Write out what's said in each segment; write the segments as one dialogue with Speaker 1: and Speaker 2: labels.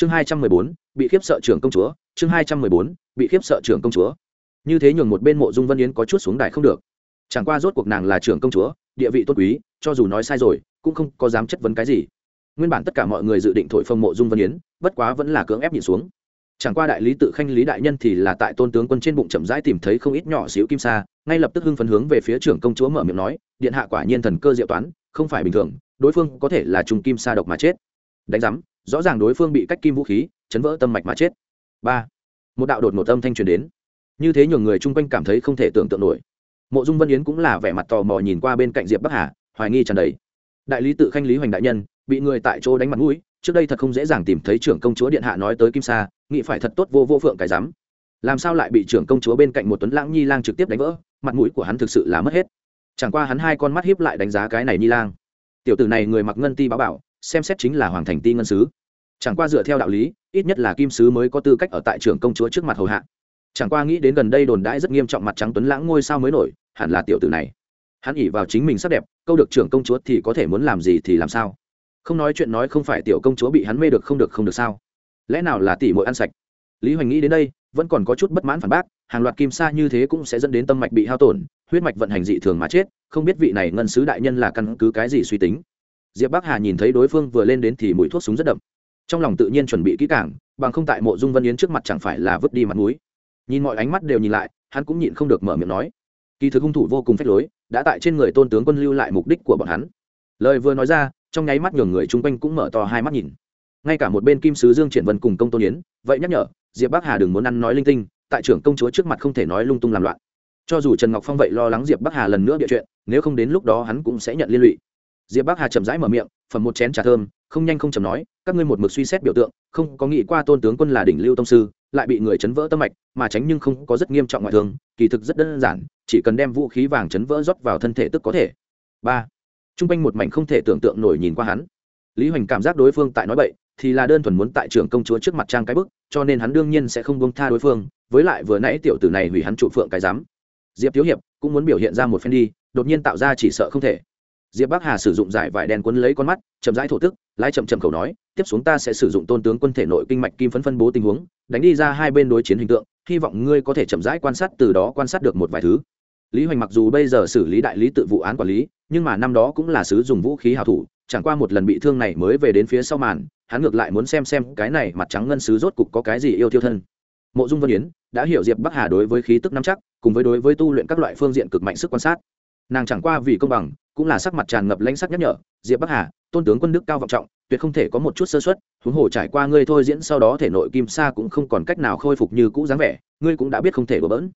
Speaker 1: chương hai trăm mười bốn, bị khiếp sợ trưởng công chúa, chương hai trăm mười bốn, bị khiếp sợ trưởng công chúa. Như thế nhường một bên mộ dung vân yến có chút xuống đài không được. Chẳng qua rốt cuộc nàng là trưởng công chúa, địa vị tôn quý, cho dù nói sai rồi, cũng không có dám chất vấn cái gì. Nguyên bản tất cả mọi người dự định thổi phồng mộ dung vân yến, bất quá vẫn là cưỡng ép nhìn xuống. Chẳng qua đại lý tự khanh lý đại nhân thì là tại tôn tướng quân trên bụng chậm rãi tìm thấy không ít nhỏ xíu kim sa, ngay lập tức hưng phấn hướng về phía trưởng công chúa mở miệng nói, điện hạ quả nhiên thần cơ diệu toán, không phải bình thường, đối phương có thể là trùng kim sa độc mà chết đánh rắm rõ ràng đối phương bị cách kim vũ khí, chấn vỡ tâm mạch mà chết. Ba, một đạo đột một âm thanh truyền đến. Như thế nhiều người chung quanh cảm thấy không thể tưởng tượng nổi. Mộ dung vân yến cũng là vẻ mặt tò mò nhìn qua bên cạnh diệp bắc hà, hoài nghi tràn đầy. Đại lý tự khanh lý hoành đại nhân, bị người tại chỗ đánh mặt mũi, trước đây thật không dễ dàng tìm thấy trưởng công chúa điện hạ nói tới kim sa, nghĩ phải thật tốt vô vô phượng cái rắm làm sao lại bị trưởng công chúa bên cạnh một tuấn lãng nhi lang trực tiếp đánh vỡ, mặt mũi của hắn thực sự là mất hết. Chẳng qua hắn hai con mắt hiếp lại đánh giá cái này nhi lang. Tiểu tử này người mặc ngân ti báo bảo xem xét chính là hoàng thành ti ngân sứ. Chẳng qua dựa theo đạo lý, ít nhất là kim sứ mới có tư cách ở tại trưởng công chúa trước mặt hầu hạ. Chẳng qua nghĩ đến gần đây đồn đãi rất nghiêm trọng mặt trắng tuấn lãng ngôi sao mới nổi, hẳn là tiểu tử này. Hắn ỉ vào chính mình sắc đẹp, câu được trưởng công chúa thì có thể muốn làm gì thì làm sao. Không nói chuyện nói không phải tiểu công chúa bị hắn mê được không được không được sao. Lẽ nào là tỷ muội ăn sạch? Lý hoành nghĩ đến đây, vẫn còn có chút bất mãn phản bác, hàng loạt kim sa như thế cũng sẽ dẫn đến tâm mạch bị hao tổn, huyết mạch vận hành dị thường mà chết, không biết vị này ngân sứ đại nhân là căn cứ cái gì suy tính diệp bắc hà nhìn thấy đối phương vừa lên đến thì mùi thuốc súng rất đậm trong lòng tự nhiên chuẩn bị kỹ càng bằng không tại mộ dung vân yến trước mặt chẳng phải là vứt đi mặt mũi nhìn mọi ánh mắt đều nhìn lại hắn cũng nhịn không được mở miệng nói kỳ thực hung thủ vô cùng phách lối đã tại trên người tôn tướng quân lưu lại mục đích của bọn hắn lời vừa nói ra trong nháy mắt nhường người chung quanh cũng mở to hai mắt nhìn ngay cả một bên kim sứ dương triển vân cùng công tôn yến vậy nhắc nhở diệp bắc hà đừng muốn ăn nói linh tinh tại trưởng công chúa trước mặt không thể nói lung tung làm loạn cho dù trần ngọc phong vậy lo lắng diệp bắc hà lần nữa bịa chuyện nếu không đến lúc đó hắn cũng sẽ nhận liên lụy diệp bắc hà chậm rãi mở miệng, phẩm một chén trà thơm, không nhanh không chậm nói, các ngươi một mực suy xét biểu tượng, không có nghĩ qua tôn tướng quân là đỉnh lưu tông sư, lại bị người chấn vỡ tâm mạch, mà tránh nhưng không có rất nghiêm trọng ngoại thương, kỳ thực rất đơn giản, chỉ cần đem vũ khí vàng chấn vỡ rót vào thân thể tức có thể. Ba. T r u n g quanh một mảnh không thể tưởng tượng nổi nhìn qua hắn. Lý hoành cảm giác đối phương tại nói bậy, thì là đơn thuần muốn tại trường công chúa trước mặt trang cái bức, cho nên hắn đương nhiên sẽ không bông tha đối phương, với lại vừa nãy tiểu tử này hủy hắn trụ phượng cái dám diệp thiếu hiệp cũng muốn biểu hiện ra một phen đi, đột nhiên tạo ra chỉ sợ không thể diệp bắc hà sử dụng giải vải đen quấn lấy con mắt, chậm rãi thổ tức, lái chậm chậm khẩu nói, tiếp xuống ta sẽ sử dụng tôn tướng quân thể nội kinh mạch kim phấn phân bố tình huống, đánh đi ra hai bên đối chiến hình tượng, hy vọng ngươi có thể chậm rãi quan sát từ đó quan sát được một vài thứ. Lý hoành mặc dù bây giờ xử lý đại lý tự vụ án quản lý, nhưng mà năm đó cũng là sứ dùng vũ khí hào thủ, chẳng qua một lần bị thương này mới về đến phía sau màn, hắn ngược lại muốn xem xem cái này mặt trắng ngân sứ rốt cục có cái gì yêu thiêu thân. Mộ dung vân yến đã hiểu diệp bắc hà đối với khí tức nắm chắc, cùng với đối với tu luyện các loại phương diện cực mạnh sức quan sát nàng chẳng qua vì công bằng, cũng là sắc mặt tràn ngập lãnh sắc nhắc nhở, diệp bắc hà, tôn tướng quân đức cao vọng trọng, tuyệt không thể có một chút sơ xuất huống hồ trải qua ngươi thôi diễn sau đó thể nội kim sa cũng không còn cách nào khôi phục như cũ dáng vẻ, ngươi cũng đã biết không thể bỡ bỡn.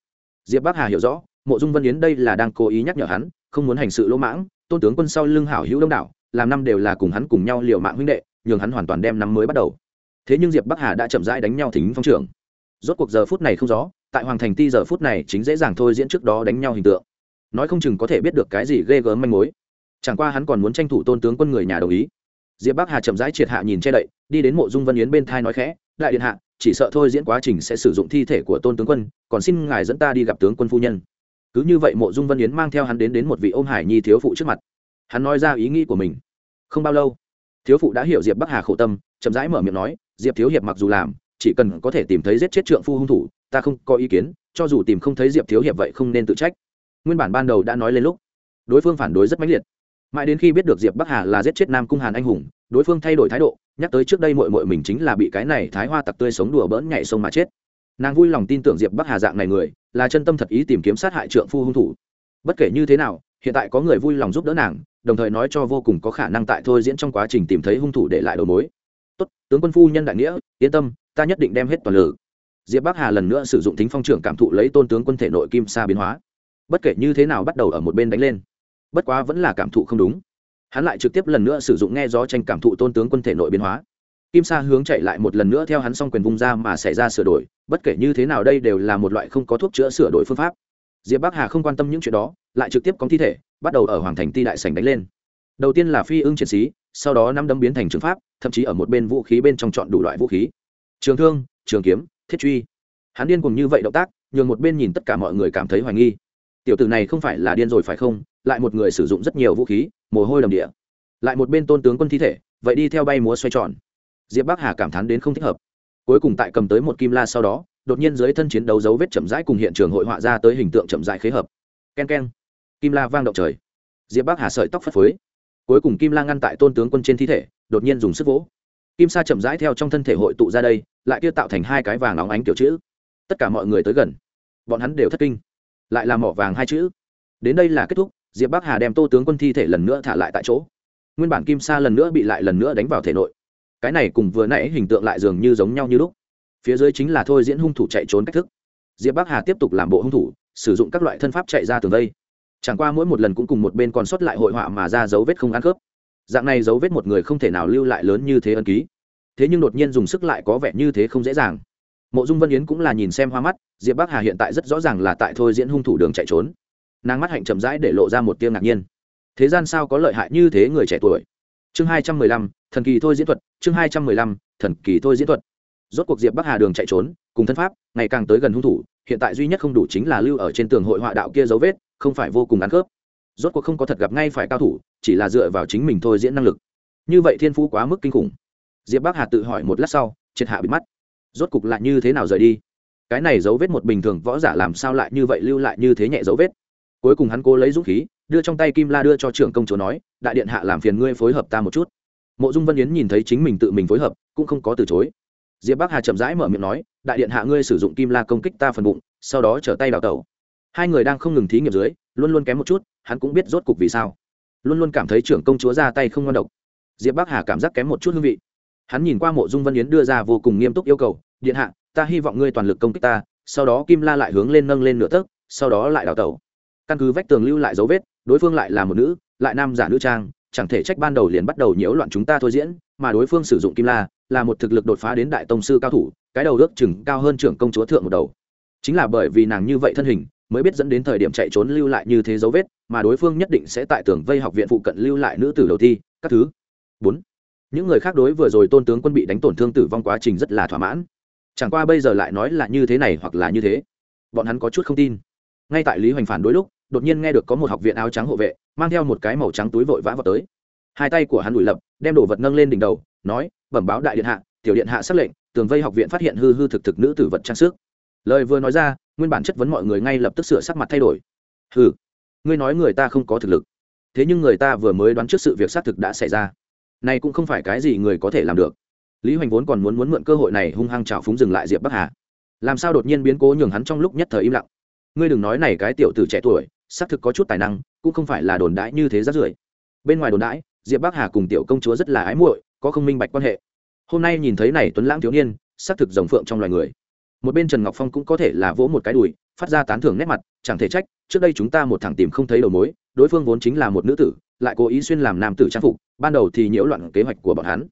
Speaker 1: Diệp bắc hà hiểu rõ, mộ dung vân yến đây là đang cố ý nhắc nhở hắn, không muốn hành sự lỗ mãng, tôn tướng quân sau lưng hảo hữu đông đảo, làm năm đều là cùng hắn cùng nhau liều mạng huynh đệ, nhường hắn hoàn toàn đem năm mới bắt đầu. Thế nhưng diệp bắc hà đã chậm rãi đánh nhau thính phong trưởng. Rốt cuộc giờ phút này không rõ, tại hoàng thành ti giờ phút này chính dễ dàng thôi diễn trước đó đánh nhau hình tượng nói không chừng có thể biết được cái gì ghê gớm manh mối. Chẳng qua hắn còn muốn tranh thủ tôn tướng quân người nhà đồng ý. Diệp bắc hà chậm rãi triệt hạ nhìn che đậy, đi đến mộ dung vân yến bên thai nói khẽ, đại điện hạ, chỉ sợ thôi diễn quá trình sẽ sử dụng thi thể của tôn tướng quân, còn xin ngài dẫn ta đi gặp tướng quân phu nhân. Cứ như vậy mộ dung vân yến mang theo hắn đến đến một vị ôm hải nhi thiếu phụ trước mặt. Hắn nói ra ý nghĩ của mình. Không bao lâu, thiếu phụ đã hiểu diệp bắc hà khổ tâm, chậm rãi mở miệng nói, diệp thiếu hiệp mặc dù làm, chỉ cần có thể tìm thấy giết chết trượng phu hung thủ, ta không có ý kiến, cho dù tìm không thấy diệp thiếu hiệp vậy không nên tự trách nguyên bản ban đầu đã nói lên lúc, đối phương phản đối rất mãnh liệt. Mãi đến khi biết được diệp bắc hà là giết chết nam cung hàn anh hùng, đối phương thay đổi thái độ, nhắc tới trước đây mội mội mình chính là bị cái này thái hoa tặc tươi sống đùa bỡn nhảy sông mà chết. Nàng vui lòng tin tưởng diệp bắc hà dạng này người, là chân tâm thật ý tìm kiếm sát hại trượng phu hung thủ. Bất kể như thế nào, hiện tại có người vui lòng giúp đỡ nàng, đồng thời nói cho vô cùng có khả năng tại thôi diễn trong quá trình tìm thấy hung thủ để lại đầu mối. Tốt, tướng quân phu nhân đại nghĩa, yên tâm, ta nhất định đem hết toàn lực. Diệp bắc hà lần nữa sử dụng thính phong trưởng cảm thụ lấy tôn tướng quân thể nội kim sa biến hóa bất kể như thế nào bắt đầu ở một bên đánh lên. Bất quá vẫn là cảm thụ không đúng. Hắn lại trực tiếp lần nữa sử dụng nghe gió tranh cảm thụ tôn tướng quân thể nội biến hóa. Kim sa hướng chạy lại một lần nữa theo hắn xong quyền vung ra mà xảy ra sửa đổi, bất kể như thế nào đây đều là một loại không có thuốc chữa sửa đổi phương pháp. Diệp bắc hà không quan tâm những chuyện đó, lại trực tiếp có thi thể, bắt đầu ở hoàng thành ti đại sành đánh lên. Đầu tiên là phi ưng chiến sĩ, sau đó năm đấm biến thành trường pháp, thậm chí ở một bên vũ khí bên trong chọn đủ loại vũ khí. Trường thương, trường kiếm, thiết truy. Hắn điên cùng như vậy động tác, nhường một bên nhìn tất cả mọi người cảm thấy hoài nghi tiểu tử này không phải là điên rồi phải không? Lại một người sử dụng rất nhiều vũ khí, mồ hôi đầm địa. Lại một bên tôn tướng quân thi thể, vậy đi theo bay múa xoay tròn. Diệp bắc hà cảm thán đến không thích hợp. Cuối cùng tại cầm tới một kim la sau đó, đột nhiên dưới thân chiến đấu dấu vết chậm rãi cùng hiện trường hội họa ra tới hình tượng chậm rãi khế hợp. K e n k e n kim la vang động trời. Diệp bắc hà sợi tóc phất phới. Cuối cùng kim la ngăn tại tôn tướng quân trên thi thể, đột nhiên dùng sức vỗ. Kim sa chậm rãi theo trong thân thể hội tụ ra đây, lại kia tạo thành hai cái vàng óng ánh kiểu chữ. Tất cả mọi người tới gần. Bọn hắn đều thất kinh lại là mỏ vàng hai chữ. Đến đây là kết thúc, diệp bắc hà đem tô tướng quân thi thể lần nữa thả lại tại chỗ. Nguyên bản kim sa lần nữa bị lại lần nữa đánh vào thể nội. Cái này cùng vừa nãy hình tượng lại dường như giống nhau như lúc. Phía dưới chính là thôi diễn hung thủ chạy trốn cách thức. Diệp bắc hà tiếp tục làm bộ hung thủ, sử dụng các loại thân pháp chạy ra tường vây. Chẳng qua mỗi một lần cũng cùng một bên còn sót lại hội họa mà ra dấu vết không ăn khớp. Dạng này dấu vết một người không thể nào lưu lại lớn như thế ân ký. Thế nhưng đột nhiên dùng sức lại có vẻ như thế không dễ dàng. Mộ dung vân yến cũng là nhìn xem hoa mắt diệp bắc hà hiện tại rất rõ ràng là tại thôi diễn hung thủ đường chạy trốn. Nàng mắt hạnh chậm rãi để lộ ra một tiếng ngạc nhiên. Thế gian sao có lợi hại như thế người trẻ tuổi? Chương hai trăm mười lăm, thần kỳ thôi diễn thuật, chương hai trăm mười lăm, thần kỳ thôi diễn thuật. Rốt cuộc diệp bắc hà đường chạy trốn, cùng thân pháp, ngày càng tới gần hung thủ, hiện tại duy nhất không đủ chính là lưu ở trên tường hội họa đạo kia dấu vết, không phải vô cùng ăn khớp. Rốt cuộc không có thật gặp ngay phải cao thủ, chỉ là dựa vào chính mình thôi diễn năng lực. Như vậy thiên phú quá mức kinh khủng. Diệp bắc hà tự hỏi một lát sau, triệt hạ bị mắt. Rốt cục lại như thế nào rời đi? Cái này dấu vết một bình thường võ giả làm sao lại như vậy lưu lại như thế nhẹ dấu vết? Cuối cùng hắn cố lấy dũng khí, đưa trong tay kim la đưa cho trưởng công chúa nói, đại điện hạ làm phiền ngươi phối hợp ta một chút. Mộ dung vân yến nhìn thấy chính mình tự mình phối hợp, cũng không có từ chối. Diệp bắc hà chậm rãi mở miệng nói, đại điện hạ ngươi sử dụng kim la công kích ta phần bụng, sau đó trở tay đào tẩu. Hai người đang không ngừng thí nghiệm dưới, luôn luôn kém một chút, hắn cũng biết rốt cục vì sao. Luôn luôn cảm thấy trưởng công chúa ra tay không ngon độc. Diệp bắc hà cảm giác kém một chút hương vị. Hắn nhìn qua mộ dung vân yến đưa ra vô cùng nghiêm túc yêu cầu, điện hạ ta hy vọng ngươi toàn lực công kích ta, sau đó kim la lại hướng lên nâng lên nửa tấc, sau đó lại đào tẩu. Căn cứ vách tường lưu lại dấu vết, đối phương lại là một nữ, lại nam giả nữ trang, chẳng thể trách ban đầu liền bắt đầu nhiễu loạn chúng ta thôi diễn, mà đối phương sử dụng kim la, là một thực lực đột phá đến đại tông sư cao thủ, cái đầu ước chừng cao hơn trưởng công chúa thượng một đầu. Chính là bởi vì nàng như vậy thân hình, mới biết dẫn đến thời điểm chạy trốn lưu lại như thế dấu vết, mà đối phương nhất định sẽ tại tường vây học viện phụ cận lưu lại nữ tử đầu thi, các thứ. Bốn. Những người khác đối vừa rồi tôn tướng quân bị đánh tổn thương tử vong quá trình rất là thỏa mãn chẳng qua bây giờ lại nói là như thế này hoặc là như thế. Bọn hắn có chút không tin. Ngay tại lý hoành phản đối lúc, đột nhiên nghe được có một học viện áo trắng hộ vệ, mang theo một cái màu trắng túi vội vã vào tới. Hai tay của hắn đùi lập, đem đồ vật nâng lên đỉnh đầu, nói, bẩm báo đại điện hạ, tiểu điện hạ xác lệnh, tường vây học viện phát hiện hư hư thực thực nữ tử vật trang sức. Lời vừa nói ra, nguyên bản chất vấn mọi người ngay lập tức sửa sắc mặt thay đổi. Hừ, ngươi nói người ta không có thực lực. Thế nhưng người ta vừa mới đoán trước sự việc xác thực đã xảy ra. Này cũng không phải cái gì người có thể làm được lý hoành vốn còn muốn muốn mượn cơ hội này hung hăng trào phúng dừng lại diệp bắc hà. Làm sao đột nhiên biến cố nhường hắn trong lúc nhất thời im lặng? Ngươi đừng nói này cái tiểu tử trẻ tuổi, xác thực có chút tài năng, cũng không phải là đồn đãi như thế rất rưởi. Bên ngoài đồn đãi, diệp bắc hà cùng tiểu công chúa rất là ái muội, có không minh bạch quan hệ. Hôm nay nhìn thấy này tuấn lãng thiếu niên, xác thực rồng phượng trong loài người. Một bên trần ngọc phong cũng có thể là vỗ một cái đùi, phát ra tán thưởng nét mặt, chẳng thể trách, trước đây chúng ta một thằng tìm không thấy đầu mối, đối phương vốn chính là một nữ tử, lại cố ý xuyên làm nam tử trang phục, ban đầu thì nhiễu loạn kế hoạch của bọn hắn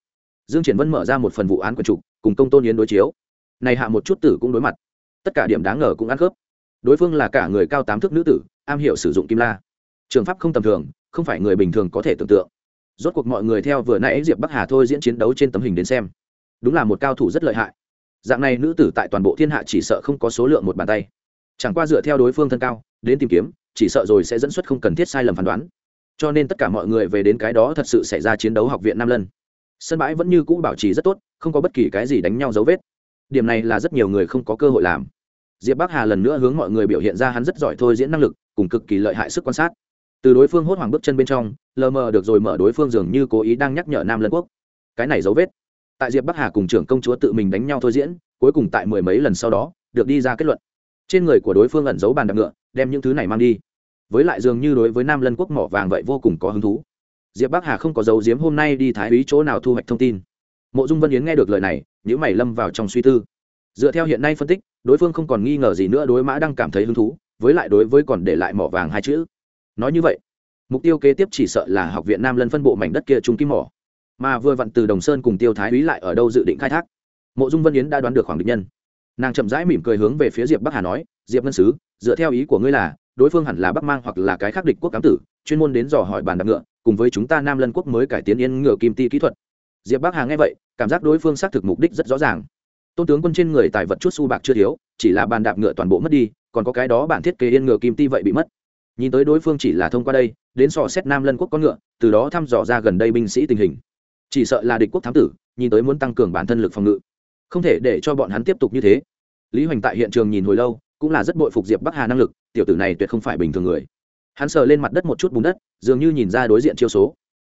Speaker 1: dương triển vân mở ra một phần vụ án quần trục, cùng công tôn yến đối chiếu. Này hạ một chút tử cũng đối mặt. Tất cả điểm đáng ngờ cũng ăn khớp. Đối phương là cả người cao tám thước nữ tử, am hiểu sử dụng kim la. Trường pháp không tầm thường, không phải người bình thường có thể tưởng tượng. Rốt cuộc mọi người theo vừa nãy diệp bắc hà thôi diễn chiến đấu trên tấm hình đến xem. Đúng là một cao thủ rất lợi hại. Dạng này nữ tử tại toàn bộ thiên hạ chỉ sợ không có số lượng một bàn tay. Chẳng qua dựa theo đối phương thân cao, đến tìm kiếm, chỉ sợ rồi sẽ dẫn xuất không cần thiết sai lầm phán đoán. Cho nên tất cả mọi người về đến cái đó thật sự xảy ra chiến đấu học viện nam lân sân bãi vẫn như cũ bảo trì rất tốt, không có bất kỳ cái gì đánh nhau dấu vết. Điểm này là rất nhiều người không có cơ hội làm. Diệp bắc hà lần nữa hướng mọi người biểu hiện ra hắn rất giỏi thôi diễn năng lực, cùng cực kỳ lợi hại sức quan sát. Từ đối phương hốt hoảng bước chân bên trong, lờ mờ được rồi mở đối phương dường như cố ý đang nhắc nhở nam lân quốc. Cái này dấu vết. Tại diệp bắc hà cùng trưởng công chúa tự mình đánh nhau thôi diễn, cuối cùng tại mười mấy lần sau đó, được đi ra kết luận. Trên người của đối phương ẩn giấu bàn đạp ngựa, đem những thứ này mang đi. Với lại dường như đối với nam lân quốc mỏ vàng vậy vô cùng có hứng thú diệp bắc hà không có dấu diếm hôm nay đi thái úy chỗ nào thu hoạch thông tin. Mộ dung vân yến nghe được lời này nhữ mày lâm vào trong suy tư. Dựa theo hiện nay phân tích, đối phương không còn nghi ngờ gì nữa đối mã đang cảm thấy hứng thú, với lại đối với còn để lại mỏ vàng hai chữ. Nói như vậy, mục tiêu kế tiếp chỉ sợ là học viện nam lân phân bộ mảnh đất kia trung kim mỏ. Mà vừa vặn từ đồng sơn cùng tiêu thái úy lại ở đâu dự định khai thác? Mộ dung vân yến đã đoán được khoảng định nhân. Nàng chậm rãi mỉm cười hướng về phía diệp bắc hà nói, diệp ngân sứ, dựa theo ý của ngươi là, đối phương hẳn là bắc mang hoặc là cái khác địch quốc cám tử, chuyên môn đến dò hỏi bàn đạp ngựa cùng với chúng ta nam lân quốc mới cải tiến yên ngựa kim ti kỹ thuật. Diệp bắc hà nghe vậy, cảm giác đối phương xác thực mục đích rất rõ ràng. Tôn tướng quân trên người tài vật chút su bạc chưa thiếu, chỉ là bàn đạp ngựa toàn bộ mất đi, còn có cái đó bản thiết kế yên ngựa kim ti vậy bị mất. Nhìn tới đối phương chỉ là thông qua đây, đến sò xét nam lân quốc con ngựa, từ đó thăm dò ra gần đây binh sĩ tình hình. Chỉ sợ là địch quốc thám tử, nhìn tới muốn tăng cường bản thân lực phòng ngự. Không thể để cho bọn hắn tiếp tục như thế. Lý hoành tại hiện trường nhìn hồi lâu, cũng là rất bội phục diệp bắc hà năng lực, tiểu tử này tuyệt không phải bình thường người hắn sờ lên mặt đất một chút bùn đất dường như nhìn ra đối diện chiêu số.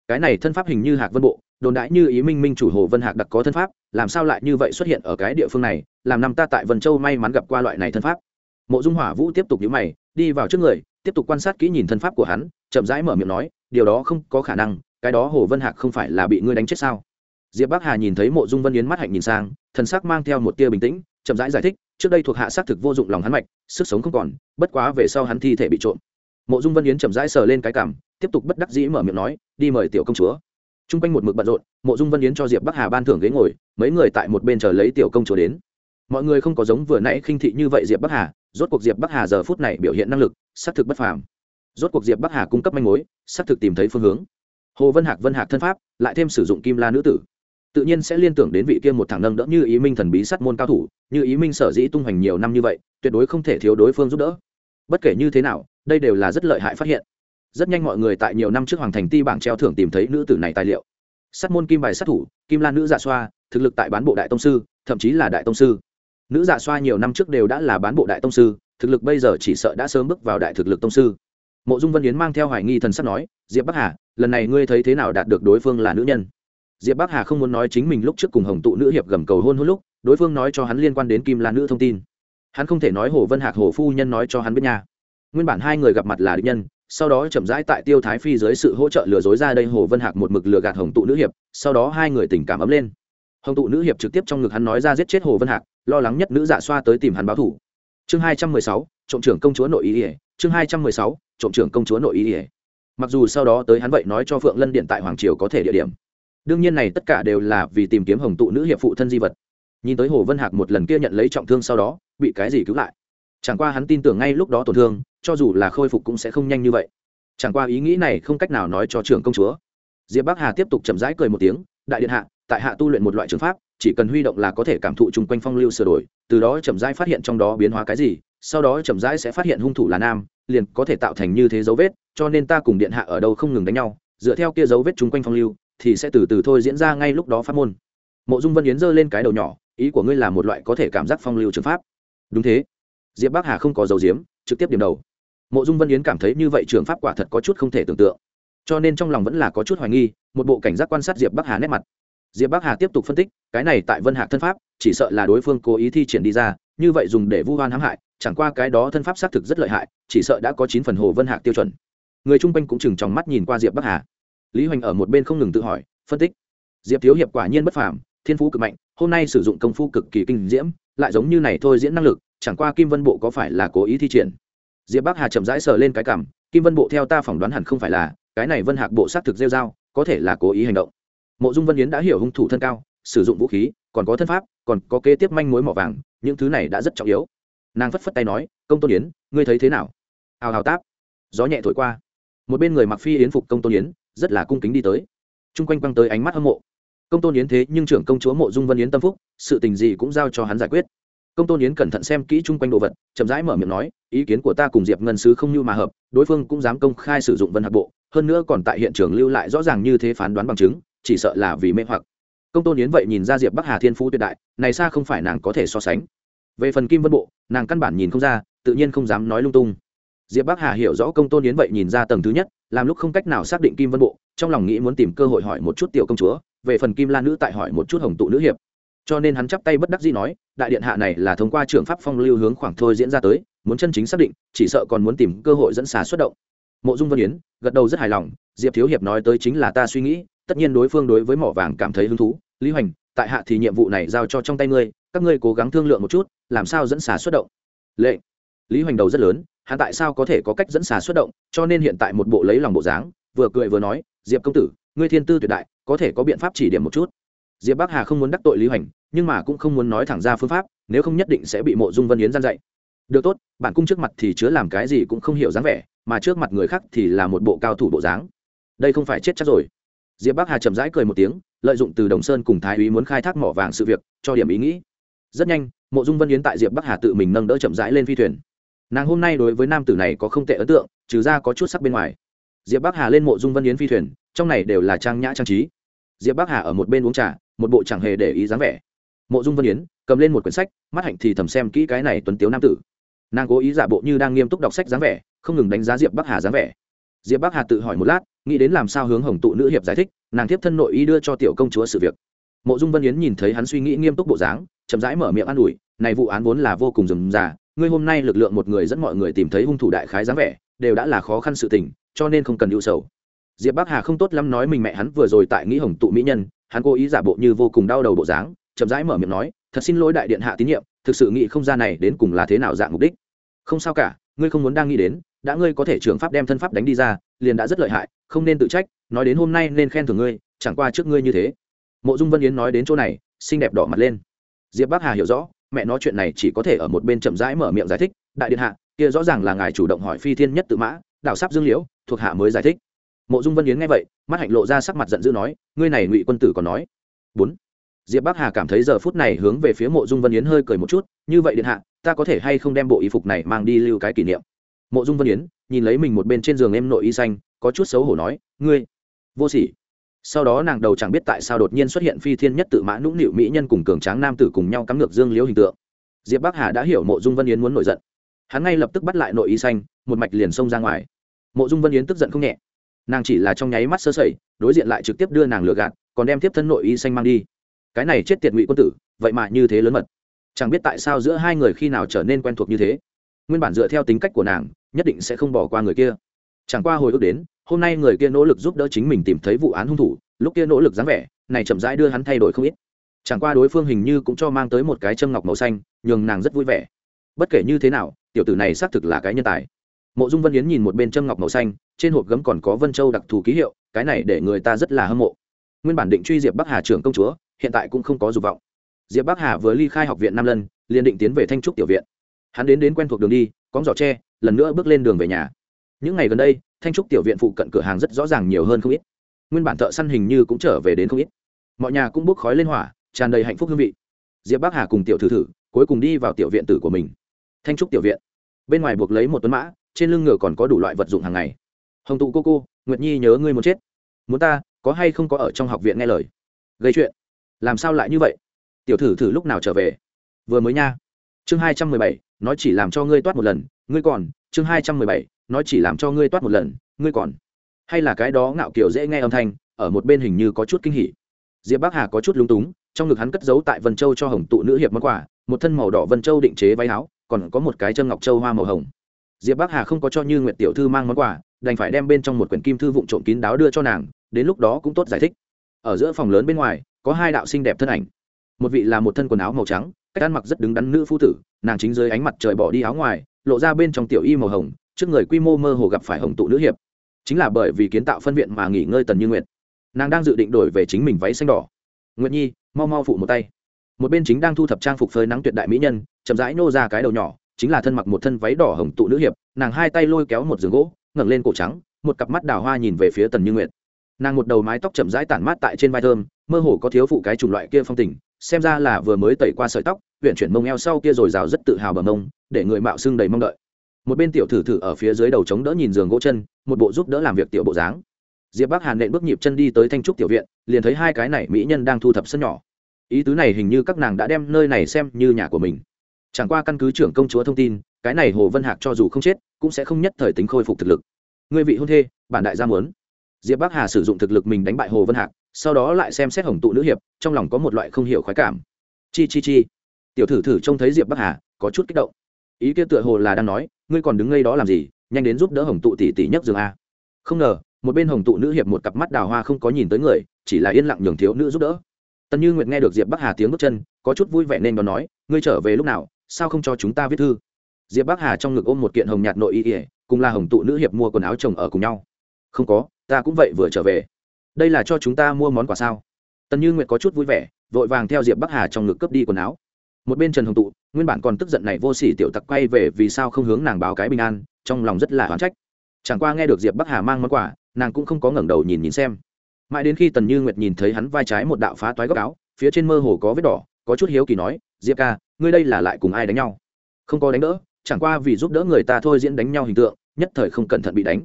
Speaker 1: Cái này thân pháp hình như hạc vân bộ đồn đãi như ý minh minh chủ hồ vân hạc đặc có thân pháp làm sao lại như vậy xuất hiện ở cái địa phương này làm năm ta tại vân châu may mắn gặp qua loại này thân pháp. Mộ dung hỏa vũ tiếp tục nhíu mày đi vào trước người tiếp tục quan sát kỹ nhìn thân pháp của hắn chậm rãi mở miệng nói điều đó không có khả năng cái đó hồ vân hạc không phải là bị ngươi đánh chết sao? Diệp bắc hà nhìn thấy mộ dung vân yến mắt hạnh nhìn sang thần sắc mang theo một tia bình tĩnh chậm rãi giải, giải thích trước đây thuộc hạ xác thực vô dụng lòng hắn mạch sức sống không còn bất quá về sau hắn thi thể bị trộm mộ dung vân yến chậm rãi sờ lên cái cảm, tiếp tục bất đắc dĩ mở miệng nói, đi mời tiểu công chúa. T r u n g quanh một mực bận rộn, mộ dung vân yến cho diệp bắc hà ban thưởng ghế ngồi, mấy người tại một bên chờ lấy tiểu công chúa đến. Mọi người không có giống vừa nãy khinh thị như vậy diệp bắc hà, rốt cuộc diệp bắc hà giờ phút này biểu hiện năng lực, xác thực bất phàm. Rốt cuộc diệp bắc hà cung cấp manh mối, xác thực tìm thấy phương hướng. Hồ vân hạc vân hạc thân pháp, lại thêm sử dụng kim la nữ tử. Tự nhiên sẽ liên tưởng đến vị kia một thằng nâng đỡ như ý minh thần bí sát môn cao thủ, như ý minh sở dĩ tung hoành nhiều năm như vậy, tuyệt đối không thể thiếu đối phương giúp đỡ. Bất kể như thế nào đây đều là rất lợi hại phát hiện. Rất nhanh mọi người tại nhiều năm trước hoàng thành ti bảng treo thưởng tìm thấy nữ tử này tài liệu. Sắt môn kim bài sát thủ, kim lan nữ dạ xoa, thực lực tại bán bộ đại tông sư, thậm chí là đại tông sư. Nữ dạ xoa nhiều năm trước đều đã là bán bộ đại tông sư, thực lực bây giờ chỉ sợ đã sớm bước vào đại thực lực tông sư. Mộ dung vân yến mang theo hoài nghi thần sắp nói, diệp bắc hà, lần này ngươi thấy thế nào đạt được đối phương là nữ nhân? Diệp bắc hà không muốn nói chính mình lúc trước cùng hồng tụ nữ hiệp gầm cầu hôn hôn lúc, đối phương nói cho hắn liên quan đến kim lan nữ thông tin. Hắn không thể nói hồ vân hạc hồ phu nhân nói cho hắn biết nha nguyên bản hai người gặp mặt là địch nhân, sau đó chậm rãi tại tiêu thái phi dưới sự hỗ trợ lừa dối ra đây, hồ vân hạc một mực lừa gạt hồng tụ nữ hiệp, sau đó hai người tình cảm ấm lên. Hồng tụ nữ hiệp trực tiếp trong ngực hắn nói ra giết chết hồ vân hạc, lo lắng nhất nữ dạ xoa tới tìm hắn báo thủ chương hai trăm mười sáu, trộm trưởng công chúa nội ý ỉa, chương hai trăm mười sáu, trộm trưởng công chúa nội ý ỉa. Mặc dù sau đó tới hắn vậy nói cho phượng lân điện tại hoàng triều có thể địa điểm. Đương nhiên này tất cả đều là vì tìm kiếm hồng tụ nữ hiệp phụ thân di vật. Nhìn tới hồ vân hạc một lần kia nhận lấy trọng thương sau đó, bị cái gì cứu lại? Chẳng qua hắn tin tưởng ngay lúc đó tổn thương, cho dù là khôi phục cũng sẽ không nhanh như vậy. Chẳng qua ý nghĩ này không cách nào nói cho trưởng công chúa. Diệp bắc hà tiếp tục chậm rãi cười một tiếng, đại điện hạ, tại hạ tu luyện một loại trường pháp, chỉ cần huy động là có thể cảm thụ chung quanh phong lưu sửa đổi, từ đó chậm rãi phát hiện trong đó biến hóa cái gì, sau đó chậm rãi sẽ phát hiện hung thủ là nam, liền có thể tạo thành như thế dấu vết, cho nên ta cùng điện hạ ở đâu không ngừng đánh nhau, dựa theo kia dấu vết chung quanh phong lưu, thì sẽ từ từ thôi diễn ra ngay lúc đó phát môn. Mộ dung vân yến giơ lên cái đầu nhỏ, ý của ngươi là một loại có thể cảm giác phong lưu trường pháp. Đúng thế diệp bắc hà không có dầu diếm trực tiếp điểm đầu. Mộ dung vân yến cảm thấy như vậy trường pháp quả thật có chút không thể tưởng tượng. Cho nên trong lòng vẫn là có chút hoài nghi, một bộ cảnh giác quan sát diệp bắc hà nét mặt. Diệp bắc hà tiếp tục phân tích, cái này tại vân hạc thân pháp, chỉ sợ là đối phương cố ý thi triển đi ra, như vậy dùng để vu hoan hãm hại, chẳng qua cái đó thân pháp xác thực rất lợi hại, chỉ sợ đã có chín phần hồ vân hạc tiêu chuẩn. Người chung quanh cũng chừng trong mắt nhìn qua diệp bắc hà. Lý hoành ở một bên không ngừng tự hỏi, phân tích. Diệp thiếu hiệp quả nhiên bất phàm, thiên phú cực mạnh, hôm nay sử dụng công phu cực kỳ kinh diễm, lại giống như này thôi diễn năng lực chẳng qua kim vân bộ có phải là cố ý thi triển? Diệp bắc hà chậm rãi sờ lên cái cảm kim vân bộ theo ta phỏng đoán hẳn không phải là, cái này vân hạc bộ xác thực rêu dao có thể là cố ý hành động. Mộ dung vân yến đã hiểu hung thủ thân cao, sử dụng vũ khí, còn có thân pháp, còn có kế tiếp manh mối mỏ vàng, những thứ này đã rất trọng yếu. Nàng phất phất tay nói, công tôn yến, ngươi thấy thế nào? Hào hào táp. Gió nhẹ thổi qua. Một bên người mặc phi yến phục công tôn yến, rất là cung kính đi tới. Chung quanh quăng tới ánh mắt hâm mộ. Công tôn yến thế nhưng trưởng công chúa mộ dung vân yến tâm phúc, sự tình gì cũng giao cho hắn giải quyết công tôn yến cẩn thận xem kỹ chung quanh đồ vật, chậm rãi mở miệng nói, ý kiến của ta cùng diệp ngân sứ không như mà hợp, đối phương cũng dám công khai sử dụng vân hạc bộ, hơn nữa còn tại hiện trường lưu lại rõ ràng như thế phán đoán bằng chứng, chỉ sợ là vì mê hoặc. Công tôn yến vậy nhìn ra diệp bắc hà thiên phú tuyệt đại, này xa không phải nàng có thể so sánh. Về phần kim vân bộ, nàng căn bản nhìn không ra, tự nhiên không dám nói lung tung. Diệp bắc hà hiểu rõ công tôn yến vậy nhìn ra tầng thứ nhất, làm lúc không cách nào xác định kim vân bộ, trong lòng nghĩ muốn tìm cơ hội hỏi một chút tiểu công chúa, về phần kim lan nữ tại hỏi một chút hồng tụ nữ hiệp cho nên hắn chắp tay bất đắc dĩ nói, đại điện hạ này là thông qua trường pháp phong lưu hướng khoảng thôi diễn ra tới, muốn chân chính xác định, chỉ sợ còn muốn tìm cơ hội dẫn xà xuất động. Mộ dung vân yến, gật đầu rất hài lòng, diệp thiếu hiệp nói tới chính là ta suy nghĩ, tất nhiên đối phương đối với mỏ vàng cảm thấy hứng thú. Lý hoành, tại hạ thì nhiệm vụ này giao cho trong tay ngươi, các ngươi cố gắng thương lượng một chút, làm sao dẫn xà xuất động. Lệ lý hoành đầu rất lớn, hắn tại sao có thể có cách dẫn xà xuất động, cho nên hiện tại một bộ lấy lòng bộ dáng, vừa cười vừa nói, diệp công tử, ngươi thiên tư tuyệt đại, có thể có biện pháp chỉ điểm một chút diệp bắc hà không muốn đắc tội lý hoành, nhưng mà cũng không muốn nói thẳng ra phương pháp, nếu không nhất định sẽ bị mộ dung vân yến gian dạy. Được tốt, bản cung trước mặt thì chứa làm cái gì cũng không hiểu dáng vẻ, mà trước mặt người khác thì là một bộ cao thủ bộ dáng. Đây không phải chết chắc rồi. Diệp bắc hà chậm rãi cười một tiếng, lợi dụng từ đồng sơn cùng thái úy muốn khai thác mỏ vàng sự việc, cho điểm ý nghĩ. Rất nhanh, mộ dung vân yến tại diệp bắc hà tự mình nâng đỡ chậm rãi lên phi thuyền. Nàng hôm nay đối với nam tử này có không tệ ấn tượng, trừ ra có chút sắc bên ngoài. Diệp bắc hà lên mộ dung vân yến phi thuyền, trong này đều là trang nhã trang trí. Diệp bắc hà ở một bên uống trà một bộ chẳng hề để ý dáng vẻ. Mộ dung vân yến cầm lên một quyển sách, mắt hạnh thì thầm xem kỹ cái này tuấn tiếu nam tử. Nàng cố ý giả bộ như đang nghiêm túc đọc sách dáng vẻ, không ngừng đánh giá diệp bắc hà dáng vẻ. Diệp bắc hà tự hỏi một lát, nghĩ đến làm sao hướng hồng tụ nữ hiệp giải thích, nàng tiếp thân nội ý đưa cho tiểu công chúa sự việc. Mộ dung vân yến nhìn thấy hắn suy nghĩ nghiêm túc bộ dáng, chậm rãi mở miệng an ủi, này vụ án vốn là vô cùng rườm rà, ngươi hôm nay lực lượng một người dẫn mọi người tìm thấy hung thủ đại khái dáng vẻ, đều đã là khó khăn sự tình, cho nên không cần ưu sầu. Diệp bắc hà không tốt lắm nói mình mẹ hắn vừa rồi tại nghĩ hồng tụ mỹ nhân hắn cố ý giả bộ như vô cùng đau đầu bộ dáng, chậm rãi mở miệng nói, thật xin lỗi đại điện hạ tín nhiệm, thực sự nghĩ không ra này đến cùng là thế nào dạng mục đích. Không sao cả, ngươi không muốn đang nghĩ đến, đã ngươi có thể trường pháp đem thân pháp đánh đi ra, liền đã rất lợi hại, không nên tự trách, nói đến hôm nay nên khen thưởng ngươi, chẳng qua trước ngươi như thế. Mộ dung vân yến nói đến chỗ này, xinh đẹp đỏ mặt lên. Diệp bắc hà hiểu rõ, mẹ nói chuyện này chỉ có thể ở một bên chậm rãi mở miệng giải thích, đại điện hạ, kia rõ ràng là ngài chủ động hỏi phi thiên nhất tự mã đảo sắp dương liễu, thuộc hạ mới giải thích mộ dung vân yến nghe vậy, mắt hạnh lộ ra sắc mặt giận dữ nói, ngươi này ngụy quân tử còn nói. Bốn. Diệp bắc hà cảm thấy giờ phút này hướng về phía mộ dung vân yến hơi cười một chút, như vậy điện hạ, ta có thể hay không đem bộ y phục này mang đi lưu cái kỷ niệm? Mộ dung vân yến nhìn lấy mình một bên trên giường em nội y xanh, có chút xấu hổ nói, ngươi, vô sỉ. Sau đó nàng đầu chẳng biết tại sao đột nhiên xuất hiện phi thiên nhất tự mã nũng nịu mỹ nhân cùng cường tráng nam tử cùng nhau cắm ngược dương liễu hình tượng. Diệp bắc hà đã hiểu mộ dung vân yến muốn nổi giận. Hắn ngay lập tức bắt lại nội y xanh, một mạch liền xông ra ngoài. Mộ dung vân yến tức giận không nhẹ nàng chỉ là trong nháy mắt sơ sẩy, đối diện lại trực tiếp đưa nàng lừa gạt, còn đem tiếp thân nội y xanh mang đi. Cái này chết tiệt ngụy quân tử, vậy mà như thế lớn mật. Chẳng biết tại sao giữa hai người khi nào trở nên quen thuộc như thế. Nguyên bản dựa theo tính cách của nàng, nhất định sẽ không bỏ qua người kia. Chẳng qua hồi ức đến, hôm nay người kia nỗ lực giúp đỡ chính mình tìm thấy vụ án hung thủ, lúc kia nỗ lực dáng vẻ, này chậm rãi đưa hắn thay đổi không ít. Chẳng qua đối phương hình như cũng cho mang tới một cái châm ngọc màu xanh, nhường nàng rất vui vẻ. Bất kể như thế nào, tiểu tử này xác thực là cái nhân tài mộ dung vân yến nhìn một bên châm ngọc màu xanh, trên hộp gấm còn có vân châu đặc thù ký hiệu, cái này để người ta rất là hâm mộ. Nguyên bản định truy diệp bắc hà trưởng công chúa, hiện tại cũng không có dục vọng. Diệp bắc hà vừa ly khai học viện nam lân, liền định tiến về thanh trúc tiểu viện. Hắn đến đến quen thuộc đường đi có giỏ tre, lần nữa bước lên đường về nhà. Những ngày gần đây, thanh trúc tiểu viện phụ cận cửa hàng rất rõ ràng nhiều hơn không ít. Nguyên bản thợ săn hình như cũng trở về đến không ít. Mọi nhà cũng bốc khói lên hỏa, tràn đầy hạnh phúc hương vị. Diệp bắc hà cùng tiểu thử thử, cuối cùng đi vào tiểu viện tử của mình. Thanh trúc tiểu viện. Bên ngoài buộc lấy một tuấn mã trên lưng ngựa còn có đủ loại vật dụng hàng ngày. Hồng tụ cô cô, nguyệt nhi nhớ ngươi muốn chết. Muốn ta, có hay không có ở trong học viện nghe lời? Gây chuyện. Làm sao lại như vậy? Tiểu thử thử lúc nào trở về? Vừa mới nha. Chương hai trăm mười bảy, nói chỉ làm cho ngươi toát một lần, ngươi còn. Chương hai trăm mười bảy, nói chỉ làm cho ngươi toát một lần, ngươi còn. Hay là cái đó ngạo kiểu dễ nghe âm thanh, ở một bên hình như có chút kinh hỉ. Diệp bắc hà có chút lúng túng, trong ngực hắn cất giấu tại vân châu cho hồng tụ nữ hiệp món quà, một thân màu đỏ vân châu định chế váy áo, còn có một cái chân ngọc châu hoa màu hồng diệp bắc hà không có cho như nguyệt tiểu thư mang món quà, đành phải đem bên trong một quyển kim thư vụn trộm kín đáo đưa cho nàng, đến lúc đó cũng tốt giải thích. Ở giữa phòng lớn bên ngoài, có hai đạo xinh đẹp thân ảnh. Một vị là một thân quần áo màu trắng, cách ăn mặc rất đứng đắn nữ phu tử, nàng chính dưới ánh mặt trời bỏ đi áo ngoài, lộ ra bên trong tiểu y màu hồng, trước người quy mô mơ hồ gặp phải hồng tụ nữ hiệp. Chính là bởi vì kiến tạo phân viện mà nghỉ ngơi tần như nguyệt. Nàng đang dự định đổi về chính mình váy xanh đỏ. Nguyệt nhi, mau mau phụ một tay. Một bên chính đang thu thập trang phục phơi nắng tuyệt đại mỹ nhân, chậm rãi nô ra cái đầu nhỏ chính là thân mặc một thân váy đỏ hồng tụ nữ hiệp, nàng hai tay lôi kéo một giường gỗ, ngẩng lên cổ trắng, một cặp mắt đào hoa nhìn về phía tần như nguyệt. Nàng một đầu mái tóc chậm rãi tản mát tại trên vai thơm, mơ hồ có thiếu phụ cái chủng loại kia phong tình, xem ra là vừa mới tẩy qua sợi tóc huyện chuyển mông eo sau kia rồi rào rất tự hào bờ mông, để người mạo xưng đầy mong đợi. Một bên tiểu thử thử ở phía dưới đầu chống đỡ nhìn giường gỗ chân, một bộ giúp đỡ làm việc tiểu bộ dáng. Diệp bắc hàn nện bước nhịp chân đi tới thanh trúc tiểu viện, liền thấy hai cái này mỹ nhân đang thu thập sân nhỏ. Ý tứ này hình như các nàng đã đem nơi này xem như nhà của mình chẳng qua căn cứ trưởng công chúa thông tin, cái này hồ vân hạc cho dù không chết, cũng sẽ không nhất thời tính khôi phục thực lực. Ngươi vị hôn thê, bản đại gia muốn. Diệp bắc hà sử dụng thực lực mình đánh bại hồ vân hạc, sau đó lại xem xét hồng tụ nữ hiệp, trong lòng có một loại không hiểu khoái cảm. Chi chi chi. Tiểu thử thử trông thấy diệp bắc hà, có chút kích động. Ý kia tựa hồ là đang nói, ngươi còn đứng ngay đó làm gì, nhanh đến giúp đỡ hồng tụ tỷ tỷ nhất giường a. Không ngờ, một bên hồng tụ nữ hiệp một cặp mắt đào hoa không có nhìn tới người, chỉ là yên lặng nhường thiếu nữ giúp đỡ. Tần như nguyệt nghe được diệp bắc hà tiếng bước chân, có chút vui vẻ nên còn nói, ngươi trở về lúc nào sao không cho chúng ta viết thư? Diệp bắc hà trong ngực ôm một kiện hồng nhạt nội y ỉa cùng là hồng tụ nữ hiệp mua quần áo chồng ở cùng nhau. Không có, ta cũng vậy vừa trở về. Đây là cho chúng ta mua món quà sao? Tần như nguyệt có chút vui vẻ, vội vàng theo diệp bắc hà trong ngực cướp đi quần áo. Một bên trần hồng tụ, nguyên bản còn tức giận này vô sỉ tiểu tặc quay về vì sao không hướng nàng báo cái bình an, trong lòng rất là oán trách. Chẳng qua nghe được diệp bắc hà mang món quà, nàng cũng không có ngẩng đầu nhìn nhìn xem. Mãi đến khi tần như nguyệt nhìn thấy hắn vai trái một đạo phá toái góc áo, phía trên mơ hồ có vết đỏ có chút hiếu kỳ nói, diệp ca, ngươi đây là lại cùng ai đánh nhau? Không có đánh đỡ, chẳng qua vì giúp đỡ người ta thôi diễn đánh nhau hình tượng, nhất thời không cẩn thận bị đánh.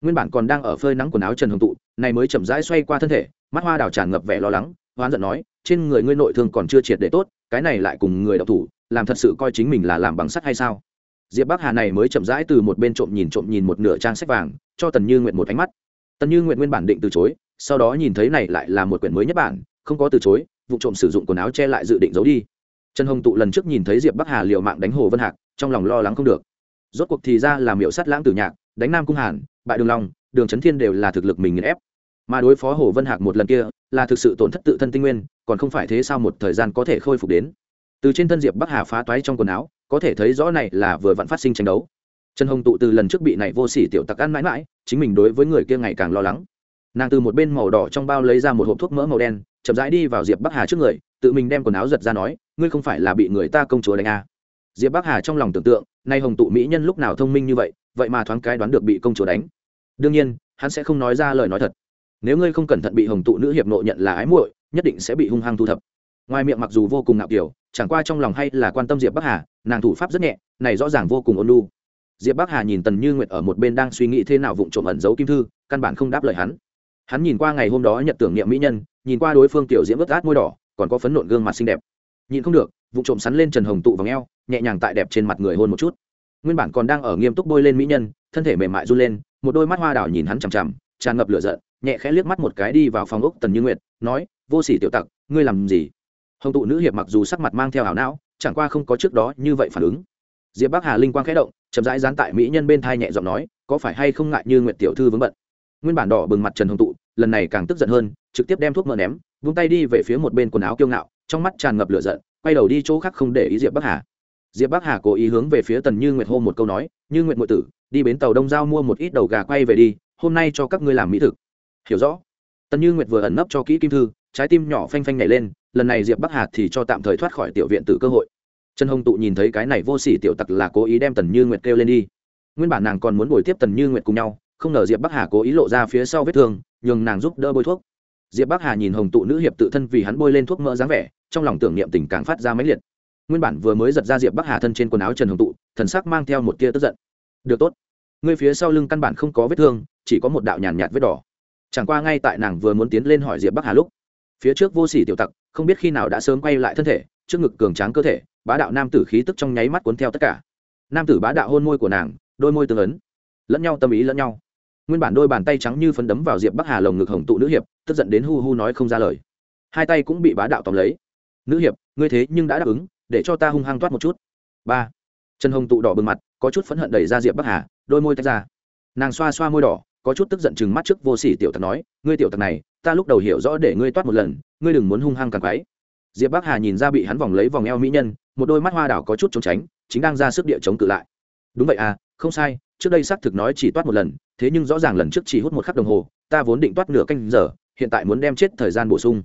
Speaker 1: Nguyên bản còn đang ở phơi nắng quần áo trần hồng tụ, này mới chậm rãi xoay qua thân thể, mắt hoa đào tràn ngập vẻ lo lắng, hoán giận nói, trên người ngươi nội thương còn chưa triệt để tốt, cái này lại cùng người đọc thủ, làm thật sự coi chính mình là làm bằng sắt hay sao? Diệp bắc hà này mới chậm rãi từ một bên trộm nhìn trộm nhìn một nửa trang sách vàng, cho tần như nguyện một ánh mắt. Tần như nguyện nguyên bản định từ chối, sau đó nhìn thấy này lại là một quyển mới nhất bản, không có từ chối vụ trộm sử dụng quần áo che lại dự định giấu đi. Trần hồng tụ lần trước nhìn thấy diệp bắc hà liều mạng đánh hồ vân hạc, trong lòng lo lắng không được. Rốt cuộc thì ra là miệu sắt lãng tử nhạc, đánh nam cung hàn, bại đường long, đường trấn thiên đều là thực lực mình nghiền ép. Mà đối phó hồ vân hạc một lần kia, là thực sự tổn thất tự thân tinh nguyên, còn không phải thế sao một thời gian có thể khôi phục đến. Từ trên thân diệp bắc hà phá toái trong quần áo, có thể thấy rõ này là vừa vặn phát sinh tranh đấu. Trần hồng tụ từ lần trước bị này vô sỉ tiểu tặc ăn mãi mãi, chính mình đối với người kia ngày càng lo lắng. Nàng từ một bên màu đỏ trong bao lấy ra một hộp thuốc mỡ màu đen chậm rãi đi vào diệp bắc hà trước người, tự mình đem quần áo giật ra nói, ngươi không phải là bị người ta công chúa đánh à. diệp bắc hà trong lòng tưởng tượng, nay hồng tụ mỹ nhân lúc nào thông minh như vậy vậy mà thoáng cái đoán được bị công chúa đánh. Đương nhiên, hắn sẽ không nói ra lời nói thật. Nếu ngươi không cẩn thận bị hồng tụ nữ hiệp nộ nhận là ái muội, nhất định sẽ bị hung hăng thu thập. Ngoài miệng mặc dù vô cùng ngạo kiểu, chẳng qua trong lòng hay là quan tâm diệp bắc hà, nàng thủ pháp rất nhẹ, này rõ ràng vô cùng ôn lu diệp bắc hà nhìn tần như nguyệt ở một bên đang suy nghĩ thế nào vụng trộm ẩn giấu kim thư, căn bản không đáp lời hắn hắn nhìn qua ngày hôm đó nhận tưởng niệm mỹ nhân, nhìn qua đối phương tiểu diễm ướt át môi đỏ, còn có phấn nộn gương mặt xinh đẹp. Nhìn không được, vụ trộm sắn lên trần hồng tụ vào ngheo nhẹ nhàng tại đẹp trên mặt người hôn một chút. Nguyên bản còn đang ở nghiêm túc bôi lên mỹ nhân, thân thể mềm mại run lên, một đôi mắt hoa đảo nhìn hắn chằm chằm, tràn ngập lửa giận, nhẹ khẽ liếc mắt một cái đi vào phòng ốc tần như nguyệt, nói, vô sỉ tiểu tặc, ngươi làm gì? Hồng tụ nữ hiệp mặc dù sắc mặt mang theo ảo não, chẳng qua không có trước đó như vậy phản ứng. Diệp bắc hà linh quang khẽ động, chậm rãi dán tại mỹ nhân bên thai nhẹ giọng nói, có phải hay không ngại như nguyệt tiểu thư vướng bận? Nguyên bản đỏ bừng mặt trần hồng tụ, lần này càng tức giận hơn, trực tiếp đem thuốc mỡ ném, vung tay đi về phía một bên quần áo kiêu ngạo, trong mắt tràn ngập lửa giận, quay đầu đi chỗ khác không để ý diệp bắc hà. Diệp bắc hà cố ý hướng về phía tần như nguyệt hô một câu nói, như nguyệt ngụy tử, đi bến tàu đông giao mua một ít đầu gà quay về đi, hôm nay cho các ngươi làm mỹ thực. Hiểu rõ. Tần như nguyệt vừa ẩn nấp cho kỹ kim thư, trái tim nhỏ phanh phanh nhảy lên, lần này diệp bắc hà thì cho tạm thời thoát khỏi tiểu viện tử cơ hội. Trần hồng tụ nhìn thấy cái này vô sỉ tiểu tặc là cố ý đem tần như nguyệt kêu lên đi. Nguyên bản nàng còn muốn bồi tiếp tần như nguyệt cùng nhau không ngờ diệp bắc hà cố ý lộ ra phía sau vết thương, nhường nàng giúp đỡ bôi thuốc. Diệp bắc hà nhìn hồng tụ nữ hiệp tự thân vì hắn bôi lên thuốc mỡ dáng vẻ, trong lòng tưởng niệm tình càng phát ra máy liệt. Nguyên bản vừa mới giật ra diệp bắc hà thân trên quần áo trần hồng tụ, thần sắc mang theo một tia tức giận. Được tốt. Ngươi phía sau lưng căn bản không có vết thương, chỉ có một đạo nhàn nhạt vết đỏ. Chẳng qua ngay tại nàng vừa muốn tiến lên hỏi diệp bắc hà lúc, phía trước vô sỉ tiểu tặc, không biết khi nào đã sớm quay lại thân thể, trước ngực cường tráng cơ thể, bá đạo nam tử khí tức trong nháy mắt cuốn theo tất cả. Nam tử bá đạo hôn môi của nàng, đôi môi tương ấn, lẫn nhau tâm ý lẫn nhau nguyên bản đôi bàn tay trắng như phấn đấm vào diệp bắc hà lồng ngực hồng tụ nữ hiệp tức giận đến hu hu nói không ra lời hai tay cũng bị bá đạo tóm lấy nữ hiệp ngươi thế nhưng đã đáp ứng để cho ta hung hăng toát một chút ba trần hồng tụ đỏ bừng mặt có chút phẫn hận đẩy ra diệp bắc hà đôi môi tách ra nàng xoa xoa môi đỏ có chút tức giận chừng mắt trước vô sỉ tiểu tặc nói ngươi tiểu tặc này ta lúc đầu hiểu rõ để ngươi toát một lần ngươi đừng muốn hung hăng càng quáy diệp bắc hà nhìn ra bị hắn vòng lấy vòng eo mỹ nhân một đôi mắt hoa đảo có chút trốn tránh chính đang ra sức địa chống cự lại đúng vậy à không sai trước đây xác thực nói chỉ toát một lần, thế nhưng rõ ràng lần trước chỉ hút một khắc đồng hồ, ta vốn định toát nửa canh giờ, hiện tại muốn đem chết thời gian bổ sung.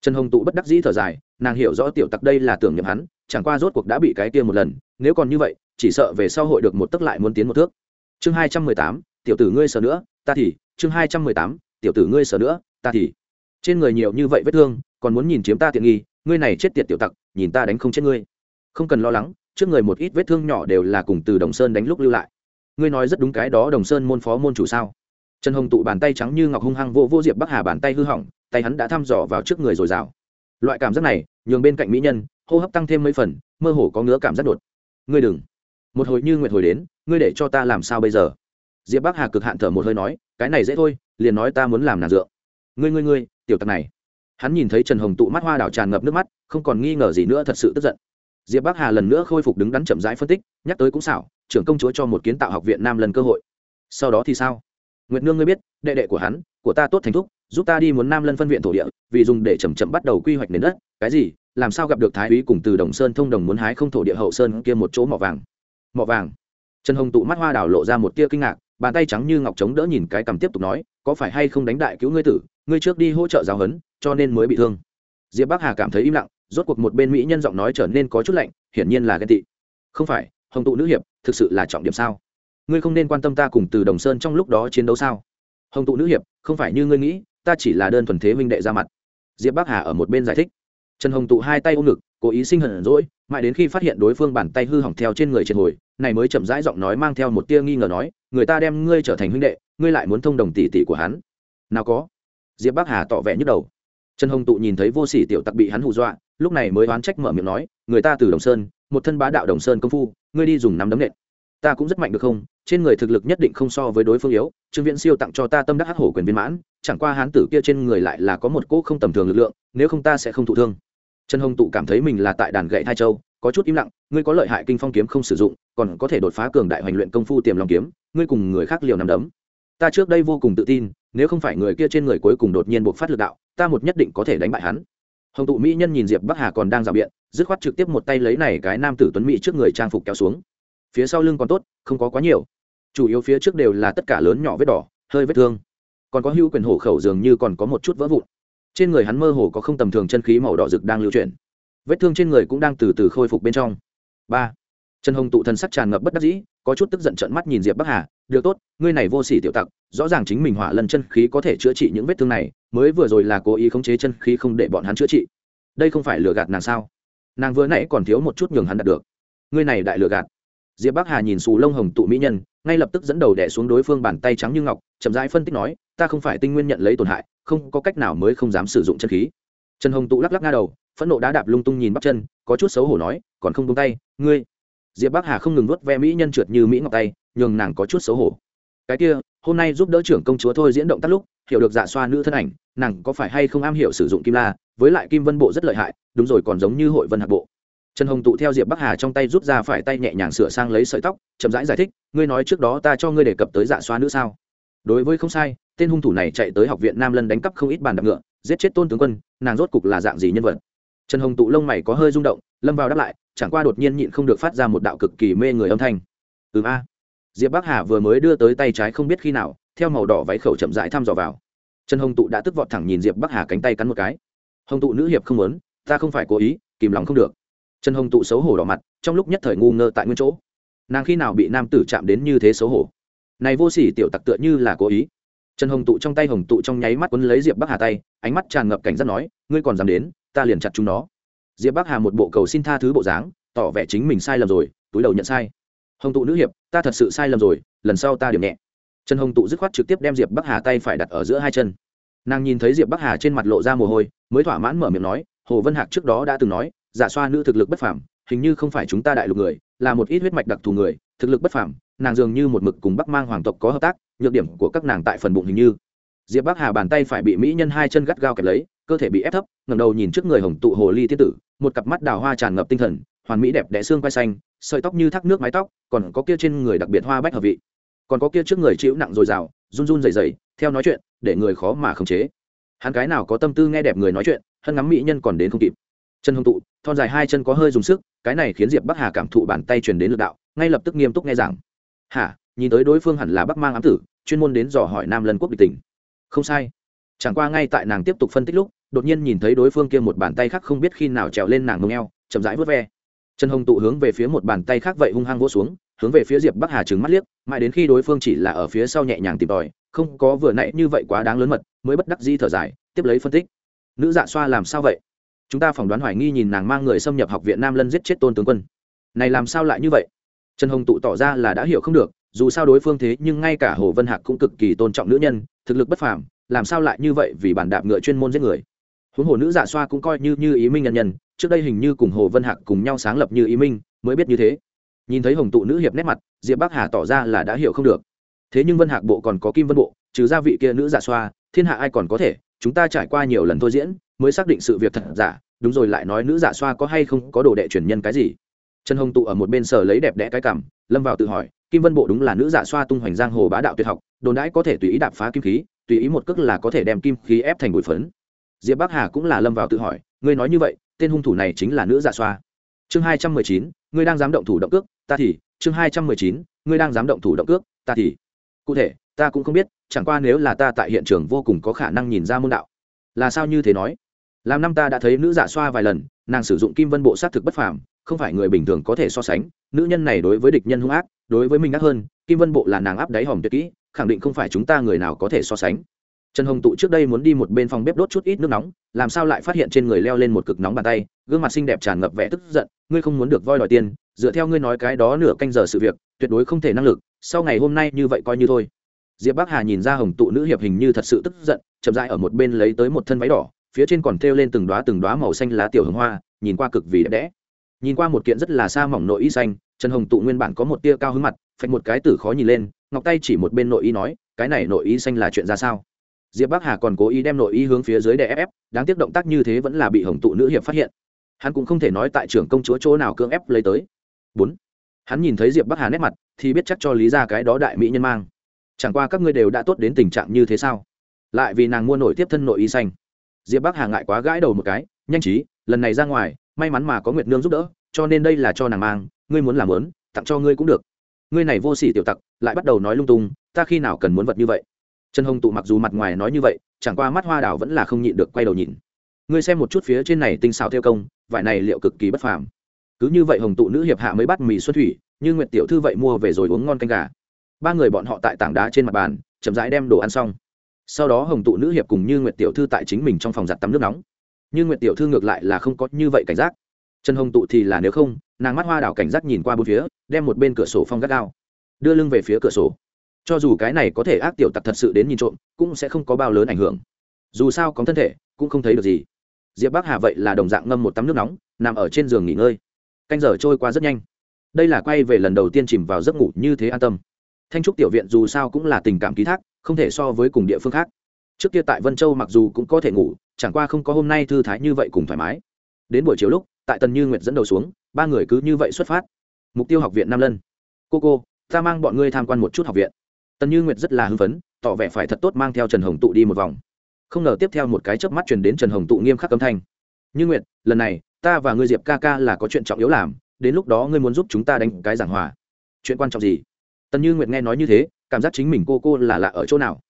Speaker 1: Trần hồng tụ bất đắc dĩ thở dài, nàng hiểu rõ tiểu tặc đây là tưởng nhầm hắn, chẳng qua rốt cuộc đã bị cái kia một lần, nếu còn như vậy, chỉ sợ về sau hội được một tức lại muốn tiến một thước. Chương hai trăm mười tám, tiểu tử ngươi sợ nữa, ta thì, chương hai trăm mười tám, tiểu tử ngươi sợ nữa, ta thì. Trên người nhiều như vậy vết thương, còn muốn nhìn chiếm ta tiện nghi, ngươi này chết tiệt tiểu tặc, nhìn ta đánh không chết ngươi. Không cần lo lắng, trước người một ít vết thương nhỏ đều là cùng từ đồng sơn đánh lúc lưu lại ngươi nói rất đúng cái đó đồng sơn môn phó môn chủ sao? Trần hồng tụ bàn tay trắng như ngọc hung hăng vô vô diệp bắc hà bàn tay hư hỏng, tay hắn đã thăm dò vào trước người rồi rào. Loại cảm giác này, nhường bên cạnh mỹ nhân, hô hấp tăng thêm mấy phần, mơ hồ có ngứa cảm giác đột. Ngươi đừng. Một hồi như nguyệt hồi đến, ngươi để cho ta làm sao bây giờ? Diệp bắc hà cực hạn thở một hơi nói, cái này dễ thôi, liền nói ta muốn làm nàng dựa. Ngươi ngươi ngươi, tiểu tặc này. Hắn nhìn thấy trần hồng tụ mắt hoa đảo tràn ngập nước mắt, không còn nghi ngờ gì nữa, thật sự tức giận. Diệp bắc hà lần nữa khôi phục đứng đắn chậm rãi phân tích, nhắc tới cũng xảo trưởng công chúa cho một kiến tạo học viện nam lần cơ hội. Sau đó thì sao? Nguyệt nương ngươi biết, đệ đệ của hắn, của ta tốt thành thúc, giúp ta đi muốn nam lân phân viện thổ địa, vì dùng để chầm chậm bắt đầu quy hoạch nền đất. Cái gì? Làm sao gặp được thái úy cùng từ đồng sơn thông đồng muốn hái không thổ địa hậu sơn kia một chỗ mỏ vàng? Mỏ vàng? Trần hồng tụ mắt hoa đảo lộ ra một tia kinh ngạc, bàn tay trắng như ngọc trống đỡ nhìn cái cầm tiếp tục nói, có phải hay không đánh đại cứu ngươi tử, ngươi trước đi hỗ trợ giáo huấn, cho nên mới bị thương. Diệp bắc hà cảm thấy im lặng, rốt cuộc một bên mỹ nhân giọng nói trở nên có chút lạnh, hiển nhiên là ghen tị. Không phải hồng tụ nữ hiệp, thực sự là trọng điểm sao? Ngươi không nên quan tâm ta cùng từ đồng sơn trong lúc đó chiến đấu sao? Hồng tụ nữ hiệp, không phải như ngươi nghĩ, ta chỉ là đơn thuần thế minh đệ ra mặt. Diệp bắc hà ở một bên giải thích. Trần hồng tụ hai tay ôm ngực, cố ý sinh hận rỗi mãi đến khi phát hiện đối phương bàn tay hư hỏng theo trên người triệt hồi, này mới chậm rãi giọng nói mang theo một tia nghi ngờ nói, người ta đem ngươi trở thành huynh đệ, ngươi lại muốn thông đồng tỷ tỷ của hắn. Nào có. Diệp bắc hà tỏ vẻ nhức đầu. Trần hồng tụ nhìn thấy vô sỉ tiểu tặc bị hắn hù dọa, lúc này mới oán trách mở miệng nói, người ta từ đồng sơn một thân bá đạo đồng sơn công phu, ngươi đi dùng nắm đấm nện. Ta cũng rất mạnh được không? Trên người thực lực nhất định không so với đối phương yếu. Trương viễn siêu tặng cho ta tâm đắc hắc hổ quyền viên mãn, chẳng qua hán tử kia trên người lại là có một cỗ không tầm thường lực lượng, nếu không ta sẽ không thụ thương. Trần hồng tụ cảm thấy mình là tại đàn gậy thai châu, có chút im lặng, ngươi có lợi hại kinh phong kiếm không sử dụng, còn có thể đột phá cường đại hoành luyện công phu tiềm lòng kiếm, ngươi cùng người khác liều nằm đấm. Ta trước đây vô cùng tự tin, nếu không phải người kia trên người cuối cùng đột nhiên buộc phát lực đạo, ta một nhất định có thể đánh bại hắn. Hồng tụ mỹ nhân nhìn diệp bắc hà còn đang rào biện dứt khoát trực tiếp một tay lấy này cái nam tử tuấn mỹ trước người trang phục kéo xuống. Phía sau lưng còn tốt, không có quá nhiều. Chủ yếu phía trước đều là tất cả lớn nhỏ vết đỏ, hơi vết thương. Còn có hưu quyền hổ khẩu dường như còn có một chút vỡ vụn. Trên người hắn mơ hồ có không tầm thường chân khí màu đỏ rực đang lưu chuyển. Vết thương trên người cũng đang từ từ khôi phục bên trong. Ba. Trần hồng tụ thần sắc tràn ngập bất đắc dĩ, có chút tức giận trận mắt nhìn diệp bắc hà, được tốt, ngươi này vô sỉ tiểu tặc, rõ ràng chính mình hỏa lần chân khí có thể chữa trị những vết thương này, mới vừa rồi là cố ý khống chế chân khí không để bọn hắn chữa trị. Đây không phải lừa gạt nàng sao? Nàng vừa nãy còn thiếu một chút nhường hắn đạt được. Ngươi này đại lừa gạt. Diệp bắc hà nhìn xù lông hồng tụ mỹ nhân, ngay lập tức dẫn đầu đẻ xuống đối phương bàn tay trắng như ngọc, chậm rãi phân tích nói, ta không phải tinh nguyên nhận lấy tổn hại, không, có cách nào mới không dám sử dụng chân khí. Trần hồng tụ lắc lắc nga đầu, phẫn nộ đá đạp lung tung nhìn bắp chân, có chút xấu hổ nói, còn không tung tay, ngươi. Diệp bắc hà không ngừng nuốt ve mỹ nhân trượt như mỹ ngọc tay, nhường nàng có chút xấu hổ. Cái kia, hôm nay giúp đỡ trưởng công chúa thôi diễn động tắt lúc hiểu được dạ xoa nữ thân ảnh nàng có phải hay không am hiểu sử dụng kim la với lại kim vân bộ rất lợi hại đúng rồi còn giống như hội vân hạc bộ. Trần hồng tụ theo diệp bắc hà trong tay rút ra phải tay nhẹ nhàng sửa sang lấy sợi tóc chậm rãi giải, giải thích ngươi nói trước đó ta cho ngươi đề cập tới dạ xoa nữ sao? Đối với không sai tên hung thủ này chạy tới học viện nam lân đánh cắp không ít bàn đạp ngựa giết chết tôn tướng quân nàng rốt cục là dạng gì nhân vật? Trần hồng tụ lông mày có hơi rung động lâm vào đáp lại chẳng qua đột nhiên nhịn không được phát ra một đạo cực kỳ mê người âm thanh. Ừ a. Diệp bắc hà vừa mới đưa tới tay trái không biết khi nào theo màu đỏ váy khẩu chậm rãi thăm dò vào. Trần hồng tụ đã tức vọt thẳng nhìn diệp bắc hà cánh tay cắn một cái. Hồng tụ nữ hiệp không muốn, ta không phải cố ý, kìm lòng không được. Trần hồng tụ xấu hổ đỏ mặt, trong lúc nhất thời ngu ngơ tại nguyên chỗ. Nàng khi nào bị nam tử chạm đến như thế xấu hổ? Này vô sỉ tiểu tặc tựa như là cố ý. Trần hồng tụ trong tay hồng tụ trong nháy mắt quấn lấy diệp bắc hà tay, ánh mắt tràn ngập cảnh giác nói, ngươi còn dám đến, ta liền chặt chúng nó. Diệp bắc hà một bộ cầu xin tha thứ bộ dáng, tỏ vẻ chính mình sai lầm rồi, túi đầu nhận sai. Hồng tụ nữ hiệp, ta thật sự sai lầm rồi, lần sau ta điểm nhẹ trần hồng tụ dứt khoát trực tiếp đem diệp bắc hà tay phải đặt ở giữa hai chân. Nàng nhìn thấy diệp bắc hà trên mặt lộ ra mồ hôi, mới thỏa mãn mở miệng nói, hồ vân hạc trước đó đã từng nói, giả xoa nữ thực lực bất phàm, hình như không phải chúng ta đại lục người, là một ít huyết mạch đặc thù người, thực lực bất phàm, nàng dường như một mực cùng bắc mang hoàng tộc có hợp tác, nhược điểm của các nàng tại phần bụng hình như. Diệp bắc hà bàn tay phải bị mỹ nhân hai chân gắt gao kẹp lấy, cơ thể bị ép thấp, ngẩng đầu nhìn trước người hồng tụ hồ ly tiên tử, một cặp mắt đào hoa tràn ngập tinh thần, hoàn mỹ đẹp đẽ xương quai xanh, sợi tóc như thác nước mái tóc, còn có kia trên người đặc biệt hoa bách hợp vị còn có kia trước người chịu nặng dồi dào, run run dày dày theo nói chuyện, để người khó mà khống chế. Hắn cái nào có tâm tư nghe đẹp người nói chuyện, hân ngắm mỹ nhân còn đến không kịp. Chân hồng tụ, thon dài hai chân có hơi dùng sức, cái này khiến diệp bắc hà cảm thụ bàn tay truyền đến lực đạo, ngay lập tức nghiêm túc nghe rằng hả nhìn tới đối phương hẳn là bắc mang ám tử, chuyên môn đến dò hỏi nam lân quốc địch tỉnh không sai. Chẳng qua ngay tại nàng tiếp tục phân tích lúc, đột nhiên nhìn thấy đối phương kia một bàn tay khác không biết khi nào trèo lên nàng mông eo, chậm rãi vớt ve. Trần hồng tụ hướng về phía một bàn tay khác vậy hung hăng vỗ xuống hướng về phía diệp bắc hà trừng mắt liếc, mãi đến khi đối phương chỉ là ở phía sau nhẹ nhàng tìm tòi, không có vừa nãy như vậy quá đáng lớn mật, mới bất đắc di thở dài, tiếp lấy phân tích. Nữ dạ xoa làm sao vậy? Chúng ta phỏng đoán hoài nghi nhìn nàng mang người xâm nhập học viện nam lân giết chết tôn tướng quân. Này làm sao lại như vậy? Trần hồng tụ tỏ ra là đã hiểu không được, dù sao đối phương thế nhưng ngay cả hồ vân hạc cũng cực kỳ tôn trọng nữ nhân, thực lực bất phàm, làm sao lại như vậy vì bản đạp ngựa chuyên môn giết người? Huống hồ nữ dạ xoa cũng coi như như ý minh nhân nhân, trước đây hình như cùng hồ vân hạc cùng nhau sáng lập như ý minh, mới biết như thế nhìn thấy hồng tụ nữ hiệp nét mặt, diệp bắc hà tỏ ra là đã hiểu không được. Thế nhưng vân hạc bộ còn có kim vân bộ, trừ gia vị kia nữ giả xoa, thiên hạ ai còn có thể, chúng ta trải qua nhiều lần thôi diễn, mới xác định sự việc thật giả, đúng rồi lại nói nữ giả xoa có hay không, có đồ đệ truyền nhân cái gì? Trần hồng tụ ở một bên sở lấy đẹp đẽ cái cảm lâm vào tự hỏi, kim vân bộ đúng là nữ giả xoa tung hoành giang hồ bá đạo tuyệt học, đồn đãi có thể tùy ý đạp phá kim khí, tùy ý một cước là có thể đem kim khí ép thành bụi phấn. Diệp bắc hà cũng là lâm vào tự hỏi, ngươi nói như vậy, tên hung thủ này chính là nữ giả xoa chương hai trăm mười chín, ngươi đang dám động thủ động cước, ta thì, chương hai trăm mười chín, ngươi đang dám động thủ động cước, ta thì. Cụ thể, ta cũng không biết, chẳng qua nếu là ta tại hiện trường vô cùng có khả năng nhìn ra môn đạo. Là sao như thế nói? Làm năm ta đã thấy nữ giả xoa vài lần, nàng sử dụng kim vân bộ sát thực bất phàm, không phải người bình thường có thể so sánh, nữ nhân này đối với địch nhân hung ác, đối với mình ác hơn, kim vân bộ là nàng áp đáy hòm tuyệt kỹ, khẳng định không phải chúng ta người nào có thể so sánh. Trần hồng tụ trước đây muốn đi một bên phòng bếp đốt chút ít nước nóng, làm sao lại phát hiện trên người leo lên một cực nóng bàn tay gương mặt xinh đẹp tràn ngập vẻ tức giận, ngươi không muốn được voi đòi tiền, dựa theo ngươi nói cái đó nửa canh giờ sự việc, tuyệt đối không thể năng lực, sau ngày hôm nay như vậy coi như thôi. Diệp bắc hà nhìn ra hồng tụ nữ hiệp hình như thật sự tức giận, chậm rãi ở một bên lấy tới một thân váy đỏ, phía trên còn thêu lên từng đoá từng đoá màu xanh lá tiểu hồng hoa, nhìn qua cực vì đẹp đẽ. Nhìn qua một kiện rất là xa mỏng nội y xanh, trần hồng tụ nguyên bản có một tia cao hứng mặt phạch một cái tử khó nhìn lên, ngọc tay chỉ một bên nội y nói, cái này nội y xanh là chuyện ra sao? Diệp bắc hà còn cố ý đem nội y hướng phía dưới để ép ép, đáng tiếc động tác như thế vẫn là bị hồng tụ nữ hiệp phát hiện hắn cũng không thể nói tại trưởng công chúa chỗ nào cưỡng ép lấy tới. Bốn, hắn nhìn thấy diệp bắc hà nét mặt, thì biết chắc cho lý ra cái đó đại mỹ nhân mang. Chẳng qua các ngươi đều đã tốt đến tình trạng như thế sao? Lại vì nàng mua nổi tiếp thân nội y xanh. Diệp bắc hà ngại quá gãi đầu một cái, nhanh trí lần này ra ngoài, may mắn mà có nguyệt nương giúp đỡ, cho nên đây là cho nàng mang, ngươi muốn làm lớn, tặng cho ngươi cũng được. Ngươi này vô sỉ tiểu tặc, lại bắt đầu nói lung tung, ta khi nào cần muốn vật như vậy? Trần hồng tụ mặc dù mặt ngoài nói như vậy, chẳng qua mắt hoa đảo vẫn là không nhịn được quay đầu nhìn ngươi xem một chút phía trên này tinh xào theo công, vải này liệu cực kỳ bất phàm. Cứ như vậy hồng tụ nữ hiệp hạ mới bắt mì xuân thủy, như nguyệt tiểu thư vậy mua về rồi uống ngon canh gà. Ba người bọn họ tại tảng đá trên mặt bàn, chậm rãi đem đồ ăn xong. Sau đó hồng tụ nữ hiệp cùng như nguyệt tiểu thư tại chính mình trong phòng giặt tắm nước nóng. Như nguyệt tiểu thư ngược lại là không có như vậy cảnh giác. Trần hồng tụ thì là nếu không, nàng mắt hoa đảo cảnh giác nhìn qua bốn phía, đem một bên cửa sổ phong gắt gao, đưa lưng về phía cửa sổ. Cho dù cái này có thể ác tiểu tặc thật sự đến nhìn trộm, cũng sẽ không có bao lớn ảnh hưởng. Dù sao có thân thể, cũng không thấy được gì diệp bắc hà vậy là đồng dạng ngâm một tắm nước nóng, nằm ở trên giường nghỉ ngơi. Canh giờ trôi qua rất nhanh. Đây là quay về lần đầu tiên chìm vào giấc ngủ như thế an tâm. Thanh trúc tiểu viện dù sao cũng là tình cảm ký thác, không thể so với cùng địa phương khác. Trước kia tại vân châu mặc dù cũng có thể ngủ, chẳng qua không có hôm nay thư thái như vậy cùng thoải mái. Đến buổi chiều lúc, tại tần như nguyệt dẫn đầu xuống, ba người cứ như vậy xuất phát. Mục tiêu học viện nam lân cô cô, ta mang bọn ngươi tham quan một chút học viện. Tần như nguyệt rất là hưng phấn, tỏ vẻ phải thật tốt mang theo trần hồng tụ đi một vòng không ngờ tiếp theo một cái chớp mắt truyền đến trần hồng tụ nghiêm khắc âm thanh. Như nguyệt, lần này, ta và ngươi diệp ca ca là có chuyện trọng yếu làm, đến lúc đó ngươi muốn giúp chúng ta đánh cái giảng hòa. Chuyện quan trọng gì? Tần như nguyệt nghe nói như thế, cảm giác chính mình cô cô là lạ ở chỗ nào.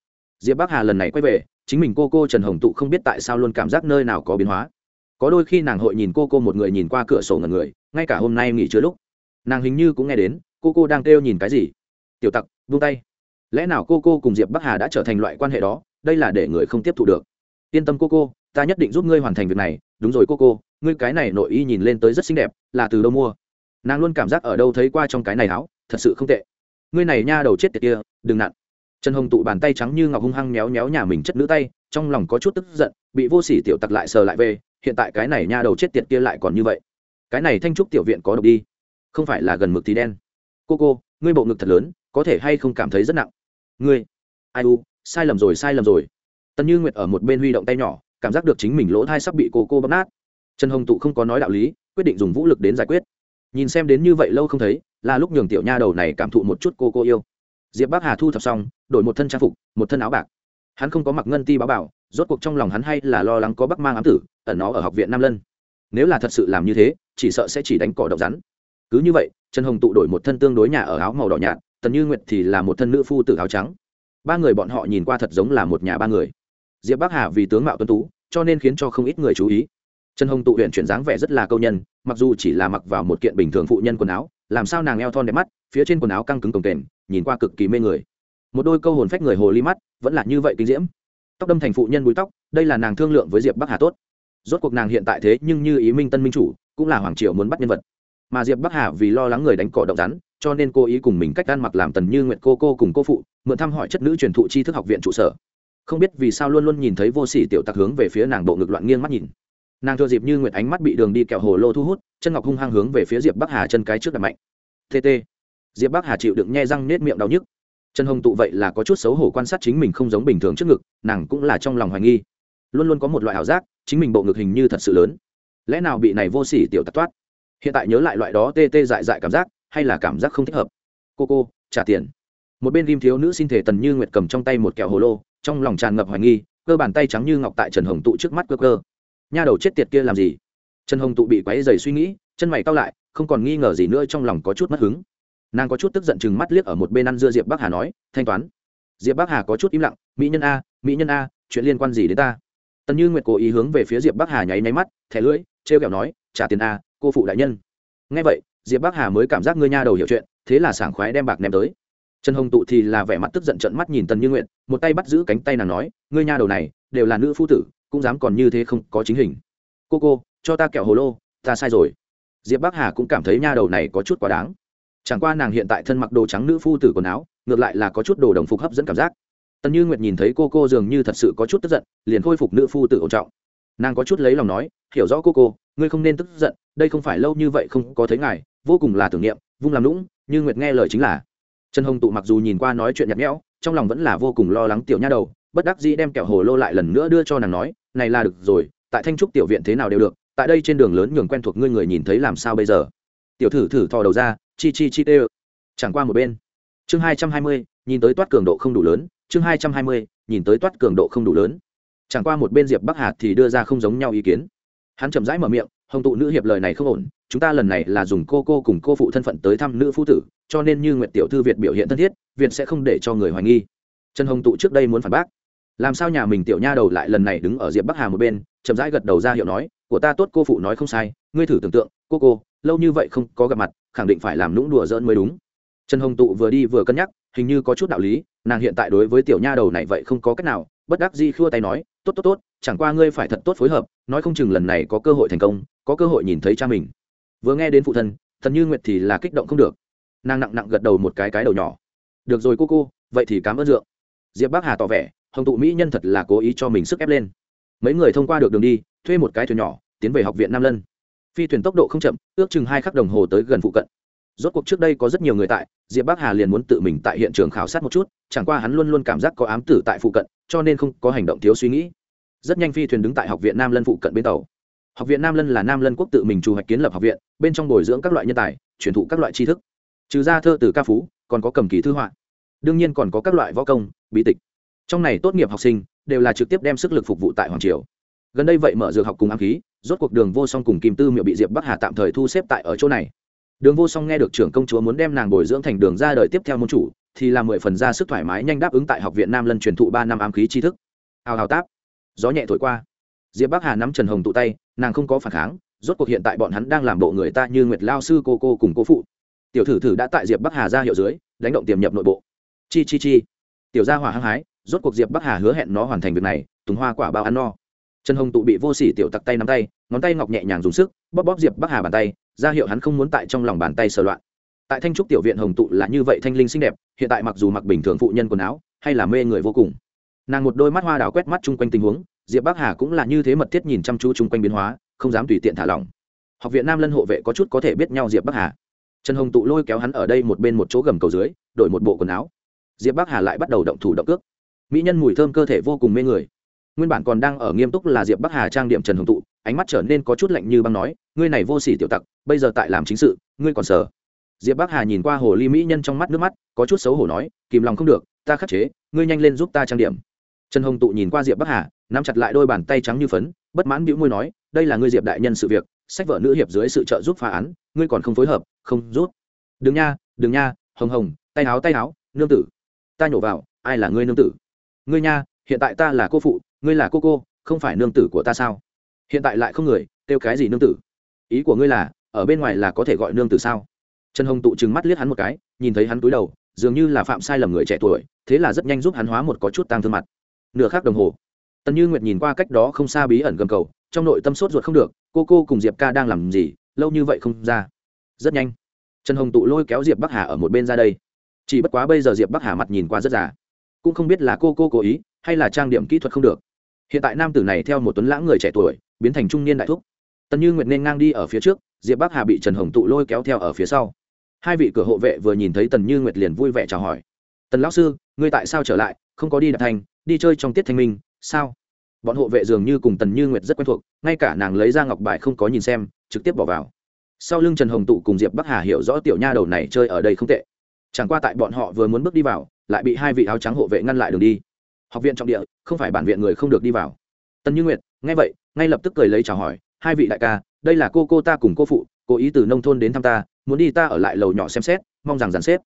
Speaker 1: Diệp bắc hà lần này quay về, chính mình cô cô trần hồng tụ không biết tại sao luôn cảm giác nơi nào có biến hóa. Có đôi khi nàng hội nhìn cô cô một người nhìn qua cửa sổ ngần người, ngay cả hôm nay nghỉ chưa lúc, nàng hình như cũng nghe đến, cô cô đang kêu nhìn cái gì. Tiểu tặc vung tay lẽ nào cô cô cùng diệp bắc hà đã trở thành loại quan hệ đó đây là để người không tiếp thu được yên tâm cô cô ta nhất định giúp ngươi hoàn thành việc này đúng rồi cô cô ngươi cái này nội y nhìn lên tới rất xinh đẹp là từ đâu mua nàng luôn cảm giác ở đâu thấy qua trong cái này áo thật sự không tệ ngươi này nha đầu chết tiệt kia đừng nặn trần hồng tụ bàn tay trắng như ngọc hung hăng méo méo nhà mình chất nữ tay trong lòng có chút tức giận bị vô sỉ tiểu tặc lại sờ lại về hiện tại cái này nha đầu chết tiệt kia lại còn như vậy cái này thanh trúc tiểu viện có độc đi không phải là gần mực thì đen cô cô ngươi bộ ngực thật lớn có thể hay không cảm thấy rất nặng ngươi, ai u, sai lầm rồi, sai lầm rồi. Tần như nguyệt ở một bên huy động tay nhỏ, cảm giác được chính mình lỗ thai sắp bị cô cô bóp nát. Trần hồng tụ không có nói đạo lý, quyết định dùng vũ lực đến giải quyết. Nhìn xem đến như vậy lâu không thấy, là lúc nhường tiểu nha đầu này cảm thụ một chút cô cô yêu. Diệp bắc hà thu thập xong, đổi một thân trang phục, một thân áo bạc. Hắn không có mặc ngân ti báo bảo, rốt cuộc trong lòng hắn hay là lo lắng có bắc mang ám tử, ẩn nó ở học viện nam lân. Nếu là thật sự làm như thế, chỉ sợ sẽ chỉ đánh cỏ độc rắn. Cứ như vậy, trần hồng tụ đổi một thân tương đối nhà ở áo màu đỏ nhạt tần như nguyệt thì là một thân nữ phu tự áo trắng. Ba người bọn họ nhìn qua thật giống là một nhà ba người. Diệp bắc hà vì tướng mạo tuân tú, cho nên khiến cho không ít người chú ý. Trần hồng tụ huyện chuyển dáng vẻ rất là câu nhân, mặc dù chỉ là mặc vào một kiện bình thường phụ nhân quần áo, làm sao nàng eo thon đẹp mắt, phía trên quần áo căng cứng cồng kềnh, nhìn qua cực kỳ mê người. Một đôi câu hồn phách người hồ ly mắt, vẫn là như vậy kinh diễm. Tóc đâm thành phụ nhân búi tóc, đây là nàng thương lượng với diệp bắc hà tốt. Rốt cuộc nàng hiện tại thế nhưng như ý minh tân minh chủ, cũng là hoàng triều muốn bắt nhân vật mà diệp bắc hà vì lo lắng người đánh cỏ động rắn, cho nên cô ý cùng mình cách ăn mặc làm tần như nguyện cô cô cùng cô phụ, mượn thăm hỏi chất nữ truyền thụ tri thức học viện trụ sở. Không biết vì sao luôn luôn nhìn thấy vô sỉ tiểu tặc hướng về phía nàng bộ ngực loạn nghiêng mắt nhìn. Nàng thừa dịp như nguyệt ánh mắt bị đường đi kẹo hồ lô thu hút, chân ngọc hung hăng hướng về phía diệp bắc hà chân cái trước đập mạnh. Tt diệp bắc hà chịu đựng nhe răng nết miệng đau nhức. Chân hồng tụ vậy là có chút xấu hổ quan sát chính mình không giống bình thường trước ngực, nàng cũng là trong lòng hoài nghi. Luôn luôn có một loại ảo giác, chính mình bộ ngực hình như thật sự lớn. Lẽ nào bị này vô sỉ tiểu tặc toát hiện tại nhớ lại loại đó tê tê dại dại cảm giác, hay là cảm giác không thích hợp? Cô cô, trả tiền. Một bên ghim thiếu nữ xin thể tần như nguyệt cầm trong tay một kẹo hồ lô, trong lòng tràn ngập hoài nghi, cơ bàn tay trắng như ngọc tại trần hồng tụ trước mắt cơ cơ. Nha đầu chết tiệt kia làm gì? Trần hồng tụ bị quáy dày suy nghĩ, chân mày cao lại, không còn nghi ngờ gì nữa trong lòng có chút mất hứng. Nàng có chút tức giận chừng mắt liếc ở một bên ăn dưa diệp bắc hà nói, thanh toán. Diệp bắc hà có chút im lặng, mỹ nhân a, mỹ nhân a, chuyện liên quan gì đến ta? Tần như nguyệt cố ý hướng về phía diệp bắc hà nháy nháy mắt, thẻ lưỡi t r e o kẹo nói, trả tiền a cô phụ đại nhân. Ngay vậy, diệp bắc hà mới cảm giác ngươi nha đầu hiểu chuyện, thế là sảng khoái đem bạc ném tới. Trần hồng tụ thì là vẻ mặt tức giận trận mắt nhìn tần như nguyện một tay bắt giữ cánh tay nàng nói, ngươi nha đầu này, đều là nữ phu tử, cũng dám còn như thế không có chính hình. Cô cô, cho ta kẹo hồ lô, ta sai rồi. Diệp bắc hà cũng cảm thấy nha đầu này có chút quá đáng. Chẳng qua nàng hiện tại thân mặc đồ trắng nữ phu tử quần áo, ngược lại là có chút đồ đồng phục hấp dẫn cảm giác. Tần như nguyệt nhìn thấy cô cô dường như thật sự có chút tức giận, liền khôi phục nữ phu tử ổn trọng. Nàng có chút lấy lòng nói, hiểu rõ cô cô ngươi không nên tức giận, đây không phải lâu như vậy không có thấy ngài, vô cùng là tưởng niệm, vung làm lũng như nguyệt nghe lời chính là. Trần hồng tụ mặc dù nhìn qua nói chuyện nhạt nhẽo, trong lòng vẫn là vô cùng lo lắng tiểu nha đầu, bất đắc dĩ đem kẹo hồ lô lại lần nữa đưa cho nàng nói, này là được rồi, tại thanh trúc tiểu viện thế nào đều được, tại đây trên đường lớn nhường quen thuộc ngươi người nhìn thấy làm sao bây giờ? Tiểu thử thử thò đầu ra, chi chi chi tê chẳng qua một bên. Chương hai trăm hai mươi, nhìn tới toát cường độ không đủ lớn, chương hai trăm hai mươi, nhìn tới toát cường độ không đủ lớn. Chẳng qua một bên diệp bắc Hà thì đưa ra không giống nhau ý kiến hắn chậm rãi mở miệng, hồng tụ nữ hiệp lời này không ổn, chúng ta lần này là dùng cô cô cùng cô phụ thân phận tới thăm nữ phu tử, cho nên như nguyệt tiểu thư việt biểu hiện thân thiết, việt sẽ không để cho người hoài nghi. Trần hồng tụ trước đây muốn phản bác. Làm sao nhà mình tiểu nha đầu lại lần này đứng ở diệp bắc hà một bên? Chậm rãi gật đầu ra hiệu nói, của ta tốt, cô phụ nói không sai, ngươi thử tưởng tượng, cô cô, lâu như vậy không có gặp mặt, khẳng định phải làm lũng đùa giỡn mới đúng. Trần hồng tụ vừa đi vừa cân nhắc, hình như có chút đạo lý, nàng hiện tại đối với tiểu nha đầu này vậy không có cách nào, bất đắc di khua tay nói, tốt tốt tốt chẳng qua ngươi phải thật tốt phối hợp, nói không chừng lần này có cơ hội thành công, có cơ hội nhìn thấy cha mình. Vừa nghe đến phụ thân, thần như nguyệt thì là kích động không được. Nàng nặng nặng gật đầu một cái cái đầu nhỏ. Được rồi cô cô, vậy thì cảm ơn dượng. Diệp bắc hà tỏ vẻ, hồng tụ mỹ nhân thật là cố ý cho mình sức ép lên. Mấy người thông qua được đường đi, thuê một cái thuyền nhỏ, tiến về học viện nam lân. Phi thuyền tốc độ không chậm, ước chừng hai khắc đồng hồ tới gần phụ cận. Rốt cuộc trước đây có rất nhiều người tại, diệp bắc hà liền muốn tự mình tại hiện trường khảo sát một chút, chẳng qua hắn luôn luôn cảm giác có ám tử tại phụ cận, cho nên không có hành động thiếu suy nghĩ rất nhanh phi thuyền đứng tại học viện nam lân phụ cận bên tàu. Học viện nam lân là nam lân quốc tự mình chủ hoạch kiến lập học viện, bên trong bồi dưỡng các loại nhân tài, truyền thụ các loại tri thức. Trừ ra thơ từ ca phú, còn có cầm kỳ thư họa. Đương nhiên còn có các loại võ công, bí tịch. Trong này tốt nghiệp học sinh đều là trực tiếp đem sức lực phục vụ tại hoàng triều. Gần đây vậy mở dược học cùng ám khí, rốt cuộc đường vô song cùng kim tư miệu bị diệp bắc hà tạm thời thu xếp tại ở chỗ này. Đường vô song nghe được trưởng công chúa muốn đem nàng bồi dưỡng thành đường ra đời tiếp theo môn chủ, thì là mười phần ra sức thoải mái nhanh đáp ứng tại học viện nam lân truyền thụ ba năm ám khí tri thức. Hào hào táp gió nhẹ thổi qua. Diệp bắc hà nắm trần hồng tụ tay, nàng không có phản kháng, rốt cuộc hiện tại bọn hắn đang làm bộ người ta như nguyệt lao sư cô cô cùng cô phụ. Tiểu thử thử đã tại diệp bắc hà ra hiệu dưới, đánh động tiềm nhập nội bộ. Chi chi chi. Tiểu gia hỏa hăng hái, rốt cuộc diệp bắc hà hứa hẹn nó hoàn thành việc này, tùng hoa quả bao ăn no. Trần hồng tụ bị vô sỉ tiểu tặc tay nắm tay, ngón tay ngọc nhẹ nhàng dùng sức, bóp bóp diệp bắc hà bàn tay, ra hiệu hắn không muốn tại trong lòng bàn tay sờ loạn. Tại thanh trúc tiểu viện hồng tụ là như vậy thanh linh xinh đẹp, hiện tại mặc dù mặc bình thường phụ nhân quần áo, hay là mê người vô cùng nàng một đôi mắt hoa đào quét mắt chung quanh tình huống, diệp bắc hà cũng là như thế mật thiết nhìn chăm chú chung quanh biến hóa, không dám tùy tiện thả lỏng. Học viện nam lân hộ vệ có chút có thể biết nhau diệp bắc hà. Trần hồng tụ lôi kéo hắn ở đây một bên một chỗ gầm cầu dưới, đổi một bộ quần áo. Diệp bắc hà lại bắt đầu động thủ động cước. Mỹ nhân mùi thơm cơ thể vô cùng mê người. Nguyên bản còn đang ở nghiêm túc là diệp bắc hà trang điểm trần hồng tụ, ánh mắt trở nên có chút lạnh như băng nói, ngươi này vô sỉ tiểu tặc, bây giờ tại làm chính sự, ngươi còn sợ diệp bắc hà nhìn qua hồ ly mỹ nhân trong mắt nước mắt, có chút xấu hổ nói, kìm lòng không được, ta khắc chế, ngươi nhanh lên giúp ta trang điểm trần hồng tụ nhìn qua diệp bắc hà, nắm chặt lại đôi bàn tay trắng như phấn, bất mãn bĩu môi nói, đây là ngươi diệp đại nhân sự việc, sách vợ nữ hiệp dưới sự trợ giúp phá án, ngươi còn không phối hợp, không rút. Đừng nha đừng nha, hồng hồng, tay áo tay áo nương tử. Ta nhổ vào, ai là ngươi nương tử? Ngươi nha, hiện tại ta là cô phụ, ngươi là cô cô, không phải nương tử của ta sao? Hiện tại lại không người, kêu cái gì nương tử? Ý của ngươi là, ở bên ngoài là có thể gọi nương tử sao? Trần hồng tụ trừng mắt liếc hắn một cái, nhìn thấy hắn túi đầu, dường như là phạm sai lầm người trẻ tuổi, thế là rất nhanh giúp hắn hóa một có chút tăng thương mặt nửa khác đồng hồ. Tần như nguyệt nhìn qua cách đó không xa bí ẩn gầm cầu, trong nội tâm sốt ruột không được, cô cô cùng diệp ca đang làm gì, lâu như vậy không ra. Rất nhanh, trần hồng tụ lôi kéo diệp bắc hà ở một bên ra đây. Chỉ bất quá bây giờ diệp bắc hà mặt nhìn qua rất già, cũng không biết là cô cô cố ý, hay là trang điểm kỹ thuật không được. Hiện tại nam tử này theo một tuấn lãng người trẻ tuổi, biến thành trung niên đại thúc. Tần như nguyệt nên ngang đi ở phía trước, diệp bắc hà bị trần hồng tụ lôi kéo theo ở phía sau. Hai vị cửa hộ vệ vừa nhìn thấy tần như nguyệt liền vui vẻ chào hỏi. Tần lão sư, ngươi tại sao trở lại? Không có đi đạp thành đi chơi trong tiết thanh minh, sao? Bọn hộ vệ dường như cùng tần như nguyệt rất quen thuộc, ngay cả nàng lấy ra ngọc bài không có nhìn xem, trực tiếp bỏ vào. Sau lưng trần hồng tụ cùng diệp bắc hà hiểu rõ tiểu nha đầu này chơi ở đây không tệ. Chẳng qua tại bọn họ vừa muốn bước đi vào, lại bị hai vị áo trắng hộ vệ ngăn lại đường đi. Học viện trọng địa, không phải bản viện người không được đi vào. Tần như nguyệt, nghe vậy, ngay lập tức cười lấy chào hỏi, hai vị đại ca, đây là cô cô ta cùng cô phụ, cố ý từ nông thôn đến thăm ta, muốn đi ta ở lại lầu nhỏ xem xét, mong rằng dàn xếp.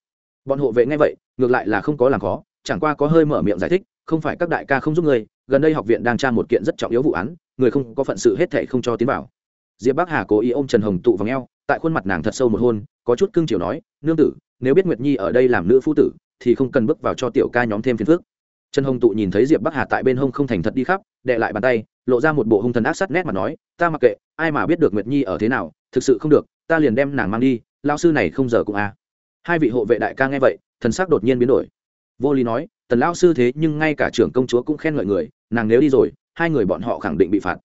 Speaker 1: Bọn hộ vệ nghe vậy, ngược lại là không có làm khó, chẳng qua có hơi mở miệng giải thích không phải các đại ca không giúp người gần đây học viện đang tra một kiện rất trọng yếu vụ án, người không có phận sự hết thệ không cho tiến vào. Diệp bắc hà cố ý ôm trần hồng tụ vào ngheo tại khuôn mặt nàng thật sâu một hôn, có chút cưng chiều nói, nương tử, nếu biết nguyệt nhi ở đây làm nữ phu tử, thì không cần bước vào cho tiểu ca nhóm thêm phiền phước trần hồng tụ nhìn thấy diệp bắc hà tại bên hông không thành thật đi khắp, đệ lại bàn tay, lộ ra một bộ hung thần ác sắt nét mà nói, ta mặc kệ, ai mà biết được nguyệt nhi ở thế nào, thực sự không được, ta liền đem nàng mang đi lao sư này không giờ cũng a hai vị hộ vệ đại ca nghe vậy, thần sắc đột nhiên biến đổi. Vô lý nói tần lão sư thế nhưng ngay cả trưởng công chúa cũng khen ngợi người, nàng nếu đi rồi, hai người bọn họ khẳng định bị phạt.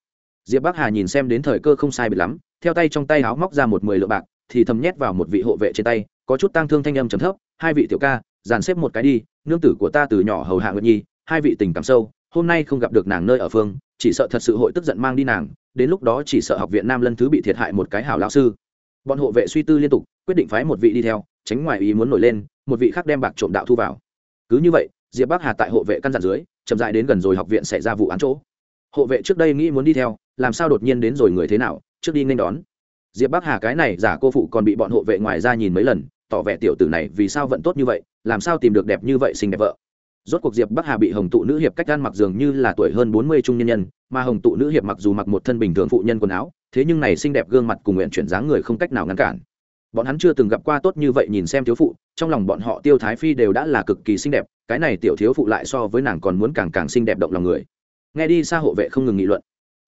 Speaker 1: Diệp bắc hà nhìn xem đến thời cơ không sai biệt lắm, theo tay trong tay áo móc ra một mười lượng bạc, thì thầm nhét vào một vị hộ vệ trên tay, có chút tang thương thanh âm trầm thấp, hai vị tiểu ca, dàn xếp một cái đi, nương tử của ta từ nhỏ hầu hạ nguyệt nhi, hai vị tình cảm sâu, hôm nay không gặp được nàng nơi ở phương, chỉ sợ thật sự hội tức giận mang đi nàng, đến lúc đó chỉ sợ học viện nam lân thứ bị thiệt hại một cái hảo lão sư. Bọn hộ vệ suy tư liên tục, quyết định phái một vị đi theo, tránh ngoài ý muốn nổi lên, một vị khác đem bạc trộm đạo thu vào. Cứ như vậy diệp bắc hà tại hộ vệ căn dặn dưới, chậm dại đến gần rồi học viện xảy ra vụ án chỗ. Hộ vệ trước đây nghĩ muốn đi theo, làm sao đột nhiên đến rồi người thế nào, trước đi nên đón. Diệp bắc hà cái này giả cô phụ còn bị bọn hộ vệ ngoài ra nhìn mấy lần, tỏ vẻ tiểu tử này vì sao vận tốt như vậy, làm sao tìm được đẹp như vậy xinh đẹp vợ. Rốt cuộc diệp bắc hà bị hồng tụ nữ hiệp cách gan mặc dường như là tuổi hơn bốn mươi trung nhân nhân, mà hồng tụ nữ hiệp mặc dù mặc một thân bình thường phụ nhân quần áo, thế nhưng này xinh đẹp gương mặt cùng nguyện chuyển dáng người không cách nào ngăn cản bọn hắn chưa từng gặp qua tốt như vậy nhìn xem thiếu phụ, trong lòng bọn họ tiêu thái phi đều đã là cực kỳ xinh đẹp, cái này tiểu thiếu phụ lại so với nàng còn muốn càng càng xinh đẹp động lòng người. Nghe đi xa hộ vệ không ngừng nghị luận.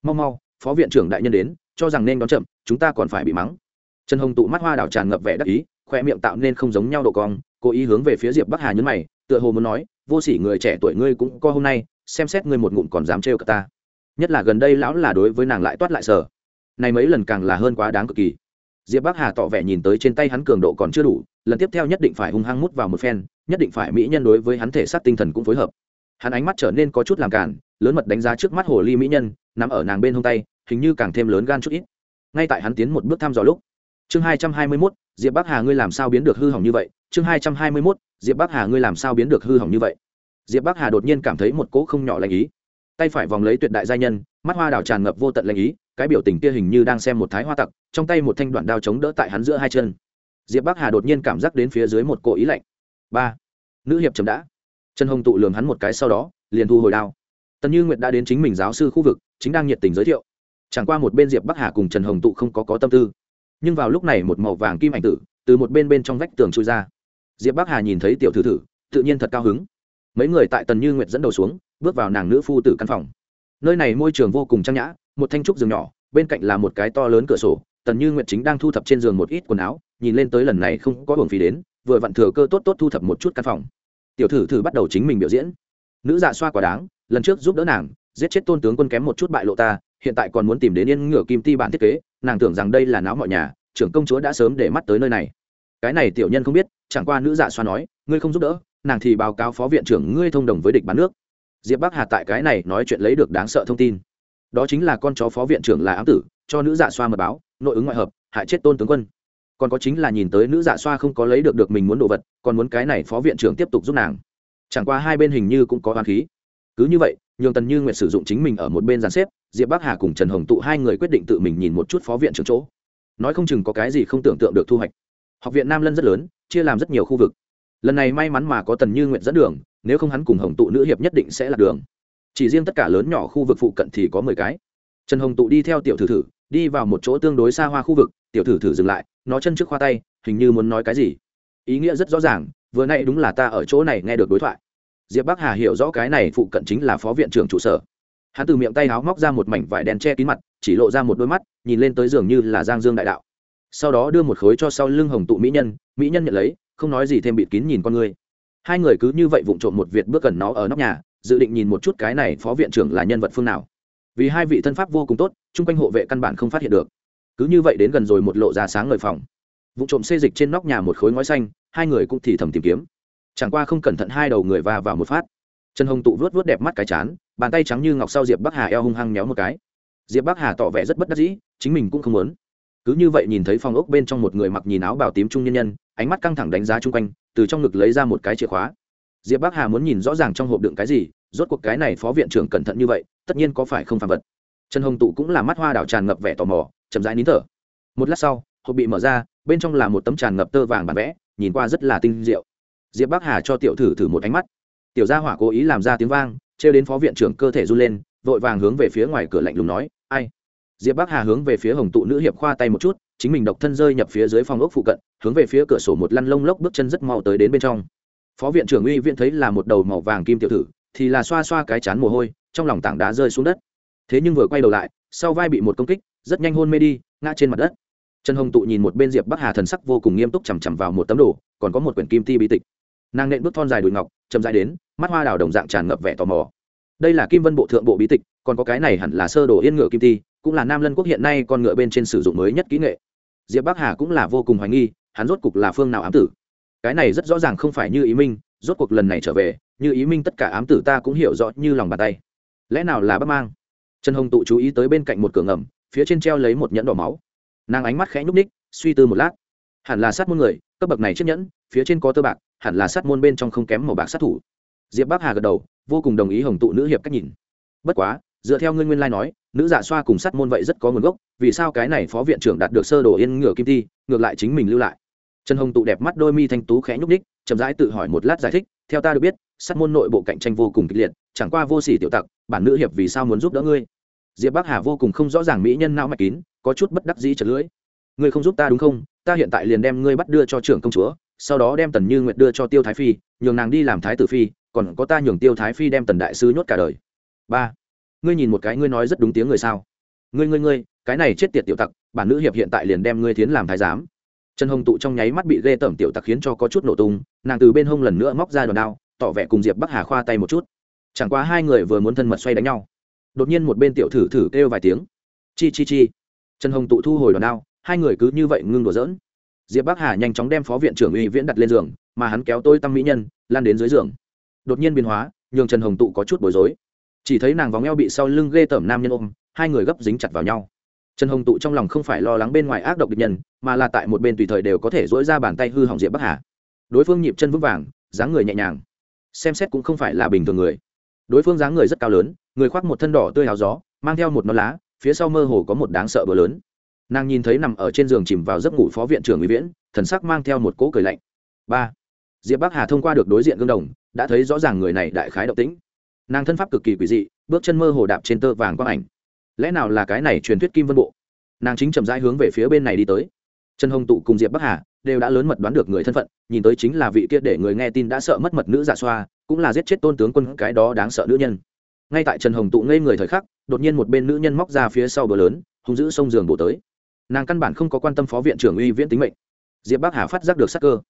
Speaker 1: Mau mau, phó viện trưởng đại nhân đến, cho rằng nên đón chậm, chúng ta còn phải bị mắng. Trần hồng tụ mắt hoa đảo tràn ngập vẻ đắc ý, khoe miệng tạo nên không giống nhau độ cong, cố ý hướng về phía diệp bắc hà nhấn mày, tựa hồ muốn nói, vô sỉ người trẻ tuổi ngươi cũng co hôm nay, xem xét ngươi một ngụm còn dám trêu cả ta. Nhất là gần đây lão là đối với nàng lại toát lại sở. Này mấy lần càng là hơn quá đáng cực kỳ diệp bắc hà tỏ vẻ nhìn tới trên tay hắn cường độ còn chưa đủ, lần tiếp theo nhất định phải hung hăng mút vào một phen, nhất định phải mỹ nhân đối với hắn thể xác tinh thần cũng phối hợp. Hắn ánh mắt trở nên có chút làm cản lớn mật đánh giá trước mắt hồ ly mỹ nhân, nằm ở nàng bên hông tay, hình như càng thêm lớn gan chút ít. Ngay tại hắn tiến một bước thăm dò lúc, chương hai trăm hai mươi mốt, diệp bắc hà ngươi làm sao biến được hư hỏng như vậy? Chương hai trăm hai mươi mốt, diệp bắc hà ngươi làm sao biến được hư hỏng như vậy? Diệp bắc hà đột nhiên cảm thấy một cỗ không nhỏ lạnh ý tay phải vòng lấy tuyệt đại gia nhân, mắt hoa đào tràn ngập vô tận lạnh ý, cái biểu tình kia hình như đang xem một thái hoa tặc, trong tay một thanh đoạn đao chống đỡ tại hắn giữa hai chân. Diệp bắc hà đột nhiên cảm giác đến phía dưới một cỗ ý lạnh. Ba, nữ hiệp chấm đã. Trần hồng tụ lường hắn một cái sau đó, liền thu hồi đao. Tần như nguyệt đã đến chính mình giáo sư khu vực, chính đang nhiệt tình giới thiệu. Chẳng qua một bên diệp bắc hà cùng trần hồng tụ không có có tâm tư. Nhưng vào lúc này một màu vàng kim ảnh tử từ một bên bên trong vách tường trôi ra. Diệp bắc hà nhìn thấy tiểu thử thử, tự nhiên thật cao hứng. Mấy người tại tần như nguyệt dẫn đầu xuống bước vào nàng nữ phu tử căn phòng. Nơi này môi trường vô cùng trang nhã, một thanh trúc giường nhỏ, bên cạnh là một cái to lớn cửa sổ, tần như nguyệt chính đang thu thập trên giường một ít quần áo, nhìn lên tới lần này không có hưởng phí đến, vừa vặn thừa cơ tốt tốt thu thập một chút căn phòng. Tiểu thử thử bắt đầu chính mình biểu diễn. Nữ dạ xoa quả đáng, lần trước giúp đỡ nàng, giết chết tôn tướng quân kém một chút bại lộ ta, hiện tại còn muốn tìm đến yên ngựa kim ti bản thiết kế, nàng tưởng rằng đây là náo mọi nhà, trưởng công chúa đã sớm để mắt tới nơi này. Cái này tiểu nhân không biết, chẳng qua nữ dạ xoa nói, ngươi không giúp đỡ, nàng thì báo cáo phó viện trưởng ngươi thông đồng với địch bán nước diệp bắc hà tại cái này nói chuyện lấy được đáng sợ thông tin. Đó chính là con chó phó viện trưởng là ám tử, cho nữ dạ xoa mật báo, nội ứng ngoại hợp, hại chết tôn tướng quân. Còn có chính là nhìn tới nữ dạ xoa không có lấy được được mình muốn đồ vật, còn muốn cái này phó viện trưởng tiếp tục giúp nàng. Chẳng qua hai bên hình như cũng có hoàn khí. Cứ như vậy, nhường tần như nguyệt sử dụng chính mình ở một bên giàn xếp, diệp bắc hà cùng trần hồng tụ hai người quyết định tự mình nhìn một chút phó viện trưởng chỗ. Nói không chừng có cái gì không tưởng tượng được thu hoạch. Học viện nam lân rất lớn, chia làm rất nhiều khu vực. Lần này may mắn mà có tần như nguyện dẫn đường nếu không hắn cùng hồng tụ nữ hiệp nhất định sẽ là đường. Chỉ riêng tất cả lớn nhỏ khu vực phụ cận thì có mười cái. Trần hồng tụ đi theo tiểu thử thử, đi vào một chỗ tương đối xa hoa khu vực, tiểu thử thử dừng lại, nó chân trước khoa tay, hình như muốn nói cái gì. Ý nghĩa rất rõ ràng, vừa nay đúng là ta ở chỗ này nghe được đối thoại. Diệp bắc hà hiểu rõ cái này phụ cận chính là phó viện trưởng trụ sở. Hắn từ miệng tay háo móc ra một mảnh vải đen che kín mặt, chỉ lộ ra một đôi mắt, nhìn lên tới giường như là giang dương đại đạo. Sau đó đưa một khối cho sau lưng hồng tụ mỹ nhân mỹ nhân nhận lấy, không nói gì thêm bịt kín nhìn con người hai người cứ như vậy vụng trộm một việc bước gần nó ở nóc nhà, dự định nhìn một chút cái này phó viện trưởng là nhân vật phương nào. Vì hai vị thân pháp vô cùng tốt, chung quanh hộ vệ căn bản không phát hiện được. Cứ như vậy đến gần rồi một lộ ra sáng ngời phòng. Vụ trộm xê dịch trên nóc nhà một khối ngói xanh, hai người cũng thì thầm tìm kiếm. Chẳng qua không cẩn thận hai đầu người va vào một phát. Trần hồng tụ vớt vớt đẹp mắt cái chán, bàn tay trắng như ngọc sau diệp bắc hà eo hung hăng méo một cái. Diệp bắc hà tỏ vẻ rất bất đắc dĩ, chính mình cũng không muốn cứ như vậy nhìn thấy phòng ốc bên trong một người mặc nhìn áo bảo tím trung nhân nhân, ánh mắt căng thẳng đánh giá chung quanh, từ trong ngực lấy ra một cái chìa khóa. Diệp bắc hà muốn nhìn rõ ràng trong hộp đựng cái gì, rốt cuộc cái này phó viện trưởng cẩn thận như vậy, tất nhiên có phải không phạm vật. Trần hồng tụ cũng là mắt hoa đảo tràn ngập vẻ tò mò, chậm rãi nín thở. Một lát sau, hộp bị mở ra, bên trong là một tấm tràn ngập tơ vàng bản vẽ, nhìn qua rất là tinh diệu. Diệp bắc hà cho tiểu thử thử một ánh mắt. Tiểu gia hỏa cố ý làm ra tiếng vang, trêu đến phó viện trưởng cơ thể run lên, vội vàng hướng về phía ngoài cửa lạnh lùng nói, ai? Diệp bắc hà hướng về phía hồng tụ nữ hiệp khoa tay một chút, chính mình độc thân rơi nhập phía dưới phòng ốc phụ cận, hướng về phía cửa sổ một lăn lông lốc bước chân rất mau tới đến bên trong. Phó viện trưởng uy viện thấy là một đầu màu vàng kim tiểu thử thì là xoa xoa cái chán mồ hôi, trong lòng tảng đá rơi xuống đất. Thế nhưng vừa quay đầu lại, sau vai bị một công kích, rất nhanh hôn mê đi, ngã trên mặt đất. Trần hồng tụ nhìn một bên diệp bắc hà thần sắc vô cùng nghiêm túc chằm chằm vào một tấm đồ, còn có một quyển kim ti bí tịch. Nàng nện bước thon dài đùi ngọc, chậm dài đến, mắt hoa đào đồng dạng tràn ngập vẻ tò mò. Đây là kim vân bộ thượng bộ bí tịch, còn có cái này hẳn là sơ đồ yên ngựa kim ti cũng là nam lân quốc hiện nay con ngựa bên trên sử dụng mới nhất kỹ nghệ. Diệp bắc hà cũng là vô cùng hoài nghi, hắn rốt cục là phương nào ám tử? Cái này rất rõ ràng không phải như ý minh, rốt cuộc lần này trở về, như ý minh tất cả ám tử ta cũng hiểu rõ như lòng bàn tay. Lẽ nào là bắc mang? Trần hồng tụ chú ý tới bên cạnh một cửa ngầm, phía trên treo lấy một nhẫn đỏ máu. Nàng ánh mắt khẽ nhúc ních suy tư một lát. Hẳn là sát môn người, cấp bậc này chiếc nhẫn, phía trên có tơ bạc, hẳn là sát môn bên trong không kém màu bạc sát thủ. Diệp bắc hà gật đầu, vô cùng đồng ý hồng tụ nữ hiệp cách nhìn. Bất quá, dựa theo ngươi nguyên lai nói nữ dạ xoa cùng sắt môn vậy rất có nguồn gốc, vì sao cái này phó viện trưởng đạt được sơ đồ yên ngựa kim thi, ngược lại chính mình lưu lại? Trần hồng tụ đẹp mắt đôi mi thanh tú khẽ nhúc ních chậm rãi tự hỏi một lát giải thích, theo ta được biết, sắt môn nội bộ cạnh tranh vô cùng kịch liệt, chẳng qua vô sỉ tiểu tặc, bản nữ hiệp vì sao muốn giúp đỡ ngươi? Diệp bắc hà vô cùng không rõ ràng mỹ nhân não mạch kín, có chút bất đắc dĩ chật lưỡi. Ngươi không giúp ta đúng không? Ta hiện tại liền đem ngươi bắt đưa cho trưởng công chúa, sau đó đem tần như nguyệt đưa cho tiêu thái phi, nhường nàng đi làm thái tử phi, còn có ta nhường tiêu thái phi đem tần đại sứ nhốt cả đời. Ba ngươi nhìn một cái ngươi nói rất đúng tiếng người sao? Ngươi ngươi ngươi, cái này chết tiệt tiểu tặc, bản nữ hiệp hiện tại liền đem ngươi tiến làm thái giám. Trần hồng tụ trong nháy mắt bị ghê tởm tiểu tặc khiến cho có chút nổ tung, nàng từ bên hông lần nữa móc ra đòn đao, tỏ vẻ cùng diệp bắc hà khoa tay một chút. Chẳng qua hai người vừa muốn thân mật xoay đánh nhau, đột nhiên một bên tiểu thử thử kêu vài tiếng. Chi chi chi. Trần hồng tụ thu hồi đòn đao, hai người cứ như vậy ngưng đổ dỡn diệp bắc hà nhanh chóng đem phó viện trưởng uy viễn đặt lên giường, mà hắn kéo tôi tăng mỹ nhân lan đến dưới giường. Đột nhiên biến hóa, nhường trần hồng tụ có chút bối rối chỉ thấy nàng vòng eo bị sau lưng ghê tởm nam nhân ôm, hai người gấp dính chặt vào nhau. Trần hồng tụ trong lòng không phải lo lắng bên ngoài ác độc địch nhân, mà là tại một bên tùy thời đều có thể dỗi ra bàn tay hư hỏng diệp bắc hà. Đối phương nhịp chân vững vàng, dáng người nhẹ nhàng. Xem xét cũng không phải là bình thường người. Đối phương dáng người rất cao lớn, người khoác một thân đỏ tươi áo gió, mang theo một non lá, phía sau mơ hồ có một đáng sợ bờ lớn. Nàng nhìn thấy nằm ở trên giường chìm vào giấc ngủ phó viện trưởng ủy viễn, thần sắc mang theo một cỗ cười lạnh. Ba. Diệp bắc hà thông qua được đối diện gương đồng, đã thấy rõ ràng người này đại khái động tĩnh nàng thân pháp cực kỳ quỷ dị, bước chân mơ hồ đạp trên tơ vàng quang ảnh. Lẽ nào là cái này truyền thuyết kim vân bộ? Nàng chính chậm rãi hướng về phía bên này đi tới. Trần hồng tụ cùng diệp bắc hà đều đã lớn mật đoán được người thân phận, nhìn tới chính là vị kia để người nghe tin đã sợ mất mật nữ giả xoa, cũng là giết chết tôn tướng quân cái đó đáng sợ nữ nhân. Ngay tại trần hồng tụ ngây người thời khắc, đột nhiên một bên nữ nhân móc ra phía sau bờ lớn, hung giữ sông giường bổ tới. Nàng căn bản không có quan tâm phó viện trưởng uy viễn tính mệnh. Diệp bắc hà phát giác được sắc cơ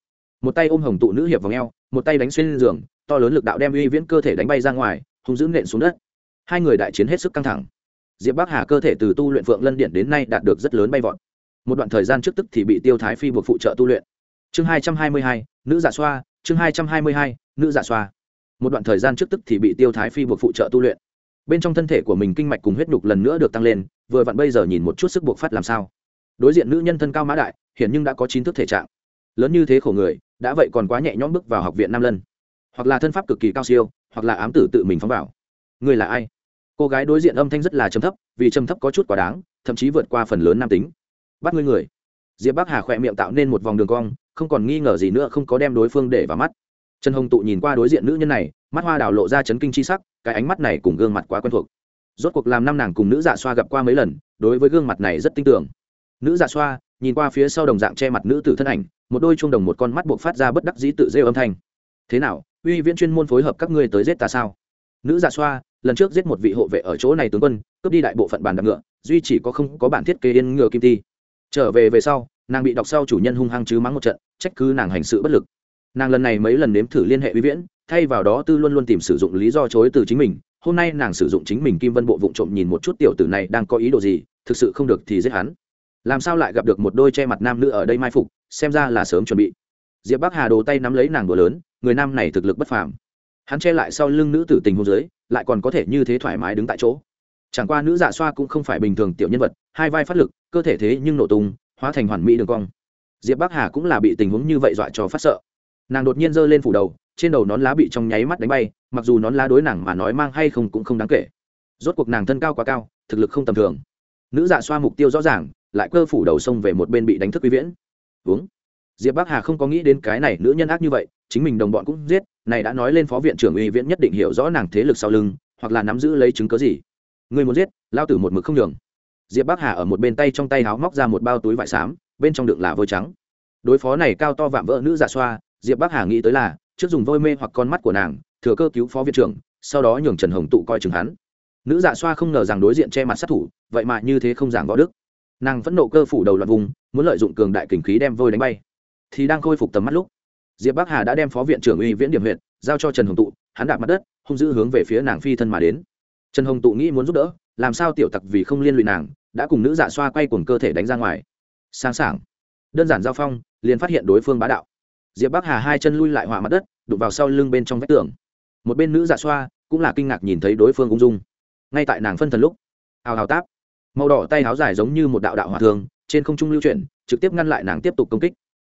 Speaker 1: một tay ôm hồng tụ nữ hiệp vào ngheo một tay đánh xuyên giường, to lớn lực đạo đem uy viễn cơ thể đánh bay ra ngoài, hung dữ nện xuống đất. Hai người đại chiến hết sức căng thẳng. Diệp bắc hà cơ thể từ tu luyện phượng lân điện đến nay đạt được rất lớn bay vọt. Một đoạn thời gian trước tức thì bị tiêu thái phi buộc phụ trợ tu luyện. Chương hai trăm hai mươi hai, nữ giả xoa, chương hai trăm hai mươi hai, nữ giả xoa. Một đoạn thời gian trước tức thì bị tiêu thái phi buộc phụ trợ tu luyện. Bên trong thân thể của mình kinh mạch cùng huyết nhục lần nữa được tăng lên, vừa vặn bây giờ nhìn một chút sức buộc phát làm sao. Đối diện nữ nhân thân cao mã đại hiện nhưng đã có chín thức thể trạng. Lớn như thế khổ người đã vậy còn quá nhẹ nhõm bước vào học viện nam lân. Hoặc là thân pháp cực kỳ cao siêu, hoặc là ám tử tự mình phóng vào. Người là ai? Cô gái đối diện âm thanh rất là trầm thấp, vì trầm thấp có chút quá đáng, thậm chí vượt qua phần lớn nam tính. Bắt ngươi người. Diệp bắc hà khỏe miệng tạo nên một vòng đường cong, không còn nghi ngờ gì nữa, không có đem đối phương để vào mắt. Trần hồng tụ nhìn qua đối diện nữ nhân này, mắt hoa đào lộ ra chấn kinh c h i sắc, cái ánh mắt này cùng gương mặt quá quen thuộc. Rốt cuộc làm năm nàng cùng nữ dạ xoa gặp qua mấy lần, đối với gương mặt này rất tin tưởng nữ dạ xoa, nhìn qua phía sau đồng dạng che mặt nữ tử thân ảnh, một đôi chuông đồng một con mắt buộc phát ra bất đắc dĩ tự rêu âm thanh. Thế nào, uy viễn chuyên môn phối hợp các ngươi tới giết ta sao? Nữ dạ xoa, lần trước giết một vị hộ vệ ở chỗ này tướng quân, cướp đi đại bộ phận bàn đạp ngựa, duy chỉ có không có bản thiết kế yên ngựa kim ti. Trở về về sau, nàng bị đọc sau chủ nhân hung hăng chứ mắng một trận, trách cứ nàng hành sự bất lực. Nàng lần này mấy lần nếm thử liên hệ uy viễn, thay vào đó tư luôn luôn tìm sử dụng lý do chối từ chính mình. Hôm nay nàng sử dụng chính mình kim vân bộ vụng trộm nhìn một chút tiểu tử này đang có ý đồ gì, thực sự không được thì giết hắn làm sao lại gặp được một đôi che mặt nam nữ ở đây mai phục xem ra là sớm chuẩn bị. Diệp bắc hà đồ tay nắm lấy nàng đùa lớn người nam này thực lực bất phàm. Hắn che lại sau lưng nữ tử tình hôn giới, lại còn có thể như thế thoải mái đứng tại chỗ. Chẳng qua nữ dạ xoa cũng không phải bình thường tiểu nhân vật hai vai phát lực cơ thể thế nhưng nổ tung hóa thành hoàn mỹ đường cong. Diệp bắc hà cũng là bị tình huống như vậy dọa cho phát sợ. Nàng đột nhiên giơ lên phủ đầu trên đầu nón lá bị trong nháy mắt đánh bay mặc dù nón lá đối nàng mà nói mang hay không cũng không đáng kể. Rốt cuộc nàng thân cao quá cao thực lực không tầm thường. Nữ dạ xoa mục tiêu rõ ràng lại cơ phủ đầu sông về một bên bị đánh thức quý viễn. Uống. Diệp bắc hà không có nghĩ đến cái này nữ nhân ác như vậy, chính mình đồng bọn cũng giết, này đã nói lên phó viện trưởng uy viễn nhất định hiểu rõ nàng thế lực sau lưng, hoặc là nắm giữ lấy chứng cớ gì. Người muốn giết, lao tử một mực không đường diệp bắc hà ở một bên tay trong tay háo móc ra một bao túi vải xám, bên trong đựng là vôi trắng. Đối phó này cao to vạm vỡ nữ dạ xoa, diệp bắc hà nghĩ tới là, trước dùng vôi mê hoặc con mắt của nàng, thừa cơ cứu phó viện trưởng, sau đó nhường trần hồng tụ coi chừng hắn. Nữ dạ xoa không ngờ rằng đối diện che mặt sát thủ, vậy mà như thế không giảng võ đức nàng phẫn nộ cơ phủ đầu loạn vùng, muốn lợi dụng cường đại kình khí đem vôi đánh bay. Thì đang khôi phục tầm mắt lúc, diệp bắc hà đã đem phó viện trưởng uy viễn điểm huyện giao cho trần hồng tụ, hắn đạp mặt đất, hung dữ hướng về phía nàng phi thân mà đến. Trần hồng tụ nghĩ muốn giúp đỡ, làm sao tiểu tặc vì không liên lụy nàng, đã cùng nữ dạ xoa quay cuồng cơ thể đánh ra ngoài. Sáng sảng. Đơn giản giao phong, liền phát hiện đối phương bá đạo. Diệp bắc hà hai chân lui lại hỏa mặt đất, đụng vào sau lưng bên trong vách tường. Một bên nữ dạ xoa cũng là kinh ngạc nhìn thấy đối phương ung dung. Ngay tại nàng phân thần lúc hào hào táp màu đỏ tay háo dài giống như một đạo đạo hòa thường trên không trung lưu chuyển, trực tiếp ngăn lại nàng tiếp tục công kích.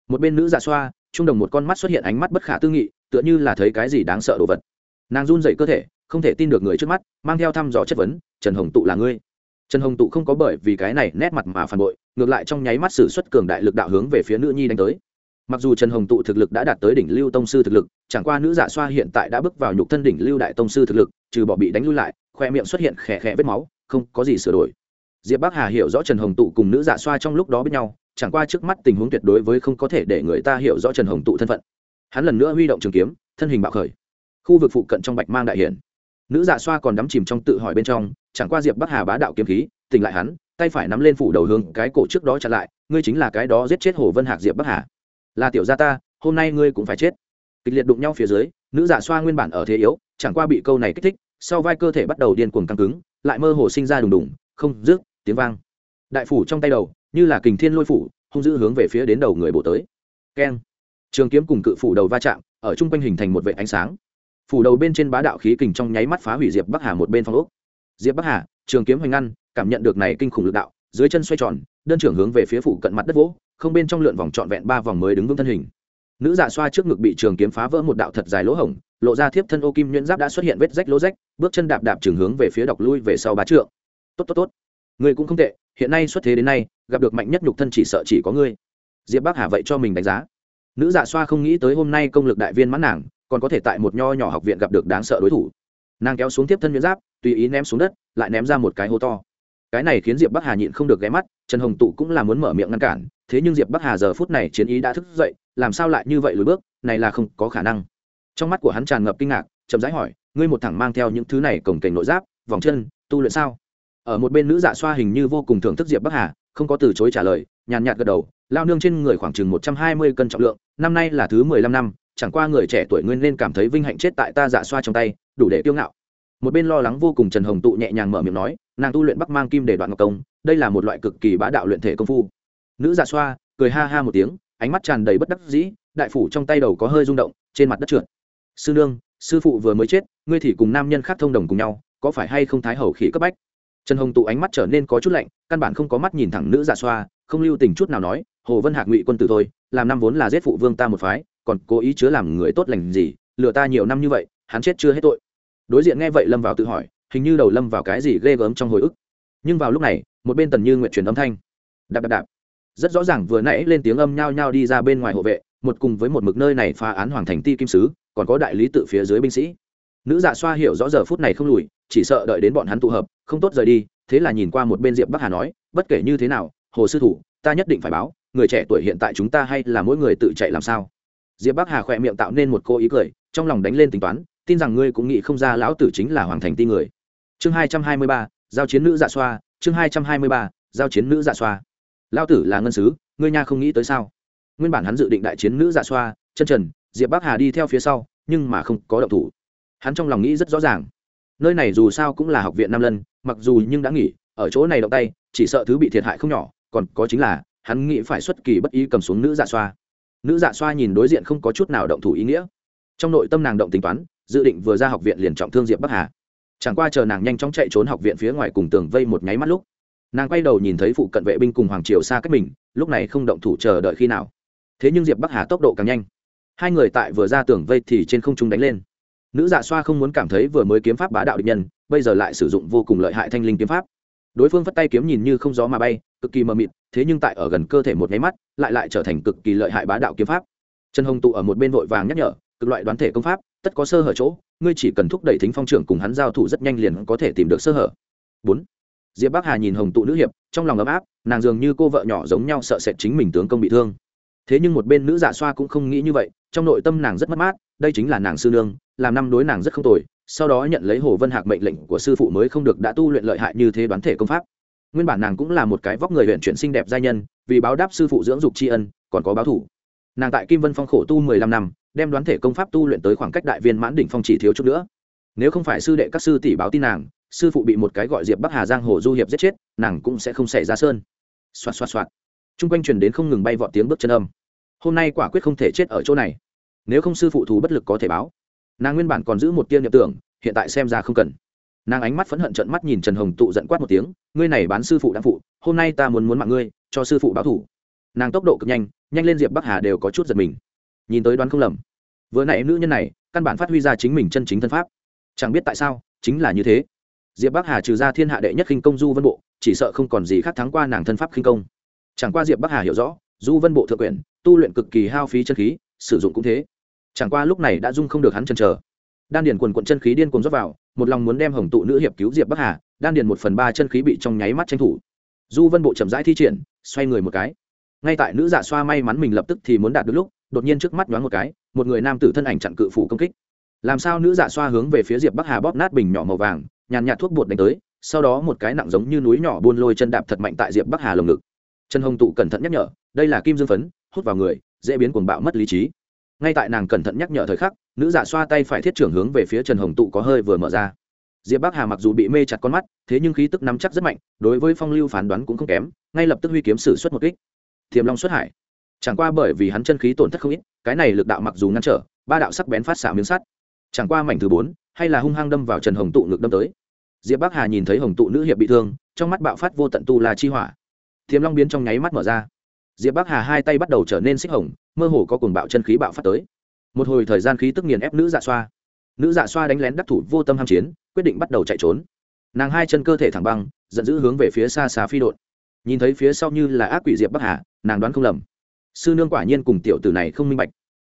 Speaker 1: Một bên nữ dạ xoa, trung đồng một con mắt xuất hiện ánh mắt bất khả tư nghị, tựa như là thấy cái gì đáng sợ đồ vật. Nàng run dậy cơ thể, không thể tin được người trước mắt, mang theo thăm dò chất vấn, trần hồng tụ là ngươi? Trần hồng tụ không có bởi vì cái này nét mặt mà phản bội, ngược lại trong nháy mắt xử suất cường đại lực đạo hướng về phía nữ nhi đánh tới. Mặc dù trần hồng tụ thực lực đã đạt tới đỉnh lưu tông sư thực lực, chẳng qua nữ giả dạ xoa hiện tại đã bước vào nhục thân đỉnh lưu đại tông sư thực lực, trừ bỏ bị đánh lui lại, khoe miệng xuất hiện khẽ khẽ vết máu, không có gì sửa đổi diệp bắc hà hiểu rõ trần hồng tụ cùng nữ giả dạ xoa trong lúc đó biết nhau, chẳng qua trước mắt tình huống tuyệt đối với không có thể để người ta hiểu rõ trần hồng tụ thân phận. Hắn lần nữa huy động trường kiếm, thân hình bạo khởi. Khu vực phụ cận trong bạch mang đại hiển. Nữ dạ xoa còn đắm chìm trong tự hỏi bên trong, chẳng qua diệp bắc hà bá đạo kiếm khí, tỉnh lại hắn, tay phải nắm lên phủ đầu hướng cái cổ trước đó chặn lại, ngươi chính là cái đó giết chết hồ vân hạc diệp bắc hà. Là tiểu gia ta, hôm nay ngươi cũng phải chết. Kịch liệt đụng nhau phía dưới, nữ dạ xoa nguyên bản ở thế yếu, chẳng qua bị câu này kích thích, sau vai cơ thể bắt đầu điên cuồng căng cứng, lại mơ hồ sinh ra đùng đùng, không rước tiếng vang. Đại phủ trong tay đầu, như là kình thiên lôi phủ, hung dữ hướng về phía đến đầu người bổ tới. Keng. Trường kiếm cùng cự phủ đầu va chạm, ở chung quanh hình thành một vệ ánh sáng. Phủ đầu bên trên bá đạo khí kình trong nháy mắt phá hủy diệp bắc hà một bên phong ốc. Diệp bắc hà, trường kiếm hoành ngăn, cảm nhận được này kinh khủng lực đạo, dưới chân xoay tròn, đơn trưởng hướng về phía phủ cận mặt đất vỗ, không bên trong lượn vòng trọn vẹn ba vòng mới đứng vững thân hình. Nữ dạ xoa trước ngực bị trường kiếm phá vỡ một đạo thật dài lỗ hổng, lộ ra thiếp thân ô kim nhuyễn giáp đã xuất hiện vết rách lỗ rách, bước chân đạp đạp trường hướng về phía đọc lui về sau bá trượng. Tốt tốt tốt ngươi cũng không tệ, hiện nay xuất thế đến nay, gặp được mạnh nhất nhục thân chỉ sợ chỉ có ngươi. Diệp bắc hà vậy cho mình đánh giá. Nữ dạ xoa không nghĩ tới hôm nay công lực đại viên mãn nàng, còn có thể tại một nho nhỏ học viện gặp được đáng sợ đối thủ. Nàng kéo xuống tiếp thân nhuyễn giáp, tùy ý ném xuống đất, lại ném ra một cái hố to. Cái này khiến diệp bắc hà nhịn không được ghé mắt, trần hồng tụ cũng là muốn mở miệng ngăn cản, thế nhưng diệp bắc hà giờ phút này chiến ý đã thức dậy, làm sao lại như vậy lùi bước, này là không có khả năng. Trong mắt của hắn tràn ngập kinh ngạc, chậm rãi hỏi, ngươi một thẳng mang theo những thứ này cổng kềnh nội giáp, vòng chân, tu luyện sao? Ở một bên nữ dạ xoa hình như vô cùng thưởng thức diệp bắc hà, không có từ chối trả lời, nhàn nhạt gật đầu, lao nương trên người khoảng chừng một trăm hai mươi cân trọng lượng, năm nay là thứ mười lăm năm, chẳng qua người trẻ tuổi nguyên nên cảm thấy vinh hạnh chết tại ta dạ xoa trong tay, đủ để kiêu ngạo. Một bên lo lắng vô cùng trần hồng tụ nhẹ nhàng mở miệng nói, nàng tu luyện bắc mang kim để đoạn ngọc công, đây là một loại cực kỳ bá đạo luyện thể công phu. Nữ dạ xoa, cười ha ha một tiếng, ánh mắt tràn đầy bất đắc dĩ, đại phủ trong tay đầu có hơi rung động, trên mặt đất trượt. Sư nương, sư phụ vừa mới chết, ngươi thì cùng nam nhân khác thông đồng cùng nhau, có phải hay không thái hầu khỉ cấp bách? Trần hồng tụ ánh mắt trở nên có chút lạnh, căn bản không có mắt nhìn thẳng nữ giả xoa, không lưu tình chút nào nói, hồ vân hạc ngụy quân tử thôi, làm năm vốn là giết phụ vương ta một phái, còn cố ý chứa làm người tốt lành gì, lừa ta nhiều năm như vậy, hắn chết chưa hết tội. Đối diện nghe vậy lâm vào tự hỏi, hình như đầu lâm vào cái gì ghê gớm trong hồi ức. Nhưng vào lúc này, một bên tần như nguyện truyền âm thanh. Đạp đạp đạp. Rất rõ ràng vừa nãy lên tiếng âm nhao nhao đi ra bên ngoài hộ vệ, một cùng với một mực nơi này phá án hoàng thành ti kim sứ, còn có đại lý tự phía dưới binh sĩ nữ dạ xoa hiểu rõ giờ phút này không lùi, chỉ sợ đợi đến bọn hắn tụ hợp, không tốt rời đi, thế là nhìn qua một bên diệp bắc hà nói, bất kể như thế nào, hồ sư thủ, ta nhất định phải báo, người trẻ tuổi hiện tại chúng ta hay là mỗi người tự chạy làm sao? Diệp bắc hà khỏe miệng tạo nên một cô ý cười, trong lòng đánh lên tính toán, tin rằng ngươi cũng nghĩ không ra lão tử chính là hoàng thành ti người. Chương hai trăm hai mươi ba, giao chiến nữ dạ xoa, chương hai trăm hai mươi ba, giao chiến nữ dạ xoa. Lão tử là ngân sứ, ngươi nha không nghĩ tới sao? Nguyên bản hắn dự định đại chiến nữ dạ xoa, chân trần, diệp bắc hà đi theo phía sau, nhưng mà không có động thủ hắn trong lòng nghĩ rất rõ ràng. Nơi này dù sao cũng là học viện nam lân, mặc dù nhưng đã nghỉ, ở chỗ này động tay, chỉ sợ thứ bị thiệt hại không nhỏ, còn có chính là, hắn nghĩ phải xuất kỳ bất ý cầm xuống nữ dạ xoa. Nữ dạ xoa nhìn đối diện không có chút nào động thủ ý nghĩa. Trong nội tâm nàng động tính toán, dự định vừa ra học viện liền trọng thương diệp bắc hà. Chẳng qua chờ nàng nhanh chóng chạy trốn học viện phía ngoài cùng tường vây một nháy mắt lúc, nàng quay đầu nhìn thấy phụ cận vệ binh cùng hoàng triều xa cách mình, lúc này không động thủ chờ đợi khi nào. Thế nhưng diệp bắc hà tốc độ càng nhanh. Hai người tại vừa ra tường vây thì trên không trung đánh lên nữ dạ xoa không muốn cảm thấy vừa mới kiếm pháp bá đạo địch nhân, bây giờ lại sử dụng vô cùng lợi hại thanh linh kiếm pháp. Đối phương phất tay kiếm nhìn như không gió mà bay, cực kỳ mờ mịt, thế nhưng tại ở gần cơ thể một nháy mắt, lại lại trở thành cực kỳ lợi hại bá đạo kiếm pháp. Trần hồng tụ ở một bên vội vàng nhắc nhở, cực loại đoán thể công pháp, tất có sơ hở chỗ, ngươi chỉ cần thúc đẩy thính phong trưởng cùng hắn giao thủ rất nhanh liền có thể tìm được sơ hở. Bốn, diệp bắc hà nhìn hồng tụ nữ hiệp, trong lòng ấm áp, nàng dường như cô vợ nhỏ giống nhau sợ sệt chính mình tướng công bị thương. Thế nhưng một bên nữ dạ xoa cũng không nghĩ như vậy trong nội tâm nàng rất mất mát, đây chính là nàng sư nương, làm năm đối nàng rất không tồi, sau đó nhận lấy hồ vân hạc mệnh lệnh của sư phụ mới không được đã tu luyện lợi hại như thế đoán thể công pháp. Nguyên bản nàng cũng là một cái vóc người huyện chuyển xinh đẹp giai nhân, vì báo đáp sư phụ dưỡng dục tri ân, còn có báo thủ. Nàng tại kim vân phong khổ tu mười lăm năm, đem đoán thể công pháp tu luyện tới khoảng cách đại viên mãn đỉnh phong chỉ thiếu chút nữa. Nếu không phải sư đệ các sư tỷ báo tin nàng, sư phụ bị một cái gọi diệp bắc hà giang hồ du hiệp giết chết, nàng cũng sẽ không xảy ra sơn. Xoạt xoạt xoạt. T r u n g quanh truyền đến không ngừng bay vọt tiếng bước chân âm hôm nay quả quyết không thể chết ở chỗ này. Nếu không sư phụ thù bất lực có thể báo. Nàng nguyên bản còn giữ một tiên nhập tưởng, hiện tại xem ra không cần. Nàng ánh mắt phẫn hận trận mắt nhìn trần hồng tụ giận quát một tiếng, ngươi này bán sư phụ đang phụ, hôm nay ta muốn muốn mạng ngươi, cho sư phụ báo thủ nàng tốc độ cực nhanh nhanh lên diệp bắc hà đều có chút giật mình. Nhìn tới đoán không lầm. Vừa nãy nữ nhân này, căn bản phát huy ra chính mình chân chính thân pháp. Chẳng biết tại sao, chính là như thế. Diệp bắc hà trừ ra thiên hạ đệ nhất khinh công du vân bộ, chỉ sợ không còn gì khác thắng qua nàng thân pháp khinh công. Chẳng qua diệp bắc hà hiểu rõ, du vân bộ thượng quyền tu luyện cực kỳ hao phí chân khí, sử dụng cũng thế. Chẳng qua lúc này đã dung không được hắn chân chờ. Đan điền quần quận chân khí điên cuồng dốc vào, một lòng muốn đem hồng tụ nữ hiệp cứu diệp bắc hà, đan điền một phần ba chân khí bị trong nháy mắt tranh thủ. Du vân bộ chậm rãi thi triển, xoay người một cái. Ngay tại nữ dạ xoa may mắn mình lập tức thì muốn đạt được lúc, đột nhiên trước mắt nhoáng một cái, một người nam tử thân ảnh chặn cự phủ công kích. Làm sao nữ dạ xoa hướng về phía diệp bắc hà bóp nát bình nhỏ màu vàng, nhàn nhạt thuốc bột đánh tới, sau đó một cái nặng giống như núi nhỏ buôn lôi chân đạp thật mạnh tại diệp bắc hà lồng ngực. Trần hồng tụ cẩn thận nhắc nhở, đây là kim dương phấn hút vào người, dễ biến cuồng bạo mất lý trí. Ngay tại nàng cẩn thận nhắc nhở thời khắc, nữ dạ xoa tay phải thiết trưởng hướng về phía trần hồng tụ có hơi vừa mở ra. Diệp bắc hà mặc dù bị mê chặt con mắt, thế nhưng khí tức nắm chắc rất mạnh, đối với phong lưu phán đoán cũng không kém, ngay lập tức huy kiếm sử xuất một kích. Thiềm long xuất hải. Chẳng qua bởi vì hắn chân khí tổn thất không ít, cái này lực đạo mặc dù ngăn trở, ba đạo sắc bén phát xạ miếng sắt. Chẳng qua mảnh thứ bốn, hay là hung hăng đâm vào trần hồng tụ ngực đâm tới. Diệp bắc hà nhìn thấy hồng tụ nữ hiệp bị thương, trong mắt bạo phát vô tận tu là chi hỏa. Thiềm long biến trong nháy mắt mở ra diệp bắc hà hai tay bắt đầu trở nên xích hồng, mơ hồ có cuồng bạo chân khí bạo phát tới. Một hồi thời gian khí tức nghiền ép nữ dạ xoa. Nữ dạ xoa đánh lén đắc thủ vô tâm ham chiến, quyết định bắt đầu chạy trốn. Nàng hai chân cơ thể thẳng băng, giận dữ hướng về phía xa xa phi đội. nhìn thấy phía sau như là ác quỷ diệp bắc hà, nàng đoán không lầm. Sư nương quả nhiên cùng tiểu tử này không minh bạch.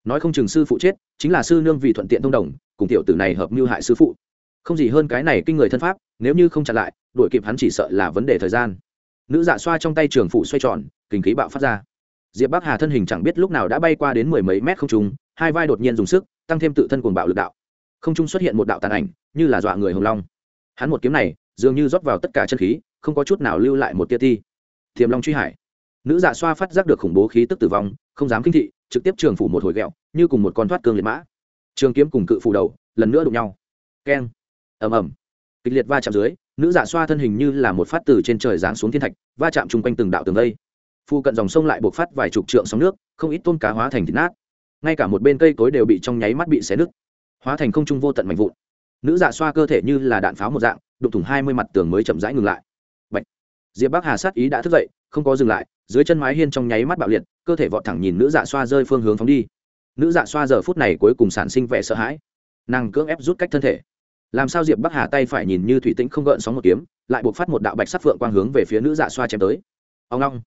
Speaker 1: Nói không chừng sư phụ chết, chính là sư nương vì thuận tiện thông đồng, cùng tiểu tử này hợp mưu hại sư phụ. Không gì hơn cái này kinh người thân pháp, nếu như không chặn lại, đuổi kịp hắn chỉ sợ là vấn đề thời gian nữ dạ xoa trong tay trường phủ xoay tròn, kinh khí bạo phát ra. Diệp bắc hà thân hình chẳng biết lúc nào đã bay qua đến mười mấy mét không trung, hai vai đột nhiên dùng sức, tăng thêm tự thân cuồng bạo lực đạo. Không trung xuất hiện một đạo tàn ảnh, như là dọa người hồng long. Hắn một kiếm này, dường như rót vào tất cả chân khí, không có chút nào lưu lại một tia ti. Thiềm long truy hải. Nữ dạ xoa phát giác được khủng bố khí tức tử vong, không dám kinh thị, trực tiếp trường phủ một hồi ghẹo như cùng một con thoát cương liệt mã. Trường kiếm cùng cự phủ đầu, lần nữa đụng nhau. Keng. Ầm ầm. Kịch liệt va chạm dưới nữ dạ xoa thân hình như là một phát từ trên trời giáng xuống thiên thạch, va chạm chung quanh từng đạo tường lây phu cận dòng sông lại buộc phát vài chục trượng sóng nước, không ít tôm cá hóa thành thịt nát. Ngay cả một bên cây cối đều bị trong nháy mắt bị xé nứt, hóa thành không trung vô tận mạnh vụn. Nữ dạ xoa cơ thể như là đạn pháo một dạng, đụng thủng hai mươi mặt tường mới chậm rãi ngừng lại. Bạch. diệp bắc hà sát ý đã thức dậy, không có dừng lại, dưới chân mái hiên trong nháy mắt bạo liệt, cơ thể vọt thẳng nhìn nữ dạ xoa rơi phương hướng phóng đi. Nữ dạ xoa giờ phút này cuối cùng sản sinh vẻ sợ hãi. Nàng cưỡng ép rút cách thân thể làm sao diệp bắc hà tay phải nhìn như thủy tĩnh không gợn sóng một kiếm, lại buộc phát một đạo bạch sắc phượng quang hướng về phía nữ dạ xoa chém tới. Ông long.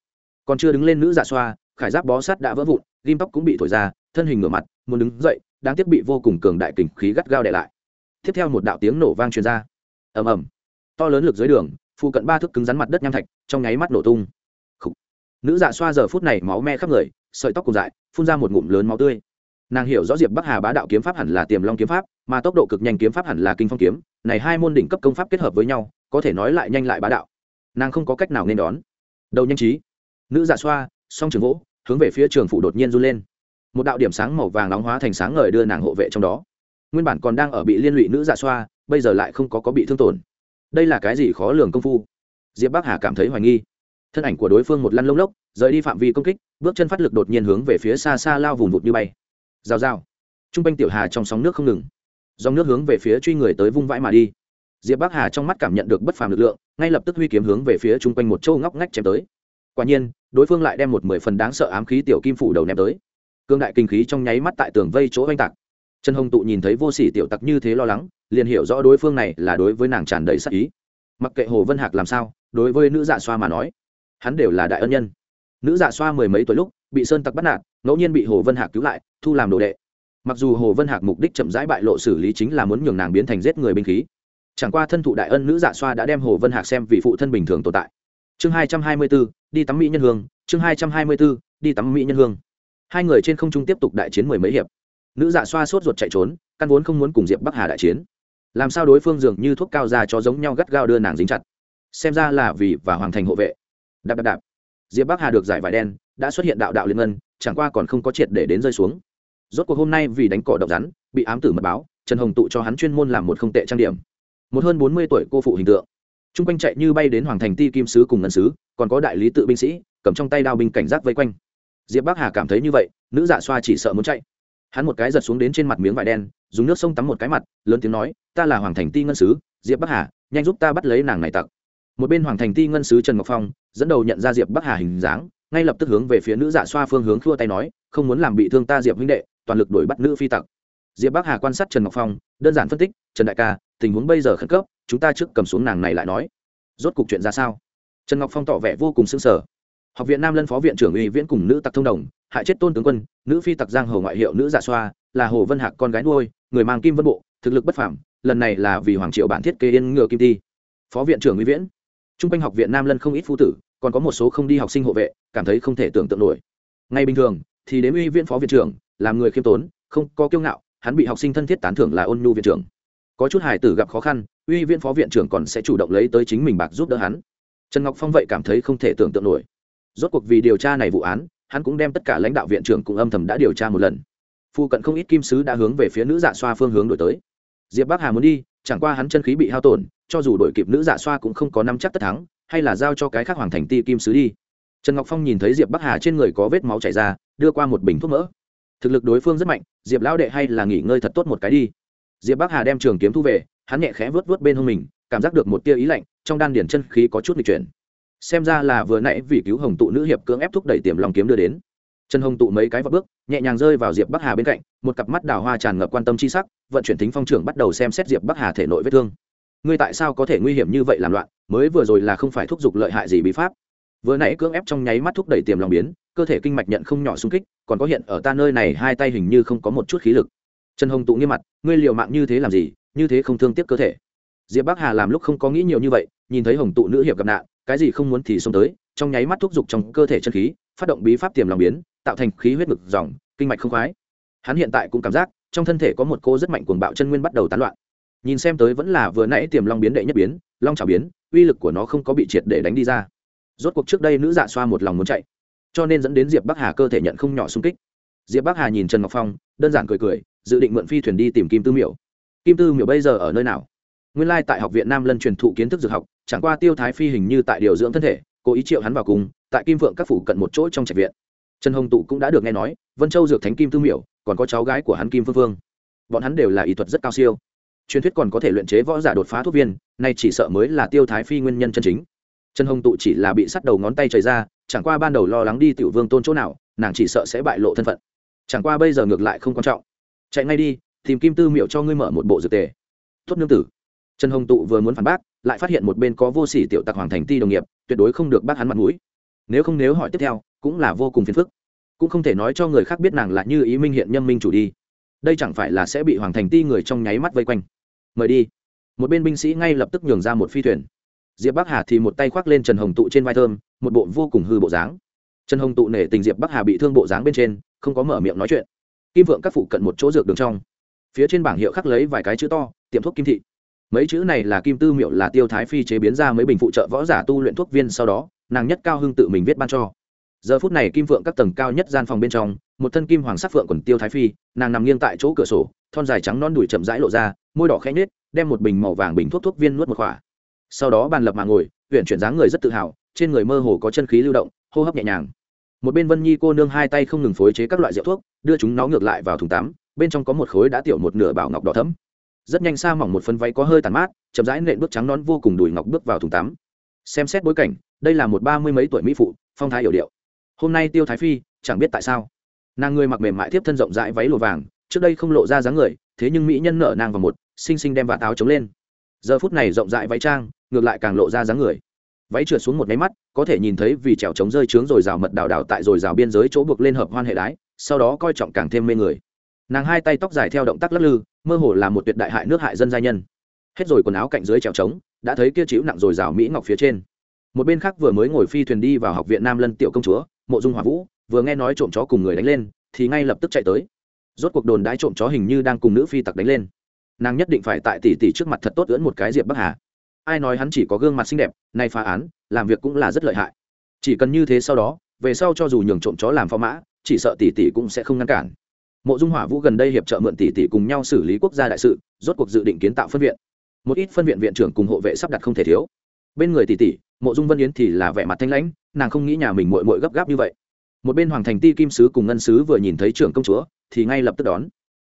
Speaker 1: Còn chưa đứng lên nữ dạ xoa, khải giáp bó sắt đã vỡ vụn ghim tóc cũng bị thổi ra, thân hình ngửa mặt, muốn đứng dậy đang tiếp bị vô cùng cường đại kình khí gắt gao đè lại. Tiếp theo một đạo tiếng nổ vang truyền ra. Ầm ầm. To lớn lực dưới đường phụ cận ba thước cứng rắn mặt đất nham thạch, trong nháy mắt nổ tung. Nữ dạ xoa giờ phút này máu me khắp người, sợi tóc cùng dại, phun ra một ngụm lớn máu tươi nàng hiểu rõ diệp bắc hà bá đạo kiếm pháp hẳn là tiềm long kiếm pháp, mà tốc độ cực nhanh kiếm pháp hẳn là kinh phong kiếm. Này hai môn đỉnh cấp công pháp kết hợp với nhau, có thể nói lại nhanh lại bá đạo. Nàng không có cách nào nên đón. Đầu nhanh trí. Nữ dạ xoa, song trường gỗ hướng về phía trường phủ đột nhiên run lên. Một đạo điểm sáng màu vàng nóng hóa thành sáng ngời đưa nàng hộ vệ trong đó. Nguyên bản còn đang ở bị liên lụy nữ dạ xoa, bây giờ lại không có có bị thương tổn. Đây là cái gì khó lường công phu? Diệp bắc hà cảm thấy hoài nghi. Thân ảnh của đối phương một lăn lông lốc, rời đi phạm vi công kích, bước chân phát lực đột nhiên hướng về phía xa xa lao vùng vụt như bay rào rào. T r u n g quanh tiểu hà trong sóng nước không ngừng. Dòng nước hướng về phía truy người tới vung vãi mà đi. Diệp bắc hà trong mắt cảm nhận được bất phàm lực lượng, ngay lập tức huy kiếm hướng về phía chung quanh một châu ngóc ngách chém tới. Quả nhiên, đối phương lại đem một mười phần đáng sợ ám khí tiểu kim phủ đầu ném tới. Cương đại kinh khí trong nháy mắt tại tường vây chỗ oanh tạc. Trần hồng tụ nhìn thấy vô s ỉ tiểu tặc như thế lo lắng, liền hiểu rõ đối phương này là đối với nàng tràn đầy sắc ý. Mặc kệ hồ vân hạc làm sao, đối với nữ dạ xoa mà nói, hắn đều là đại ân nhân. Nữ dạ xoa mười mấy tuổi lúc, bị sơn tặc bắt nạt ngẫu nhiên bị hồ vân hạc cứu lại, thu làm đồ đệ. Mặc dù hồ vân hạc mục đích chậm rãi bại lộ xử lý chính là muốn nhường nàng biến thành giết người binh khí. Chẳng qua thân thụ đại ân nữ dạ xoa đã đem hồ vân hạc xem vị phụ thân bình thường tồn tại. Chương hai trăm hai mươi b ố đi tắm mỹ nhân hương, chương hai trăm hai mươi b ố đi tắm mỹ nhân hương. Hai người trên không trung tiếp tục đại chiến mười mấy hiệp. Nữ dạ xoa sốt ruột chạy trốn, căn vốn không muốn cùng diệp bắc hà đại chiến. Làm sao đối phương dường như thuốc cao ra cho giống nhau gắt gao đưa nàng dính chặt? Xem ra là vì và hoàng thành hộ vệ. Đạp đạp đạp. Diệp bắc hà được giải vải đen, đã xuất hiện đạo đạo liên ngân chẳng qua còn không có triệt để đến rơi xuống. Rốt cuộc hôm nay vì đánh cỏ độc rắn, bị ám tử mật báo, trần hồng tụ cho hắn chuyên môn làm một không tệ trang điểm. Một hơn bốn mươi tuổi cô phụ hình tượng. T r u n g quanh chạy như bay đến hoàng thành ti kim sứ cùng ngân sứ, còn có đại lý tự binh sĩ, cầm trong tay đao binh cảnh giác vây quanh. Diệp bắc hà cảm thấy như vậy, nữ dạ xoa chỉ sợ muốn chạy. Hắn một cái giật xuống đến trên mặt miếng vải đen, dùng nước sông tắm một cái mặt, lớn tiếng nói, ta là hoàng thành ti ngân sứ, diệp bắc hà, nhanh giúp ta bắt lấy nàng này tặc. Một bên hoàng thành ti ngân sứ trần ngọc phong, dẫn đầu nhận ra diệp bắc hà hình dáng ngay lập tức hướng về phía nữ giả xoa phương hướng khua tay nói không muốn làm bị thương ta diệp huynh đệ toàn lực đuổi bắt nữ phi tặc. Diệp bắc hà quan sát trần ngọc phong đơn giản phân tích trần đại ca tình huống bây giờ khẩn cấp chúng ta trước cầm xuống nàng này lại nói. Rốt cục chuyện ra sao? Trần ngọc phong tỏ vẻ vô cùng sững sờ. Học viện nam lân phó viện trưởng uy viễn cùng nữ tặc thông đồng hại chết tôn tướng quân nữ phi tặc giang hồ ngoại hiệu nữ giả xoa là hồ vân hạc con gái nuôi người mang kim vân bộ thực lực bất phảm lần này là vì hoàng triệu bản thiết kế yên ngựa kim ti phó viện trưởng uy viễn. Trung quanh học viện Nam Lân không ít phu tử, còn có một số không đi học sinh hộ vệ, cảm thấy không thể tưởng tượng nổi. Ngay bình thường, thì đến uy viện phó viện trưởng, làm người khiêm tốn, không có kiêu ngạo, hắn bị học sinh thân thiết tán thưởng là ôn nhu viện trưởng. Có chút hài tử gặp khó khăn, uy viện phó viện trưởng còn sẽ chủ động lấy tới chính mình bạc giúp đỡ hắn. Trần Ngọc Phong vậy cảm thấy không thể tưởng tượng nổi. Rốt cuộc vì điều tra này vụ án, hắn cũng đem tất cả lãnh đạo viện trưởng cùng âm thầm đã điều tra một lần. Phu cận không ít kim sứ đã hướng về phía nữ dạ xoa phương hướng đổi tới. Diệp Bắc Hà muốn đi, chẳng qua hắn chân khí bị hao tổn, cho dù đổi kịp nữ dạ xoa cũng không có năm chắc tất thắng hay là giao cho cái khác hoàng thành ti kim sứ đi. Trần ngọc phong nhìn thấy diệp bắc hà trên người có vết máu chảy ra, đưa qua một bình thuốc mỡ. Thực lực đối phương rất mạnh, diệp lão đệ hay là nghỉ ngơi thật tốt một cái đi. Diệp bắc hà đem trường kiếm thu về, hắn nhẹ khẽ vớt vớt bên hông mình, cảm giác được một tia ý lạnh, trong đan điển chân khí có chút lịch chuyển. Xem ra là vừa nãy vì cứu hồng tụ nữ hiệp cưỡng ép thúc đẩy tiềm lòng kiếm đưa đến. Trần hồng tụ mấy cái vào bước, nhẹ nhàng rơi vào diệp bắc hà bên cạnh, một cặp mắt đào hoa tràn ngập quan tâm c h i sắc, vận chuyển tính phong trưởng bắt đầu xem xét diệp bắc hà thể nội vết thương. Ngươi tại sao có thể nguy hiểm như vậy làm loạn? Mới vừa rồi là không phải thúc giục lợi hại gì bí pháp. Vừa nãy cưỡng ép trong nháy mắt thúc đẩy tiềm lòng biến, cơ thể kinh mạch nhận không nhỏ xung kích, còn có hiện ở ta nơi này hai tay hình như không có một chút khí lực. Trần hồng tụ nghiêm mặt, ngươi liều mạng như thế làm gì, như thế không thương tiếc cơ thể. Diệp bắc hà làm lúc không có nghĩ nhiều như vậy, nhìn thấy hồng tụ nữ hiệp gặp nạn, cái gì không muốn thì xông tới, trong nháy mắt thúc giục trong cơ thể chân khí, phát động bí pháp tiềm lòng biến, tạo thành khí huyết ngực dòng, kinh mạch không khoái. Hắn hiện tại cũng cảm giác, trong thân thể có một cô rất mạnh cuồng bạo chân nguyên bắt đầu tán loạn. Nhìn xem tới vẫn là vừa nãy tiềm long biến đệ nhất biến, long trào biến uy lực của nó không có bị triệt để đánh đi ra. Rốt cuộc trước đây nữ dạ xoa một lòng muốn chạy, cho nên dẫn đến diệp bắc hà cơ thể nhận không nhỏ xung kích. Diệp bắc hà nhìn trần ngọc phong, đơn giản cười cười, dự định mượn phi thuyền đi tìm kim tư miểu. Kim tư miểu bây giờ ở nơi nào? Nguyên lai tại học viện nam lân truyền thụ kiến thức dược học, chẳng qua tiêu thái phi hình như tại điều dưỡng thân thể, cố ý triệu hắn vào cùng, tại kim vượng các phủ cận một chỗ trong trạch viện. Trần hồng tụ cũng đã được nghe nói, vân châu dược thánh kim tư miểu, còn có cháu gái của hắn kim phương phương. Bọn hắn đều là ý thuật rất cao siêu truyền thuyết còn có thể luyện chế võ giả đột phá thuốc viên, nay chỉ sợ mới là tiêu thái phi nguyên nhân chân chính. Trần hồng tụ chỉ là bị sắt đầu ngón tay chảy ra, chẳng qua ban đầu lo lắng đi tiểu vương tôn chỗ nào, nàng chỉ sợ sẽ bại lộ thân phận. Chẳng qua bây giờ ngược lại không quan trọng. Chạy ngay đi, tìm kim tư miệu cho ngươi mở một bộ dược tề. Tốt nương tử. Trần hồng tụ vừa muốn phản bác, lại phát hiện một bên có vô sỉ tiểu tặc hoàng thành ti đồng nghiệp, tuyệt đối không được bác hắn mặt mũi. Nếu không nếu hỏi tiếp theo, cũng là vô cùng phiền phức. Cũng không thể nói cho người khác biết nàng là như ý minh hiện nhâm minh chủ đi. Đây chẳng phải là sẽ bị hoàng thành ti người trong nháy mắt vây quanh mời đi. Một bên binh sĩ ngay lập tức nhường ra một phi thuyền. Diệp bắc hà thì một tay khoác lên trần hồng tụ trên vai thơm, một bộ vô cùng hư bộ dáng. Trần hồng tụ nể tình diệp bắc hà bị thương bộ dáng bên trên, không có mở miệng nói chuyện. Kim vượng các phụ cận một chỗ dược đường trong. Phía trên bảng hiệu khắc lấy vài cái chữ to, tiệm thuốc kim thị. Mấy chữ này là kim tư miệu là tiêu thái phi chế biến ra mấy bình phụ trợ võ giả tu luyện thuốc viên sau đó, nàng nhất cao hưng tự mình viết ban cho. Giờ phút này kim vượng các tầng cao nhất gian phòng bên trong, một thân kim hoàng sắc phượng quần tiêu thái phi, nàng nằm nghiêng tại chỗ cửa sổ, thon dài trắng non đùi chậm rãi lộ ra môi đỏ khẽ nhếch, đem một bình màu vàng bình thuốc thuốc viên nuốt một khỏa. Sau đó bàn lập mà ngồi huyện chuyển dáng người rất tự hào trên người mơ hồ có chân khí lưu động hô hấp nhẹ nhàng. Một bên vân nhi cô nương hai tay không ngừng phối chế các loại rượu thuốc đưa chúng nó ngược lại vào thùng tắm bên trong có một khối đã tiểu một nửa bảo ngọc đỏ thẫm. rất nhanh xa mỏng một phân váy có hơi tàn mát chậm rãi nện bước trắng nón vô cùng đùi ngọc bước vào thùng tắm. Xem xét bối cảnh đây là một ba mươi mấy tuổi mỹ phụ phong thái hiểu điệu. Hôm nay tiêu thái phi chẳng biết tại sao. Nàng người mặc mềm mại tiếp thân rộng rãi váy lụa vàng trước đây không lộ ra dáng người thế nhưng mỹ nhân nở nàng vào một xinh xinh đem vạt áo chống lên. Giờ phút này rộng rãi váy trang, ngược lại càng lộ ra dáng người. Váy trượt xuống một máy mắt, có thể nhìn thấy vì trèo trống rơi trướng rồi rào mật đào đào tại rồi rào biên giới chỗ buộc lên hợp hoan hệ đái, sau đó coi trọng càng thêm mê người. Nàng hai tay tóc dài theo động tác lắc lư, mơ hồ là một tuyệt đại hại nước hại dân gia nhân. Hết rồi quần áo cạnh dưới trèo trống, đã thấy kia chịu nặng rồi rào mỹ ngọc phía trên. Một bên khác vừa mới ngồi phi thuyền đi vào học viện nam lân tiểu công chúa, mộ dung hỏa vũ, vừa nghe nói trộm chó cùng người đánh lên, thì ngay lập tức chạy tới. Rốt cuộc đồn đái trộm chó hình như đang cùng nữ phi tặc đánh lên nàng nhất định phải tại tỷ tỷ trước mặt thật tốt ưỡn một cái diệp bắc hà. Ai nói hắn chỉ có gương mặt xinh đẹp, nay phá án, làm việc cũng là rất lợi hại. Chỉ cần như thế sau đó, về sau cho dù nhường trộm chó làm phó mã, chỉ sợ tỷ tỷ cũng sẽ không ngăn cản. Mộ dung hỏa vũ gần đây hiệp trợ mượn tỷ tỷ cùng nhau xử lý quốc gia đại sự, rốt cuộc dự định kiến tạo phân viện. Một ít phân viện viện trưởng cùng hộ vệ sắp đặt không thể thiếu. Bên người tỷ tỷ, mộ dung vân yến thì là vẻ mặt thanh lãnh, nàng không nghĩ nhà mình mội mội gấp gáp như vậy. Một bên hoàng thành ti kim sứ cùng ngân sứ vừa nhìn thấy trưởng công chúa, thì ngay lập tức đón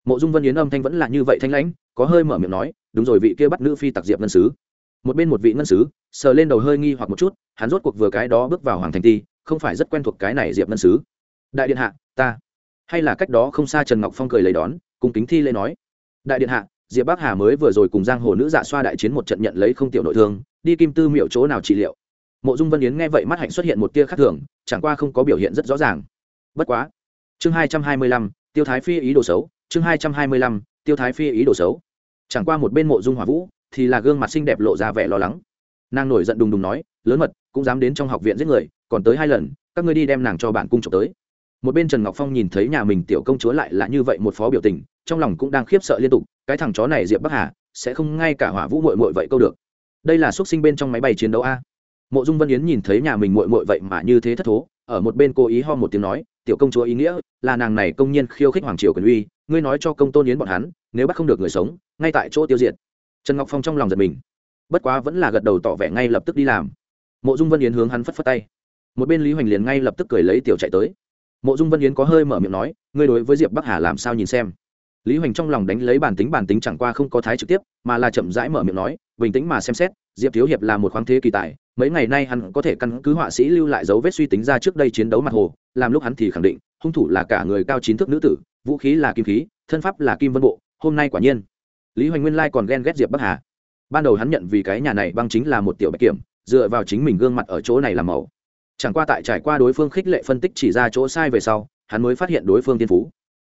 Speaker 1: mộ dung vân yến âm thanh vẫn là như vậy thanh lãnh, có hơi mở miệng nói, đúng rồi, vị kia bắt nữ phi tặc diệp ngân sứ. Một bên một vị ngân sứ, sờ lên đầu hơi nghi hoặc một chút, hắn rốt cuộc vừa cái đó bước vào hoàng thành ti không phải rất quen thuộc cái này diệp ngân sứ. Đại điện hạ, ta. Hay là cách đó không xa trần ngọc phong cười lấy đón cùng kính thi lê nói, đại điện hạ, diệp bắc hà mới vừa rồi cùng giang hồ nữ dạ xoa đại chiến một trận nhận lấy không tiểu nội thương, đi kim tư miệu chỗ nào trị liệu? Mộ dung vân yến nghe vậy mắt hạnh xuất hiện một tia khác thường, chẳng qua không có biểu hiện rất rõ ràng. Bất quá. Chương hai trăm hai mươi lăm, tiêu thái phi ý đồ xấu chương hai trăm hai mươi lăm, tiêu thái phi ý đồ xấu. Chẳng qua một bên mộ dung hỏa vũ thì là gương mặt xinh đẹp lộ ra vẻ lo lắng. Nàng nổi giận đùng đùng nói, lớn mật, cũng dám đến trong học viện giết người, còn tới hai lần, các ngươi đi đem nàng cho bạn cung trộm tới. Một bên trần ngọc phong nhìn thấy nhà mình tiểu công chúa lại là như vậy một phó biểu tình, trong lòng cũng đang khiếp sợ liên tục, cái thằng chó này diệp bắc hà, sẽ không ngay cả hỏa vũ mội mội vậy câu được. Đây là xuất sinh bên trong máy bay chiến đấu a. Mộ dung vân yến nhìn thấy nhà mình mội mội vậy mà như thế thất thố, ở một bên cô ý ho một tiếng nói, tiểu công chúa ý nghĩa là nàng này công nhiên khiêu khích hoàng triều quyền uy ngươi nói cho công tôn yến bọn hắn, nếu bắt không được người sống, ngay tại chỗ tiêu diệt. Trần ngọc phong trong lòng giật mình. Bất quá vẫn là gật đầu tỏ vẻ ngay lập tức đi làm. Mộ dung vân yến hướng hắn phất phất tay. Một bên lý hoành liền ngay lập tức cười lấy tiểu chạy tới. Mộ dung vân yến có hơi mở miệng nói, ngươi đối với diệp bắc hà làm sao nhìn xem? Lý hoành trong lòng đánh lấy bản tính bản tính chẳng qua không có thái trực tiếp, mà là chậm rãi mở miệng nói, bình tĩnh mà xem xét, diệp thiếu hiệp là một khoáng thế kỳ tài, mấy ngày nay hắn có thể căn cứ họa sĩ lưu lại dấu vết suy tính ra trước đây chiến đấu mặt hồ, làm lúc hắn thì khẳng định hung thủ là cả người cao chín thước nữ tử, vũ khí là kim khí, thân pháp là kim vân bộ, hôm nay quả nhiên. Lý hoành nguyên lai còn ghen ghét diệp bắc hà. Ban đầu hắn nhận vì cái nhà này băng chính là một tiểu bạch kiểm, dựa vào chính mình gương mặt ở chỗ này làm màu. Chẳng qua tại trải qua đối phương khích lệ phân tích chỉ ra chỗ sai về sau, hắn mới phát hiện đối phương tiên phú.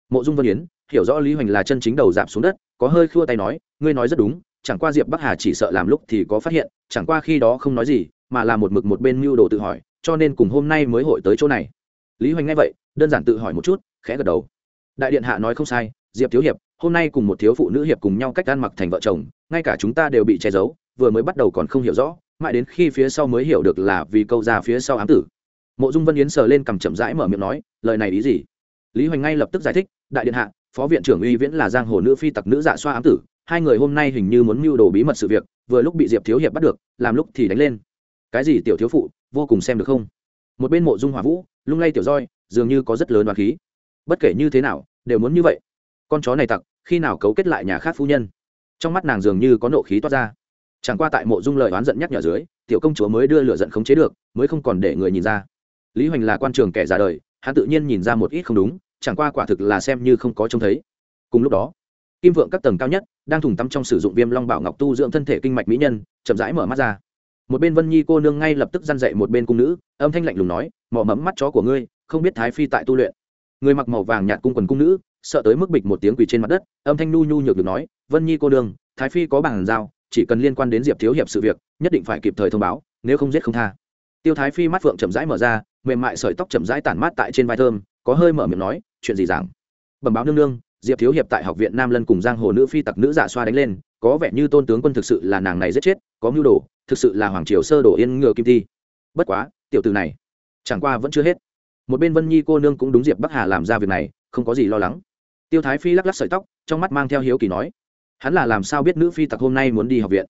Speaker 1: Mộ dung vân yến, hiểu rõ lý hoành là chân chính đầu dạp xuống đất, có hơi khua tay nói, ngươi nói rất đúng, chẳng qua diệp bắc hà chỉ sợ làm lúc thì có phát hiện, chẳng qua khi đó không nói gì, mà là một mực một bên mưu đồ tự hỏi, cho nên cùng hôm nay mới hội tới chỗ này. Lý hoành nghe vậy đơn giản tự hỏi một chút, khẽ gật đầu. Đại điện hạ nói không sai, diệp thiếu hiệp, hôm nay cùng một thiếu phụ nữ hiệp cùng nhau cách ăn mặc thành vợ chồng, ngay cả chúng ta đều bị che giấu, vừa mới bắt đầu còn không hiểu rõ, mãi đến khi phía sau mới hiểu được là vì câu ra phía sau ám tử. Mộ dung vân yến sờ lên cầm chậm rãi mở miệng nói, lời này ý gì? Lý hoành ngay lập tức giải thích, đại điện hạ, phó viện trưởng uy viễn là giang hồ nữ phi tặc nữ dạ xoa ám tử, hai người hôm nay hình như muốn mưu đồ bí mật sự việc, vừa lúc bị diệp thiếu hiệp bắt được, làm lúc thì đánh lên. Cái gì tiểu thiếu phụ, vô cùng xem được không? Một bên mộ dung hỏa vũ, lung lay tiểu roi dường như có rất lớn đoàn khí. Bất kể như thế nào, đều muốn như vậy. Con chó này tặc, khi nào cấu kết lại nhà khác phu nhân? Trong mắt nàng dường như có nộ khí toát ra. Chẳng qua tại mộ dung lời oán giận nhắc nhở dưới, tiểu công chúa mới đưa lửa giận khống chế được, mới không còn để người nhìn ra. Lý hoành là quan trường kẻ già đời, hắn tự nhiên nhìn ra một ít không đúng, chẳng qua quả thực là xem như không có trông thấy. Cùng lúc đó, kim vượng các tầng cao nhất, đang thùng tắm trong sử dụng viêm long bảo ngọc tu dưỡng thân thể kinh mạch mỹ nhân, chậm rãi mở mắt ra. Một bên vân nhi cô nương ngay lập tức răn dậy một bên cung nữ, âm thanh lạnh lùng nói mỏ mẫm mắt chó của ngươi không biết thái phi tại tu luyện. Người mặc màu vàng nhạt cung quần cung nữ sợ tới mức bịch một tiếng quỳ trên mặt đất âm thanh nu nhu nhược được nói vân nhi cô đường, thái phi có bàn giao chỉ cần liên quan đến diệp thiếu hiệp sự việc nhất định phải kịp thời thông báo nếu không giết không tha. Tiêu thái phi mắt phượng chậm rãi mở ra mềm mại sợi tóc chậm rãi tản mát tại trên vai thơm có hơi mở miệng nói chuyện gì giảng bẩm báo nương nương diệp thiếu hiệp tại học viện nam lân cùng giang hồ nữ phi tặc nữ giả xoa đánh lên có vẻ như tôn tướng quân thực sự là nàng này giết chết có mưu đồ thực sự là hoàng triều sơ đổ yên ngựa kim thi. Bất quá tiểu từ này chẳng qua vẫn chưa hết một bên vân nhi cô nương cũng đúng diệp bắc hà làm ra việc này, không có gì lo lắng. Tiêu thái phi lắc lắc sợi tóc, trong mắt mang theo hiếu kỳ nói, hắn là làm sao biết nữ phi tặc hôm nay muốn đi học viện?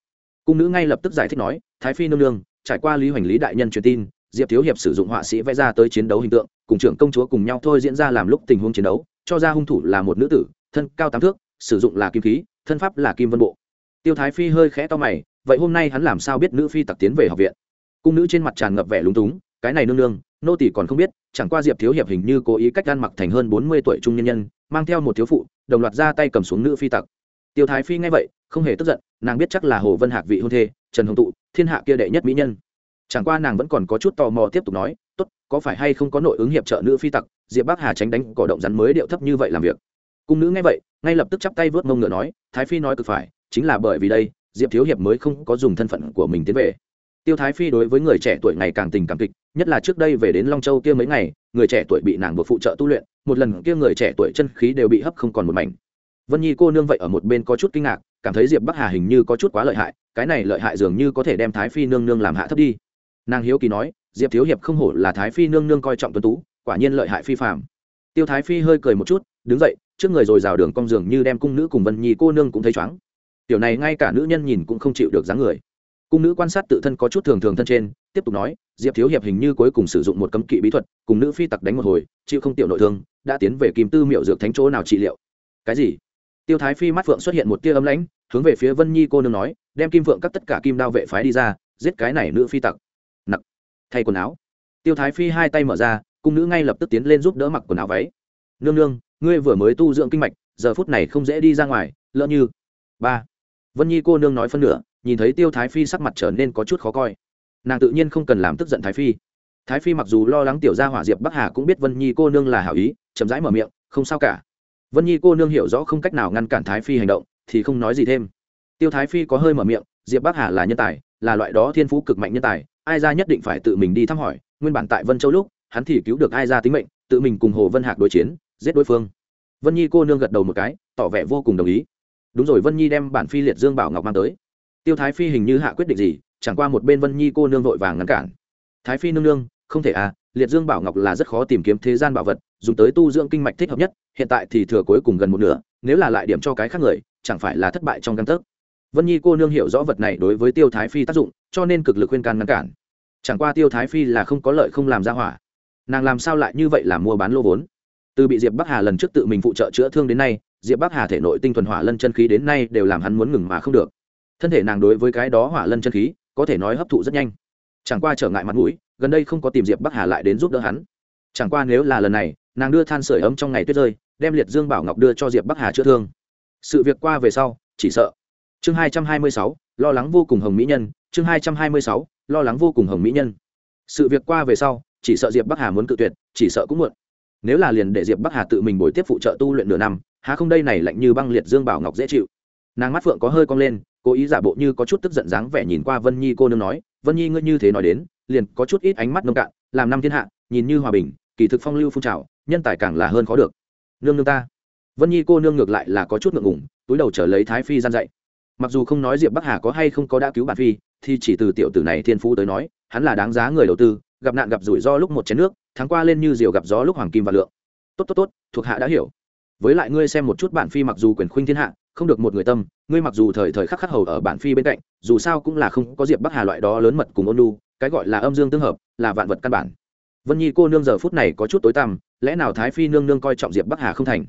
Speaker 1: Cung nữ ngay lập tức giải thích nói, thái phi nương nương, trải qua lý hoành lý đại nhân truyền tin, diệp thiếu hiệp sử dụng họa sĩ vẽ ra tới chiến đấu hình tượng, cùng trưởng công chúa cùng nhau thôi diễn ra làm lúc tình huống chiến đấu, cho ra hung thủ là một nữ tử, thân cao tám thước, sử dụng là kim khí, thân pháp là kim vân bộ. Tiêu thái phi hơi khẽ to mày, vậy hôm nay hắn làm sao biết nữ phi tặc tiến về học viện? Cung nữ trên mặt tràn ngập vẻ lúng túng, cái này nương nương, nô tỷ còn không biết chẳng qua diệp thiếu hiệp hình như cố ý cách gan mặc thành hơn bốn mươi tuổi trung nhân nhân, mang theo một thiếu phụ, đồng loạt ra tay cầm xuống nữ phi tặc. Tiêu thái phi nghe vậy, không hề tức giận, nàng biết chắc là hồ vân hạc vị hôn thê, trần hồng tụ, thiên hạ kia đệ nhất mỹ nhân. Chẳng qua nàng vẫn còn có chút tò mò tiếp tục nói, tốt, có phải hay không có nội ứng hiệp trợ nữ phi tặc? Diệp bắc hà tránh đánh cỏ động rắn mới điệu thấp như vậy làm việc. Cung nữ nghe vậy, ngay lập tức chắp tay vớt mông ngựa nói, thái phi nói cực phải, chính là bởi vì đây, diệp thiếu hiệp mới không có dùng thân phận của mình tiến về tiêu thái phi đối với người trẻ tuổi ngày càng tình cảm kịch, nhất là trước đây về đến long châu kia mấy ngày, người trẻ tuổi bị nàng buộc phụ trợ tu luyện, một lần kia người trẻ tuổi chân khí đều bị hấp không còn một mảnh. Vân nhi cô nương vậy ở một bên có chút kinh ngạc, cảm thấy diệp bắc hà hình như có chút quá lợi hại, cái này lợi hại dường như có thể đem thái phi nương nương làm hạ thấp đi. Nàng hiếu kỳ nói, diệp thiếu hiệp không hổ là thái phi nương nương coi trọng tuấn tú, quả nhiên lợi hại phi phạm tiêu thái phi hơi cười một chút, đứng dậy, trước người rồi rào đường cong dường như đem cung nữ cùng vân nhi cô nương cũng thấy chóng tiểu này ngay cả nữ nhân nhìn cũng không chịu được dáng người cung nữ quan sát tự thân có chút thường thường thân trên, tiếp tục nói, diệp thiếu hiệp hình như cuối cùng sử dụng một cấm kỵ bí thuật, cùng nữ phi tặc đánh một hồi, chịu không tiểu nội thương, đã tiến về kim tư miệu dược thánh chỗ nào trị liệu? Cái gì? Tiêu thái phi mắt phượng xuất hiện một tia ấm lãnh, hướng về phía vân nhi cô nương nói, đem kim phượng cắt tất cả kim đao vệ phái đi ra, giết cái này nữ phi tặc. Nặc, thay quần áo. Tiêu thái phi hai tay mở ra, cung nữ ngay lập tức tiến lên giúp đỡ mặc quần áo váy. Nương nương, ngươi vừa mới tu dưỡng kinh mạch, giờ phút này không dễ đi ra ngoài, lỡ như. Ba. Vân nhi cô nương nói phân nửa nhìn thấy tiêu thái phi sắc mặt trở nên có chút khó coi. Nàng tự nhiên không cần làm tức giận thái phi. Thái phi mặc dù lo lắng tiểu gia hỏa diệp bắc hà cũng biết vân nhi cô nương là hảo ý, chậm rãi mở miệng, không sao cả. Vân nhi cô nương hiểu rõ không cách nào ngăn cản thái phi hành động, thì không nói gì thêm. Tiêu thái phi có hơi mở miệng, diệp bắc hà là nhân tài, là loại đó thiên phú cực mạnh nhân tài, ai ra nhất định phải tự mình đi thăm hỏi, nguyên bản tại vân châu lúc, hắn thì cứu được ai ra tính mệnh, tự mình cùng hồ vân hạc đối chiến, giết đối phương. Vân nhi cô nương gật đầu một cái, tỏ vẻ vô cùng đồng ý. Đúng rồi, vân nhi đem bản phi liệt dương bảo ngọc mang tới tiêu thái phi hình như hạ quyết định gì, chẳng qua một bên vân nhi cô nương vội vàng ngăn cản. Thái phi nương nương, không thể à liệt dương bảo ngọc là rất khó tìm kiếm thế gian bảo vật, dùng tới tu dưỡng kinh mạch thích hợp nhất, hiện tại thì thừa cuối cùng gần một nửa, nếu là lại điểm cho cái khác người, chẳng phải là thất bại trong căn tấc. Vân nhi cô nương hiểu rõ vật này đối với tiêu thái phi tác dụng, cho nên cực lực khuyên can ngăn cản. Chẳng qua tiêu thái phi là không có lợi không làm ra hỏa. Nàng làm sao lại như vậy là mua bán lô vốn? Từ bị diệp bắc hà lần trước tự mình phụ trợ chữa thương đến nay, diệp bắc hà thể nội tinh thuần hỏa lân chân khí đến nay đều làm hắn muốn ngừng mà không được thân thể nàng đối với cái đó hỏa lân chân khí, có thể nói hấp thụ rất nhanh. Chẳng qua trở ngại mặt mũi, gần đây không có tìm diệp bắc hà lại đến giúp đỡ hắn. Chẳng qua nếu là lần này, nàng đưa than sửa ấm trong ngày tuyết rơi, đem liệt dương bảo ngọc đưa cho diệp bắc hà chữa thương. Sự việc qua về sau, chỉ sợ. Chương hai trăm hai mươi sáu, lo lắng vô cùng hồng mỹ nhân. Chương hai trăm hai mươi sáu, lo lắng vô cùng hồng mỹ nhân. Sự việc qua về sau, chỉ sợ diệp bắc hà muốn cự tuyệt, chỉ sợ cũng muộn. Nếu là liền để diệp bắc hà tự mình bồi tiếp phụ trợ tu luyện nửa năm, há không đây này lạnh như băng liệt dương bảo ngọc dễ chịu. Nàng mắt phượng có hơi cong lên cố ý giả bộ như có chút tức giận dáng vẻ nhìn qua vân nhi cô nương nói, vân nhi ngươi như thế nói đến, liền có chút ít ánh mắt nông cạn, làm năm thiên hạ, nhìn như hòa bình, kỳ thực phong lưu phun trào, nhân tài càng là hơn khó được. Nương nương ta. Vân nhi cô nương ngược lại là có chút ngượng ngủng túi đầu trở lấy thái phi gian dạy. Mặc dù không nói diệp bắc hà có hay không có đã cứu bản phi, thì chỉ từ tiểu tử này thiên phú tới nói, hắn là đáng giá người đầu tư, gặp nạn gặp rủi ro lúc một chén nước, tháng qua lên như diều gặp gió lúc hoàng kim và lượng. Tốt tốt tốt, thuộc hạ đã hiểu. Với lại ngươi xem một chút bản phi mặc dù quyền khuynh thiên hạ không được một người tâm, ngươi mặc dù thời thời khắc khắc hầu ở bản phi bên cạnh, dù sao cũng là không có diệp bắc hà loại đó lớn mật cùng ôn lu cái gọi là âm dương tương hợp, là vạn vật căn bản. Vân nhi cô nương giờ phút này có chút tối tăm, lẽ nào thái phi nương nương coi trọng diệp bắc hà không thành?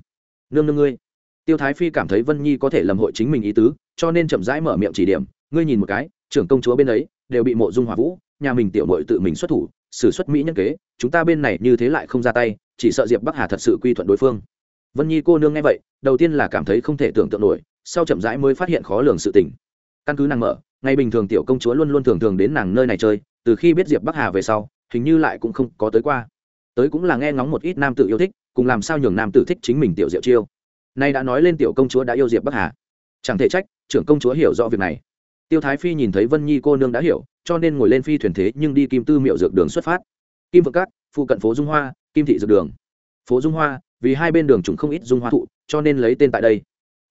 Speaker 1: Nương nương ngươi. Tiêu thái phi cảm thấy vân nhi có thể lầm hội chính mình ý tứ, cho nên chậm rãi mở miệng chỉ điểm, ngươi nhìn một cái, trưởng công chúa bên ấy, đều bị mộ dung hòa vũ, nhà mình tiểu mội tự mình xuất thủ, xử xuất mỹ nhân kế, chúng ta bên này như thế lại không ra tay, chỉ sợ diệp bắc hà thật sự quy thuận đối phương vân nhi cô nương nghe vậy, đầu tiên là cảm thấy không thể tưởng tượng nổi, sau chậm rãi mới phát hiện khó lường sự tình. Căn cứ nàng mở, ngày bình thường tiểu công chúa luôn luôn thường thường đến nàng nơi này chơi, từ khi biết diệp bắc hà về sau, hình như lại cũng không có tới qua. Tới cũng là nghe ngóng một ít nam tử yêu thích, cùng làm sao nhường nam tử thích chính mình tiểu diệu chiêu. Nay đã nói lên tiểu công chúa đã yêu diệp bắc hà. Chẳng thể trách, trưởng công chúa hiểu rõ việc này. Tiêu thái phi nhìn thấy vân nhi cô nương đã hiểu, cho nên ngồi lên phi thuyền thế nhưng đi kim tư miệu dược đường xuất phát. Kim vượng cát phụ cận phố dung hoa, kim thị dược đường. Phố dung hoa vì hai bên đường trùng không ít dung hoa thụ, cho nên lấy tên tại đây.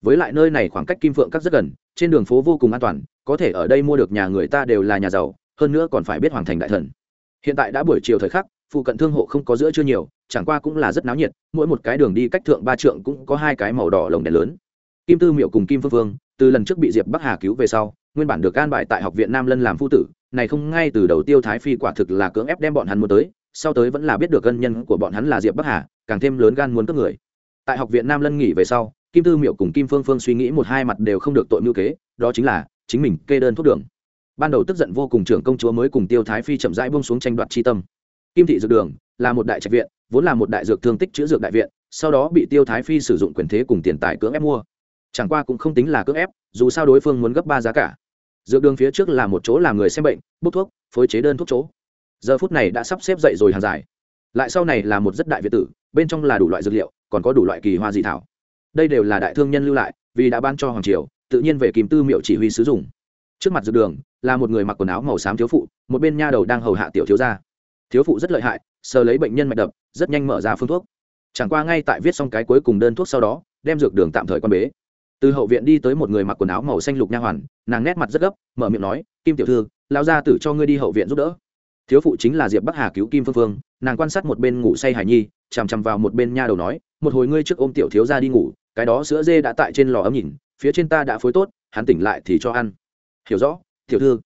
Speaker 1: Với lại nơi này khoảng cách kim phượng các rất gần, trên đường phố vô cùng an toàn, có thể ở đây mua được nhà người ta đều là nhà giàu, hơn nữa còn phải biết hoàng thành đại thần. Hiện tại đã buổi chiều thời khắc, phụ cận thương hộ không có giữa chưa nhiều, chẳng qua cũng là rất náo nhiệt, mỗi một cái đường đi cách thượng ba trượng cũng có hai cái màu đỏ lồng đèn lớn. Kim tư miệu cùng kim phương phương, từ lần trước bị diệp bắc hà cứu về sau, nguyên bản được can bại tại học viện nam lân làm phu tử, này không ngay từ đầu tiêu thái phi quả thực là cưỡng ép đem bọn hắn muốn tới, sau tới vẫn là biết được ân nhân của bọn hắn là diệp bắc hà càng thêm lớn gan muốn cướp người. Tại học viện nam lân nghỉ về sau, kim tư miệu cùng kim phương phương suy nghĩ một hai mặt đều không được tội mưu kế, đó chính là chính mình kê đơn thuốc đường. Ban đầu tức giận vô cùng trưởng công chúa mới cùng tiêu thái phi chậm rãi bông xuống tranh đoạt chi tâm. Kim thị dược đường là một đại trạch viện, vốn là một đại dược thương tích chữa dược đại viện, sau đó bị tiêu thái phi sử dụng quyền thế cùng tiền tài cưỡng ép mua. Chẳng qua cũng không tính là cưỡng ép, dù sao đối phương muốn gấp ba giá cả. Dược đường phía trước là một chỗ làm người xem bệnh, bốc thuốc, phối chế đơn thuốc chỗ. Giờ phút này đã sắp xếp dậy rồi hàng dài. Lại sau này là một rất đại việt tử bên trong là đủ loại dược liệu, còn có đủ loại kỳ hoa dị thảo. Đây đều là đại thương nhân lưu lại, vì đã ban cho hoàng triều, tự nhiên về kìm tư miệu chỉ huy sử dụng trước mặt dược đường, là một người mặc quần áo màu xám thiếu phụ, một bên nha đầu đang hầu hạ tiểu thiếu gia. Thiếu phụ rất lợi hại, sờ lấy bệnh nhân mạch đập, rất nhanh mở ra phương thuốc. Chẳng qua ngay tại viết xong cái cuối cùng đơn thuốc sau đó, đem dược đường tạm thời quan bế. Từ hậu viện đi tới một người mặc quần áo màu xanh lục nha hoàn, nàng nét mặt rất gấp, mở miệng nói, kim tiểu thư lao ra tử cho ngươi đi hậu viện giúp đỡ. Thiếu phụ chính là diệp bắc hà cứu kim phương phương, nàng quan sát một bên ngủ say hải nhi chằm chằm vào một bên nha đầu nói, một hồi ngươi trước ôm tiểu thiếu ra đi ngủ, cái đó sữa dê đã tại trên lò ấm nhìn, phía trên ta đã phối tốt, hắn tỉnh lại thì cho ăn. Hiểu rõ, tiểu thư.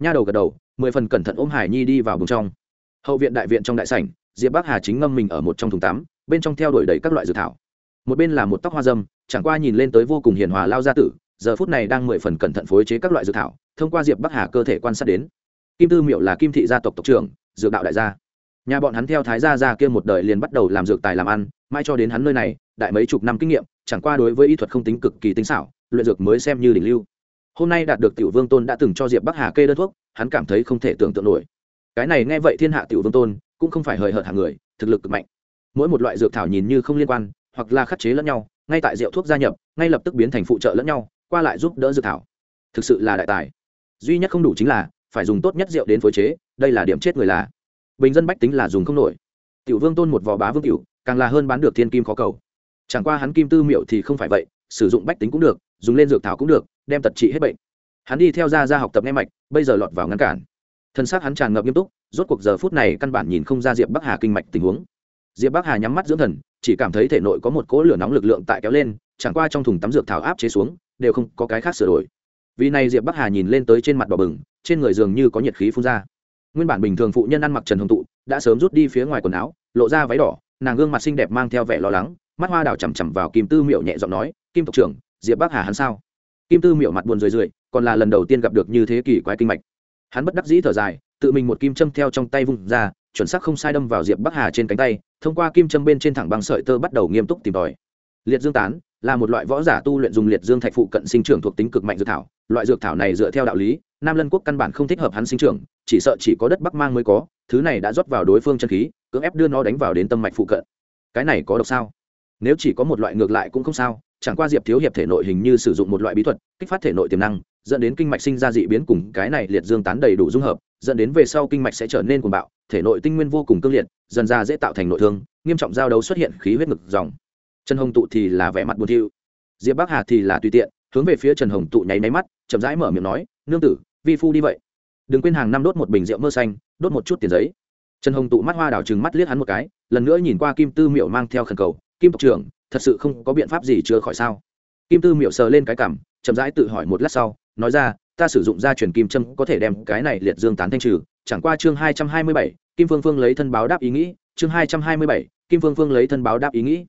Speaker 1: Nha đầu gật đầu, mười phần cẩn thận ôm hải nhi đi vào bùng trong. Hậu viện đại viện trong đại sảnh, diệp bắc hà chính ngâm mình ở một trong thùng tắm, bên trong theo đuổi đầy các loại dược thảo. Một bên là một tóc hoa dâm, chẳng qua nhìn lên tới vô cùng hiền hòa lao gia tử, giờ phút này đang mười phần cẩn thận phối chế các loại dược thảo, thông qua diệp bắc hà cơ thể quan sát đến. Kim tư miệu là kim thị gia tộc tộc trưởng, dược đạo đại gia nhà bọn hắn theo thái gia gia kia một đời liền bắt đầu làm dược tài làm ăn mai cho đến hắn nơi này, đại mấy chục năm kinh nghiệm, chẳng qua đối với y thuật không tính cực kỳ tinh xảo, luyện dược mới xem như đỉnh lưu. Hôm nay đạt được tiểu vương tôn đã từng cho diệp bắc hà kê đơn thuốc, hắn cảm thấy không thể tưởng tượng nổi. Cái này nghe vậy thiên hạ tiểu vương tôn cũng không phải hời hợt hàng người, thực lực cực mạnh. Mỗi một loại dược thảo nhìn như không liên quan, hoặc là khắc chế lẫn nhau, ngay tại rượu thuốc gia nhập, ngay lập tức biến thành phụ trợ lẫn nhau, qua lại giúp đỡ dược thảo. Thực sự là đại tài. Duy nhất không đủ chính là phải dùng tốt nhất rượu đến phối chế, đây là điểm chết người là bình dân bách tính là dùng không nổi. Tiểu vương tôn một vò bá vương tiểu, càng là hơn bán được thiên kim khó cầu. Chẳng qua hắn kim tư miệu thì không phải vậy, sử dụng bách tính cũng được, dùng lên dược thảo cũng được, đem tật trị hết bệnh. Hắn đi theo ra ra học tập nghe mạch, bây giờ lọt vào ngăn cản. Thân xác hắn tràn ngập nghiêm túc, rốt cuộc giờ phút này căn bản nhìn không ra diệp bắc hà kinh mạch tình huống. Diệp bắc hà nhắm mắt dưỡng thần, chỉ cảm thấy thể nội có một cỗ lửa nóng lực lượng tại kéo lên, chẳng qua trong thùng tắm dược thảo áp chế xuống, đều không có cái khác sửa đổi. Vì này diệp bắc hà nhìn lên tới trên mặt đỏ bừng, trên người dường như có nhiệt khí phun ra nguyên bản bình thường phụ nhân ăn mặc trần hồng tụ, đã sớm rút đi phía ngoài quần áo, lộ ra váy đỏ, nàng gương mặt xinh đẹp mang theo vẻ lo lắng, mắt hoa đào chằm chằm vào kim tư miệu nhẹ giọng nói, kim tộc trưởng, diệp bắc hà hắn sao? Kim tư miệu mặt buồn rười rượi, còn là lần đầu tiên gặp được như thế kỷ quái kinh mạch. Hắn bất đắc dĩ thở dài, tự mình một kim châm theo trong tay vung ra, chuẩn xác không sai đâm vào diệp bắc hà trên cánh tay, thông qua kim châm bên trên thẳng bằng sợi tơ bắt đầu nghiêm túc tìm tòi. Liệt dương tán, là một loại võ giả tu luyện dùng liệt dương thạch phụ cận sinh trưởng thuộc tính cực mạnh dược thảo, loại dược thảo này dựa theo đạo lý nam lân quốc căn bản không thích hợp hắn sinh trưởng, chỉ sợ chỉ có đất bắc mang mới có, thứ này đã rót vào đối phương chân khí, cưỡng ép đưa nó đánh vào đến tâm mạch phụ cận. Cái này có độc sao? Nếu chỉ có một loại ngược lại cũng không sao, chẳng qua diệp thiếu hiệp thể nội hình như sử dụng một loại bí thuật, kích phát thể nội tiềm năng, dẫn đến kinh mạch sinh ra dị biến cùng cái này liệt dương tán đầy đủ dung hợp, dẫn đến về sau kinh mạch sẽ trở nên cuồng bạo, thể nội tinh nguyên vô cùng cương liệt, dần ra dễ tạo thành nội thương, nghiêm trọng giao đấu xuất hiện khí huyết ngực dòng. Trần hồng tụ thì là vẻ mặt buồn thiu. Diệp bắc hà thì là tùy tiện, hướng về phía trần hồng tụ nháy máy mắt, chậm rãi mở miệng nói, nương tử vi phu đi vậy. Đừng quên hàng năm đốt một bình rượu mơ xanh, đốt một chút tiền giấy. Trần hồng tụ mắt hoa đảo trừng mắt liếc hắn một cái, lần nữa nhìn qua kim tư miệu mang theo khẩn cầu, kim tộc trưởng, thật sự không có biện pháp gì chữa khỏi sao? Kim tư miệu sờ lên cái cảm chậm rãi tự hỏi một lát sau, nói ra, ta sử dụng gia truyền kim châm có thể đem cái này liệt dương tán thanh trừ, chẳng qua chương hai trăm hai mươi bảy, kim phương phương lấy thân báo đáp ý nghĩ, chương hai trăm hai mươi bảy, kim phương phương lấy thân báo đáp ý nghĩ.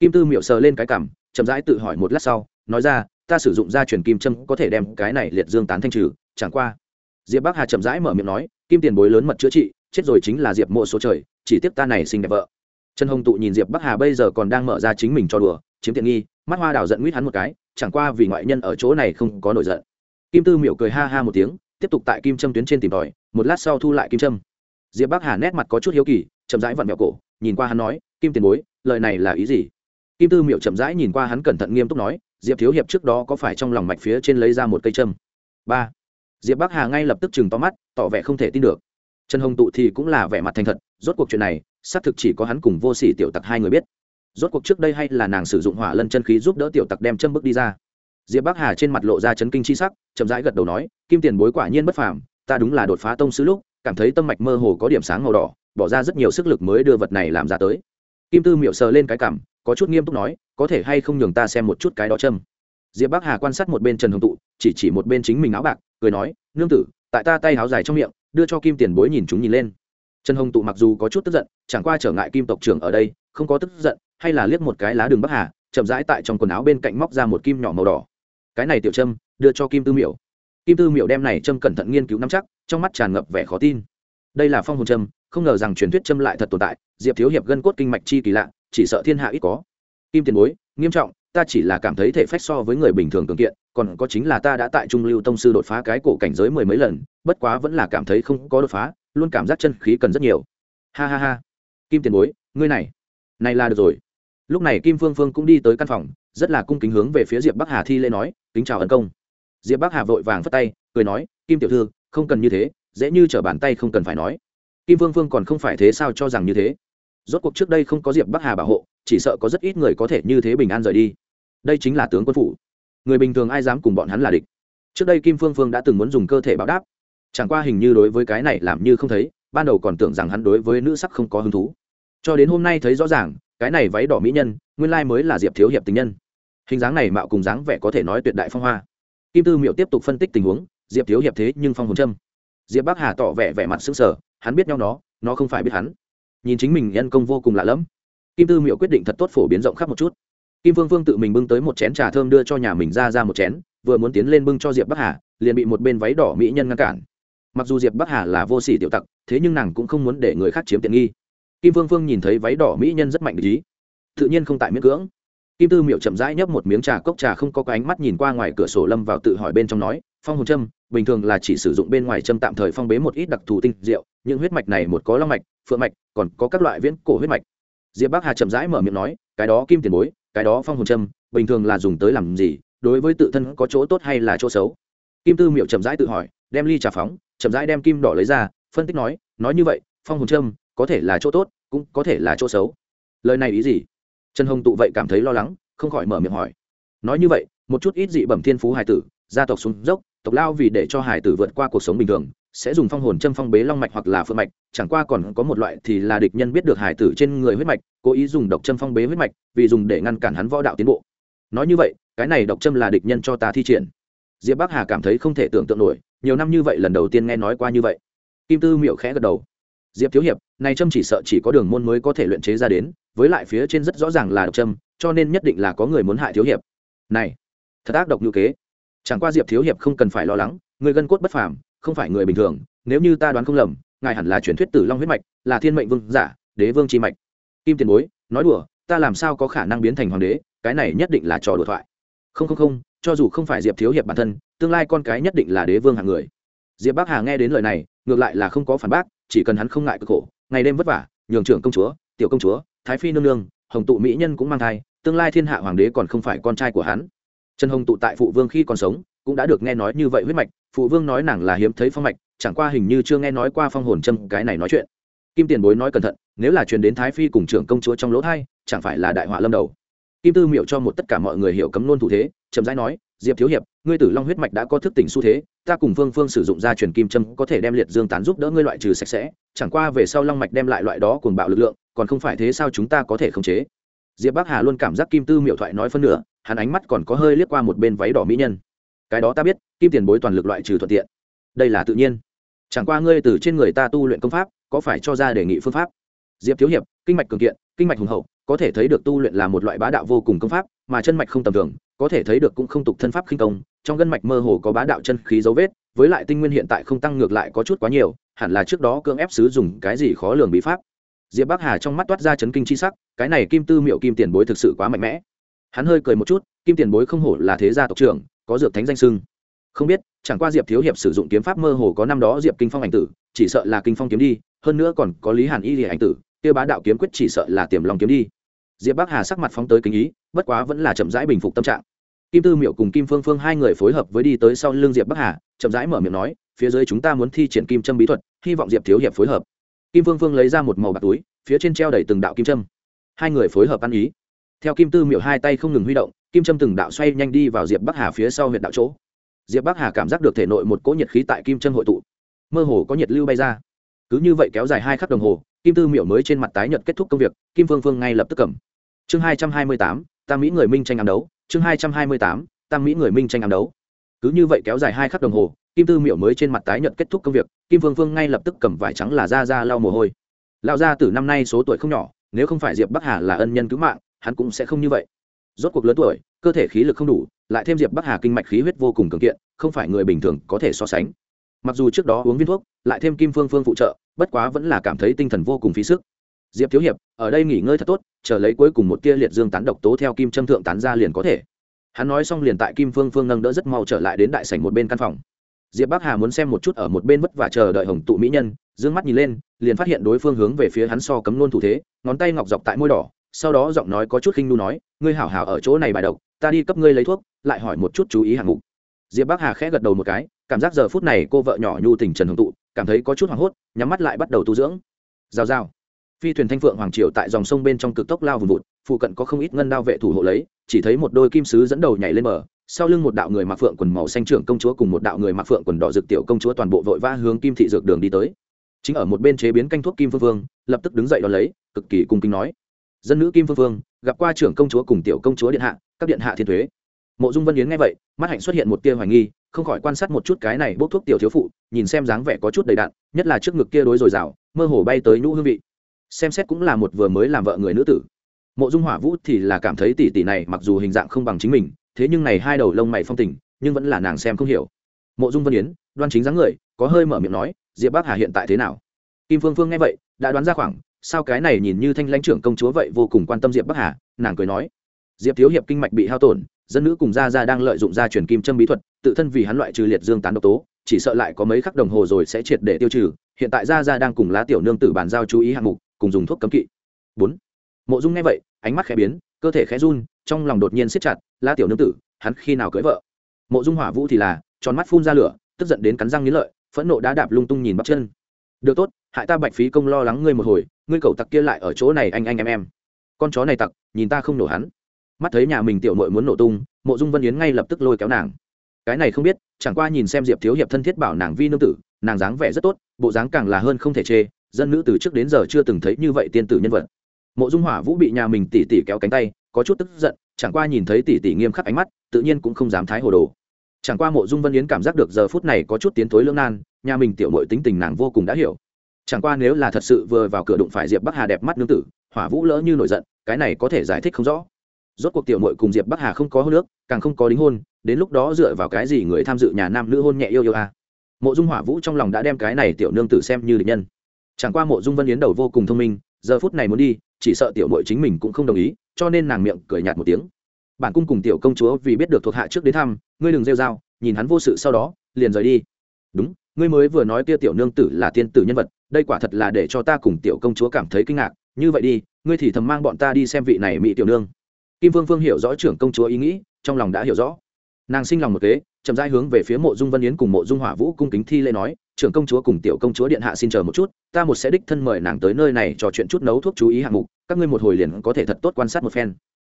Speaker 1: Kim tư miệu sờ lên cái cảm chậm rãi tự hỏi một lát sau, nói ra, ta sử dụng gia truyền kim châm có thể đem cái này liệt dương tán thanh trừ chẳng qua. Diệp bắc hà chậm rãi mở miệng nói, kim tiền bối lớn mật chữa trị, chết rồi chính là diệp mộ số trời, chỉ tiếp ta này sinh đẹp vợ. Trần hồng tụ nhìn diệp bắc hà bây giờ còn đang mở ra chính mình cho đùa, chiếm tiện nghi, mắt hoa đào giận nguyết hắn một cái, chẳng qua vì ngoại nhân ở chỗ này không có nổi giận. Kim tư miểu cười ha ha một tiếng, tiếp tục tại kim châm tuyến trên tìm tòi, một lát sau thu lại kim châm. Diệp bắc hà nét mặt có chút hiếu kỳ, chậm rãi vặn mẹo cổ, nhìn qua hắn nói, kim tiền bối, lời này là ý gì? Kim tư miểu chậm rãi nhìn qua hắn cẩn thận nghiêm túc nói, diệp thiếu hiệp trước đó có phải trong lòng mạch phía trên lấy ra một cây châm? Ba diệp bắc hà ngay lập tức chừng to mắt, tỏ vẻ không thể tin được. Trần hồng tụ thì cũng là vẻ mặt thành thật, rốt cuộc chuyện này, xác thực chỉ có hắn cùng vô sỉ tiểu tặc hai người biết. Rốt cuộc trước đây hay là nàng sử dụng hỏa lân chân khí giúp đỡ tiểu tặc đem chân bước đi ra. Diệp bắc hà trên mặt lộ ra chấn kinh c h i sắc, chậm rãi gật đầu nói, kim tiền bối quả nhiên bất phàm, ta đúng là đột phá tông sứ lúc, cảm thấy tâm mạch mơ hồ có điểm sáng màu đỏ, bỏ ra rất nhiều sức lực mới đưa vật này làm ra tới. Kim tư miệu sờ lên cái cảm, có chút nghiêm túc nói, có thể hay không nhường ta xem một chút cái đó châm? Diệp bắc hà quan sát một bên trần hồng tụ, chỉ chỉ một bên chính mình áo bạc cười nói, nương tử, tại ta tay háo dài trong miệng, đưa cho kim tiền bối nhìn chúng nhìn lên. Trần hồng tụ mặc dù có chút tức giận, chẳng qua trở ngại kim tộc trưởng ở đây, không có tức giận, hay là liếc một cái lá đường bắc hà, chậm rãi tại trong quần áo bên cạnh móc ra một kim nhỏ màu đỏ. Cái này tiểu trâm, đưa cho kim tư miểu. Kim tư miểu đem này trâm cẩn thận nghiên cứu nắm chắc, trong mắt tràn ngập vẻ khó tin. Đây là phong hồn trâm, không ngờ rằng truyền thuyết trâm lại thật tồn tại, diệp thiếu hiệp gân cốt kinh mạch chi kỳ lạ, chỉ sợ thiên hạ ít có. Kim tiền bối, nghiêm trọng ta chỉ là cảm thấy thể phách so với người bình thường cường kiện, còn có chính là ta đã tại trung lưu tông sư đột phá cái cổ cảnh giới mười mấy lần, bất quá vẫn là cảm thấy không có đột phá, luôn cảm giác chân khí cần rất nhiều. Ha ha ha. Kim tiền bối, ngươi này này là được rồi. Lúc này kim phương phương cũng đi tới căn phòng, rất là cung kính hướng về phía diệp bắc hà thi lễ nói, kính chào ấn công. Diệp bắc hà vội vàng phất tay, cười nói, kim tiểu thư, không cần như thế, dễ như t bàn tay không cần phải nói. Kim phương phương còn không phải thế sao cho rằng như thế. Rốt cuộc trước đây không có diệp bắc hà bảo hộ, chỉ sợ có rất ít người có thể như thế bình an rời đi đây chính là tướng quân phủ. Người bình thường ai dám cùng bọn hắn là địch? Trước đây kim phương phương đã từng muốn dùng cơ thể báo đáp. Chẳng qua hình như đối với cái này làm như không thấy, ban đầu còn tưởng rằng hắn đối với nữ sắc không có hứng thú. Cho đến hôm nay thấy rõ ràng, cái này váy đỏ mỹ nhân, nguyên lai mới là diệp thiếu hiệp tình nhân. Hình dáng này mạo cùng dáng vẻ có thể nói tuyệt đại phong hoa. Kim tư miệu tiếp tục phân tích tình huống, diệp thiếu hiệp thế nhưng phong hồn trâm diệp bắc hà tỏ vẻ vẻ mặt xứng sở hắn biết nhau nó nó không phải biết hắn. Nhìn chính mình nhân công vô cùng lạ lẫm. Kim tư miệu quyết định thật tốt phổ biến rộng khắp một chút kim Vương Vương tự mình bưng tới một chén trà thơm đưa cho nhà mình ra ra một chén, vừa muốn tiến lên bưng cho diệp bắc hà, liền bị một bên váy đỏ mỹ nhân ngăn cản. Mặc dù diệp bắc hà là vô sỉ tiểu tặc, thế nhưng nàng cũng không muốn để người khác chiếm tiện nghi. Kim Vương Vương nhìn thấy váy đỏ mỹ nhân rất mạnh ý, tự nhiên không tại miễn cưỡng. Kim tư miệu chậm rãi nhấp một miếng trà cốc trà không có cái ánh mắt nhìn qua ngoài cửa sổ lâm vào tự hỏi bên trong nói, phong hồn châm, bình thường là chỉ sử dụng bên ngoài châm tạm thời phong bế một ít đặc thù tinh rượu những huyết mạch này một có long mạch, phượng mạch, còn có các loại viễn cổ huyết mạch. Diệp bắc hà chậm rãi mở miệng nói, cái đó kim tiền bối cái đó phong hồn châm, bình thường là dùng tới làm gì, đối với tự thân có chỗ tốt hay là chỗ xấu? Kim tư miệu chậm rãi tự hỏi, đem ly trà phóng, chậm rãi đem kim đỏ lấy ra, phân tích nói nói như vậy, phong hồn châm có thể là chỗ tốt, cũng có thể là chỗ xấu. Lời này ý gì? Trần hồng tụ vậy cảm thấy lo lắng, không khỏi mở miệng hỏi. Nói như vậy, một chút ít dị bẩm thiên phú hải tử, gia tộc xuống dốc, tộc lao vì để cho hải tử vượt qua cuộc sống bình thường sẽ dùng phong hồn châm phong bế long mạch hoặc là phượng mạch, chẳng qua còn có một loại thì là địch nhân biết được hải tử trên người huyết mạch, cố ý dùng độc châm phong bế huyết mạch, vì dùng để ngăn cản hắn võ đạo tiến bộ. Nói như vậy, cái này độc châm là địch nhân cho ta thi triển. Diệp bắc hà cảm thấy không thể tưởng tượng nổi, nhiều năm như vậy lần đầu tiên nghe nói qua như vậy. Kim tư miệu khẽ gật đầu. Diệp thiếu hiệp, này châm chỉ sợ chỉ có đường môn mới có thể luyện chế ra đến, với lại phía trên rất rõ ràng là độc châm, cho nên nhất định là có người muốn hại thiếu hiệp. Này, thật ác độc như kế. Chẳng qua diệp thiếu hiệp không cần phải lo lắng, người gân cốt bất phàm không phải người bình thường, nếu như ta đoán không lầm, ngài hẳn là truyền thuyết tử long huyết mạch, là thiên mệnh vương giả, đế vương chi mạch. Kim tiền bối, nói đùa, ta làm sao có khả năng biến thành hoàng đế, cái này nhất định là trò đùa thoại. Không không không, cho dù không phải diệp thiếu hiệp bản thân, tương lai con cái nhất định là đế vương hạng người. Diệp bắc hà nghe đến lời này, ngược lại là không có phản bác, chỉ cần hắn không ngại cực khổ, ngày đêm vất vả, nhường trưởng công chúa, tiểu công chúa, thái phi nương nương, hồng tụ mỹ nhân cũng mang thai, tương lai thiên hạ hoàng đế còn không phải con trai của hắn. Trần hồng tụ tại phụ vương khi còn sống, cũng đã được nghe nói như vậy huyết mạch phụ vương nói nàng là hiếm thấy phong mạch, chẳng qua hình như chưa nghe nói qua phong hồn châm cái này nói chuyện. Kim tiền bối nói cẩn thận, nếu là truyền đến thái phi cùng trưởng công chúa trong lỗ thai, chẳng phải là đại họa lâm đầu. Kim tư miệu cho một tất cả mọi người hiểu cấm nôn thủ thế, chậm rãi nói, diệp thiếu hiệp, ngươi tử long huyết mạch đã có thức tỉnh xu thế, ta cùng phương phương sử dụng gia truyền kim châm có thể đem liệt dương tán giúp đỡ ngươi loại trừ sạch sẽ, chẳng qua về sau long mạch đem lại loại đó cuồng bạo lực lượng, còn không phải thế sao chúng ta có thể khống chế? Diệp bắc hà luôn cảm giác kim tư miệu thoại nói phân nửa, hắn ánh mắt còn có hơi liếc qua một bên váy đỏ mỹ nhân cái đó ta biết, kim tiền bối toàn lực loại trừ thuận tiện. Đây là tự nhiên. Chẳng qua ngươi từ trên người ta tu luyện công pháp, có phải cho ra đề nghị phương pháp? Diệp thiếu hiệp, kinh mạch cường kiện, kinh mạch hùng hậu, có thể thấy được tu luyện là một loại bá đạo vô cùng công pháp, mà chân mạch không tầm thường, có thể thấy được cũng không tục thân pháp khinh công, trong gân mạch mơ hồ có bá đạo chân khí dấu vết, với lại tinh nguyên hiện tại không tăng ngược lại có chút quá nhiều, hẳn là trước đó cưỡng ép sứ dùng cái gì khó lường bí pháp. Diệp bắc hà trong mắt toát ra chấn kinh chi sắc, cái này kim tư miệu kim tiền bối thực sự quá mạnh mẽ hắn hơi cười một chút, kim tiền bối không hổ là thế gia tộc trưởng, có dược thánh danh sưng không biết, chẳng qua diệp thiếu hiệp sử dụng kiếm pháp mơ hồ có năm đó diệp kinh phong ảnh tử, chỉ sợ là kinh phong kiếm đi, hơn nữa còn có lý hàn y lìa ảnh tử tiêu bá đạo kiếm quyết chỉ sợ là tiềm lòng kiếm đi. Diệp bắc hà sắc mặt phóng tới kính ý, bất quá vẫn là chậm rãi bình phục tâm trạng. Kim tư miệu cùng kim phương phương hai người phối hợp với đi tới sau l ư n g diệp bắc hà, chậm rãi mở miệng nói, phía dưới chúng ta muốn thi triển kim châm bí thuật, hy vọng diệp thiếu hiệp phối hợp. Kim phương phương lấy ra một màu bạc túi, phía trên treo đầy từng đạo kim châm. Hai người phối hợp ăn ý theo kim tư miệu hai tay không ngừng huy động, kim châm từng đạo xoay nhanh đi vào diệp bắc hà phía sau huyện đạo chỗ. Diệp bắc hà cảm giác được thể nội một cỗ nhiệt khí tại kim châm hội tụ. Mơ hồ có nhiệt lưu bay ra. Cứ như vậy kéo dài hai khắc đồng hồ, kim tư miệu mới trên mặt tái nhật kết thúc công việc, kim phương phương ngay lập tức cầm. Chương hai trăm hai mươi tám, tam mỹ người minh tranh ám đấu. Chương hai trăm hai mươi tám, tam mỹ người minh tranh ám đấu. Cứ như vậy kéo dài hai khắc đồng hồ, kim tư miệu mới trên mặt tái nhật kết thúc công việc, kim phương phương ngay lập tức cầm vải trắng là ra ra lau mồ hôi. Lão ra từ năm nay số tuổi không nhỏ, nếu không phải diệp bắc hà là ân nhân cứu mạng hắn cũng sẽ không như vậy. Rốt cuộc lớn tuổi, cơ thể khí lực không đủ, lại thêm diệp bắc hà kinh mạch khí huyết vô cùng cường kiện, không phải người bình thường có thể so sánh. Mặc dù trước đó uống viên thuốc, lại thêm kim phương phương phụ trợ, bất quá vẫn là cảm thấy tinh thần vô cùng phí sức. Diệp thiếu hiệp, ở đây nghỉ ngơi thật tốt, chờ lấy cuối cùng một tia liệt dương tán độc tố theo kim châm thượng tán ra liền có thể. Hắn nói xong liền tại kim phương phương nâng đỡ rất mau trở lại đến đại sảnh một bên căn phòng. Diệp bắc hà muốn xem một chút ở một bên vất vả chờ đợi hồng tụ mỹ nhân d ư ơ n g mắt nhìn lên, liền phát hiện đối phương hướng về phía hắn so cấm nôn thủ thế, ngón tay ngọc dọc tại môi đỏ sau đó giọng nói có chút khinh nu nói ngươi hảo hảo ở chỗ này bài độc ta đi cấp ngươi lấy thuốc lại hỏi một chút chú ý hạng mục. Diệp bắc hà khẽ gật đầu một cái cảm giác giờ phút này cô vợ nhỏ nhu tình trần hồng tụ cảm thấy có chút hoảng hốt nhắm mắt lại bắt đầu tu dưỡng. Rào rào. Phi thuyền thanh phượng hoàng triều tại dòng sông bên trong cực tốc lao vùng vụt phụ cận có không ít ngân đao vệ thủ hộ lấy chỉ thấy một đôi kim sứ dẫn đầu nhảy lên bờ sau lưng một đạo người mặc phượng quần màu xanh trưởng công chúa cùng một đạo người mặc phượng quần đỏ dược tiểu công chúa toàn bộ vội vã hướng kim thị dược đường đi tới. Chính ở một bên chế biến canh thuốc kim phương vương, lập tức đứng dậy đón lấy cực kỳ cung kính nói dân nữ kim phương phương, gặp qua trưởng công chúa cùng tiểu công chúa điện hạ, các điện hạ thiên thuế. Mộ dung vân yến nghe vậy, mắt hạnh xuất hiện một tia hoài nghi, không khỏi quan sát một chút cái này bốc thuốc tiểu thiếu phụ, nhìn xem dáng vẻ có chút đầy đặn, nhất là trước ngực kia đối dồi dào, mơ hồ bay tới nhũ hương vị. Xem xét cũng là một vừa mới làm vợ người nữ tử. Mộ dung hỏa vũ thì là cảm thấy tỷ tỷ này mặc dù hình dạng không bằng chính mình, thế nhưng này hai đầu lông mày phong tình, nhưng vẫn là nàng xem không hiểu. Mộ dung vân yến, đoan chính dáng người, có hơi mở miệng nói, diệp bắc hà hiện tại thế nào? Kim phương phương nghe vậy, đã đoán ra khoảng sao cái này nhìn như thanh lãnh trưởng công chúa vậy vô cùng quan tâm diệp bắc hà? Nàng cười nói, diệp thiếu hiệp kinh mạch bị hao tổn, dân nữ cùng gia gia đang lợi dụng gia truyền kim châm bí thuật, tự thân vì hắn loại trừ liệt dương tán độc tố, chỉ sợ lại có mấy khắc đồng hồ rồi sẽ triệt để tiêu trừ. Hiện tại gia gia đang cùng lá tiểu nương tử bàn giao chú ý hạng mục, cùng dùng thuốc cấm kỵ. Bốn, mộ dung nghe vậy, ánh mắt khẽ biến, cơ thể khẽ run, trong lòng đột nhiên siết chặt, lá tiểu nương tử, hắn khi nào cưới vợ? Mộ dung hỏa vũ thì là, tròn mắt phun ra lửa, tức giận đến cắn răng nghĩ lợi, phẫn nộ đã đạp lung tung nhìn bắt chân được tốt, hại ta bạch phí công lo lắng ngươi một hồi, ngươi cậu tặc kia lại ở chỗ này anh anh, em em. Con chó này tặc, nhìn ta không nổ hắn. Mắt thấy nhà mình tiểu mội muốn nổ tung, mộ dung vân yến ngay lập tức lôi kéo nàng. Cái này không biết, chẳng qua nhìn xem diệp thiếu hiệp thân thiết bảo nàng vi nương tử, nàng dáng vẻ rất tốt, bộ dáng càng là hơn không thể chê, dân nữ từ trước đến giờ chưa từng thấy như vậy tiên tử nhân vật. Mộ dung hỏa vũ bị nhà mình tỉ tỉ kéo cánh tay, có chút tức giận, chẳng qua nhìn thấy tỉ tỉ nghiêm khắc ánh mắt, tự nhiên cũng không dám thái hồ đồ. Chẳng qua mộ dung vân yến cảm giác được giờ phút này có chút tiến thối lưỡng nan nhà mình tiểu mội tính tình nàng vô cùng đã hiểu. Chẳng qua nếu là thật sự vừa vào cửa đụng phải diệp bắc hà đẹp mắt nương tử, hỏa vũ lỡ như nổi giận, cái này có thể giải thích không rõ. Rốt cuộc tiểu mội cùng diệp bắc hà không có hôn nước càng không có đính hôn, đến lúc đó dựa vào cái gì người tham dự nhà nam nữ hôn nhẹ yêu yêu à. mộ dung hỏa vũ trong lòng đã đem cái này tiểu nương tử xem như địch nhân. Chẳng qua mộ dung vân yến đầu vô cùng thông minh, giờ phút này muốn đi, chỉ sợ tiểu mội chính mình cũng không đồng ý, cho nên nàng miệng cười nhạt một tiếng. Bản cung cùng tiểu công chúa vì biết được thuộc hạ trước đến thăm, ngươi đừng rêu r a o nhìn hắn vô sự sau đó, liền rời đi. Đúng ngươi mới vừa nói kia tiểu nương tử là tiên tử nhân vật, đây quả thật là để cho ta cùng tiểu công chúa cảm thấy kinh ngạc. Như vậy đi, ngươi thì thầm mang bọn ta đi xem vị này mỹ tiểu nương. Kim Vương phương hiểu rõ trưởng công chúa ý nghĩ, trong lòng đã hiểu rõ. Nàng sinh lòng một kế, chậm rãi hướng về phía mộ dung vân yến cùng mộ dung hỏa vũ cung kính thi lễ nói, trưởng công chúa cùng tiểu công chúa điện hạ xin chờ một chút, ta một sẽ đích thân mời nàng tới nơi này trò chuyện chút nấu thuốc chú ý hạng mục, các ngươi một hồi liền có thể thật tốt quan sát một phen.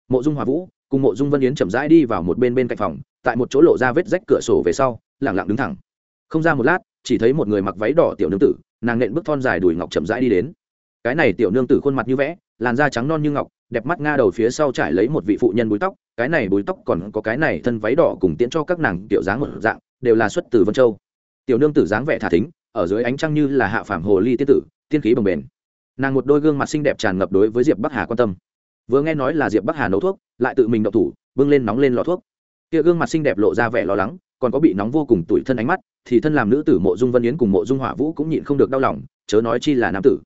Speaker 1: Mộ dung hỏa vũ cùng mộ dung vân yến chậm rãi đi vào một bên bên cạnh phòng, tại một chỗ lộ ra vết rách cửa sổ về sau lẳng lặng đứng thẳng không ra một lát, chỉ thấy một người mặc váy đỏ tiểu nương tử, nàng nện bước thon dài đùi ngọc chậm rãi đi đến. Cái này tiểu nương tử khuôn mặt như vẽ, làn da trắng non như ngọc, đẹp mắt nga đầu phía sau trải lấy một vị phụ nhân búi tóc, cái này búi tóc còn có cái này thân váy đỏ cùng tiễn cho các nàng tiểu dáng một dạng, đều là xuất từ vân châu. Tiểu nương tử dáng vẻ thả thính, ở dưới ánh trăng như là hạ phàm hồ ly tiên tử, tiên khí bồng bềnh. Nàng một đôi gương mặt xinh đẹp tràn ngập đối với diệp bắc hà quan tâm. Vừa nghe nói là diệp bắc hà nấu thuốc, lại tự mình đậu thủ, bưng lên nóng lên lọ thuốc. Kia gương mặt xinh đẹp lộ ra vẻ lo lắng, còn có bị nóng vô cùng tủi thân ánh mắt thì thân làm nữ tử mộ dung vân yến cùng mộ dung hỏa vũ cũng nhịn không được đau lòng, chớ nói chi là nam tử.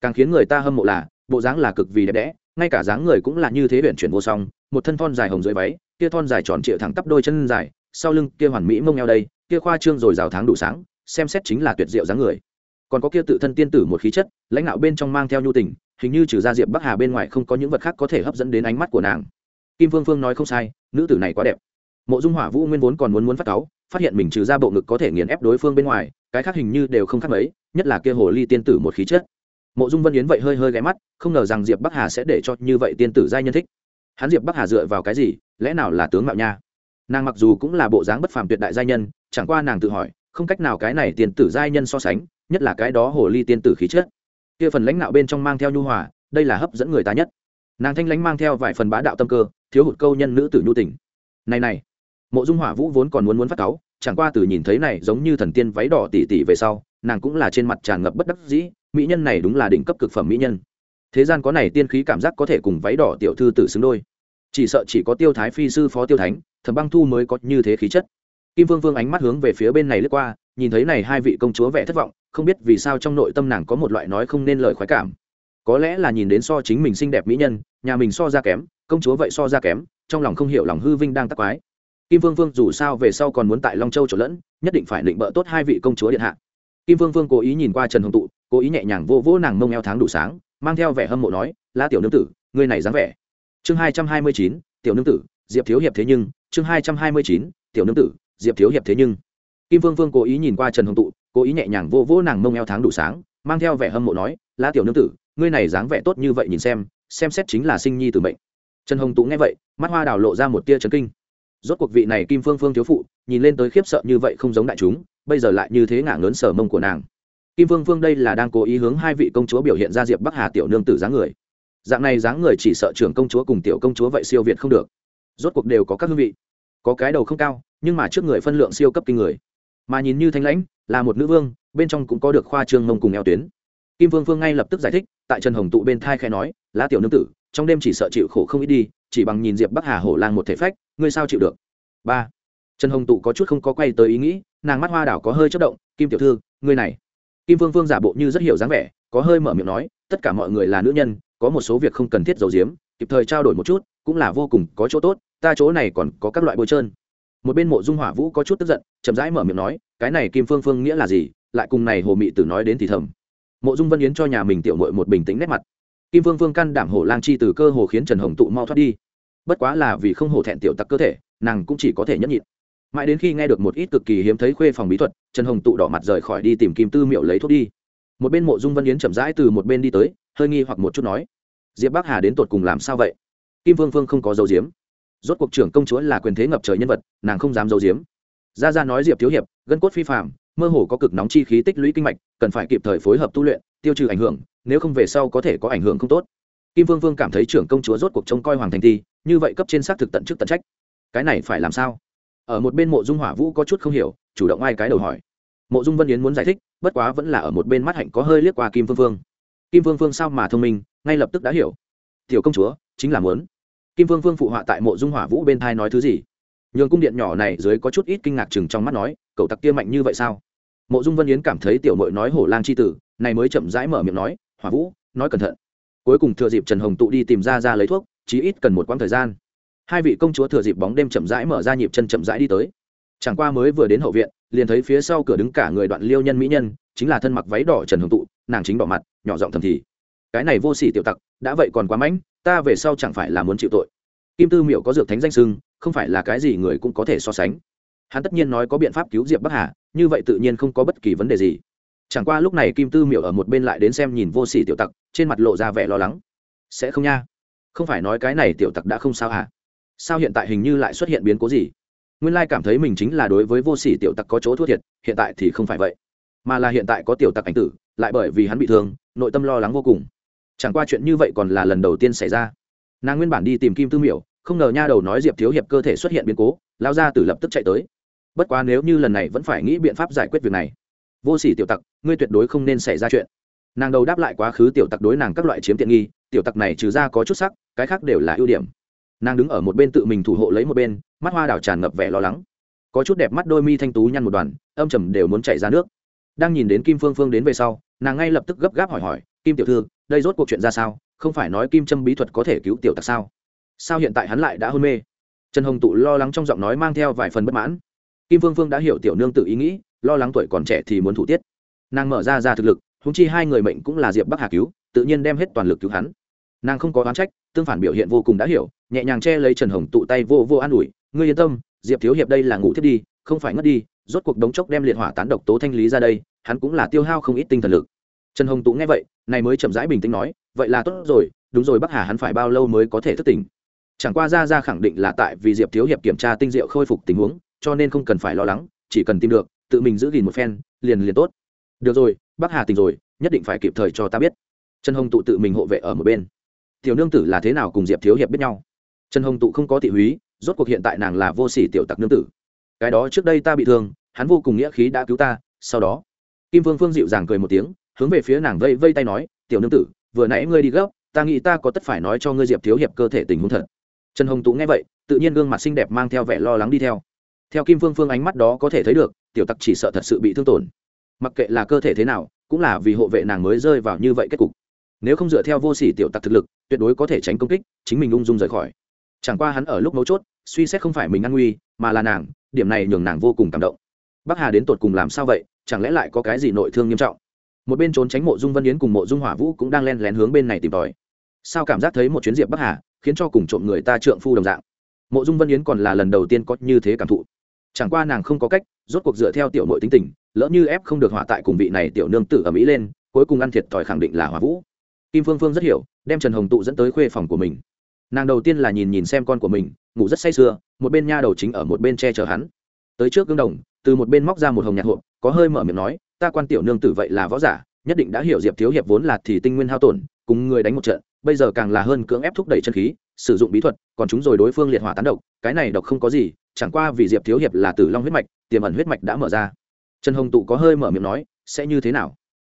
Speaker 1: Càng khiến người ta hâm mộ là, bộ dáng là cực vì đẹp đẽ, ngay cả dáng người cũng là như thế huyện chuyển vô song, một thân thon dài hồng dưới váy, kia thon dài tròn trịa thẳng tắp đôi chân dài, sau lưng kia hoàn mỹ mông eo đây, kia khoa trương rồi rào tháng đủ sáng, xem xét chính là tuyệt diệu dáng người. Còn có kia tự thân tiên tử một khí chất, lãnh đạo bên trong mang theo nhu tình, hình như trừ ra diệp bắc hà bên ngoài không có những vật khác có thể hấp dẫn đến ánh mắt của nàng. Kim Vương phương nói không sai, nữ tử này quá đẹp. Mộ dung hỏa vũ nguyên vốn còn muốn muốn phát cáu phát hiện mình trừ ra bộ ngực có thể nghiền ép đối phương bên ngoài, cái khác hình như đều không khác mấy, nhất là kia hồ ly tiên tử một khí chất. Mộ dung vân yến vậy hơi hơi ghé mắt, không ngờ rằng diệp bắc hà sẽ để cho như vậy tiên tử giai nhân thích. Hắn diệp bắc hà dựa vào cái gì, lẽ nào là tướng mạo nha? Nàng mặc dù cũng là bộ dáng bất phàm tuyệt đại giai nhân, chẳng qua nàng tự hỏi, không cách nào cái này tiên tử giai nhân so sánh, nhất là cái đó hồ ly tiên tử khí chất. Kia phần lãnh đạo bên trong mang theo nhu hòa, đây là hấp dẫn người ta nhất. Nàng thanh lãnh mang theo vài phần bá đạo tâm cơ, thiếu hụt câu nhân nữ tử nhu tình. Này này mộ dung hỏa vũ vốn còn muốn muốn phát cáu, chẳng qua từ nhìn thấy này giống như thần tiên váy đỏ tỉ tỉ về sau, nàng cũng là trên mặt tràn ngập bất đắc dĩ, mỹ nhân này đúng là đỉnh cấp cực phẩm mỹ nhân. Thế gian có này tiên khí cảm giác có thể cùng váy đỏ tiểu thư tử xứng đôi. Chỉ sợ chỉ có tiêu thái phi sư phó tiêu thánh, thẩm băng thu mới có như thế khí chất. Kim vương vương ánh mắt hướng về phía bên này lướt qua, nhìn thấy này hai vị công chúa vẻ thất vọng, không biết vì sao trong nội tâm nàng có một loại nói không nên lời khoái cảm. Có lẽ là nhìn đến so chính mình xinh đẹp mỹ nhân, nhà mình so ra kém, công chúa vậy so ra kém, trong lòng không hiểu lòng hư vinh đang tắc quái kim vương vương dù sao về sau còn muốn tại long châu trộn lẫn, nhất định phải định bợ tốt hai vị công chúa điện hạ. Kim vương vương cố ý nhìn qua trần hồng tụ, cố ý nhẹ nhàng vô vỗ nàng mông eo tháng đủ sáng, mang theo vẻ hâm mộ nói, la tiểu nương tử ngươi này dáng vẻ. Chương hai trăm hai mươi chín, tiểu nương tử, diệp thiếu hiệp thế nhưng. Chương hai trăm hai mươi chín, tiểu nương tử, diệp thiếu hiệp thế nhưng. Kim vương vương cố ý nhìn qua trần hồng tụ, cố ý nhẹ nhàng vô vỗ nàng mông eo tháng đủ sáng, mang theo vẻ hâm mộ nói, la tiểu nương tử, ngươi này dáng vẻ tốt như vậy nhìn xem xem xét chính là sinh nhi từ mệnh. Trần hồng tụ nghe vậy, mắt hoa đào lộ ra một tia trấn kinh rốt cuộc vị này kim phương phương thiếu phụ, nhìn lên tới khiếp sợ như vậy không giống đại chúng, bây giờ lại như thế ngả ngớn sở mông của nàng. Kim vương vương đây là đang cố ý hướng hai vị công chúa biểu hiện ra diệp bắc hà tiểu nương tử dáng người. Dạng này dáng người chỉ sợ trưởng công chúa cùng tiểu công chúa vậy siêu việt không được. Rốt cuộc đều có các hương vị. Có cái đầu không cao, nhưng mà trước người phân lượng siêu cấp kinh người. Mà nhìn như thanh lãnh, là một nữ vương, bên trong cũng có được khoa trương mông cùng eo tuyến. Kim vương vương ngay lập tức giải thích, tại trần hồng tụ bên thai khai nói, lá tiểu nương tử, trong đêm chỉ sợ chịu khổ không ít đi chỉ bằng nhìn diệp bắc hà hổ lang một thể phách, ngươi sao chịu được? Ba. Trần hồng tụ có chút không có quay tới ý nghĩ, nàng mắt hoa đảo có hơi chất động, kim tiểu thư, ngươi này. Kim vương vương giả bộ như rất hiểu dáng vẻ, có hơi mở miệng nói, tất cả mọi người là nữ nhân, có một số việc không cần thiết giấu giếm, kịp thời trao đổi một chút, cũng là vô cùng có chỗ tốt, ta chỗ này còn có các loại bôi trơn. Một bên mộ dung hỏa vũ có chút tức giận, chậm rãi mở miệng nói, cái này kim phương phương nghĩa là gì? Lại cùng này hồ mị tử nói đến thì thầm. Mộ dung vân yến cho nhà mình tiểu mội một bình tĩnh nét mặt kim Vương Vương căn đảm hổ lang chi từ cơ hồ khiến trần hồng tụ mau thoát đi. Bất quá là vì không hổ thẹn tiểu tặc cơ thể, nàng cũng chỉ có thể nhẫn nhịn. Mãi đến khi nghe được một ít cực kỳ hiếm thấy khuê phòng bí thuật, trần hồng tụ đỏ mặt rời khỏi đi tìm kim tư miệu lấy thuốc đi. Một bên mộ dung vân yến chậm rãi từ một bên đi tới, hơi nghi hoặc một chút nói, diệp bắc hà đến tột cùng làm sao vậy? Kim vương Vương không có dấu diếm rốt cuộc trưởng công chúa là quyền thế ngập trời nhân vật, nàng không dám dấu diếm ra ra nói diệp thiếu hiệp, gân cốt phi phạm mơ hồ có cực nóng chi khí tích lũy kinh mạch, cần phải kịp thời phối hợp tu luyện, tiêu trừ ảnh hưởng nếu không về sau có thể có ảnh hưởng không tốt. Kim vương vương cảm thấy trưởng công chúa rốt cuộc trông coi hoàng thành thi như vậy cấp trên xác thực tận chức tận trách. Cái này phải làm sao? Ở một bên mộ dung hỏa vũ có chút không hiểu, chủ động ai cái đầu hỏi. Mộ dung vân yến muốn giải thích, bất quá vẫn là ở một bên mắt hạnh có hơi liếc qua kim vương vương. Kim vương vương sao mà thông minh, ngay lập tức đã hiểu. Tiểu công chúa, chính là muốn. Kim vương vương phụ họa tại mộ dung hỏa vũ bên thai nói thứ gì? Nhường cung điện nhỏ này dưới có chút ít kinh ngạc chừng trong mắt nói, cậu tặc kia mạnh như vậy sao? Mộ dung vân yến cảm thấy tiểu mội nói hổ lang c h i tử, này mới chậm rãi mở miệng nói hỏa vũ, nói cẩn thận. Cuối cùng thừa dịp trần hồng tụ đi tìm ra ra lấy thuốc, chí ít cần một quãng thời gian. Hai vị công chúa thừa dịp bóng đêm chậm rãi mở ra nhịp chân chậm rãi đi tới. Chẳng qua mới vừa đến hậu viện, liền thấy phía sau cửa đứng cả người đoạn liêu nhân mỹ nhân, chính là thân mặc váy đỏ trần hồng tụ, nàng chính đỏ mặt, nhỏ giọng thầm thì. Cái này vô sỉ tiểu tặc, đã vậy còn quá mãnh, ta về sau chẳng phải là muốn chịu tội. Kim tư miệu có dược thánh danh sưng, không phải là cái gì người cũng có thể so sánh. Hắn tất nhiên nói có biện pháp cứu diệp bắc hà, như vậy tự nhiên không có bất kỳ vấn đề gì chẳng qua lúc này kim tư miệu ở một bên lại đến xem nhìn vô sỉ tiểu tặc, trên mặt lộ ra vẻ lo lắng. Sẽ không nha. Không phải nói cái này tiểu tặc đã không sao hả? Sao hiện tại hình như lại xuất hiện biến cố gì? Nguyên lai cảm thấy mình chính là đối với vô sỉ tiểu tặc có chỗ thua thiệt, hiện tại thì không phải vậy. Mà là hiện tại có tiểu tặc ảnh tử, lại bởi vì hắn bị thương, nội tâm lo lắng vô cùng. Chẳng qua chuyện như vậy còn là lần đầu tiên xảy ra. Nàng nguyên bản đi tìm kim tư miểu, không ngờ nha đầu nói diệp thiếu hiệp cơ thể xuất hiện biến cố lao ra từ lập tức chạy tới. Bất quá nếu như lần này vẫn phải nghĩ biện pháp giải quyết việc này vô sỉ tiểu tặc, ngươi tuyệt đối không nên xảy ra chuyện. Nàng đầu đáp lại quá khứ tiểu tặc đối nàng các loại chiếm tiện nghi, tiểu tặc này trừ ra có chút sắc, cái khác đều là ưu điểm. Nàng đứng ở một bên tự mình thủ hộ lấy một bên, mắt hoa đảo tràn ngập vẻ lo lắng. Có chút đẹp mắt đôi mi thanh tú nhăn một đoàn, âm trầm đều muốn chảy ra nước. Đang nhìn đến kim phương phương đến về sau, nàng ngay lập tức gấp gáp hỏi hỏi, kim tiểu thư, đây rốt cuộc chuyện ra sao? Không phải nói kim châm bí thuật có thể cứu tiểu tặc sao? Sao hiện tại hắn lại đã hôn mê? Trần hồng tụ lo lắng trong giọng nói mang theo vài phần bất mãn. Kim phương phương đã hiểu tiểu nương tự ý nghĩ lo lắng tuổi còn trẻ thì muốn thủ tiết. Nàng mở ra ra thực lực húng chi hai người mệnh cũng là diệp bắc hà cứu, tự nhiên đem hết toàn lực cứu hắn. Nàng không có oán trách, tương phản biểu hiện vô cùng đã hiểu, nhẹ nhàng che lấy trần hồng tụ tay vô vô an ủi, ngươi yên tâm, diệp thiếu hiệp đây là ngủ thiết đi, không phải ngất đi, rốt cuộc đống chốc đem liệt hỏa tán độc tố thanh lý ra đây, hắn cũng là tiêu hao không ít tinh thần lực. Trần hồng tụ nghe vậy, này mới chậm rãi bình tĩnh nói, vậy là tốt rồi, đúng rồi bắc hà hắn phải bao lâu mới có thể thức tỉnh? Chẳng qua ra ra khẳng định là tại vì diệp thiếu hiệp kiểm tra tinh diệu khôi phục tình huống, cho nên không cần phải lo lắng, chỉ cần tìm được tự mình giữ gìn một phen, liền liền tốt. Được rồi bắc hà tỉnh rồi, nhất định phải kịp thời cho ta biết. Trần hồng tụ tự mình hộ vệ ở một bên. Tiểu nương tử là thế nào cùng diệp thiếu hiệp biết nhau? Trần hồng tụ không có thị húy, rốt cuộc hiện tại nàng là vô sỉ tiểu tặc nương tử. Cái đó trước đây ta bị thương, hắn vô cùng nghĩa khí đã cứu ta, sau đó, kim phương phương dịu dàng cười một tiếng, hướng về phía nàng vây vây tay nói, tiểu nương tử, vừa nãy ngươi đi gấp, ta nghĩ ta có tất phải nói cho ngươi diệp thiếu hiệp cơ thể tình huống thật. Trần hồng tụ nghe vậy, tự nhiên gương mặt xinh đẹp mang theo vẻ lo lắng đi theo. Theo kim phương phương ánh mắt đó có thể thấy được tiểu tặc chỉ sợ thật sự bị thương tổn. Mặc kệ là cơ thể thế nào, cũng là vì hộ vệ nàng mới rơi vào như vậy kết cục. Nếu không dựa theo vô sỉ tiểu tặc thực lực, tuyệt đối có thể tránh công kích, chính mình ung dung rời khỏi. Chẳng qua hắn ở lúc mấu chốt, suy xét không phải mình ăn nguy, mà là nàng, điểm này nhường nàng vô cùng cảm động. Bắc hà đến tột cùng làm sao vậy, chẳng lẽ lại có cái gì nội thương nghiêm trọng? Một bên trốn tránh mộ dung vân yến cùng mộ dung hỏa vũ cũng đang len lén hướng bên này tìm tòi. Sao cảm giác thấy một chuyến diệp bắc hà, khiến cho cùng trộm người ta trượng phu đồng dạng? Mộ dung vân yến còn là lần đầu tiên có như thế cảm thụ. Chẳng qua nàng không có cách rốt cuộc dựa theo tiểu nội tính tình, lỡ như ép không được hỏa tại cùng vị này tiểu nương tử ở mỹ lên, cuối cùng ăn thiệt thòi khẳng định là hỏa vũ. Kim phương phương rất hiểu, đem trần hồng tụ dẫn tới khuê phòng của mình. Nàng đầu tiên là nhìn nhìn xem con của mình, ngủ rất say sưa, một bên nha đầu chính ở một bên che chở hắn. Tới trước gương đồng, từ một bên móc ra một hồng nhạt hộp, có hơi mở miệng nói, ta quan tiểu nương tử vậy là võ giả, nhất định đã hiểu diệp thiếu hiệp vốn là thì tinh nguyên hao tổn, cùng người đánh một trận, bây giờ càng là hơn cưỡng ép thúc đẩy chân khí, sử dụng bí thuật, còn chúng rồi đối phương liệt hỏa tán độc, cái này độc không có gì chẳng qua vì diệp thiếu hiệp là tử long huyết mạch, tiềm ẩn huyết mạch đã mở ra. Trần hồng tụ có hơi mở miệng nói, sẽ như thế nào?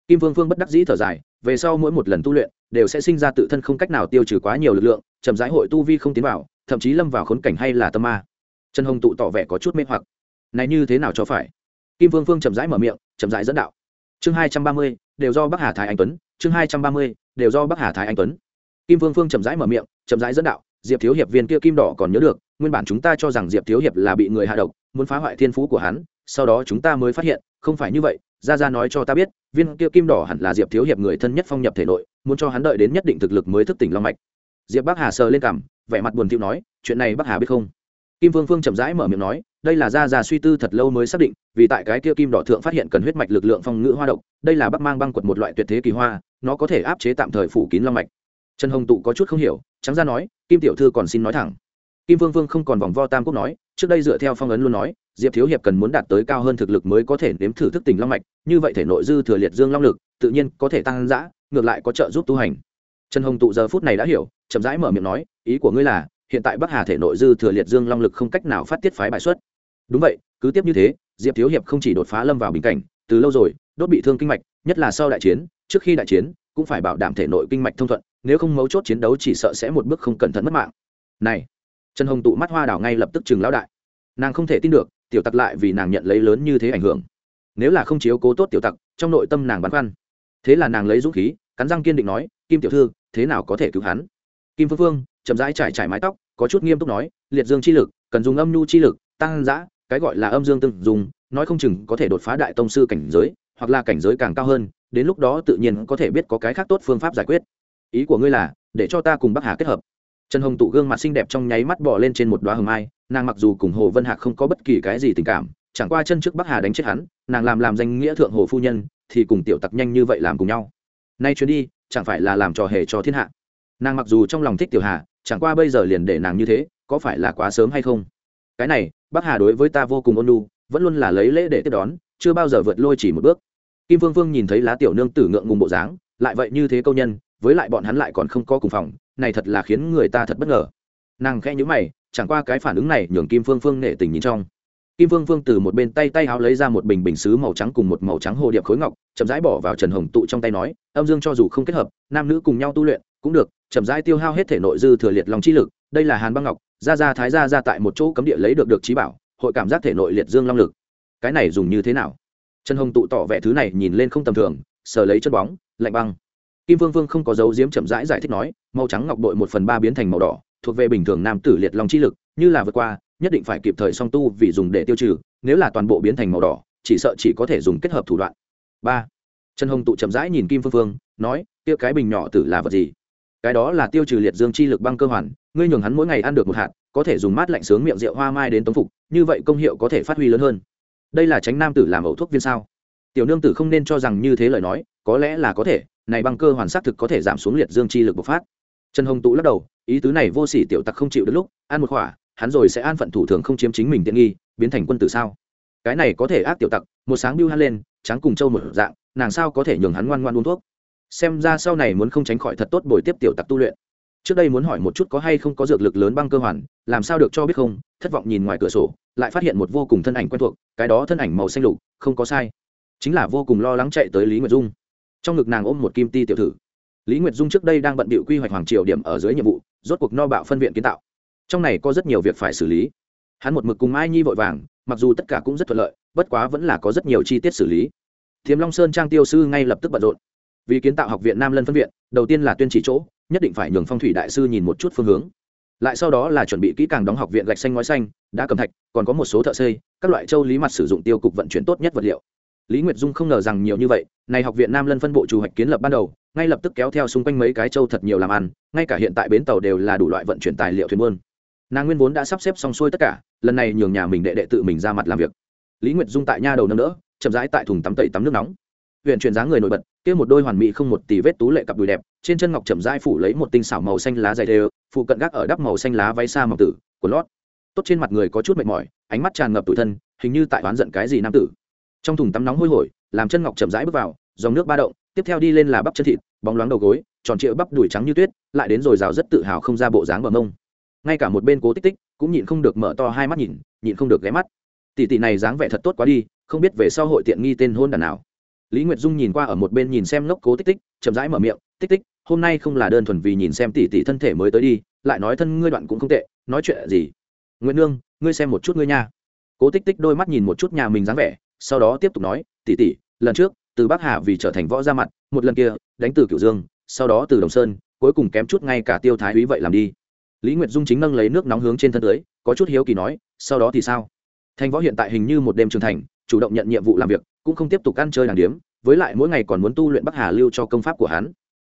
Speaker 1: Kim vương phương bất đắc dĩ thở dài, về sau mỗi một lần tu luyện, đều sẽ sinh ra tự thân không cách nào tiêu trừ quá nhiều lực lượng, chậm rãi hội tu vi không tiến vào, thậm chí lâm vào khốn cảnh hay là tâm ma. Trần hồng tụ tỏ vẻ có chút mê hoặc. Này như thế nào cho phải? Kim vương phương chậm rãi mở miệng, chậm rãi dẫn đạo. Chương hai trăm ba mươi, đều do bắc hà thái anh tuấn, chương hai trăm ba mươi, đều do bắc hà thái anh tuấn. Kim vương phương chậm rãi mở miệng, chậm rãi dẫn đạo diệp thiếu hiệp viên kia kim đỏ còn nhớ được, nguyên bản chúng ta cho rằng diệp thiếu hiệp là bị người hạ độc, muốn phá hoại thiên phú của hắn, sau đó chúng ta mới phát hiện, không phải như vậy ra ra nói cho ta biết, viên kia kim đỏ hẳn là diệp thiếu hiệp người thân nhất phong nhập thể nội, muốn cho hắn đợi đến nhất định thực lực mới thức tỉnh long mạch. Diệp bắc hà sờ lên cảm vẻ mặt buồn thiu nói, chuyện này bắc hà biết không? Kim vương phương chậm rãi mở miệng nói, đây là ra ra suy tư thật lâu mới xác định, vì tại cái kia kim đỏ thượng phát hiện cần huyết mạch lực lượng phong ngữ hoa độc, đây là bắc mang băng quật một loại tuyệt thế kỳ hoa, nó có thể áp chế tạm thời phủ kín long mạch. Trần hồng tụ có chút không hiểu trắng ra nói, kim tiểu thư còn xin nói thẳng. Kim vương vương không còn vòng vo tam quốc nói, trước đây dựa theo phong ấn luôn nói, diệp thiếu hiệp cần muốn đạt tới cao hơn thực lực mới có thể nếm thử thức tỉnh long mạch, như vậy thể nội dư thừa liệt dương long lực, tự nhiên có thể tăng giã ngược lại có trợ giúp tu hành. Trần hồng tụ giờ phút này đã hiểu, chậm rãi mở miệng nói, ý của ngươi là, hiện tại bắc hà thể nội dư thừa liệt dương long lực không cách nào phát tiết phái bại xuất. Đúng vậy, cứ tiếp như thế, diệp thiếu hiệp không chỉ đột phá lâm vào bình cảnh, từ lâu rồi, đốt bị thương kinh mạch, nhất là sau đại chiến, trước khi đại chiến cũng phải bảo đảm thể nội kinh mạch thông thuận, nếu không mấu chốt chiến đấu chỉ sợ sẽ một bước không cẩn thận mất mạng. Này, trần hồng tụ mắt hoa đảo ngay lập tức chừng lão đại. Nàng không thể tin được, tiểu tặc lại vì nàng nhận lấy lớn như thế ảnh hưởng. Nếu là không chiếu cố tốt tiểu tặc, trong nội tâm nàng băn khoăn. Thế là nàng lấy dũng khí, cắn răng kiên định nói, kim tiểu thư, thế nào có thể cứu hắn? Kim phương phương, chậm rãi trải trải mái tóc, có chút nghiêm túc nói, liệt dương chi lực, cần dùng âm nhu chi lực, tăng giã cái gọi là âm dương tương dùng, nói không chừng có thể đột phá đại tông sư cảnh giới, hoặc là cảnh giới càng cao hơn đến lúc đó tự nhiên có thể biết có cái khác tốt phương pháp giải quyết. Ý của ngươi là, để cho ta cùng bắc hà kết hợp. Trần hồng tụ gương mặt xinh đẹp trong nháy mắt bỏ lên trên một đoá hồng mai, nàng mặc dù cùng hồ vân hạc không có bất kỳ cái gì tình cảm, chẳng qua chân trước bắc hà đánh chết hắn, nàng làm làm danh nghĩa thượng hồ phu nhân, thì cùng tiểu tặc nhanh như vậy làm cùng nhau. Nay chuyến đi, chẳng phải là làm trò hề cho thiên hạ. Nàng mặc dù trong lòng thích tiểu hà, chẳng qua bây giờ liền để nàng như thế, có phải là quá sớm hay không? Cái này, bắc hà đối với ta vô cùng ôn lu vẫn luôn là lấy lễ để tiếp đón, chưa bao giờ vượt lôi chỉ một bước kim vương vương nhìn thấy lá tiểu nương tử ngượng ngùng bộ dáng, lại vậy như thế câu nhân, với lại bọn hắn lại còn không có cùng phòng, này thật là khiến người ta thật bất ngờ. Nàng khẽ nhữ mày, chẳng qua cái phản ứng này nhường kim phương phương nể tình nhìn trong. Kim phương phương từ một bên tay tay áo lấy ra một bình bình xứ màu trắng cùng một màu trắng hồ điệp khối ngọc, chậm rãi bỏ vào trần hồng tụ trong tay nói, âm dương cho dù không kết hợp, nam nữ cùng nhau tu luyện cũng được, chậm rãi tiêu hao hết thể nội dư thừa liệt lòng chi lực, đây là hàn băng ngọc, ra ra thái ra ra tại một chỗ cấm địa lấy được được trí bảo, hội cảm giác thể nội liệt dương long lực. Cái này dùng như thế nào? Trần hồng tụ tỏ vẻ thứ này nhìn lên không tầm thường, sờ lấy chân bóng, lạnh băng. Kim vương vương không có dấu diếm chậm rãi giải thích nói, màu trắng ngọc bội một phần ba biến thành màu đỏ, thuộc về bình thường nam tử liệt long chi lực, như là vượt qua, nhất định phải kịp thời song tu vì dùng để tiêu trừ, nếu là toàn bộ biến thành màu đỏ, chỉ sợ chỉ có thể dùng kết hợp thủ đoạn. Ba. Trần hồng tụ chậm rãi nhìn kim phương phương nói tiêu cái bình nhỏ tử là vật gì? Cái đó là tiêu trừ liệt dương chi lực băng cơ hoàn, ngươi nhường hắn mỗi ngày ăn được một hạt, có thể dùng mát lạnh sướng miệng rượu hoa mai đến tống phục, như vậy công hiệu có thể phát huy lớn hơn đây là tránh nam tử làm ẩu thuốc viên sao? Tiểu nương tử không nên cho rằng như thế lời nói, có lẽ là có thể, này băng cơ hoàn xác thực có thể giảm xuống liệt dương chi lực bộc phát. Trần hồng tụ lắc đầu, ý tứ này vô sỉ tiểu tặc không chịu được lúc, ăn một khỏa, hắn rồi sẽ an phận thủ thường không chiếm chính mình tiện nghi, biến thành quân tử sao? Cái này có thể ác tiểu tặc, một sáng biêu hắn lên, trắng cùng châu một dạng, nàng sao có thể nhường hắn ngoan ngoan uống thuốc? Xem ra sau này muốn không tránh khỏi thật tốt bồi tiếp tiểu tặc tu luyện trước đây muốn hỏi một chút có hay không có dược lực lớn băng cơ hoàn, làm sao được cho biết không, thất vọng nhìn ngoài cửa sổ, lại phát hiện một vô cùng thân ảnh quen thuộc, cái đó thân ảnh màu xanh lục, không có sai. Chính là vô cùng lo lắng chạy tới lý nguyệt dung. Trong ngực nàng ôm một kim ti tiểu thử. Lý nguyệt dung trước đây đang bận bịu quy hoạch hoàng triều điểm ở dưới nhiệm vụ, rốt cuộc no bạo phân viện kiến tạo. Trong này có rất nhiều việc phải xử lý. Hắn một mực cùng mai nhi vội vàng, mặc dù tất cả cũng rất thuận lợi, bất quá vẫn là có rất nhiều chi tiết xử lý. Thiếm long sơn trang tiêu sư ngay lập tức bận rộn vì kiến tạo học viện nam lân phân viện, đầu tiên là tuyên chỉ chỗ, nhất định phải nhường phong thủy đại sư nhìn một chút phương hướng. Lại sau đó là chuẩn bị kỹ càng đóng học viện gạch xanh ngói xanh, đã cầm thạch, còn có một số thợ xây, các loại châu lý mặt sử dụng tiêu cục vận chuyển tốt nhất vật liệu. Lý nguyệt dung không ngờ rằng nhiều như vậy, này học viện nam lân phân bộ chủ hoạch kiến lập ban đầu, ngay lập tức kéo theo xung quanh mấy cái châu thật nhiều làm ăn, ngay cả hiện tại bến tàu đều là đủ loại vận chuyển tài liệu thuyền buôn. Nàng nguyên vốn đã sắp xếp xong xuôi tất cả, lần này nhường nhà mình đệ đệ tự mình ra mặt làm việc. Lý nguyệt dung tại nha đầu nâng đỡ, chậm rãi tại thùng tắm tẩy tắm nước nóng. Huyện chuyển dáng người nổi bật kia một đôi hoàn mỹ không một tỷ vết tú lệ cặp đùi đẹp, trên chân ngọc chậm rãi phủ lấy một tinh xảo màu xanh lá dày đều, phụ cận gác ở đắp màu xanh lá váy xa màu tử của lót. Tốt trên mặt người có chút mệt mỏi, ánh mắt tràn ngập tủi thân, hình như tại oán giận cái gì nam tử. Trong thùng tắm nóng hôi hổi, làm chân ngọc chậm rãi bước vào, dòng nước ba động, tiếp theo đi lên là bắp chân thịt, bóng loáng đầu gối, tròn trịa bắp đùi trắng như tuyết, lại đến rồi rào rất tự hào không ra bộ dáng bờ mông. Ngay cả một bên cố tích tích, cũng nhịn không được mở to hai mắt nhìn, nhịn không được ghé mắt. Tỷ tỷ này dáng vẻ thật tốt quá đi, không biết về sau hội tiện nghi tên hôn đàn nào lý nguyệt dung nhìn qua ở một bên nhìn xem ngốc cố tích tích, chậm rãi mở miệng, tích tích, hôm nay không là đơn thuần vì nhìn xem tỷ tỷ thân thể mới tới đi, lại nói thân ngươi đoạn cũng không tệ, nói chuyện gì? Nguyễn nương, ngươi xem một chút ngươi nha. Cố tích tích đôi mắt nhìn một chút nhà mình dáng vẻ, sau đó tiếp tục nói, tỷ tỷ, lần trước, từ bắc hà vì trở thành võ ra mặt, một lần kia, đánh từ cửu dương, sau đó từ đồng sơn, cuối cùng kém chút ngay cả tiêu thái úy vậy làm đi. Lý nguyệt dung chính nâng lấy nước nóng hướng trên thân tưới, có chút hiếu kỳ nói, sau đó thì sao? Thành võ hiện tại hình như một đêm trưởng thành chủ động nhận nhiệm vụ làm việc, cũng không tiếp tục ăn chơi đàng điếm, với lại mỗi ngày còn muốn tu luyện bắc hà lưu cho công pháp của hắn.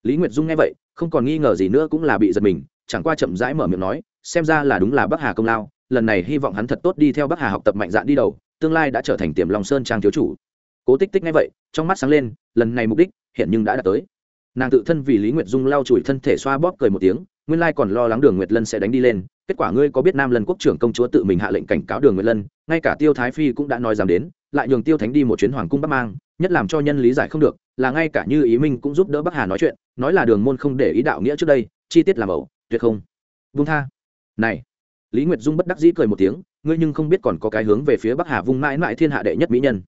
Speaker 1: Lý nguyệt dung nghe vậy, không còn nghi ngờ gì nữa cũng là bị giật mình, chẳng qua chậm rãi mở miệng nói, xem ra là đúng là bắc hà công lao, lần này hy vọng hắn thật tốt đi theo bắc hà học tập mạnh dạn đi đầu, tương lai đã trở thành tiềm long sơn trang thiếu chủ. Cố tích tích nghe vậy, trong mắt sáng lên, lần này mục đích hiện nhưng đã đạt tới. Nàng tự thân vì lý nguyệt dung lau chùi thân thể xoa bóp cười một tiếng nguyên lai còn lo lắng đường nguyệt lân sẽ đánh đi lên kết quả ngươi có biết nam lân quốc trưởng công chúa tự mình hạ lệnh cảnh cáo đường nguyệt lân ngay cả tiêu thái phi cũng đã nói dám đến lại nhường tiêu thánh đi một chuyến hoàng cung bắc mang nhất làm cho nhân lý giải không được là ngay cả như ý minh cũng giúp đỡ bắc hà nói chuyện nói là đường môn không để ý đạo nghĩa trước đây chi tiết làm ẩu tuyệt không vung tha này lý nguyệt dung bất đắc dĩ cười một tiếng ngươi nhưng không biết còn có cái hướng về phía bắc hà vung mãi mãi thiên hạ đệ nhất mỹ nhân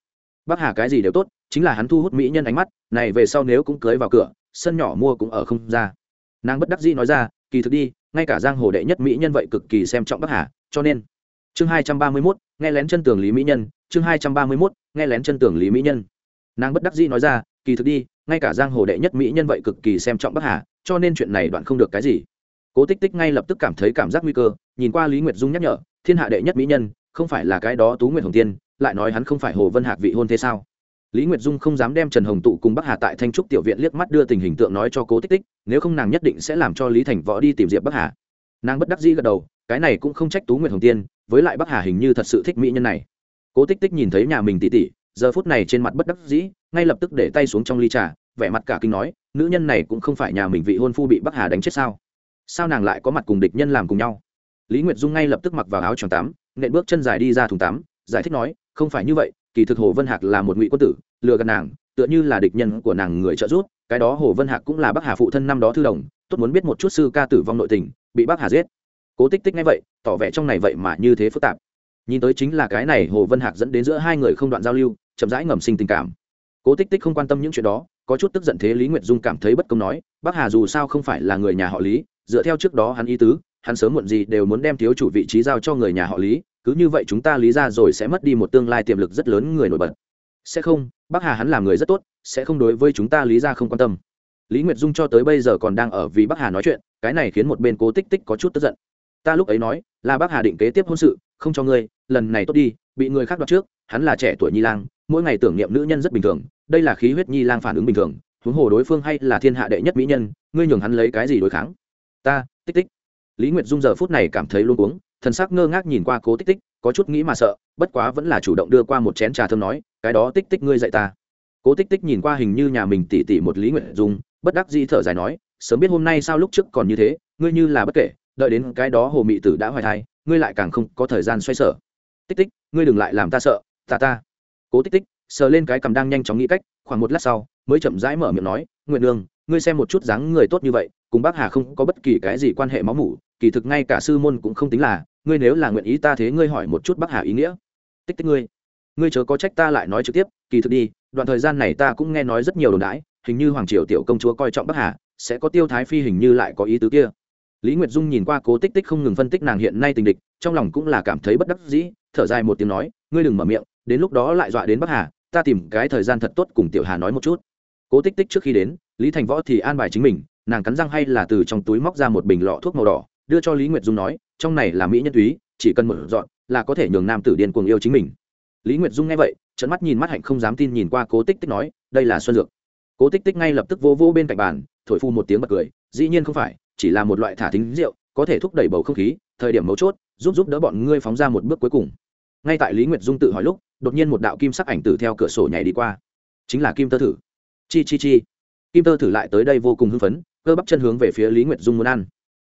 Speaker 1: bắc hà cái gì đều tốt chính là hắn thu hút mỹ nhân ánh mắt này về sau nếu cũng cưới vào cửa sân nhỏ mua cũng ở không ra nàng bất đắc dĩ nói ra kỳ thực đi, ngay cả giang hồ đệ nhất mỹ nhân vậy cực kỳ xem trọng bắc hà, cho nên, chương hai trăm ba mươi mốt, nghe lén chân tường lý mỹ nhân, chương hai trăm ba mươi mốt, nghe lén chân tường lý mỹ nhân. Nàng bất đắc dĩ nói ra, kỳ thực đi, ngay cả giang hồ đệ nhất mỹ nhân vậy cực kỳ xem trọng bắc hà, cho nên chuyện này đoạn không được cái gì. Cố tích tích ngay lập tức cảm thấy cảm giác nguy cơ, nhìn qua lý nguyệt dung nhắc nhở, thiên hạ đệ nhất mỹ nhân, không phải là cái đó tú nguyệt hồng tiên, lại nói hắn không phải hồ vân hạc vị hôn thế sao? Lý nguyệt dung không dám đem trần hồng tụ cùng bắc hà tại thanh trúc tiểu viện liếc mắt đưa tình hình tượng nói cho cố tích tích, nếu không nàng nhất định sẽ làm cho lý thành võ đi tìm diệp bắc hà. Nàng bất đắc dĩ gật đầu, cái này cũng không trách tú nguyệt hồng tiên, với lại bắc hà hình như thật sự thích mỹ nhân này. Cố tích tích nhìn thấy nhà mình tỉ tỉ giờ phút này trên mặt bất đắc dĩ, ngay lập tức để tay xuống trong ly trà, vẻ mặt cả kinh nói, nữ nhân này cũng không phải nhà mình vị hôn phu bị bắc hà đánh chết sao? Sao nàng lại có mặt cùng địch nhân làm cùng nhau? Lý nguyệt dung ngay lập tức mặc vào áo tròn tắm nện bước chân dài đi ra thùng tắm giải thích nói, không phải như vậy kỳ thực hồ vân hạc là một ngụy quân tử, lừa gạt nàng, tựa như là địch nhân của nàng người trợ giúp, cái đó hồ vân hạc cũng là bắc hà phụ thân năm đó thư đồng, tốt muốn biết một chút sư ca tử vong nội tình, bị bắc hà giết. Cố tích tích ngay vậy, tỏ vẻ trong này vậy mà như thế phức tạp. Nhìn tới chính là cái này hồ vân hạc dẫn đến giữa hai người không đoạn giao lưu, chậm rãi ngầm sinh tình cảm. Cố tích tích không quan tâm những chuyện đó, có chút tức giận thế lý nguyệt dung cảm thấy bất công nói, bắc hà dù sao không phải là người nhà họ lý, dựa theo trước đó hắn ý tứ, hắn sớm muộn gì đều muốn đem thiếu chủ vị trí giao cho người nhà họ lý cứ như vậy chúng ta lý ra rồi sẽ mất đi một tương lai tiềm lực rất lớn người nổi bật. Sẽ không, bắc hà hắn là người rất tốt, sẽ không đối với chúng ta lý ra không quan tâm. Lý nguyệt dung cho tới bây giờ còn đang ở vì bắc hà nói chuyện, cái này khiến một bên cố tích tích có chút tức giận. Ta lúc ấy nói, là bắc hà định kế tiếp hôn sự, không cho ngươi, lần này tốt đi, bị người khác đoạt trước, hắn là trẻ tuổi nhi lang, mỗi ngày tưởng niệm nữ nhân rất bình thường, đây là khí huyết nhi lang phản ứng bình thường, huống hồ đối phương hay là thiên hạ đệ nhất mỹ nhân, ngươi nhường hắn lấy cái gì đối kháng? Ta, tích tích. Lý nguyệt dung giờ phút này cảm thấy luôn cuống thần sắc ngơ ngác nhìn qua cố tích tích, có chút nghĩ mà sợ, bất quá vẫn là chủ động đưa qua một chén trà thơm nói, cái đó tích tích ngươi dạy ta. Cố tích tích nhìn qua hình như nhà mình tỉ tỉ một lý nguyện dung, bất đắc dĩ thở dài nói, sớm biết hôm nay sao lúc trước còn như thế, ngươi như là bất kể, đợi đến cái đó hồ mị tử đã hoài thai, ngươi lại càng không có thời gian xoay sở. Tích tích, ngươi đừng lại làm ta sợ, ta ta. Cố tích tích sờ lên cái cầm đang nhanh chóng nghĩ cách, khoảng một lát sau, mới chậm rãi mở miệng nói nguyện đường ngươi xem một chút dáng người tốt như vậy cùng bác hà không có bất kỳ cái gì quan hệ máu mủ, kỳ thực ngay cả sư môn cũng không tính là, ngươi nếu là nguyện ý ta thế ngươi hỏi một chút bác hà ý nghĩa. Tích tích ngươi ngươi chớ có trách ta lại nói trực tiếp, kỳ thực đi, đoạn thời gian này ta cũng nghe nói rất nhiều đồn đãi, hình như hoàng triều tiểu công chúa coi trọng bác hà, sẽ có tiêu thái phi hình như lại có ý tứ kia. Lý nguyệt dung nhìn qua cố tích tích không ngừng phân tích nàng hiện nay tình địch, trong lòng cũng là cảm thấy bất đắc dĩ, thở dài một tiếng nói, ngươi đừng mở miệng, đến lúc đó lại dọa đến bắc hà, ta tìm cái thời gian thật tốt cùng tiểu hà nói một chút. Cố tích tích trước khi đến, lý thành võ thì an bài chính mình nàng cắn răng hay là từ trong túi móc ra một bình lọ thuốc màu đỏ, đưa cho lý nguyệt dung nói, trong này là mỹ nhân túy, chỉ cần một dọn là có thể nhường nam tử điên cuồng yêu chính mình. Lý nguyệt dung nghe vậy trận mắt nhìn mắt hạnh không dám tin nhìn qua cố tích tích nói, đây là xuân dược. Cố tích tích ngay lập tức vô vô bên cạnh bàn, thổi phu một tiếng bật cười, dĩ nhiên không phải, chỉ là một loại thả thính rượu, có thể thúc đẩy bầu không khí, thời điểm mấu chốt, giúp giúp đỡ bọn ngươi phóng ra một bước cuối cùng. Ngay tại lý nguyệt dung tự hỏi lúc, đột nhiên một đạo kim sắc ảnh từ theo cửa sổ nhảy đi qua. Chính là kim tơ thử. Chi chi chi. Kim tơ thử lại tới đây vô cùng hưng phấn cơ bắp chân hướng về phía lý nguyệt dung muốn ăn.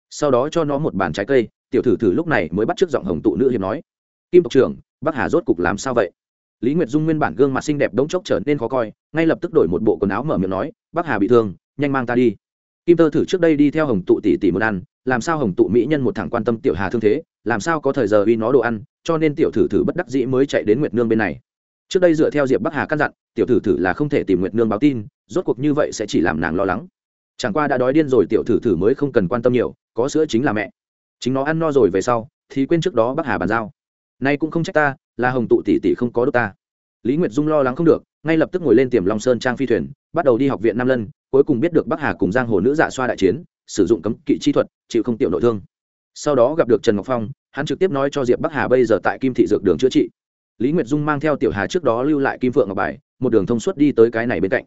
Speaker 1: Sau đó cho nó một bàn trái cây, tiểu thử thử lúc này mới bắt t r ư ớ c giọng hồng tụ nữ hiệp nói, kim tộc trưởng, bắc hà rốt cục làm sao vậy? Lý nguyệt dung nguyên bản gương mặt xinh đẹp đống chốc trở nên khó coi, ngay lập tức đổi một bộ quần áo mở miệng nói, Bắc hà bị thương, nhanh mang ta đi. Kim tơ thử trước đây đi theo hồng tụ tỷ tỷ muốn ăn, làm sao hồng tụ mỹ nhân một thằng quan tâm tiểu hà thương thế, làm sao có thời giờ uy nó đồ ăn, cho nên tiểu thử thử bất đắc dĩ mới chạy đến nguyệt nương bên này. Trước đây dựa theo diệp bắc hà căn dặn, tiểu thử thử là không thể tìm nguyệt nương báo tin, rốt cuộc như vậy sẽ chỉ làm nàng lo lắng chẳng qua đã đói điên rồi, tiểu thử thử mới không cần quan tâm nhiều, có sữa chính là mẹ. Chính nó ăn no rồi về sau, thì quên trước đó bắc hà bàn giao. Nay cũng không trách ta, là hồng tụ tỷ tỷ không có đốt ta. Lý nguyệt dung lo lắng không được, ngay lập tức ngồi lên tiềm long sơn trang phi thuyền, bắt đầu đi học viện nam lân, cuối cùng biết được bắc hà cùng giang hồ nữ dạ xoa đại chiến, sử dụng cấm kỵ chi thuật, chịu không tiểu nội thương. Sau đó gặp được trần ngọc phong, hắn trực tiếp nói cho diệp bắc hà bây giờ tại kim thị dược đường chữa trị. Lý nguyệt dung mang theo tiểu hà trước đó lưu lại kim phượng ngọc bài, một đường thông suốt đi tới cái này bên cạnh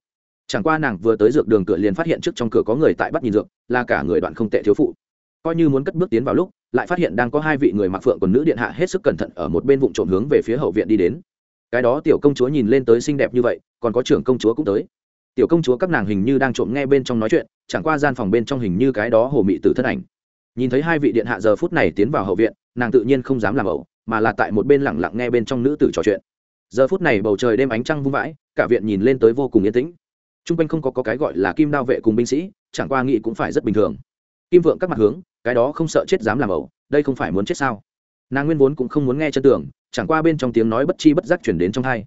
Speaker 1: chẳng qua nàng vừa tới dược đường cửa liền phát hiện trước trong cửa có người tại bắt nhìn dược, là cả người đoạn không tệ thiếu phụ. Coi như muốn cất bước tiến vào lúc, lại phát hiện đang có hai vị người mặc phượng còn nữ điện hạ hết sức cẩn thận ở một bên vụ trộm hướng về phía hậu viện đi đến. Cái đó tiểu công chúa nhìn lên tới xinh đẹp như vậy, còn có trưởng công chúa cũng tới. Tiểu công chúa các nàng hình như đang trộm nghe bên trong nói chuyện, chẳng qua gian phòng bên trong hình như cái đó hồ mị tử thân ảnh. Nhìn thấy hai vị điện hạ giờ phút này tiến vào hậu viện, nàng tự nhiên không dám làm ẩu, mà là tại một bên lẳng lặng nghe bên trong nữ tử trò chuyện. Giờ phút này bầu trời đêm ánh trăng vung vãi, cả viện nhìn lên tới vô cùng yên tĩnh t r u n g quanh không có, có cái gọi là kim đao vệ cùng binh sĩ chẳng qua nghĩ cũng phải rất bình thường. Kim vượng các mặt hướng cái đó không sợ chết dám làm ẩu đây không phải muốn chết sao? Nàng nguyên vốn cũng không muốn nghe chân tưởng chẳng qua bên trong tiếng nói bất chi bất giác chuyển đến trong thai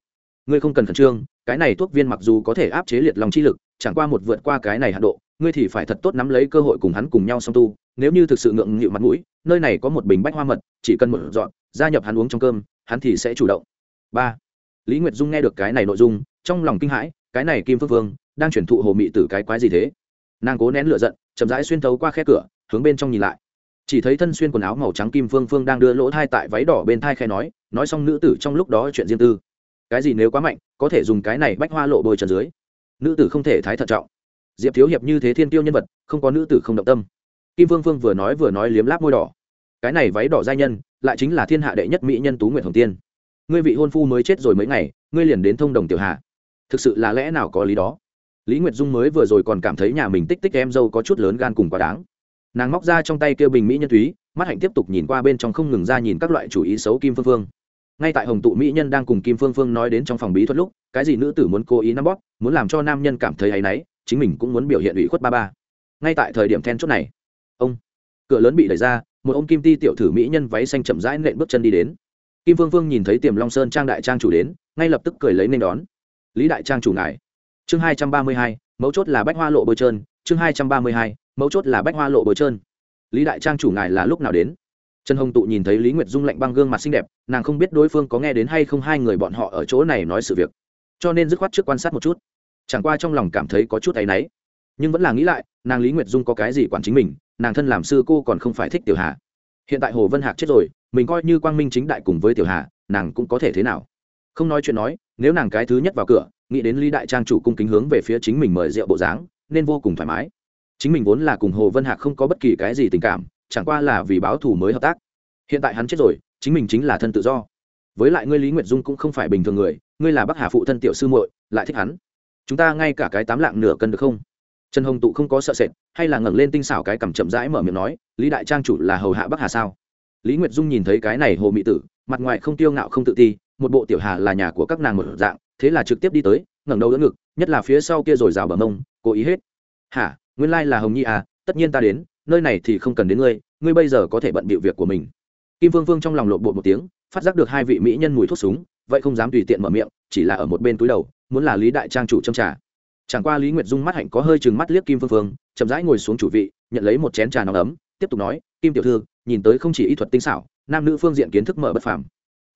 Speaker 1: ngươi không cần khẩn trương cái này thuốc viên mặc dù có thể áp chế liệt lòng chi lực chẳng qua một vượt qua cái này hạ độ ngươi thì phải thật tốt nắm lấy cơ hội cùng hắn cùng nhau song tu nếu như thực sự ngượng nghịu mặt mũi nơi này có một bình bách hoa mật chỉ cần một dọn gia nhập hắn uống trong cơm hắn thì sẽ chủ động. Ba. Lý nguyệt dung nghe được cái này nội dung trong lòng kinh hãi cái này kim phước vương đang chuyển thụ hồ mị tử cái quái gì thế? Nàng cố nén lửa giận, chậm rãi xuyên thấu qua khe cửa, hướng bên trong nhìn lại. Chỉ thấy thân xuyên quần áo màu trắng kim phương phương đang đưa lỗ thai tại váy đỏ bên thai khe nói nói xong nữ tử trong lúc đó chuyện riêng tư. Cái gì nếu quá mạnh, có thể dùng cái này bách hoa lộ bồi trần dưới. Nữ tử không thể thái thận trọng. Diệp thiếu hiệp như thế thiên tiêu nhân vật, không có nữ tử không động tâm. Kim phương phương vừa nói vừa nói liếm láp môi đỏ. Cái này váy đỏ giai nhân, lại chính là thiên hạ đệ nhất mỹ nhân tú nguyệt hồng tiên. Ngươi vị hôn phu mới chết rồi mấy ngày, ngươi liền đến thông đồng tiểu hạ thực sự là lẽ nào có lý đó? Lý nguyệt dung mới vừa rồi còn cảm thấy nhà mình tích tích em dâu có chút lớn gan cùng quá đáng. Nàng móc ra trong tay kêu bình mỹ nhân túy, mắt hạnh tiếp tục nhìn qua bên trong không ngừng ra nhìn các loại chủ ý xấu kim phương phương. Ngay tại hồng tụ mỹ nhân đang cùng kim phương phương nói đến trong phòng bí thuật lúc, cái gì nữ tử muốn cố ý nắm bóp, muốn làm cho nam nhân cảm thấy hay náy, chính mình cũng muốn biểu hiện ủy khuất ba ba. Ngay tại thời điểm then chốt này, ông, cửa lớn bị đẩy ra, một ông kim ti tiểu thử mỹ nhân váy xanh chậm rãi nện bước chân đi đến. Kim phương phương nhìn thấy tiềm long sơn trang đại trang chủ đến, ngay lập tức cười lấy nên đón. Lý đại trang chủ ngài chương hai trăm ba mươi hai, mấu chốt là bách hoa lộ bôi trơn. Chương hai trăm ba mươi hai, mấu chốt là bách hoa lộ bôi trơn. Lý đại trang chủ ngài là lúc nào đến? Trần hồng tụ nhìn thấy lý nguyệt dung lạnh băng gương mặt xinh đẹp, nàng không biết đối phương có nghe đến hay không hai người bọn họ ở chỗ này nói sự việc. Cho nên dứt khoát trước quan sát một chút. Chẳng qua trong lòng cảm thấy có chút áy náy. Nhưng vẫn là nghĩ lại, nàng lý nguyệt dung có cái gì quản chính mình, nàng thân làm sư cô còn không phải thích tiểu hà. Hiện tại hồ vân hạc chết rồi, mình coi như quang minh chính đại cùng với tiểu hà, nàng cũng có thể thế nào? Không nói chuyện nói, nếu nàng cái thứ nhất vào cửa nghĩ đến lý đại trang chủ cung kính hướng về phía chính mình mời rượu bộ dáng, nên vô cùng thoải mái. Chính mình vốn là cùng hồ vân hạc không có bất kỳ cái gì tình cảm, chẳng qua là vì báo thù mới hợp tác. Hiện tại hắn chết rồi, chính mình chính là thân tự do. Với lại ngươi lý nguyệt dung cũng không phải bình thường người, ngươi là bắc hà phụ thân tiểu sư muội, lại thích hắn. Chúng ta ngay cả cái tám lạng nửa cân được không? Trần hồng tụ không có sợ sệt, hay là ngẩng lên tinh xảo cái cằm chậm rãi mở miệng nói, lý đại trang chủ là hầu hạ bắc hà sao? Lý nguyệt dung nhìn thấy cái này hồ mị tử, mặt ngoài không tiêu ngạo không tự ti, một bộ tiểu hà là nhà của các nàng một dạng thế là trực tiếp đi tới, ngẩng đầu đỡ ngực, nhất là phía sau kia rồi rào bờ mông, cố ý hết. Hả? Nguyên lai là hồng nhi à tất nhiên ta đến, nơi này thì không cần đến ngươi ngươi bây giờ có thể bận bịu việc của mình. Kim vương vương trong lòng lộn bột một tiếng, phát giác được hai vị mỹ nhân mùi thuốc súng, vậy không dám tùy tiện mở miệng, chỉ là ở một bên túi đầu, muốn là lý đại trang chủ châm trà. Chẳng qua lý nguyệt dung mắt hạnh có hơi chừng mắt liếc kim phương phương chậm rãi ngồi xuống chủ vị, nhận lấy một chén trà nóng ấm, tiếp tục nói, kim tiểu thư, nhìn tới không chỉ y thuật tinh xảo, nam nữ phương diện kiến thức mở bất phàm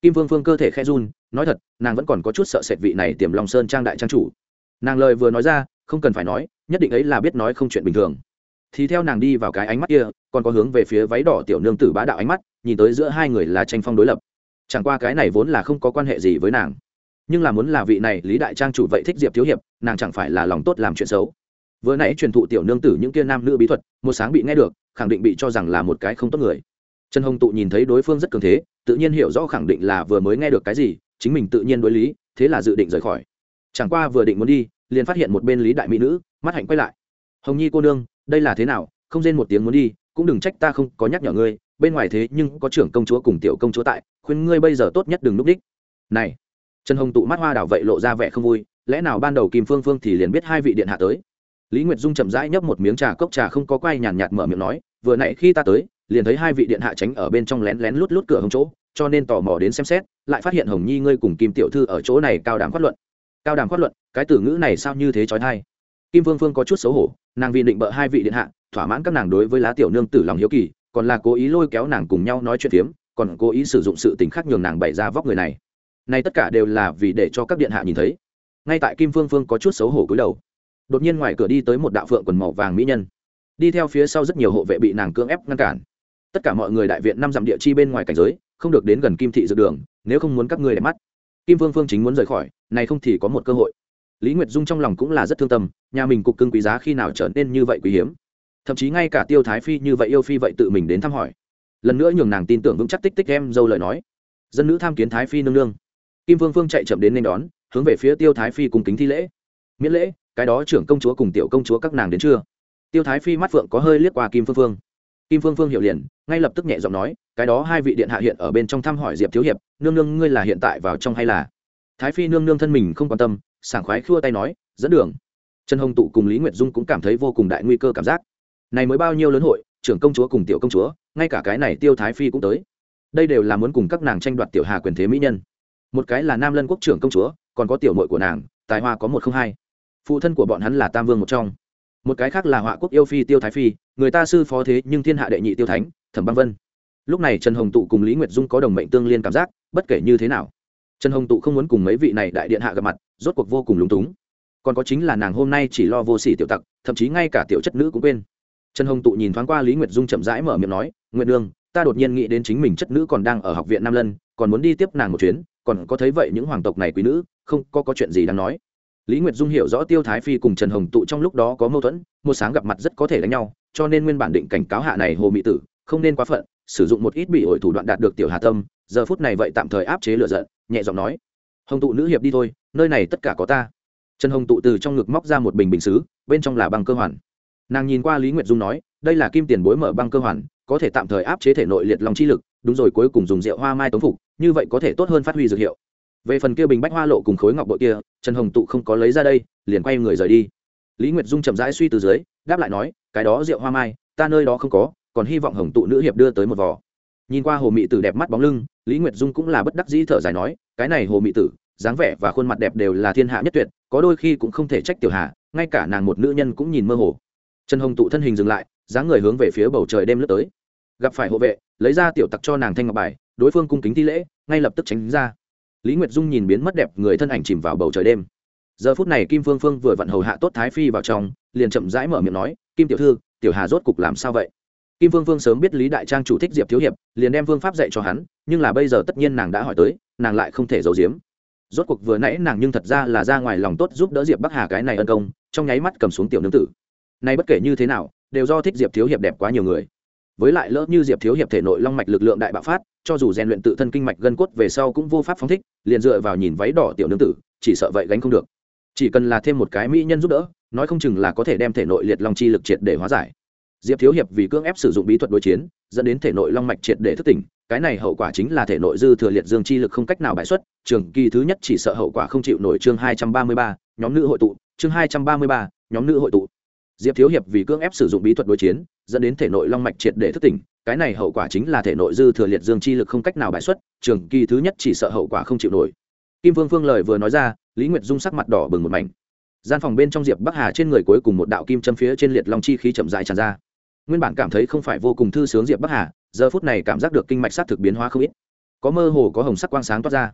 Speaker 1: kim Vương phương cơ thể khe run, nói thật, nàng vẫn còn có chút sợ sệt vị này tiềm long sơn trang đại trang chủ. Nàng lời vừa nói ra, không cần phải nói, nhất định ấy là biết nói không chuyện bình thường. Thì theo nàng đi vào cái ánh mắt kia, còn có hướng về phía váy đỏ tiểu nương tử bá đạo ánh mắt, nhìn tới giữa hai người là tranh phong đối lập. Chẳng qua cái này vốn là không có quan hệ gì với nàng. Nhưng là muốn là vị này lý đại trang chủ vậy thích diệp thiếu hiệp, nàng chẳng phải là lòng tốt làm chuyện xấu. Vừa nãy truyền thụ tiểu nương tử những kia nam nữ bí thuật, một sáng bị nghe được, khẳng định bị cho rằng là một cái không tốt người. Trần hồng tụ nhìn thấy đối phương rất cường thế tự nhiên hiểu rõ khẳng định là vừa mới nghe được cái gì, chính mình tự nhiên đối lý, thế là dự định rời khỏi. Chẳng qua vừa định muốn đi, liền phát hiện một bên lý đại mỹ nữ, mắt hạnh quay lại. Hồng nhi cô nương, đây là thế nào? Không rên một tiếng muốn đi, cũng đừng trách ta không có nhắc nhở ngươi, bên ngoài thế nhưng có trưởng công chúa cùng tiểu công chúa tại, khuyên ngươi bây giờ tốt nhất đừng núp đích. Này. Trần hồng tụ mắt hoa đảo vậy lộ ra vẻ không vui, lẽ nào ban đầu kim phương phương thì liền biết hai vị điện hạ tới? Lý nguyệt dung chậm rãi nhấp một miếng trà cốc trà không có quay nhàn nhạt mở miệng nói, vừa nãy khi ta tới liền thấy hai vị điện hạ tránh ở bên trong lén lén lút lút cửa hông chỗ, cho nên tò mò đến xem xét, lại phát hiện hồng nhi ngươi cùng kim tiểu thư ở chỗ này cao đàm phát luận. Cao đàm phát luận, cái từ ngữ này sao như thế trói thai kim vương phương có chút xấu hổ, nàng vì định bợ hai vị điện hạ, thỏa mãn các nàng đối với lá tiểu nương tử lòng hiếu kỳ, còn là cố ý lôi kéo nàng cùng nhau nói chuyện phiếm, còn cố ý sử dụng sự tình khác nhường nàng bày ra vóc người này. Này tất cả đều là vì để cho các điện hạ nhìn thấy. Ngay tại kim phương phương có chút xấu hổ cúi đầu, đột nhiên ngoài cửa đi tới một đạo phượng quần màu vàng mỹ nhân. Đi theo phía sau rất nhiều hộ vệ bị nàng cưỡng ép ngăn cản tất cả mọi người đại viện năm dặm địa chi bên ngoài cảnh giới, không được đến gần kim thị dược đường, nếu không muốn các ngươi đẹp mắt. Kim vương phương chính muốn rời khỏi, này không thì có một cơ hội. Lý nguyệt dung trong lòng cũng là rất thương tâm, nhà mình cục cưng quý giá khi nào trở nên như vậy quý hiếm. Thậm chí ngay cả tiêu thái phi như vậy yêu phi vậy tự mình đến thăm hỏi. Lần nữa nhường nàng tin tưởng vững chắc tích tích em dâu lời nói. Dân nữ tham kiến thái phi nương nương. Kim vương phương chạy chậm đến nên đón, hướng về phía tiêu thái phi cùng kính thi lễ. Miễn lễ, cái đó trưởng công chúa cùng tiểu công chúa các nàng đến chưa? Tiêu thái phi mắt phượng có hơi liếc qua kim phương phương kim phương phương hiểu liền, ngay lập tức nhẹ giọng nói, cái đó hai vị điện hạ hiện ở bên trong thăm hỏi diệp thiếu hiệp, nương nương ngươi là hiện tại vào trong hay là? Thái phi nương nương thân mình không quan tâm, sảng khoái khua tay nói, dẫn đường. Trần hồng tụ cùng lý nguyệt dung cũng cảm thấy vô cùng đại nguy cơ cảm giác. Này mới bao nhiêu lớn hội, trưởng công chúa cùng tiểu công chúa, ngay cả cái này tiêu thái phi cũng tới. Đây đều là muốn cùng các nàng tranh đoạt tiểu hà quyền thế mỹ nhân. Một cái là nam lân quốc trưởng công chúa, còn có tiểu mội của nàng, tài hoa có một không hai. Phụ thân của bọn hắn là tam vương một trong. Một cái khác là họa quốc yêu phi tiêu thái phi người ta sư phó thế nhưng thiên hạ đệ nhị tiêu thánh, thẩm băng vân. Lúc này trần hồng tụ cùng lý nguyệt dung có đồng mệnh tương liên cảm giác, bất kể như thế nào. Trần hồng tụ không muốn cùng mấy vị này đại điện hạ gặp mặt, rốt cuộc vô cùng lúng túng. Còn có chính là nàng hôm nay chỉ lo vô s ỉ tiểu tặc, thậm chí ngay cả tiểu chất nữ cũng quên. Trần hồng tụ nhìn thoáng qua lý nguyệt dung chậm rãi mở miệng nói nguyện đương ta đột nhiên nghĩ đến chính mình chất nữ còn đang ở học viện nam lân, còn muốn đi tiếp nàng một chuyến, còn có thấy vậy những hoàng tộc này quý nữ, không, có có chuyện gì đáng nói? Lý nguyệt dung hiểu rõ tiêu thái phi cùng trần hồng tụ trong lúc đó có mâu thuẫn, một sáng gặp mặt rất có thể đánh nhau cho nên nguyên bản định cảnh cáo hạ này hồ mỹ tử, không nên quá phận, sử dụng một ít bị ổi thủ đoạn đạt được tiểu hà tâm, giờ phút này vậy tạm thời áp chế lựa giận, nhẹ giọng nói, hồng tụ nữ hiệp đi thôi, nơi này tất cả có ta. Trần hồng tụ từ trong ngực móc ra một bình bình xứ, bên trong là băng cơ hoàn. Nàng nhìn qua lý nguyệt dung nói, đây là kim tiền bối mở băng cơ hoàn, có thể tạm thời áp chế thể nội liệt lòng chi lực, đúng rồi, cuối cùng dùng rượu hoa mai tống phục, như vậy có thể tốt hơn phát huy dược hiệu. Về phần kia bình bách hoa lộ cùng khối ngọc bội kia, trần hồng tụ không có lấy ra đây, liền quay người rời đi. Lý nguyệt dung chậm rãi suy từ dưới, đáp lại nói cái đó rượu hoa mai, ta nơi đó không có, còn hy vọng hồng tụ nữ hiệp đưa tới một vò. Nhìn qua hồ mị tử đẹp mắt bóng lưng, lý nguyệt dung cũng là bất đắc dĩ thở dài nói, cái này hồ mị tử, dáng vẻ và khuôn mặt đẹp đều là thiên hạ nhất tuyệt, có đôi khi cũng không thể trách tiểu hạ ngay cả nàng một nữ nhân cũng nhìn mơ hồ. Trần hồng tụ thân hình dừng lại, dáng người hướng về phía bầu trời đêm lướt tới. Gặp phải hộ vệ, lấy ra tiểu tặc cho nàng thanh ngọc bài, đối phương cung kính thi lễ, ngay lập tức tránh ra. Lý nguyệt dung nhìn biến mất đẹp người thân ảnh chìm vào bầu trời đêm giờ phút này kim phương phương vừa vặn hầu hạ tốt thái phi vào trong, liền chậm rãi mở miệng nói, kim tiểu thư, tiểu hà rốt cục làm sao vậy? Kim phương phương sớm biết lý đại trang chủ thích diệp thiếu hiệp, liền đem phương pháp dạy cho hắn, nhưng là bây giờ tất nhiên nàng đã hỏi tới, nàng lại không thể giấu giếm. Rốt cuộc vừa nãy nàng nhưng thật ra là ra ngoài lòng tốt giúp đỡ diệp bắc hà cái này ân công, trong nháy mắt cầm xuống tiểu nương tử. Nay bất kể như thế nào, đều do thích diệp thiếu hiệp đẹp quá nhiều người. Với lại lỡ như diệp thiếu hiệp thể nội long mạch lực lượng đại bạo phát, cho dù rèn luyện tự thân kinh mạch gân cốt về sau cũng vô pháp phóng thích, liền dựa vào nhìn váy đỏ tiểu nương tử, chỉ sợ vậy gánh không được chỉ cần là thêm một cái mỹ nhân giúp đỡ, nói không chừng là có thể đem thể nội liệt long chi lực triệt để hóa giải. Diệp thiếu hiệp vì cưỡng ép sử dụng bí thuật đối chiến, dẫn đến thể nội long mạch triệt để thức tỉnh, cái này hậu quả chính là thể nội dư thừa liệt dương chi lực không cách nào bãi xuất, trường kỳ thứ nhất chỉ sợ hậu quả không chịu nổi chương hai trăm ba mươi ba, nhóm nữ hội tụ, chương hai trăm ba mươi ba, nhóm nữ hội tụ. Diệp thiếu hiệp vì cưỡng ép sử dụng bí thuật đối chiến, dẫn đến thể nội long mạch triệt để thức tỉnh, cái này hậu quả chính là thể nội dư thừa liệt dương chi lực không cách nào bãi xuất, trường kỳ thứ nhất chỉ sợ hậu quả không chịu nổi. Kim vương phương lời vừa nói ra lý nguyệt dung sắc mặt đỏ bừng một mảnh. Gian phòng bên trong diệp bắc hà trên người cuối cùng một đạo kim châm phía trên liệt long chi khí chậm dài tràn ra. Nguyên bản cảm thấy không phải vô cùng thư sướng diệp bắc hà, giờ phút này cảm giác được kinh mạch sát thực biến hóa không ít. Có mơ hồ có hồng sắc quang sáng toát ra.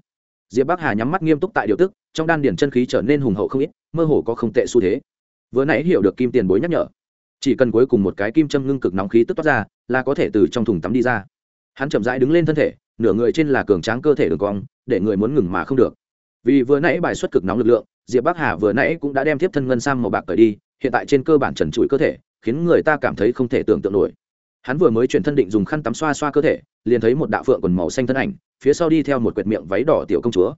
Speaker 1: Diệp bắc hà nhắm mắt nghiêm túc tại điều tức, trong đan điển chân khí trở nên hùng hậu không ít, mơ hồ có không tệ xu thế. Vừa nãy hiểu được kim tiền bối nhắc nhở. Chỉ cần cuối cùng một cái kim châm ngưng cực nóng khí tức toát ra, là có thể từ trong thùng tắm đi ra. Hắn chậm rãi đứng lên thân thể, nửa người trên là cường tráng cơ thể đường cong, để người muốn ngừng mà không được vì vừa nãy bài xuất cực nóng lực lượng, diệp bắc hà vừa nãy cũng đã đem tiếp thân ngân sang màu bạc cởi đi, hiện tại trên cơ bản trần trụi cơ thể, khiến người ta cảm thấy không thể tưởng tượng nổi. Hắn vừa mới chuyển thân định dùng khăn tắm xoa xoa cơ thể, liền thấy một đạo phượng quần màu xanh thân ảnh, phía sau đi theo một quệt miệng váy đỏ tiểu công chúa.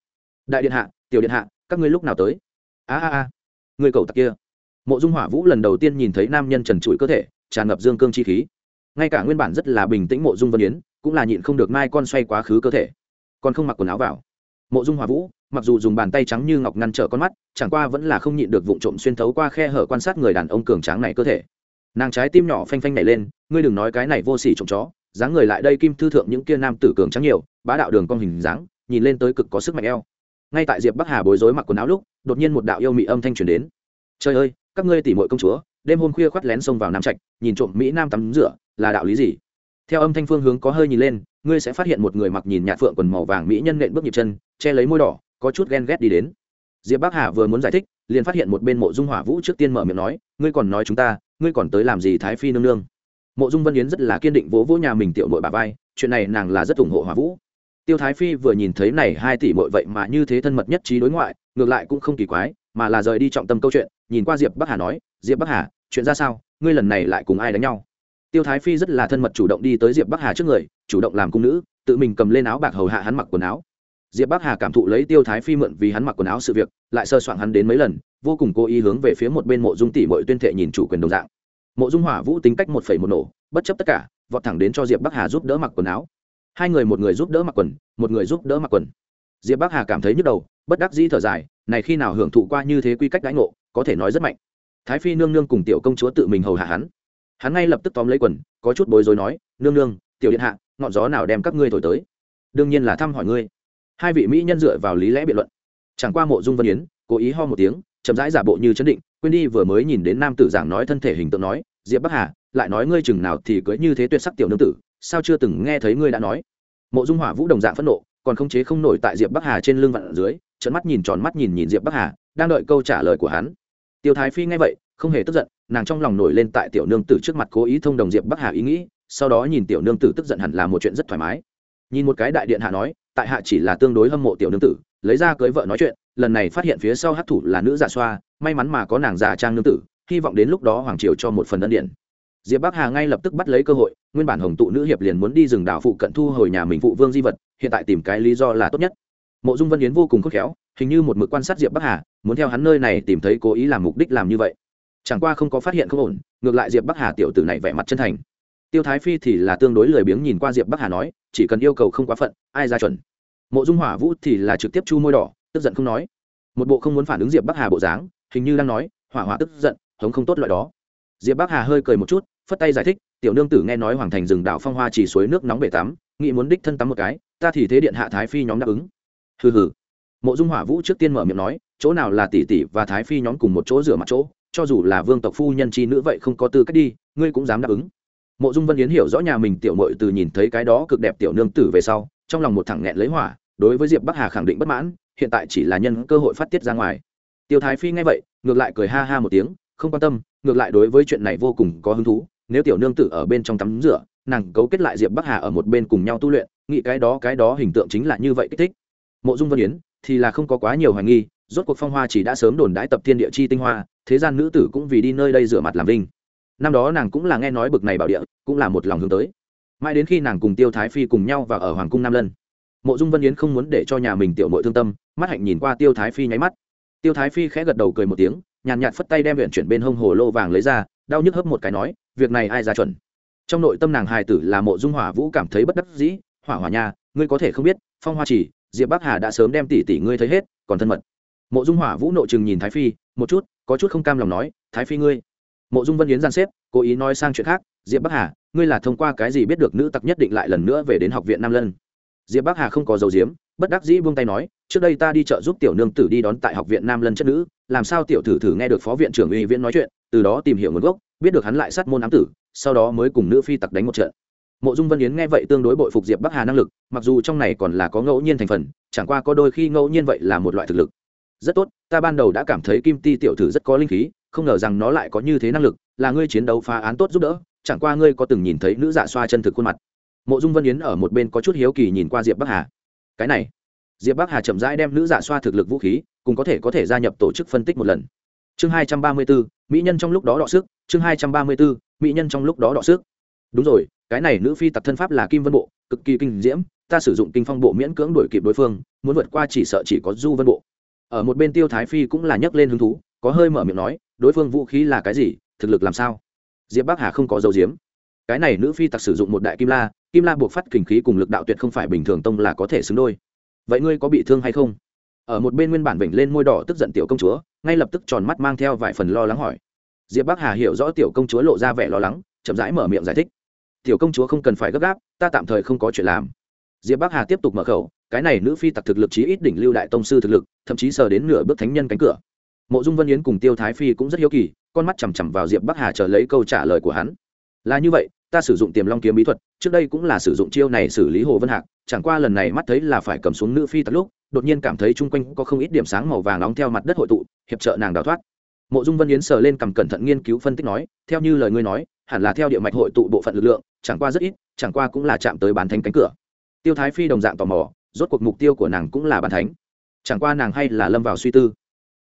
Speaker 1: Đại điện hạ, tiểu điện hạ, các ngươi lúc nào tới? A a a, người cầu tặc kia. Mộ dung hỏa vũ lần đầu tiên nhìn thấy nam nhân trần trụi cơ thể, tràn ngập dương cương chi khí. Ngay cả nguyên bản rất là bình tĩnh mộ dung vân yến, cũng là nhịn không được mai con xoay quá khứ cơ thể. Còn không mặc quần áo vào. Mộ dung hỏa vũ mặc dù dùng bàn tay trắng như ngọc ngăn trở con mắt, chẳng qua vẫn là không nhịn được vụ trộm xuyên thấu qua khe hở quan sát người đàn ông cường tráng này cơ thể. Nàng trái tim nhỏ phanh phanh nảy lên, ngươi đừng nói cái này vô sỉ trộm chó, dáng người lại đây kim thư thượng những kia nam tử cường trắng nhiều, bá đạo đường con hình dáng, nhìn lên tới cực có sức mạnh eo. Ngay tại diệp bắc hà bối rối mặc quần áo lúc, đột nhiên một đạo yêu mị âm thanh truyền đến. Trời ơi, các ngươi tỉ mội công chúa, đêm hôm khuya khoắt lén xông vào nam trạch, nhìn trộm mỹ nam tắm rửa, là đạo lý gì? Theo âm thanh phương hướng có hơi nhìn lên, ngươi sẽ phát hiện một người mặc nhìn nhạt phượng quần màu vàng mỹ nhân nện bước nhịp chân, che lấy môi đỏ có chút ghen ghét đi đến. Diệp bắc hà vừa muốn giải thích, liền phát hiện một bên mộ dung hỏa vũ trước tiên mở miệng nói, ngươi còn nói chúng ta, ngươi còn tới làm gì thái phi nương nương? Mộ dung vân yến rất là kiên định vỗ vỗ nhà mình tiểu nội bà vai, chuyện này nàng là rất ủng hộ hỏa vũ. Tiêu thái phi vừa nhìn thấy này hai tỷ mội vậy mà như thế thân mật nhất trí đối ngoại, ngược lại cũng không kỳ quái, mà là rời đi trọng tâm câu chuyện, nhìn qua diệp bắc hà nói, diệp bắc hà, chuyện ra sao? Ngươi lần này lại cùng ai đánh nhau? Tiêu thái phi rất là thân mật chủ động đi tới diệp bắc hà trước người, chủ động làm cung nữ, tự mình cầm lên áo bạc hầu hạ hắn mặc quần áo diệp bắc hà cảm thụ lấy tiêu thái phi mượn vì hắn mặc quần áo sự việc, lại sơ soạn hắn đến mấy lần, vô cùng cố ý hướng về phía một bên mộ dung tỷ mội tuyên thệ nhìn chủ quyền đồng dạng. Mộ dung hỏa vũ tính cách một phẩy một nổ, bất chấp tất cả, vọt thẳng đến cho diệp bắc hà giúp đỡ mặc quần áo. Hai người một người giúp đỡ mặc quần, một người giúp đỡ mặc quần. Diệp bắc hà cảm thấy nhức đầu, bất đắc dĩ thở dài, này khi nào hưởng thụ qua như thế quy cách đãi ngộ, có thể nói rất mạnh. Thái phi nương nương cùng tiểu công chúa tự mình hầu hạ hắn. Hắn ngay lập tức tóm lấy quần, có chút bối rối nói, nương nương, tiểu điện hạ, ngọn gió nào đem các ngươi thổi tới? Đương nhiên là thăm hỏi ngươi hai vị mỹ nhân dựa vào lý lẽ biện luận. Chẳng qua mộ dung vân yến, cố ý ho một tiếng, chậm rãi giả bộ như chấn định, quên đi vừa mới nhìn đến nam tử giảng nói thân thể hình tượng nói, diệp bắc hà, lại nói ngươi chừng nào thì cưới như thế tuyệt sắc tiểu nương tử, sao chưa từng nghe thấy ngươi đã nói? Mộ dung hỏa vũ đồng dạng phẫn nộ, còn không chế không nổi tại diệp bắc hà trên lưng vặn dưới trận mắt nhìn tròn mắt nhìn nhìn diệp bắc hà, đang đợi câu trả lời của hắn. Tiêu thái phi nghe vậy, không hề tức giận, nàng trong lòng nổi lên tại tiểu nương tử trước mặt cố ý thông đồng diệp bắc hà ý nghĩ, sau đó nhìn tiểu nương tử tức giận hẳn là một chuyện rất thoải mái. Nhìn một cái đại điện hạ nói tại hạ chỉ là tương đối hâm mộ tiểu nương tử, lấy ra cưới vợ nói chuyện, lần này phát hiện phía sau hát thủ là nữ giả xoa, may mắn mà có nàng già trang nương tử, hy vọng đến lúc đó hoàng triều cho một phần ân điện diệp bắc hà ngay lập tức bắt lấy cơ hội, nguyên bản hồng tụ nữ hiệp liền muốn đi rừng đảo phụ cận thu hồi nhà mình phụ vương di vật, hiện tại tìm cái lý do là tốt nhất. Mộ dung vân yến vô cùng khôn khéo, hình như một mực quan sát diệp bắc hà, muốn theo hắn nơi này tìm thấy cố ý làm mục đích làm như vậy. Chẳng qua không có phát hiện không ổn, ngược lại diệp bắc hà tiểu tử này vẻ mặt chân thành. Tiêu thái phi thì là tương đối lười biếng nhìn qua diệp bắc hà nói chỉ cần yêu cầu không quá phận, ai ra chuẩn. Mộ dung hỏa vũ thì là trực tiếp chu môi đỏ, tức giận không nói. Một bộ không muốn phản ứng diệp bắc hà bộ dáng, hình như đang nói, hỏa hỏa tức giận, hống không tốt loại đó. Diệp bắc hà hơi cười một chút, phất tay giải thích, tiểu nương tử nghe nói hoàng thành rừng đảo phong hoa chỉ suối nước nóng bể tắm, nghĩ muốn đích thân tắm một cái, ta thì thế điện hạ thái phi nhóm đáp ứng. Hừ hừ. Mộ dung hỏa vũ trước tiên mở miệng nói, chỗ nào là tỷ tỷ và thái phi nhóm cùng một chỗ rửa mặt chỗ, cho dù là vương tộc phu nhân chi nữ vậy không có tư cách đi, ngươi cũng dám đáp ứng mộ dung vân yến hiểu rõ nhà mình tiểu mội từ nhìn thấy cái đó cực đẹp tiểu nương tử về sau, trong lòng một thẳng nghẹn lấy hỏa, đối với diệp bắc hà khẳng định bất mãn, hiện tại chỉ là nhân cơ hội phát tiết ra ngoài. Tiêu thái phi nghe vậy, ngược lại cười ha ha một tiếng, không quan tâm, ngược lại đối với chuyện này vô cùng có hứng thú, nếu tiểu nương tử ở bên trong tắm rửa, nàng cấu kết lại diệp bắc hà ở một bên cùng nhau tu luyện, nghĩ cái đó cái đó hình tượng chính là như vậy kích thích. Mộ dung vân yến thì là không có quá nhiều hoài nghi, rốt cuộc phong hoa chỉ đã sớm đồn đãi tập thiên địa chi tinh hoa, thế gian nữ tử cũng vì đi nơi đây rửa mặt làm vinh năm đó nàng cũng là nghe nói bực này bảo địa, cũng là một lòng hướng tới. Mãi đến khi nàng cùng tiêu thái phi cùng nhau và ở hoàng cung nam lân, mộ dung vân yến không muốn để cho nhà mình tiểu mội thương tâm, mắt hạnh nhìn qua tiêu thái phi nháy mắt. Tiêu thái phi khẽ gật đầu cười một tiếng, nhàn nhạt phất tay đem huyện chuyển bên hông hồ lô vàng lấy ra, đau nhức hấp một cái nói, việc này ai ra chuẩn? Trong nội tâm nàng hài tử là mộ dung hỏa vũ cảm thấy bất đắc dĩ, hỏa hỏa nha, ngươi có thể không biết, phong hoa chỉ, diệp bắc hà đã sớm đem tỷ tỷ ngươi thấy hết, còn thân mật. Mộ dung hỏa vũ nội chừng nhìn thái phi, một chút, có chút không cam lòng nói, thái phi ngươi mộ dung vân yến gian xếp, cố ý nói sang chuyện khác, diệp bắc hà, ngươi là thông qua cái gì biết được nữ tặc nhất định lại lần nữa về đến học viện nam lân? Diệp bắc hà không có dầu diếm bất đắc dĩ buông tay nói, trước đây ta đi chợ giúp tiểu nương tử đi đón tại học viện nam lân chất nữ, làm sao tiểu thử thử nghe được phó viện trưởng uy viễn nói chuyện, từ đó tìm hiểu nguồn gốc, biết được hắn lại sát môn ám tử, sau đó mới cùng nữ phi tặc đánh một trận. Mộ dung vân yến nghe vậy tương đối bội phục diệp bắc hà năng lực, mặc dù trong này còn là có ngẫu nhiên thành phần, chẳng qua có đôi khi ngẫu nhiên vậy là một loại thực lực. Rất tốt, ta ban đầu đã cảm thấy kim ti tiểu thử rất có linh khí không ngờ rằng nó lại có như thế năng lực, là ngươi chiến đấu phá án tốt giúp đỡ, chẳng qua ngươi có từng nhìn thấy nữ dạ xoa chân thực khuôn mặt. Mộ dung vân yến ở một bên có chút hiếu kỳ nhìn qua diệp bắc hà. Cái này, diệp bắc hà chậm rãi đem nữ dạ xoa thực lực vũ khí, cùng có thể có thể gia nhập tổ chức phân tích một lần. Chương hai trăm ba mươi bốn, mỹ nhân trong lúc đó đọ sức, chương hai trăm ba mươi bốn, mỹ nhân trong lúc đó đọ sức. Đúng rồi, cái này nữ phi tặc thân pháp là kim vân bộ, cực kỳ kinh diễm, ta sử dụng kinh phong bộ miễn cưỡng đuổi kịp đối phương, muốn vượt qua chỉ sợ chỉ có du vân bộ. Ở một bên tiêu thái phi cũng là nhấc lên hứng thú, có hơi mở miệng nói đối phương vũ khí là cái gì, thực lực làm sao? Diệp bắc hà không có dấu diếm cái này nữ phi tặc sử dụng một đại kim la kim la buộc phát kình khí cùng lực đạo tuyệt không phải bình thường tông là có thể xứng đôi. Vậy ngươi có bị thương hay không? Ở một bên nguyên bản vểnh lên môi đỏ tức giận tiểu công chúa, ngay lập tức tròn mắt mang theo vài phần lo lắng hỏi. Diệp bắc hà hiểu rõ tiểu công chúa lộ ra vẻ lo lắng, chậm rãi mở miệng giải thích. Tiểu công chúa không cần phải gấp gáp, ta tạm thời không có chuyện làm. Diệp bắc hà tiếp tục mở khẩu, cái này nữ phi tặc thực lực chí ít đỉnh lưu đại tông sư thực lực, thậm chí sờ đến nửa bước thánh nhân cánh cửa mộ dung vân yến cùng tiêu thái phi cũng rất hiếu kỳ, con mắt chằm chằm vào diệp bắc hà chờ lấy câu trả lời của hắn. Là như vậy, ta sử dụng tiềm long kiếm bí thuật, trước đây cũng là sử dụng chiêu này xử lý hồ vân hạc, chẳng qua lần này mắt thấy là phải cầm xuống nữ phi tật lúc, đột nhiên cảm thấy chung quanh có không ít điểm sáng màu vàng nóng theo mặt đất hội tụ, hiệp trợ nàng đào thoát. Mộ dung vân yến sờ lên cầm cẩn thận nghiên cứu phân tích nói, theo như lời ngươi nói, hẳn là theo địa mạch hội tụ bộ phận lực lượng, chẳng qua rất ít, chẳng qua cũng là chạm tới bán thánh cánh cửa. Tiêu thái phi đồng dạng tò mò, rốt cuộc mục tiêu của nàng cũng là bàn thánh. Chẳng qua nàng hay là lâm vào suy tư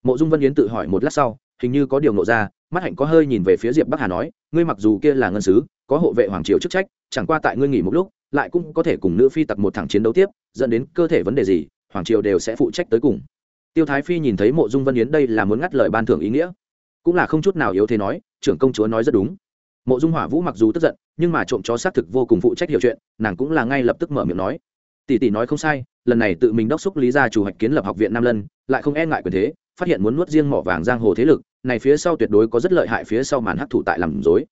Speaker 1: mộ dung vân yến tự hỏi một lát sau, hình như có điều nộ ra, mắt hạnh có hơi nhìn về phía diệp bắc hà nói, ngươi mặc dù kia là ngân sứ, có hộ vệ hoàng triều chức trách, chẳng qua tại ngươi nghỉ một lúc, lại cũng có thể cùng nữ phi tặc một thẳng chiến đấu tiếp, dẫn đến cơ thể vấn đề gì, hoàng triều đều sẽ phụ trách tới cùng. Tiêu thái phi nhìn thấy mộ dung vân yến đây là muốn ngắt lời ban thưởng ý nghĩa. Cũng là không chút nào yếu thế nói, trưởng công chúa nói rất đúng. Mộ dung hỏa vũ mặc dù tức giận, nhưng mà trộm chó xác thực vô cùng phụ trách hiểu chuyện, nàng cũng là ngay lập tức mở miệng nói, tỷ tỷ nói không sai, lần này tự mình đốc xúc lý gia chủ hoạch kiến lập học viện nam lân, lại không e ngại quyền thế phát hiện muốn nuốt riêng mỏ vàng giang hồ thế lực, này phía sau tuyệt đối có rất lợi hại phía sau màn hấp thụ tại làm dối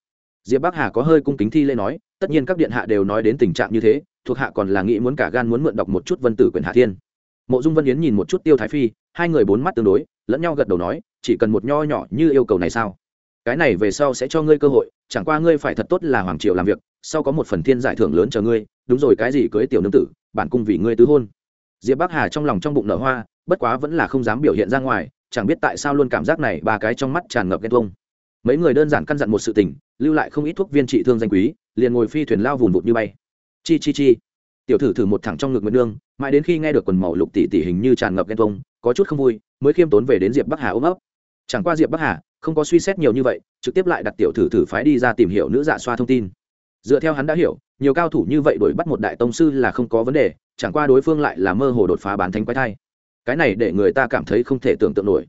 Speaker 1: diệp bắc hà có hơi cung kính thi lễ nói, tất nhiên các điện hạ đều nói đến tình trạng như thế, thuộc hạ còn là nghĩ muốn cả gan muốn mượn đọc một chút vân tử quyền hạ thiên. Mộ dung vân yến nhìn một chút tiêu thái phi, hai người bốn mắt tương đối, lẫn nhau gật đầu nói, chỉ cần một nho nhỏ như yêu cầu này sao? Cái này về sau sẽ cho ngươi cơ hội, chẳng qua ngươi phải thật tốt là hoàng triều làm việc, sau có một phần thiên giải thưởng lớn chờ ngươi, đúng rồi cái gì cưới tiểu nương tử, bản cung vì ngươi tứ hôn. Diệp bắc hà trong lòng trong bụng nở hoa bất quá vẫn là không dám biểu hiện ra ngoài, chẳng biết tại sao luôn cảm giác này ba cái trong mắt tràn ngập ghen tuông. Mấy người đơn giản căn dặn một sự tình, lưu lại không ít thuốc viên trị thương danh quý, liền ngồi phi thuyền lao vùng vụt như bay. Chi chi chi. Tiểu thử thử một thẳng trong ngực nguyễn nương, mãi đến khi nghe được quần màu lục tỷ tỷ hình như tràn ngập ghen tuông, có chút không vui, mới khiêm tốn về đến diệp bắc hà ôm ấp. Chẳng qua diệp bắc hà, không có suy xét nhiều như vậy, trực tiếp lại đặt tiểu thử thử phái đi ra tìm hiểu nữ dạ xoa thông tin. Dựa theo hắn đã hiểu, nhiều cao thủ như vậy đuổi bắt một đại tông sư là không có vấn đề, chẳng qua đối phương lại là mơ hồ đột phá bán thánh quái thai cái này để người ta cảm thấy không thể tưởng tượng nổi.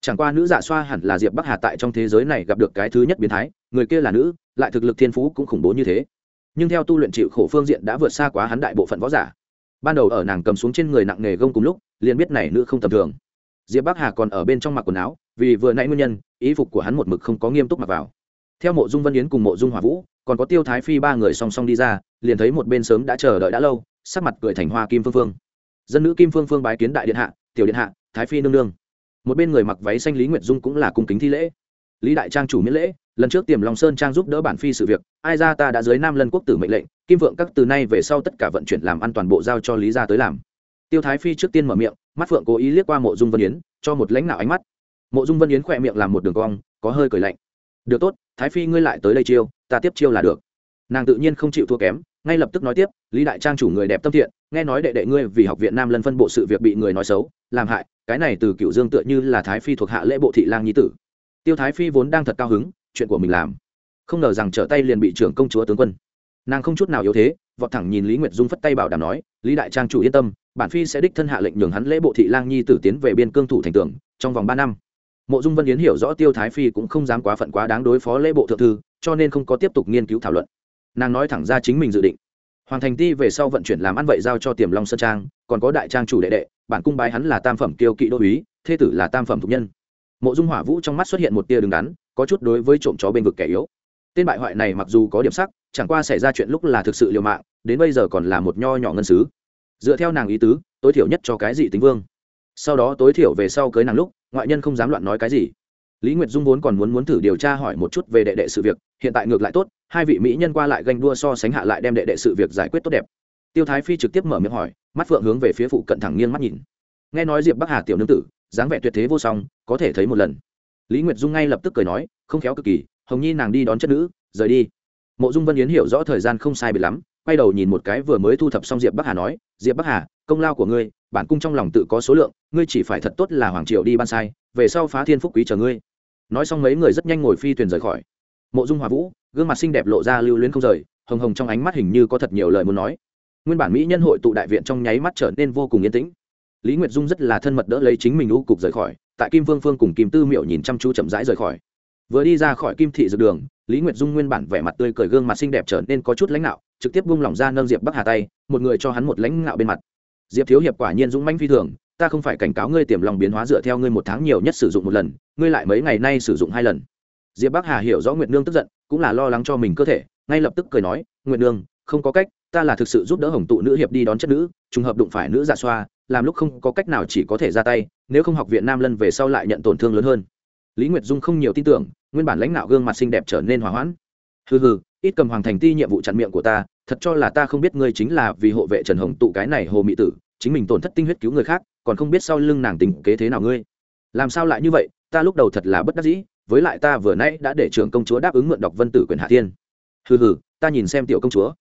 Speaker 1: Chẳng qua nữ dạ xoa hẳn là diệp bắc hà tại trong thế giới này gặp được cái thứ nhất biến thái, người kia là nữ, lại thực lực thiên phú cũng khủng bố như thế. Nhưng theo tu luyện chịu khổ phương diện đã vượt xa quá hắn đại bộ phận võ giả. Ban đầu ở nàng cầm xuống trên người nặng nghề gông cùng lúc, liền biết này nữ không tầm thường. Diệp bắc hà còn ở bên trong mặc quần áo, vì vừa nãy nguyên nhân, ý phục của hắn một mực không có nghiêm túc mặc vào. Theo mộ dung vân yến cùng mộ dung hòa vũ, còn có tiêu thái phi ba người song song đi ra, liền thấy một bên sớm đã chờ đợi đã lâu, sắc mặt cười thành hoa kim phương phương dân nữ kim phương phương bái kiến đại điện hạ, tiểu điện hạ, thái phi nương nương. Một bên người mặc váy xanh lý nguyệt dung cũng là cung kính thi lễ. Lý đại trang chủ miễn lễ, lần trước tiềm long sơn trang giúp đỡ bản phi sự việc, ai ra ta đã dưới nam lân quốc tử mệnh lệnh, kim vượng các từ nay về sau tất cả vận chuyển làm ăn toàn bộ giao cho lý gia tới làm. Tiêu thái phi trước tiên mở miệng, mắt phượng cố ý liếc qua mộ dung vân yến, cho một lãnh đạo ánh mắt. Mộ dung vân yến khỏe miệng làm một đường cong, có hơi cười lạnh. Được tốt, thái phi ngươi lại tới đây chiêu, ta tiếp chiêu là được. Nàng tự nhiên không chịu thua kém ngay lập tức nói tiếp, lý đại trang chủ người đẹp tâm thiện, nghe nói đệ đệ ngươi vì học viện nam lân phân bộ sự việc bị người nói xấu, làm hại, cái này từ cựu dương tựa như là thái phi thuộc hạ lễ bộ thị lang nhi tử. Tiêu thái phi vốn đang thật cao hứng, chuyện của mình làm. Không ngờ rằng trở tay liền bị trưởng công chúa tướng quân. Nàng không chút nào yếu thế, vọt thẳng nhìn lý nguyệt dung phất tay bảo đảm nói, lý đại trang chủ yên tâm, bản phi sẽ đích thân hạ lệnh nhường hắn lễ bộ thị lang nhi tử tiến về biên cương thủ thành tưởng trong vòng ba năm. Mộ dung vân yến hiểu rõ tiêu thái phi cũng không dám quá phận quá đáng đối phó lễ bộ thượng thư, cho nên không có tiếp tục nghiên cứu thảo luận nàng nói thẳng ra chính mình dự định. Hoàng thành ti về sau vận chuyển làm ăn vậy giao cho tiềm long sơn trang, còn có đại trang chủ đệ đệ, bản cung bái hắn là tam phẩm kiêu kỵ đô uý thê tử là tam phẩm thục nhân. Mộ dung hỏa vũ trong mắt xuất hiện một tia đứng đắn, có chút đối với trộm chó bên vực kẻ yếu. Tên bại hoại này mặc dù có điểm sắc, chẳng qua xảy ra chuyện lúc là thực sự liều mạng, đến bây giờ còn là một nho nhỏ ngân sứ. Dựa theo nàng ý tứ, tối thiểu nhất cho cái gì tính vương. Sau đó tối thiểu về sau cưới nàng lúc, ngoại nhân không dám loạn nói cái gì. Lý nguyệt dung vốn còn muốn muốn thử điều tra hỏi một chút về đệ đệ sự việc hiện tại ngược lại tốt, hai vị mỹ nhân qua lại ganh đua so sánh hạ lại đem đệ đệ sự việc giải quyết tốt đẹp. Tiêu thái phi trực tiếp mở miệng hỏi, mắt phượng hướng về phía phụ cận thẳng nghiêng mắt nhìn. Nghe nói diệp bắc hà tiểu nương tử, dáng vẻ tuyệt thế vô song, có thể thấy một lần. Lý nguyệt dung ngay lập tức cười nói, không khéo cực kỳ, hồng nhi nàng đi đón chất nữ, rời đi. Mộ dung vân yến hiểu rõ thời gian không sai bị lắm, quay đầu nhìn một cái vừa mới thu thập xong diệp bắc hà nói, diệp bắc hà, công lao của ngươi, bản cung trong lòng tự có số lượng, ngươi chỉ phải thật tốt là hoàng triều đi ban sai, về sau phá thiên phúc quý chờ ngươi. Nói xong mấy người rất nhanh ngồi phi thuyền rời khỏi mộ dung hòa vũ, gương mặt xinh đẹp lộ ra lưu luyến không rời, hồng hồng trong ánh mắt hình như có thật nhiều lời muốn nói. Nguyên bản mỹ nhân hội tụ đại viện trong nháy mắt trở nên vô cùng yên tĩnh. Lý nguyệt dung rất là thân mật đỡ lấy chính mình u cục rời khỏi, tại kim vương phương cùng kim tư miệu nhìn chăm chú chậm rãi rời khỏi. Vừa đi ra khỏi kim thị dược đường, lý nguyệt dung nguyên bản vẻ mặt tươi cười gương mặt xinh đẹp trở nên có chút lãnh nạo trực tiếp bung lỏng ra nâng diệp bắc hà tay, một người cho hắn một lãnh nạo bên mặt. Diệp thiếu hiệp quả nhiên dũng manh phi thường, ta không phải cảnh cáo ngươi tiềm lòng biến hóa dựa theo ngươi một tháng nhiều nhất sử dụng một lần, ngươi lại mấy ngày nay sử dụng hai lần diệp bắc hà hiểu rõ nguyệt nương tức giận, cũng là lo lắng cho mình cơ thể, ngay lập tức cười nói, nguyệt nương, không có cách, ta là thực sự giúp đỡ hồng tụ nữ hiệp đi đón chất nữ, trùng hợp đụng phải nữ giả xoa, làm lúc không có cách nào chỉ có thể ra tay, nếu không học viện nam lân về sau lại nhận tổn thương lớn hơn. Lý nguyệt dung không nhiều tin tưởng, nguyên bản lãnh đạo gương mặt xinh đẹp trở nên hỏa hoãn. Hừ hừ, ít cầm hoàng thành ti nhiệm vụ chặn miệng của ta, thật cho là ta không biết ngươi chính là vì hộ vệ trần hồng tụ cái này hồ mỹ tử, chính mình tổn thất tinh huyết cứu người khác, còn không biết sau lưng nàng tình kế thế nào ngươi. Làm sao lại như vậy, ta lúc đầu thật là bất đắc dĩ với lại ta vừa nãy đã để trưởng công chúa đáp ứng mượn đọc vân tử quyền hạ thiên. Hừ hừ, ta nhìn xem tiểu công chúa.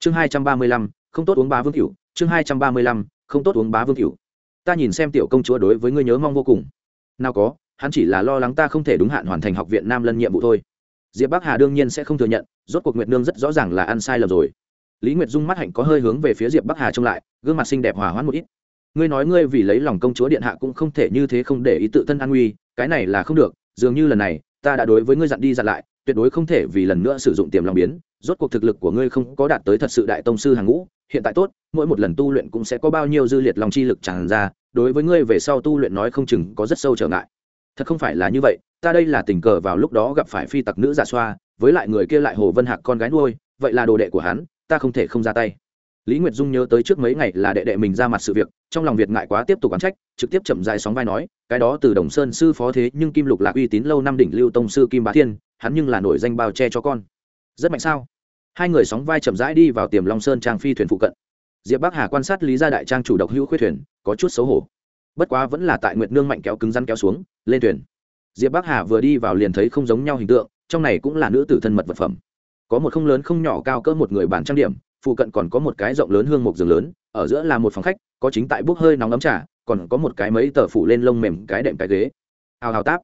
Speaker 1: Chương hai trăm ba mươi lăm, không tốt uống bá vương cửu. Chương hai trăm ba mươi lăm, không tốt uống bá vương cửu. Ta nhìn xem tiểu công chúa đối với ngươi nhớ mong vô cùng. Nào có, hắn chỉ là lo lắng ta không thể đúng hạn hoàn thành học viện nam lân nhiệm vụ thôi. Diệp bắc hà đương nhiên sẽ không thừa nhận, rốt cuộc nguyệt nương rất rõ ràng là ăn sai lầm rồi. Lý nguyệt dung mắt hạnh có hơi hướng về phía diệp bắc hà trông lại, gương mặt xinh đẹp hòa hoãn một ít. Ngươi nói ngươi vì lấy lòng công chúa điện hạ cũng không thể như thế không để ý tự thân an nguy, cái này là không được dường như lần này, ta đã đối với ngươi dặn đi dặn lại, tuyệt đối không thể vì lần nữa sử dụng tiềm lòng biến. Rốt cuộc thực lực của ngươi không có đạt tới thật sự đại tông sư hàng ngũ, hiện tại tốt, mỗi một lần tu luyện cũng sẽ có bao nhiêu dư liệt lòng chi lực tràn ra, đối với ngươi về sau tu luyện nói không chừng có rất sâu trở ngại. Thật không phải là như vậy, ta đây là tình cờ vào lúc đó gặp phải phi tặc nữ giả xoa, với lại người kia lại hồ vân hạc con gái nuôi, vậy là đồ đệ của hắn, ta không thể không ra tay lý nguyệt dung nhớ tới trước mấy ngày là đệ đệ mình ra mặt sự việc, trong lòng việt ngại quá tiếp tục oán trách, trực tiếp chậm dài sóng vai nói, cái đó từ đồng sơn sư phó thế nhưng kim lục là uy tín lâu năm đỉnh lưu tông sư kim bá thiên, hắn nhưng là nổi danh bao che cho con. Rất mạnh sao? Hai người sóng vai chậm rãi đi vào tiềm long sơn trang phi thuyền phụ cận. Diệp bắc hà quan sát lý gia đại trang chủ độc hữu khuyết thuyền, có chút xấu hổ. Bất quá vẫn là tại nguyệt nương mạnh kéo cứng rắn kéo xuống, lên thuyền. Diệp bắc hà vừa đi vào liền thấy không giống nhau hình tượng, trong này cũng là nữ tử thân mật vật phẩm. Có một không lớn không nhỏ cao cỡ một người bản trang điểm phụ cận còn có một cái rộng lớn hương mục giường lớn, ở giữa là một phòng khách, có chính tại bốc hơi nóng ấm trà, còn có một cái mấy tờ phủ lên lông mềm cái đệm cái ghế. Hào hào táp.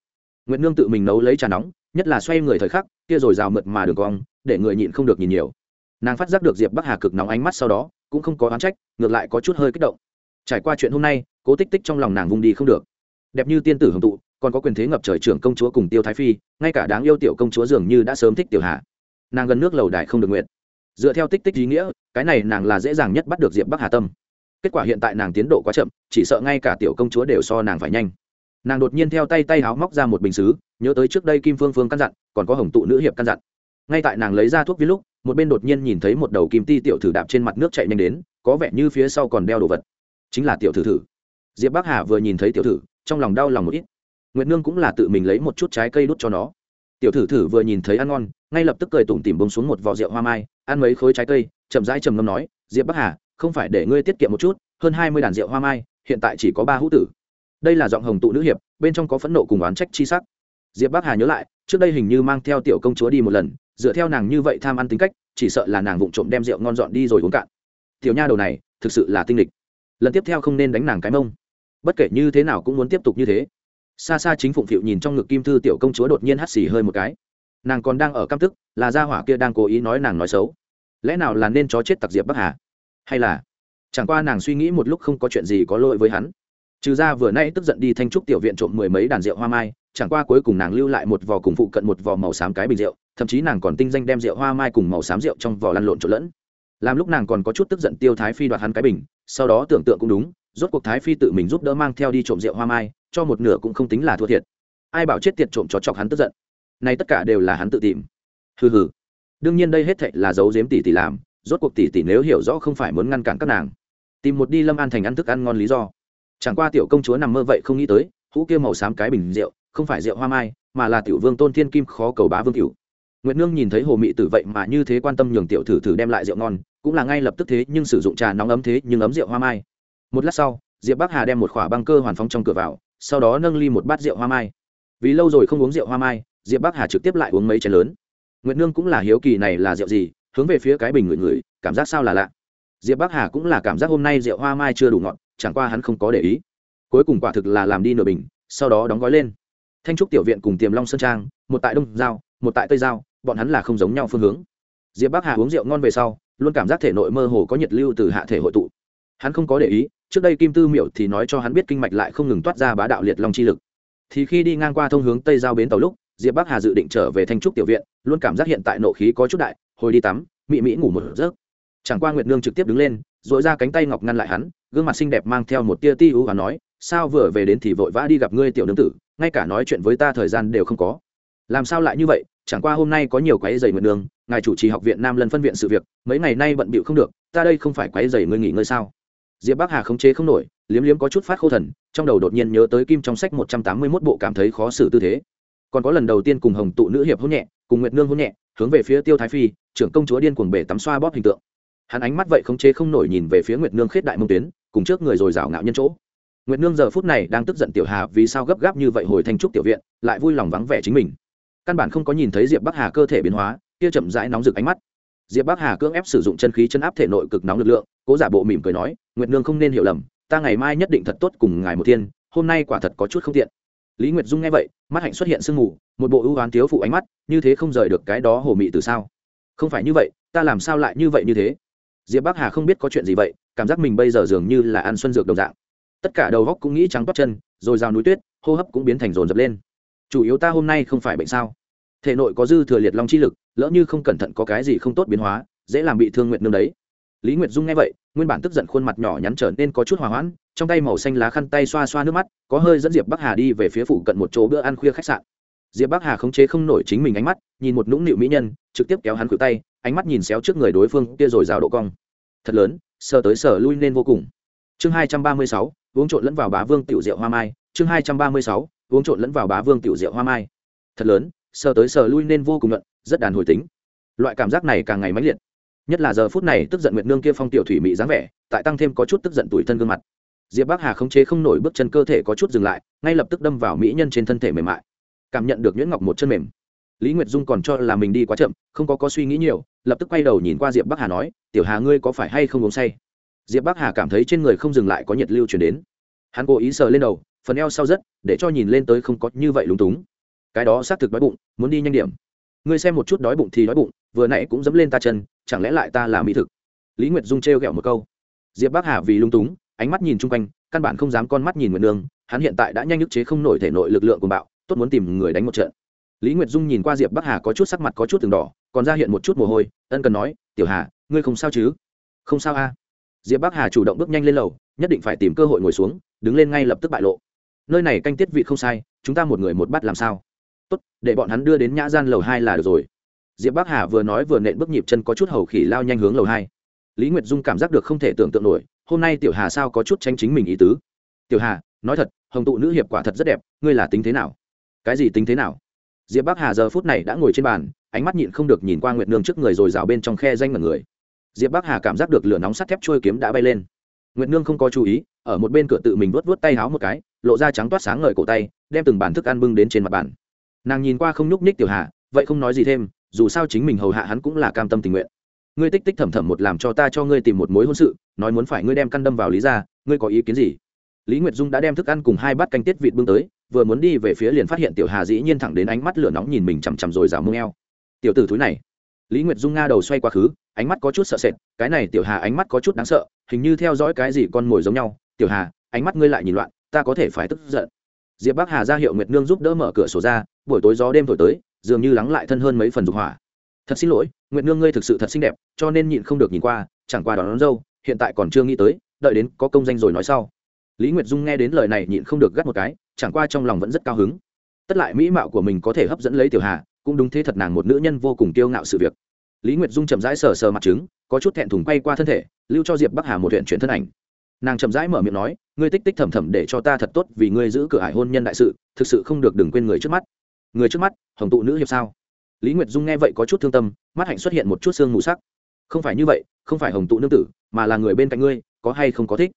Speaker 1: Nguyễn nương tự mình nấu lấy trà nóng, nhất là xoay người thời khắc, kia rồi rào mượt mà đường cong, để người nhịn không được nhìn nhiều. Nàng phát giác được diệp bắc hà cực nóng ánh mắt sau đó, cũng không có oán trách, ngược lại có chút hơi kích động. Trải qua chuyện hôm nay, cố tích tích trong lòng nàng vung đi không được. Đẹp như tiên tử hồng tụ, còn có quyền thế ngập trời trưởng công chúa cùng tiêu thái phi, ngay cả đáng yêu tiểu công chúa dường như đã sớm thích tiểu hạ. Nàng gần nước lầu đài không được nguyện dựa theo tích tích ý nghĩa, cái này nàng là dễ dàng nhất bắt được diệp bắc hà tâm. Kết quả hiện tại nàng tiến độ quá chậm, chỉ sợ ngay cả tiểu công chúa đều so nàng phải nhanh. Nàng đột nhiên theo tay tay háo móc ra một bình xứ, nhớ tới trước đây kim phương phương căn dặn, còn có hồng tụ nữ hiệp căn dặn. Ngay tại nàng lấy ra thuốc viết lúc, một bên đột nhiên nhìn thấy một đầu kim ti tiểu thử đạp trên mặt nước chạy nhanh đến, có vẻ như phía sau còn đeo đồ vật. Chính là tiểu thử thử. Diệp bắc hà vừa nhìn thấy tiểu thử, trong lòng đau lòng một ít. Nguyệt nương cũng là tự mình lấy một chút trái cây đút cho nó. Tiểu thử thử vừa nhìn thấy ăn ngon, ngay lập tức cười tủm tỉm bông xuống một vò rượu hoa mai ăn mấy khối trái cây, chậm rãi trầm ngâm nói, diệp bắc hà, không phải để ngươi tiết kiệm một chút, hơn hai mươi đàn rượu hoa mai, hiện tại chỉ có ba hữu tử. Đây là giọng hồng tụ nữ hiệp, bên trong có phẫn nộ cùng oán trách chi sắc. Diệp bắc hà nhớ lại, trước đây hình như mang theo tiểu công chúa đi một lần, dựa theo nàng như vậy tham ăn tính cách, chỉ sợ là nàng vụng trộm đem rượu ngon dọn đi rồi uống cạn. Tiểu nha đầu này, thực sự là tinh lịch lần tiếp theo không nên đánh nàng cái mông. Bất kể như thế nào cũng muốn tiếp tục như thế. Xa xa chính phụng phịu nhìn trong ngực kim thư tiểu công chúa đột nhiên hắt xì hơi một cái nàng còn đang ở căm tức, là gia hỏa kia đang cố ý nói nàng nói xấu. Lẽ nào là nên chó chết tặc diệp bắc hà? Hay là, chẳng qua nàng suy nghĩ một lúc không có chuyện gì có lỗi với hắn. Trừ ra vừa nay tức giận đi thanh trúc tiểu viện trộm mười mấy đàn rượu hoa mai, chẳng qua cuối cùng nàng lưu lại một vò cùng phụ cận một vò màu xám cái bình rượu, thậm chí nàng còn tinh danh đem rượu hoa mai cùng màu xám rượu trong vò lăn lộn trộn lẫn. Làm lúc nàng còn có chút tức giận tiêu thái phi đoạt hắn cái bình, sau đó tưởng tượng cũng đúng, rốt cuộc thái phi tự mình giúp đỡ mang theo đi trộm rượu hoa mai, cho một nửa cũng không tính là thua thiệt. Ai bảo chết tiệt trộm cho chọc hắn tức giận này tất cả đều là hắn tự tìm. Hừ hừ. Đương nhiên đây hết thệ là giấu giếm tỷ tỷ làm, rốt cuộc tỷ tỷ nếu hiểu rõ không phải muốn ngăn cản các nàng, tìm một đi lâm an thành ăn thức ăn ngon lý do. Chẳng qua tiểu công chúa nằm mơ vậy không nghĩ tới, hũ kia màu xám cái bình rượu, không phải rượu hoa mai, mà là tiểu vương tôn thiên kim khó cầu bá vương cửu. Nguyệt nương nhìn thấy hồ mị tử vậy mà như thế quan tâm nhường tiểu thử thử đem lại rượu ngon, cũng là ngay lập tức thế nhưng sử dụng trà nóng ấm thế nhưng ấm rượu hoa mai. Một lát sau, diệp bắc hà đem một khỏa băng cơ hoàn phóng trong cửa vào, sau đó nâng ly một bát rượu hoa mai. Vì lâu rồi không uống rượu hoa mai diệp bắc hà trực tiếp lại uống mấy chén lớn nguyệt nương cũng là hiếu kỳ này là rượu gì hướng về phía cái bình ngửi ngửi cảm giác sao là lạ diệp bắc hà cũng là cảm giác hôm nay rượu hoa mai chưa đủ ngọt chẳng qua hắn không có để ý cuối cùng quả thực là làm đi nửa bình sau đó đóng gói lên thanh trúc tiểu viện cùng tiềm long sơn trang một tại đông giao một tại tây giao bọn hắn là không giống nhau phương hướng diệp bắc hà uống rượu ngon về sau luôn cảm giác thể nội mơ hồ có nhiệt lưu từ hạ thể hội tụ hắn không có để ý trước đây kim tư miệu thì nói cho hắn biết kinh mạch lại không ngừng toát ra bá đạo liệt long chi lực thì khi đi ngang qua thông hướng tây giao bến tàu lúc diệp bắc hà dự định trở về thanh trúc tiểu viện, luôn cảm giác hiện tại nộ khí có chút đại, hồi đi tắm, mị mỹ ngủ một giấc. Chẳng qua nguyệt nương trực tiếp đứng lên dội ra cánh tay ngọc ngăn lại hắn, gương mặt xinh đẹp mang theo một tia ti ưu và nói, sao vừa về đến thì vội vã đi gặp ngươi tiểu nương tử, ngay cả nói chuyện với ta thời gian đều không có. Làm sao lại như vậy? Chẳng qua hôm nay có nhiều quái dày Nguyệt đường ngài chủ trì học viện nam lân phân viện sự việc, mấy ngày nay bận bịu không được, ta đây không phải quái dày ngươi nghỉ ngơi sao? Diệp bắc hà khống chế không nổi, liếm liếm có chút phát khô thần, trong đầu đột nhiên nhớ tới kim trong sách một trăm tám mươi mốt bộ cảm thấy khó xử tư thế còn có lần đầu tiên cùng hồng tụ nữ hiệp hôn nhẹ, cùng nguyệt nương hôn nhẹ, hướng về phía tiêu thái phi, trưởng công chúa điên cuồng bể tắm xoa bóp hình tượng. Hắn ánh mắt vậy không chế không nổi nhìn về phía nguyệt nương khết đại mông tuyến, cùng trước người rồi rào ngạo nhân chỗ. Nguyệt nương giờ phút này đang tức giận tiểu hà vì sao gấp gáp như vậy hồi thanh trúc tiểu viện, lại vui lòng vắng vẻ chính mình. Căn bản không có nhìn thấy diệp bắc hà cơ thể biến hóa, kia chậm rãi nóng rực ánh mắt. Diệp bắc hà cưỡng ép sử dụng chân khí chân áp thể nội cực nóng lực lượng, cố giả bộ mỉm cười nói, nguyệt nương không nên hiểu lầm, ta ngày mai nhất định thật tốt cùng ngài một thiên, hôm nay quả thật có chút không tiện lý nguyệt dung nghe vậy, mắt hạnh xuất hiện sương mù, một bộ ưu oán thiếu phụ ánh mắt, như thế không rời được cái đó hồ mị từ sao? Không phải như vậy, ta làm sao lại như vậy như thế? Diệp bắc hà không biết có chuyện gì vậy, cảm giác mình bây giờ dường như là ăn xuân dược đồng dạng. Tất cả đầu góc cũng nghĩ trắng toát chân, rồi rào núi tuyết, hô hấp cũng biến thành rồn rập lên. Chủ yếu ta hôm nay không phải bệnh sao? Thể nội có dư thừa liệt long chi lực, lỡ như không cẩn thận có cái gì không tốt biến hóa, dễ làm bị thương nguyện nương đấy lý nguyệt dung nghe vậy, nguyên bản tức giận khuôn mặt nhỏ nhắn trở nên có chút hòa hoãn, trong tay màu xanh lá khăn tay xoa xoa nước mắt, có hơi dẫn diệp bắc hà đi về phía phụ cận một chỗ bữa ăn khuya khách sạn. Diệp bắc hà khống chế không nổi chính mình ánh mắt, nhìn một nũng nịu mỹ nhân, trực tiếp kéo hắn cự tay, ánh mắt nhìn xéo trước người đối phương kia rồi rào độ cong. Thật lớn, sờ tới sờ lui nên vô cùng. Chương hai trăm ba mươi sáu, uống trộn lẫn vào bá vương tiểu diệu hoa mai. Chương hai trăm ba mươi sáu, uống trộn lẫn vào bá vương tiểu diệu hoa mai. Thật lớn, sờ tới sờ lui nên vô cùng luận, rất đàn hồi tính. Loại cảm giác này càng ngày mãnh liệt nhất là giờ phút này tức giận nguyệt nương kia phong tiểu thủy mị dáng vẻ, tại tăng thêm có chút tức giận tuổi thân gương mặt. Diệp bắc hà khống chế không nổi bước chân cơ thể có chút dừng lại, ngay lập tức đâm vào mỹ nhân trên thân thể mềm mại. Cảm nhận được nhuyễn ngọc một chân mềm. Lý nguyệt dung còn cho là mình đi quá chậm, không có có suy nghĩ nhiều, lập tức quay đầu nhìn qua diệp bắc hà nói, tiểu hà ngươi có phải hay không uống say? Diệp bắc hà cảm thấy trên người không dừng lại có nhiệt lưu chuyển đến. Hắn cố ý sờ lên đầu, phần eo sau rất, để cho nhìn lên tới không có như vậy lúng túng. Cái đó xác thực đói bụng, muốn đi nhanh điểm. Ngươi xem một chút đói bụng thì đói bụng, vừa nãy cũng dẫm lên ta chân chẳng lẽ lại ta là mỹ thực? Lý nguyệt dung trêu ghẹo một câu. Diệp bắc hà vì lung túng, ánh mắt nhìn chung quanh, căn bản không dám con mắt nhìn nguyệt nương, hắn hiện tại đã nhanh nhức chế không nổi thể nội lực lượng của bạo, tốt muốn tìm người đánh một trận. Lý nguyệt dung nhìn qua diệp bắc hà có chút sắc mặt có chút từng đỏ, còn ra hiện một chút mồ hôi, ân cần nói, tiểu hà, ngươi không sao chứ? Không sao a. Diệp bắc hà chủ động bước nhanh lên lầu, nhất định phải tìm cơ hội ngồi xuống, đứng lên ngay lập tức bại lộ. Nơi này canh tiết vị không sai, chúng ta một người một bát làm sao? Tốt, để bọn hắn đưa đến nhã gian lầu hai là được rồi diệp bắc hà vừa nói vừa nện bước nhịp chân có chút hầu khỉ lao nhanh hướng lầu hai. Lý nguyệt dung cảm giác được không thể tưởng tượng nổi, hôm nay tiểu hà sao có chút tranh chính mình ý tứ. Tiểu hà, nói thật, hồng tụ nữ hiệp quả thật rất đẹp, ngươi là tính thế nào? Cái gì tính thế nào? Diệp bắc hà giờ phút này đã ngồi trên bàn, ánh mắt nhịn không được nhìn qua nguyệt nương trước người rồi rào bên trong khe danh mật người. Diệp bắc hà cảm giác được lửa nóng sắt thép trôi kiếm đã bay lên. Nguyệt nương không có chú ý, ở một bên cửa tự mình vuốt vuốt tay háo một cái, lộ ra trắng toát sáng ngời cổ tay, đem từng bàn thức ăn bưng đến trên mặt bàn. Nàng nhìn qua không nhúc nhích tiểu hà, vậy không nói gì thêm dù sao chính mình hầu hạ hắn cũng là cam tâm tình nguyện. Ngươi tích tích thầm thầm một làm cho ta cho ngươi tìm một mối hôn sự, nói muốn phải ngươi đem căn đâm vào lý ra ngươi có ý kiến gì? Lý nguyệt dung đã đem thức ăn cùng hai bát canh tiết vịt bưng tới, vừa muốn đi về phía liền phát hiện tiểu hà dĩ nhiên thẳng đến ánh mắt lửa nóng nhìn mình chằm chằm rồi rào mông eo. Tiểu tử thúi này. Lý nguyệt dung nga đầu xoay quá khứ, ánh mắt có chút sợ sệt, cái này tiểu hà ánh mắt có chút đáng sợ, hình như theo dõi cái gì con mồi giống nhau. Tiểu hà, ánh mắt ngươi lại nhìn loạn, ta có thể phải tức giận. Diệp bắc hà ra hiệu nguyệt nương giúp đỡ mở cửa sổ ra, buổi tối gió đêm thổi tới dường như lắng lại thân hơn mấy phần dục hỏa. Thật xin lỗi nguyệt nương ngươi thực sự thật xinh đẹp cho nên nhịn không được nhìn qua chẳng qua đón, đón dâu hiện tại còn chưa nghĩ tới đợi đến có công danh rồi nói sau. Lý nguyệt dung nghe đến lời này nhịn không được gắt một cái chẳng qua trong lòng vẫn rất cao hứng. Tất lại mỹ mạo của mình có thể hấp dẫn lấy tiểu hà cũng đúng thế thật nàng một nữ nhân vô cùng kiêu ngạo sự việc. Lý nguyệt dung chậm rãi sờ sờ mặt trứng có chút thẹn thùng quay qua thân thể lưu cho diệp bắc hà một huyện chuyển thân ảnh. Nàng chậm rãi mở miệng nói ngươi tích tích thầm thầm để cho ta thật tốt vì ngươi giữ cửa hải hôn nhân đại sự thực sự không được đừng quên người trước mắt người trước mắt, hồng tụ nữ hiệp sao? Lý nguyệt dung nghe vậy có chút thương tâm, mắt hạnh xuất hiện một chút xương mù sắc. Không phải như vậy, không phải hồng tụ nương tử, mà là người bên cạnh ngươi, có hay không có thích?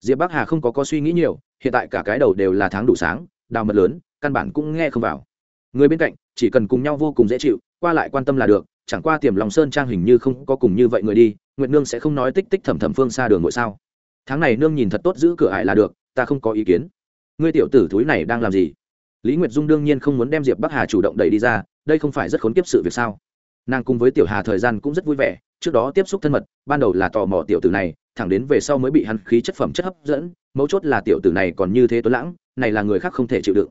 Speaker 1: Diệp bắc hà không có có suy nghĩ nhiều, hiện tại cả cái đầu đều là tháng đủ sáng, đào mật lớn, căn bản cũng nghe không vào. Người bên cạnh, chỉ cần cùng nhau vô cùng dễ chịu, qua lại quan tâm là được, chẳng qua tiềm lòng sơn trang hình như không có cùng như vậy người đi, nguyệt nương sẽ không nói tích tích thầm thầm phương xa đường ngồi sao. Tháng này nương nhìn thật tốt giữ cửa ải là được, ta không có ý kiến. Ngươi tiểu tử thúi này đang làm gì? Lý nguyệt dung đương nhiên không muốn đem diệp bắc hà chủ động đẩy đi ra, đây không phải rất khốn kiếp sự việc sao? Nàng cùng với tiểu hà thời gian cũng rất vui vẻ, trước đó tiếp xúc thân mật, ban đầu là tò mò tiểu tử này, thẳng đến về sau mới bị hắn khí chất phẩm chất hấp dẫn, mấu chốt là tiểu tử này còn như thế tuấn lãng, này là người khác không thể chịu đựng.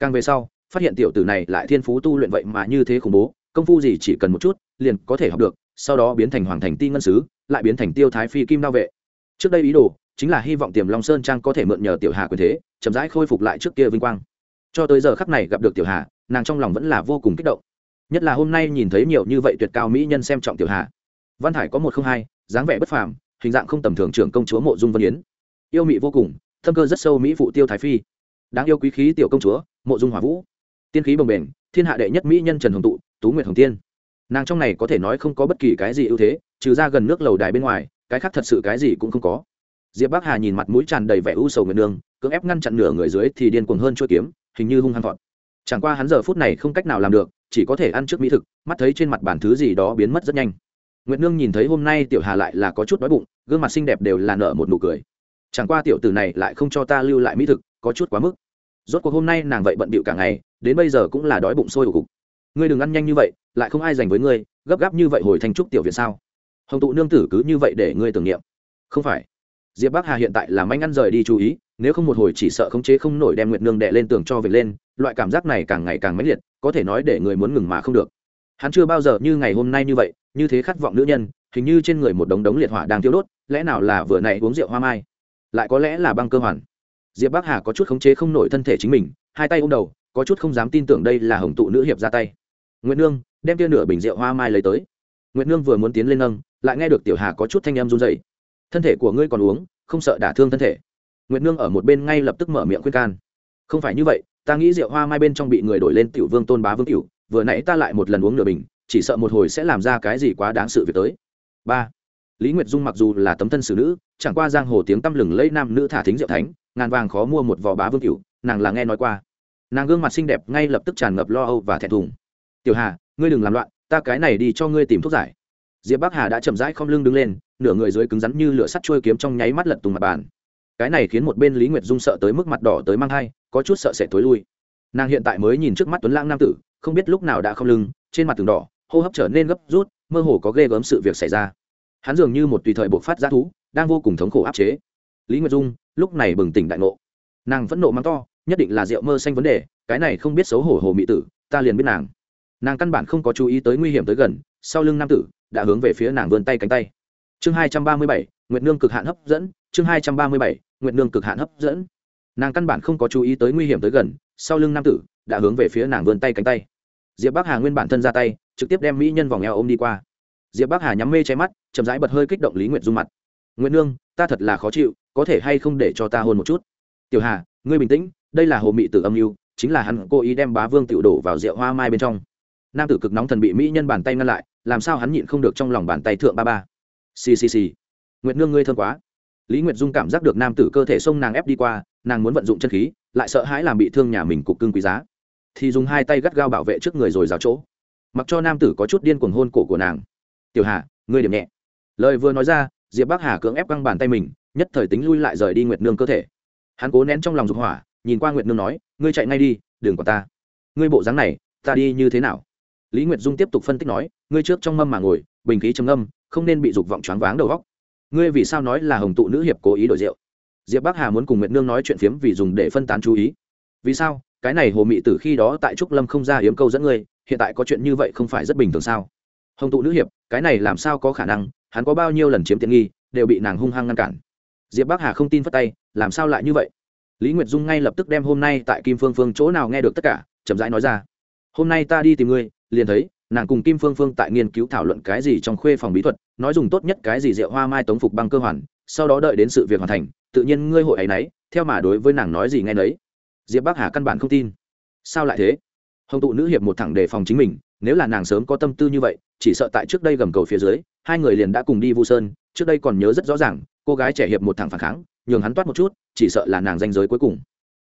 Speaker 1: Càng về sau, phát hiện tiểu tử này lại thiên phú tu luyện vậy mà như thế khủng bố, công phu gì chỉ cần một chút, liền có thể học được, sau đó biến thành hoàng thành ti ngân sứ, lại biến thành tiêu thái phi kim đao vệ. Trước đây ý đồ, chính là hy vọng tiềm long sơn trang có thể mượn nhờ tiểu hà quyền thế, chậm rãi khôi phục lại trước kia vinh quang cho tới giờ khắc này gặp được tiểu hà, nàng trong lòng vẫn là vô cùng kích động. Nhất là hôm nay nhìn thấy nhiều như vậy tuyệt cao mỹ nhân xem trọng tiểu hà. Văn hải có một không hai, dáng vẻ bất phàm, hình dạng không tầm thường trưởng công chúa mộ dung vân yến. Yêu mị vô cùng, thâm cơ rất sâu mỹ phụ tiêu thái phi. Đáng yêu quý khí tiểu công chúa, mộ dung hỏa vũ. Tiên khí bồng bềnh, thiên hạ đệ nhất mỹ nhân trần hồng tụ, tú nguyệt hồng tiên. Nàng trong này có thể nói không có bất kỳ cái gì ưu thế, trừ ra gần nước lầu đài bên ngoài, cái khác thật sự cái gì cũng không có diệp bắc hà nhìn mặt mũi tràn đầy vẻ u sầu nguyệt nương, cưỡng ép ngăn chặn nửa người dưới thì điên cuồng hơn chuôi kiếm, hình như hung hăng vọt chẳng qua hắn giờ phút này không cách nào làm được, chỉ có thể ăn trước mỹ thực, mắt thấy trên mặt bản thứ gì đó biến mất rất nhanh. Nguyệt nương nhìn thấy hôm nay tiểu hà lại là có chút đói bụng, gương mặt xinh đẹp đều là nở một nụ cười. Chẳng qua tiểu tử này lại không cho ta lưu lại mỹ thực, có chút quá mức. Rốt cuộc hôm nay nàng vậy bận bịu cả ngày, đến bây giờ cũng là đói bụng sôi ổ cục. Ngươi đừng ăn nhanh như vậy, lại không ai dành với ngươi, gấp gáp như vậy hồi thành trúc tiểu viện sao? Hồng tụ nương tử cứ như vậy để ngươi tưởng niệm. Không phải diệp bắc hà hiện tại là manh ăn rời đi chú ý, nếu không một hồi chỉ sợ khống chế không nổi đem nguyệt nương đệ lên tường cho việc lên, loại cảm giác này càng ngày càng mãnh liệt, có thể nói để người muốn ngừng mà không được. Hắn chưa bao giờ như ngày hôm nay như vậy, như thế khát vọng nữ nhân, hình như trên người một đống đống liệt hỏa đang thiêu đốt, lẽ nào là vừa này uống rượu hoa mai? Lại có lẽ là băng cơ hoàn. Diệp bắc hà có chút khống chế không nổi thân thể chính mình, hai tay ôm đầu, có chút không dám tin tưởng đây là hồng tụ nữ hiệp ra tay. Nguyễn nương, đem tia nửa bình rượu hoa mai lấy tới. Nguyễn nương vừa muốn tiến lên nâng, lại nghe được tiểu hà có chút thanh em run dậy thân thể của ngươi còn uống, không sợ đả thương thân thể. Nguyệt nương ở một bên ngay lập tức mở miệng khuyên can. Không phải như vậy, ta nghĩ rượu hoa mai bên trong bị người đổi lên tiểu vương tôn bá vương tiểu, vừa nãy ta lại một lần uống nửa bình, chỉ sợ một hồi sẽ làm ra cái gì quá đáng sự việc tới. Ba. Lý nguyệt dung mặc dù là tấm thân xử nữ, chẳng qua giang hồ tiếng tăm lừng lấy nam nữ thả thính rượu thánh, ngàn vàng khó mua một vò bá vương tiểu, nàng là nghe nói qua. Nàng gương mặt xinh đẹp ngay lập tức tràn ngập lo âu và thẹn thùng. Tiểu hà, ngươi đừng làm loạn, ta cái này đi cho ngươi tìm thuốc giải diệp bắc hà đã chậm rãi không lưng đứng lên nửa người dưới cứng rắn như lửa sắt trôi kiếm trong nháy mắt lật tùng mặt bàn cái này khiến một bên lý nguyệt dung sợ tới mức mặt đỏ tới mang hai có chút sợ sẽ tối lui nàng hiện tại mới nhìn trước mắt tuấn lãng nam tử không biết lúc nào đã không lưng trên mặt tường đỏ hô hấp trở nên gấp rút mơ hồ có ghê gớm sự việc xảy ra hắn dường như một tùy thời bộc phát ra thú đang vô cùng thống khổ áp chế lý nguyệt dung lúc này bừng tỉnh đại ngộ nàng vẫn nộ mắng to nhất định là rượu mơ xanh vấn đề cái này không biết xấu hổ hồ mị tử ta liền biết nàng nàng căn bản không có chú ý tới nguy hiểm tới gần sau lưng nam tử đã hướng về phía nàng vươn tay cánh tay. Chương hai trăm ba mươi bảy, nguyệt nương cực hạn hấp dẫn, chương hai trăm ba mươi bảy, nguyệt nương cực hạn hấp dẫn. Nàng căn bản không có chú ý tới nguy hiểm tới gần, sau lưng nam tử đã hướng về phía nàng vươn tay cánh tay. Diệp bắc hà nguyên bản thân ra tay, trực tiếp đem mỹ nhân vòng eo ôm đi qua. Diệp bắc hà nhắm mê cháy mắt, chậm rãi bật hơi kích động lý nguyệt dung mặt. Nguyệt nương, ta thật là khó chịu, có thể hay không để cho ta hôn một chút? Tiểu hà, ngươi bình tĩnh, đây là hồ mị tử âm mưu, chính là hắn cố ý đem bá vương tiểu đổ vào rượu hoa mai bên trong. Nam tử cực nóng thần bị mỹ nhân bàn tay ngăn lại làm sao hắn nhịn không được trong lòng bàn tay thượng ba ba. Xì xì xì. Nguyệt nương ngươi thương quá. Lý nguyệt dung cảm giác được nam tử cơ thể xông nàng ép đi qua, nàng muốn vận dụng chân khí, lại sợ hãi làm bị thương nhà mình cục cưng quý giá. Thì dùng hai tay gắt gao bảo vệ trước người rồi rào chỗ. Mặc cho nam tử có chút điên cuồng hôn cổ của nàng. Tiểu hà, ngươi điểm nhẹ. Lời vừa nói ra, diệp bắc hà cưỡng ép căng bàn tay mình, nhất thời tính lui lại rời đi nguyệt nương cơ thể. Hắn cố nén trong lòng dục hỏa, nhìn qua nguyệt nương nói, ngươi chạy ngay đi, đừng còn ta. Ngươi bộ dáng này, ta đi như thế nào? Lý nguyệt dung tiếp tục phân tích nói ngươi trước trong mâm mà ngồi, bình khí trầm âm không nên bị dục vọng choáng váng đầu góc ngươi vì sao nói là hồng tụ nữ hiệp cố ý đổi rượu? Diệp bắc hà muốn cùng nguyệt nương nói chuyện phiếm vì dùng để phân tán chú ý. Vì sao? Cái này hồ mị tử khi đó tại trúc lâm không ra hiếm câu dẫn ngươi, hiện tại có chuyện như vậy không phải rất bình thường sao? Hồng tụ nữ hiệp, cái này làm sao có khả năng? Hắn có bao nhiêu lần chiếm tiện nghi, đều bị nàng hung hăng ngăn cản. Diệp bắc hà không tin phất tay, làm sao lại như vậy? Lý nguyệt dung ngay lập tức đem hôm nay tại kim phương phương chỗ nào nghe được tất cả, chậm rãi nói ra. Hôm nay ta đi tìm ngươi, liền thấy nàng cùng kim phương phương tại nghiên cứu thảo luận cái gì trong khuê phòng bí thuật, nói dùng tốt nhất cái gì rượu hoa mai tống phục băng cơ hoàn, sau đó đợi đến sự việc hoàn thành, tự nhiên ngươi hội ấy nấy, theo mà đối với nàng nói gì nghe nấy. Diệp bắc hà căn bản không tin. Sao lại thế? Hồng tụ nữ hiệp một thẳng đề phòng chính mình, nếu là nàng sớm có tâm tư như vậy, chỉ sợ tại trước đây gầm cầu phía dưới, hai người liền đã cùng đi vu sơn, trước đây còn nhớ rất rõ ràng, cô gái trẻ hiệp một thẳng phản kháng, nhường hắn toát một chút, chỉ sợ là nàng danh giới cuối cùng.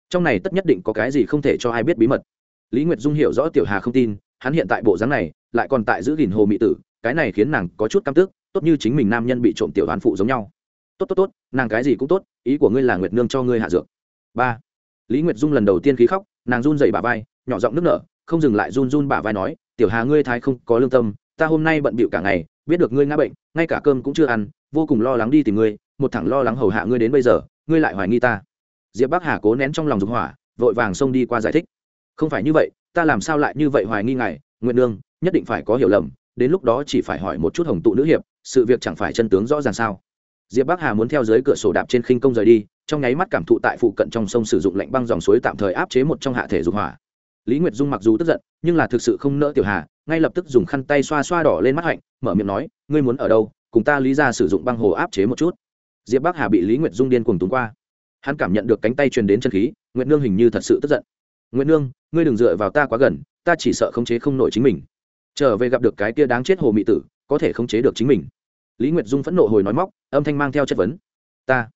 Speaker 1: Trong này tất nhất định có cái gì không thể cho ai biết bí mật. Lý nguyệt dung hiểu rõ tiểu hà không tin hắn hiện tại bộ dáng này lại còn tại giữ gìn hồ mỹ tử, cái này khiến nàng có chút căm tức, tốt như chính mình nam nhân bị trộm tiểu đoán phụ giống nhau. Tốt tốt tốt, nàng cái gì cũng tốt, ý của ngươi là nguyệt nương cho ngươi hạ dược. Ba, lý nguyệt dung lần đầu tiên khí khóc, nàng run dậy bả vai, nhỏ giọng nước nở, không dừng lại run run bả vai nói, tiểu hà ngươi thái không có lương tâm, ta hôm nay bận bịu cả ngày, biết được ngươi ngã bệnh, ngay cả cơm cũng chưa ăn, vô cùng lo lắng đi tìm ngươi, một thằng lo lắng hầu hạ ngươi đến bây giờ, ngươi lại hoài nghi ta. Diệp bắc hà cố nén trong lòng dục hỏa, vội vàng xông đi qua giải thích. Không phải như vậy ta làm sao lại như vậy hoài nghi ngài nguyện nương, nhất định phải có hiểu lầm, đến lúc đó chỉ phải hỏi một chút hồng tụ nữ hiệp, sự việc chẳng phải chân tướng rõ ràng sao? Diệp bắc hà muốn theo dưới cửa sổ đạp trên khinh công rời đi, trong nháy mắt cảm thụ tại phụ cận trong sông sử dụng lạnh băng dòng suối tạm thời áp chế một trong hạ thể dục hỏa. Lý nguyệt dung mặc dù tức giận, nhưng là thực sự không nỡ tiểu hà, ngay lập tức dùng khăn tay xoa xoa đỏ lên mắt hạnh, mở miệng nói, ngươi muốn ở đâu? Cùng ta lý ra sử dụng băng hồ áp chế một chút. Diệp bắc hà bị lý nguyệt dung điên cuồng túng qua. Hắn cảm nhận được cánh tay truyền đến chân khí, nguyệt nương hình như thật sự tức giận. Nguyễn nương, ngươi đừng dựa vào ta quá gần, ta chỉ sợ khống chế không nổi chính mình. Trở về gặp được cái kia đáng chết hồ mị tử, có thể khống chế được chính mình. Lý nguyệt dung phẫn nộ hồi nói móc, âm thanh mang theo chất vấn. Ta,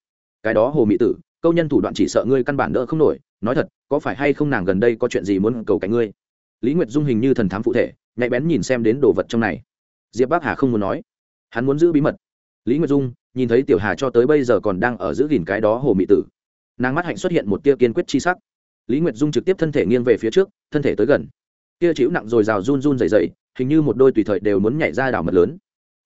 Speaker 1: cái đó hồ mị tử, câu nhân thủ đoạn chỉ sợ ngươi căn bản đỡ không nổi, nói thật, có phải hay không nàng gần đây có chuyện gì muốn cầu cạnh ngươi? Lý nguyệt dung hình như thần thám phụ thể, nhạy bén nhìn xem đến đồ vật trong này. Diệp bắc hà không muốn nói. Hắn muốn giữ bí mật. Lý nguyệt dung, nhìn thấy tiểu hà cho tới bây giờ còn đang ở giữ gìn cái đó hồ mị tử. Nàng mắt hạnh xuất hiện một tia kiên quyết chi sắc lý nguyệt dung trực tiếp thân thể nghiêng về phía trước, thân thể tới gần. Kia chịu nặng rồi rào run run dày dày hình như một đôi tùy thời đều muốn nhảy ra đảo mật lớn.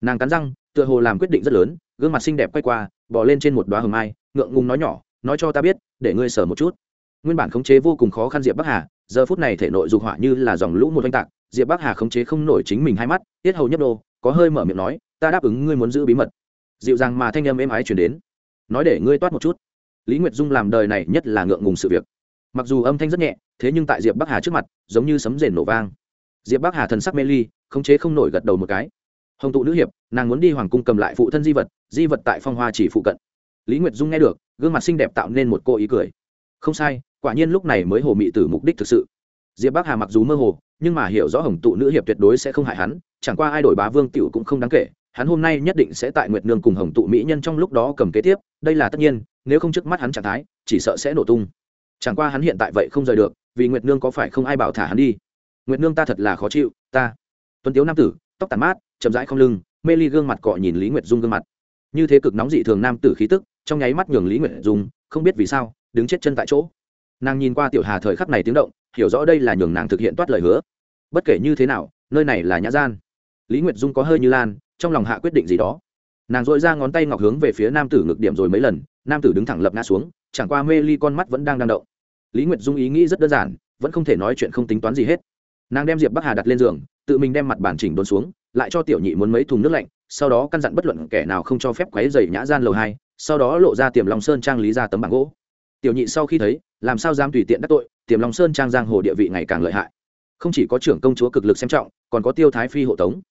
Speaker 1: Nàng cắn răng, tựa hồ làm quyết định rất lớn, gương mặt xinh đẹp quay qua bỏ lên trên một đoá hầm mai, ngượng ngùng nói nhỏ, nói cho ta biết, để ngươi sở một chút. Nguyên bản khống chế vô cùng khó khăn diệp bắc hà, giờ phút này thể nội dục hỏa như là dòng lũ một oanh tạc, diệp bắc hà khống chế không nổi chính mình hai mắt, tiết hầu nhấp đô, có hơi mở miệng nói, ta đáp ứng ngươi muốn giữ bí mật. Dịu dàng mà thanh âm êm ái chuyển đến. Nói để ngươi toát một chút. Lý nguyệt dung làm đời này nhất là ngượng ngùng sự việc mặc dù âm thanh rất nhẹ, thế nhưng tại diệp bắc hà trước mặt, giống như sấm rền nổ vang. Diệp bắc hà thần sắc mê ly, khống chế không nổi gật đầu một cái. Hồng tụ nữ hiệp, nàng muốn đi hoàng cung cầm lại phụ thân di vật di vật tại phong hoa chỉ phụ cận. Lý nguyệt dung nghe được, gương mặt xinh đẹp tạo nên một cô ý cười. Không sai, quả nhiên lúc này mới hồ mị tử mục đích thực sự. Diệp bắc hà mặc dù mơ hồ, nhưng mà hiểu rõ hồng tụ nữ hiệp tuyệt đối sẽ không hại hắn, chẳng qua ai đổi bá vương tiểu cũng không đáng kể, hắn hôm nay nhất định sẽ tại nguyệt nương cùng hồng tụ mỹ nhân trong lúc đó cầm kế tiếp, đây là tất nhiên, nếu không trước mắt hắn trạng thái, chỉ sợ sẽ nổ tung chẳng qua hắn hiện tại vậy không rời được, vì nguyệt nương có phải không ai bảo thả hắn đi? Nguyệt nương ta thật là khó chịu, ta. Tuấn tiếu nam tử, tóc tàn mát, chậm rãi không lưng, mê ly gương mặt cọ nhìn lý nguyệt dung gương mặt. Như thế cực nóng dị thường nam tử khí tức, trong nháy mắt nhường lý nguyệt dung không biết vì sao, đứng chết chân tại chỗ. Nàng nhìn qua tiểu hà thời khắc này tiếng động, hiểu rõ đây là nhường nàng thực hiện toát lời hứa. Bất kể như thế nào, nơi này là nhã gian. Lý nguyệt dung có hơi như lan, trong lòng hạ quyết định gì đó. Nàng dội ra ngón tay ngọc hướng về phía nam tử ngực điểm rồi mấy lần, nam tử đứng thẳng lập ngã xuống, chẳng qua mê ly con mắt vẫn đang đang động lý nguyệt dung ý nghĩ rất đơn giản, vẫn không thể nói chuyện không tính toán gì hết. Nàng đem diệp bắc hà đặt lên giường, tự mình đem mặt bản chỉnh đốn xuống, lại cho tiểu nhị muốn mấy thùng nước lạnh, sau đó căn dặn bất luận kẻ nào không cho phép quấy dày nhã gian lầu hai, sau đó lộ ra tiềm long sơn trang lý ra tấm bảng gỗ. Tiểu nhị sau khi thấy, làm sao dám tùy tiện đắc tội, tiềm long sơn trang giang hồ địa vị ngày càng lợi hại. Không chỉ có trưởng công chúa cực lực xem trọng, còn có tiêu thái phi hộ tống.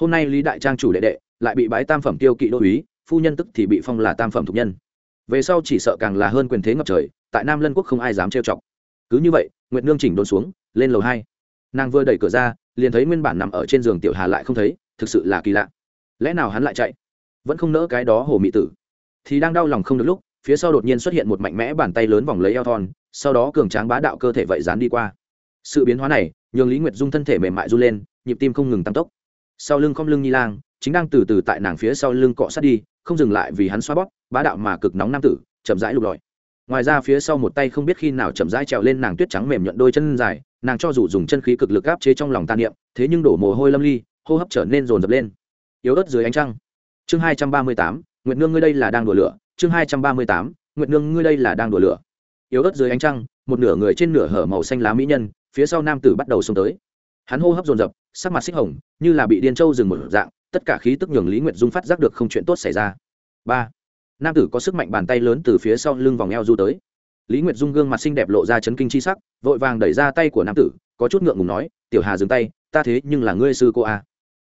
Speaker 1: Hôm nay lý đại trang chủ đệ đệ, lại bị bái tam phẩm tiêu kỵ đô uý phu nhân tức thì bị phong là tam phẩm thục nhân về sau chỉ sợ càng là hơn quyền thế ngập trời, tại nam lân quốc không ai dám trêu chọc. Cứ như vậy, nguyệt nương chỉnh đốn xuống, lên lầu hai. Nàng vừa đẩy cửa ra, liền thấy nguyên bản nằm ở trên giường tiểu hà lại không thấy, thực sự là kỳ lạ. Lẽ nào hắn lại chạy? Vẫn không nỡ cái đó hồ mị tử. Thì đang đau lòng không được lúc, phía sau đột nhiên xuất hiện một mạnh mẽ bàn tay lớn vòng lấy eo thon, sau đó cường tráng bá đạo cơ thể vậy dán đi qua. Sự biến hóa này, nhường lý nguyệt dung thân thể mềm mại run lên, nhịp tim không ngừng tăng tốc. Sau lưng không lưng nhi lang chính đang từ từ tại nàng phía sau lưng cọ sát đi, không dừng lại vì hắn xoa bóp, bá đạo mà cực nóng nam tử, chậm rãi lục lọi. Ngoài ra phía sau một tay không biết khi nào chậm rãi trèo lên nàng tuyết trắng mềm nhuận đôi chân dài, nàng cho dù dùng chân khí cực lực áp chế trong lòng tàn niệm, thế nhưng đổ mồ hôi lâm ly, hô hấp trở nên rồn rập lên. Yếu ớt dưới ánh trăng. Chương hai trăm ba mươi tám nguyện nương ngươi đây là đang đùa lửa. Chương hai trăm ba mươi tám nguyện nương ngươi đây là đang đùa lửa. Yếu ớt dưới ánh trăng, một nửa người trên nửa hở màu xanh lá mỹ nhân, phía sau nam tử bắt đầu xông tới. Hắn hô hấp dồn dập, sắc mặt xích hồng, như là bị điên trâu dừng một dạng tất cả khí tức nhường lý nguyệt dung phát giác được không chuyện tốt xảy ra. Ba, nam tử có sức mạnh bàn tay lớn từ phía sau lưng vòng eo du tới. Lý nguyệt dung gương mặt xinh đẹp lộ ra chấn kinh c h i sắc, vội vàng đẩy ra tay của nam tử, có chút ngượng ngùng nói, tiểu hà dừng tay, ta thế nhưng là ngươi sư cô a.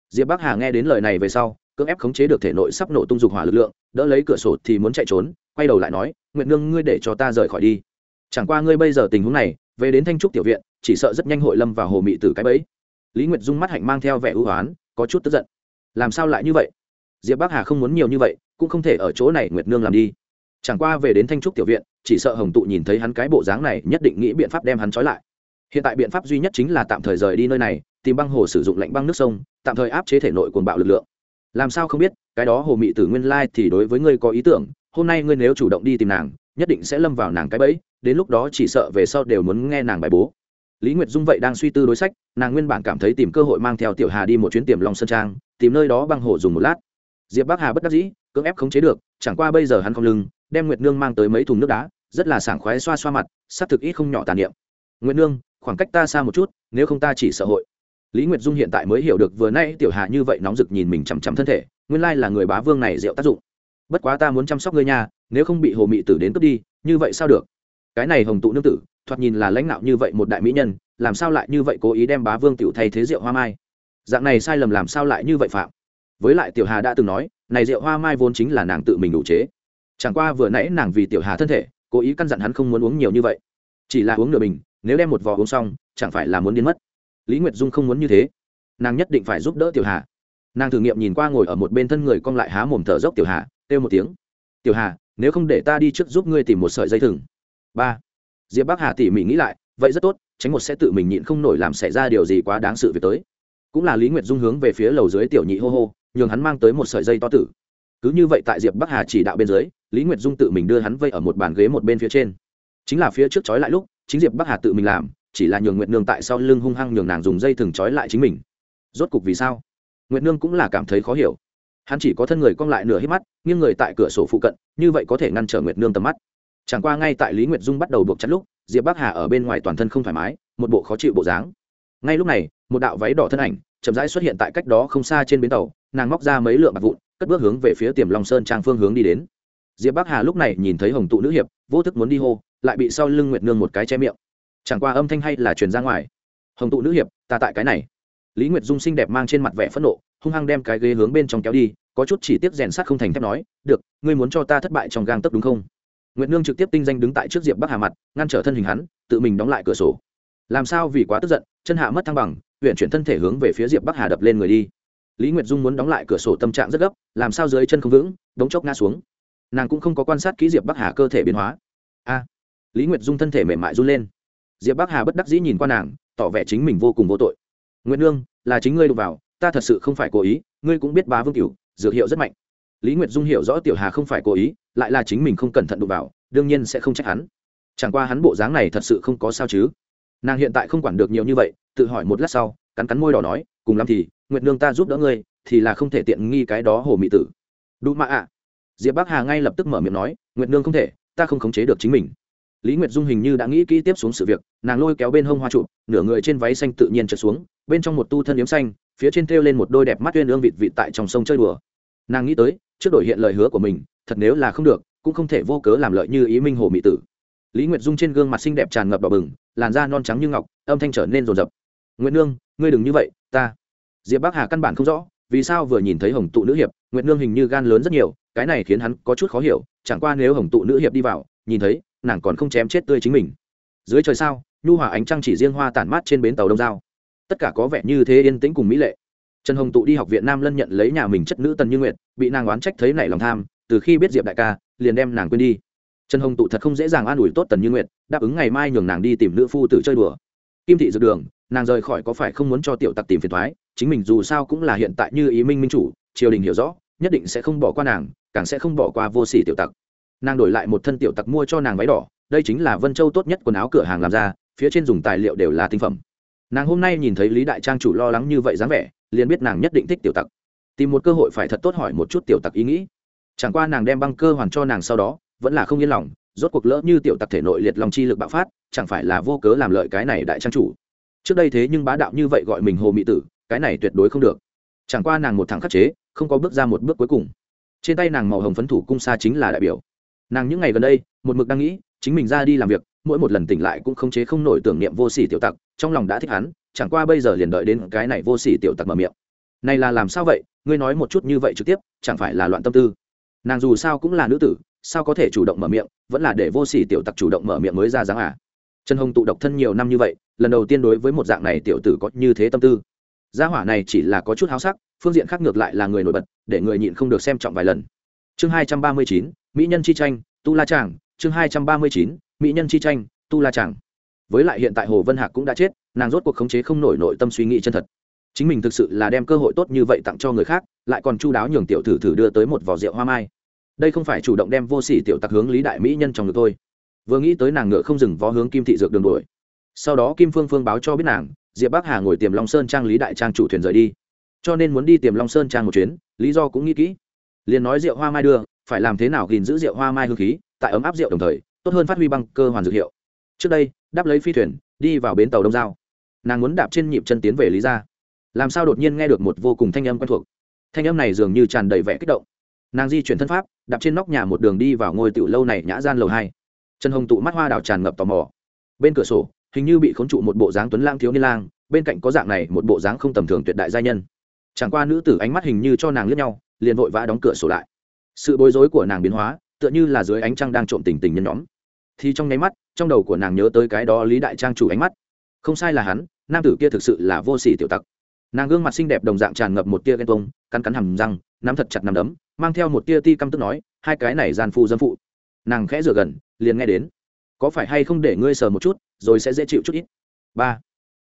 Speaker 1: Diệp bắc hà nghe đến lời này về sau, cưỡng ép khống chế được thể nội sắp nổ tung dục hỏa lực lượng, đỡ lấy cửa sổ thì muốn chạy trốn, quay đầu lại nói nguyện nương, ngươi để cho ta rời khỏi đi. Chẳng qua ngươi bây giờ tình huống này, về đến thanh trúc tiểu viện, chỉ sợ rất nhanh hội lâm vào hồ mị tử cái bẫy. Lý nguyệt dung mắt hạnh mang theo vẻ ưu hoán có chút tức giận làm sao lại như vậy? Diệp bắc hà không muốn nhiều như vậy, cũng không thể ở chỗ này nguyệt nương làm đi. Chẳng qua về đến thanh trúc tiểu viện, chỉ sợ hồng tụ nhìn thấy hắn cái bộ dáng này, nhất định nghĩ biện pháp đem hắn trói lại. Hiện tại biện pháp duy nhất chính là tạm thời rời đi nơi này, tìm băng hồ sử dụng lạnh băng nước sông, tạm thời áp chế thể nội cuồng bạo lực lượng. Làm sao không biết, cái đó hồ mị tử nguyên lai thì đối với ngươi có ý tưởng, hôm nay ngươi nếu chủ động đi tìm nàng, nhất định sẽ lâm vào nàng cái bẫy, đến lúc đó chỉ sợ về sau đều muốn nghe nàng bài bố lý nguyệt dung vậy đang suy tư đối sách, nàng nguyên bản cảm thấy tìm cơ hội mang theo tiểu hà đi một chuyến tiềm long sơn trang, tìm nơi đó băng hồ dùng một lát. Diệp bắc hà bất đắc dĩ, cưỡng ép khống chế được, chẳng qua bây giờ hắn không lưng, đem nguyệt nương mang tới mấy thùng nước đá, rất là sảng khoái xoa xoa mặt s thực ít không nhỏ tàn niệm. Nguyệt nương, khoảng cách ta xa một chút, nếu không ta chỉ sợ hội. Lý nguyệt dung hiện tại mới hiểu được vừa nay tiểu hà như vậy nóng rực nhìn mình chằm chằm thân thể, nguyên lai là người bá vương này rượu tác dụng. Bất quá ta muốn chăm sóc ngươi nhà nếu không bị hồ mị tử đến cướp đi, như vậy sao được? Cái này hồng tụ nương tử thoạt nhìn là lãnh đạo như vậy một đại mỹ nhân, làm sao lại như vậy cố ý đem bá vương tiểu thay thế rượu hoa mai? Dạng này sai lầm làm sao lại như vậy phạm? Với lại tiểu hà đã từng nói, này rượu hoa mai vốn chính là nàng tự mình đủ chế. Chẳng qua vừa nãy nàng vì tiểu hà thân thể, cố ý căn dặn hắn không muốn uống nhiều như vậy. Chỉ là uống nửa bình, nếu đem một vò uống xong, chẳng phải là muốn biến mất. Lý nguyệt dung không muốn như thế. Nàng nhất định phải giúp đỡ tiểu hà. Nàng thử nghiệm nhìn qua ngồi ở một bên thân người cong lại há mồm thở dốc tiểu hà, kêu một tiếng. Tiểu hà, nếu không để ta đi trước giúp ngươi tìm một sợi dây thừng. Ba diệp bắc hà tỉ mỉ nghĩ lại, vậy rất tốt, tránh một sẽ tự mình nhịn không nổi làm xảy ra điều gì quá đáng sự việc tới. Cũng là lý nguyệt dung hướng về phía lầu dưới tiểu nhị hô hô, nhường hắn mang tới một sợi dây to tử. Cứ như vậy tại diệp bắc hà chỉ đạo bên dưới, lý nguyệt dung tự mình đưa hắn vây ở một bàn ghế một bên phía trên. Chính là phía trước trói lại lúc, chính diệp bắc hà tự mình làm, chỉ là nhường nguyệt nương tại sau lưng hung hăng nhường nàng dùng dây thừng trói lại chính mình. Rốt cục vì sao? Nguyệt nương cũng là cảm thấy khó hiểu. Hắn chỉ có thân người cong lại nửa hít mắt, nghiêng người tại cửa sổ phụ cận, như vậy có thể ngăn trở nguyệt nương tầm mắt chẳng qua ngay tại lý nguyệt dung bắt đầu buộc chặt lúc, diệp bắc hà ở bên ngoài toàn thân không thoải mái, một bộ khó chịu bộ dáng. Ngay lúc này, một đạo váy đỏ thân ảnh chậm rãi xuất hiện tại cách đó không xa trên bến tàu, nàng móc ra mấy lượng bạc vụn, cất bước hướng về phía tiềm long sơn trang phương hướng đi đến. Diệp bắc hà lúc này nhìn thấy hồng tụ nữ hiệp, vô thức muốn đi hô, lại bị sau lưng nguyệt nương một cái che miệng. Chẳng qua âm thanh hay là truyền ra ngoài. Hồng tụ nữ hiệp, ta tại cái này. Lý nguyệt dung xinh đẹp mang trên mặt vẻ phẫn nộ, hung hăng đem cái ghế hướng bên trong kéo đi, có chút chỉ tiếc rèn sắt không thành thép nói, được, ngươi muốn cho ta thất bại trong gang tấc đúng không? Nguyệt nương trực tiếp tinh danh đứng tại trước diệp bắc hà mặt ngăn trở thân hình hắn tự mình đóng lại cửa sổ làm sao vì quá tức giận chân hạ mất thăng bằng huyện chuyển thân thể hướng về phía diệp bắc hà đập lên người đi lý nguyệt dung muốn đóng lại cửa sổ tâm trạng rất gấp làm sao dưới chân không vững đống chốc ngã xuống nàng cũng không có quan sát kỹ diệp bắc hà cơ thể biến hóa a lý nguyệt dung thân thể mềm mại run lên diệp bắc hà bất đắc dĩ nhìn qua nàng tỏ vẻ chính mình vô cùng vô tội nguyệt nương là chính ngươi đụng vào ta thật sự không phải cố ý ngươi cũng biết bá vương cửu dược hiệu rất mạnh lý nguyệt dung hiểu rõ tiểu hà không phải cố ý, lại là chính mình không cẩn thận đụng vào, đương nhiên sẽ không trách hắn. Chẳng qua hắn bộ dáng này thật sự không có sao chứ. Nàng hiện tại không quản được nhiều như vậy, tự hỏi một lát sau, cắn cắn môi đỏ nói, cùng lắm thì, nguyệt nương ta giúp đỡ ngươi, thì là không thể tiện nghi cái đó hồ mị tử. Đủ mạ ạ. Diệp bắc hà ngay lập tức mở miệng nói, nguyệt nương không thể, ta không khống chế được chính mình. Lý nguyệt dung hình như đã nghĩ kỹ tiếp xuống sự việc, nàng lôi kéo bên hông hoa trụ, nửa người trên váy xanh tự nhiên trượt xuống, bên trong một tu thân yếm xanh, phía trên thêu lên một đôi đẹp mắt tuyên ương vịt vịt tại trong sông chơi đùa nàng nghĩ tới, trước đổi hiện lời hứa của mình, thật nếu là không được, cũng không thể vô cớ làm lợi như ý minh hồ mỹ tử. Lý nguyệt dung trên gương mặt xinh đẹp tràn ngập đỏ bừng, làn da non trắng như ngọc, âm thanh trở nên rồn rập. Nguyệt nương, ngươi đừng như vậy, ta. Diệp bắc hà căn bản không rõ, vì sao vừa nhìn thấy hồng tụ nữ hiệp, nguyệt nương hình như gan lớn rất nhiều, cái này khiến hắn có chút khó hiểu, chẳng qua nếu hồng tụ nữ hiệp đi vào, nhìn thấy, nàng còn không chém chết tươi chính mình. Dưới trời sao, nhu hòa ánh trăng chỉ riêng hoa tản mát trên bến tàu đông giao. Tất cả có vẻ như thế yên tĩnh cùng mỹ lệ trần hồng tụ đi học viện nam lân nhận lấy nhà mình chất nữ tần như nguyệt, bị nàng oán trách thấy nảy lòng tham, từ khi biết diệp đại ca, liền đem nàng quên đi. Trần hồng tụ thật không dễ dàng an ủi tốt tần như nguyệt, đáp ứng ngày mai nhường nàng đi tìm nữ phu tử chơi đùa. Kim thị dược đường, nàng rời khỏi có phải không muốn cho tiểu tặc tìm phiền thoái chính mình dù sao cũng là hiện tại như ý minh minh chủ, triều đình hiểu rõ, nhất định sẽ không bỏ qua nàng, càng sẽ không bỏ qua vô sỉ tiểu tặc. Nàng đổi lại một thân tiểu tặc mua cho nàng váy đỏ, đây chính là vân châu tốt nhất quần áo cửa hàng làm ra, phía trên dùng tài liệu đều là tinh phẩm nàng hôm nay nhìn thấy lý đại trang chủ lo lắng như vậy dáng vẻ, liền biết nàng nhất định thích tiểu tặc. Tìm một cơ hội phải thật tốt hỏi một chút tiểu tặc ý nghĩ. Chẳng qua nàng đem băng cơ hoàn cho nàng sau đó, vẫn là không yên lòng, rốt cuộc lỡ như tiểu tặc thể nội liệt lòng chi lực bạo phát, chẳng phải là vô cớ làm lợi cái này đại trang chủ. Trước đây thế nhưng bá đạo như vậy gọi mình hồ mỹ tử, cái này tuyệt đối không được. Chẳng qua nàng một thằng khắc chế, không có bước ra một bước cuối cùng. Trên tay nàng màu hồng phấn thủ cung xa chính là đại biểu. Nàng những ngày gần đây, một mực đang nghĩ, chính mình ra đi làm việc mỗi một lần tỉnh lại cũng không chế không nổi tưởng niệm vô sỉ tiểu tặc, trong lòng đã thích hắn, chẳng qua bây giờ liền đợi đến cái này vô sỉ tiểu tặc mở miệng. Này là làm sao vậy? Ngươi nói một chút như vậy trực tiếp, chẳng phải là loạn tâm tư? Nàng dù sao cũng là nữ tử, sao có thể chủ động mở miệng, vẫn là để vô sỉ tiểu tặc chủ động mở miệng mới ra dáng à? Trần hồng tụ độc thân nhiều năm như vậy, lần đầu tiên đối với một dạng này tiểu tử có như thế tâm tư. Gia hỏa này chỉ là có chút háo sắc, phương diện khác ngược lại là người nổi bật, để người nhịn không được xem trọng vài lần. Chương hai trăm ba mươi chín, mỹ nhân chi tranh, tu la tràng chương hai trăm ba mươi chín mỹ nhân chi tranh, tu la chẳng với lại hiện tại hồ vân hạc cũng đã chết, nàng rốt cuộc khống chế không nổi nội tâm suy nghĩ chân thật. Chính mình thực sự là đem cơ hội tốt như vậy tặng cho người khác, lại còn chu đáo nhường tiểu thử thử đưa tới một vỏ rượu hoa mai. Đây không phải chủ động đem vô sỉ tiểu tặc hướng lý đại mỹ nhân trong ngực thôi. Vừa nghĩ tới nàng ngựa không dừng vó hướng kim thị dược đường đuổi. Sau đó kim phương phương báo cho biết nàng, diệp bắc hà ngồi tiềm long sơn trang lý đại trang chủ thuyền rời đi. Cho nên muốn đi tiềm long sơn trang một chuyến, lý do cũng nghĩ kỹ. Liền nói rượu hoa mai đưa, phải làm thế nào gìn giữ rượu hoa mai hương khí, tại ấm áp rượu đồng thời tốt hơn phát huy băng cơ hoàn dược hiệu. Trước đây, đáp lấy phi thuyền, đi vào bến tàu đông giao. Nàng muốn đạp trên nhịp chân tiến về lý gia. Làm sao đột nhiên nghe được một vô cùng thanh âm quen thuộc. Thanh âm này dường như tràn đầy vẻ kích động. Nàng di chuyển thân pháp, đạp trên nóc nhà một đường đi vào ngôi tiểu lâu này nhã gian lầu hai. Trần hồng tụ mắt hoa đào tràn ngập tò mò. Bên cửa sổ, hình như bị khốn trụ một bộ dáng tuấn lang thiếu niên lang, bên cạnh có dạng này một bộ dáng không tầm thường tuyệt đại gia nhân. Chẳng qua nữ tử ánh mắt hình như cho nàng lướt nhau, liền vội vã đóng cửa sổ lại. Sự bối rối của nàng biến hóa, tựa như là dưới ánh trăng đang trộm tình tình nhân nhóm thì trong nháy mắt, trong đầu của nàng nhớ tới cái đó lý đại trang chủ ánh mắt. Không sai là hắn, nam tử kia thực sự là vô sỉ tiểu tặc. Nàng gương mặt xinh đẹp đồng dạng tràn ngập một tia ghen tông cắn cắn hầm răng, nắm thật chặt nắm đấm, mang theo một tia ti căm tức nói, hai cái này gian phu dâm phụ. Nàng khẽ rửa gần, liền nghe đến, có phải hay không để ngươi sờ một chút, rồi sẽ dễ chịu chút ít? Ba.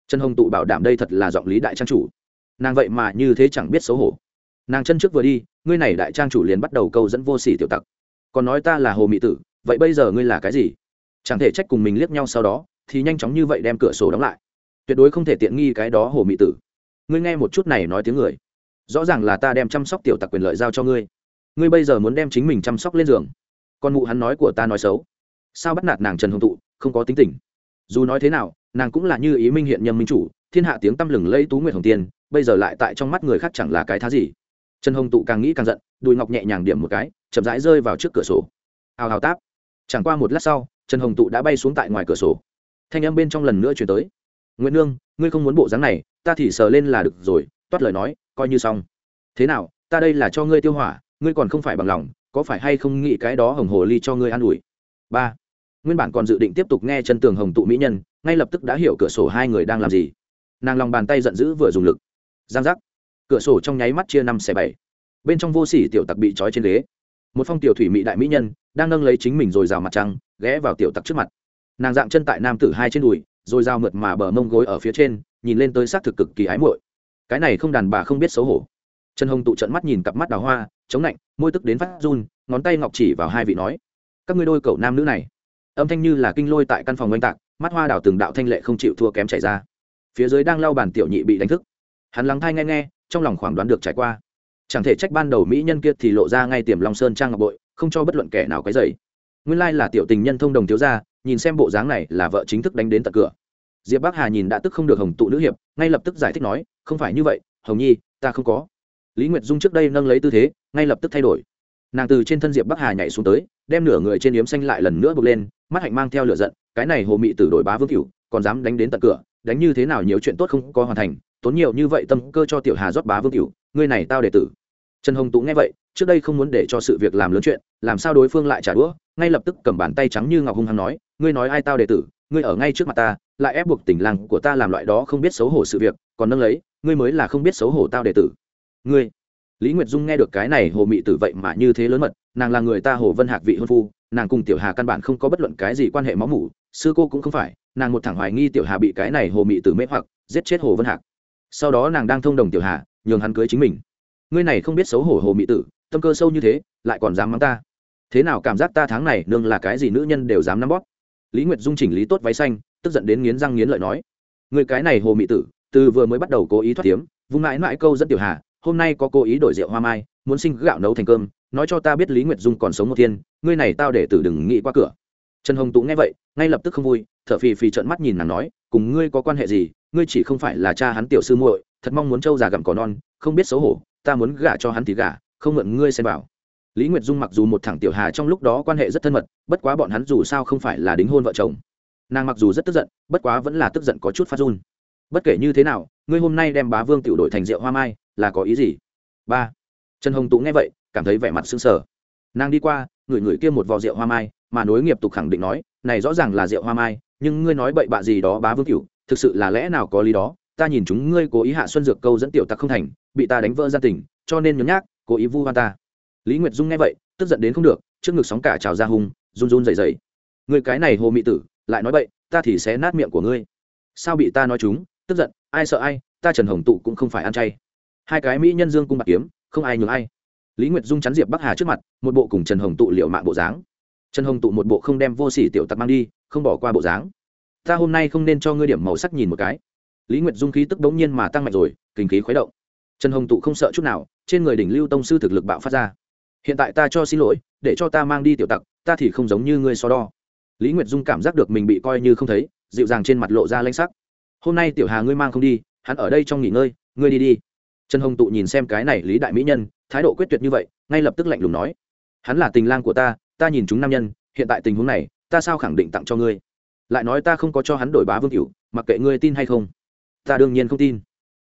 Speaker 1: Trần hồng tụ bảo đảm đây thật là giọng lý đại trang chủ. Nàng vậy mà như thế chẳng biết xấu hổ. Nàng chân trước vừa đi, ngươi này đại trang chủ liền bắt đầu câu dẫn vô sỉ tiểu tặc. Còn nói ta là hồ mỹ tử, vậy bây giờ ngươi là cái gì? Chẳng thể trách cùng mình liếc nhau sau đó, thì nhanh chóng như vậy đem cửa sổ đóng lại. Tuyệt đối không thể tiện nghi cái đó, hồ mị tử. Ngươi nghe một chút này nói tiếng người. Rõ ràng là ta đem chăm sóc tiểu tặc quyền lợi giao cho ngươi. Ngươi bây giờ muốn đem chính mình chăm sóc lên giường. Con mụ hắn nói của ta nói xấu. Sao bắt nạt nàng trần hồng tụ, không có tính tình. Dù nói thế nào, nàng cũng là như ý minh hiện nhâm minh chủ, thiên hạ tiếng tăm lừng lẫy tú nguyệt hồng tiên, bây giờ lại tại trong mắt người khác chẳng là cái thá gì. Trần hồng tụ càng nghĩ càng giận, đùi ngọc nhẹ nhàng điểm một cái, chậm rãi rơi vào trước cửa sổ. Hào hào táp. Chẳng qua một lát sau trần hồng tụ đã bay xuống tại ngoài cửa sổ. Thanh âm bên trong lần nữa chuyển tới. Nguyễn nương, ngươi không muốn bộ dáng này, ta thì sờ lên là được rồi, toát lời nói, coi như xong. Thế nào, ta đây là cho ngươi tiêu hỏa, ngươi còn không phải bằng lòng, có phải hay không nghĩ cái đó hồng hồ ly cho ngươi an ủi? Ba. Nguyên bản còn dự định tiếp tục nghe chân tường hồng tụ mỹ nhân, ngay lập tức đã hiểu cửa sổ hai người đang làm gì. Nàng lòng bàn tay giận dữ vừa dùng lực. Giang giác. Cửa sổ trong nháy mắt chia năm xẻ bảy. Bên trong vô sỉ tiểu tặc bị trói trên ghế. Một phong tiểu thủy mỹ đại mỹ nhân đang nâng lấy chính mình rồi rào mặt trăng ghé vào tiểu tặc trước mặt. Nàng dạng chân tại nam tử hai trên đùi, rồi dao mượt mà bờ mông gối ở phía trên, nhìn lên tới xác thực cực kỳ ái muội. Cái này không đàn bà không biết xấu hổ. Trần hồng tụ trận mắt nhìn cặp mắt đào hoa, chống lạnh, môi tức đến phát run, ngón tay ngọc chỉ vào hai vị nói, các ngươi đôi cậu nam nữ này. Âm thanh như là kinh lôi tại căn phòng oanh tạc, mắt hoa đào từng đạo thanh lệ không chịu thua kém chảy ra. Phía dưới đang lau bàn tiểu nhị bị đánh thức. Hắn lắng thai nghe nghe, trong lòng khoảng đoán được trải qua. Chẳng thể trách ban đầu mỹ nhân kia thì lộ ra ngay tiềm long sơn trang ngọc bội, không cho bất luận kẻ nào cái dày nguyên lai là tiểu tình nhân thông đồng thiếu gia, nhìn xem bộ dáng này là vợ chính thức đánh đến tận cửa. Diệp bắc hà nhìn đã tức không được hồng tụ nữ hiệp, ngay lập tức giải thích nói, không phải như vậy, hồng nhi, ta không có. Lý nguyệt dung trước đây nâng lấy tư thế, ngay lập tức thay đổi. Nàng từ trên thân diệp bắc hà nhảy xuống tới, đem nửa người trên yếm xanh lại lần nữa bực lên, mắt hạnh mang theo lửa giận, cái này hồ mị tử đổi bá vương cửu, còn dám đánh đến tận cửa, đánh như thế nào nhiều chuyện tốt không có hoàn thành, tốn nhiều như vậy tâm cơ cho tiểu hà rót bá vương cửu, ngươi này tao đệ tử. Trần hồng tú nghe vậy, trước đây không muốn để cho sự việc làm lớn chuyện, làm sao đối phương lại trả đũa? Ngay lập tức cầm bàn tay trắng như ngọc hung hăng nói, ngươi nói ai tao đệ tử, ngươi ở ngay trước mặt ta, lại ép buộc tình làng của ta làm loại đó không biết xấu hổ sự việc, còn nâng lấy, ngươi mới là không biết xấu hổ tao đệ tử. Ngươi? Lý nguyệt dung nghe được cái này, hồ mị tử vậy mà như thế lớn mật, nàng là người ta hồ vân hạc vị hôn phu, nàng cùng tiểu hà căn bản không có bất luận cái gì quan hệ máu mủ, sư cô cũng không phải, nàng một thẳng hoài nghi tiểu hà bị cái này hồ mị tử mê hoặc, giết chết hồ vân hạc. Sau đó nàng đang thông đồng tiểu hà, nhường hắn cưới chính mình. Ngươi này không biết xấu hổ hồ mị tử, tâm cơ sâu như thế, lại còn dám mắng ta thế nào cảm giác ta tháng này nương là cái gì nữ nhân đều dám nắm bóp? Lý nguyệt dung chỉnh lý tốt váy xanh, tức giận đến nghiến răng nghiến lợi nói, người cái này hồ mị tử, từ vừa mới bắt đầu cố ý thoát tiếm vung mãi mãi câu dẫn tiểu hà, hôm nay có cố ý đổi rượu hoa mai, muốn sinh gạo nấu thành cơm, nói cho ta biết lý nguyệt dung còn sống một thiên, ngươi này tao để tử đừng nghĩ qua cửa. Trần hồng tú nghe vậy, ngay lập tức không vui, thở phì phì trợn mắt nhìn nàng nói, cùng ngươi có quan hệ gì, ngươi chỉ không phải là cha hắn tiểu sư muội, thật mong muốn trâu già gặm cỏ non, không biết xấu hổ, ta muốn gả cho hắn thì gả, không mượn ngươi xem bảo lý nguyệt dung mặc dù một thằng tiểu hà trong lúc đó quan hệ rất thân mật, bất quá bọn hắn dù sao không phải là đính hôn vợ chồng. Nàng mặc dù rất tức giận, bất quá vẫn là tức giận có chút phát run. Bất kể như thế nào, ngươi hôm nay đem bá vương tiểu đội thành rượu hoa mai, là có ý gì? Ba. Trần hồng tú nghe vậy, cảm thấy vẻ mặt sưng sờ. Nàng đi qua, người người kia một vò rượu hoa mai, mà nối nghiệp tục khẳng định nói, này rõ ràng là rượu hoa mai, nhưng ngươi nói bậy bạ gì đó bá vương cửu thực sự là lẽ nào có lý đó? Ta nhìn chúng ngươi cố ý hạ xuân dược câu dẫn tiểu tặc không thành, bị ta đánh vỡ gia tình, cho nên nhấm nhác, cố ý vu hoa ta lý nguyệt dung nghe vậy tức giận đến không được trước ngực sóng cả trào ra hùng, run run dày dày người cái này hồ mị tử lại nói vậy, ta thì sẽ nát miệng của ngươi. Sao bị ta nói chúng tức giận ai sợ ai ta trần hồng tụ cũng không phải ăn chay. Hai cái mỹ nhân dương cung bạc kiếm không ai nhường ai. Lý nguyệt dung chắn diệp bắc hà trước mặt một bộ cùng trần hồng tụ liệu mạng bộ dáng. Trần hồng tụ một bộ không đem vô s ỉ tiểu tặc mang đi không bỏ qua bộ dáng. Ta hôm nay không nên cho ngươi điểm màu sắc nhìn một cái. Lý nguyệt dung khí tức bỗng nhiên mà tăng mạnh rồi kinh khí khuấy động. Trần hồng tụ không sợ chút nào trên người đỉnh lưu tông sư thực lực bạo phát ra hiện tại ta cho xin lỗi, để cho ta mang đi tiểu tặc, ta thì không giống như ngươi so đo. Lý nguyệt dung cảm giác được mình bị coi như không thấy, dịu dàng trên mặt lộ ra lanh sắc. Hôm nay tiểu hà ngươi mang không đi, hắn ở đây trong nghỉ ngơi, ngươi đi đi. Trần hồng tụ nhìn xem cái này lý đại mỹ nhân, thái độ quyết tuyệt như vậy, ngay lập tức lạnh lùng nói. Hắn là tình lang của ta ta nhìn chúng nam nhân, hiện tại tình huống này, ta sao khẳng định tặng cho ngươi? Lại nói ta không có cho hắn đổi bá vương cửu, mặc kệ ngươi tin hay không. Ta đương nhiên không tin.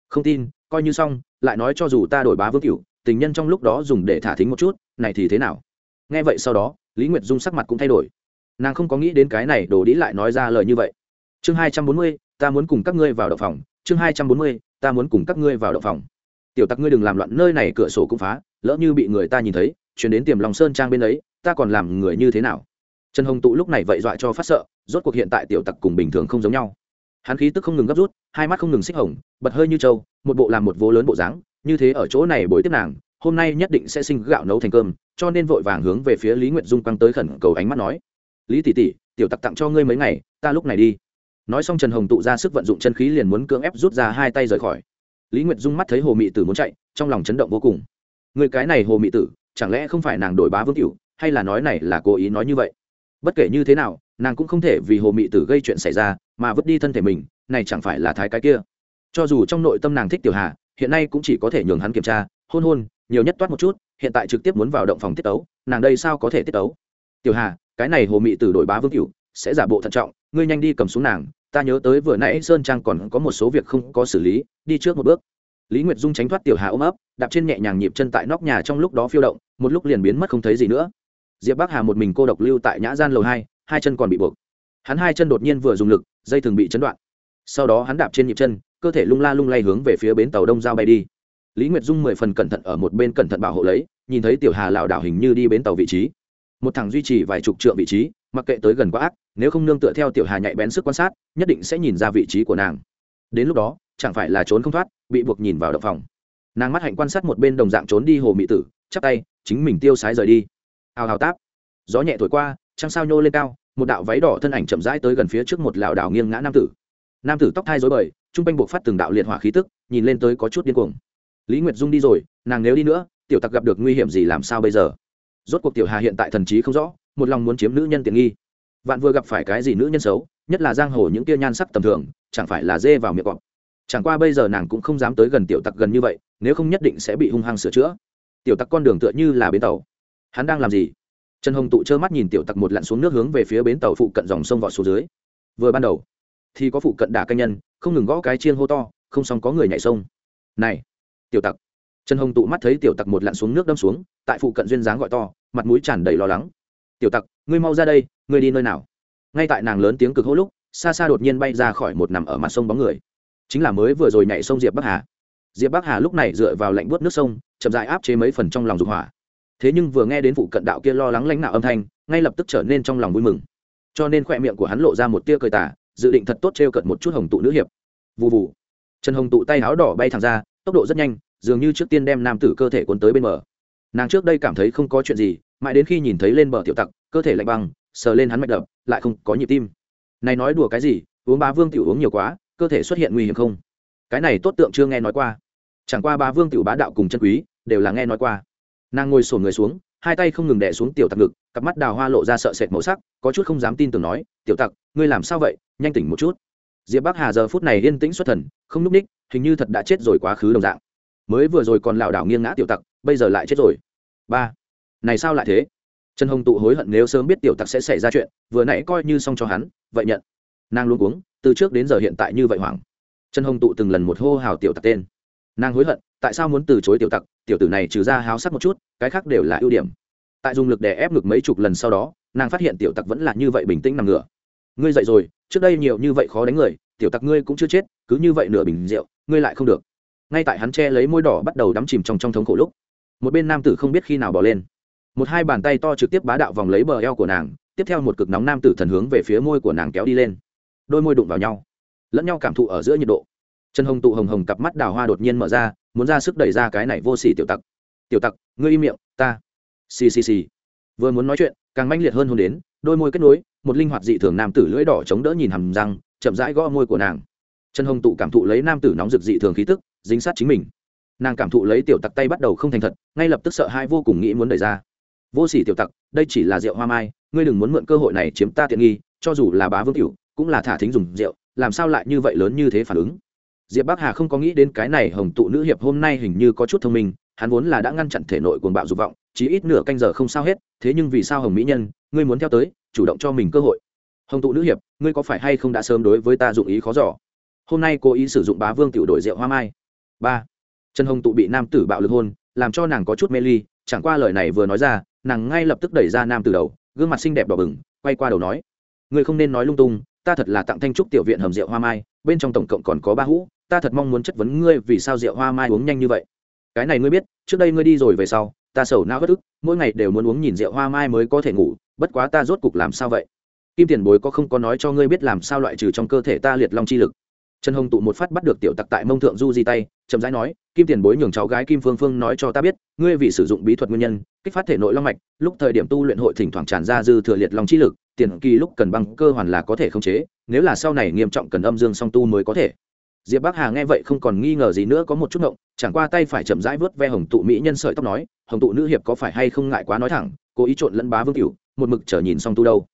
Speaker 1: Không tin, coi như xong, lại nói cho dù ta đổi bá vương cửu tình nhân trong lúc đó dùng để thả thính một chút, này thì thế nào? Nghe vậy sau đó, lý nguyệt dung sắc mặt cũng thay đổi. Nàng không có nghĩ đến cái này đồ đĩ lại nói ra lời như vậy. Chương hai trăm bốn mươi, ta muốn cùng các ngươi vào đậu phòng. Chương hai trăm bốn mươi, ta muốn cùng các ngươi vào đậu phòng. Tiểu tặc ngươi đừng làm loạn, nơi này cửa sổ cũng phá, lỡ như bị người ta nhìn thấy, chuyển đến tiềm lòng sơn trang bên ấy, ta còn làm người như thế nào? Trần hồng tụ lúc này vậy dọa cho phát sợ, rốt cuộc hiện tại tiểu tặc cùng bình thường không giống nhau. Hắn khí tức không ngừng gấp rút, hai mắt không ngừng xích hồng, bật hơi như trâu, một bộ làm một vố lớn bộ dáng như thế ở chỗ này bồi tiếp nàng, hôm nay nhất định sẽ sinh gạo nấu thành cơm, cho nên vội vàng hướng về phía lý nguyệt dung quăng tới khẩn cầu ánh mắt nói, lý tỷ tỷ, tiểu tặc tặng cho ngươi mấy ngày, ta lúc này đi. Nói xong trần hồng tụ ra sức vận dụng chân khí liền muốn cưỡng ép rút ra hai tay rời khỏi. Lý nguyệt dung mắt thấy hồ mị tử muốn chạy, trong lòng chấn động vô cùng. Người cái này hồ mị tử, chẳng lẽ không phải nàng đổi bá vương cửu, hay là nói này là cố ý nói như vậy? Bất kể như thế nào, nàng cũng không thể vì hồ mị tử gây chuyện xảy ra, mà vứt đi thân thể mình, này chẳng phải là thái cái kia. Cho dù trong nội tâm nàng thích tiểu hà hiện nay cũng chỉ có thể nhường hắn kiểm tra, hôn hôn, nhiều nhất toát một chút, hiện tại trực tiếp muốn vào động phòng tiết tấu, nàng đây sao có thể tiết tấu? Tiểu hà, cái này hồ mị tử đội bá vương cửu, sẽ giả bộ thận trọng, ngươi nhanh đi cầm xuống nàng, ta nhớ tới vừa nãy sơn trang còn có một số việc không có xử lý, đi trước một bước. Lý nguyệt dung tránh thoát tiểu hà ôm ấp, đạp trên nhẹ nhàng nhịp chân tại nóc nhà trong lúc đó phiêu động, một lúc liền biến mất không thấy gì nữa. Diệp bắc hà một mình cô độc lưu tại nhã gian lầu hai hai chân còn bị buộc. Hắn hai chân đột nhiên vừa dùng lực, dây thường bị chấn đoạn. Sau đó hắn đạp trên nhịp chân cơ thể lung la lung lay hướng về phía bến tàu đông giao bay đi. Lý nguyệt dung mười phần cẩn thận ở một bên cẩn thận bảo hộ lấy, nhìn thấy tiểu hà lảo đảo hình như đi bến tàu vị trí. Một thằng duy trì vài chục trượng vị trí, mặc kệ tới gần quá ác, nếu không nương tựa theo tiểu hà nhạy bén sức quan sát, nhất định sẽ nhìn ra vị trí của nàng. Đến lúc đó, chẳng phải là trốn không thoát, bị buộc nhìn vào động phòng. Nàng mắt hạnh quan sát một bên đồng dạng trốn đi hồ mỹ tử, chắp tay, chính mình tiêu sái rời đi. Hào hào táp. Gió nhẹ thổi qua, trăng sao nhô lên cao, một đạo váy đỏ thân ảnh chậm rãi tới gần phía trước một lảo đảo nghiêng ngã nam tử nam tử tóc thai dối bời t r u n g quanh buộc phát từng đạo liệt hỏa khí tức, nhìn lên tới có chút điên cuồng. Lý nguyệt dung đi rồi, nàng nếu đi nữa, tiểu tặc gặp được nguy hiểm gì làm sao bây giờ? Rốt cuộc tiểu hà hiện tại thần trí không rõ, một lòng muốn chiếm nữ nhân tiện nghi. Vạn vừa gặp phải cái gì nữ nhân xấu, nhất là giang hồ những tia nhan sắc tầm thường, chẳng phải là dê vào miệng cọp. Chẳng qua bây giờ nàng cũng không dám tới gần tiểu tặc gần như vậy, nếu không nhất định sẽ bị hung hăng sửa chữa. Tiểu tặc con đường tựa như là bến tàu. Hắn đang làm gì? Trần hồng tụ trơ mắt nhìn tiểu tặc một lặn xuống nước hướng về phía bến tàu phụ cận dòng sông vọt xuống dưới. Vừa ban đầu thì có phụ cận đả canh nhân, không ngừng gõ cái chiên hô to, không xong có người nhảy sông. Này, tiểu tặc. Trần hồng tụ mắt thấy tiểu tặc một lặn xuống nước đâm xuống, tại phụ cận duyên dáng gọi to, mặt mũi tràn đầy lo lắng. Tiểu tặc, ngươi mau ra đây, ngươi đi nơi nào? Ngay tại nàng lớn tiếng cực hỗ lúc, xa xa đột nhiên bay ra khỏi một nằm ở mặt sông bóng người. Chính là mới vừa rồi nhảy sông diệp bắc hà. Diệp bắc hà lúc này dựa vào lạnh buốt nước sông, chậm dại áp chế mấy phần trong lòng dục hỏa. Thế nhưng vừa nghe đến phụ cận đạo kia lo lắng lãnh nạo âm thanh, ngay lập tức trở nên trong lòng vui mừng. Cho nên khoe miệng của hắn lộ ra một tia cười tả dự định thật tốt t cận một chút hồng tụ nữ hiệp. Vụ vụ trần hồng tụ tay áo đỏ bay thẳng ra, tốc độ rất nhanh, dường như trước tiên đem nam tử cơ thể cuốn tới bên bờ. Nàng trước đây cảm thấy không có chuyện gì, mãi đến khi nhìn thấy lên bờ tiểu tặc, cơ thể lạnh băng, sờ lên hắn mạch đập, lại không có nhịp tim. Này nói đùa cái gì, uống bá vương tiểu uống nhiều quá, cơ thể xuất hiện nguy hiểm không? Cái này tốt tượng chưa nghe nói qua. Chẳng qua bá vương tiểu bá đạo cùng chân quý, đều là nghe nói qua. Nàng ngồi sổn người xuống, hai tay không ngừng đè xuống tiểu tặc ngực, cặp mắt đào hoa lộ ra sợ sệt màu sắc, có chút không dám tin tưởng nói, tiểu tặc ngươi làm sao vậy? Nhanh tỉnh một chút. Diệp bắc hà giờ phút này yên tĩnh xuất thần, không núp ních, hình như thật đã chết rồi quá khứ đồng dạng. Mới vừa rồi còn lảo đảo nghiêng ngã tiểu tặc, bây giờ lại chết rồi. Ba. Này sao lại thế? Trần hồng tụ hối hận nếu sớm biết tiểu tặc sẽ xảy ra chuyện, vừa nãy coi như xong cho hắn, vậy nhận. Nàng luôn uống từ trước đến giờ hiện tại như vậy hoảng. Trần hồng tụ từng lần một hô hào tiểu tặc tên. Nàng hối hận, tại sao muốn từ chối tiểu tặc? Tiểu tử này trừ ra háo sắc một chút, cái khác đều là ưu điểm. Tại dùng lực để ép ngực mấy chục lần sau đó, nàng phát hiện tiểu tặc vẫn là như vậy bình tĩnh nằm ngửa ngươi dậy rồi, trước đây nhiều như vậy khó đánh người, tiểu tặc ngươi cũng chưa chết, cứ như vậy nửa bình rượu, ngươi lại không được. Ngay tại hắn che lấy môi đỏ bắt đầu đắm chìm trong trong thống khổ lúc, một bên nam tử không biết khi nào bỏ lên. Một hai bàn tay to trực tiếp bá đạo vòng lấy bờ eo của nàng, tiếp theo một cực nóng nam tử thần hướng về phía môi của nàng kéo đi lên. Đôi môi đụng vào nhau, lẫn nhau cảm thụ ở giữa nhiệt độ. Chân hồng tụ hồng hồng cặp mắt đào hoa đột nhiên mở ra, muốn ra sức đẩy ra cái này vô sỉ tiểu tặc. Tiểu tặc, ngươi im miệng, ta. Xì xì xì. Vừa muốn nói chuyện, càng manh liệt hơn hôn đến, đôi môi kết nối một linh hoạt dị thường nam tử lưỡi đỏ chống đỡ nhìn hầm răng, chậm rãi gõ môi của nàng. Chân hồng tụ cảm thụ lấy nam tử nóng rực dị thường khí tức, dính sát chính mình. Nàng cảm thụ lấy tiểu tặc tay bắt đầu không thành thật, ngay lập tức sợ hai vô cùng nghĩ muốn đẩy ra. Vô sỉ tiểu tặc, đây chỉ là rượu hoa mai, ngươi đừng muốn mượn cơ hội này chiếm ta tiện nghi, cho dù là bá vương cựu cũng là thả thính dùng rượu, làm sao lại như vậy lớn như thế phản ứng? Diệp bắc hà không có nghĩ đến cái này hồng tụ nữ hiệp hôm nay hình như có chút thông minh, hắn vốn là đã ngăn chặn thể nội cuồng bạo dục vọng chỉ ít nửa canh giờ không sao hết, thế nhưng vì sao hồng mỹ nhân ngươi muốn theo tới, chủ động cho mình cơ hội. Hồng tụ nữ hiệp, ngươi có phải hay không đã sớm đối với ta dụng ý khó giỏ hôm nay cố ý sử dụng bá vương tiểu đổi rượu hoa mai. Ba. Trần hồng tụ bị nam tử bạo lực hôn, làm cho nàng có chút mê ly, chẳng qua lời này vừa nói ra, nàng ngay lập tức đẩy ra nam tử đầu, gương mặt xinh đẹp đỏ bừng, quay qua đầu nói, ngươi không nên nói lung tung, ta thật là tặng thanh trúc tiểu viện hầm rượu hoa mai, bên trong tổng cộng còn có ba hũ, ta thật mong muốn chất vấn ngươi vì sao rượu hoa mai uống nhanh như vậy. Cái này ngươi biết, trước đây ngươi đi rồi về sau ta sầu não bất ức, mỗi ngày đều muốn uống nhìn rượu hoa mai mới có thể ngủ, bất quá ta rốt cục làm sao vậy? Kim tiền bối có không có nói cho ngươi biết làm sao loại trừ trong cơ thể ta liệt long chi lực? Trần hồng tụ một phát bắt được tiểu tặc tại mông thượng du di tay, chậm rãi nói, kim tiền bối nhường cháu gái kim phương phương nói cho ta biết, ngươi vì sử dụng bí thuật nguyên nhân, kích phát thể nội long mạch, lúc thời điểm tu luyện hội thỉnh thoảng tràn ra dư thừa liệt long chi lực, tiền kỳ lúc cần băng cơ hoàn là có thể khống chế, nếu là sau này nghiêm trọng cần âm dương song tu mới có thể diệp bắc hà nghe vậy không còn nghi ngờ gì nữa có một chút ngộng, chẳng qua tay phải chậm rãi vớt ve hồng tụ mỹ nhân sợi tóc nói, hồng tụ nữ hiệp có phải hay không ngại quá nói thẳng, cố ý trộn lẫn bá vương cửu, một mực chờ nhìn xong tu đâu.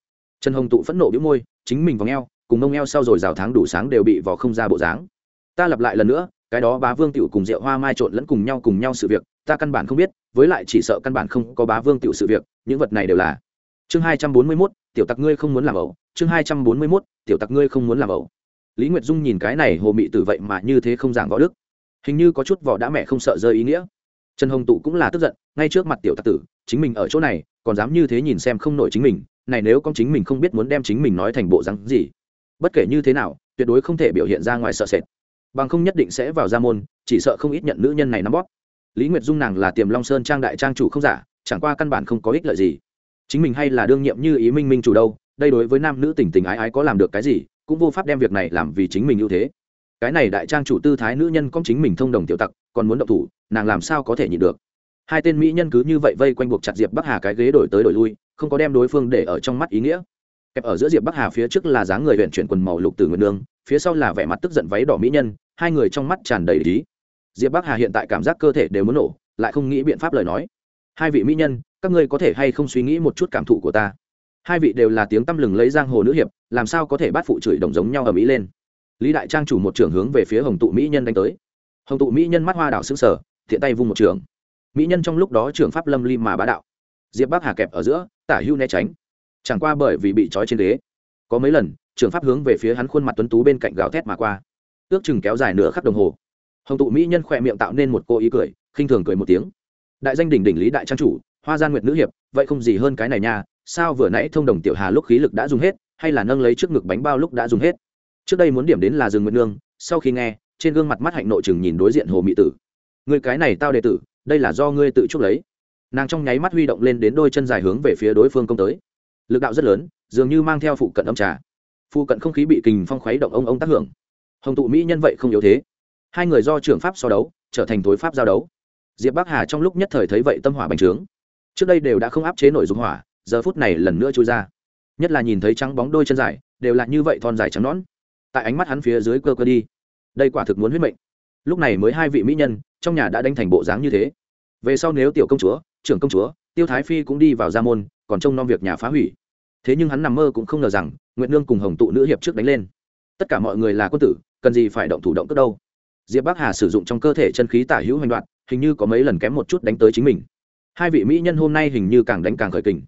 Speaker 1: Trần hồng tụ phẫn nộ bĩu môi, chính mình vòng eo, cùng mông eo sau rồi rào tháng đủ sáng đều bị vò không ra bộ dáng. Ta lặp lại lần nữa, cái đó bá vương tiểu cùng rượu hoa mai trộn lẫn cùng nhau cùng nhau sự việc, ta căn bản không biết, với lại chỉ sợ căn bản không có bá vương tiểu sự việc, những vật này đều là. Chương hai trăm bốn mươi mốt, tiểu tặc ngươi không muốn làm ẩu. Chương hai trăm bốn mươi mốt, tiểu tặc ngươi không muốn làm ẩu lý nguyệt dung nhìn cái này hồ mị tử vậy mà như thế không giảng võ đức. Hình như có chút vỏ đã mẹ không sợ rơi ý nghĩa. Trần hồng tụ cũng là tức giận, ngay trước mặt tiểu tạc tử, chính mình ở chỗ này, còn dám như thế nhìn xem không nổi chính mình, này nếu con chính mình không biết muốn đem chính mình nói thành bộ rắn gì. Bất kể như thế nào, tuyệt đối không thể biểu hiện ra ngoài sợ sệt. Bằng không nhất định sẽ vào gia môn, chỉ sợ không ít nhận nữ nhân này nắm bóp. Lý nguyệt dung nàng là tiềm long sơn trang đại trang chủ không giả, chẳng qua căn bản không có ích lợi gì. Chính mình hay là đương nhiệm như ý minh minh chủ đâu, đây đối với nam nữ tình tình ái ái có làm được cái gì cũng vô pháp đem việc này làm vì chính mình ưu thế. Cái này đại trang chủ tư thái nữ nhân có chính mình thông đồng tiểu tặc, còn muốn động thủ, nàng làm sao có thể nhịn được? Hai tên mỹ nhân cứ như vậy vây quanh buộc chặt diệp bắc hà cái ghế đổi tới đổi lui, không có đem đối phương để ở trong mắt ý nghĩa. Kẹp ở giữa diệp bắc hà phía trước là dáng người huyện chuyển quần màu lục từ nguyện nương, phía sau là vẻ mặt tức giận váy đỏ mỹ nhân, hai người trong mắt tràn đầy lý diệp bắc hà hiện tại cảm giác cơ thể đều muốn nổ, lại không nghĩ biện pháp lời nói. Hai vị mỹ nhân, các ngươi có thể hay không suy nghĩ một chút cảm thụ của ta? Hai vị đều là tiếng tăm lừng lấy giang hồ nữ hiệp, làm sao có thể bắt phụ chửi đồng giống nhau ở mỹ lên? Lý đại trang chủ một trưởng hướng về phía hồng tụ mỹ nhân đánh tới. Hồng tụ mỹ nhân mắt hoa đảo xứng sở thiện tay vung một trường mỹ nhân trong lúc đó trưởng pháp lâm li mà bá đạo. Diệp bắc hà kẹp ở giữa, tả hưu né tránh. Chẳng qua bởi vì bị trói trên đế. có mấy lần, trưởng pháp hướng về phía hắn khuôn mặt tuấn tú bên cạnh gào thét mà qua. Ước chừng kéo dài nửa khắc đồng hồ. Hồng tụ mỹ nhân khỏe miệng tạo nên một cô ý cười, khinh thường cười một tiếng. Đại danh đỉnh đỉnh lý đại trang chủ, hoa gian nguyệt nữ hiệp, vậy không gì hơn cái này nha sao vừa nãy thông đồng tiểu hà lúc khí lực đã dùng hết, hay là nâng lấy trước ngực bánh bao lúc đã dùng hết? Trước đây muốn điểm đến là rừng nguyện nương, sau khi nghe, trên gương mặt mắt hạnh nội chừng nhìn đối diện hồ mỹ tử. Người cái này tao đệ tử, đây là do ngươi tự chuốc lấy. Nàng trong nháy mắt huy động lên đến đôi chân dài hướng về phía đối phương công tới. Lực đạo rất lớn, dường như mang theo phụ cận âm trà. Phụ cận không khí bị kình phong khuấy động ông ông tác hưởng. Hồng tụ mỹ nhân vậy không yếu thế. Hai người do trưởng pháp so đấu, trở thành thối pháp giao đấu. Diệp bắc hà trong lúc nhất thời thấy vậy tâm hỏa bành trướng. Trước đây đều đã không áp chế nội dung hỏa giờ phút này lần nữa trôi ra. Nhất là nhìn thấy trắng bóng đôi chân dài, đều là như vậy thon dài trắng nón tại ánh mắt hắn phía dưới cơ cơ đi. Đây quả thực muốn huyết mệnh. Lúc này mới hai vị mỹ nhân, trong nhà đã đánh thành bộ dáng như thế. Về sau nếu tiểu công chúa, trưởng công chúa, tiêu thái phi cũng đi vào gia môn, còn trông nom việc nhà phá hủy. Thế nhưng hắn nằm mơ cũng không ngờ rằng nguyện nương cùng hồng tụ nữ hiệp trước đánh lên. Tất cả mọi người là quân tử, cần gì phải động thủ động cất đâu. Diệp bắc hà sử dụng trong cơ thể chân khí tả hữu hành đoạn, hình như có mấy lần kém một chút đánh tới chính mình. Hai vị mỹ nhân hôm nay hình như càng đánh càng khởi kình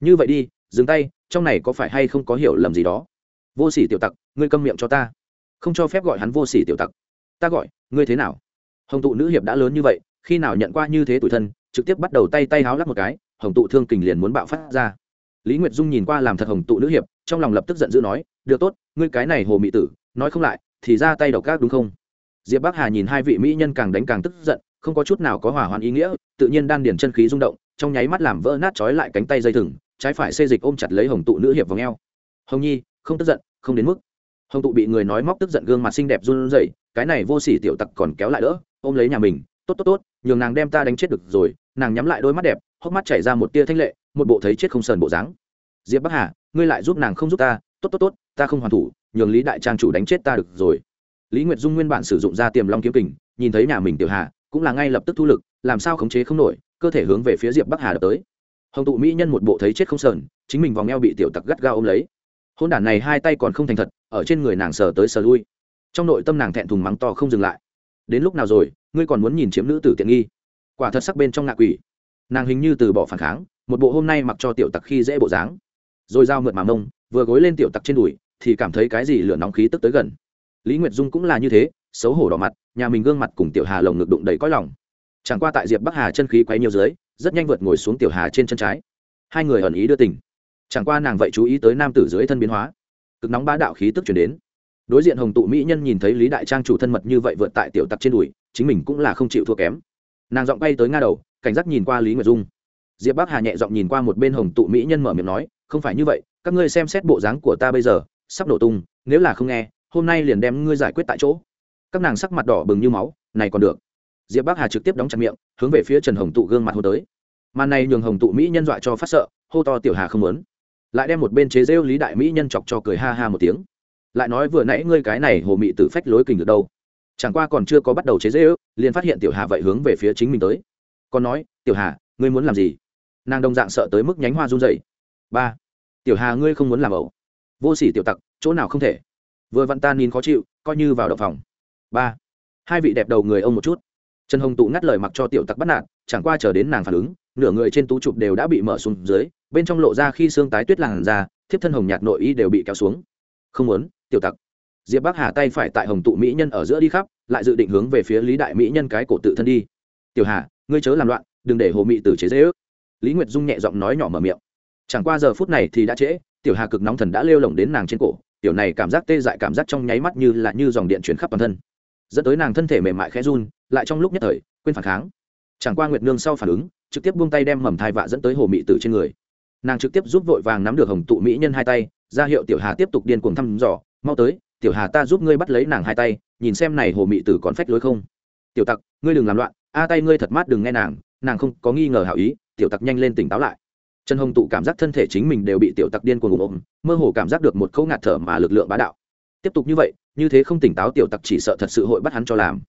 Speaker 1: như vậy đi, dừng tay, trong này có phải hay không có hiểu lầm gì đó? Vô sỉ tiểu tặc, ngươi câm miệng cho ta. Không cho phép gọi hắn vô sỉ tiểu tặc. Ta gọi, ngươi thế nào? Hồng tụ nữ hiệp đã lớn như vậy, khi nào nhận qua như thế tuổi thân, trực tiếp bắt đầu tay tay háo lắc một cái, hồng tụ thương kình liền muốn bạo phát ra. Lý nguyệt dung nhìn qua làm thật hồng tụ nữ hiệp, trong lòng lập tức giận dữ nói, được tốt, ngươi cái này hồ mị tử, nói không lại, thì ra tay độc các đúng không? Diệp bắc hà nhìn hai vị mỹ nhân càng đánh càng tức giận, không có chút nào có hỏa hoạn ý nghĩa, tự nhiên đan điển chân khí rung động, trong nháy mắt làm vỡ nát trói lại cánh tay dây thừng trái phải xê dịch ôm chặt lấy hồng tụ nữ hiệp vào ngheo hồng nhi, không tức giận, không đến mức. Hồng tụ bị người nói móc tức giận gương mặt xinh đẹp run rẩy, cái này vô sỉ tiểu tặc còn kéo lại đỡ, ôm lấy nhà mình. Tốt tốt tốt, nhường nàng đem ta đánh chết được rồi. Nàng nhắm lại đôi mắt đẹp, hốc mắt chảy ra một tia thanh lệ, một bộ thấy chết không sờn bộ dáng. Diệp bắc hà, ngươi lại giúp nàng không giúp ta. Tốt tốt tốt, ta không hoàn thủ, nhường lý đại trang chủ đánh chết ta được rồi. Lý nguyệt dung nguyên bản sử dụng ra tiềm long kiếm kình, nhìn thấy nhà mình tiểu hà, cũng là ngay lập tức thu lực, làm sao khống chế không nổi, cơ thể hướng về phía diệp bắc hà đập tới hồng tụ mỹ nhân một bộ thấy chết không sờn, chính mình vòng eo bị tiểu tặc gắt gao ôm lấy. Hôn đản này hai tay còn không thành thật, ở trên người nàng sờ tới sờ lui. Trong nội tâm nàng thẹn thùng mắng to không dừng lại. Đến lúc nào rồi, ngươi còn muốn nhìn chiếm nữ tử tiện nghi? Quả thật sắc bên trong ngạ quỷ. Nàng hình như từ bỏ phản kháng, một bộ hôm nay mặc cho tiểu tặc khi dễ bộ dáng. Rồi dao mượt mà mông, vừa gối lên tiểu tặc trên đùi, thì cảm thấy cái gì lửa nóng khí tức tới gần. Lý nguyệt dung cũng là như thế, xấu hổ đỏ mặt, nhà mình gương mặt cùng tiểu hà lồng ngực đụng đầy cõi lòng. Chẳng qua tại diệp bắc hà chân khí quấy nhiều dưới rất nhanh vượt ngồi xuống tiểu hà trên chân trái. Hai người ẩn ý đưa tình. Chẳng qua nàng vậy chú ý tới nam tử dưới thân biến hóa. Cực nóng bá đạo khí tức chuyển đến. Đối diện hồng tụ mỹ nhân nhìn thấy lý đại trang chủ thân mật như vậy vượt tại tiểu tặc trên đùi, chính mình cũng là không chịu thua kém. Nàng giọng bay tới nga đầu, cảnh giác nhìn qua lý nguyệt dung. Diệp bắc hà nhẹ giọng nhìn qua một bên hồng tụ mỹ nhân mở miệng nói, không phải như vậy, các ngươi xem xét bộ dáng của ta bây giờ, sắp nổ tung, nếu là không nghe, hôm nay liền đem ngươi giải quyết tại chỗ. Các nàng sắc mặt đỏ bừng như máu, này còn được diệp bắc hà trực tiếp đóng chặt miệng, hướng về phía trần hồng tụ gương mặt hô tới. Màn này nhường hồng tụ mỹ nhân dọa cho phát sợ, hô to tiểu hà không muốn. Lại đem một bên chế rêu lý đại mỹ nhân chọc cho cười ha ha một tiếng. Lại nói vừa nãy ngươi cái này hồ mị tử phách lối kình được đâu. Chẳng qua còn chưa có bắt đầu chế rêu, liền phát hiện tiểu hà vậy hướng về phía chính mình tới. Còn nói, tiểu hà, ngươi muốn làm gì? Nàng đồng dạng sợ tới mức nhánh hoa run dày ba, tiểu hà ngươi không muốn làm ẩu. Vô s ỉ tiểu tặc, chỗ nào không thể. Vừa vặn ta nín khó chịu, coi như vào đậu phòng. Ba, hai vị đẹp đầu người ông một chút trần hồng tụ ngắt lời mặc cho tiểu tặc bắt nạt, chẳng qua chờ đến nàng phản ứng, nửa người trên tú chụp đều đã bị mở xuống dưới, bên trong lộ ra khi xương tái tuyết làn ra thiếp thân hồng nhạt nội y đều bị kéo xuống. Không muốn, tiểu tặc. Diệp bắc hà tay phải tại hồng tụ mỹ nhân ở giữa đi khắp, lại dự định hướng về phía lý đại mỹ nhân cái cổ tự thân đi. Tiểu hà, ngươi chớ làm loạn, đừng để hồ mị tử chế dễ ước lý nguyệt dung nhẹ giọng nói nhỏ mở miệng. Chẳng qua giờ phút này thì đã trễ, tiểu hà cực nóng thần đã lêu lồng đến nàng trên cổ, tiểu này cảm giác tê dại cảm giác trong nháy mắt như là như dòng điện chuyển khắp toàn thân. Dẫn tới nàng thân thể mềm mại khẽ run lại trong lúc nhất thời, quên phản kháng. Chẳng qua nguyệt nương sau phản ứng, trực tiếp buông tay đem mầm thai vạ dẫn tới hồ mị tử trên người. Nàng trực tiếp giúp vội vàng nắm được hồng tụ mỹ nhân hai tay, ra hiệu tiểu hà tiếp tục điên cuồng thăm dò, mau tới, tiểu hà ta giúp ngươi bắt lấy nàng hai tay, nhìn xem này hồ mị tử còn phách lối không. Tiểu tặc, ngươi đừng làm loạn, a tay ngươi thật mát đừng nghe nàng nàng không có nghi ngờ hảo ý, tiểu tặc nhanh lên tỉnh táo lại. Trần hồng tụ cảm giác thân thể chính mình đều bị tiểu tặc điên cuồng ôm mơ hồ cảm giác được một câu ngạt thở mà lực lượng bá đạo. Tiếp tục như vậy, như thế không tỉnh táo tiểu tặc chỉ sợ thật sự hội bắt hắn cho làm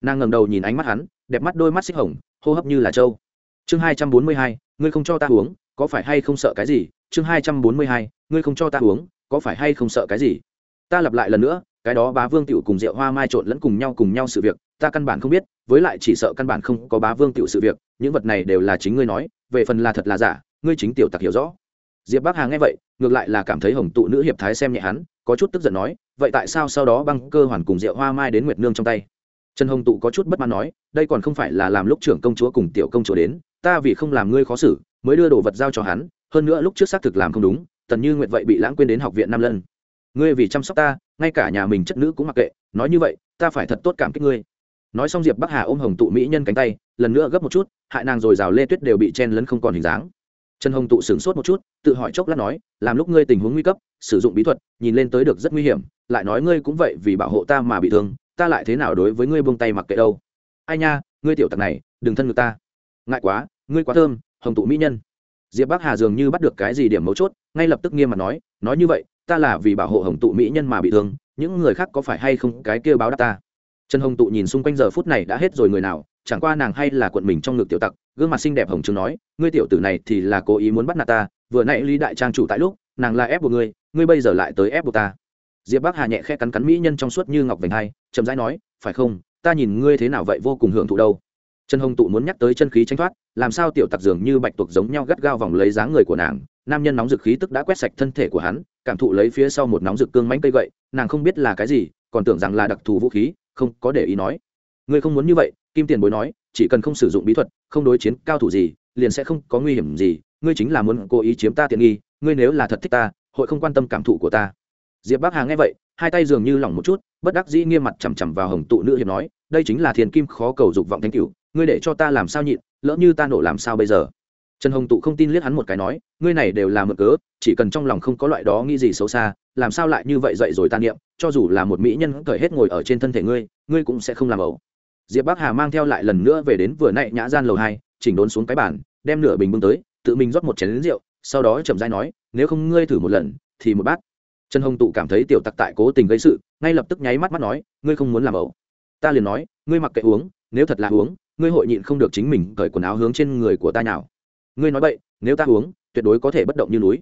Speaker 1: nàng ngẩng đầu nhìn ánh mắt hắn, đẹp mắt đôi mắt xích hồng, hô hấp như là trâu. Chương hai trăm bốn mươi hai, ngươi không cho ta uống, có phải hay không sợ cái gì? Chương hai trăm bốn mươi hai, ngươi không cho ta uống, có phải hay không sợ cái gì? Ta lặp lại lần nữa, cái đó bá vương tiểu cùng rượu hoa mai trộn lẫn cùng nhau cùng nhau sự việc, ta căn bản không biết, với lại chỉ sợ căn bản không có bá vương tiểu sự việc, những vật này đều là chính ngươi nói, về phần là thật là giả, ngươi chính tiểu tặc hiểu rõ. Diệp bắc hà nghe vậy, ngược lại là cảm thấy hồng tụ nữ hiệp thái xem nhẹ hắn, có chút tức giận nói, vậy tại sao sau đó băng cơ hoàn cùng rượu hoa mai đến nguyệt nương trong tay? Trần hồng tụ có chút bất mãn nói, đây còn không phải là làm lúc trưởng công chúa cùng tiểu công chúa đến, ta vì không làm ngươi khó xử, mới đưa đồ vật giao cho hắn, hơn nữa lúc trước xác thực làm không đúng, tần như nguyện vậy bị lãng quên đến học viện năm lần. ngươi vì chăm sóc ta, ngay cả nhà mình chất nữ cũng mặc kệ, nói như vậy, ta phải thật tốt cảm kích ngươi nói xong diệp bắc hà ôm hồng tụ mỹ nhân cánh tay, lần nữa gấp một chút, hại nàng rồi rào lê tuyết đều bị chen lấn không còn hình dáng trần hồng tụ sửng sốt một chút, tự hỏi chốc lát nói, làm lúc ngươi tình huống nguy cấp, sử dụng bí thuật, nhìn lên tới được rất nguy hiểm, lại nói ngươi cũng vậy vì bảo hộ ta mà bị thương ta lại thế nào đối với ngươi buông tay mặc kệ đâu? Ai nha, ngươi tiểu tặc này, đừng thân ngược ta. Ngại quá, ngươi quá thơm, hồng tụ mỹ nhân. Diệp bắc hà dường như bắt được cái gì điểm mấu chốt, ngay lập tức nghiêm mặt nói nói như vậy, ta là vì bảo hộ hồng tụ mỹ nhân mà bị thương, những người khác có phải hay không cái kêu báo đáp ta? Trần hồng tụ nhìn xung quanh giờ phút này đã hết rồi người nào, chẳng qua nàng hay là quận mình trong ngực tiểu tặc, gương mặt xinh đẹp hồng trường nói, ngươi tiểu tử này thì là cố ý muốn bắt nạt ta, vừa nãy lý đại trang chủ tại lúc, nàng là ép buộc ngươi ngươi bây giờ lại tới ép buộc ta diệp bắc hà nhẹ khe cắn cắn mỹ nhân trong suốt như ngọc vành hai, chậm rãi nói, phải không? Ta nhìn ngươi thế nào vậy vô cùng hưởng thụ đâu. Trần hồng tụ muốn nhắc tới chân khí tranh thoát, làm sao tiểu tặc dường như bạch tuộc giống nhau gắt gao vòng lấy dáng người của nàng, nam nhân nóng dực khí tức đã quét sạch thân thể của hắn, cảm thụ lấy phía sau một nóng dực cương mánh cây gậy, nàng không biết là cái gì, còn tưởng rằng là đặc thù vũ khí, không có để ý nói. Ngươi không muốn như vậy, kim tiền bối nói, chỉ cần không sử dụng bí thuật, không đối chiến cao thủ gì, liền sẽ không có nguy hiểm gì, ngươi chính là muốn cố ý chiếm ta tiện nghi, ngươi nếu là thật thích ta, hội không quan tâm cảm thụ của ta diệp bắc hà nghe vậy, hai tay dường như lỏng một chút, bất đắc dĩ nghiêm mặt chằm chằm vào hồng tụ nữ hiệp nói, đây chính là thiền kim khó cầu dục vọng thanh cửu, ngươi để cho ta làm sao nhịn, lỡ như ta nổ làm sao bây giờ? Trần hồng tụ không tin liếc hắn một cái nói, ngươi này đều là mượn cớ, chỉ cần trong lòng không có loại đó nghĩ gì xấu xa, làm sao lại như vậy dậy rồi ta niệm, cho dù là một mỹ nhân cởi hết ngồi ở trên thân thể ngươi ngươi cũng sẽ không làm ẩu. Diệp bắc hà mang theo lại lần nữa về đến vừa nãy nhã gian lầu hai, chỉnh đốn xuống cái bàn, đem nửa bình bưng tới, tự mình rót một chén lính rượu, sau đó chậm dai nói, nếu không ngươi thử một lần, thì một bát trần hồng tụ cảm thấy tiểu tặc tại cố tình gây sự, ngay lập tức nháy mắt mắt nói, ngươi không muốn làm ẩu. Ta liền nói, ngươi mặc kệ uống, nếu thật là uống, ngươi hội nhịn không được chính mình cởi quần áo hướng trên người của ta nào ngươi nói vậy nếu ta uống, tuyệt đối có thể bất động như núi.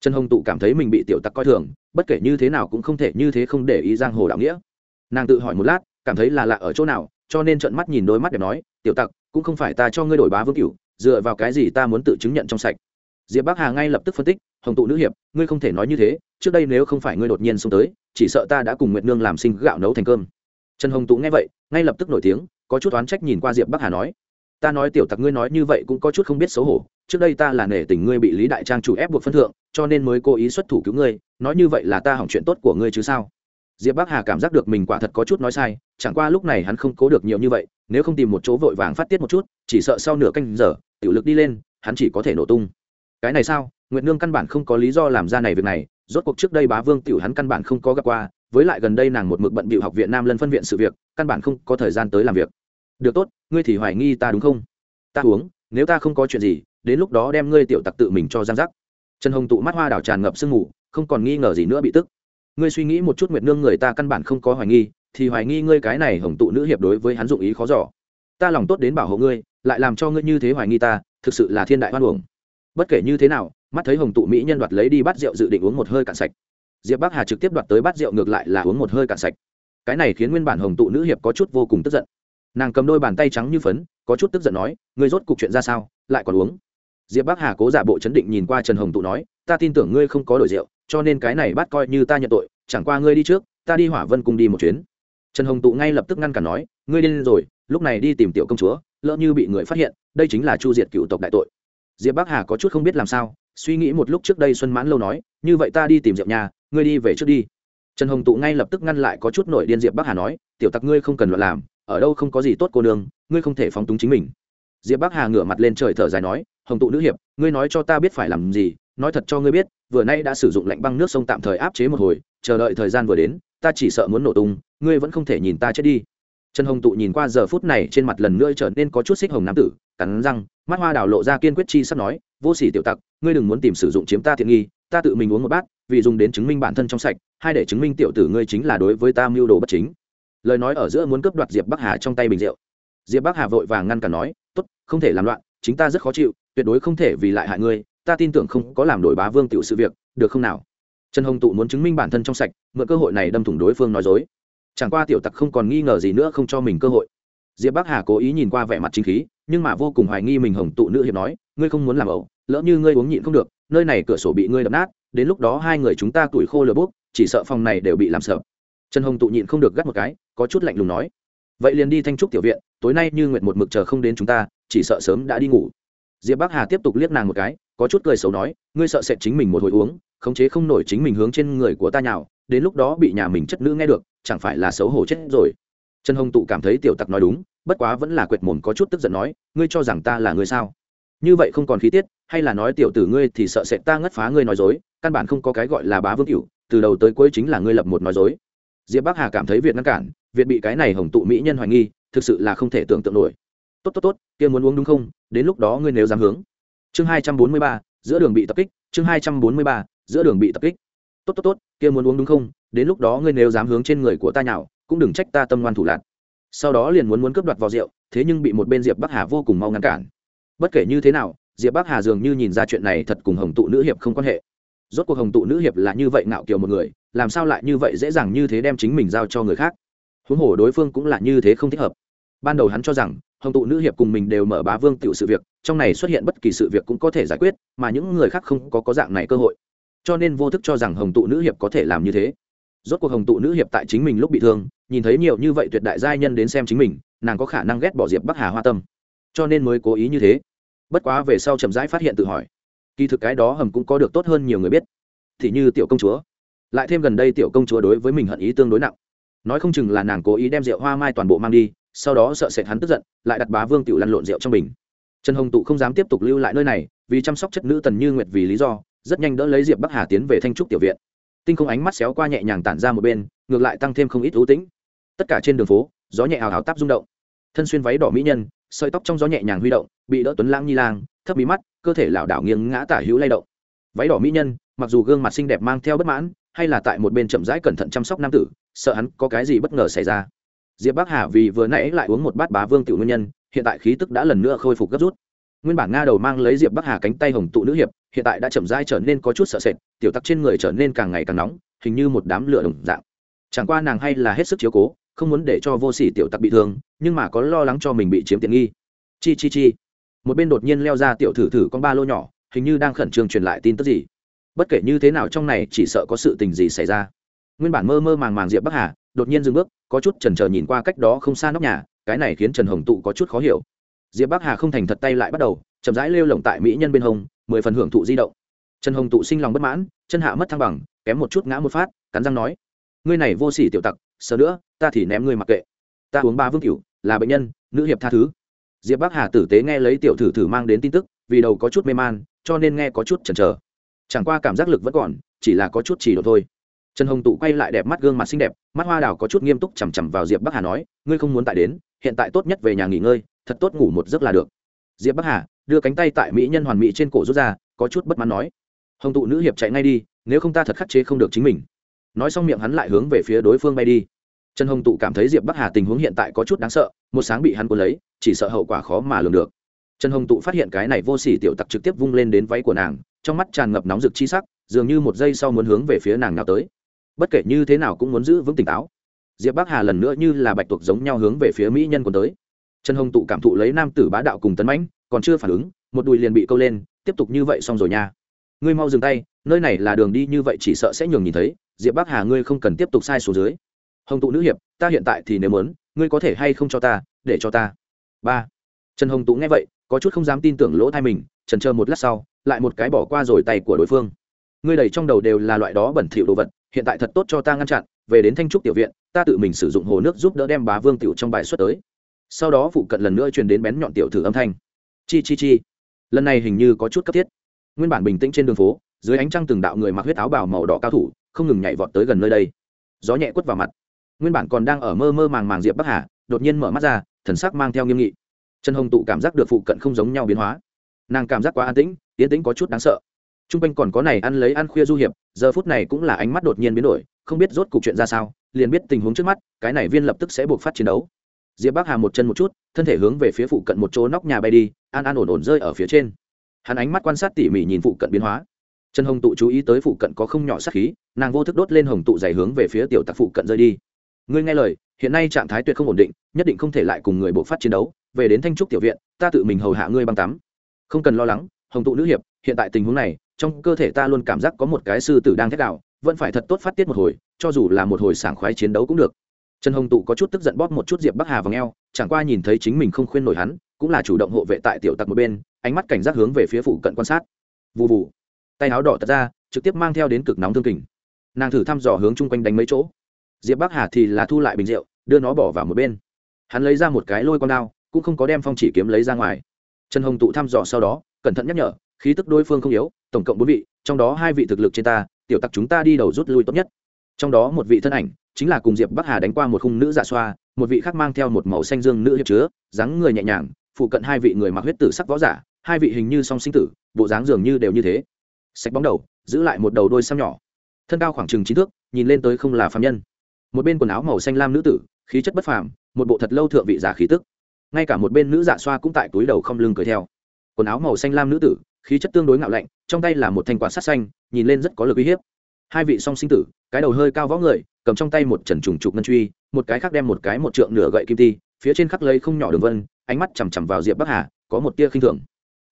Speaker 1: Trần hồng tụ cảm thấy mình bị tiểu tặc coi thường, bất kể như thế nào cũng không thể như thế không để ý giang hồ đạo nghĩa. Nàng tự hỏi một lát, cảm thấy là lạ ở chỗ nào, cho nên trợn mắt nhìn đôi mắt để nói, tiểu tặc, cũng không phải ta cho ngươi đổi bá vương cửu, dựa vào cái gì ta muốn tự chứng nhận trong sạch? Diệp bắc hà ngay lập tức phân tích hồng tụ nữ hiệp, ngươi không thể nói như thế, trước đây nếu không phải ngươi đột nhiên xông tới, chỉ sợ ta đã cùng nguyệt nương làm sinh gạo nấu thành cơm. Trần hồng tụ nghe vậy, ngay lập tức nổi tiếng, có chút oán trách nhìn qua diệp bắc hà nói, ta nói tiểu tặc ngươi nói như vậy cũng có chút không biết xấu hổ, trước đây ta là nể tình ngươi bị lý đại trang chủ ép buộc phân thượng, cho nên mới cố ý xuất thủ cứu ngươi, nói như vậy là ta hỏng chuyện tốt của ngươi chứ sao? Diệp bắc hà cảm giác được mình quả thật có chút nói sai, chẳng qua lúc này hắn không cố được nhiều như vậy, nếu không tìm một chỗ vội vàng phát tiết một chút, chỉ sợ sau nửa canh giờ, tiểu lực đi lên, hắn chỉ có thể nổ tung. Cái này sao? Nguyệt nương căn bản không có lý do làm ra này việc này, rốt cuộc trước đây bá vương tiểu hắn căn bản không có gặp qua, với lại gần đây nàng một mực bận bịu học viện nam lân phân viện sự việc, căn bản không có thời gian tới làm việc. Được tốt, ngươi thì hoài nghi ta đúng không? Ta uống nếu ta không có chuyện gì, đến lúc đó đem ngươi tiểu tặc tự mình cho giang giác trần hồng tụ mắt hoa đảo tràn ngập sương mù, không còn nghi ngờ gì nữa bị tức. Ngươi suy nghĩ một chút nguyệt nương người ta căn bản không có hoài nghi, thì hoài nghi ngươi cái này hồng tụ nữ hiệp đối với hắn dụng ý khó giỏ ta lòng tốt đến bảo hộ ngươi, lại làm cho ngươi như thế hoài nghi ta, thực sự là thiên đại hoan hưởng bất kể như thế nào mắt thấy hồng tụ mỹ nhân đoạt lấy đi bát rượu dự định uống một hơi cạn sạch. Diệp bắc hà trực tiếp đoạt tới bát rượu ngược lại là uống một hơi cạn sạch. Cái này khiến nguyên bản hồng tụ nữ hiệp có chút vô cùng tức giận. Nàng cầm đôi bàn tay trắng như phấn, có chút tức giận nói, ngươi rốt cục chuyện ra sao, lại còn uống? Diệp bắc hà cố giả bộ chấn định nhìn qua trần hồng tụ nói, ta tin tưởng ngươi không có đổi rượu, cho nên cái này bắt coi như ta nhận tội, chẳng qua ngươi đi trước, ta đi hỏa vân cùng đi một chuyến. Trần hồng tụ ngay lập tức ngăn cản nói, ngươi điên rồi, lúc này đi tìm tiểu công chúa, lỡ như bị người phát hiện, đây chính là chu diệt cựu tộc đại tội. Diệp bắc hà có chút không biết làm sao suy nghĩ một lúc trước đây xuân mãn lâu nói, như vậy ta đi tìm diệp nhà ngươi đi về trước đi. Trần hồng tụ ngay lập tức ngăn lại có chút nổi điên diệp bắc hà nói, tiểu tặc ngươi không cần loạn làm, ở đâu không có gì tốt cô nương, ngươi không thể phóng túng chính mình. Diệp bắc hà ngửa mặt lên trời thở dài nói, hồng tụ nữ hiệp, ngươi nói cho ta biết phải làm gì, nói thật cho ngươi biết, vừa nay đã sử dụng lạnh băng nước sông tạm thời áp chế một hồi, chờ đợi thời gian vừa đến, ta chỉ sợ muốn nổ tung, ngươi vẫn không thể nhìn ta chết đi. Trần hồng tụ nhìn qua giờ phút này trên mặt lần nữa trở nên có chút xích hồng nam tử, cắn răng, mắt hoa đào lộ ra kiên quyết chi sắp nói vô sỉ tiểu tặc, ngươi đừng muốn tìm sử dụng chiếm ta thiện nghi, ta tự mình uống một bát, vì dùng đến chứng minh bản thân trong sạch hay để chứng minh tiểu tử ngươi chính là đối với ta mưu đồ bất chính. Lời nói ở giữa muốn cướp đoạt diệp bắc hà trong tay bình rượu. Diệp bắc hà vội vàng ngăn cản nói, tốt, không thể làm loạn, chính ta rất khó chịu, tuyệt đối không thể vì lại hại ngươi, ta tin tưởng không có làm đổi bá vương tiểu sự việc, được không nào? Trần hồng tụ muốn chứng minh bản thân trong sạch, mượn cơ hội này đâm thủng đối phương nói dối. Chẳng qua tiểu tặc không còn nghi ngờ gì nữa không cho mình cơ hội. Diệp bắc hà cố ý nhìn qua vẻ mặt chính khí, nhưng mà vô cùng hoài nghi mình hồng tụ nữ hiệp nói ngươi không muốn làm ẩu, lỡ như ngươi uống nhịn không được, nơi này cửa sổ bị ngươi đập nát, đến lúc đó hai người chúng ta tuổi khô lửa bốc, chỉ sợ phòng này đều bị làm sợ. Trần hồng tụ nhịn không được gắt một cái, có chút lạnh lùng nói. Vậy liền đi thanh trúc tiểu viện, tối nay như nguyệt một mực chờ không đến chúng ta, chỉ sợ sớm đã đi ngủ. Diệp bắc hà tiếp tục liếc nàng một cái, có chút cười xấu nói, ngươi sợ sệt chính mình một hồi uống, khống chế không nổi chính mình hướng trên người của ta nhào, đến lúc đó bị nhà mình chất nữ nghe được, chẳng phải là xấu hổ chết rồi. Trần hồng tụ cảm thấy tiểu tặc nói đúng, bất quá vẫn là quệt mồm có chút tức giận nói, ngươi cho rằng ta là ngươi sao? Như vậy không còn khí tiết, hay là nói tiểu tử ngươi thì sợ sệt ta ngất phá ngươi nói dối, căn bản không có cái gọi là bá vương cựu từ đầu tới cuối chính là ngươi lập một nói dối. Diệp bắc hà cảm thấy việt ngăn cản, việt bị cái này hồng tụ mỹ nhân hoài nghi, thực sự là không thể tưởng tượng nổi. Tốt tốt tốt, kia muốn uống đúng không? Đến lúc đó ngươi nếu dám hướng. Chương hai trăm bốn mươi ba, giữa đường bị tập kích, chương hai trăm bốn mươi ba, giữa đường bị tập kích. Tốt tốt tốt, kia muốn uống đúng không? Đến lúc đó ngươi nếu dám hướng trên người của ta nhào, cũng đừng trách ta tâm ngoan thủ lạc sau đó liền muốn muốn cướp đoạt vào rượu, thế nhưng bị một bên diệp bắc hà vô cùng mau ngăn cản bất kể như thế nào, diệp bắc hà dường như nhìn ra chuyện này thật cùng hồng tụ nữ hiệp không quan hệ. Rốt cuộc hồng tụ nữ hiệp là như vậy ngạo kiều một người, làm sao lại như vậy dễ dàng như thế đem chính mình giao cho người khác? Huống hồ đối phương cũng là như thế không thích hợp. Ban đầu hắn cho rằng, hồng tụ nữ hiệp cùng mình đều mở bá vương tiểu sự việc, trong này xuất hiện bất kỳ sự việc cũng có thể giải quyết, mà những người khác không có có dạng này cơ hội. Cho nên vô thức cho rằng hồng tụ nữ hiệp có thể làm như thế. Rốt cuộc hồng tụ nữ hiệp tại chính mình lúc bị thương, nhìn thấy nhiều như vậy tuyệt đại giai nhân đến xem chính mình, nàng có khả năng ghét bỏ diệp bắc hà hoa tâm. Cho nên mới cố ý như thế bất quá về sau chậm rãi phát hiện tự hỏi. Kỳ thực cái đó hầm cũng có được tốt hơn nhiều người biết. Thì như tiểu công chúa. Lại thêm gần đây tiểu công chúa đối với mình hận ý tương đối nặng. Nói không chừng là nàng cố ý đem rượu hoa mai toàn bộ mang đi, sau đó sợ sệt hắn tức giận, lại đặt bá vương tiểu lăn lộn rượu trong bình. Trần hồng tụ không dám tiếp tục lưu lại nơi này, vì chăm sóc chất nữ tần như nguyệt vì lý do, rất nhanh đỡ lấy diệp bắc hà tiến về thanh trúc tiểu viện. Tinh không ánh mắt xéo qua nhẹ nhàng tản ra một bên, ngược lại tăng thêm không ít ưu tĩnh. Tất cả trên đường phố, gió nhẹ hào hào táp rung động. Thân xuyên váy đỏ mỹ nhân sợi tóc trong gió nhẹ nhàng huy động, bị đỡ tuấn lãng nhi lang, thấp bí mắt, cơ thể lảo đảo nghiêng ngã tả hữu lay động. Váy đỏ mỹ nhân, mặc dù gương mặt xinh đẹp mang theo bất mãn, hay là tại một bên chậm rãi cẩn thận chăm sóc nam tử, sợ hắn có cái gì bất ngờ xảy ra. Diệp bắc hà vì vừa nãy lại uống một bát bá vương tiểu nguyên nhân, hiện tại khí tức đã lần nữa khôi phục gấp rút. Nguyên bản nga đầu mang lấy diệp bắc hà cánh tay hồng tụ nữ hiệp, hiện tại đã chậm rãi trở nên có chút sợ sệt, tiểu tắc trên người trở nên càng ngày càng nóng, hình như một đám lửa đồng dạng. Chẳng qua nàng hay là hết sức chiếu cố không muốn để cho vô sỉ tiểu tặc bị thương, nhưng mà có lo lắng cho mình bị chiếm tiện nghi. Chi chi chi. Một bên đột nhiên leo ra tiểu thử thử con ba lô nhỏ, hình như đang khẩn trương truyền lại tin tức gì. Bất kể như thế nào trong này chỉ sợ có sự tình gì xảy ra. Nguyên bản mơ mơ màng màng diệp bắc hà, đột nhiên dừng bước, có chút trần trờ nhìn qua cách đó không xa nóc nhà, cái này khiến trần hồng tụ có chút khó hiểu. Diệp bắc hà không thành thật tay lại bắt đầu, chậm rãi lêu lồng tại mỹ nhân bên hồng mười phần hưởng thụ di động. Trần hồng tụ sinh lòng bất mãn, chân hạ mất thăng bằng, kém một chút ngã một phát, cắn răng nói, ngươi này vô sỉ tiểu tặc sợ nữa, ta thì ném ngươi mặc kệ. Ta uống ba vương cửu, là bệnh nhân, nữ hiệp tha thứ. Diệp bắc hà tử tế nghe lấy tiểu thử thử mang đến tin tức, vì đầu có chút mê man, cho nên nghe có chút chần chờ. Chẳng qua cảm giác lực vẫn còn, chỉ là có chút chỉ độ thôi. Trần hồng tụ quay lại đẹp mắt gương mặt xinh đẹp, mắt hoa đào có chút nghiêm túc chằm chằm vào diệp bắc hà nói, ngươi không muốn tại đến, hiện tại tốt nhất về nhà nghỉ ngơi, thật tốt ngủ một giấc là được. Diệp bắc hà đưa cánh tay tại mỹ nhân hoàn mỹ trên cổ rút ra, có chút bất mãn nói, hồng tụ nữ hiệp chạy ngay đi, nếu không ta thật khắc chế không được chính mình nói xong miệng hắn lại hướng về phía đối phương bay đi. Trần hồng tụ cảm thấy diệp bắc hà tình huống hiện tại có chút đáng sợ, một sáng bị hắn cuốn lấy, chỉ sợ hậu quả khó mà lường được. Trần hồng tụ phát hiện cái này vô s ỉ tiểu tặc trực tiếp vung lên đến váy của nàng, trong mắt tràn ngập nóng rực chi sắc, dường như một giây sau muốn hướng về phía nàng nào tới. Bất kể như thế nào cũng muốn giữ vững tỉnh táo. Diệp bắc hà lần nữa như là bạch tuộc giống nhau hướng về phía mỹ nhân còn tới. Trần hồng tụ cảm thụ lấy nam tử bá đạo cùng tấn mãnh, còn chưa phản ứng, một đùi liền bị câu lên, tiếp tục như vậy xong rồi nha. Ngươi mau dừng tay, nơi này là đường đi như vậy chỉ sợ sẽ nhường nhìn thấy diệp bắc hà ngươi không cần tiếp tục sai số dưới. Hồng tụ nữ hiệp, ta hiện tại thì nếu muốn, ngươi có thể hay không cho ta, để cho ta. Ba. Trần hồng tụ nghe vậy, có chút không dám tin tưởng lỗ thai mình trần chờ một lát sau, lại một cái bỏ qua rồi tay của đối phương. Ngươi đầy trong đầu đều là loại đó bẩn thỉu đồ vật, hiện tại thật tốt cho ta ngăn chặn, về đến thanh trúc tiểu viện, ta tự mình sử dụng hồ nước giúp đỡ đem bá vương tiểu trong bài xuất tới. Sau đó phụ cận lần nữa truyền đến bén nhọn tiểu thử âm thanh. Chi chi chi. Lần này hình như có chút cấp thiết. Nguyên bản bình tĩnh trên đường phố, dưới ánh trăng từng đạo người mặc huyết áo bào màu đỏ cao thủ không ngừng nhảy vọt tới gần nơi đây. Gió nhẹ quất vào mặt. Nguyên bản còn đang ở mơ mơ màng màng diệp bắc hà, đột nhiên mở mắt ra, thần sắc mang theo nghiêm nghị. Trần hồng tụ cảm giác được phụ cận không giống nhau biến hóa. Nàng cảm giác quá an tĩnh, yên tĩnh có chút đáng sợ. T r u n g quanh còn có này ăn lấy ăn khuya du hiệp, giờ phút này cũng là ánh mắt đột nhiên biến đổi, không biết rốt cuộc chuyện ra sao, liền biết tình huống trước mắt, cái này viên lập tức sẽ buộc phát chiến đấu. Diệp bắc hà một chân một chút, thân thể hướng về phía phụ cận một chỗ nóc nhà bay đi, an an ổn ổn rơi ở phía trên. Hắn ánh mắt quan sát tỉ mỉ nhìn phụ cận biến hóa trần hồng tụ chú ý tới phụ cận có không nhỏ sát khí, nàng vô thức đốt lên hồng tụ dày hướng về phía tiểu tặc phụ cận rơi đi. Ngươi nghe lời, hiện nay trạng thái tuyệt không ổn định, nhất định không thể lại cùng người bộ phát chiến đấu, về đến thanh trúc tiểu viện, ta tự mình hầu hạ ngươi băng tắm. Không cần lo lắng, hồng tụ nữ hiệp, hiện tại tình huống này, trong cơ thể ta luôn cảm giác có một cái sư tử đang thét đạo vẫn phải thật tốt phát tiết một hồi, cho dù là một hồi sảng khoái chiến đấu cũng được. Trần hồng tụ có chút tức giận bóp một chút diệp bắc hà vào ngheo chẳng qua nhìn thấy chính mình không khuyên nổi hắn, cũng là chủ động hộ vệ tại tiểu tặc một bên, ánh mắt cảnh giác hướng về phía phụ cận quan sát. Vụ vụ tay áo đỏ tật ra, trực tiếp mang theo đến cực nóng thương kình. Nàng thử thăm dò hướng chung quanh đánh mấy chỗ. Diệp bắc hà thì là thu lại bình rượu, đưa nó bỏ vào một bên. Hắn lấy ra một cái lôi con đao, cũng không có đem phong chỉ kiếm lấy ra ngoài. Trần hồng tụ thăm dò sau đó, cẩn thận nhắc nhở, khí tức đối phương không yếu, tổng cộng bốn vị, trong đó hai vị thực lực trên ta, tiểu tặc chúng ta đi đầu rút lui tốt nhất. Trong đó một vị thân ảnh, chính là cùng diệp bắc hà đánh qua một khung nữ dạ xoa, một vị khác mang theo một màu xanh dương nữ hiệp chứa, dáng người nhẹ nhàng, phụ cận hai vị người mặc huyết tử sắc võ giả, hai vị hình như song sinh tử, bộ dáng dường như đều như thế sạch bóng đầu, giữ lại một đầu đôi xăm nhỏ. Thân cao khoảng chừng chín thước, nhìn lên tới không là phạm nhân. Một bên quần áo màu xanh lam nữ tử, khí chất bất phàm, một bộ thật lâu thượng vị giả khí tức. Ngay cả một bên nữ dạ xoa cũng tại túi đầu không lưng cười theo. Quần áo màu xanh lam nữ tử, khí chất tương đối ngạo lạnh, trong tay là một thanh quạt sát xanh, nhìn lên rất có lực uy hiếp. Hai vị song sinh tử, cái đầu hơi cao võ người, cầm trong tay một trần trùng trục ngân truy, một cái khác đem một cái một trượng nửa gậy kim ti, phía trên khắc lấy không nhỏ đường vân, ánh mắt chằm chằm vào diệp bắc hà, có một tia khinh thường.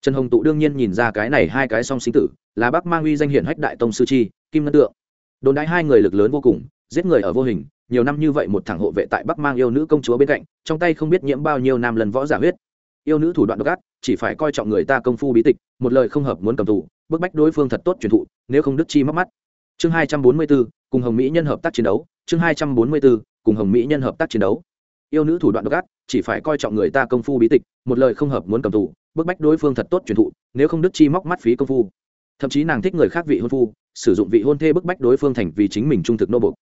Speaker 1: Trần hồng tụ đương nhiên nhìn ra cái này hai cái song sinh tử là bắc mang uy danh hiển hách đại tông sư chi kim ngân tượng. Đồn đãi hai người lực lớn vô cùng giết người ở vô hình nhiều năm như vậy một thằng hộ vệ tại bắc mang yêu nữ công chúa bên cạnh trong tay không biết nhiễm bao nhiêu nam lần võ giả huyết. Yêu nữ thủ đoạn độc ác chỉ phải coi trọng người ta công phu bí tịch một lời không hợp muốn cầm tù bức bách đối phương thật tốt truyền thụ nếu không đức chi mắc mắt. Chương hai trăm bốn mươi 244, cùng hồng mỹ nhân hợp tác chiến đấu chương hai trăm bốn mươi 244, cùng hồng mỹ nhân hợp tác chiến đấu. Yêu nữ thủ đoạn độc ác chỉ phải coi trọng người ta công phu bí tịch một lời không hợp muốn cầm tù bức bách đối phương thật tốt truyền thụ nếu không đức chi móc mắt phí công phu thậm chí nàng thích người khác vị hôn phu, sử dụng vị hôn thê bức bách đối phương thành vì chính mình trung thực nô bục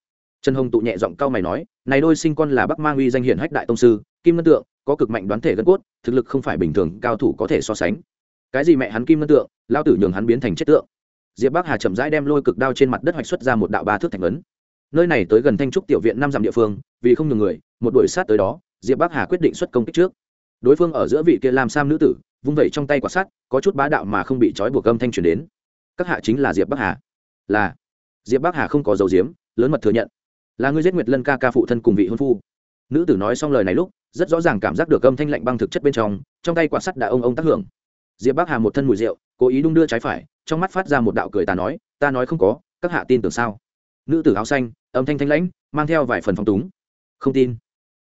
Speaker 1: trần hồng tụ nhẹ giọng cao mày nói, này đôi sinh con là bắc mang uy danh hiển hách đại tông sư, kim ngân tượng, có cực mạnh đoán thể gân cốt, thực lực không phải bình thường, cao thủ có thể so sánh. Cái gì mẹ hắn kim ngân tượng lao tử nhường hắn biến thành chết tượng. Diệp bắc hà chậm rãi đem lôi cực đao trên mặt đất hoạch xuất ra một đạo ba thước thành ấn. Nơi này tới gần thanh trúc tiểu viện năm dặm địa phương, vì không nhường người, một đuổi sát tới đó, diệp bắc hà quyết định xuất công kích trước. Đối phương ở giữa vị kia làm sam nữ tử, vung vẩy trong tay quả sắt, có chút bá đạo mà không bị trói buộc âm thanh truyền đến các hạ chính là diệp bắc hà là diệp bắc hà không có dầu diếm lớn mật thừa nhận là ngươi giết nguyệt lân ca ca phụ thân cùng vị hôn phu nữ tử nói xong lời này lúc rất rõ ràng cảm giác được âm thanh lạnh băng thực chất bên trong trong tay quạt sắt đã ông ông tác hưởng diệp bắc hà một thân mùi rượu cố ý đung đưa trái phải trong mắt phát ra một đạo cười tà nói ta nói không có các hạ tin tưởng sao nữ tử áo xanh âm thanh thanh lãnh mang theo vài phần phong túng không tin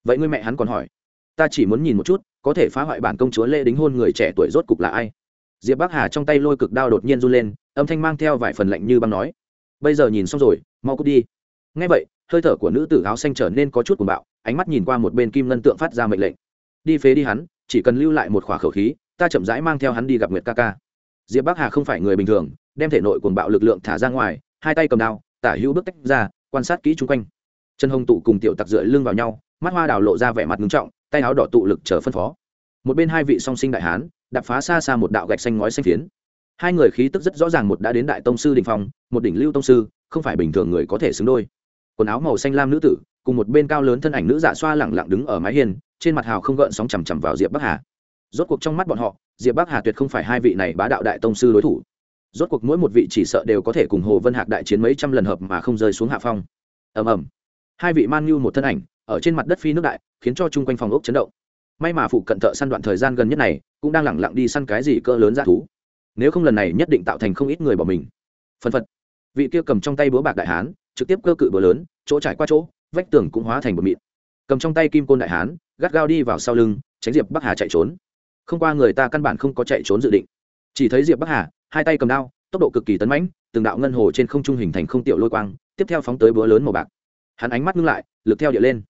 Speaker 1: vậy ngươi mẹ hắn còn hỏi ta chỉ muốn nhìn một chút có thể phá hoại bản công chúa lễ đính hôn người trẻ tuổi rốt cục là ai diệp bắc hà trong tay lôi cực đao đột nhiên run lên âm thanh mang theo vài phần lạnh như băng nói, bây giờ nhìn xong rồi, mau cút đi. Ngay vậy, hơi thở của nữ tử áo xanh trở nên có chút cuồng bạo, ánh mắt nhìn qua một bên kim ngân tượng phát ra mệnh lệnh. Đi phế đi hắn, chỉ cần lưu lại một khỏa khẩu khí, ta chậm rãi mang theo hắn đi gặp nguyệt ca ca. Diệp bắc hà không phải người bình thường, đem thể nội cuồng bạo lực lượng thả ra ngoài, hai tay cầm đao, tả hữu bước tách ra, quan sát kỹ chung quanh. Trần hồng tụ cùng tiểu tặc dựa lưng vào nhau, mắt hoa đào lộ ra vẻ mặt ngưng trọng, tay áo đỏ tụ lực chờ phân phó. Một bên hai vị song sinh đại hán đập phá xa xa một đạo gạch xanh ngói xanh phiến hai người khí tức rất rõ ràng một đã đến đại tông sư đình phong, một đỉnh lưu tông sư, không phải bình thường người có thể xứng đôi. Quần áo màu xanh lam nữ tử, cùng một bên cao lớn thân ảnh nữ dạ xoa lẳng lặng đứng ở mái hiên, trên mặt hào không gợn sóng chằm chằm vào diệp bắc hà. Rốt cuộc trong mắt bọn họ, diệp bắc hà tuyệt không phải hai vị này bá đạo đại tông sư đối thủ. Rốt cuộc mỗi một vị chỉ sợ đều có thể cùng hồ vân hạc đại chiến mấy trăm lần hợp mà không rơi xuống hạ phong. Ầm ầm. Hai vị man như một thân ảnh, ở trên mặt đất phi nước đại, khiến cho chung quanh phòng ốc chấn động. May mà phụ cận thợ săn đoạn thời gian gần nhất này, cũng đang lẳng lặng đi săn cái gì cỡ lớn ra thú nếu không lần này nhất định tạo thành không ít người bỏ mình. Phân phật. Vị kia cầm trong tay búa bạc đại hán, trực tiếp cơ cự búa lớn, chỗ trải qua chỗ, vách tường cũng hóa thành bột mịn. Cầm trong tay kim côn đại hán, gắt gao đi vào sau lưng, tránh diệp bắc hà chạy trốn. Không qua người ta căn bản không có chạy trốn dự định. Chỉ thấy diệp bắc hà, hai tay cầm đao, tốc độ cực kỳ tấn mãnh, từng đạo ngân hồ trên không trung hình thành không tiểu lôi quang, tiếp theo phóng tới búa lớn màu bạc. Hắn ánh mắt ngưng lại, lực theo địa lên.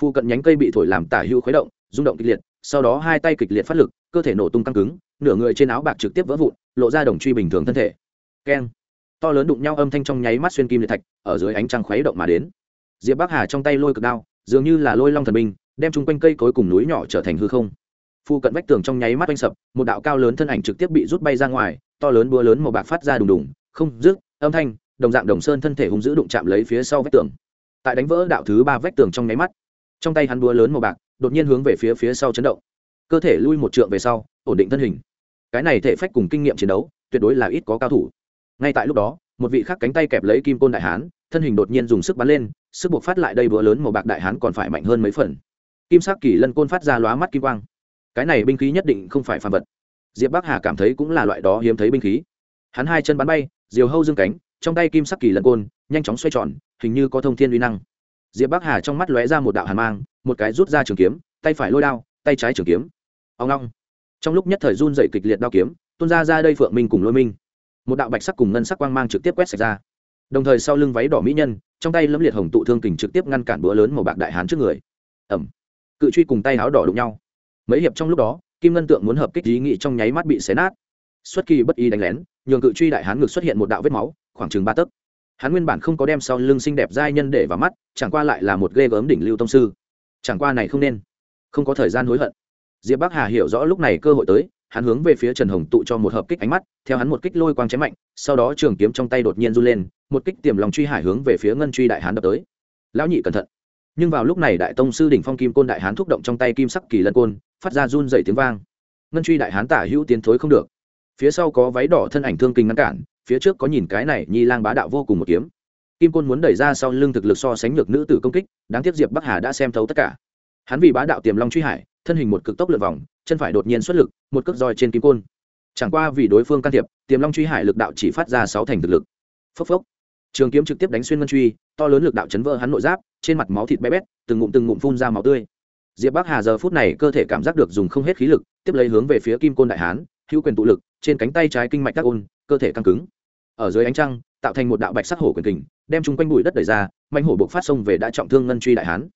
Speaker 1: Phu cận nhánh cây bị thổi làm tả hữu khuấy động, rung động kịch liệt, sau đó hai tay kịch liệt phát lực, cơ thể nổ tung căng cứng, nửa người trên áo bạc trực tiếp vỡ vụn lộ ra đồng truy bình thường thân thể. Keng. To lớn đụng nhau âm thanh trong nháy mắt xuyên kim liệt thạch, ở dưới ánh trăng khuấy động mà đến. Diệp bắc hà trong tay lôi cực đao, dường như là lôi long thần binh, đem chung quanh cây cối cùng núi nhỏ trở thành hư không. Phu cận vách tường trong nháy mắt oanh sập, một đạo cao lớn thân ảnh trực tiếp bị rút bay ra ngoài, to lớn búa lớn màu bạc phát ra đùng đùng, không rước âm thanh, đồng dạng đồng sơn thân thể hung dữ đụng chạm lấy phía sau vách tường. Tại đánh vỡ đạo thứ ba vách tường trong nháy mắt, trong tay hắn búa lớn màu bạc đột nhiên hướng về phía phía sau chấn động. Cơ thể lui một trượng về sau, ổn định thân hình cái này thể phách cùng kinh nghiệm chiến đấu, tuyệt đối là ít có cao thủ. Ngay tại lúc đó, một vị khác cánh tay kẹp lấy kim côn đại hán, thân hình đột nhiên dùng sức bắn lên, sức buộc phát lại đây bữa lớn màu bạc đại hán còn phải mạnh hơn mấy phần. Kim sắc kỳ lân côn phát ra lóa mắt kim quang. Cái này binh khí nhất định không phải phàm vật. Diệp bắc hà cảm thấy cũng là loại đó hiếm thấy binh khí. Hắn hai chân bắn bay, diều hâu dương cánh, trong tay kim sắc kỳ lân côn, nhanh chóng xoay tròn, hình như có thông thiên uy năng. Diệp bắc hà trong mắt lóe ra một đạo hàn mang, một cái rút ra trường kiếm, tay phải lôi đao, tay trái trường kiếm. Ông long trong lúc nhất thời run dậy kịch liệt đao kiếm, tuôn ra ra đây phượng minh cùng lôi minh. Một đạo bạch sắc cùng ngân sắc quang mang trực tiếp quét sạch ra. Đồng thời sau lưng váy đỏ mỹ nhân, trong tay lâm liệt hồng tụ thương kình trực tiếp ngăn cản bữa lớn màu bạc đại hán trước người. Ẩm. Cự truy cùng tay áo đỏ đụng nhau. Mấy hiệp trong lúc đó, kim ngân tượng muốn hợp kích ý nghị trong nháy mắt bị xé nát. Xuất kỳ bất ý đánh lén, nhường cự truy đại hán ngực xuất hiện một đạo vết máu, khoảng chừng ba tấc. Hắn nguyên bản không có đem sau lưng xinh đẹp giai nhân để vào mắt, chẳng qua lại là một ghê gớm đỉnh lưu tông sư. Chẳng qua này không nên. Không có thời gian hối hận diệp bắc hà hiểu rõ lúc này cơ hội tới, hắn hướng về phía trần hồng tụ cho một hợp kích ánh mắt, theo hắn một kích lôi quang chém mạnh, sau đó trường kiếm trong tay đột nhiên du lên, một kích tiềm lòng truy hải hướng về phía ngân truy đại hán đập tới. Lão nhị cẩn thận. Nhưng vào lúc này đại tông sư đỉnh phong kim côn đại hán thúc động trong tay kim sắc kỳ lân côn, phát ra run dày tiếng vang. Ngân truy đại hán tả hữu tiến thối không được. Phía sau có váy đỏ thân ảnh thương kinh ngăn cản, phía trước có nhìn cái này nhi lang bá đạo vô cùng một kiếm. Kim côn muốn đẩy ra sau lưng thực lực so sánh được nữ tử công kích, đáng tiếc diệp bắc hà đã xem thấu tất cả. Hắn vì bá đạo tiềm long truy hải thân hình một cực tốc lượt vòng, chân phải đột nhiên xuất lực, một cước roi trên kim côn. Chẳng qua vì đối phương can thiệp, tiềm long truy hải lực đạo chỉ phát ra sáu thành thực lực. Phốc phốc. Trường kiếm trực tiếp đánh xuyên ngân truy, to lớn lực đạo chấn vỡ hắn nội giáp, trên mặt máu thịt bé bét, từng ngụm từng ngụm phun ra máu tươi. Diệp bắc hà giờ phút này cơ thể cảm giác được dùng không hết khí lực, tiếp lấy hướng về phía kim côn đại hán, hữu quyền tụ lực, trên cánh tay trái kinh mạch các ôn, cơ thể căng cứng. Ở dưới ánh trăng, tạo thành một đạo bạch sắc hổ quyền kình, đem chung quanh bụi đất đẩy ra manh hổ buộc phát sông về đã trọng thương ngân truy đại hán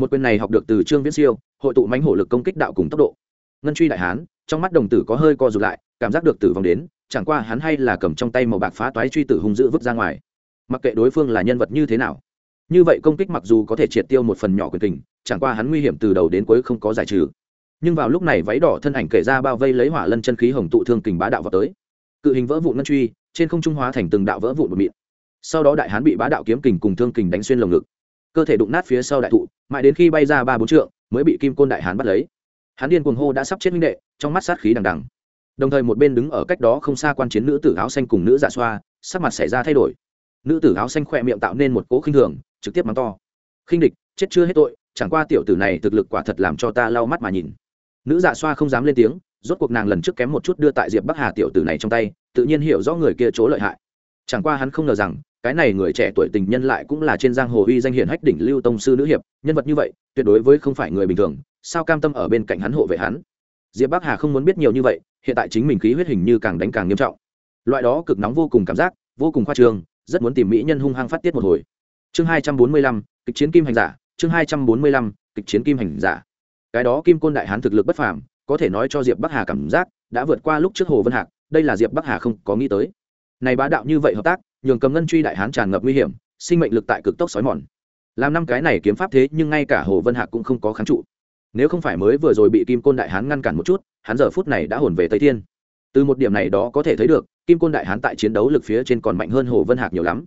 Speaker 1: một quyền này học được từ trương viễn siêu, hội tụ mánh hổ lực công kích đạo cùng tốc độ. Ngân truy đại hán, trong mắt đồng tử có hơi co rụt lại, cảm giác được tử vong đến, chẳng qua hắn hay là cầm trong tay màu bạc phá toái truy tử hung dữ vứt ra ngoài. Mặc kệ đối phương là nhân vật như thế nào, như vậy công kích mặc dù có thể triệt tiêu một phần nhỏ quyền tình chẳng qua hắn nguy hiểm từ đầu đến cuối không có giải trừ. Nhưng vào lúc này váy đỏ thân ảnh kể ra bao vây lấy hỏa lân chân khí hồng tụ thương kình bá đạo vào tới. Cự hình vỡ vụn ngân truy, trên không trung hóa thành từng đạo vỡ vụn một mịn. Sau đó đại hán bị bá đạo kiếm kình cùng thương kình đánh xuyên lồng ngực cơ thể đụng nát phía sau đại thụ, mãi đến khi bay ra ba bốn trượng, mới bị kim côn đại hán bắt lấy. Hắn điên cuồng hô đã sắp chết minh đệ, trong mắt sát khí đằng đằng. Đồng thời một bên đứng ở cách đó không xa quan chiến nữ tử áo xanh cùng nữ dạ xoa, sắc mặt xảy ra thay đổi. Nữ tử áo xanh khỏe miệng tạo nên một cỗ khinh thường, trực tiếp mắng to. Khinh địch, chết chưa hết tội, chẳng qua tiểu tử này thực lực quả thật làm cho ta lau mắt mà nhìn. Nữ dạ xoa không dám lên tiếng, rốt cuộc nàng lần trước kém một chút đưa tại diệp bắc hà tiểu tử này trong tay, tự nhiên hiểu rõ người kia chỗ lợi hại. Chẳng qua hắn không ngờ rằng cái này người trẻ tuổi tình nhân lại cũng là trên giang hồ uy danh hiển hách đỉnh lưu tông sư nữ hiệp, nhân vật như vậy, tuyệt đối với không phải người bình thường, sao cam tâm ở bên cạnh hắn hộ vệ hắn? Diệp bắc hà không muốn biết nhiều như vậy, hiện tại chính mình khí huyết hình như càng đánh càng nghiêm trọng. Loại đó cực nóng vô cùng cảm giác, vô cùng khoa trương, rất muốn tìm mỹ nhân hung hăng phát tiết một hồi. Chương hai trăm bốn mươi lăm, kịch chiến kim hành giả, chương hai trăm bốn mươi lăm, kịch chiến kim hành giả. Cái đó kim côn đại hán thực lực bất phàm, có thể nói cho diệp bắc hà cảm giác, đã vượt qua lúc trước hồ vân hạc, đây là diệp bắc hà không có nghĩ tới. Này bá đạo như vậy hợp tác nhường cầm ngân truy đại hán tràn ngập nguy hiểm, sinh mệnh lực tại cực tốc sói mòn. Làm năm cái này kiếm pháp thế nhưng ngay cả hồ vân hạc cũng không có kháng trụ. Nếu không phải mới vừa rồi bị kim côn đại hán ngăn cản một chút, hắn giờ phút này đã hồn về tây thiên. Từ một điểm này đó có thể thấy được, kim côn đại hán tại chiến đấu lực phía trên còn mạnh hơn hồ vân hạc nhiều lắm.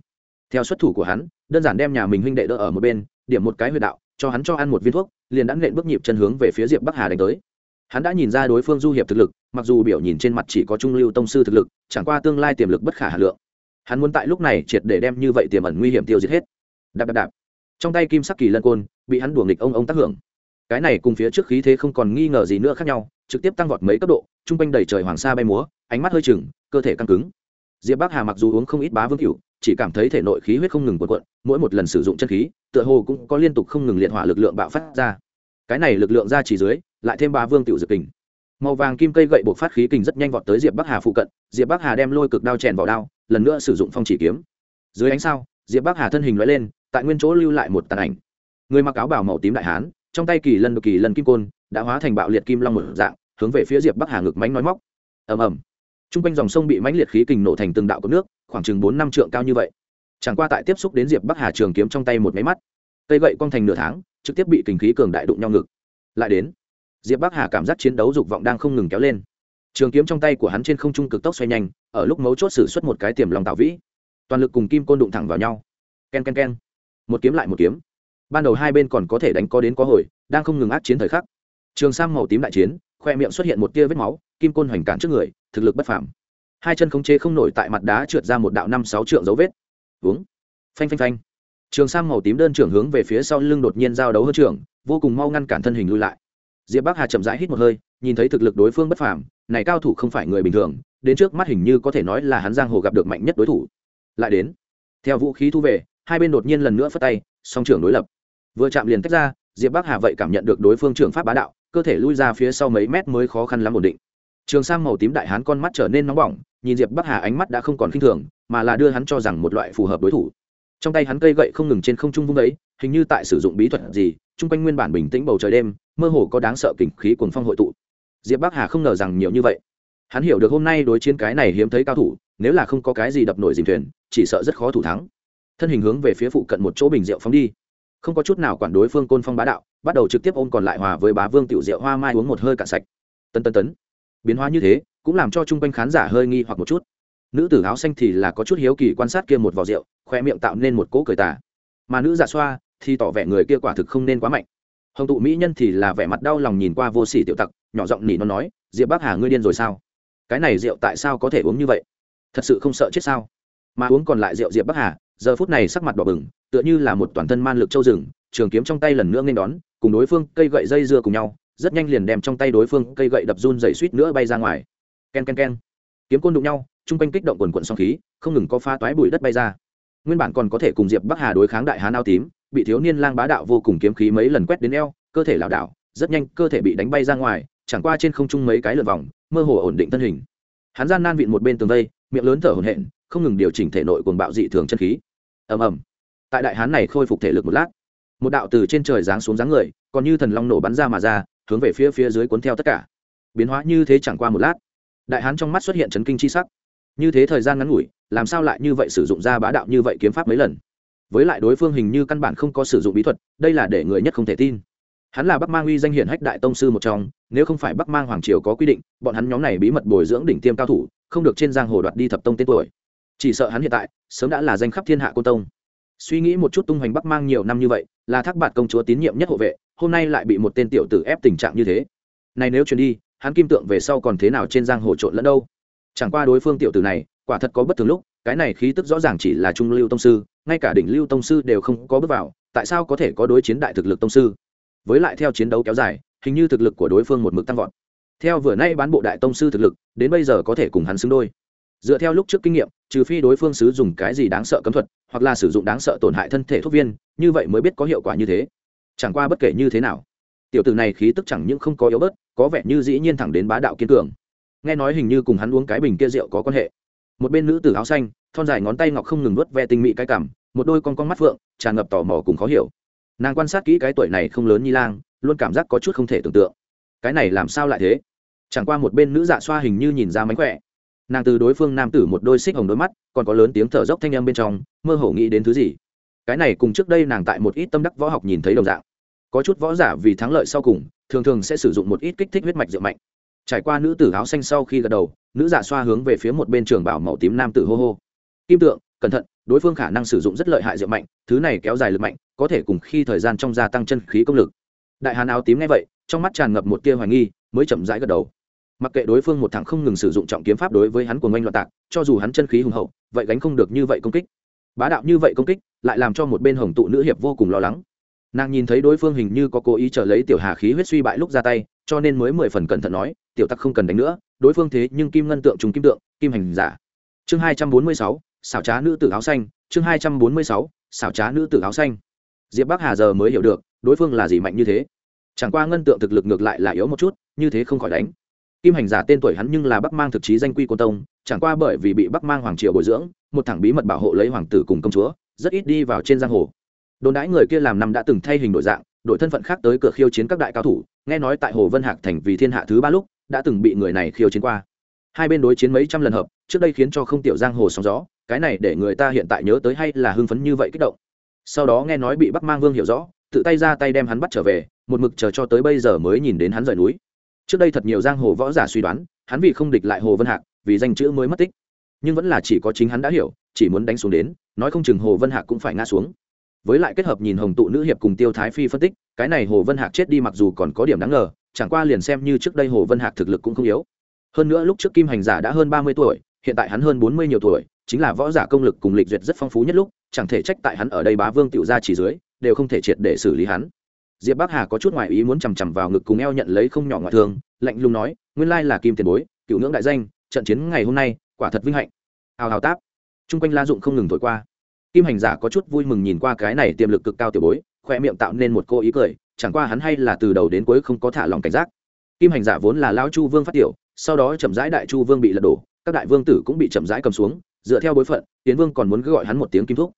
Speaker 1: Theo xuất thủ của hắn, đơn giản đem nhà mình huynh đệ đỡ ở một bên, điểm một cái huyệt đạo, cho hắn cho ăn một viên thuốc, liền đã nện bước nhịp chân hướng về phía diệp bắc hà đánh tới. Hắn đã nhìn ra đối phương du hiệp thực lực, mặc dù biểu nhìn trên mặt chỉ có trung lưu tông sư thực lực, chẳng qua tương lai tiềm lực bất khả hà lượng hắn muốn tại lúc này triệt để đem như vậy tiềm ẩn nguy hiểm tiêu diệt hết. Đạp đạp đạp. Trong tay kim sắc kỳ lân côn, bị hắn đuồng nghịch ông ông tác hưởng. Cái này cùng phía trước khí thế không còn nghi ngờ gì nữa khác nhau, trực tiếp tăng vọt mấy cấp độ chung quanh đầy trời hoàng sa bay múa, ánh mắt hơi chừng, cơ thể căng cứng. Diệp bắc hà mặc dù uống không ít bá vương cựu chỉ cảm thấy thể nội khí huyết không ngừng cuộn cuộn, mỗi một lần sử dụng chân khí, tựa hồ cũng có liên tục không ngừng liệt hỏa lực lượng bạo phát ra. Cái này lực lượng ra chỉ dưới, lại thêm bá vương tiểu dược kình màu vàng kim cây gậy buộc phát khí kình rất nhanh vọt tới diệp bắc hà phụ cận, diệp bắc hà đem lôi cực đao chèn vào đao, lần nữa sử dụng phong chỉ kiếm. Dưới ánh sao, diệp bắc hà thân hình loại lên, tại nguyên chỗ lưu lại một tàn ảnh. Người mặc áo bảo màu tím đại hán, trong tay kỳ lần kỳ lần kim côn, đã hóa thành bạo liệt kim long một dạng, hướng về phía diệp bắc hà ngực mánh nói móc. Ầm ầm. T r u n g quanh dòng sông bị mãnh liệt khí kình nổ thành từng đạo có nước, khoảng chừng bốn năm trượng cao như vậy. Chẳng qua tại tiếp xúc đến diệp bắc hà trường kiếm trong tay một máy mắt, cây gậy cong thành nửa tháng, trực tiếp bị kình khí cường đại đụng nhau ngực. Lại đến diệp bắc hà cảm giác chiến đấu dục vọng đang không ngừng kéo lên trường kiếm trong tay của hắn trên không trung cực tốc xoay nhanh ở lúc mấu chốt xử suất một cái tiềm lòng tạo vĩ toàn lực cùng kim côn đụng thẳng vào nhau k e n k e n k e n một kiếm lại một kiếm ban đầu hai bên còn có thể đánh có đến có hồi đang không ngừng ác chiến thời khắc trường sang màu tím đại chiến khoe miệng xuất hiện một tia vết máu kim côn hoành cản trước người thực lực bất phàm hai chân khống chế không nổi tại mặt đá trượt ra một đạo năm sáu trượng dấu vết uống phanh phanh phanh trường sang màu tím đơn trưởng hướng về phía sau lưng đột nhiên giao đấu hơn trưởng vô cùng mau ngăn cản thân hình lui lại diệp bắc hà chậm rãi hít một hơi, nhìn thấy thực lực đối phương bất phàm, này cao thủ không phải người bình thường, đến trước mắt hình như có thể nói là hắn giang hồ gặp được mạnh nhất đối thủ. Lại đến, theo vũ khí thu về, hai bên đột nhiên lần nữa phất tay, song trưởng đối lập. Vừa chạm liền tách ra, diệp bắc hà vậy cảm nhận được đối phương trưởng pháp bá đạo, cơ thể lui ra phía sau mấy mét mới khó khăn lắm ổn định. Trường sang màu tím đại hán con mắt trở nên nóng bỏng, nhìn diệp bắc hà ánh mắt đã không còn k i n h thường, mà là đưa hắn cho rằng một loại phù hợp đối thủ. Trong tay hắn cây gậy không ngừng trên không trung vung ấy, hình như tại sử dụng bí thuật gì, chung quanh nguyên bản bình tĩnh bầu trời đêm mơ hồ có đáng sợ kình khí cuồng phong hội tụ. Diệp bắc hà không ngờ rằng nhiều như vậy. Hắn hiểu được hôm nay đối chiến cái này hiếm thấy cao thủ, nếu là không có cái gì đập nổi dìm thuyền, chỉ sợ rất khó thủ thắng. Thân hình hướng về phía phụ cận một chỗ bình rượu phóng đi. Không có chút nào quản đối phương côn phong bá đạo, bắt đầu trực tiếp ôm còn lại hòa với bá vương tiểu rượu hoa mai uống một hơi cạn sạch. Tân tân tấn. Biến hóa như thế, cũng làm cho chung quanh khán giả hơi nghi hoặc một chút. Nữ tử áo xanh thì là có chút hiếu kỳ quan sát kia một vò rượu, khoe miệng tạo nên một cỗ cười tà. Mà nữ giả xoa, thì tỏ vẻ người kia quả thực không nên quá mạnh hồng tụ mỹ nhân thì là vẻ mặt đau lòng nhìn qua vô sỉ tiểu tặc, nhỏ giọng nỉ nó nói, diệp bác hà, ngươi điên rồi sao? Cái này rượu tại sao có thể uống như vậy? Thật sự không sợ chết sao? Mà uống còn lại rượu diệp bắc hà, giờ phút này sắc mặt đỏ bừng, tựa như là một toàn thân man lực châu rừng, trường kiếm trong tay lần nữa nên đón, cùng đối phương cây gậy dây dưa cùng nhau, rất nhanh liền đem trong tay đối phương cây gậy đập run dày suýt nữa bay ra ngoài. K e n k e n k e n kiếm côn đụng nhau, chung quanh kích động quần quận song khí, không ngừng có pha toái bụi đất bay ra. Nguyên bản còn có thể cùng diệp bắc hà đối kháng đại hán ao tím bị thiếu niên lang bá đạo vô cùng kiếm khí mấy lần quét đến eo, cơ thể lảo đảo, rất nhanh cơ thể bị đánh bay ra ngoài, chẳng qua trên không trung mấy cái lượt vòng, mơ hồ ổn định thân hình. Hắn gian nan vịn một bên tường vây, miệng lớn thở hổn hển, không ngừng điều chỉnh thể nội cuồng bạo dị thường chân khí. Ầm ầm. Tại đại hán này khôi phục thể lực một lát, một đạo từ trên trời giáng xuống dáng người, còn như thần long nổ bắn ra mà ra, hướng về phía phía dưới cuốn theo tất cả. Biến hóa như thế chẳng qua một lát, đại hán trong mắt xuất hiện chấn kinh chi sắc. Như thế thời gian ngắn ngủi, làm sao lại như vậy sử dụng ra bá đạo như vậy kiếm pháp mấy lần? Với lại đối phương hình như căn bản không có sử dụng bí thuật, đây là để người nhất không thể tin. Hắn là bắc mang uy danh hiển hách đại tông sư một trong, nếu không phải bắc mang hoàng triều có quy định, bọn hắn nhóm này bí mật bồi dưỡng đỉnh tiêm cao thủ, không được trên giang hồ đoạt đi thập tông tên tuổi. Chỉ sợ hắn hiện tại, sớm đã là danh khắp thiên hạ cô tông. Suy nghĩ một chút tung hoành bắc mang nhiều năm như vậy, là thác bạt công chúa tín nhiệm nhất hộ vệ, hôm nay lại bị một tên tiểu tử ép tình trạng như thế. Này nếu truyền đi, hắn kim tượng về sau còn thế nào trên giang hồ trộn lẫn đâu? Chẳng qua đối phương tiểu tử này, quả thật có bất thường lúc, cái này khí tức rõ ràng chỉ là trung lưu tông sư ngay cả đỉnh lưu tông sư đều không có bước vào, tại sao có thể có đối chiến đại thực lực tông sư? Với lại theo chiến đấu kéo dài, hình như thực lực của đối phương một mực tăng vọt. Theo vừa nay bán bộ đại tông sư thực lực, đến bây giờ có thể cùng hắn xứng đôi. Dựa theo lúc trước kinh nghiệm, trừ phi đối phương sử dụng cái gì đáng sợ cấm thuật, hoặc là sử dụng đáng sợ tổn hại thân thể thuốc viên, như vậy mới biết có hiệu quả như thế. Chẳng qua bất kể như thế nào, tiểu tử này khí tức chẳng những không có yếu bớt, có vẻ như dĩ nhiên thẳng đến bá đạo kiên cường. Nghe nói hình như cùng hắn uống cái bình kia rượu có quan hệ. Một bên nữ tử áo xanh thon dài ngón tay ngọc không ngừng nuốt ve tinh mỹ cái cảm, một đôi con con mắt phượng, tràn ngập tò mò cùng khó hiểu. Nàng quan sát kỹ cái tuổi này không lớn như lang, luôn cảm giác có chút không thể tưởng tượng. Cái này làm sao lại thế? Chẳng qua một bên nữ dạ xoa hình như nhìn ra mánh khỏe. Nàng từ đối phương nam tử một đôi xích hồng đôi mắt, còn có lớn tiếng thở dốc thanh â m bên trong, mơ hồ nghĩ đến thứ gì. Cái này cùng trước đây nàng tại một ít tâm đắc võ học nhìn thấy đồng dạng. Có chút võ giả vì thắng lợi sau cùng, thường thường sẽ sử dụng một ít kích thích huyết mạch rượu mạnh. Trải qua nữ tử áo xanh sau khi gật đầu, nữ giả xoa hướng về phía một bên trường bảo màu tím nam tử hô hô kim tượng, cẩn thận, đối phương khả năng sử dụng rất lợi hại rượu mạnh, thứ này kéo dài lực mạnh, có thể cùng khi thời gian trong gia tăng chân khí công lực. Đại hàn áo tím nghe vậy, trong mắt tràn ngập một tia hoài nghi, mới chậm rãi gật đầu. Mặc kệ đối phương một thằng không ngừng sử dụng trọng kiếm pháp đối với hắn của ngoanh loạn tạc, cho dù hắn chân khí hùng hậu, vậy gánh không được như vậy công kích. Bá đạo như vậy công kích, lại làm cho một bên hồng tụ nữ hiệp vô cùng lo lắng. Nàng nhìn thấy đối phương hình như có cố ý trở lấy tiểu hà khí huyết suy bại lúc ra tay, cho nên mới mười phần cẩn thận nói, tiểu tắc không cần đánh nữa, đối phương thế nhưng kim ngân tượng trùng kim tượng, kim hành giả. Chương hai trăm bốn mươi sáu xảo trá nữ tử áo xanh, chương hai trăm bốn mươi sáu, xảo trá nữ tử áo xanh. Diệp bắc hà giờ mới hiểu được, đối phương là gì mạnh như thế. Chẳng qua ngân tượng thực lực ngược lại là yếu một chút, như thế không khỏi đánh. Kim hành giả tên tuổi hắn nhưng là bắc mang thực chí danh quy quân tông, chẳng qua bởi vì bị bắc mang hoàng triều bồi dưỡng, một thằng bí mật bảo hộ lấy hoàng tử cùng công chúa, rất ít đi vào trên giang hồ. Đồn đãi người kia làm năm đã từng thay hình đổi dạng, đổi thân phận khác tới cửa khiêu chiến các đại cao thủ, nghe nói tại hồ vân hạc thành vì thiên hạ thứ ba lúc, đã từng bị người này khiêu chiến qua. Hai bên đối chiến mấy trăm lần hợp, trước đây khiến cho không tiểu giang hồ sóng gió cái này để người ta hiện tại nhớ tới hay là hưng phấn như vậy kích động. Sau đó nghe nói bị bắc mang vương hiểu rõ, tự tay ra tay đem hắn bắt trở về, một mực chờ cho tới bây giờ mới nhìn đến hắn rời núi. Trước đây thật nhiều giang hồ võ giả suy đoán, hắn vì không địch lại hồ vân hạc, vì danh chữ mới mất tích. Nhưng vẫn là chỉ có chính hắn đã hiểu, chỉ muốn đánh xuống đến, nói không chừng hồ vân hạc cũng phải ngã xuống. Với lại kết hợp nhìn hồng tụ nữ hiệp cùng tiêu thái phi phân tích, cái này hồ vân hạc chết đi mặc dù còn có điểm đáng ngờ, chẳng qua liền xem như trước đây hồ vân hạc thực lực cũng không yếu. Hơn nữa lúc trước kim hành giả đã hơn ba mươi tuổi, hiện tại hắn hơn bốn mươi nhiều tuổi chính là võ giả công lực cùng lịch duyệt rất phong phú nhất lúc, chẳng thể trách tại hắn ở đây bá vương tiểu ra chỉ dưới, đều không thể triệt để xử lý hắn. Diệp bắc hà có chút ngoại ý muốn chằm chằm vào ngực cùng eo nhận lấy không nhỏ ngoại thương, lạnh lùng nói, nguyên lai là kim tiền bối, cựu ngưỡng đại danh, trận chiến ngày hôm nay, quả thật vinh hạnh. Hào hào táp. Chung quanh la dụng không ngừng thổi qua. Kim hành giả có chút vui mừng nhìn qua cái này tiềm lực cực cao tiểu bối, khoe miệng tạo nên một cô ý cười, chẳng qua hắn hay là từ đầu đến cuối không có thả lòng cảnh giác. Kim hành giả vốn là lao chu vương phát tiểu, sau đó chậm rãi đại chu vương bị lật đổ, các đại vương tử cũng bị chậm rãi cầm xuống dựa theo bối phận tiến vương còn muốn gọi hắn một tiếng kim thúc.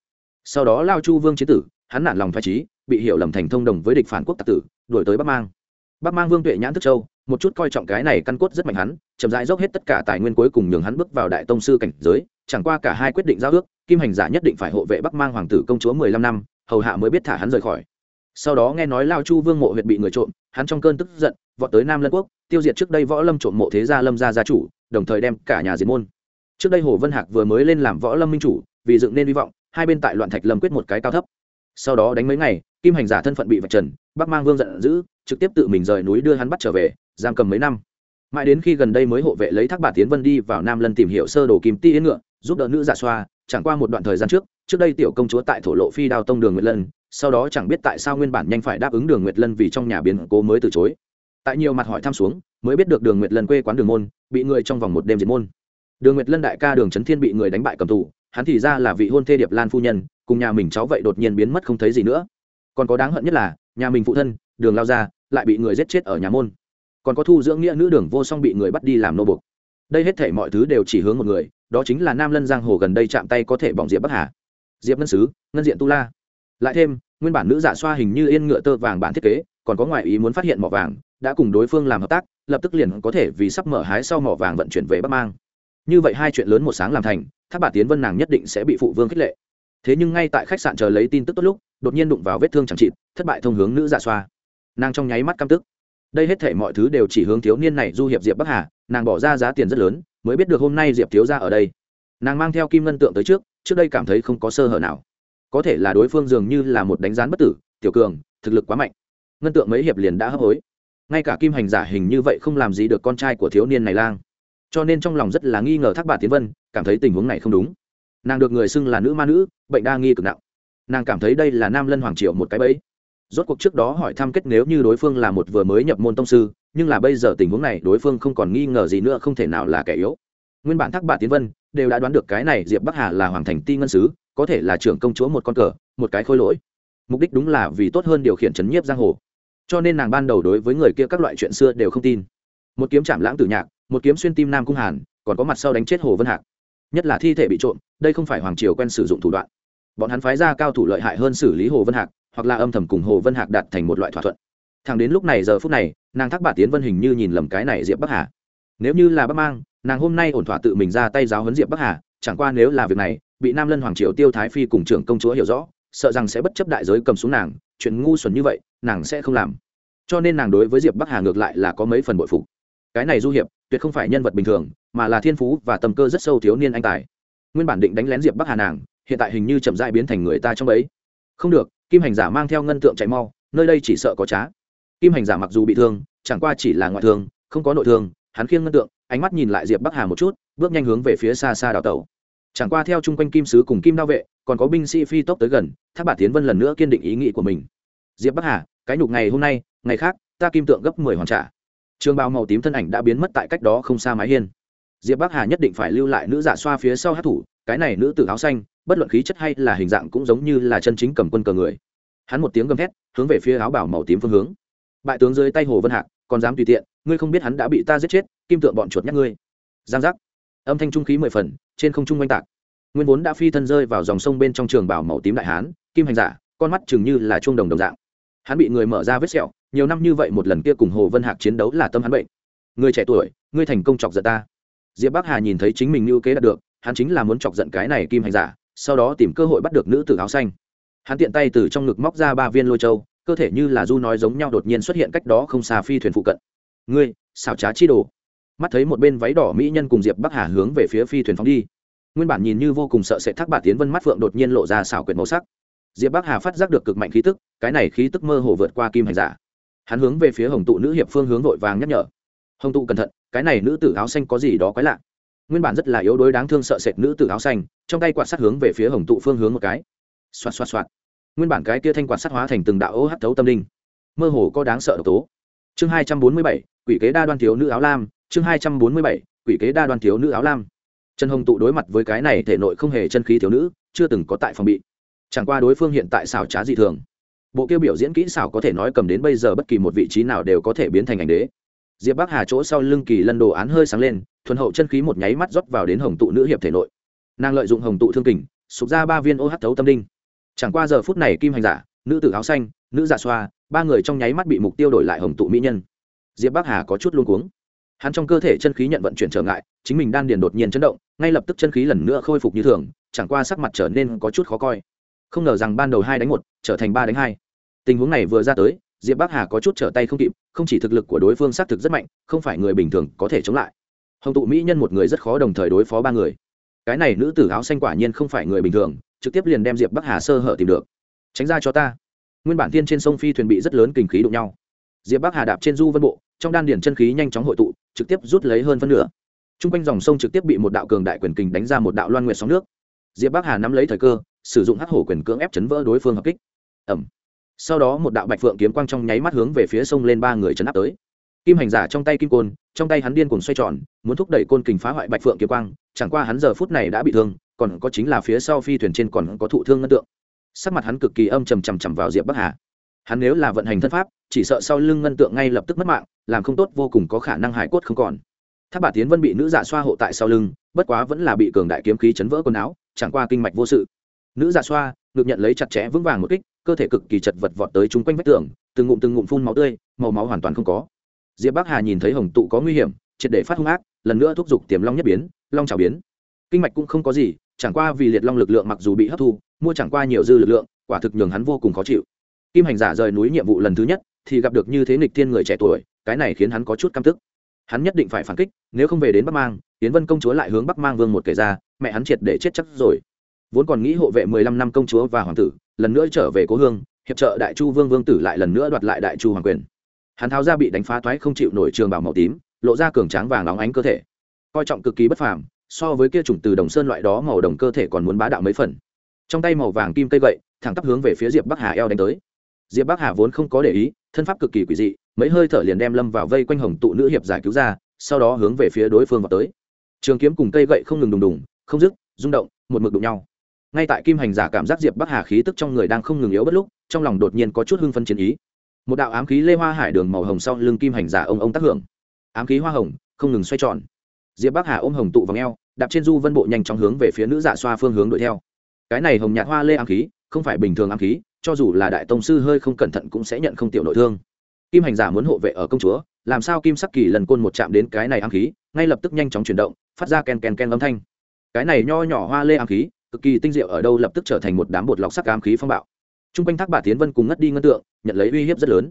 Speaker 1: Sau đó lao chu vương chế tử, hắn nản lòng phải trí bị hiểu lầm thành thông đồng với địch phản quốc tặc tử, đuổi tới bắc mang. Bắc mang vương tuệ nhãn thức châu, một chút coi trọng cái này căn cốt rất mạnh hắn, chậm rãi dốc hết tất cả tài nguyên cuối cùng nhường hắn bước vào đại tông sư cảnh giới, chẳng qua cả hai quyết định giao ước, kim hành giả nhất định phải hộ vệ bắc mang hoàng tử công chúa mười lăm năm, hầu hạ mới biết thả hắn rời khỏi. Sau đó nghe nói lao chu vương mộ huyện bị người trộm, hắn trong cơn tức giận, vọt tới nam lân quốc, tiêu diệt trước đây võ lâm trộm mộ thế gia lâm gia gia chủ, đồng thời đem cả nhà diệt môn trước đây hồ vân hạc vừa mới lên làm võ lâm minh chủ, vì dựng nên hy vọng, hai bên tại loạn thạch lâm quyết một cái cao thấp. Sau đó đánh mấy ngày, kim hành giả thân phận bị vạch trần, bắc mang vương giận dữ, trực tiếp tự mình rời núi đưa hắn bắt trở về, giam cầm mấy năm. Mãi đến khi gần đây mới hộ vệ lấy thác bà tiến vân đi vào nam lân tìm hiểu sơ đồ kim ti yến ngựa, giúp đỡ nữ giả xoa, chẳng qua một đoạn thời gian trước trước đây tiểu công chúa tại thổ lộ phi đao tông đường nguyệt lân, sau đó chẳng biết tại sao nguyên bản nhanh phải đáp ứng đường nguyệt lân vì trong nhà biến cố mới từ chối. Tại nhiều mặt hỏi thăm xuống, mới biết được đường nguyệt lân quê quán đường môn, bị người trong vòng một đêm diệt môn đường nguyệt lân đại ca đường trấn thiên bị người đánh bại cầm tù, hắn thì ra là vị hôn thê điệp lan phu nhân, cùng nhà mình cháu vậy đột nhiên biến mất không thấy gì nữa. Còn có đáng hận nhất là, nhà mình phụ thân, đường lao ra lại bị người giết chết ở nhà môn. Còn có thu dưỡng nghĩa nữ đường vô song bị người bắt đi làm nô bục đây hết thể mọi thứ đều chỉ hướng một người, đó chính là nam lân giang hồ gần đây chạm tay có thể bỏng diệp bắc hà. Diệp ngân sứ, ngân diện tu la. Lại thêm, nguyên bản nữ giả xoa hình như yên ngựa tơ vàng bản thiết kế, còn có ngoại ý muốn phát hiện mỏ vàng, đã cùng đối phương làm hợp tác, lập tức liền có thể vì sắp mở hái sau mỏ vàng vận chuyển về bắc mang như vậy hai chuyện lớn một sáng làm thành tháp bà tiến vân nàng nhất định sẽ bị phụ vương khích lệ. Thế nhưng ngay tại khách sạn chờ lấy tin tức tốt lúc, đột nhiên đụng vào vết thương chẳng trịt thất bại thông hướng nữ giả xoa. Nàng trong nháy mắt căm tức. Đây hết thể mọi thứ đều chỉ hướng thiếu niên này du hiệp diệp bắc hà, nàng bỏ ra giá tiền rất lớn, mới biết được hôm nay diệp thiếu ra ở đây. Nàng mang theo kim ngân tượng tới trước trước đây cảm thấy không có sơ hở nào. Có thể là đối phương dường như là một đánh gián bất tử, tiểu cường, thực lực quá mạnh. Ngân tượng mấy hiệp liền đã hấp hối. Ngay cả kim hành giả hình như vậy không làm gì được con trai của thiếu niên này lang cho nên trong lòng rất là nghi ngờ thác bà tiến vân, cảm thấy tình huống này không đúng. Nàng được người xưng là nữ ma nữ, bệnh đa nghi cực nặng. Nàng cảm thấy đây là nam lân hoàng triệu một cái bẫy. Rốt cuộc trước đó hỏi thăm kết nếu như đối phương là một vừa mới nhập môn tông sư, nhưng là bây giờ tình huống này đối phương không còn nghi ngờ gì nữa, không thể nào là kẻ yếu. Nguyên bản thác bà tiến vân đều đã đoán được cái này diệp bắc hà là hoàng thành ti ngân sứ, có thể là trưởng công chúa một con cờ, một cái khôi lỗi. Mục đích đúng là vì tốt hơn điều khiển chấn nhiếp giang hồ. Cho nên nàng ban đầu đối với người kia các loại chuyện xưa đều không tin. Một kiếm chạm lãng tử nhạc một kiếm xuyên tim nam cung hàn, còn có mặt sau đánh chết hồ vân hạc. Nhất là thi thể bị trộm, đây không phải hoàng triều quen sử dụng thủ đoạn. Bọn hắn phái ra cao thủ lợi hại hơn xử lý hồ vân hạc, hoặc là âm thầm cùng hồ vân hạc đạt thành một loại thỏa thuận. Thằng đến lúc này giờ phút này, nàng thác bà tiến vân hình như nhìn lầm cái này diệp bắc hà. Nếu như là bắc mang, nàng hôm nay ổn thỏa tự mình ra tay giáo huấn diệp bắc hà, chẳng qua nếu là việc này, bị nam lân hoàng triều tiêu thái phi cùng trưởng công chúa hiểu rõ, sợ rằng sẽ bất chấp đại giới cầm xuống nàng, chuyện ngu xuẩn như vậy, nàng sẽ không làm. Cho nên nàng đối với diệp bắc hà ngược lại là có mấy phần bội phục. Cái này du hiệp tuyệt không phải nhân vật bình thường, mà là thiên phú và tầm cơ rất sâu thiếu niên anh tài. Nguyên bản định đánh lén diệp bắc hà nàng, hiện tại hình như chậm dại biến thành người ta trong ấy không được, kim hành giả mang theo ngân tượng chạy mau, nơi đây chỉ sợ có trá. Kim hành giả mặc dù bị thương, chẳng qua chỉ là ngoại thương, không có nội thương, hắn khiêng ngân tượng, ánh mắt nhìn lại diệp bắc hà một chút, bước nhanh hướng về phía xa xa đào tẩu chẳng qua theo chung quanh kim sứ cùng kim đao vệ, còn có binh sĩ phi tốc tới gần, thác bà tiến vân lần nữa kiên định ý nghĩ của mình. Diệp bắc hà, cái nhục ngày hôm nay, ngày khác, ta kim tượng gấp mười hoàn trả trường bào màu tím thân ảnh đã biến mất tại cách đó không xa mái hiên. Diệp bắc hà nhất định phải lưu lại nữ giả xoa phía sau hát thủ, cái này nữ tử áo xanh, bất luận khí chất hay là hình dạng cũng giống như là chân chính cầm quân cờ người. Hắn một tiếng gầm thét, hướng về phía áo bảo màu tím phương hướng. Bại tướng dưới tay hồ vân hạc, còn dám tùy tiện, ngươi không biết hắn đã bị ta giết chết, kim tượng bọn chuột nhắc ngươi. Giang giác. Âm thanh trung khí mười phần, trên không trung oanh tạc. Nguyên vốn đã phi thân rơi vào dòng sông bên trong trường bảo màu tím đại hán, kim hành giả, con mắt chừng như là chuông đồng đồng dạng. Hắn bị người mở ra vết sẹo nhiều năm như vậy một lần kia cùng hồ vân hạc chiến đấu là tâm hắn bệnh. Người trẻ tuổi, ngươi thành công chọc giận ta. Diệp bắc hà nhìn thấy chính mình lưu kế đạt được, hắn chính là muốn chọc giận cái này kim hành giả, sau đó tìm cơ hội bắt được nữ tử áo xanh. Hắn tiện tay từ trong ngực móc ra ba viên lôi châu, cơ thể như là du nói giống nhau đột nhiên xuất hiện cách đó không xa phi thuyền phụ cận. Ngươi, xảo trá chi đồ. Mắt thấy một bên váy đỏ mỹ nhân cùng diệp bắc hà hướng về phía phi thuyền phóng đi. Nguyên bản nhìn như vô cùng sợ sẽ thác bà tiến vân mắt phượng đột nhiên lộ ra xảo quyệt màu sắc. Diệp bắc hà phát giác được cực mạnh khí tức, cái này khí tức mơ hồ vượt qua kim hành giả hắn hướng về phía hồng tụ nữ hiệp phương hướng vội vàng nhắc nhở. Hồng tụ cẩn thận, cái này nữ tử áo xanh có gì đó quái lạ. Nguyên bản rất là yếu đuối đáng thương sợ sệt nữ tử áo xanh, trong tay quạt sắt hướng về phía hồng tụ phương hướng một cái. Xoạt xoạt xoạt. Nguyên bản cái kia thanh quạt sắt hóa thành từng đạo ô hắt thấu tâm linh. Mơ hồ có đáng sợ độc tố. Chương hai trăm bốn mươi bảy, quỷ kế đa đoan thiếu nữ áo lam. Chương hai trăm bốn mươi bảy, quỷ kế đa đoan thiếu nữ áo lam. Trần hồng tụ đối mặt với cái này thể nội không hề chân khí thiếu nữ, chưa từng có tại phòng bị. Chẳng qua đối phương hiện tại xảo trá dị thường bộ kia biểu diễn kỹ xảo có thể nói cầm đến bây giờ bất kỳ một vị trí nào đều có thể biến thành ảnh đế. Diệp bắc hà chỗ sau lưng kỳ lân đồ án hơi sáng lên, thuần hậu chân khí một nháy mắt rót vào đến hồng tụ nữ hiệp thể nội. Nàng lợi dụng hồng tụ thương kình, sụp ra ba viên ô hát thấu tâm đinh. Chẳng qua giờ phút này kim hành giả, nữ tử áo xanh, nữ giả xoa, ba người trong nháy mắt bị mục tiêu đổi lại hồng tụ mỹ nhân. Diệp bắc hà có chút luôn cuống. Hắn trong cơ thể chân khí nhận vận chuyển trở ngại, chính mình đan điền đột nhiên chấn động, ngay lập tức chân khí lần nữa khôi phục như thường, chẳng qua sắc mặt trở nên có chút khó coi. Không ngờ rằng ban đầu hai đánh một, trở thành ba đánh hai tình huống này vừa ra tới, diệp bắc hà có chút trở tay không kịp, không chỉ thực lực của đối phương xác thực rất mạnh, không phải người bình thường có thể chống lại. Hồng tụ mỹ nhân một người rất khó đồng thời đối phó ba người. Cái này nữ tử áo xanh quả nhiên không phải người bình thường, trực tiếp liền đem diệp bắc hà sơ hở tìm được. Tránh ra cho ta. Nguyên bản thiên trên sông phi thuyền bị rất lớn kinh khí đụng nhau. Diệp bắc hà đạp trên du vân bộ, trong đan điển chân khí nhanh chóng hội tụ, trực tiếp rút lấy hơn phân nửa. T r u n g quanh dòng sông trực tiếp bị một đạo cường đại quyền kình đánh ra một đạo loan nguyệt sóng nước. Diệp bắc hà nắm lấy thời cơ, sử dụng hắc hổ quyền cưỡng ép chấn vỡ đối phương hợp kích. Ẩm sau đó một đạo bạch phượng kiếm quang trong nháy mắt hướng về phía sông lên ba người chấn áp tới. Kim hành giả trong tay kim côn, trong tay hắn điên cuồng xoay tròn, muốn thúc đẩy côn kình phá hoại bạch phượng kiếm quang, chẳng qua hắn giờ phút này đã bị thương, còn có chính là phía sau phi thuyền trên còn có thụ thương ngân tượng. Sắc mặt hắn cực kỳ âm trầm trầm trầm vào diệp bắc hà. Hắn nếu là vận hành thân pháp, chỉ sợ sau lưng ngân tượng ngay lập tức mất mạng, làm không tốt vô cùng có khả năng hải cốt không còn. Tháp bà tiến vân bị nữ giả xoa hộ tại sau lưng, bất quá vẫn là bị cường đại kiếm khí chấn vỡ quần áo, chẳng qua kinh mạch vô sự. Nữ giả xoa ngược nhận lấy chặt chẽ vững vàng một kích cơ thể cực kỳ chật vật vọt tới chúng quanh vách tường, từng ngụm từng ngụm phun máu tươi, màu máu hoàn toàn không có. Diệp bắc hà nhìn thấy hồng tụ có nguy hiểm, triệt để phát hung ác, lần nữa thúc giục tiềm long nhất biến, long trào biến. Kinh mạch cũng không có gì, chẳng qua vì liệt long lực lượng mặc dù bị hấp thu, mua chẳng qua nhiều dư lực lượng, quả thực nhường hắn vô cùng khó chịu. Kim hành giả rời núi nhiệm vụ lần thứ nhất, thì gặp được như thế nghịch thiên người trẻ tuổi, cái này khiến hắn có chút căm tức. Hắn nhất định phải phản kích, nếu không về đến bắc mang tiến vân công chúa lại hướng bắc mang vương một kể ra, mẹ hắn triệt để chết chắc rồi. Vốn còn nghĩ hộ vệ mười lăm năm công chúa và hoàng tử lần nữa trở về cố hương, hiệp trợ đại chu vương vương tử lại lần nữa đoạt lại đại chu hoàng quyền. Hắn tháo ra bị đánh phá toái không chịu nổi trường bảo màu tím, lộ ra cường tráng vàng óng ánh cơ thể. Coi trọng cực kỳ bất phàm, so với kia chủng từ đồng sơn loại đó màu đồng cơ thể còn muốn bá đạo mấy phần. Trong tay màu vàng kim cây gậy, thẳng tắp hướng về phía diệp bắc hà eo đánh tới. Diệp bắc hà vốn không có để ý, thân pháp cực kỳ quỷ dị, mấy hơi thở liền đem lâm vào vây quanh hồng tụ nữ hiệp giải cứu ra, sau đó hướng về phía đối phương vào tới. Trường kiếm cùng cây gậy không ngừng đùng đùng, không dứt, rung động, một mực đụng nhau ngay tại kim hành giả cảm giác diệp bắc hà khí tức trong người đang không ngừng yếu bất lúc, trong lòng đột nhiên có chút hưng phân chiến ý. Một đạo ám khí lê hoa hải đường màu hồng sau lưng kim hành giả ông ông tác hưởng. Ám khí hoa hồng, không ngừng xoay tròn. Diệp bắc hà ôm hồng tụ vào ngheo đạp trên du vân bộ nhanh chóng hướng về phía nữ dạ xoa phương hướng đuổi theo. Cái này hồng nhạt hoa lê ám khí, không phải bình thường ám khí, cho dù là đại tông sư hơi không cẩn thận cũng sẽ nhận không tiểu nội thương. Kim hành giả muốn hộ vệ ở công chúa, làm sao kim sắc kỳ lần côn một chạm đến cái này ám khí, ngay lập tức nhanh chóng chuyển động, phát ra ken ken ken âm thanh. Cái này nho nhỏ hoa lê ám khí cực kỳ tinh diệu ở đâu lập tức trở thành một đám bột lọc sắc ám khí phong bạo. T r u n g quanh thác bà tiến vân cùng ngất đi ngân tượng nhận lấy uy hiếp rất lớn.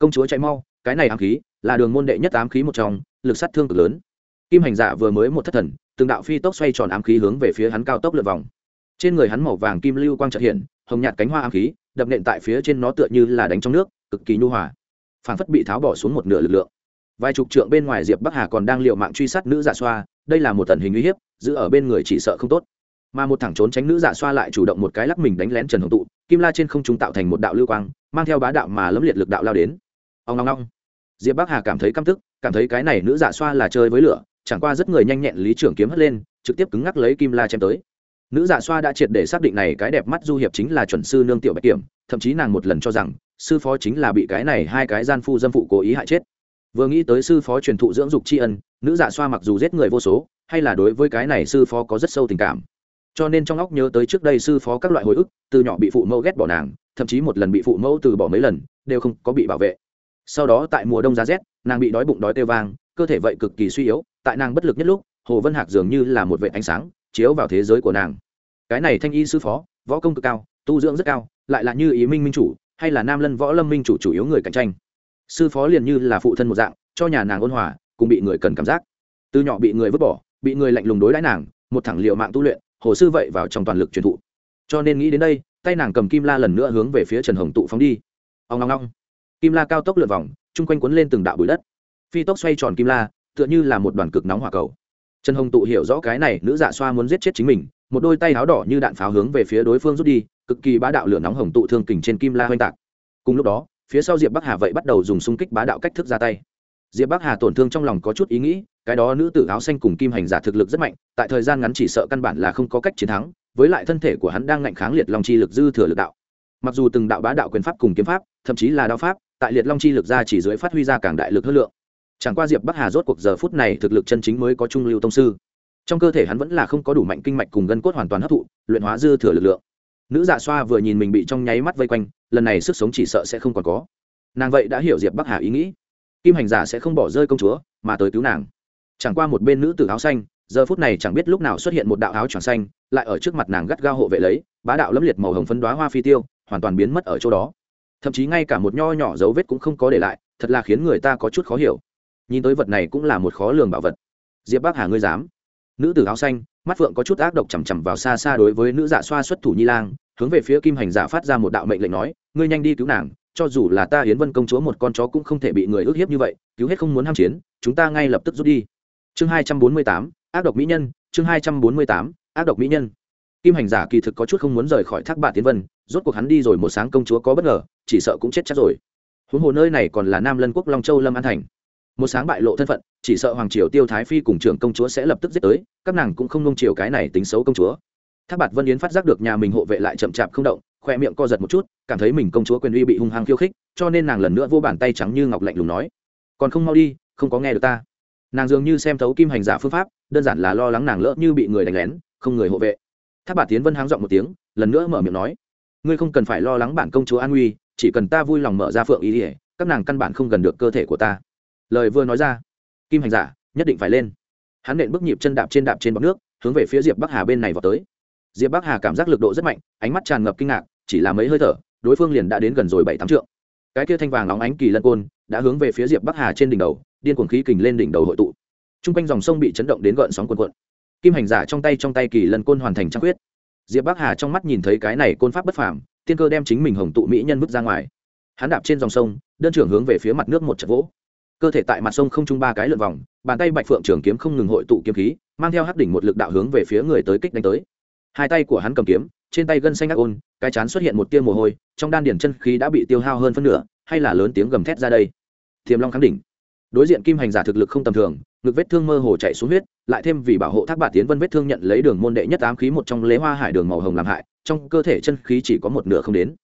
Speaker 1: Công chúa chạy mau, cái này ám khí là đường môn đệ nhất ám khí một trong, lực sát thương cực lớn. Kim hành giả vừa mới một thất thần, từng đạo phi tốc xoay tròn ám khí hướng về phía hắn cao tốc lượt vòng. Trên người hắn màu vàng kim lưu quang trợ hiện, hồng nhạt cánh hoa ám khí, đập nện tại phía trên nó tựa như là đánh trong nước, cực kỳ nhu hòa. Phản phất bị tháo bỏ xuống một nửa lực lượng. Vài chục trượng bên ngoài diệp bắc hà còn đang l mạng truy sát nữ giả xoa, đây là một tần hình uy hiếp, giữ ở bên người chỉ sợ không tốt mà một thẳng trốn tránh nữ giả xoa lại chủ động một cái lắc mình đánh lén trần hồng tụ, kim la trên không trung tạo thành một đạo lưu quang, mang theo bá đạo mà lấm liệt lực đạo lao đến. Ông long long diệp bắc hà cảm thấy căm tức, cảm thấy cái này nữ giả xoa là chơi với lửa, chẳng qua rất người nhanh nhẹn lý trưởng kiếm hất lên, trực tiếp cứng ngắc lấy kim la chém tới. Nữ giả xoa đã triệt để xác định này cái đẹp mắt du hiệp chính là chuẩn sư nương tiểu bạch kiểm, thậm chí nàng một lần cho rằng, sư phó chính là bị cái này hai cái gian phu dâm phụ cố ý hại chết. Vừa nghĩ tới sư phó truyền thụ dưỡng dục tri ân, nữ dạ xoa mặc dù giết người vô số, hay là đối với cái này sư phó có rất sâu tình cảm cho nên trong óc nhớ tới trước đây sư phó các loại hồi ức, từ nhỏ bị phụ mẫu ghét bỏ nàng, thậm chí một lần bị phụ mẫu từ bỏ mấy lần, đều không có bị bảo vệ. Sau đó tại mùa đông giá rét, nàng bị đói bụng đói tê vang, cơ thể vậy cực kỳ suy yếu, tại nàng bất lực nhất lúc, hồ vân hạc dường như là một vệ ánh sáng, chiếu vào thế giới của nàng. Cái này thanh y sư phó, võ công cực cao, tu dưỡng rất cao, lại là như ý minh minh chủ, hay là nam lân võ lâm minh chủ chủ yếu người cạnh tranh. Sư phó liền như là phụ thân một dạng, cho nhà nàng ôn hòa, cùng bị người cần cảm giác. Từ nhỏ bị người vứt bỏ, bị người lạnh lùng đối đãi nàng, một thẳng liệu mạng tu luyện hồ sư vậy vào trong toàn lực truyền thụ. Cho nên nghĩ đến đây, tay nàng cầm kim la lần nữa hướng về phía trần hồng tụ phóng đi. Ông ngong ngong kim la cao tốc lượt vòng, chung quanh quấn lên từng đạo bụi đất. Phi tốc xoay tròn kim la, tựa như là một đoàn cực nóng hỏa cầu. Trần hồng tụ hiểu rõ cái này, nữ dạ xoa muốn giết chết chính mình, một đôi tay áo đỏ như đạn pháo hướng về phía đối phương rút đi, cực kỳ bá đạo lửa nóng hồng tụ thương kình trên kim la hoành tạc. Cùng lúc đó, phía sau diệp bắc hà vậy bắt đầu dùng xung kích bá đạo cách thức ra tay. Diệp bắc hà tổn thương trong lòng có chút ý nghĩ cái đó nữ tử áo xanh cùng kim hành giả thực lực rất mạnh, tại thời gian ngắn chỉ sợ căn bản là không có cách chiến thắng, với lại thân thể của hắn đang ngạnh kháng liệt long chi lực dư thừa lực đạo. Mặc dù từng đạo bá đạo quyền pháp cùng kiếm pháp, thậm chí là đao pháp, tại liệt long chi lực ra chỉ dưới phát huy ra càng đại lực hơn lượng. Chẳng qua diệp bắc hà rốt cuộc giờ phút này thực lực chân chính mới có trung lưu tông sư. Trong cơ thể hắn vẫn là không có đủ mạnh kinh mạch cùng gân cốt hoàn toàn hấp thụ, luyện hóa dư thừa lực lượng. Nữ dạ xoa vừa nhìn mình bị trong nháy mắt vây quanh, lần này sức sống chỉ sợ sẽ không còn có. Nàng vậy đã hiểu diệp bắc hà ý nghĩ. Kim hành giả sẽ không bỏ rơi công chúa, mà tới cứu nàng chẳng qua một bên nữ tử áo xanh, giờ phút này chẳng biết lúc nào xuất hiện một đạo áo tròn xanh, lại ở trước mặt nàng gắt gao hộ vệ lấy, bá đạo lẫm liệt màu hồng phấn đoá hoa phi tiêu, hoàn toàn biến mất ở chỗ đó. Thậm chí ngay cả một nho nhỏ dấu vết cũng không có để lại, thật là khiến người ta có chút khó hiểu. Nhìn tới vật này cũng là một khó lường bảo vật. Diệp bác hà ngươi dám? Nữ tử áo xanh, mắt phượng có chút ác độc chằm chằm vào xa xa đối với nữ dạ xoa xuất thủ nhi lang, hướng về phía kim hành giả phát ra một đạo mệnh lệnh nói, ngươi nhanh đi cứu nàng, cho dù là ta hiến vân công chúa một con chó cũng không thể bị người ức hiếp như vậy, cứu hết không muốn ham chiến, chúng ta ngay lập tức rút đi chương hai trăm bốn mươi tám, ác độc mỹ nhân, chương hai trăm bốn mươi tám, ác độc mỹ nhân. Kim hành giả kỳ thực có chút không muốn rời khỏi thác bà tiến vân, rốt cuộc hắn đi rồi một sáng công chúa có bất ngờ, chỉ sợ cũng chết chắc rồi. Huống hồ nơi này còn là nam lân quốc long châu lâm an thành. Một sáng bại lộ thân phận, chỉ sợ hoàng triều tiêu thái phi cùng trưởng công chúa sẽ lập tức giết tới, các nàng cũng không nông triều cái này tính xấu công chúa. Thác bạt vân yến phát giác được nhà mình hộ vệ lại chậm chạp không động khoe miệng co giật một chút, cảm thấy mình công chúa quyền uy bị hung hăng khiêu khích, cho nên nàng lần nữa vô bàn tay trắng như ngọc lạnh lùng nói, còn không mau đi, không có nghe được ta nàng dường như xem thấu kim hành giả phương pháp, đơn giản là lo lắng nàng lỡ như bị người đánh lén, không người hộ vệ. Tháp bà tiến vân háng giọng một tiếng, lần nữa mở miệng nói, ngươi không cần phải lo lắng bản công chúa an nguy chỉ cần ta vui lòng mở ra phượng ý ỉa các nàng căn bản không gần được cơ thể của ta. Lời vừa nói ra, kim hành giả nhất định phải lên. Hắn nện bước nhịp chân đạp trên đạp trên bọc nước, hướng về phía diệp bắc hà bên này vào tới. Diệp bắc hà cảm giác lực độ rất mạnh, ánh mắt tràn ngập kinh ngạc, chỉ là mấy hơi thở, đối phương liền đã đến gần rồi bảy tám trượng. Cái kia thanh vàng óng ánh kỳ lân côn đã hướng về phía diệp bắc hà trên đỉnh đầu điên cuồng khí kình lên đỉnh đầu hội tụ. T r u n g quanh dòng sông bị chấn động đến gợn sóng quần quận kim hành giả trong tay trong tay kỳ lần côn hoàn thành trăng quyết. Diệp bắc hà trong mắt nhìn thấy cái này côn pháp bất phàm, tiên cơ đem chính mình hồng tụ mỹ nhân vứt ra ngoài. Hắn đạp trên dòng sông, đơn trưởng hướng về phía mặt nước một trận vỗ. Cơ thể tại mặt sông không trung ba cái lượt vòng, bàn tay bạch phượng trường kiếm không ngừng hội tụ kiếm khí, mang theo hắc đỉnh một lực đạo hướng về phía người tới kích đánh tới. Hai tay của hắn cầm kiếm, trên tay gân xanh ác ôn, cái chán xuất hiện một tia mồ hôi, trong đan điển chân khí đã bị tiêu hao hơn phân nửa, hay là lớn tiếng gầm thét ra đây. Thiềm long kháng đỉnh đối diện kim hành giả thực lực không tầm thường, ngực vết thương mơ hồ chạy xuống huyết, lại thêm vì bảo hộ thác bà tiến vân vết thương nhận lấy đường môn đệ nhất ám khí một trong lễ hoa hải đường màu hồng làm hại, trong cơ thể chân khí chỉ có một nửa không đến.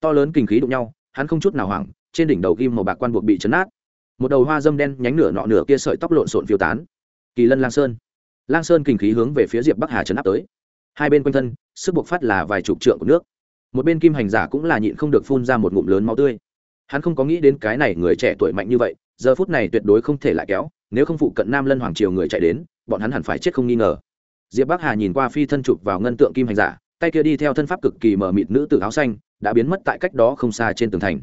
Speaker 1: To lớn kinh khí đụng nhau, hắn không chút nào hoảng, trên đỉnh đầu kim màu bạc quan buộc bị chấn át. Một đầu hoa dâm đen nhánh nửa nọ nửa kia sợi tóc lộn xộn phiêu tán. Kỳ lân lang sơn. Lang sơn kinh khí hướng về phía diệp bắc hà chấn áp tới. Hai bên quanh thân, sức buộc phát là vài chục trượng của nước. Một bên kim hành giả cũng là nhịn không được phun ra một ngụm lớn máu tươi. Hắn không có nghĩ đến cái này người trẻ tuổi mạnh như vậy giờ phút này tuyệt đối không thể lại kéo, nếu không phụ cận nam lân hoàng triều người chạy đến, bọn hắn hẳn phải chết không nghi ngờ. Diệp bắc hà nhìn qua phi thân chụp vào ngân tượng kim hành giả, tay kia đi theo thân pháp cực kỳ mờ mịt nữ tử áo xanh, đã biến mất tại cách đó không xa trên tường thành.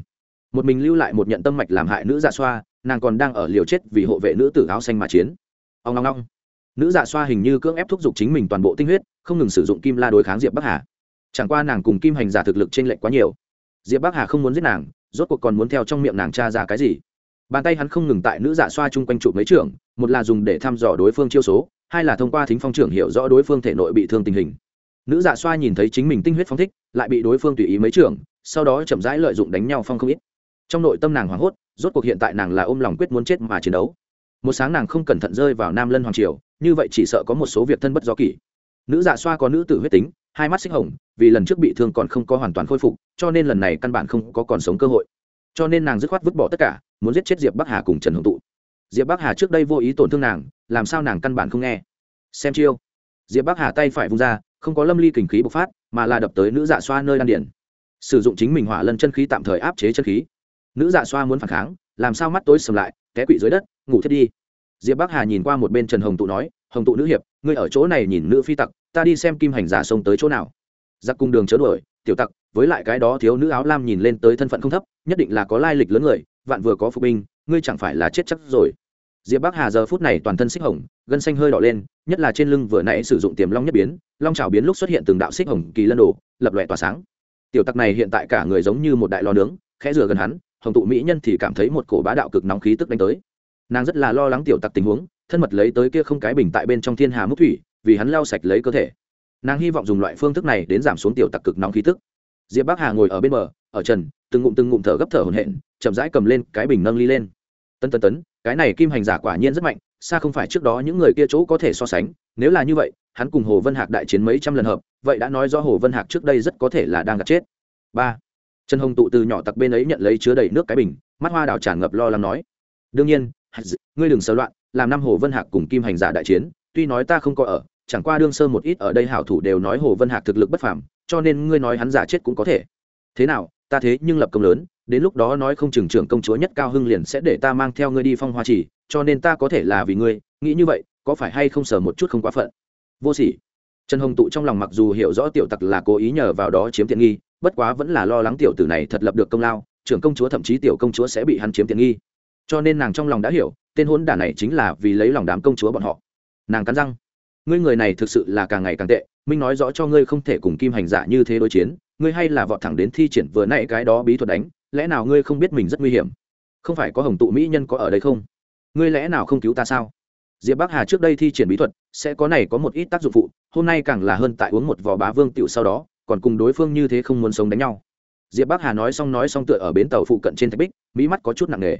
Speaker 1: Một mình lưu lại một nhận tâm mạch làm hại nữ dạ xoa, nàng còn đang ở liều chết vì hộ vệ nữ tử áo xanh mà chiến. Ông long long nữ dạ xoa hình như cưỡng ép thúc giục chính mình toàn bộ tinh huyết, không ngừng sử dụng kim la đối kháng diệp bắc hà. Chẳng qua nàng cùng kim hành giả thực lực t r ê n lệch quá nhiều. Diệp bắc hà không muốn giết nàng, rốt cuộc còn muốn theo trong miệng nàng cha ra cái gì? Bàn tay hắn không ngừng tại nữ dạ xoa chung quanh trụ mấy trưởng, một là dùng để thăm dò đối phương chiêu số, hai là thông qua thính phong trưởng hiểu rõ đối phương thể nội bị thương tình hình. Nữ dạ xoa nhìn thấy chính mình tinh huyết phong thích, lại bị đối phương tùy ý mấy trưởng, sau đó chậm rãi lợi dụng đánh nhau phong không ít. Trong nội tâm nàng hoảng hốt, rốt cuộc hiện tại nàng là ôm lòng quyết muốn chết mà chiến đấu. Một sáng nàng không cẩn thận rơi vào nam lân hoàng triều, như vậy chỉ sợ có một số việc thân bất do kỷ. Nữ dạ xoa có nữ tử huyết tính, hai mắt xích hồng, vì lần trước bị thương còn không có hoàn toàn khôi phục, cho nên lần này căn bản không có còn sống cơ hội. Cho nên nàng dứt khoát vứt bỏ tất cả muốn giết chết diệp bắc hà cùng trần hồng tụ diệp bắc hà trước đây vô ý tổn thương nàng làm sao nàng căn bản không nghe xem chiêu diệp bắc hà tay phải vung ra không có lâm ly kình khí bộc phát mà là đập tới nữ dạ xoa nơi đan điển sử dụng chính mình hỏa lân chân khí tạm thời áp chế chân khí nữ dạ xoa muốn phản kháng làm sao mắt tối sầm lại té quỵ dưới đất ngủ thiết đi diệp bắc hà nhìn qua một bên trần hồng tụ nói hồng tụ nữ hiệp ngươi ở chỗ này nhìn nữ phi tặc ta đi xem kim hành giả sông tới chỗ nào giặc cung đường chớ đuổi tiểu tặc với lại cái đó thiếu nữ áo lam nhìn lên tới thân phận không thấp nhất định là có lai lịch lớn người vạn vừa có phục binh, ngươi chẳng phải là chết chắc rồi. Diệp bắc hà giờ phút này toàn thân xích hồng, gân xanh hơi đỏ lên, nhất là trên lưng vừa nãy sử dụng tiềm long nhất biến, long trào biến lúc xuất hiện từng đạo xích hồng kỳ lân đồ, lập lòe tỏa sáng. Tiểu tặc này hiện tại cả người giống như một đại lò nướng, khẽ rửa gần hắn, hồng tụ mỹ nhân thì cảm thấy một cổ bá đạo cực nóng khí tức đánh tới. Nàng rất là lo lắng tiểu tặc tình huống, thân mật lấy tới kia không cái bình tại bên trong thiên hà múc thủy, vì hắn lau sạch lấy cơ thể. Nàng hy vọng dùng loại phương thức này đến giảm xuống tiểu tặc cực nóng khí tức. Diệp bắc hà ngồi ở bên bờ ở trần, từng ngụm từng ngụm thở gấp thở hổn hển, chậm rãi cầm lên cái bình nâng ly lên. Tân tân tấn, cái này kim hành giả quả nhiên rất mạnh, xa không phải trước đó những người kia chỗ có thể so sánh, nếu là như vậy, hắn cùng hồ vân hạc đại chiến mấy trăm lần hợp, vậy đã nói do hồ vân hạc trước đây rất có thể là đang gặp chết. Ba. Trần hồng tụ từ nhỏ tặc bên ấy nhận lấy chứa đầy nước cái bình, mắt hoa đào tràn ngập lo lắng nói. Đương nhiên ngươi đừng sơ loạn, làm năm hồ vân hạc cùng kim hành giả đại chiến, tuy nói ta không có ở, chẳng qua đương sơ một ít ở đây hảo thủ đều nói hồ vân hạc thực lực bất phàm, cho nên ngươi nói hắn giả chết cũng có thể. Thế nào ta thế nhưng lập công lớn, đến lúc đó nói không chừng trưởng công chúa nhất cao hưng liền sẽ để ta mang theo ngươi đi phong hoa chỉ cho nên ta có thể là vì ngươi, nghĩ như vậy, có phải hay không sờ một chút không quá phận? Vô sỉ. Trần hồng tụ trong lòng mặc dù hiểu rõ tiểu tặc là cố ý nhờ vào đó chiếm tiện nghi, bất quá vẫn là lo lắng tiểu tử này thật lập được công lao, trưởng công chúa thậm chí tiểu công chúa sẽ bị hắn chiếm tiện nghi. Cho nên nàng trong lòng đã hiểu, tên hôn đả này chính là vì lấy lòng đám công chúa bọn họ. Nàng cắn răng. Ngươi người này thực sự là càng ngày càng tệ, minh nói rõ cho ngươi không thể cùng kim hành giả như thế đối chiến ngươi hay là vọt thẳng đến thi triển vừa nãy cái đó bí thuật đánh, lẽ nào ngươi không biết mình rất nguy hiểm? Không phải có hồng tụ mỹ nhân có ở đây không? Ngươi lẽ nào không cứu ta sao? Diệp bắc hà trước đây thi triển bí thuật, sẽ có này có một ít tác dụng phụ, hôm nay càng là hơn tại uống một vò bá vương tiểu sau đó, còn cùng đối phương như thế không muốn sống đánh nhau. Diệp bắc hà nói xong nói xong tựa ở bến tàu phụ cận trên thạch bích, mỹ mắt có chút nặng nề.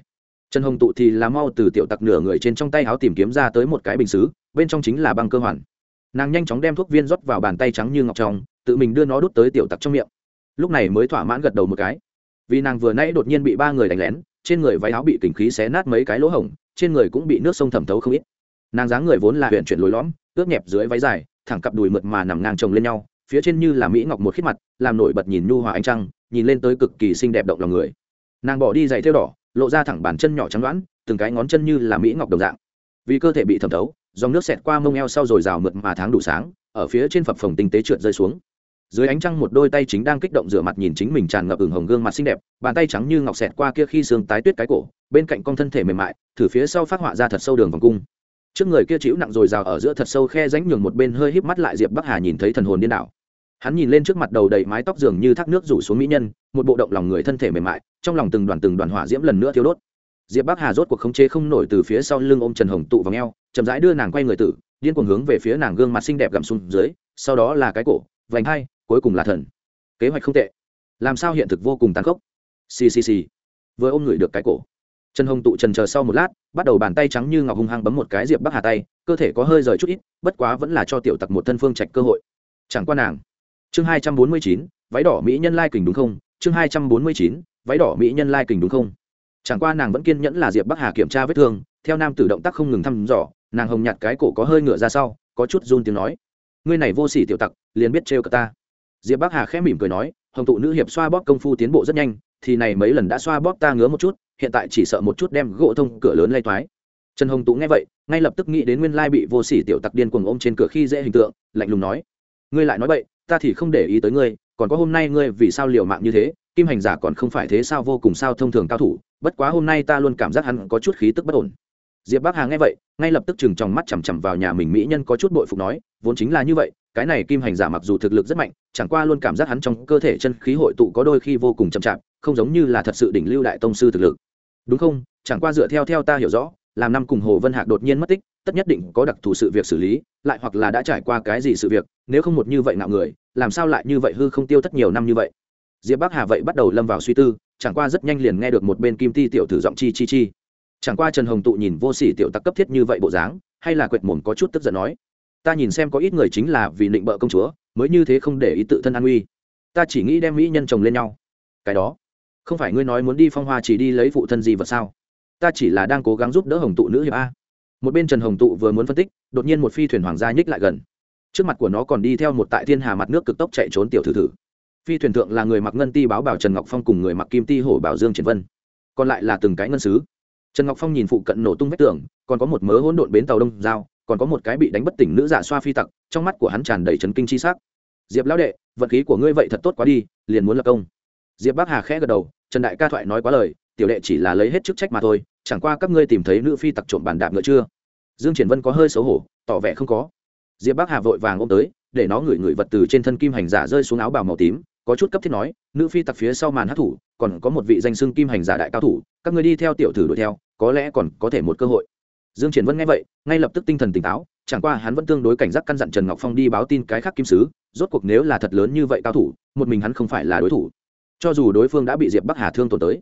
Speaker 1: Trần hồng tụ thì là mau từ tiểu tặc nửa người trên trong tay áo tìm kiếm ra tới một cái bình xứ, bên trong chính là băng cơ hoàn nàng nhanh chóng đem thuốc viên rót vào bàn tay trắng như ngọc trong, tự mình đưa nó đút tới tiểu tặc trong miệng. Lúc này mới thỏa mãn gật đầu một cái. Vì nàng vừa nãy đột nhiên bị ba người đánh lén, trên người váy áo bị kình khí xé nát mấy cái lỗ hổng, trên người cũng bị nước sông thẩm thấu không ít. Nàng dáng người vốn là huyện chuyển lối lõm, ướt nhẹp dưới váy dài, thẳng cặp đùi mượt mà nằm ngang chồng lên nhau, phía trên như là mỹ ngọc một khít mặt, làm nổi bật nhìn nhu hòa ánh trăng, nhìn lên tới cực kỳ xinh đẹp động lòng người. Nàng bỏ đi giày thêu đỏ, lộ ra thẳng bàn chân nhỏ trắng đoán từng cái ngón chân như là mỹ ngọc đồng dạng. Vì cơ thể bị thẩm thấu dòng nước xẹt qua mông eo sau rồi rào mượt mà tháng đủ sáng, ở phía trên phập phồng tinh tế trượt rơi xuống. Dưới ánh trăng một đôi tay chính đang kích động rửa mặt nhìn chính mình tràn ngập ửng hồng gương mặt xinh đẹp, bàn tay trắng như ngọc xẹt qua kia khi xương tái tuyết cái cổ, bên cạnh con thân thể mềm mại, thử phía sau phát họa ra thật sâu đường vòng cung. Trước người kia chịu nặng rồi rào ở giữa thật sâu khe ránh nhường một bên hơi híp mắt lại diệp bắc hà nhìn thấy thần hồn điên đảo. Hắn nhìn lên trước mặt đầu đầy mái tóc dường như thác nước rủ xuống mỹ nhân, một bộ động lòng người thân thể mềm mại, trong lòng từng đoàn từng đoàn hỏa diễm lần nữa thiếu đốt diệp bắc hà rốt cuộc khống chế không nổi từ phía sau lưng ôm trần hồng tụ vào ngheo chậm rãi đưa nàng quay người tử, điên cuồng hướng về phía nàng gương mặt xinh đẹp gặm xuống dưới, sau đó là cái cổ, vành hai, cuối cùng là thần. Kế hoạch không tệ. Làm sao hiện thực vô cùng tàn khốc? Xì xì xì. Vừa ôm người được cái cổ. Trần hồng tụ trần chờ sau một lát, bắt đầu bàn tay trắng như ngọc hung hăng bấm một cái diệp bắc hà tay, cơ thể có hơi rời chút ít, bất quá vẫn là cho tiểu tặc một thân phương trạch cơ hội. Chẳng qua nàng. Chương hai trăm bốn mươi chín, váy đỏ mỹ nhân lai kình đúng không? Chương hai trăm bốn mươi chín, váy đỏ mỹ nhân lai kình đúng không? Chẳng qua nàng vẫn kiên nhẫn là diệp bắc hà kiểm tra vết thương, theo nam tử động tác không ngừng thăm dò, nàng hồng nhạt cái cổ có hơi ngựa ra sau, có chút run tiếng nói. Ngươi này vô sỉ tiểu tặc, liền biết trêu cả ta. Diệp bắc hà khẽ mỉm cười nói, hồng tụ nữ hiệp xoa bóp công phu tiến bộ rất nhanh, thì này mấy lần đã xoa bóp ta ngứa một chút, hiện tại chỉ sợ một chút đem gỗ thông cửa lớn lay thoái trần hồng tụ nghe vậy, ngay lập tức nghĩ đến nguyên lai bị vô sỉ tiểu tặc điên cuồng ôm trên cửa khi dễ hình tượng, lạnh lùng nói. Ngươi lại nói vậy ta thì không để ý tới ngươi, còn có hôm nay ngươi vì sao liều mạng như thế? Kim hành giả còn không phải thế sao, vô cùng sao thông thường cao thủ, bất quá hôm nay ta luôn cảm giác hắn có chút khí tức bất ổn. Diệp bắc hà nghe vậy, ngay lập tức chừng trong mắt chằm chằm vào nhà mình mỹ nhân có chút bội phục nói, vốn chính là như vậy, cái này kim hành giả mặc dù thực lực rất mạnh, chẳng qua luôn cảm giác hắn trong cơ thể chân khí hội tụ có đôi khi vô cùng chậm chạp, không giống như là thật sự đỉnh lưu đại tông sư thực lực. Đúng không? Chẳng qua dựa theo theo ta hiểu rõ, làm năm cùng hồ vân hạc đột nhiên mất tích, tất nhất định có đặc thù sự việc xử lý, lại hoặc là đã trải qua cái gì sự việc, nếu không một như vậy ngạo người, làm sao lại như vậy hư không tiêu tất nhiều năm như vậy? Diệp bắc hà vậy bắt đầu lâm vào suy tư, chẳng qua rất nhanh liền nghe được một bên kim ti tiểu thử giọng chi chi chi. Chẳng qua trần hồng tụ nhìn vô sỉ tiểu tặc cấp thiết như vậy bộ dáng, hay là quệt mồm có chút tức giận nói, ta nhìn xem có ít người chính là vì định bợ công chúa, mới như thế không để ý tự thân an nguy ta chỉ nghĩ đem mỹ nhân chồng lên nhau. Cái đó, không phải ngươi nói muốn đi phong hoa chỉ đi lấy phụ thân gì vật sao? Ta chỉ là đang cố gắng giúp đỡ hồng tụ nữ hiệp a. Một bên trần hồng tụ vừa muốn phân tích, đột nhiên một phi thuyền hoàng gia nhích lại gần. Trước mặt của nó còn đi theo một tại thiên hà mặt nước cực tốc chạy trốn tiểu thử thử phi thuyền thượng là người mặc ngân ti báo bảo trần ngọc phong cùng người mặc kim ti hổ bảo dương triển vân. Còn lại là từng cái ngân sứ. Trần ngọc phong nhìn phụ cận nổ tung vách tường, còn có một mớ hỗn độn bến tàu đông giao, còn có một cái bị đánh bất tỉnh nữ giả xoa phi tặc, trong mắt của hắn tràn đầy trấn kinh chi sắc. Diệp lão đệ, vận khí của ngươi vậy thật tốt quá đi, liền muốn lập công. Diệp bắc hà khẽ gật đầu, trần đại ca thoại nói quá lời, tiểu đệ chỉ là lấy hết chức trách mà thôi, chẳng qua các ngươi tìm thấy nữ phi tặc trộm bàn đạp ngựa chưa? Dương triển vân có hơi xấu hổ, tỏ vẻ không có. Diệp bắc hà vội vàng ôm tới, để nó ngửi ngửi vật từ trên thân kim hành giả rơi xuống áo bào màu tím có chút cấp thiết nói, nữ phi tặc phía sau màn hát thủ, còn có một vị danh xưng kim hành giả đại cao thủ, các người đi theo tiểu thử đuổi theo, có lẽ còn có thể một cơ hội. Dương triển vân nghe vậy, ngay lập tức tinh thần tỉnh táo, chẳng qua hắn vẫn tương đối cảnh giác căn dặn trần ngọc phong đi báo tin cái khác kim sứ, rốt cuộc nếu là thật lớn như vậy cao thủ, một mình hắn không phải là đối thủ. Cho dù đối phương đã bị diệp bắc hà thương tổn tới.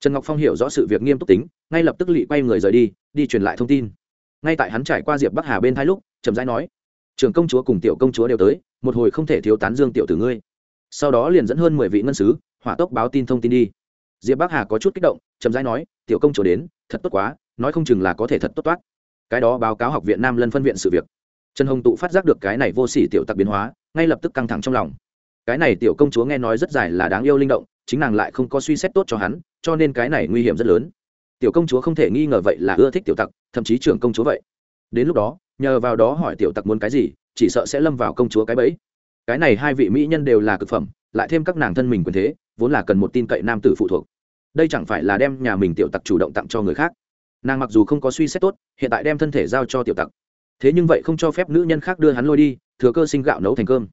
Speaker 1: Trần ngọc phong hiểu rõ sự việc nghiêm túc tính, ngay lập tức lị quay người rời đi đi truyền lại thông tin. Ngay tại hắn trải qua diệp bắc hà bên thái lúc, chậm rãi nói, trưởng công chúa cùng tiểu công chúa đều tới, một hồi không thể thiếu tán dương tiểu tử ngươi sau đó liền dẫn hơn mười vị ngân sứ, hỏa tốc báo tin thông tin đi. Diệp bắc hà có chút kích động, chậm rãi nói, tiểu công chúa đến, thật tốt quá, nói không chừng là có thể thật tốt toát. Cái đó báo cáo học viện nam lân phân viện sự việc. Trần hồng tụ phát giác được cái này vô s ỉ tiểu tặc biến hóa, ngay lập tức căng thẳng trong lòng. Cái này tiểu công chúa nghe nói rất dài là đáng yêu linh động, chính nàng lại không có suy xét tốt cho hắn, cho nên cái này nguy hiểm rất lớn. Tiểu công chúa không thể nghi ngờ vậy là ưa thích tiểu tặc, thậm chí trưởng công chúa vậy. Đến lúc đó, nhờ vào đó hỏi tiểu tặc muốn cái gì, chỉ sợ sẽ lâm vào công chúa cái bẫy cái này hai vị mỹ nhân đều là cực phẩm, lại thêm các nàng thân mình quyền thế, vốn là cần một tin cậy nam tử phụ thuộc. Đây chẳng phải là đem nhà mình tiểu tặc chủ động tặng cho người khác. Nàng mặc dù không có suy xét tốt, hiện tại đem thân thể giao cho tiểu tặc. Thế nhưng vậy không cho phép nữ nhân khác đưa hắn lôi đi, thừa cơ sinh gạo nấu thành cơm.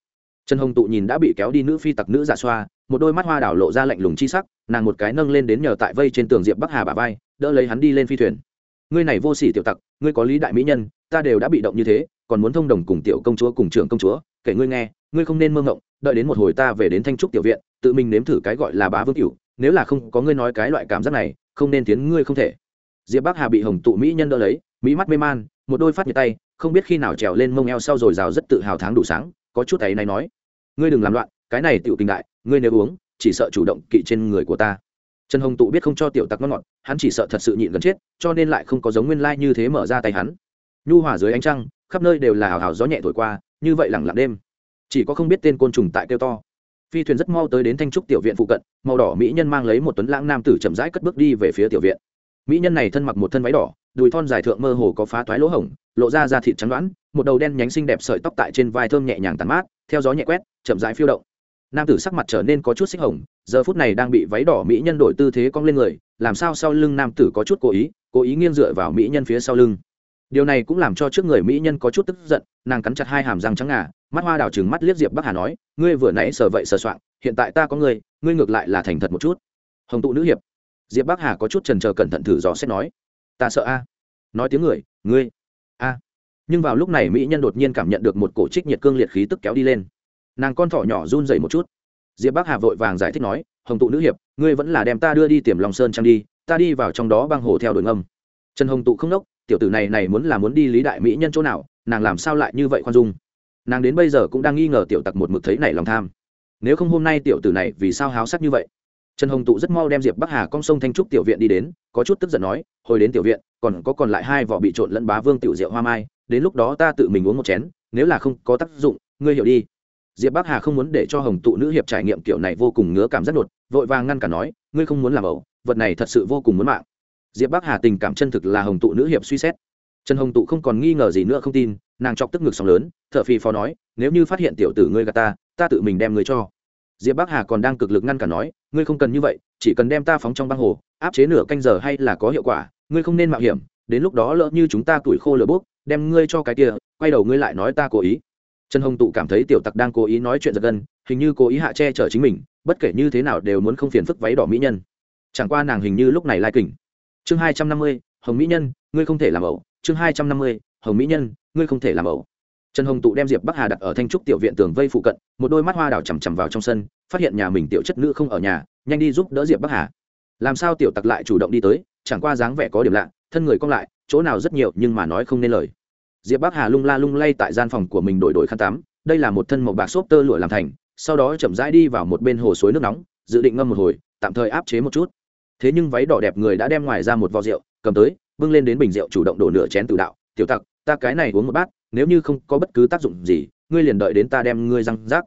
Speaker 1: Trần hồng tụ nhìn đã bị kéo đi nữ phi tặc nữ giả xoa, một đôi mắt hoa đảo lộ ra lạnh lùng chi sắc, nàng một cái nâng lên đến nhờ tại vây trên tường diệp bắc hà bà vai, đỡ lấy hắn đi lên phi thuyền. Ngươi này vô sỉ tiểu tặc, ngươi có lý đại mỹ nhân, ta đều đã bị động như thế, còn muốn thông đồng cùng tiểu công chúa cùng trưởng công chúa, kể ngươi nghe ngươi không nên mơ ngộng, đợi đến một hồi ta về đến thanh trúc tiểu viện, tự mình nếm thử cái gọi là bá vương cửu, nếu là không có ngươi nói cái loại cảm giác này, không nên tiến ngươi không thể. Diệp bắc hà bị hồng tụ mỹ nhân đỡ lấy, mỹ mắt mê man, một đôi phát nhiệt tay, không biết khi nào trèo lên mông eo sau rồi rào rất tự hào tháng đủ sáng, có chút ấy này nói. Ngươi đừng làm loạn, cái này tiểu tình đại, ngươi nếu uống, chỉ sợ chủ động kỵ trên người của ta. Trần hồng tụ biết không cho tiểu tặc ngon ngọt, hắn chỉ sợ thật sự nhịn gần chết, cho nên lại không có giống nguyên lai như thế mở ra tay hắn. Nhu hòa dưới ánh trăng, khắp nơi đều là hào hào gió nhẹ thổi qua, như vậy lẳng lặng đêm chỉ có không biết tên côn trùng tại kêu to. Phi thuyền rất mau tới đến thanh trúc tiểu viện phụ cận, màu đỏ mỹ nhân mang lấy một tuấn lãng nam tử chậm rãi cất bước đi về phía tiểu viện. Mỹ nhân này thân mặc một thân váy đỏ, đùi thon dài thượng mơ hồ có phá toái lỗ hổng, lộ ra da thịt trắng đoán, một đầu đen nhánh xinh đẹp sợi tóc tại trên vai thơm nhẹ nhàng tàn mát, theo gió nhẹ quét, chậm rãi phiêu động. Nam tử sắc mặt trở nên có chút xích hồng, giờ phút này đang bị váy đỏ mỹ nhân đổi tư thế cong lên người, làm sao sau lưng nam tử có chút cố ý cố ý nghiêng dựa vào mỹ nhân phía sau lưng. Điều này cũng làm cho trước người mỹ nhân có chút tức giận, nàng cắn chặt hai hàm răng trắng ngà mắt hoa đào trừng mắt liếc diệp bắc hà nói, ngươi vừa nãy sờ vậy sờ soạng, hiện tại ta có ngươi ngươi ngược lại là thành thật một chút. Hồng tụ nữ hiệp. Diệp bắc hà có chút trần trờ cẩn thận thử dò xét nói, ta sợ a. Nói tiếng người, ngươi, a. Nhưng vào lúc này mỹ nhân đột nhiên cảm nhận được một cổ trích nhiệt cương liệt khí tức kéo đi lên. Nàng con thỏ nhỏ run dậy một chút. Diệp bắc hà vội vàng giải thích nói, hồng tụ nữ hiệp, ngươi vẫn là đem ta đưa đi tiềm lòng sơn trang đi, ta đi vào trong đó băng hồ theo đuổi ngâm trần hồng tụ không đốc tiểu tử này này muốn là muốn đi lý đại mỹ nhân chỗ nào, nàng làm sao lại như vậy khoan dung? Nàng đến bây giờ cũng đang nghi ngờ tiểu tặc một mực thấy này lòng tham. Nếu không hôm nay tiểu tử này vì sao háo sắc như vậy? Trần hồng tụ rất mau đem diệp bắc hà cong sông thanh trúc tiểu viện đi đến, có chút tức giận nói, hồi đến tiểu viện, còn có còn lại hai vỏ bị trộn lẫn bá vương tiểu rượu hoa mai, đến lúc đó ta tự mình uống một chén, nếu là không có tác dụng, ngươi hiểu đi. Diệp bắc hà không muốn để cho hồng tụ nữ hiệp trải nghiệm kiểu này vô cùng ngứa cảm giác đột, vội vàng ngăn cả nói, ngươi không muốn làm ẩu, vật này thật sự vô cùng muốn mạng. Diệp bắc hà tình cảm chân thực là hồng tụ nữ hiệp suy xét trần hồng tụ không còn nghi ngờ gì nữa không tin, nàng chọc tức ngực sóng lớn t h ở phi phó nói, nếu như phát hiện tiểu tử ngươi gà ta ta tự mình đem ngươi cho. Diệp bắc hà còn đang cực lực ngăn cả nói, ngươi không cần như vậy, chỉ cần đem ta phóng trong băng hồ, áp chế nửa canh giờ hay là có hiệu quả, ngươi không nên mạo hiểm, đến lúc đó lỡ như chúng ta tuổi khô lửa bốc, đem ngươi cho cái kia, quay đầu ngươi lại nói ta cố ý. Trần hồng tụ cảm thấy tiểu tặc đang cố ý nói chuyện giật gân, hình như cố ý hạ che chở chính mình, bất kể như thế nào đều muốn không phiền phức váy đỏ mỹ nhân. Chẳng qua nàng hình như lúc này lai kỉnh. chương hai trăm năm mươi, hồng mỹ nhân, ngươi không thể làm ẩu chương hai trăm năm mươi, hồng mỹ nhân, ngươi không thể làm ẩu. Trần hồng tụ đem diệp bắc hà đặt ở thanh trúc tiểu viện tường vây phụ cận, một đôi mắt hoa đào chằm chằm vào trong sân, phát hiện nhà mình tiểu chất nữ không ở nhà, nhanh đi giúp đỡ diệp bắc hà. Làm sao tiểu tặc lại chủ động đi tới, chẳng qua dáng vẻ có điểm lạ, thân người cong lại, chỗ nào rất nhiều nhưng mà nói không nên lời. Diệp bắc hà lung la lung lay tại gian phòng của mình đổi đổi khăn tắm, đây là một thân màu bạc xốp tơ lụa làm thành, sau đó chậm rãi đi vào một bên hồ suối nước nóng, dự định ngâm một hồi, tạm thời áp chế một chút thế nhưng váy đỏ đẹp người đã đem ngoài ra một vò rượu, cầm tới, bưng lên đến bình rượu chủ động đổ nửa chén tự đạo, tiểu tặc, ta cái này uống một bát, nếu như không có bất cứ tác dụng gì, ngươi liền đợi đến ta đem ngươi răng rác.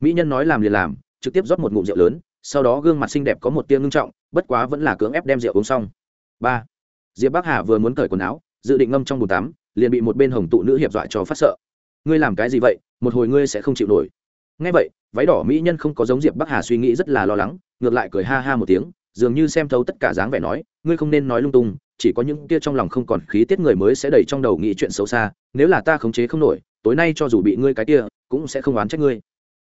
Speaker 1: Mỹ nhân nói làm liền làm, trực tiếp rót một ngụm rượu lớn, sau đó gương mặt xinh đẹp có một tia ngưng trọng, bất quá vẫn là cưỡng ép đem rượu uống xong. Ba. Diệp bắc hà vừa muốn cởi quần áo, dự định ngâm trong bồn tắm, liền bị một bên hồng tụ nữ hiệp dọa cho phát sợ. Ngươi làm cái gì vậy? Một hồi ngươi sẽ không chịu nổi. Ngay vậy, váy đỏ mỹ nhân không có giống diệp bắc hà suy nghĩ rất là lo lắng, ngược lại cười ha ha một tiếng dường như xem thấu tất cả dáng vẻ nói, ngươi không nên nói lung tung, chỉ có những kia trong lòng không còn khí tiết người mới sẽ đầy trong đầu nghĩ chuyện xấu xa, nếu là ta khống chế không nổi, tối nay cho dù bị ngươi cái kia, cũng sẽ không oán trách ngươi.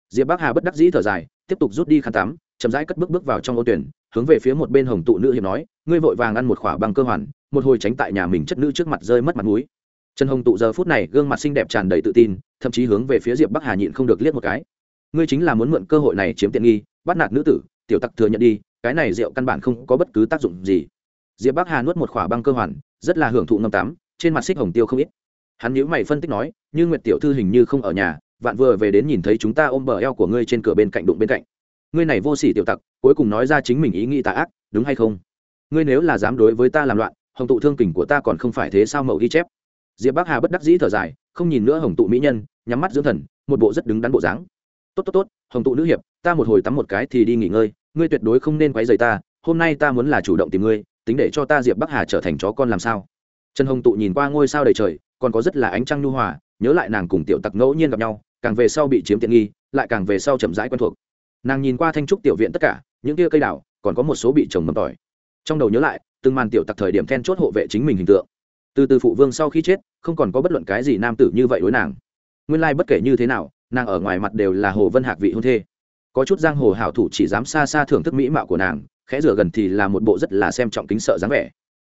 Speaker 1: Diệp bắc hà bất đắc dĩ thở dài, tiếp tục rút đi khăn tắm, chậm rãi cất bước bước vào trong ô tuyển, hướng về phía một bên hồng tụ nữ hiệp nói, ngươi vội vàng ăn một khỏa bằng cơ hoàn, một hồi tránh tại nhà mình chất nữ trước mặt rơi mất mặt mũi. Trần hồng tụ giờ phút này gương mặt xinh đẹp tràn đầy tự tin, thậm chí hướng về phía diệp bắc hà nhịn không được liếc một cái. Ngươi chính là muốn mượn cơ hội này chiếm tiện nghi, bắt nạt nữ tử, tiểu tặc thừa nhận đi cái này rượu căn bản không có bất cứ tác dụng gì. Diệp bắc hà nuốt một khỏa băng cơ hoàn, rất là hưởng thụ ngâm tắm, trên mặt xích hồng tiêu không ít. Hắn nhíu mày phân tích nói, như nguyệt tiểu thư hình như không ở nhà, vạn vừa về đến nhìn thấy chúng ta ôm bờ eo của ngươi trên cửa bên cạnh đụng bên cạnh. Ngươi này vô sỉ tiểu tặc, cuối cùng nói ra chính mình ý nghĩ tà ác, đúng hay không? Ngươi nếu là dám đối với ta làm loạn, hồng tụ thương kình của ta còn không phải thế sao mậu ghi chép? Diệp bắc hà bất đắc dĩ thở dài, không nhìn nữa hồng tụ mỹ nhân, nhắm mắt dưỡng thần, một bộ rất đứng đắn bộ dáng. Tốt tốt tốt, hồng tụ nữ hiệp, ta một hồi tắm một cái thì đi nghỉ ngơi ngươi tuyệt đối không nên quấy rầy ta, hôm nay ta muốn là chủ động tìm ngươi, tính để cho ta diệp bắc hà trở thành chó con làm sao? Trần hồng tụ nhìn qua ngôi sao đầy trời, còn có rất là ánh trăng nhu hòa, nhớ lại nàng cùng tiểu tặc ngẫu nhiên gặp nhau, càng về sau bị chiếm tiện nghi, lại càng về sau chậm rãi quen thuộc. Nàng nhìn qua thanh trúc tiểu viện tất cả, những kia cây đào, còn có một số bị trồng mầm tỏi. Trong đầu nhớ lại, từng màn tiểu tặc thời điểm then chốt hộ vệ chính mình hình tượng. Từ từ phụ vương sau khi chết, không còn có bất luận cái gì nam tử như vậy đối nàng. Nguyên lai bất kể như thế nào, nàng ở ngoài mặt đều là hồ vân hạc vị hôn thê có chút giang hồ hảo thủ chỉ dám xa xa thưởng thức mỹ mạo của nàng, khẽ rửa gần thì là một bộ rất là xem trọng kính sợ dáng vẻ.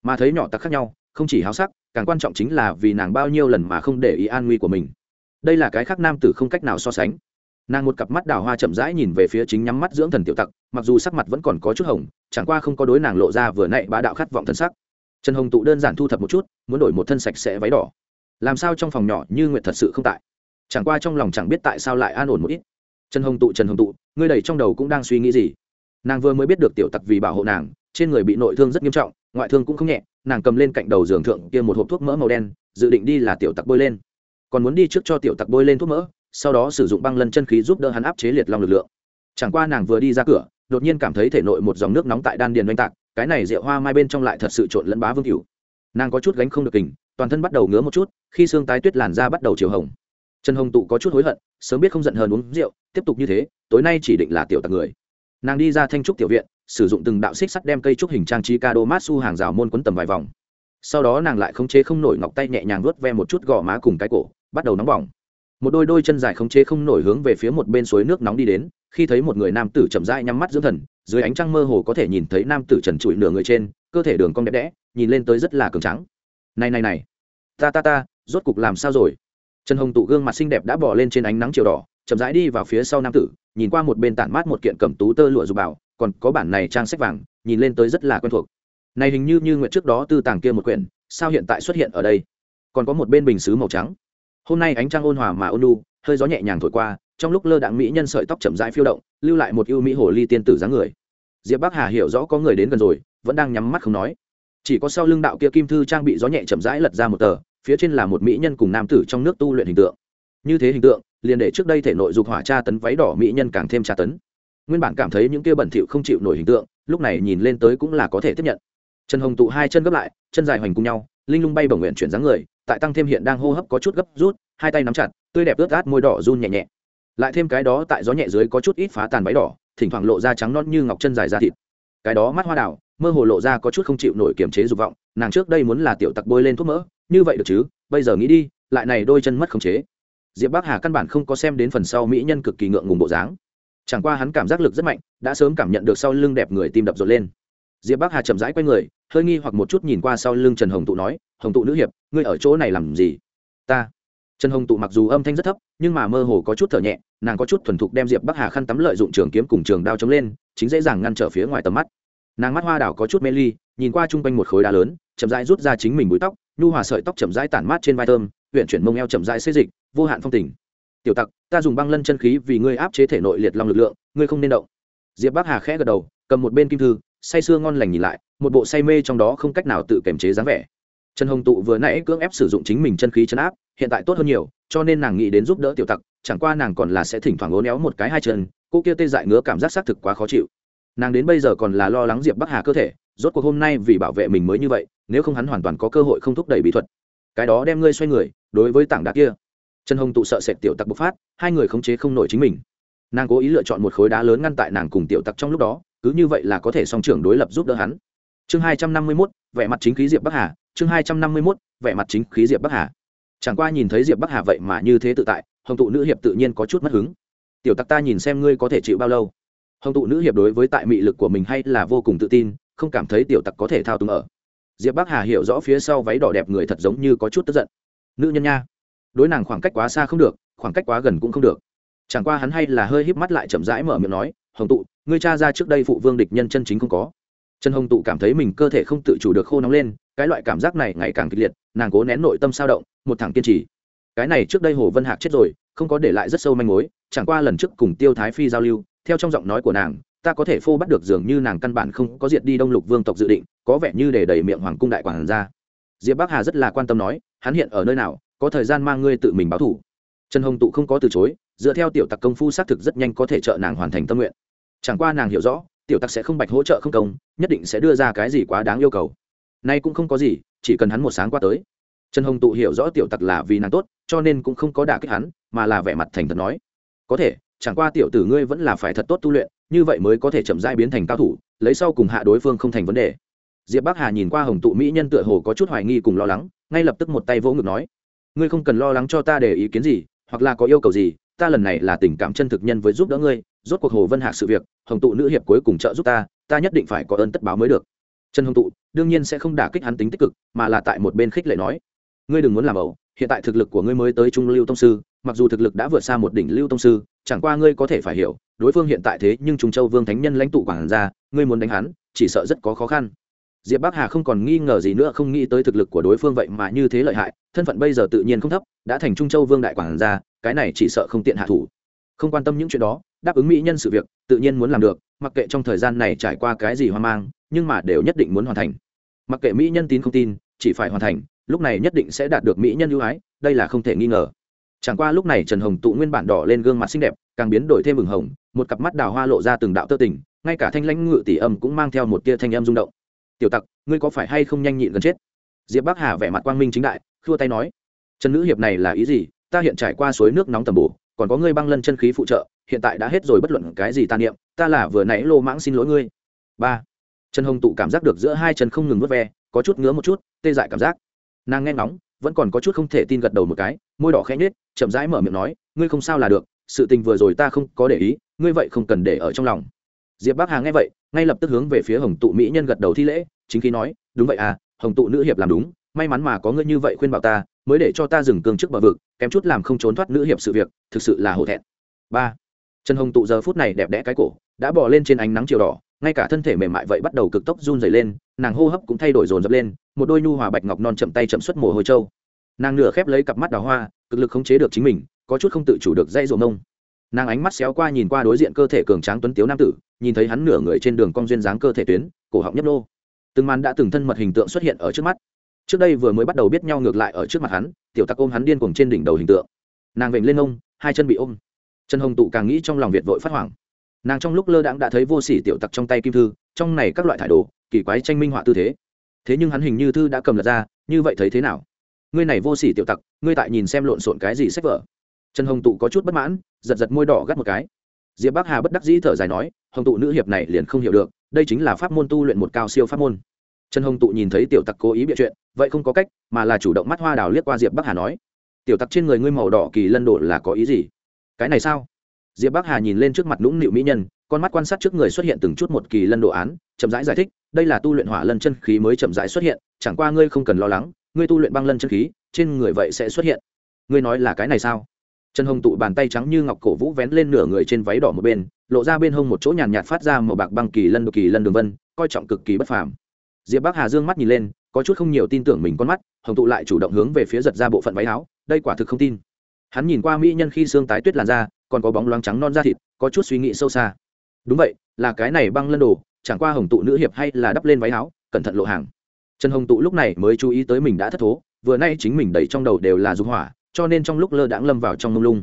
Speaker 1: Mà thấy nhỏ tặc khác nhau, không chỉ háo sắc, càng quan trọng chính là vì nàng bao nhiêu lần mà không để ý an nguy của mình. Đây là cái khác nam tử không cách nào so sánh. Nàng một cặp mắt đào hoa chậm rãi nhìn về phía chính nhắm mắt dưỡng thần tiểu tặc, mặc dù sắc mặt vẫn còn có chút hồng, chẳng qua không có đối nàng lộ ra vừa nãy bá đạo khát vọng thân sắc. Trần hồng tụ đơn giản thu thập một chút, muốn đổi một thân sạch sẽ váy đỏ. Làm sao trong phòng nhỏ như nguyệt thật sự không tại? Chẳng qua trong lòng chẳng biết tại sao lại an ổn một ít trần hồng tụ, trần hồng tụ, ngươi đầy trong đầu cũng đang suy nghĩ gì? Nàng vừa mới biết được tiểu tặc vì bảo hộ nàng, trên người bị nội thương rất nghiêm trọng, ngoại thương cũng không nhẹ, nàng cầm lên cạnh đầu giường thượng kia một hộp thuốc mỡ màu đen, dự định đi là tiểu tặc bôi lên. Còn muốn đi trước cho tiểu tặc bôi lên thuốc mỡ, sau đó sử dụng băng lân chân khí giúp đỡ hắn áp chế liệt long lực lượng. Chẳng qua nàng vừa đi ra cửa, đột nhiên cảm thấy thể nội một dòng nước nóng tại đan điền oanh tạc, cái này rượu hoa mai bên trong lại thật sự trộn lẫn bá vương cửu. Nàng có chút gánh không được kình, toàn thân bắt đầu ngứa một chút, khi xương tái tuyết làn da bắt đầu chiều hồng trần hồng tụ có chút hối hận, sớm biết không giận hờn uống rượu, tiếp tục như thế, tối nay chỉ định là tiểu tặc người. Nàng đi ra thanh trúc tiểu viện, sử dụng từng đạo xích sắt đem cây trúc hình trang trí ca đô mát su hàng rào môn quấn tầm vài vòng. Sau đó nàng lại khống chế không nổi ngọc tay nhẹ nhàng vuốt ve một chút gò má cùng cái cổ, bắt đầu nóng bỏng. Một đôi đôi chân dài khống chế không nổi hướng về phía một bên suối nước nóng đi đến, khi thấy một người nam tử chậm rãi nhắm mắt dưỡng thần, dưới ánh trăng mơ hồ có thể nhìn thấy nam tử trần trụi nửa người trên, cơ thể đường cong đẹp đẽ, nhìn lên tới rất là cường trắng này này này, ta ta ta, rốt cục làm sao rồi? Trần hồng tụ gương mặt xinh đẹp đã bỏ lên trên ánh nắng chiều đỏ, chậm rãi đi vào phía sau nam tử, nhìn qua một bên tản mát một kiện cẩm tú tơ lụa dù bảo, còn có bản này trang sách vàng, nhìn lên tới rất là quen thuộc. Này hình như như nguyện trước đó tư tàng kia một quyển, sao hiện tại xuất hiện ở đây? Còn có một bên bình xứ màu trắng. Hôm nay ánh trăng ôn hòa mà ôn lu hơi gió nhẹ nhàng thổi qua, trong lúc lơ đạn mỹ nhân sợi tóc chậm rãi phiêu động, lưu lại một ưu mỹ hồ ly tiên tử dáng người. Diệp bắc hà hiểu rõ có người đến gần rồi, vẫn đang nhắm mắt không nói. Chỉ có sau lưng đạo kia kim thư trang bị gió nhẹ chậm rãi lật ra một tờ phía trên là một mỹ nhân cùng nam tử trong nước tu luyện hình tượng. Như thế hình tượng, liền để trước đây thể nội dục hỏa tra tấn váy đỏ mỹ nhân càng thêm tra tấn. Nguyên bản cảm thấy những kia bẩn thỉu không chịu nổi hình tượng, lúc này nhìn lên tới cũng là có thể tiếp nhận. Trần hồng tụ hai chân gấp lại, chân dài hoành cùng nhau, linh lung bay bổng nguyện chuyển dáng người, tại tăng thêm hiện đang hô hấp có chút gấp rút, hai tay nắm chặt, tươi đẹp ướt át môi đỏ run nhẹ nhẹ. Lại thêm cái đó tại gió nhẹ dưới có chút ít phá tàn váy đỏ, thỉnh thoảng lộ ra trắng non như ngọc chân dài da thịt. Cái đó mắt hoa đào, mơ hồ lộ ra có chút không chịu nổi kiềm chế dục vọng, nàng trước đây muốn là tiểu tặc bôi lên thuốc mỡ như vậy được chứ, bây giờ nghĩ đi, lại này đôi chân mất khống chế. Diệp bắc hà căn bản không có xem đến phần sau mỹ nhân cực kỳ ngượng ngùng bộ dáng. Chẳng qua hắn cảm giác lực rất mạnh, đã sớm cảm nhận được sau lưng đẹp người tim đập rộn lên. Diệp bắc hà chậm rãi quay người, hơi nghi hoặc một chút nhìn qua sau lưng trần hồng tụ nói, hồng tụ nữ hiệp, ngươi ở chỗ này làm gì? Ta. Trần hồng tụ mặc dù âm thanh rất thấp, nhưng mà mơ hồ có chút thở nhẹ, nàng có chút thuần thục đem diệp bắc hà khăn tắm lợi dụng trường kiếm cùng trường đao chống lên, chính dễ dàng ngăn trở phía ngoài tầm mắt nàng mắt hoa đảo có chút mê ly, nhìn qua chung quanh một khối đá lớn, chậm rãi rút ra chính mình búi tóc, nhu hòa sợi tóc chậm rãi tản mát trên vai thơm huyện chuyển mông eo chậm rãi xê dịch, vô hạn phong tình. Tiểu tặc, ta dùng băng lân chân khí vì ngươi áp chế thể nội liệt long lực lượng, ngươi không nên động. Diệp bắc hà khẽ gật đầu, cầm một bên kim thư, say sưa ngon lành nhìn lại, một bộ say mê trong đó không cách nào tự kiềm chế dáng vẻ. Trần hồng tụ vừa nãy cưỡng ép sử dụng chính mình chân khí chấn áp, hiện tại tốt hơn nhiều, cho nên nàng nghĩ đến giúp đỡ tiểu tặc, chẳng qua nàng còn là sẽ thỉnh thoảng ố néo một cái hai chân, cô kia tê dại ngứa cảm giác xác thực quá khó chịu nàng đến bây giờ còn là lo lắng diệp bắc hà cơ thể, rốt cuộc hôm nay vì bảo vệ mình mới như vậy, nếu không hắn hoàn toàn có cơ hội không thúc đẩy bí thuật. Cái đó đem ngươi xoay người, đối với tảng đá kia. Trần hồng tụ sợ sệt tiểu tặc bộc phát, hai người khống chế không nổi chính mình. Nàng cố ý lựa chọn một khối đá lớn ngăn tại nàng cùng tiểu tặc trong lúc đó, cứ như vậy là có thể song trưởng đối lập giúp đỡ hắn. Chương hai trăm năm mươi mốt, vẻ mặt chính khí diệp bắc hà, chương hai trăm năm mươi mốt, vẻ mặt chính khí diệp bắc hà. Chẳng qua nhìn thấy diệp bắc hà vậy mà như thế tự tại, hồng tụ nữ hiệp tự nhiên có chút mất hứng. Tiểu tặc ta nhìn xem ngươi có thể chịu bao lâu hồng tụ nữ hiệp đối với tại mị lực của mình hay là vô cùng tự tin, không cảm thấy tiểu tặc có thể thao túng ở. Diệp bắc hà hiểu rõ phía sau váy đỏ đẹp người thật giống như có chút tức giận. Nữ nhân nha, đối nàng khoảng cách quá xa không được, khoảng cách quá gần cũng không được. Chẳng qua hắn hay là hơi híp mắt lại chậm rãi mở miệng nói, hồng tụ, ngươi cha ra trước đây phụ vương địch nhân chân chính không có. Trần hồng tụ cảm thấy mình cơ thể không tự chủ được khô nóng lên, cái loại cảm giác này ngày càng kịch liệt, nàng cố nén nội tâm sao động, một thẳng kiên trì. Cái này trước đây hồ vân hạc chết rồi, không có để lại rất sâu manh mối, chẳng qua lần trước cùng tiêu thái phi giao lưu theo trong giọng nói của nàng, ta có thể phô bắt được dường như nàng căn bản không có diệt đi đông lục vương tộc dự định, có vẻ như để đẩy miệng hoàng cung đại quản ra. Diệp bắc hà rất là quan tâm nói, hắn hiện ở nơi nào, có thời gian mang ngươi tự mình báo thủ. Trần hồng tụ không có từ chối, dựa theo tiểu tặc công phu xác thực rất nhanh có thể trợ nàng hoàn thành tâm nguyện. Chẳng qua nàng hiểu rõ, tiểu tặc sẽ không bạch hỗ trợ không công, nhất định sẽ đưa ra cái gì quá đáng yêu cầu. Nay cũng không có gì, chỉ cần hắn một sáng qua tới. Trần hồng tụ hiểu rõ tiểu tặc là vì nàng tốt, cho nên cũng không có đả kích hắn, mà là vẻ mặt thành thật nói. Có thể chẳng qua tiểu tử ngươi vẫn là phải thật tốt tu luyện, như vậy mới có thể chậm rãi biến thành cao thủ, lấy sau cùng hạ đối phương không thành vấn đề. Diệp bắc hà nhìn qua hồng tụ mỹ nhân tựa hồ có chút hoài nghi cùng lo lắng, ngay lập tức một tay vỗ ngực nói, ngươi không cần lo lắng cho ta để ý kiến gì, hoặc là có yêu cầu gì, ta lần này là tình cảm chân thực nhân với giúp đỡ ngươi, rốt cuộc hồ vân hạc sự việc, hồng tụ nữ hiệp cuối cùng trợ giúp ta ta nhất định phải có ơn tất báo mới được. Trần hồng tụ đương nhiên sẽ không đả kích hắn tính tích cực, mà là tại một bên khích lệ nói, ngươi đừng muốn làm ẩu, hiện tại thực lực của ngươi mới tới trung lưu tông sư mặc dù thực lực đã vượt xa một đỉnh lưu tông sư, chẳng qua ngươi có thể phải hiểu, đối phương hiện tại thế nhưng trung châu vương thánh nhân lãnh tụ quảng ra ngươi muốn đánh hắn, chỉ sợ rất có khó khăn. Diệp bắc hà không còn nghi ngờ gì nữa, không nghĩ tới thực lực của đối phương vậy mà như thế lợi hại, thân phận bây giờ tự nhiên không thấp, đã thành trung châu vương đại quảng ra cái này chỉ sợ không tiện hạ thủ. Không quan tâm những chuyện đó, đáp ứng mỹ nhân sự việc, tự nhiên muốn làm được, mặc kệ trong thời gian này trải qua cái gì hoang mang, nhưng mà đều nhất định muốn hoàn thành. Mặc kệ mỹ nhân tin không tin, chỉ phải hoàn thành, lúc này nhất định sẽ đạt được mỹ nhân ưu ái, đây là không thể nghi ngờ chẳng qua lúc này trần hồng tụ nguyên bản đỏ lên gương mặt xinh đẹp, càng biến đổi thêm vừng hồng, một cặp mắt đào hoa lộ ra từng đạo tơ tình, ngay cả thanh lãnh ngự tỷ âm cũng mang theo một tia thanh âm rung động. Tiểu tặc, ngươi có phải hay không nhanh nhịn gần chết? Diệp bắc hà vẻ mặt quang minh chính đại, khua tay nói, trần nữ hiệp này là ý gì? Ta hiện trải qua suối nước nóng tầm bổ, còn có ngươi băng lân chân khí phụ trợ, hiện tại đã hết rồi bất luận cái gì tàn niệm, ta là vừa nãy lô mãng xin lỗi ngươi. Ba. Trần hồng tụ cảm giác được giữa hai chân không ngừng vớt ve, có chút ngứa một chút, tê dại cảm giác. Nàng nghe ngóng vẫn còn có chút không thể tin gật đầu một cái, môi đỏ khẽ nhết chậm rãi mở miệng nói, ngươi không sao là được, sự tình vừa rồi ta không có để ý, ngươi vậy không cần để ở trong lòng. Diệp bắc hà nghe vậy, ngay lập tức hướng về phía hồng tụ mỹ nhân gật đầu thi lễ, chính khi nói, đúng vậy à hồng tụ nữ hiệp làm đúng, may mắn mà có ngươi như vậy khuyên bảo ta, mới để cho ta dừng cương trước bờ vực, kém chút làm không trốn thoát nữ hiệp sự việc, thực sự là hổ thẹn. Ba. Trần hồng tụ giờ phút này đẹp đẽ cái cổ, đã bỏ lên trên ánh nắng chiều đỏ, ngay cả thân thể mềm mại vậy bắt đầu cực tốc run dày lên, nàng hô hấp cũng thay đổi dồn dập lên một đôi nhu hòa bạch ngọc non chậm tay chậm xuất mồ hôi trâu. Nàng nửa khép lấy cặp mắt đào hoa, cực lực khống chế được chính mình, có chút không tự chủ được dây ruộng nông nàng ánh mắt xéo qua nhìn qua đối diện cơ thể cường tráng tuấn tiếu nam tử, nhìn thấy hắn nửa người trên đường cong duyên dáng cơ thể tuyến, cổ họng nhấp nô. Từng màn đã từng thân mật hình tượng xuất hiện ở trước mắt. Trước đây vừa mới bắt đầu biết nhau ngược lại ở trước mặt hắn, tiểu tặc ôm hắn điên cuồng trên đỉnh đầu hình tượng. Nàng vịnh lên ông, hai chân bị ôm. Trần hồng tụ càng nghĩ trong lòng việt vội phát hoảng. Nàng trong lúc lơ đãng đã thấy vô sỉ tiểu tặc trong tay kim thư, trong này các loại thải đồ, kỳ quái tranh minh họa tư thế thế nhưng hắn hình như thư đã cầm lật ra, như vậy thấy thế nào? Ngươi này vô sỉ tiểu tặc, ngươi tại nhìn xem lộn xộn cái gì sách vở? Trần hồng tụ có chút bất mãn, giật giật môi đỏ gắt một cái. Diệp bắc hà bất đắc dĩ thở dài nói, hồng tụ nữ hiệp này liền không hiểu được, đây chính là pháp môn tu luyện một cao siêu pháp môn. Trần hồng tụ nhìn thấy tiểu tặc cố ý bịa chuyện, vậy không có cách, mà là chủ động mắt hoa đào liếc qua diệp bắc hà nói, tiểu tặc trên người ngươi màu đỏ kỳ lân đổ là có ý gì? Cái này sao? Diệp bắc hà nhìn lên trước mặt lũng nịu mỹ nhân, con mắt quan sát trước người xuất hiện từng chút một kỳ lân đồ án chậm rãi giải, giải thích đây là tu luyện hỏa lân chân khí mới chậm rãi xuất hiện chẳng qua ngươi không cần lo lắng ngươi tu luyện băng lân chân khí trên người vậy sẽ xuất hiện. Ngươi nói là cái này sao? Trần hồng tụ bàn tay trắng như ngọc cổ vũ vén lên nửa người trên váy đỏ một bên lộ ra bên hông một chỗ nhàn nhạt phát ra màu bạc băng kỳ lân kỳ lân đường vân coi trọng cực kỳ bất phàm. Diệp bắc hà dương mắt nhìn lên có chút không nhiều tin tưởng mình con mắt hồng tụ lại chủ động hướng về phía giật ra bộ phận váy áo đây quả thực không tin. Hắn nhìn qua mỹ nhân khi xương tái tuyết làn da còn có bóng loáng trắng non da thịt có chút suy nghĩ sâu xa. Đúng vậy là cái này băng lân đồ chẳng qua hồng tụ nữ hiệp hay là đắp lên váy áo, cẩn thận lộ hàng. Trần hồng tụ lúc này mới chú ý tới mình đã thất thố, vừa nay chính mình đẩy trong đầu đều là dục hỏa, cho nên trong lúc lơ đãng lâm vào trong mông lung.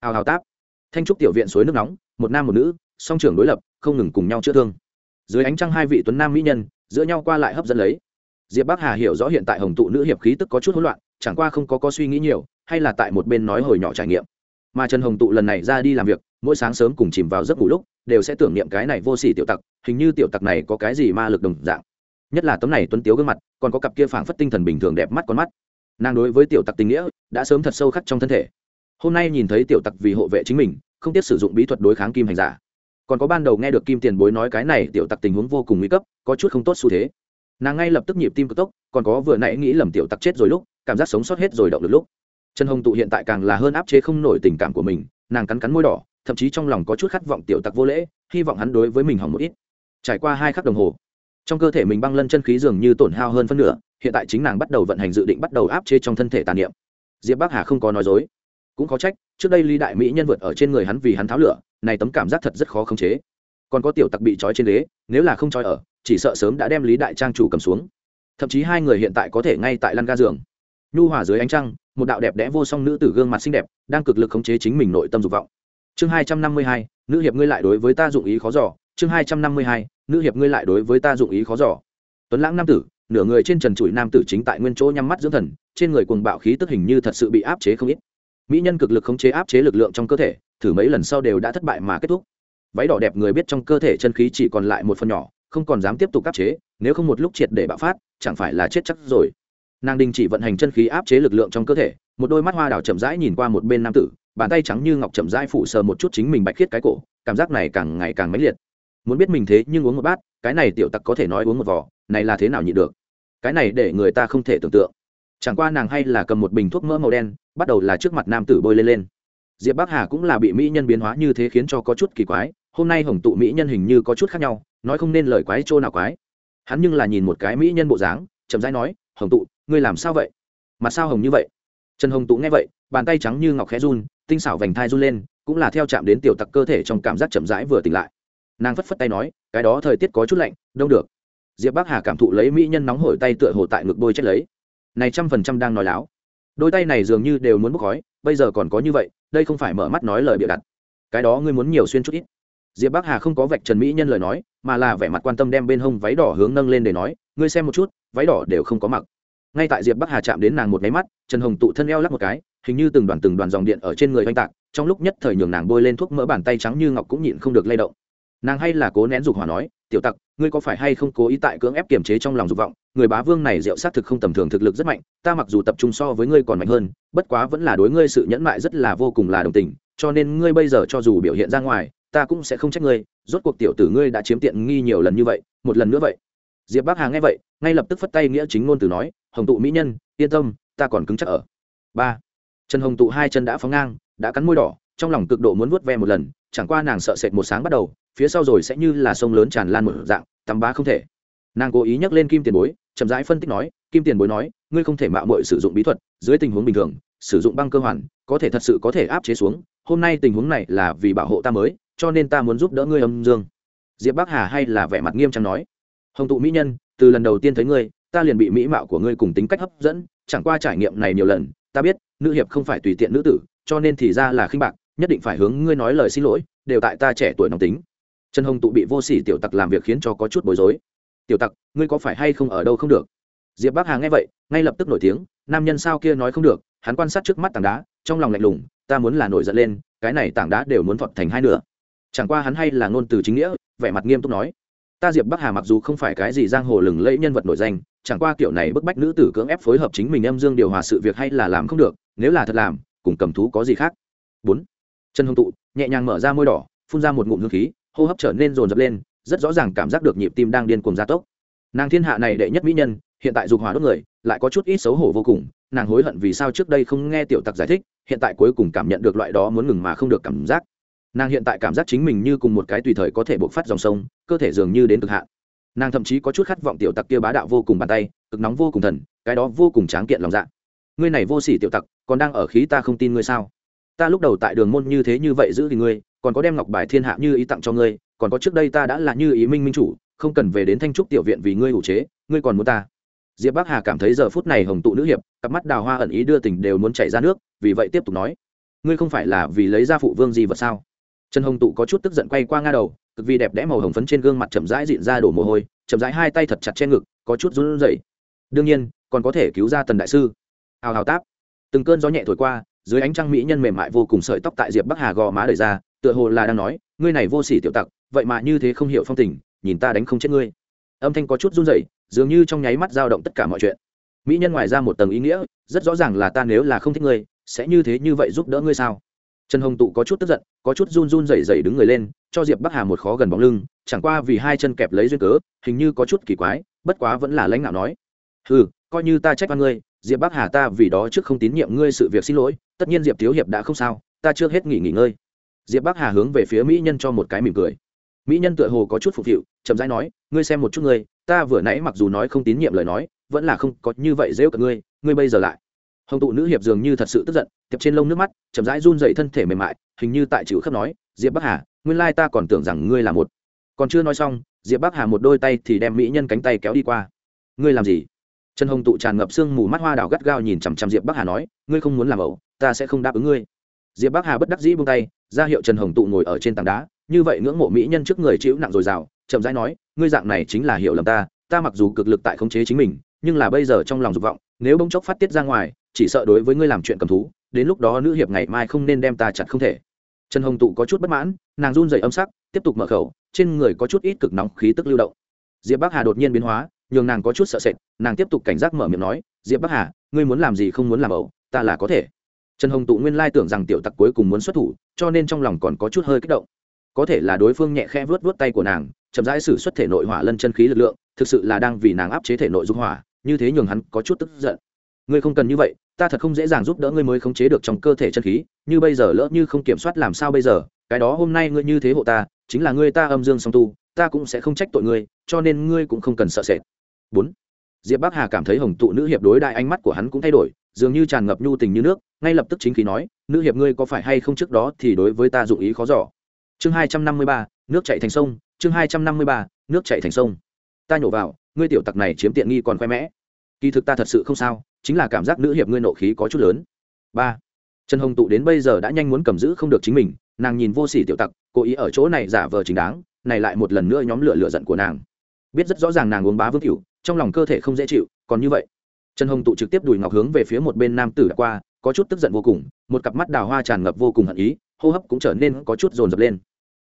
Speaker 1: Hào hào táp. Thanh trúc tiểu viện suối nước nóng, một nam một nữ, song trưởng đối lập, không ngừng cùng nhau chữa thương. Dưới ánh trăng hai vị tuấn nam mỹ nhân, giữa nhau qua lại hấp dẫn lấy. Diệp bắc hà hiểu rõ hiện tại hồng tụ nữ hiệp khí tức có chút hỗn loạn, chẳng qua không có có suy nghĩ nhiều, hay là tại một bên nói hồi nhỏ trải nghiệm. Mà trần hồng tụ lần này ra đi làm việc, mỗi sáng sớm cùng chìm vào giấc ngủ lúc đều sẽ tưởng niệm cái này vô sỉ tiểu tặc, hình như tiểu tặc này có cái gì ma lực đồng dạng. Nhất là tấm này tuấn tiếu gương mặt, còn có cặp kia phảng phất tinh thần bình thường đẹp mắt con mắt. Nàng đối với tiểu tặc tình nghĩa đã sớm thật sâu khắc trong thân thể. Hôm nay nhìn thấy tiểu tặc vì hộ vệ chính mình, không tiếc sử dụng bí thuật đối kháng kim hành giả. Còn có ban đầu nghe được kim tiền bối nói cái này tiểu tặc tình huống vô cùng nguy cấp, có chút không tốt xu thế. Nàng ngay lập tức nhịp tim cực tốc, còn có vừa nãy nghĩ lầm tiểu tặc chết rồi lúc, cảm giác sống sót hết rồi động được lúc. Trần hồng tụ hiện tại càng là hơn áp chế không nổi tình cảm của mình, nàng cắn cắn môi đỏ thậm chí trong lòng có chút khát vọng tiểu tặc vô lễ, hy vọng hắn đối với mình hỏng một ít. Trải qua hai khắc đồng hồ, trong cơ thể mình băng lân chân khí dường như tổn hao hơn phân nửa, hiện tại chính nàng bắt đầu vận hành dự định bắt đầu áp chế trong thân thể tàn niệm. Diệp bắc hà không có nói dối. Cũng có trách, trước đây lý đại mỹ nhân vượt ở trên người hắn vì hắn tháo lửa, này tấm cảm giác thật rất khó khống chế. Còn có tiểu tặc bị trói trên ghế, nếu là không trói ở, chỉ sợ sớm đã đem lý đại trang chủ cầm xuống. Thậm chí hai người hiện tại có thể ngay tại lăn ga giường. Nhu hòa dưới ánh trăng, một đạo đẹp đẽ vô song nữ tử gương mặt xinh đẹp, đang cực lực khống chế chính mình nội tâm dục vọng chương hai trăm năm mươi hai, nữ hiệp ngươi lại đối với ta dụng ý khó giỏ chương hai trăm năm mươi hai, nữ hiệp ngươi lại đối với ta dụng ý khó giỏ tuấn lãng nam tử, nửa người trên trần trụi nam tử chính tại nguyên chỗ nhắm mắt dưỡng thần, trên người cuồng bạo khí tức hình như thật sự bị áp chế không ít. Mỹ nhân cực lực khống chế áp chế lực lượng trong cơ thể, thử mấy lần sau đều đã thất bại mà kết thúc. Váy đỏ đẹp người biết trong cơ thể chân khí chỉ còn lại một phần nhỏ, không còn dám tiếp tục áp chế, nếu không một lúc triệt để bạo phát, chẳng phải là chết chắc rồi. Nàng đình chỉ vận hành chân khí áp chế lực lượng trong cơ thể, một đôi mắt hoa đảo chậm rãi nhìn qua một bên nam tử bàn tay trắng như ngọc chậm rãi phủ sờ một chút chính mình bạch khiết cái cổ, cảm giác này càng ngày càng mãnh liệt. Muốn biết mình thế nhưng uống một bát, cái này tiểu tặc có thể nói uống một vỏ này là thế nào nhịn được? Cái này để người ta không thể tưởng tượng. Chẳng qua nàng hay là cầm một bình thuốc mỡ màu đen, bắt đầu là trước mặt nam tử bôi lên lên. Diệp bắc hà cũng là bị mỹ nhân biến hóa như thế khiến cho có chút kỳ quái, hôm nay hồng tụ mỹ nhân hình như có chút khác nhau, nói không nên lời quái trô nào quái. Hắn nhưng là nhìn một cái mỹ nhân bộ dáng, chậm rãi nói, hồng tụ, ngươi làm sao vậy? Mặt sao hồng như vậy? Trần hồng tụ nghe vậy, bàn tay trắng như ngọc khẽ run tinh xảo vành thai run lên, cũng là theo chạm đến tiểu tặc cơ thể trong cảm giác chậm rãi vừa tỉnh lại. Nàng phất phất tay nói, cái đó thời tiết có chút lạnh, đông được. Diệp bắc hà cảm thụ lấy mỹ nhân nóng hổi tay tựa hồ tại ngực bôi chết lấy. Này trăm phần trăm đang nói láo. Đôi tay này dường như đều muốn bốc khói, bây giờ còn có như vậy, đây không phải mở mắt nói lời bịa đặt. Cái đó ngươi muốn nhiều xuyên chút ít. Diệp bắc hà không có vạch trần mỹ nhân lời nói, mà là vẻ mặt quan tâm đem bên hông váy đỏ hướng nâng lên để nói, ngươi xem một chút, váy đỏ đều không có mặc. Ngay tại diệp bắc hà chạm đến nàng một máy mắt, trần hồng tụ thân eo lắc một cái hình như từng đoàn từng đoàn dòng điện ở trên người oanh tạc, trong lúc nhất thời nhường nàng bôi lên thuốc mỡ bàn tay trắng như ngọc cũng nhịn không được lay động. Nàng hay là cố nén dục hỏa nói, tiểu tặc, ngươi có phải hay không cố ý tại cưỡng ép kiềm chế trong lòng dục vọng? Người bá vương này rượu xác thực không tầm thường thực lực rất mạnh, ta mặc dù tập trung so với ngươi còn mạnh hơn, bất quá vẫn là đối ngươi sự nhẫn mại rất là vô cùng là đồng tình, cho nên ngươi bây giờ cho dù biểu hiện ra ngoài, ta cũng sẽ không trách ngươi, rốt cuộc tiểu tử ngươi đã chiếm tiện nghi nhiều lần như vậy, một lần nữa vậy. Diệp bác hà nghe vậy, ngay lập tức phất tay nghĩa chính ngôn từ nói, hồng tụ mỹ nhân, yên tâm, ta còn cứng chắc ở. Ba trần hồng tụ hai chân đã phóng ngang, đã cắn môi đỏ, trong lòng cực độ muốn vuốt ve một lần, chẳng qua nàng sợ sệt một sáng bắt đầu, phía sau rồi sẽ như là sông lớn tràn lan một dạng, tắm bá không thể. Nàng cố ý nhắc lên kim tiền bối, chậm rãi phân tích nói, kim tiền bối nói, ngươi không thể mạo mội sử dụng bí thuật, dưới tình huống bình thường, sử dụng băng cơ hoàn, có thể thật sự có thể áp chế xuống, hôm nay tình huống này là vì bảo hộ ta mới, cho nên ta muốn giúp đỡ ngươi âm dương. Diệp bắc hà hay là vẻ mặt nghiêm trang nói, hồng tụ mỹ nhân, từ lần đầu tiên thấy ngươi, ta liền bị mỹ mạo của ngươi cùng tính cách hấp dẫn, chẳng qua trải nghiệm này nhiều lần, ta biết nữ hiệp không phải tùy tiện nữ tử, cho nên thì ra là khinh bạc, nhất định phải hướng ngươi nói lời xin lỗi, đều tại ta trẻ tuổi nóng tính. Trần hồng tụ bị vô sỉ tiểu tặc làm việc khiến cho có chút bối rối. Tiểu tặc, ngươi có phải hay không ở đâu không được? Diệp bắc hà nghe vậy, ngay lập tức nổi tiếng, nam nhân sao kia nói không được, hắn quan sát trước mắt tảng đá, trong lòng lạnh lùng, ta muốn là nổi giận lên, cái này tảng đá đều muốn vọt thành hai nửa. Chẳng qua hắn hay là ngôn từ chính nghĩa, vẻ mặt nghiêm túc nói. Ta diệp bắc hà mặc dù không phải cái gì giang hồ lừng lẫy nhân vật nổi danh chẳng qua kiểu này bức bách nữ tử cưỡng ép phối hợp chính mình âm dương điều hòa sự việc hay là làm không được, nếu là thật làm, cùng cầm thú có gì khác? Bốn chân hồng tụ nhẹ nhàng mở ra môi đỏ, phun ra một ngụm hương khí, hô hấp trở nên rồn rập lên, rất rõ ràng cảm giác được nhịp tim đang điên cuồng gia tốc. Nàng thiên hạ này đệ nhất mỹ nhân, hiện tại dục hỏa đốt người, lại có chút ít xấu hổ vô cùng, nàng hối hận vì sao trước đây không nghe tiểu tặc giải thích, hiện tại cuối cùng cảm nhận được loại đó muốn ngừng mà không được cảm giác. Nàng hiện tại cảm giác chính mình như cùng một cái tùy thời có thể bộc phát dòng sông, cơ thể dường như đến cực hạn nàng thậm chí có chút khát vọng tiểu tặc kia bá đạo vô cùng bàn tay, cực nóng vô cùng thần, cái đó vô cùng tráng kiện lòng dạ. Ngươi này vô sỉ tiểu tặc, còn đang ở khí ta không tin ngươi sao? Ta lúc đầu tại đường môn như thế như vậy giữ thì ngươi, còn có đem ngọc bài thiên hạ như ý tặng cho ngươi, còn có trước đây ta đã là như ý minh minh chủ, không cần về đến thanh trúc tiểu viện vì ngươi hủ chế, ngươi còn muốn ta. Diệp bắc hà cảm thấy giờ phút này hồng tụ nữ hiệp, cặp mắt đào hoa ẩn ý đưa tình đều muốn chảy ra nước, vì vậy tiếp tục nói. Ngươi không phải là vì lấy ra phụ vương gì vật sao? Trần hồng tụ có chút tức giận quay qua nga đầu cực vì đẹp đẽ màu hồng phấn trên gương mặt chậm rãi dịn ra đổ mồ hôi, chậm rãi hai tay thật chặt trên ngực, có chút run rẩy. Đương nhiên, còn có thể cứu ra tần đại sư. Hào hào táp. Từng cơn gió nhẹ thổi qua, dưới ánh trăng mỹ nhân mềm mại vô cùng sợi tóc tại diệp bắc hà gò má đời ra, tựa hồ là đang nói, ngươi này vô sỉ tiểu tặc, vậy mà như thế không hiểu phong tình, nhìn ta đánh không chết ngươi. Âm thanh có chút run rẩy, dường như trong nháy mắt dao động tất cả mọi chuyện. Mỹ nhân ngoài ra một tầng ý nghĩa, rất rõ ràng là ta nếu là không thích ngươi, sẽ như thế như vậy giúp đỡ ngươi sao? Trần hồng tụ có chút tức giận, có chút run run rẩy rẩy đứng người lên, cho diệp bắc hà một khó gần bóng lưng, chẳng qua vì hai chân kẹp lấy duyên cớ, hình như có chút kỳ quái, bất quá vẫn là lãnh đạo nói. Ừ coi như ta trách oan ngươi, diệp bắc hà ta vì đó trước không tín nhiệm ngươi sự việc xin lỗi, tất nhiên diệp thiếu hiệp đã không sao, ta chưa hết nghỉ nghỉ ngơi. Diệp bắc hà hướng về phía mỹ nhân cho một cái mỉm cười. Mỹ nhân tựa hồ có chút phục vụ chậm rãi nói, ngươi xem một chút ngươi, ta vừa nãy mặc dù nói không tín nhiệm lời nói, vẫn là không có như vậy dễ cận ngươi ngươi bây giờ lại hồng tụ nữ hiệp dường như thật sự tức giận tiệp trên lông nước mắt, chậm rãi run dậy thân thể mềm mại, hình như tại chịu khắp nói, diệp bắc hà, nguyên lai ta còn tưởng rằng ngươi là một còn chưa nói xong, diệp bắc hà một đôi tay thì đem mỹ nhân cánh tay kéo đi qua. Ngươi làm gì? Trần hồng tụ tràn ngập sương mù mắt hoa đào gắt gao nhìn chằm chằm diệp bắc hà nói, ngươi không muốn làm ẩu, ta sẽ không đáp ứng ngươi. Diệp bắc hà bất đắc dĩ buông tay, ra hiệu trần hồng tụ ngồi ở trên tảng đá, như vậy ngưỡng mộ mỹ nhân trước người chịu nặng dồi dào chậm rãi nói, ngươi dạng này chính là hiểu lầm ta ta mặc dù cực lực tại khống chế chính mình, nhưng là bây giờ trong lòng dục vọng, nếu bỗng chốc phát tiết ra ngoài chỉ sợ đối với ngươi làm chuyện cầm thú, đến lúc đó nữ hiệp ngày mai không nên đem ta chặt không thể. Trần hồng tụ có chút bất mãn, nàng run dày âm sắc, tiếp tục mở khẩu, trên người có chút ít cực nóng khí tức lưu động. Diệp bắc hà đột nhiên biến hóa, nhường nàng có chút sợ sệt, nàng tiếp tục cảnh giác mở miệng nói, diệp bắc hà, ngươi muốn làm gì không muốn làm ẩu, ta là có thể. Trần hồng tụ nguyên lai tưởng rằng tiểu tặc cuối cùng muốn xuất thủ, cho nên trong lòng còn có chút hơi kích động. Có thể là đối phương nhẹ khe vớt vớt tay của nàng, chậm rãi xử xuất thể nội hỏa lân chân khí lực lượng, thực sự là đang vì nàng áp chế thể nội dung hỏa, như thế nhường hắn có chút tức giận ngươi không cần như vậy, ta thật không dễ dàng giúp đỡ ngươi mới khống chế được trong cơ thể chân khí, như bây giờ lỡ như không kiểm soát làm sao bây giờ, cái đó hôm nay ngươi như thế hộ ta, chính là ngươi ta âm dương song tu, ta cũng sẽ không trách tội ngươi, cho nên ngươi cũng không cần sợ sệt. Bốn, diệp bắc hà cảm thấy hồng tụ nữ hiệp đối đại ánh mắt của hắn cũng thay đổi, dường như tràn ngập nhu tình như nước, ngay lập tức chính khí nói, nữ hiệp ngươi có phải hay không trước đó thì đối với ta dụng ý khó giỏ chương hai trăm năm mươi ba, nước chạy thành sông, chương hai trăm năm mươi ba, nước chạy thành sông. Ta nhổ vào, ngươi tiểu tặc này chiếm tiện nghi còn khoe mẽ kỳ thực ta thật sự không sao, chính là cảm giác nữ hiệp ngươi nộ khí có chút lớn. Ba, trần hồng tụ đến bây giờ đã nhanh muốn cầm giữ không được chính mình, nàng nhìn vô sỉ tiểu tặc, cố ý ở chỗ này giả vờ chính đáng, này lại một lần nữa nhóm lửa lửa giận của nàng. Biết rất rõ ràng nàng uống bá vương cửu, trong lòng cơ thể không dễ chịu, còn như vậy, trần hồng tụ trực tiếp đùi ngọc hướng về phía một bên nam tử đã qua, có chút tức giận vô cùng, một cặp mắt đào hoa tràn ngập vô cùng hận ý, hô hấp cũng trở nên có chút dồn dập lên.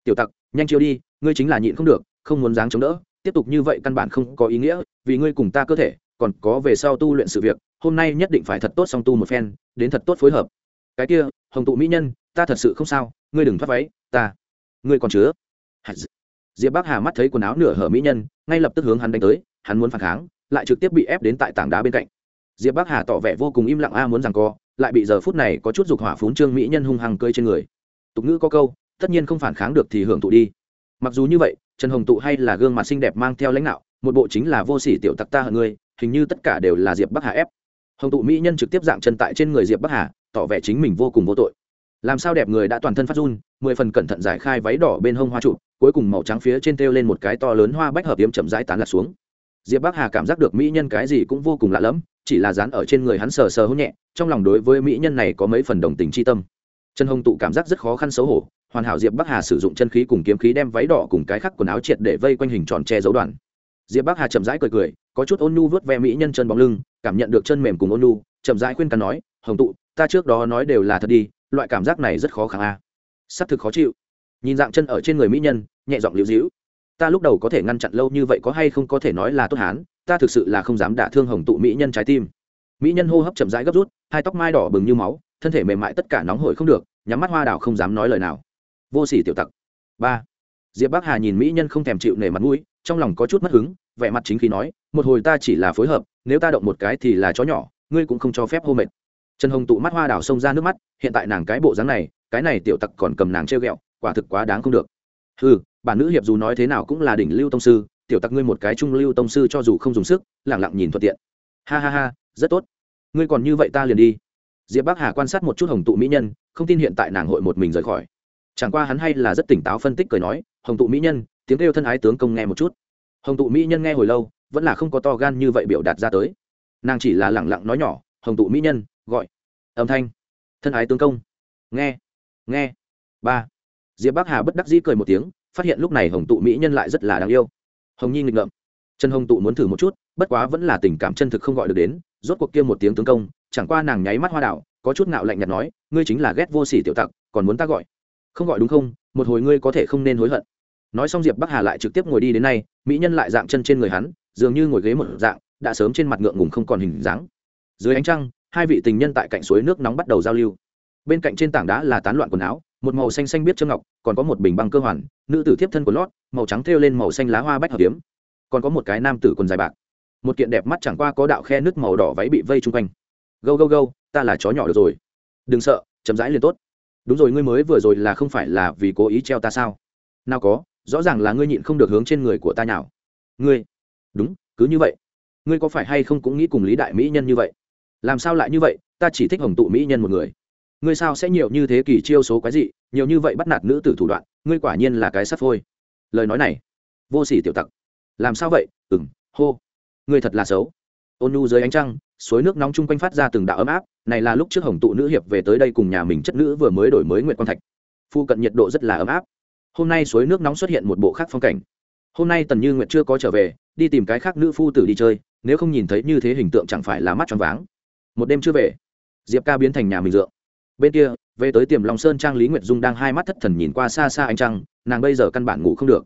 Speaker 1: Tiểu tặc, nhanh chiêu đi, ngươi chính là nhịn không được, không muốn dáng chống đỡ, tiếp tục như vậy căn bản không có ý nghĩa, vì ngươi cùng ta cơ thể còn có về sau tu luyện sự việc, hôm nay nhất định phải thật tốt song tu một phen, đến thật tốt phối hợp. Cái kia, hồng tụ mỹ nhân, ta thật sự không sao, ngươi đừng thoát váy, ta, ngươi còn chứa. Diệp bắc hà mắt thấy quần áo nửa hở mỹ nhân, ngay lập tức hướng hắn đánh tới, hắn muốn phản kháng, lại trực tiếp bị ép đến tại tảng đá bên cạnh. Diệp bắc hà tỏ vẻ vô cùng im lặng, a muốn rằng co, lại bị giờ phút này có chút dục hỏa phún trương mỹ nhân hung hăng cơi trên người. Tục ngữ có câu, tất nhiên không phản kháng được thì hưởng thụ đi. Mặc dù như vậy, trần hồng tụ hay là gương mặt xinh đẹp mang theo lãnh đạo, một bộ chính là vô sỉ tiểu tặc ta hận ngươi hình như tất cả đều là diệp bắc hà ép. Hồng tụ mỹ nhân trực tiếp dạng chân tại trên người diệp bắc hà, tỏ vẻ chính mình vô cùng vô tội. Làm sao đẹp người đã toàn thân phát run, mười phần cẩn thận giải khai váy đỏ bên hông hoa trụ, cuối cùng màu trắng phía trên treo lên một cái to lớn hoa bách hợp yếm chậm rãi tán lạc xuống. Diệp bắc hà cảm giác được mỹ nhân cái gì cũng vô cùng lạ lẫm, chỉ là dán ở trên người hắn sờ sờ hôn nhẹ, trong lòng đối với mỹ nhân này có mấy phần đồng tình tri tâm. Trần hồng tụ cảm giác rất khó khăn xấu hổ, hoàn hảo diệp bắc hà sử dụng chân khí cùng kiếm khí đem váy đỏ cùng cái khắc quần áo triệt để vây quanh hình tròn che giấu đoàn diệp bắc hà chậm rãi cười cười có chút ôn nhu vớt ve mỹ nhân chân bóng lưng, cảm nhận được chân mềm cùng ôn nhu, chậm rãi khuyên cắn nói, hồng tụ, ta trước đó nói đều là thật đi, loại cảm giác này rất khó khăn a. À. s ắ c thực khó chịu. Nhìn dạng chân ở trên người mỹ nhân, nhẹ giọng liễu dĩu ta lúc đầu có thể ngăn chặn lâu như vậy có hay không có thể nói là tốt hán, ta thực sự là không dám đả thương hồng tụ mỹ nhân trái tim. Mỹ nhân hô hấp chậm rãi gấp rút, hai tóc mai đỏ bừng như máu, thân thể mềm mại tất cả nóng hổi không được, nhắm mắt hoa đảo không dám nói lời nào. Vô sỉ tiểu tặc. Ba. Diệp bắc hà nhìn mỹ nhân không thèm chịu nể mặt mũi trong lòng có chút mất hứng, vẻ mặt chính khí nói, một hồi ta chỉ là phối hợp, nếu ta động một cái thì là chó nhỏ, ngươi cũng không cho phép hô mệt. Trần hồng tụ mắt hoa đảo xông ra nước mắt, hiện tại nàng cái bộ dáng này, cái này tiểu tặc còn cầm nàng treo ghẹo, quả thực quá đáng không được. Ừ bản nữ hiệp dù nói thế nào cũng là đỉnh lưu tông sư, tiểu tặc ngươi một cái trung lưu tông sư cho dù không dùng sức, lẳng lặng nhìn thuận tiện. Ha ha ha, rất tốt. Ngươi còn như vậy ta liền đi. Diệp bắc hà quan sát một chút hồng tụ mỹ nhân, không tin hiện tại nàng hội một mình rời khỏi. Chẳng qua hắn hay là rất tỉnh táo phân tích cười nói, hồng tụ mỹ nhân tiếng kêu thân ái tướng công nghe một chút. Hồng tụ mỹ nhân nghe hồi lâu, vẫn là không có to gan như vậy biểu đạt ra tới. Nàng chỉ là lẳng lặng nói nhỏ, hồng tụ mỹ nhân, gọi. Âm thanh. Thân ái tướng công. Nghe nghe. Ba. Diệp bắc hà bất đắc dĩ cười một tiếng, phát hiện lúc này hồng tụ mỹ nhân lại rất là đáng yêu. Hồng nhi nghịch ngợm. Trần hồng tụ muốn thử một chút, bất quá vẫn là tình cảm chân thực không gọi được đến, rốt cuộc kia một tiếng tướng công, chẳng qua nàng nháy mắt hoa đảo, có chút ngạo lạnh nhạt nói, ngươi chính là ghét vô sỉ tiểu tặc, còn muốn ta gọi? Không gọi đúng không? Một hồi ngươi có thể không nên hối hận nói xong diệp bắc hà lại trực tiếp ngồi đi đến nay, mỹ nhân lại dạng chân trên người hắn, dường như ngồi ghế một dạng, đã sớm trên mặt ngượng ngùng không còn hình dáng. Dưới ánh trăng, hai vị tình nhân tại cạnh suối nước nóng bắt đầu giao lưu. Bên cạnh trên tảng đá là tán loạn quần áo, một màu xanh xanh biết châm ngọc, còn có một bình băng cơ hoàn, nữ tử thiếp thân của lót, màu trắng thêu lên màu xanh lá hoa bách hợp hiếm. Còn có một cái nam tử quần dài bạc. Một kiện đẹp mắt chẳng qua có đạo khe nước màu đỏ váy bị vây chung quanh. Gâu gâu gâu, ta là chó nhỏ được rồi. Đừng sợ, chậm rãi liền tốt. Đúng rồi, ngươi mới vừa rồi là không phải là vì cố ý treo ta sao? Nào có rõ ràng là ngươi nhịn không được hướng trên người của ta nào, ngươi? Đúng cứ như vậy. Ngươi có phải hay không cũng nghĩ cùng lý đại mỹ nhân như vậy? Làm sao lại như vậy? Ta chỉ thích hồng tụ mỹ nhân một người. Ngươi sao sẽ nhiều như thế kỷ chiêu số quái dị nhiều như vậy bắt nạt nữ tử thủ đoạn ngươi quả nhiên là cái sắt phôi. Lời nói này vô sỉ tiểu tặc. Làm sao vậy? Ừng hô. Ngươi thật là xấu. Ôn nhu dưới ánh trăng suối nước nóng chung quanh phát ra từng đạo ấm áp này là lúc trước hồng tụ nữ hiệp về tới đây cùng nhà mình chất nữ vừa mới đổi mới nguyện quan thạch. Phu cận nhiệt độ rất là ấm áp hôm nay suối nước nóng xuất hiện một bộ khác phong cảnh. Hôm nay tần như nguyệt chưa có trở về, đi tìm cái khác nữ phu tử đi chơi, nếu không nhìn thấy như thế hình tượng chẳng phải là mắt tròn váng. Một đêm chưa về, diệp ca biến thành nhà mình dựa. Bên kia, về tới tiềm long sơn trang lý nguyệt dung đang hai mắt thất thần nhìn qua xa xa anh trăng, nàng bây giờ căn bản ngủ không được.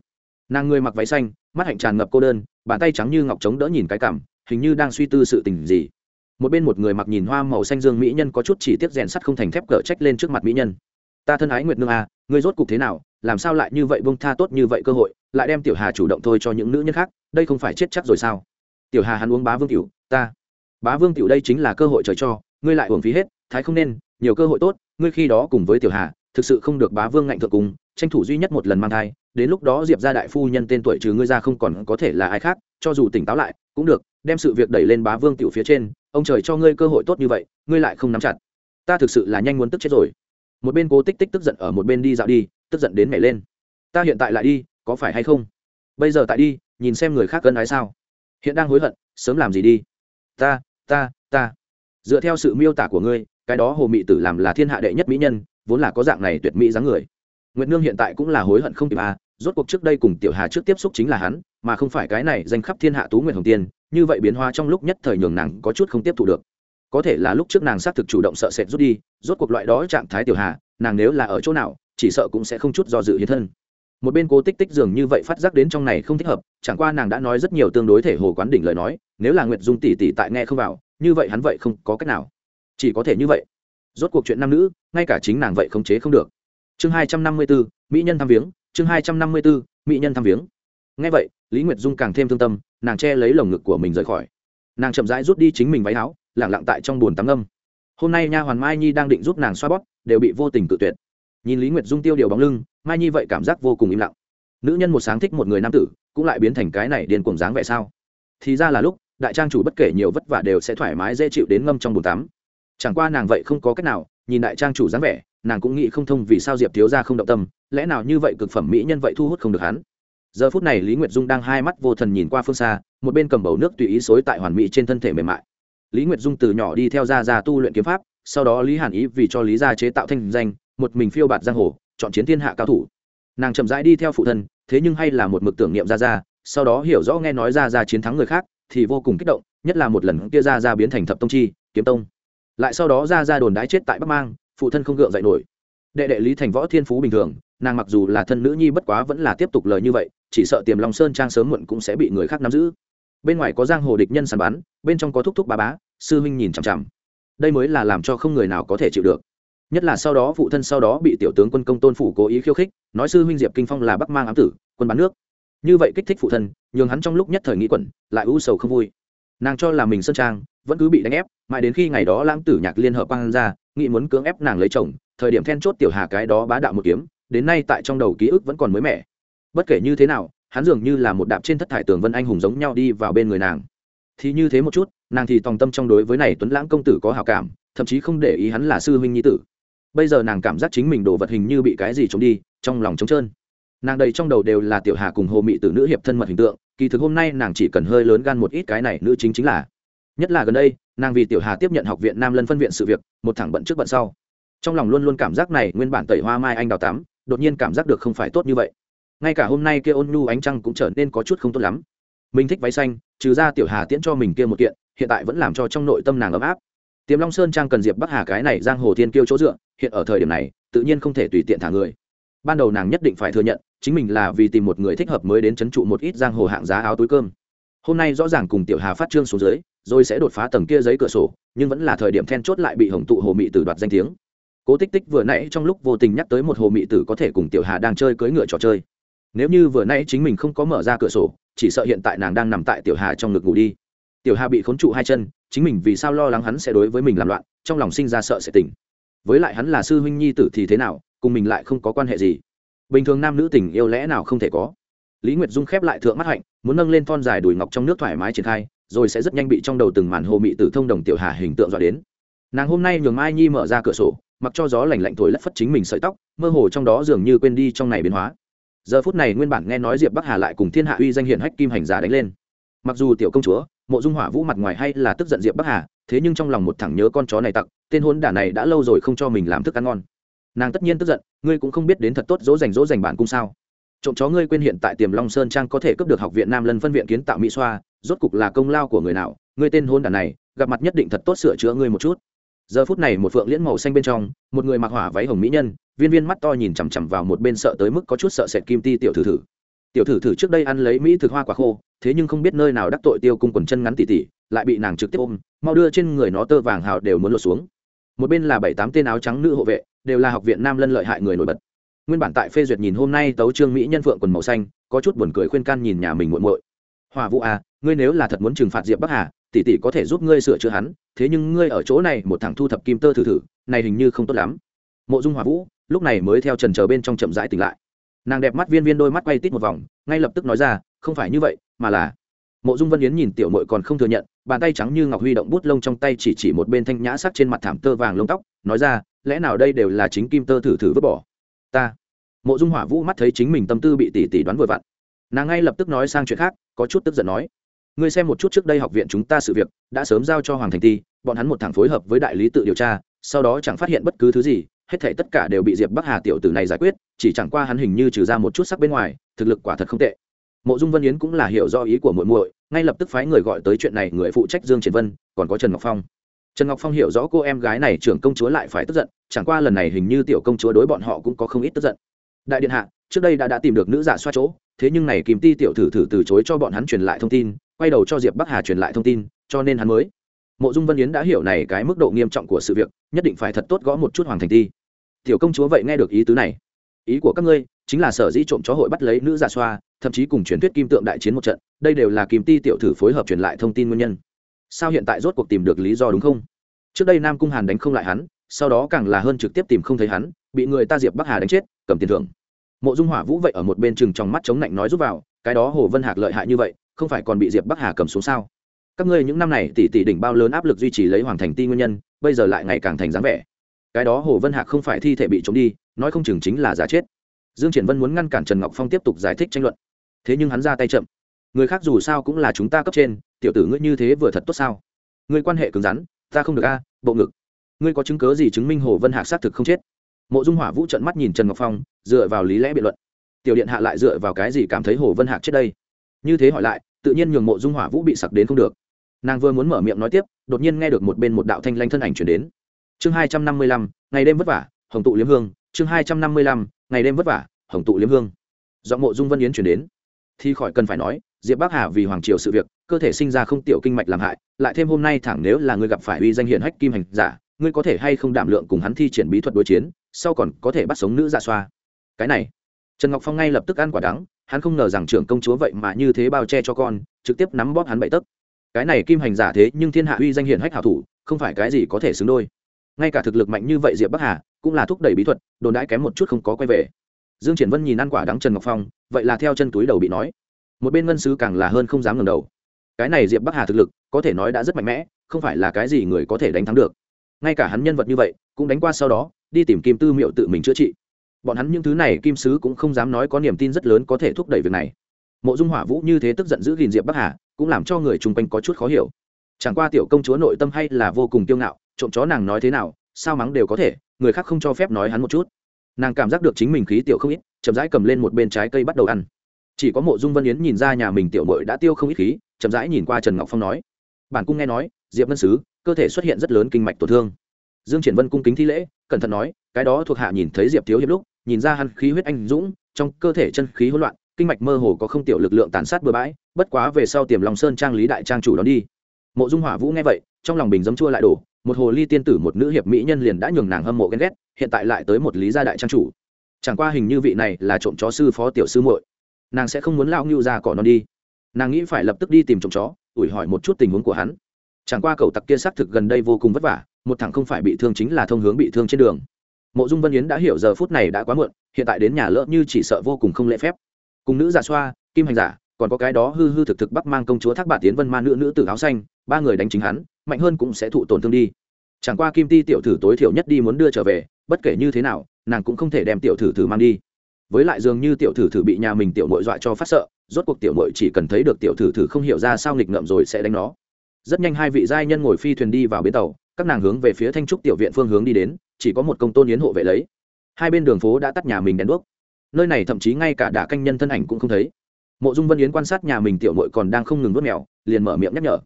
Speaker 1: Nàng người mặc váy xanh, mắt hạnh tràn ngập cô đơn, bàn tay trắng như ngọc trống đỡ nhìn cái cảm, hình như đang suy tư sự tình gì. Một bên một người mặc nhìn hoa màu xanh dương mỹ nhân có chút chỉ tiếp rèn sắt không thành thép cỡ trách lên trước mặt mỹ nhân. Ta thân ái nguyệt nương à ngươi rốt cục thế nào? Làm sao lại như vậy bông tha tốt như vậy cơ hội, lại đem tiểu hà chủ động thôi cho những nữ nhân khác, đây không phải chết chắc rồi sao? Tiểu hà hắn uống bá vương tiểu, ta. Bá vương tiểu đây chính là cơ hội trời cho, ngươi lại uổng phí hết, thái không nên, nhiều cơ hội tốt, ngươi khi đó cùng với tiểu hà, thực sự không được bá vương ngạnh thượng cùng, tranh thủ duy nhất một lần mang thai, đến lúc đó diệp ra đại phu nhân tên tuổi trừ ngươi ra không còn có thể là ai khác, cho dù tỉnh táo lại, cũng được, đem sự việc đẩy lên bá vương tiểu phía trên, ông trời cho ngươi cơ hội tốt như vậy, ngươi lại không nắm chặt. Ta thực sự là nhanh muốn tức chết rồi. Một bên cố tích tích tức giận ở một bên đi dạo đi tức giận đến mẹ lên. Ta hiện tại lại đi, có phải hay không? Bây giờ tại đi, nhìn xem người khác cân ái sao. Hiện đang hối hận, sớm làm gì đi. Ta ta ta. Dựa theo sự miêu tả của ngươi, cái đó hồ mị tử làm là thiên hạ đệ nhất mỹ nhân, vốn là có dạng này tuyệt mỹ dáng người. Nguyệt nương hiện tại cũng là hối hận không kịp à rốt cuộc trước đây cùng tiểu hà trước tiếp xúc chính là hắn, mà không phải cái này danh khắp thiên hạ tú nguyệt hồng tiên, như vậy biến hóa trong lúc nhất thời nhường nàng có chút không tiếp thu được. Có thể là lúc trước nàng xác thực chủ động sợ sệt rút đi, rốt cuộc loại đó trạng thái tiểu hà, nàng nếu là ở chỗ nào chỉ sợ cũng sẽ không chút do dự hiến thân. Một bên cố tích tích dường như vậy phát giác đến trong này không thích hợp, chẳng qua nàng đã nói rất nhiều tương đối thể hồ quán đỉnh lời nói, nếu là nguyệt dung tỷ tỷ tại nghe không vào, như vậy hắn vậy không có cách nào. Chỉ có thể như vậy. Rốt cuộc chuyện nam nữ, ngay cả chính nàng vậy khống chế không được. Chương hai trăm năm mươi bốn, mỹ nhân thăm viếng, chương hai trăm năm mươi bốn, mỹ nhân thăm viếng. Ngay vậy, lý nguyệt dung càng thêm thương tâm, nàng che lấy lồng ngực của mình rời khỏi. Nàng chậm rãi rút đi chính mình váy áo lẳng lặng tại trong bồn tắm âm hôm nay nha hoàn mai nhi đang định giúp nàng xoa bóp, đều bị vô tình tự tuyệt nhìn lý nguyệt dung tiêu điều bóng lưng, mai nhi vậy cảm giác vô cùng im lặng. Nữ nhân một sáng thích một người nam tử, cũng lại biến thành cái này điên cuồng dáng vẻ sao? Thì ra là lúc, đại trang chủ bất kể nhiều vất vả đều sẽ thoải mái dễ chịu đến ngâm trong bồn tắm. Chẳng qua nàng vậy không có cách nào, nhìn đại trang chủ dáng vẻ, nàng cũng nghĩ không thông vì sao diệp thiếu ra không động tâm, lẽ nào như vậy cực phẩm mỹ nhân vậy thu hút không được hắn? Giờ phút này lý nguyệt dung đang hai mắt vô thần nhìn qua phương xa, một bên cầm bầu nước tùy ý xối tại hoàn mỹ trên thân thể mềm mại. Lý nguyệt dung từ nhỏ đi theo gia gia tu luyện kiếm pháp, sau đó lý hàn ý vì cho lý gia chế tạo thanh danh một mình phiêu bạt giang hồ, chọn chiến thiên hạ cao thủ. Nàng chậm rãi đi theo phụ thân, thế nhưng hay là một mực tưởng niệm gia gia, sau đó hiểu rõ nghe nói gia gia chiến thắng người khác, thì vô cùng kích động, nhất là một lần kia gia gia biến thành thập tông chi, kiếm tông. Lại sau đó gia gia đồn đái chết tại bắc mang, phụ thân không gượng dậy nổi. Đệ đệ lý thành võ thiên phú bình thường, nàng mặc dù là thân nữ nhi bất quá vẫn là tiếp tục lời như vậy, chỉ sợ tiềm long sơn trang sớm muộn cũng sẽ bị người khác nắm giữ. Bên ngoài có giang hồ địch nhân sàn bắn, bên trong có thúc thúc ba bá, sư huynh nhìn chằm chằm. Đây mới là làm cho không người nào có thể chịu được nhất là sau đó phụ thân sau đó bị tiểu tướng quân công tôn phủ cố ý khiêu khích, nói sư huynh diệp kinh phong là bắc mang ám tử, quân bán nước. Như vậy kích thích phụ thân, nhường hắn trong lúc nhất thời nghĩ quẩn, lại u sầu không vui. Nàng cho là mình sơn trang, vẫn cứ bị đánh ép, mãi đến khi ngày đó lãng tử nhạc liên hợp quang ra, nghĩ muốn cưỡng ép nàng lấy chồng, thời điểm then chốt tiểu hà cái đó bá đạo một kiếm, đến nay tại trong đầu ký ức vẫn còn mới mẻ. Bất kể như thế nào, hắn dường như là một đạp trên thất thải tường vân anh hùng giống nhau đi vào bên người nàng. Thì như thế một chút, nàng thì tòng tâm trong đối với này tuấn lãng công tử có hào cảm, thậm chí không để ý hắn là sư huynh nhi tử bây giờ nàng cảm giác chính mình đồ vật hình như bị cái gì trống đi, trong lòng trống trơn. Nàng đầy trong đầu đều là tiểu hà cùng hồ mị tử nữ hiệp thân mật hình tượng, kỳ thực hôm nay nàng chỉ cần hơi lớn gan một ít cái này nữ chính chính là. Nhất là gần đây, nàng vì tiểu hà tiếp nhận học viện nam lân phân viện sự việc, một thẳng bận trước bận sau. Trong lòng luôn luôn cảm giác này nguyên bản tẩy hoa mai anh đào tắm, đột nhiên cảm giác được không phải tốt như vậy. Ngay cả hôm nay kia ôn nhu ánh trăng cũng trở nên có chút không tốt lắm. Mình thích váy xanh, trừ ra tiểu hà tiễn cho mình kia một kiện, hiện tại vẫn làm cho trong nội tâm nàng ấm áp. Tiềm long sơn trang cần diệp bắc hà cái này giang hồ thiên kiêu chỗ dựa hiện ở thời điểm này, tự nhiên không thể tùy tiện thả người. Ban đầu nàng nhất định phải thừa nhận, chính mình là vì tìm một người thích hợp mới đến c h ấ n trụ một ít giang hồ hạng giá áo túi cơm. Hôm nay rõ ràng cùng tiểu hà phát trương xuống dưới, rồi sẽ đột phá tầng kia giấy cửa sổ, nhưng vẫn là thời điểm then chốt lại bị hồng tụ hồ mị tử đoạt danh tiếng. Cố tích tích vừa nãy trong lúc vô tình nhắc tới một hồ mị tử có thể cùng tiểu hà đang chơi cưỡi ngựa trò chơi. Nếu như vừa nãy chính mình không có mở ra cửa sổ, chỉ sợ hiện tại nàng đang nằm tại tiểu hà trong ngực ngủ đi. Tiểu hà bị khốn trụ hai chân, chính mình vì sao lo lắng hắn sẽ đối với mình làm loạn, trong lòng sinh ra sợ sẽ tỉnh với lại hắn là sư huynh nhi tử thì thế nào, cùng mình lại không có quan hệ gì. Bình thường nam nữ tình yêu lẽ nào không thể có. Lý nguyệt dung khép lại thượng mắt hạnh, muốn nâng lên thon dài đùi ngọc trong nước thoải mái triển khai, rồi sẽ rất nhanh bị trong đầu từng màn hồ mị tử thông đồng tiểu hà hình tượng dọa đến. Nàng hôm nay nhường mai nhi mở ra cửa sổ, mặc cho gió lành lạnh thổi lất phất chính mình sợi tóc, mơ hồ trong đó dường như quên đi trong này biến hóa. Giờ phút này nguyên bản nghe nói diệp bắc hà lại cùng thiên hạ uy danh hiển hách kim hành giả đánh lên. Mặc dù tiểu công chúa, mộ dung hỏa vũ mặt ngoài hay là tức giận diệp bắc hà thế nhưng trong lòng một thằng nhớ con chó này tặc, tên hôn đả này đã lâu rồi không cho mình làm thức ăn ngon. Nàng tất nhiên tức giận, ngươi cũng không biết đến thật tốt dỗ dành dỗ dành bản cung sao? Trộm chó ngươi quên hiện tại tiềm long sơn trang có thể cướp được học viện nam lân phân viện kiến tạo mỹ xoa, rốt cục là công lao của người nào? Ngươi tên hôn đả này, gặp mặt nhất định thật tốt sửa chữa ngươi một chút. Giờ phút này một phượng liễn màu xanh bên trong, một người mặc hỏa váy hồng mỹ nhân, viên viên mắt to nhìn chằm chằm vào một bên sợ tới mức có chút sợ sệt kim ti tiểu thử thử tiểu thử thử trước đây ăn lấy mỹ thực hoa quả khô, thế nhưng không biết nơi nào đắc tội tiêu cung quần chân ngắn tỉ tỉ, lại bị nàng trực tiếp ôm, mau đưa trên người nó tơ vàng hào đều muốn lột xuống. Một bên là bảy tám tên áo trắng nữ hộ vệ, đều là học viện nam lân lợi hại người nổi bật. Nguyên bản tại phê duyệt nhìn hôm nay tấu trương mỹ nhân phượng quần màu xanh, có chút buồn cười khuyên can nhìn nhà mình muộn muội. Hòa vũ à ngươi nếu là thật muốn trừng phạt diệp bắc hà tỷ tỷ có thể giúp ngươi sửa chữa hắn, thế nhưng ngươi ở chỗ này một thằng thu thập kim tơ thử thử, này hình như không tốt lắm. Mộ dung hòa vũ, lúc này mới theo trần chờ bên trong chậm rãi tỉnh lại nàng đẹp mắt viên viên đôi mắt quay tít một vòng, ngay lập tức nói ra, không phải như vậy, mà là mộ dung vân yến nhìn tiểu mội còn không thừa nhận, bàn tay trắng như ngọc huy động bút lông trong tay chỉ chỉ một bên thanh nhã sắc trên mặt thảm tơ vàng lông tóc, nói ra, lẽ nào đây đều là chính kim tơ thử thử vứt bỏ? Ta. Mộ dung hỏa vũ mắt thấy chính mình tâm tư bị tỷ tỷ đoán vội vặn. Nàng ngay lập tức nói sang chuyện khác, có chút tức giận nói, ngươi xem một chút trước đây học viện chúng ta sự việc, đã sớm giao cho hoàng thành ti, bọn hắn một thằng phối hợp với đại lý tự điều tra, sau đó chẳng phát hiện bất cứ thứ gì hết thảy tất cả đều bị diệp bắc hà tiểu tử này giải quyết, chỉ chẳng qua hắn hình như trừ ra một chút sắc bên ngoài, thực lực quả thật không tệ. Mộ dung vân yến cũng là hiểu rõ ý của muội muội, ngay lập tức phái người gọi tới chuyện này người phụ trách dương triển vân, còn có trần ngọc phong. Trần ngọc phong hiểu rõ cô em gái này trưởng công chúa lại phải tức giận, chẳng qua lần này hình như tiểu công chúa đối bọn họ cũng có không ít tức giận. Đại điện hạ, trước đây đã đã tìm được nữ giả xoa chỗ, thế nhưng này kìm ti tiểu thử thử từ chối cho bọn hắn truyền lại thông tin, quay đầu cho diệp bắc hà truyền lại thông tin, cho nên hắn mới. Mộ dung vân yến đã hiểu này cái mức độ nghiêm trọng của sự việc, nhất định phải thật tốt gõ một chút hoàng thành ti tiểu công chúa vậy nghe được ý tứ này. Ý của các ngươi chính là sở dĩ trộm chó hội bắt lấy nữ giả xoa, thậm chí cùng truyền thuyết kim tượng đại chiến một trận, đây đều là kim ti tiểu thử phối hợp truyền lại thông tin nguyên nhân. Sao hiện tại rốt cuộc tìm được lý do đúng không? Trước đây nam cung hàn đánh không lại hắn, sau đó càng là hơn trực tiếp tìm không thấy hắn, bị người ta diệp bắc hà đánh chết, cầm tiền thưởng. Mộ dung hỏa vũ vậy ở một bên chừng trong mắt chống lạnh nói rút vào, cái đó hồ vân hạc lợi hại như vậy, không phải còn bị diệp bắc hà cầm xuống sao? Các ngươi những năm này tỷ tỷ đỉnh bao lớn áp lực duy trì lấy hoàng thành ti nguyên nhân, bây giờ lại ngày càng thành dáng vẻ cái đó hồ vân hạc không phải thi thể bị trộm đi, nói không chừng chính là giả chết. Dương triển vân muốn ngăn cản trần ngọc phong tiếp tục giải thích tranh luận. Thế nhưng hắn ra tay chậm. Người khác dù sao cũng là chúng ta cấp trên, tiểu tử ngươi như thế vừa thật tốt sao? Ngươi quan hệ cứng rắn, ta không được a, bộ ngực. Ngươi có chứng cớ gì chứng minh hồ vân hạc xác thực không chết? Mộ dung hỏa vũ trận mắt nhìn trần ngọc phong, dựa vào lý lẽ biện luận. Tiểu điện hạ lại dựa vào cái gì cảm thấy hồ vân hạc chết đây? Như thế hỏi lại, tự nhiên nhường mộ dung hỏa vũ bị sặc đến không được. Nàng vừa muốn mở miệng nói tiếp, đột nhiên nghe được một bên một đạo thanh lanh thân ảnh chuyển đến chương hai trăm năm mươi lăm, ngày đêm vất vả, hồng tụ liếm hương. Chương hai trăm năm mươi lăm, ngày đêm vất vả, hồng tụ liếm hương. Do mộ dung vân yến chuyển đến. Thì khỏi cần phải nói, diệp bắc hà vì hoàng triều sự việc, cơ thể sinh ra không tiểu kinh mạch làm hại, lại thêm hôm nay thẳng nếu là người gặp phải uy danh hiển hách kim hành giả, ngươi có thể hay không đảm lượng cùng hắn thi triển bí thuật đối chiến, sau còn có thể bắt sống nữ dạ xoa. Cái này, trần ngọc phong ngay lập tức ăn quả đắng, hắn không ngờ rằng trưởng công chúa vậy mà như thế bao che cho con, trực tiếp nắm bóp hắn bậy tấc. Cái này kim hành giả thế nhưng thiên hạ uy danh hiển hách hảo thủ, không phải cái gì có thể xứng đôi ngay cả thực lực mạnh như vậy diệp bắc hà cũng là thúc đẩy bí thuật đồn đãi kém một chút không có quay về dương triển vân nhìn ăn quả đắng trần ngọc phong vậy là theo chân túi đầu bị nói một bên ngân sứ càng là hơn không dám ngẩng đầu cái này diệp bắc hà thực lực có thể nói đã rất mạnh mẽ không phải là cái gì người có thể đánh thắng được ngay cả hắn nhân vật như vậy cũng đánh qua sau đó đi tìm kim tư miệu tự mình chữa trị bọn hắn những thứ này kim sứ cũng không dám nói có niềm tin rất lớn có thể thúc đẩy việc này mộ dung hỏa vũ như thế tức giận giữ gìn diệp bắc hà cũng làm cho người chung quanh có chút khó hiểu chẳng qua tiểu công chúa nội tâm hay là vô cùng kiêu ngạo trộm chó nàng nói thế nào, sao mắng đều có thể, người khác không cho phép nói hắn một chút. Nàng cảm giác được chính mình khí tiểu không ít, chậm rãi cầm lên một bên trái cây bắt đầu ăn. Chỉ có mộ dung vân yến nhìn ra nhà mình tiểu mội đã tiêu không ít khí, chậm rãi nhìn qua trần ngọc phong nói. Bản cung nghe nói, diệp ngân sứ, cơ thể xuất hiện rất lớn kinh mạch tổn thương. Dương triển vân cung kính thi lễ, cẩn thận nói, cái đó thuộc hạ nhìn thấy diệp thiếu hiệp lúc, nhìn ra hắn khí huyết anh dũng, trong cơ thể chân khí hỗn loạn, kinh mạch mơ hồ có không tiểu lực lượng tàn sát bừa bãi, bất quá về sau tiềm lòng sơn trang lý đại trang chủ đón đi. Mộ dung hỏa vũ nghe vậy trong lòng bình dấm chua lại đổ, một hồ ly tiên tử một nữ hiệp mỹ nhân liền đã nhường nàng hâm mộ ghen ghét, hiện tại lại tới một lý gia đại trang chủ. Chẳng qua hình như vị này là trộm chó sư phó tiểu sư muội. Nàng sẽ không muốn lao ngưu ra cỏ non đi. Nàng nghĩ phải lập tức đi tìm trộm chó, ủi hỏi một chút tình huống của hắn. Chẳng qua cầu tặc kia xác thực gần đây vô cùng vất vả, một thằng không phải bị thương chính là thông hướng bị thương trên đường. Mộ dung vân yến đã hiểu giờ phút này đã quá muộn, hiện tại đến nhà lỡ như chỉ sợ vô cùng không lễ phép. Cùng nữ giả xoa, kim hành giả, còn có cái đó hư hư thực thực bắc mang công chúa thác bà tiến vân ma nữ nữ tử áo xanh, ba người đánh chính hắn mạnh hơn cũng sẽ thụ tổn thương đi. Chẳng qua kim ti tiểu thử tối thiểu nhất đi muốn đưa trở về, bất kể như thế nào, nàng cũng không thể đem tiểu thử thử mang đi. Với lại dường như tiểu thử thử bị nhà mình tiểu mội dọa cho phát sợ, rốt cuộc tiểu mội chỉ cần thấy được tiểu thử thử không hiểu ra sao nghịch ngợm rồi sẽ đánh nó. Rất nhanh hai vị giai nhân ngồi phi thuyền đi vào bến tàu, các nàng hướng về phía thanh trúc tiểu viện phương hướng đi đến, chỉ có một công tôn yến hộ vệ lấy. Hai bên đường phố đã tắt nhà mình đèn đuốc. Nơi này thậm chí ngay cả đả canh nhân thân ảnh cũng không thấy. Mộ dung vân yến quan sát nhà mình tiểu mội còn đang không ngừng vớt mèo, liền mở miệng nhắc nhở.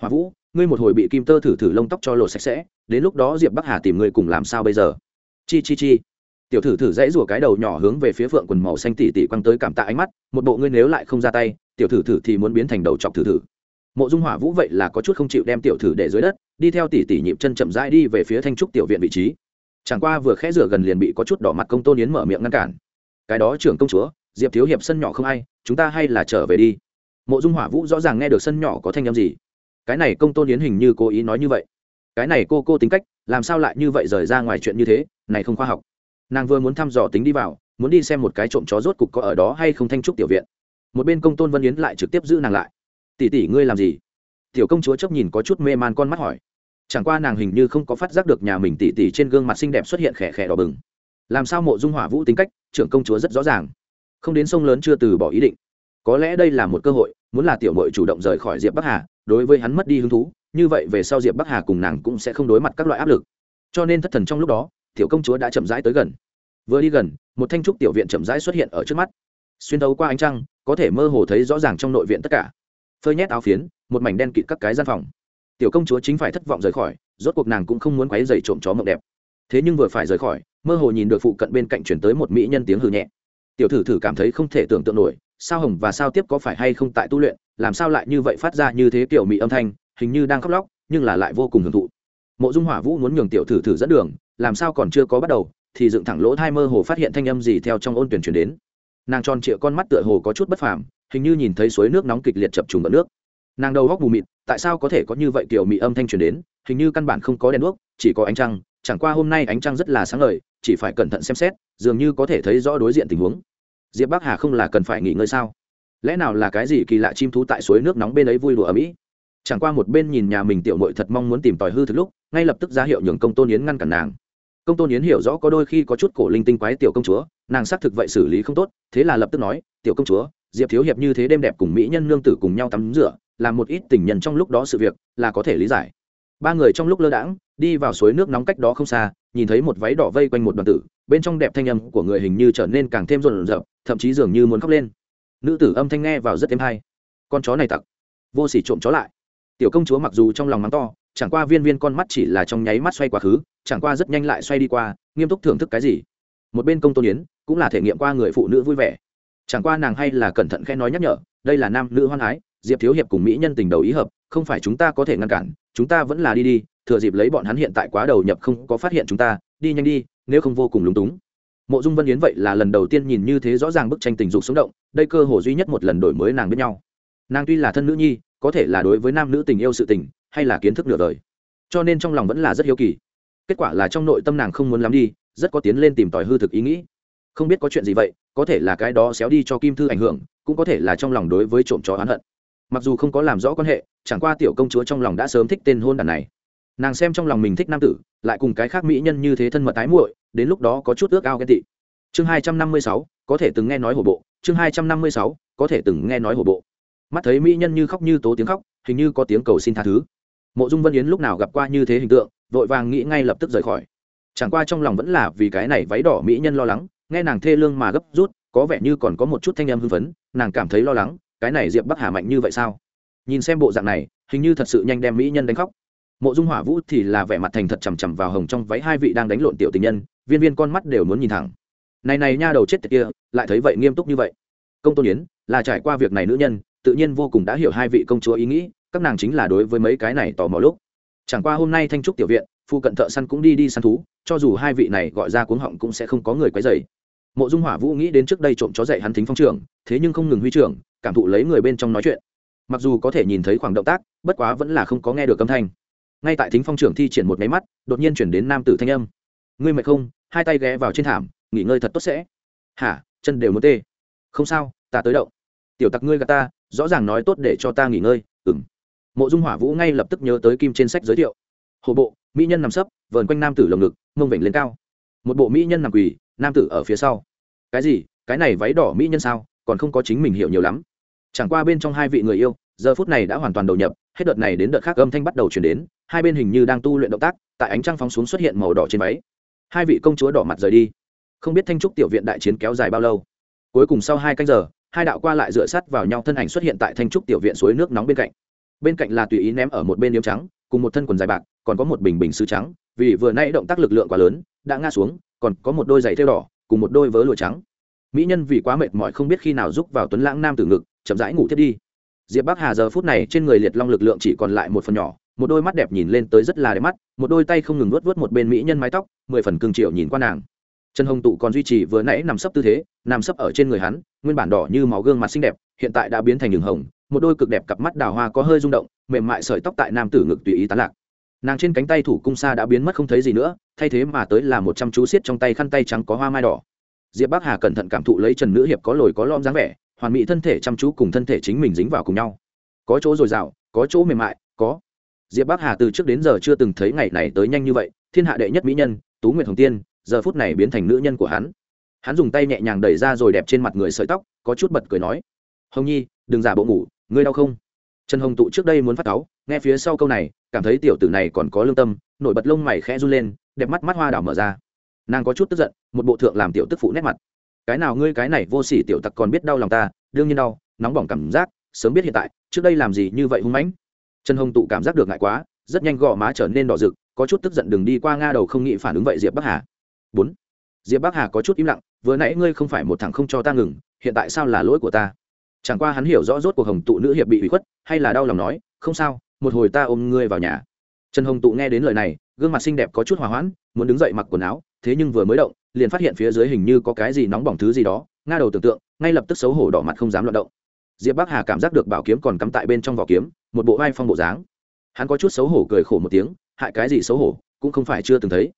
Speaker 1: Hòa vũ ngươi một hồi bị kim tơ thử thử lông tóc cho lột sạch sẽ, đến lúc đó diệp bắc hà tìm ngươi cùng làm sao bây giờ? Chi chi chi. Tiểu thử thử dãy rủa cái đầu nhỏ hướng về phía phượng quần màu xanh tỉ tỉ quăng tới cảm tạ ánh mắt, một bộ ngươi nếu lại không ra tay, tiểu thử thử thì muốn biến thành đầu chọc thử thử. Mộ dung hỏa vũ vậy là có chút không chịu đem tiểu thử để dưới đất, đi theo tỉ tỉ nhịp chân chậm rãi đi về phía thanh trúc tiểu viện vị trí. Chẳng qua vừa khẽ rửa gần liền bị có chút đỏ mặt công tôn yến mở miệng ngăn cản. Cái đó trưởng công chúa, diệp thiếu hiệp sân nhỏ không ai, chúng ta hay là trở về đi. Mộ dung hỏa vũ rõ ràng nghe được sân nhỏ có thanh â m gì cái này công tôn yến hình như cố ý nói như vậy. Cái này cô cô tính cách, làm sao lại như vậy rời ra ngoài chuyện như thế, này không khoa học. Nàng vừa muốn thăm dò tính đi vào, muốn đi xem một cái trộm chó rốt cục có ở đó hay không thanh trúc tiểu viện. Một bên công tôn vân yến lại trực tiếp giữ nàng lại. Tỷ tỷ, ngươi làm gì? Tiểu công chúa chốc nhìn có chút mê man con mắt hỏi. Chẳng qua nàng hình như không có phát giác được nhà mình tỷ tỷ trên gương mặt xinh đẹp xuất hiện khẽ khẽ đỏ bừng. Làm sao mộ dung hỏa vũ tính cách, trưởng công chúa rất rõ ràng. Không đến sông lớn chưa từ bỏ ý định có lẽ đây là một cơ hội, muốn là tiểu mội chủ động rời khỏi diệp bắc hà, đối với hắn mất đi hứng thú, như vậy về sau diệp bắc hà cùng nàng cũng sẽ không đối mặt các loại áp lực. Cho nên thất thần trong lúc đó, tiểu công chúa đã chậm rãi tới gần. Vừa đi gần, một thanh trúc tiểu viện chậm rãi xuất hiện ở trước mắt. Xuyên thấu qua ánh trăng, có thể mơ hồ thấy rõ ràng trong nội viện tất cả. Phơi nhét áo phiến, một mảnh đen kịt các cái gian phòng. Tiểu công chúa chính phải thất vọng rời khỏi, rốt cuộc nàng cũng không muốn quấy dày trộm chó mộng đẹp. Thế nhưng vừa phải rời khỏi, mơ hồ nhìn được phụ cận bên cạnh chuyển tới một mỹ nhân tiếng hư nhẹ. Tiểu thử thử cảm thấy không thể tưởng tượng nổi sao hồng và sao tiếp có phải hay không tại tu luyện, làm sao lại như vậy phát ra như thế kiểu mị âm thanh, hình như đang khóc lóc, nhưng là lại vô cùng hưởng thụ. Mộ dung hỏa vũ muốn nhường tiểu thử thử dẫn đường, làm sao còn chưa có bắt đầu, thì dựng thẳng lỗ thai mơ hồ phát hiện thanh âm gì theo trong ôn tuyển chuyển đến. Nàng tròn trịa con mắt tựa hồ có chút bất phàm, hình như nhìn thấy suối nước nóng kịch liệt chập trùng bận nước. Nàng đầu góc mù mịt, tại sao có thể có như vậy kiểu mị âm thanh truyền đến, hình như căn bản không có đèn đuốc, chỉ có ánh trăng, chẳng qua hôm nay ánh trăng rất là sáng ngời, chỉ phải cẩn thận xem xét, dường như có thể thấy rõ đối diện tình huống diệp bắc hà không là cần phải nghỉ ngơi sao? Lẽ nào là cái gì kỳ lạ chim thú tại suối nước nóng bên ấy vui đùa ở mỹ chẳng qua một bên nhìn nhà mình tiểu mội thật mong muốn tìm tòi hư thực lúc, ngay lập tức ra hiệu nhường công tôn yến ngăn cản nàng. Công tôn yến hiểu rõ có đôi khi có chút cổ linh tinh quái tiểu công chúa, nàng xác thực vậy xử lý không tốt, thế là lập tức nói, tiểu công chúa, diệp thiếu hiệp như thế đêm đẹp cùng mỹ nhân nương tử cùng nhau tắm rửa, làm một ít tình nhân trong lúc đó sự việc, là có thể lý giải. Ba người trong lúc lơ đãng, đi vào suối nước nóng cách đó không xa, nhìn thấy một váy đỏ vây quanh một đoàn tử, bên trong đẹp thanh âm của người hình như trở nên càng thêm rộn rợp thậm chí dường như muốn khóc lên. Nữ tử âm thanh nghe vào rất êm hay. Con chó này tặc. Vô s ỉ trộm chó lại. Tiểu công chúa mặc dù trong lòng mắng to, chẳng qua viên viên con mắt chỉ là trong nháy mắt xoay quá khứ, chẳng qua rất nhanh lại xoay đi qua, nghiêm túc thưởng thức cái gì. Một bên công tôn yến, cũng là thể nghiệm qua người phụ nữ vui vẻ. Chẳng qua nàng hay là cẩn thận khẽ nói nhắc nhở, đây là nam nữ hoan ái diệp thiếu hiệp cùng mỹ nhân tình đầu ý hợp, không phải chúng ta có thể ngăn cản, chúng ta vẫn là đi đi, thừa dịp lấy bọn hắn hiện tại quá đầu nhập không có phát hiện chúng ta, đi nhanh đi, nếu không vô cùng lúng túng mộ dung vân yến vậy là lần đầu tiên nhìn như thế rõ ràng bức tranh tình dục sống động, đây cơ hồ duy nhất một lần đổi mới nàng biết nhau. Nàng tuy là thân nữ nhi, có thể là đối với nam nữ tình yêu sự tình, hay là kiến thức nửa đời. Cho nên trong lòng vẫn là rất hiếu kỳ. Kết quả là trong nội tâm nàng không muốn lắm đi, rất có tiến lên tìm tòi hư thực ý nghĩ. Không biết có chuyện gì vậy, có thể là cái đó xéo đi cho kim thư ảnh hưởng, cũng có thể là trong lòng đối với trộm chó oán hận. Mặc dù không có làm rõ quan hệ, chẳng qua tiểu công chúa trong lòng đã sớm thích tên hôn đàn này. Nàng xem trong lòng mình thích nam tử, lại cùng cái khác mỹ nhân như thế thân mật tái muội đến lúc đó có chút ước ao ghen tị. Chương hai trăm năm mươi sáu, có thể từng nghe nói hổ bộ. Chương hai trăm năm mươi sáu, có thể từng nghe nói hổ bộ. Mắt thấy mỹ nhân như khóc như tố tiếng khóc, hình như có tiếng cầu xin tha thứ. Mộ dung vân yến lúc nào gặp qua như thế hình tượng, vội vàng nghĩ ngay lập tức rời khỏi. Chẳng qua trong lòng vẫn là vì cái này váy đỏ mỹ nhân lo lắng, nghe nàng thê lương mà gấp rút, có vẻ như còn có một chút thanh em hưng phấn, nàng cảm thấy lo lắng, cái này diệp bắc hà mạnh như vậy sao? Nhìn xem bộ dạng này, hình như thật sự nhanh đem mỹ nhân đánh khóc mộ dung hỏa vũ thì là vẻ mặt thành thật chằm chằm vào hồng trong váy hai vị đang đánh lộn tiểu tình nhân viên viên con mắt đều muốn nhìn thẳng. Này này nha đầu chết tiệt kia lại thấy vậy nghiêm túc như vậy. Công tôn yến là trải qua việc này nữ nhân tự nhiên vô cùng đã hiểu hai vị công chúa ý nghĩ các nàng chính là đối với mấy cái này tò mò lúc. Chẳng qua hôm nay thanh trúc tiểu viện phụ cận thợ săn cũng đi đi săn thú cho dù hai vị này gọi ra cuống họng cũng sẽ không có người quấy dày mộ dung hỏa vũ nghĩ đến trước đây trộm chó dậy hắn thính phong trường, thế nhưng không ngừng huy trưởng cảm thụ lấy người bên trong nói chuyện. Mặc dù có thể nhìn thấy khoảng động tác bất quá vẫn là không có nghe được âm thanh ngay tại thính phong trưởng thi triển một máy mắt, đột nhiên chuyển đến nam tử thanh âm. Ngươi mệt không? Hai tay ghé vào trên thảm, nghỉ ngơi thật tốt sẽ. Hả? Chân đều muốn tê. Không sao, ta tới động. Tiểu tặc ngươi gà ta, rõ ràng nói tốt để cho ta nghỉ ngơi ừng mộ dung hỏa vũ ngay lập tức nhớ tới kim trên sách giới thiệu. Hồ bộ, mỹ nhân nằm sấp, vờn quanh nam tử lồng ngực ngông vểnh lên cao. Một bộ mỹ nhân nằm quỳ, nam tử ở phía sau. Cái gì? Cái này váy đỏ mỹ nhân sao? Còn không có chính mình hiểu nhiều lắm. Chẳng qua bên trong hai vị người yêu, giờ phút này đã hoàn toàn đầu nhập hết đợt này đến đợt khác âm thanh bắt đầu chuyển đến, hai bên hình như đang tu luyện động tác, tại ánh trăng phóng xuống xuất hiện màu đỏ trên váy. Hai vị công chúa đỏ mặt rời đi. Không biết thanh trúc tiểu viện đại chiến kéo dài bao lâu. Cuối cùng sau hai canh giờ, hai đạo qua lại dựa sắt vào nhau thân ảnh xuất hiện tại thanh trúc tiểu viện suối nước nóng bên cạnh. Bên cạnh là tùy ý ném ở một bên điếm trắng, cùng một thân quần dài bạc, còn có một bình bình sứ trắng, vì vừa nay động tác lực lượng quá lớn, đã ngã xuống, còn có một đôi giày thêu đỏ, cùng một đôi vớ lụa trắng. Mỹ nhân vì quá mệt mỏi không biết khi nào rúc vào tuấn lãng nam tử ngực, chậm rãi ngủ thiết đi diệp bắc hà giờ phút này trên người liệt long lực lượng chỉ còn lại một phần nhỏ, một đôi mắt đẹp nhìn lên tới rất là đẹp mắt, một đôi tay không ngừng nuốt vớt một bên mỹ nhân mái tóc, mười phần cương triệu nhìn qua nàng. Trần hồng tụ còn duy trì vừa nãy nằm sấp tư thế, nằm sấp ở trên người hắn, nguyên bản đỏ như máu gương mặt xinh đẹp, hiện tại đã biến thành đường hồng, một đôi cực đẹp cặp mắt đào hoa có hơi rung động, mềm mại sợi tóc tại nam tử ngực tùy ý tán lạc. Nàng trên cánh tay thủ cung xa đã biến mất không thấy gì nữa, thay thế mà tới là một trăm chú xiết trong tay khăn tay trắng có hoa mai đỏ. Diệp bắc hà cẩn thận cảm thụ lấy trần nữ hiệp có lồi có lom dáng vẻ hoàn mỹ thân thể chăm chú cùng thân thể chính mình dính vào cùng nhau. Có chỗ dồi dào, có chỗ mềm mại, có. Diệp bắc hà từ trước đến giờ chưa từng thấy ngày này tới nhanh như vậy, thiên hạ đệ nhất mỹ nhân, tú nguyệt hồng tiên, giờ phút này biến thành nữ nhân của hắn. Hắn dùng tay nhẹ nhàng đẩy ra rồi đẹp trên mặt người sợi tóc, có chút bật cười nói, hồng nhi, đừng giả bộ ngủ, ngươi đau không? Trần hồng tụ trước đây muốn phát cáu, nghe phía sau câu này, cảm thấy tiểu tử này còn có lương tâm, nổi bật lông mày khẽ run lên, đẹp mắt mắt hoa đảo mở ra. Nàng có chút tức giận, một bộ thượng làm tiểu tức phụ nét mặt cái nào ngươi cái này vô sỉ tiểu tặc còn biết đau lòng ta, đương nhiên đau, nóng bỏng cảm giác, sớm biết hiện tại, trước đây làm gì như vậy hung mãnh. Trần hồng tụ cảm giác được ngại quá, rất nhanh gò má trở nên đỏ rực, có chút tức giận đừng đi qua nga đầu không nghĩ phản ứng vậy diệp bắc hà. Bốn, diệp bắc hà có chút im lặng, vừa nãy ngươi không phải một thằng không cho ta ngừng, hiện tại sao là lỗi của ta? Chẳng qua hắn hiểu rõ rốt cuộc hồng tụ nữ hiệp bị hủy khuất, hay là đau lòng nói, không sao, một hồi ta ôm ngươi vào nhà. Trần hồng tụ nghe đến lời này, gương mặt xinh đẹp có chút hòa hoãn, muốn đứng dậy mặc quần áo, thế nhưng vừa mới động liền phát hiện phía dưới hình như có cái gì nóng bỏng thứ gì đó, nga đầu tưởng tượng, ngay lập tức xấu hổ đỏ mặt không dám loạt động. Diệp bắc hà cảm giác được bảo kiếm còn cắm tại bên trong vỏ kiếm, một bộ vai phong bộ dáng. Hắn có chút xấu hổ cười khổ một tiếng, hại cái gì xấu hổ, cũng không phải chưa từng thấy.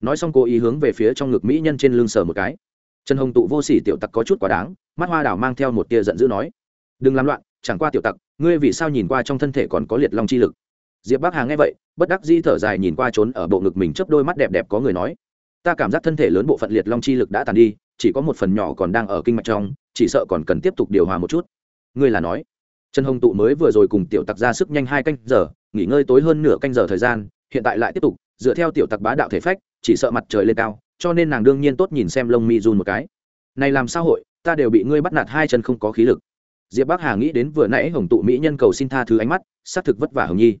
Speaker 1: Nói xong cố ý hướng về phía trong ngực mỹ nhân trên lưng sờ một cái. Trần hồng tụ vô sỉ tiểu tặc có chút quá đáng, mắt hoa đảo mang theo một tia giận dữ nói. Đừng làm loạn, chẳng qua tiểu tặc, ngươi vì sao nhìn qua trong thân thể còn có liệt long chi lực? Diệp bắc hà nghe vậy, bất đắc di thở dài nhìn qua trốn ở bộ ngực mình, chớp đôi mắt đẹp đẹp có người nói ta cảm giác thân thể lớn bộ phận liệt long chi lực đã tàn đi, chỉ có một phần nhỏ còn đang ở kinh mạch trong, chỉ sợ còn cần tiếp tục điều hòa một chút. Ngươi là nói. Trần hồng tụ mới vừa rồi cùng tiểu tặc ra sức nhanh hai canh giờ, nghỉ ngơi tối hơn nửa canh giờ thời gian, hiện tại lại tiếp tục, dựa theo tiểu tặc bá đạo thể phách, chỉ sợ mặt trời lên cao, cho nên nàng đương nhiên tốt nhìn xem lông mi run một cái. Này làm sao hội, ta đều bị ngươi bắt nạt hai chân không có khí lực. Diệp bắc hà nghĩ đến vừa nãy hồng tụ mỹ nhân cầu xin tha thứ ánh mắt, xác thực vất vả hồng nhi.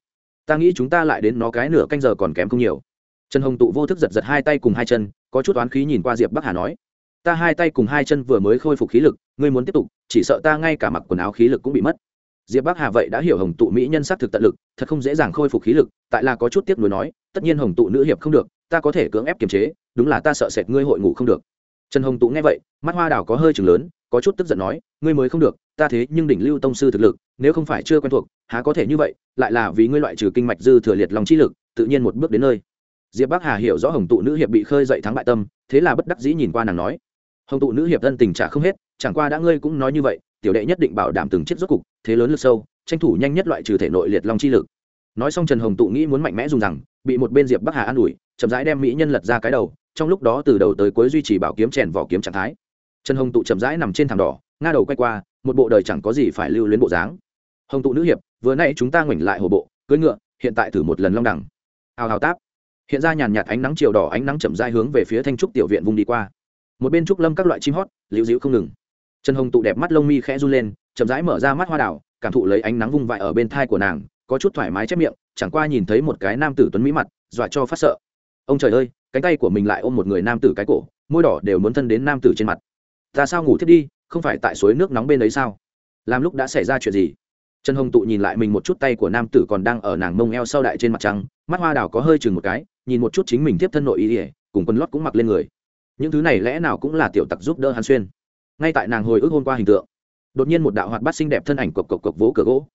Speaker 1: Ta nghĩ chúng ta lại đến nó cái nửa canh giờ còn kém không nhiều trần hồng tụ vô thức giật giật hai tay cùng hai chân, có chút oán khí nhìn qua diệp bắc hà nói, ta hai tay cùng hai chân vừa mới khôi phục khí lực, ngươi muốn tiếp tục, chỉ sợ ta ngay cả mặc quần áo khí lực cũng bị mất. Diệp bắc hà vậy đã hiểu hồng tụ mỹ nhân xác thực tận lực, thật không dễ dàng khôi phục khí lực, tại là có chút tiếc nuối nói, tất nhiên hồng tụ nữ hiệp không được, ta có thể cưỡng ép kiềm chế, đúng là ta sợ sệt ngươi hội ngủ không được. Trần hồng tụ nghe vậy, mắt hoa đào có hơi chừng lớn, có chút tức giận nói, ngươi mới không được, ta thế nhưng đỉnh lưu tông sư thực lực, nếu không phải chưa quen thuộc, há có thể như vậy, lại là vì ngươi loại trừ kinh mạch dư thừa liệt lòng chi lực, tự nhiên một bước đến nơi diệp bắc hà hiểu rõ hồng tụ nữ hiệp bị khơi dậy thắng bại tâm, thế là bất đắc dĩ nhìn qua nàng nói, hồng tụ nữ hiệp thân tình trả không hết, chẳng qua đã ngươi cũng nói như vậy, tiểu đệ nhất định bảo đảm từng chiếc rốt cục, thế lớn lực sâu, tranh thủ nhanh nhất loại trừ thể nội liệt long chi lực. Nói xong trần hồng tụ nghĩ muốn mạnh mẽ dùng rằng, bị một bên diệp bắc hà an ủi, chậm rãi đem mỹ nhân lật ra cái đầu, trong lúc đó từ đầu tới cuối duy trì bảo kiếm chèn vỏ kiếm trạng thái. Trần hồng tụ chậm rãi nằm trên thảm đỏ, nga đầu quay qua, một bộ đời chẳng có gì phải lưu luyến bộ dáng. Hồng tụ nữ hiệp, vừa nay chúng ta ngoảnh lại hồ bộ, cưỡi ngựa, hiện tại thử một lần long đẳng. Hào hào táp hiện ra nhàn nhạt ánh nắng chiều đỏ ánh nắng chậm rãi hướng về phía thanh trúc tiểu viện vùng đi qua. Một bên trúc lâm các loại chim hót, liễu dịu không ngừng. Trần hồng tụ đẹp mắt lông mi khẽ run lên, chậm rãi mở ra mắt hoa đảo cảm thụ lấy ánh nắng vung vãi ở bên thai của nàng, có chút thoải mái chép miệng, chẳng qua nhìn thấy một cái nam tử tuấn mỹ mặt, dọa cho phát sợ. Ông trời ơi, cánh tay của mình lại ôm một người nam tử cái cổ, môi đỏ đều muốn thân đến nam tử trên mặt. Ta sao ngủ thiết đi, không phải tại suối nước nóng bên ấy sao? Làm lúc đã xảy ra chuyện gì? Trần hồng tụ nhìn lại mình một chút tay của nam tử còn đang ở nàng mông eo sau đại trên mặt trăng, mắt hoa đào có hơi chừng một cái, nhìn một chút chính mình tiếp thân nội ý ỉa cùng quần lót cũng mặc lên người. Những thứ này lẽ nào cũng là tiểu tặc giúp đỡ hắn xuyên. Ngay tại nàng hồi ức hôm qua hình tượng, đột nhiên một đạo hoạt bát xinh đẹp thân ảnh cộc cộc cộc vỗ cửa gỗ.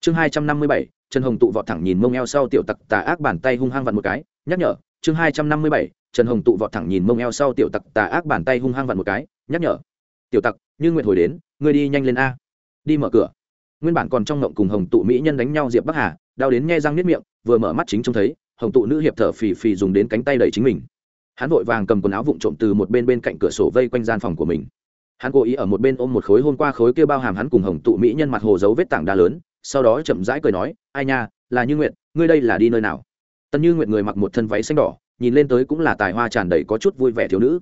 Speaker 1: Chương hai trăm năm mươi bảy, trần hồng tụ vọt thẳng nhìn mông eo sau tiểu tặc tà ác bàn tay hung hăng vặn một cái, nhắc nhở, chương hai trăm năm mươi bảy, trần hồng tụ vọt thẳng nhìn mông eo sau tiểu tặc tà ác bàn tay hung hăng vặn một cái, nhắc nhở, tiểu tặc, như nguyện hồi đến, ngươi đi nhanh lên a. Đi mở cửa nguyên bản còn trong ngộng cùng hồng tụ mỹ nhân đánh nhau diệp bắc hà đau đến nghe răng nếp miệng vừa mở mắt chính trông thấy hồng tụ nữ hiệp thở phì phì dùng đến cánh tay đẩy chính mình hắn vội vàng cầm quần áo vụn trộm từ một bên bên cạnh cửa sổ vây quanh gian phòng của mình hắn cố ý ở một bên ôm một khối hôn qua khối kia bao hàm hắn cùng hồng tụ mỹ nhân mặt hồ dấu vết tảng đá lớn sau đó chậm rãi cười nói ai nha là như nguyện ngươi đây là đi nơi nào tần như nguyện người mặc một thân váy xanh đỏ nhìn lên tới cũng là tài hoa tràn đầy có chút vui vẻ thiếu nữ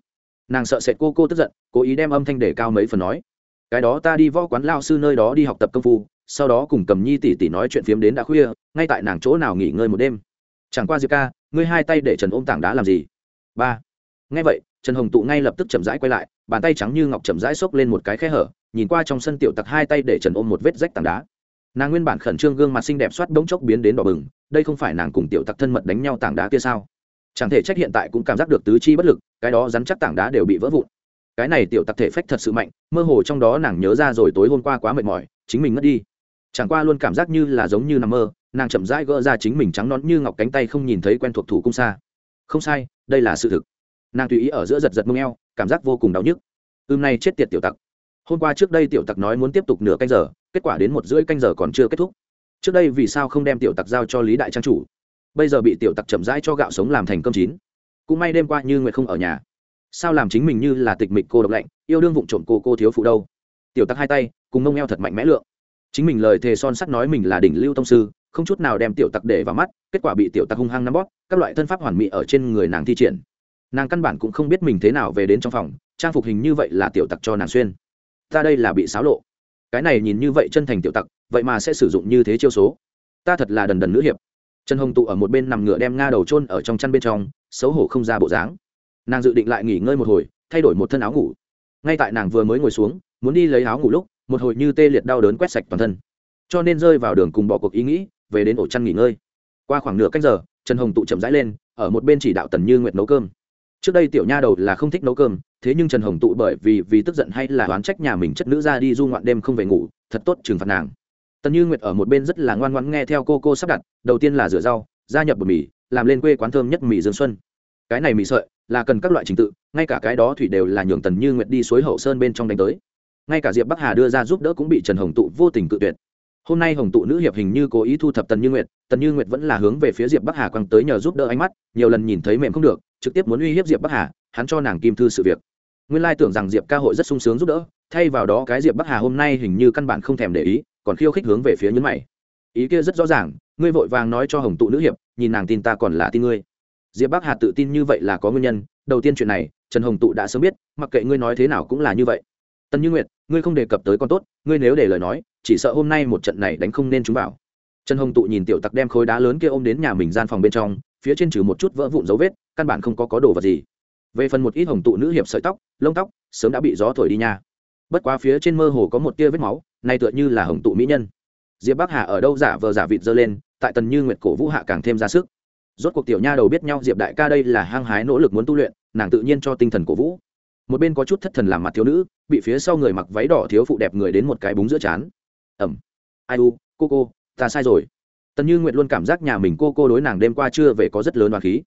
Speaker 1: nàng sợ sệt cô cô tức giận cố ý đem âm thanh để cao mấy phần nói cái đó ta đi võ quán lao sư nơi đó đi học tập công phu sau đó cùng cầm nhi tỷ tỷ nói chuyện phiếm đến đã khuya, ngay tại nàng chỗ nào nghỉ ngơi một đêm. Chẳng qua diệp ca, ngươi hai tay để trần ôm tảng đá làm gì? Ba. Ngay vậy, trần hồng tụ ngay lập tức chậm rãi quay lại, bàn tay trắng như ngọc chậm rãi xốc lên một cái khe hở, nhìn qua trong sân tiểu tặc hai tay để trần ôm một vết rách tảng đá. Nàng nguyên bản khẩn trương gương mặt xinh đẹp soát bỗng chốc biến đến đỏ bừng, đây không phải nàng cùng tiểu tặc thân mật đánh nhau tảng đá kia sao? Chẳng thể trách hiện tại cũng cảm giác được tứ chi bất lực, cái đó rắn chắc tảng đá đều bị vỡ vụn. Cái này tiểu tặc thể phách thật sự mạnh, mơ hồ trong đó nàng nhớ ra rồi tối hôm qua quá mệt mỏi, chính mình ngất đi chẳng qua luôn cảm giác như là giống như nằm mơ, nàng chậm rãi gỡ ra chính mình trắng nón như ngọc cánh tay không nhìn thấy quen thuộc thủ cung xa. Không sai, đây là sự thực. Nàng tùy ý ở giữa giật giật mông eo, cảm giác vô cùng đau nhức. Ưm nay chết tiệt tiểu tặc. Hôm qua trước đây tiểu tặc nói muốn tiếp tục nửa canh giờ, kết quả đến một rưỡi canh giờ còn chưa kết thúc. Trước đây vì sao không đem tiểu tặc giao cho lý đại trang chủ? Bây giờ bị tiểu tặc chậm rãi cho gạo sống làm thành cơm chín. Cũng may đêm qua như nguyệt không ở nhà. Sao làm chính mình như là tịch mịch cô độc lạnh, yêu đương vụng trộm cô cô thiếu phụ đâu? Tiểu tặc hai tay, cùng mông eo thật mạnh mẽ lượng chính mình lời thề son sắt nói mình là đỉnh lưu tông sư, không chút nào đem tiểu tặc để vào mắt, kết quả bị tiểu tặc hung hăng nắm bóp, các loại thân pháp hoàn mỹ ở trên người nàng thi triển. Nàng căn bản cũng không biết mình thế nào về đến trong phòng, trang phục hình như vậy là tiểu tặc cho nàng xuyên. Ta đây là bị xáo lộ. Cái này nhìn như vậy chân thành tiểu tặc, vậy mà sẽ sử dụng như thế chiêu số. Ta thật là đần đần nữ hiệp. Trần hồng tụ ở một bên nằm ngựa đem nga đầu trôn ở trong chăn bên trong, xấu hổ không ra bộ dáng. Nàng dự định lại nghỉ ngơi một hồi, thay đổi một thân áo ngủ. Ngay tại nàng vừa mới ngồi xuống, muốn đi lấy áo ngủ lúc một hồi như tê liệt đau đớn quét sạch toàn thân. Cho nên rơi vào đường cùng bỏ cuộc ý nghĩ, về đến ổ chăn nghỉ ngơi. Qua khoảng nửa cách giờ, trần hồng tụ chậm rãi lên, ở một bên chỉ đạo tần như nguyệt nấu cơm. Trước đây tiểu nha đầu là không thích nấu cơm, thế nhưng trần hồng tụ bởi vì vì tức giận hay là oán trách nhà mình chất nữ ra đi du ngoạn đêm không về ngủ, thật tốt trừng phạt nàng. Tần như nguyệt ở một bên rất là ngoan ngoãn nghe theo cô cô sắp đặt, đầu tiên là rửa rau, gia nhập bột mì, làm lên quê quán thơm nhất mì dương xuân. Cái này mì sợi là cần các loại trình tự, ngay cả cái đó thủy đều là nhường tần như nguyệt đi suối hậu sơn bên trong đánh tới ngay cả diệp bắc hà đưa ra giúp đỡ cũng bị trần hồng tụ vô tình cự tuyệt. Hôm nay hồng tụ nữ hiệp hình như cố ý thu thập tần như nguyệt, tần như nguyệt vẫn là hướng về phía diệp bắc hà quăng tới nhờ giúp đỡ ánh mắt, nhiều lần nhìn thấy mềm không được, trực tiếp muốn uy hiếp diệp bắc hà, hắn cho nàng kim thư sự việc. Nguyên lai tưởng rằng diệp ca hội rất sung sướng giúp đỡ, thay vào đó cái diệp bắc hà hôm nay hình như căn bản không thèm để ý, còn khiêu khích hướng về phía nhấn mày. Ý kia rất rõ ràng, ngươi vội vàng nói cho hồng tụ nữ hiệp, nhìn nàng tin ta còn là tin ngươi. Diệp bắc hà tự tin như vậy là có nguyên nhân, đầu tiên chuyện này, trần hồng tụ đã sớm biết, mặc kệ ngươi nói thế nào cũng là như vậy tần như nguyệt, ngươi không đề cập tới con tốt, ngươi nếu để lời nói, chỉ sợ hôm nay một trận này đánh không nên chúng bảo trần hồng tụ nhìn tiểu tặc đem khối đá lớn kia ôm đến nhà mình gian phòng bên trong, phía trên trừ một chút vỡ vụn dấu vết, căn bản không có có đồ vật gì. Về phần một ít hồng tụ nữ hiệp sợi tóc, lông tóc, sớm đã bị gió thổi đi nha. Bất quá phía trên mơ hồ có một tia vết máu này tựa như là hồng tụ mỹ nhân. Diệp bắc hà ở đâu giả vờ giả vịt dơ lên, tại tần như nguyệt cổ vũ hạ càng thêm ra sức. Rốt cuộc tiểu nha đầu biết nhau diệp đại ca đây là hăng hái nỗ lực muốn tu luyện, nàng tự nhiên cho tinh thần cổ vũ một bên có chút thất thần làm mặt thiếu nữ, bị phía sau người mặc váy đỏ thiếu phụ đẹp người đến một cái búng giữa chán. Ẩm. Ai u, cô cô, ta sai rồi. Tần như nguyệt luôn cảm giác nhà mình cô cô đối nàng đêm qua chưa về có rất lớn đoàn khí.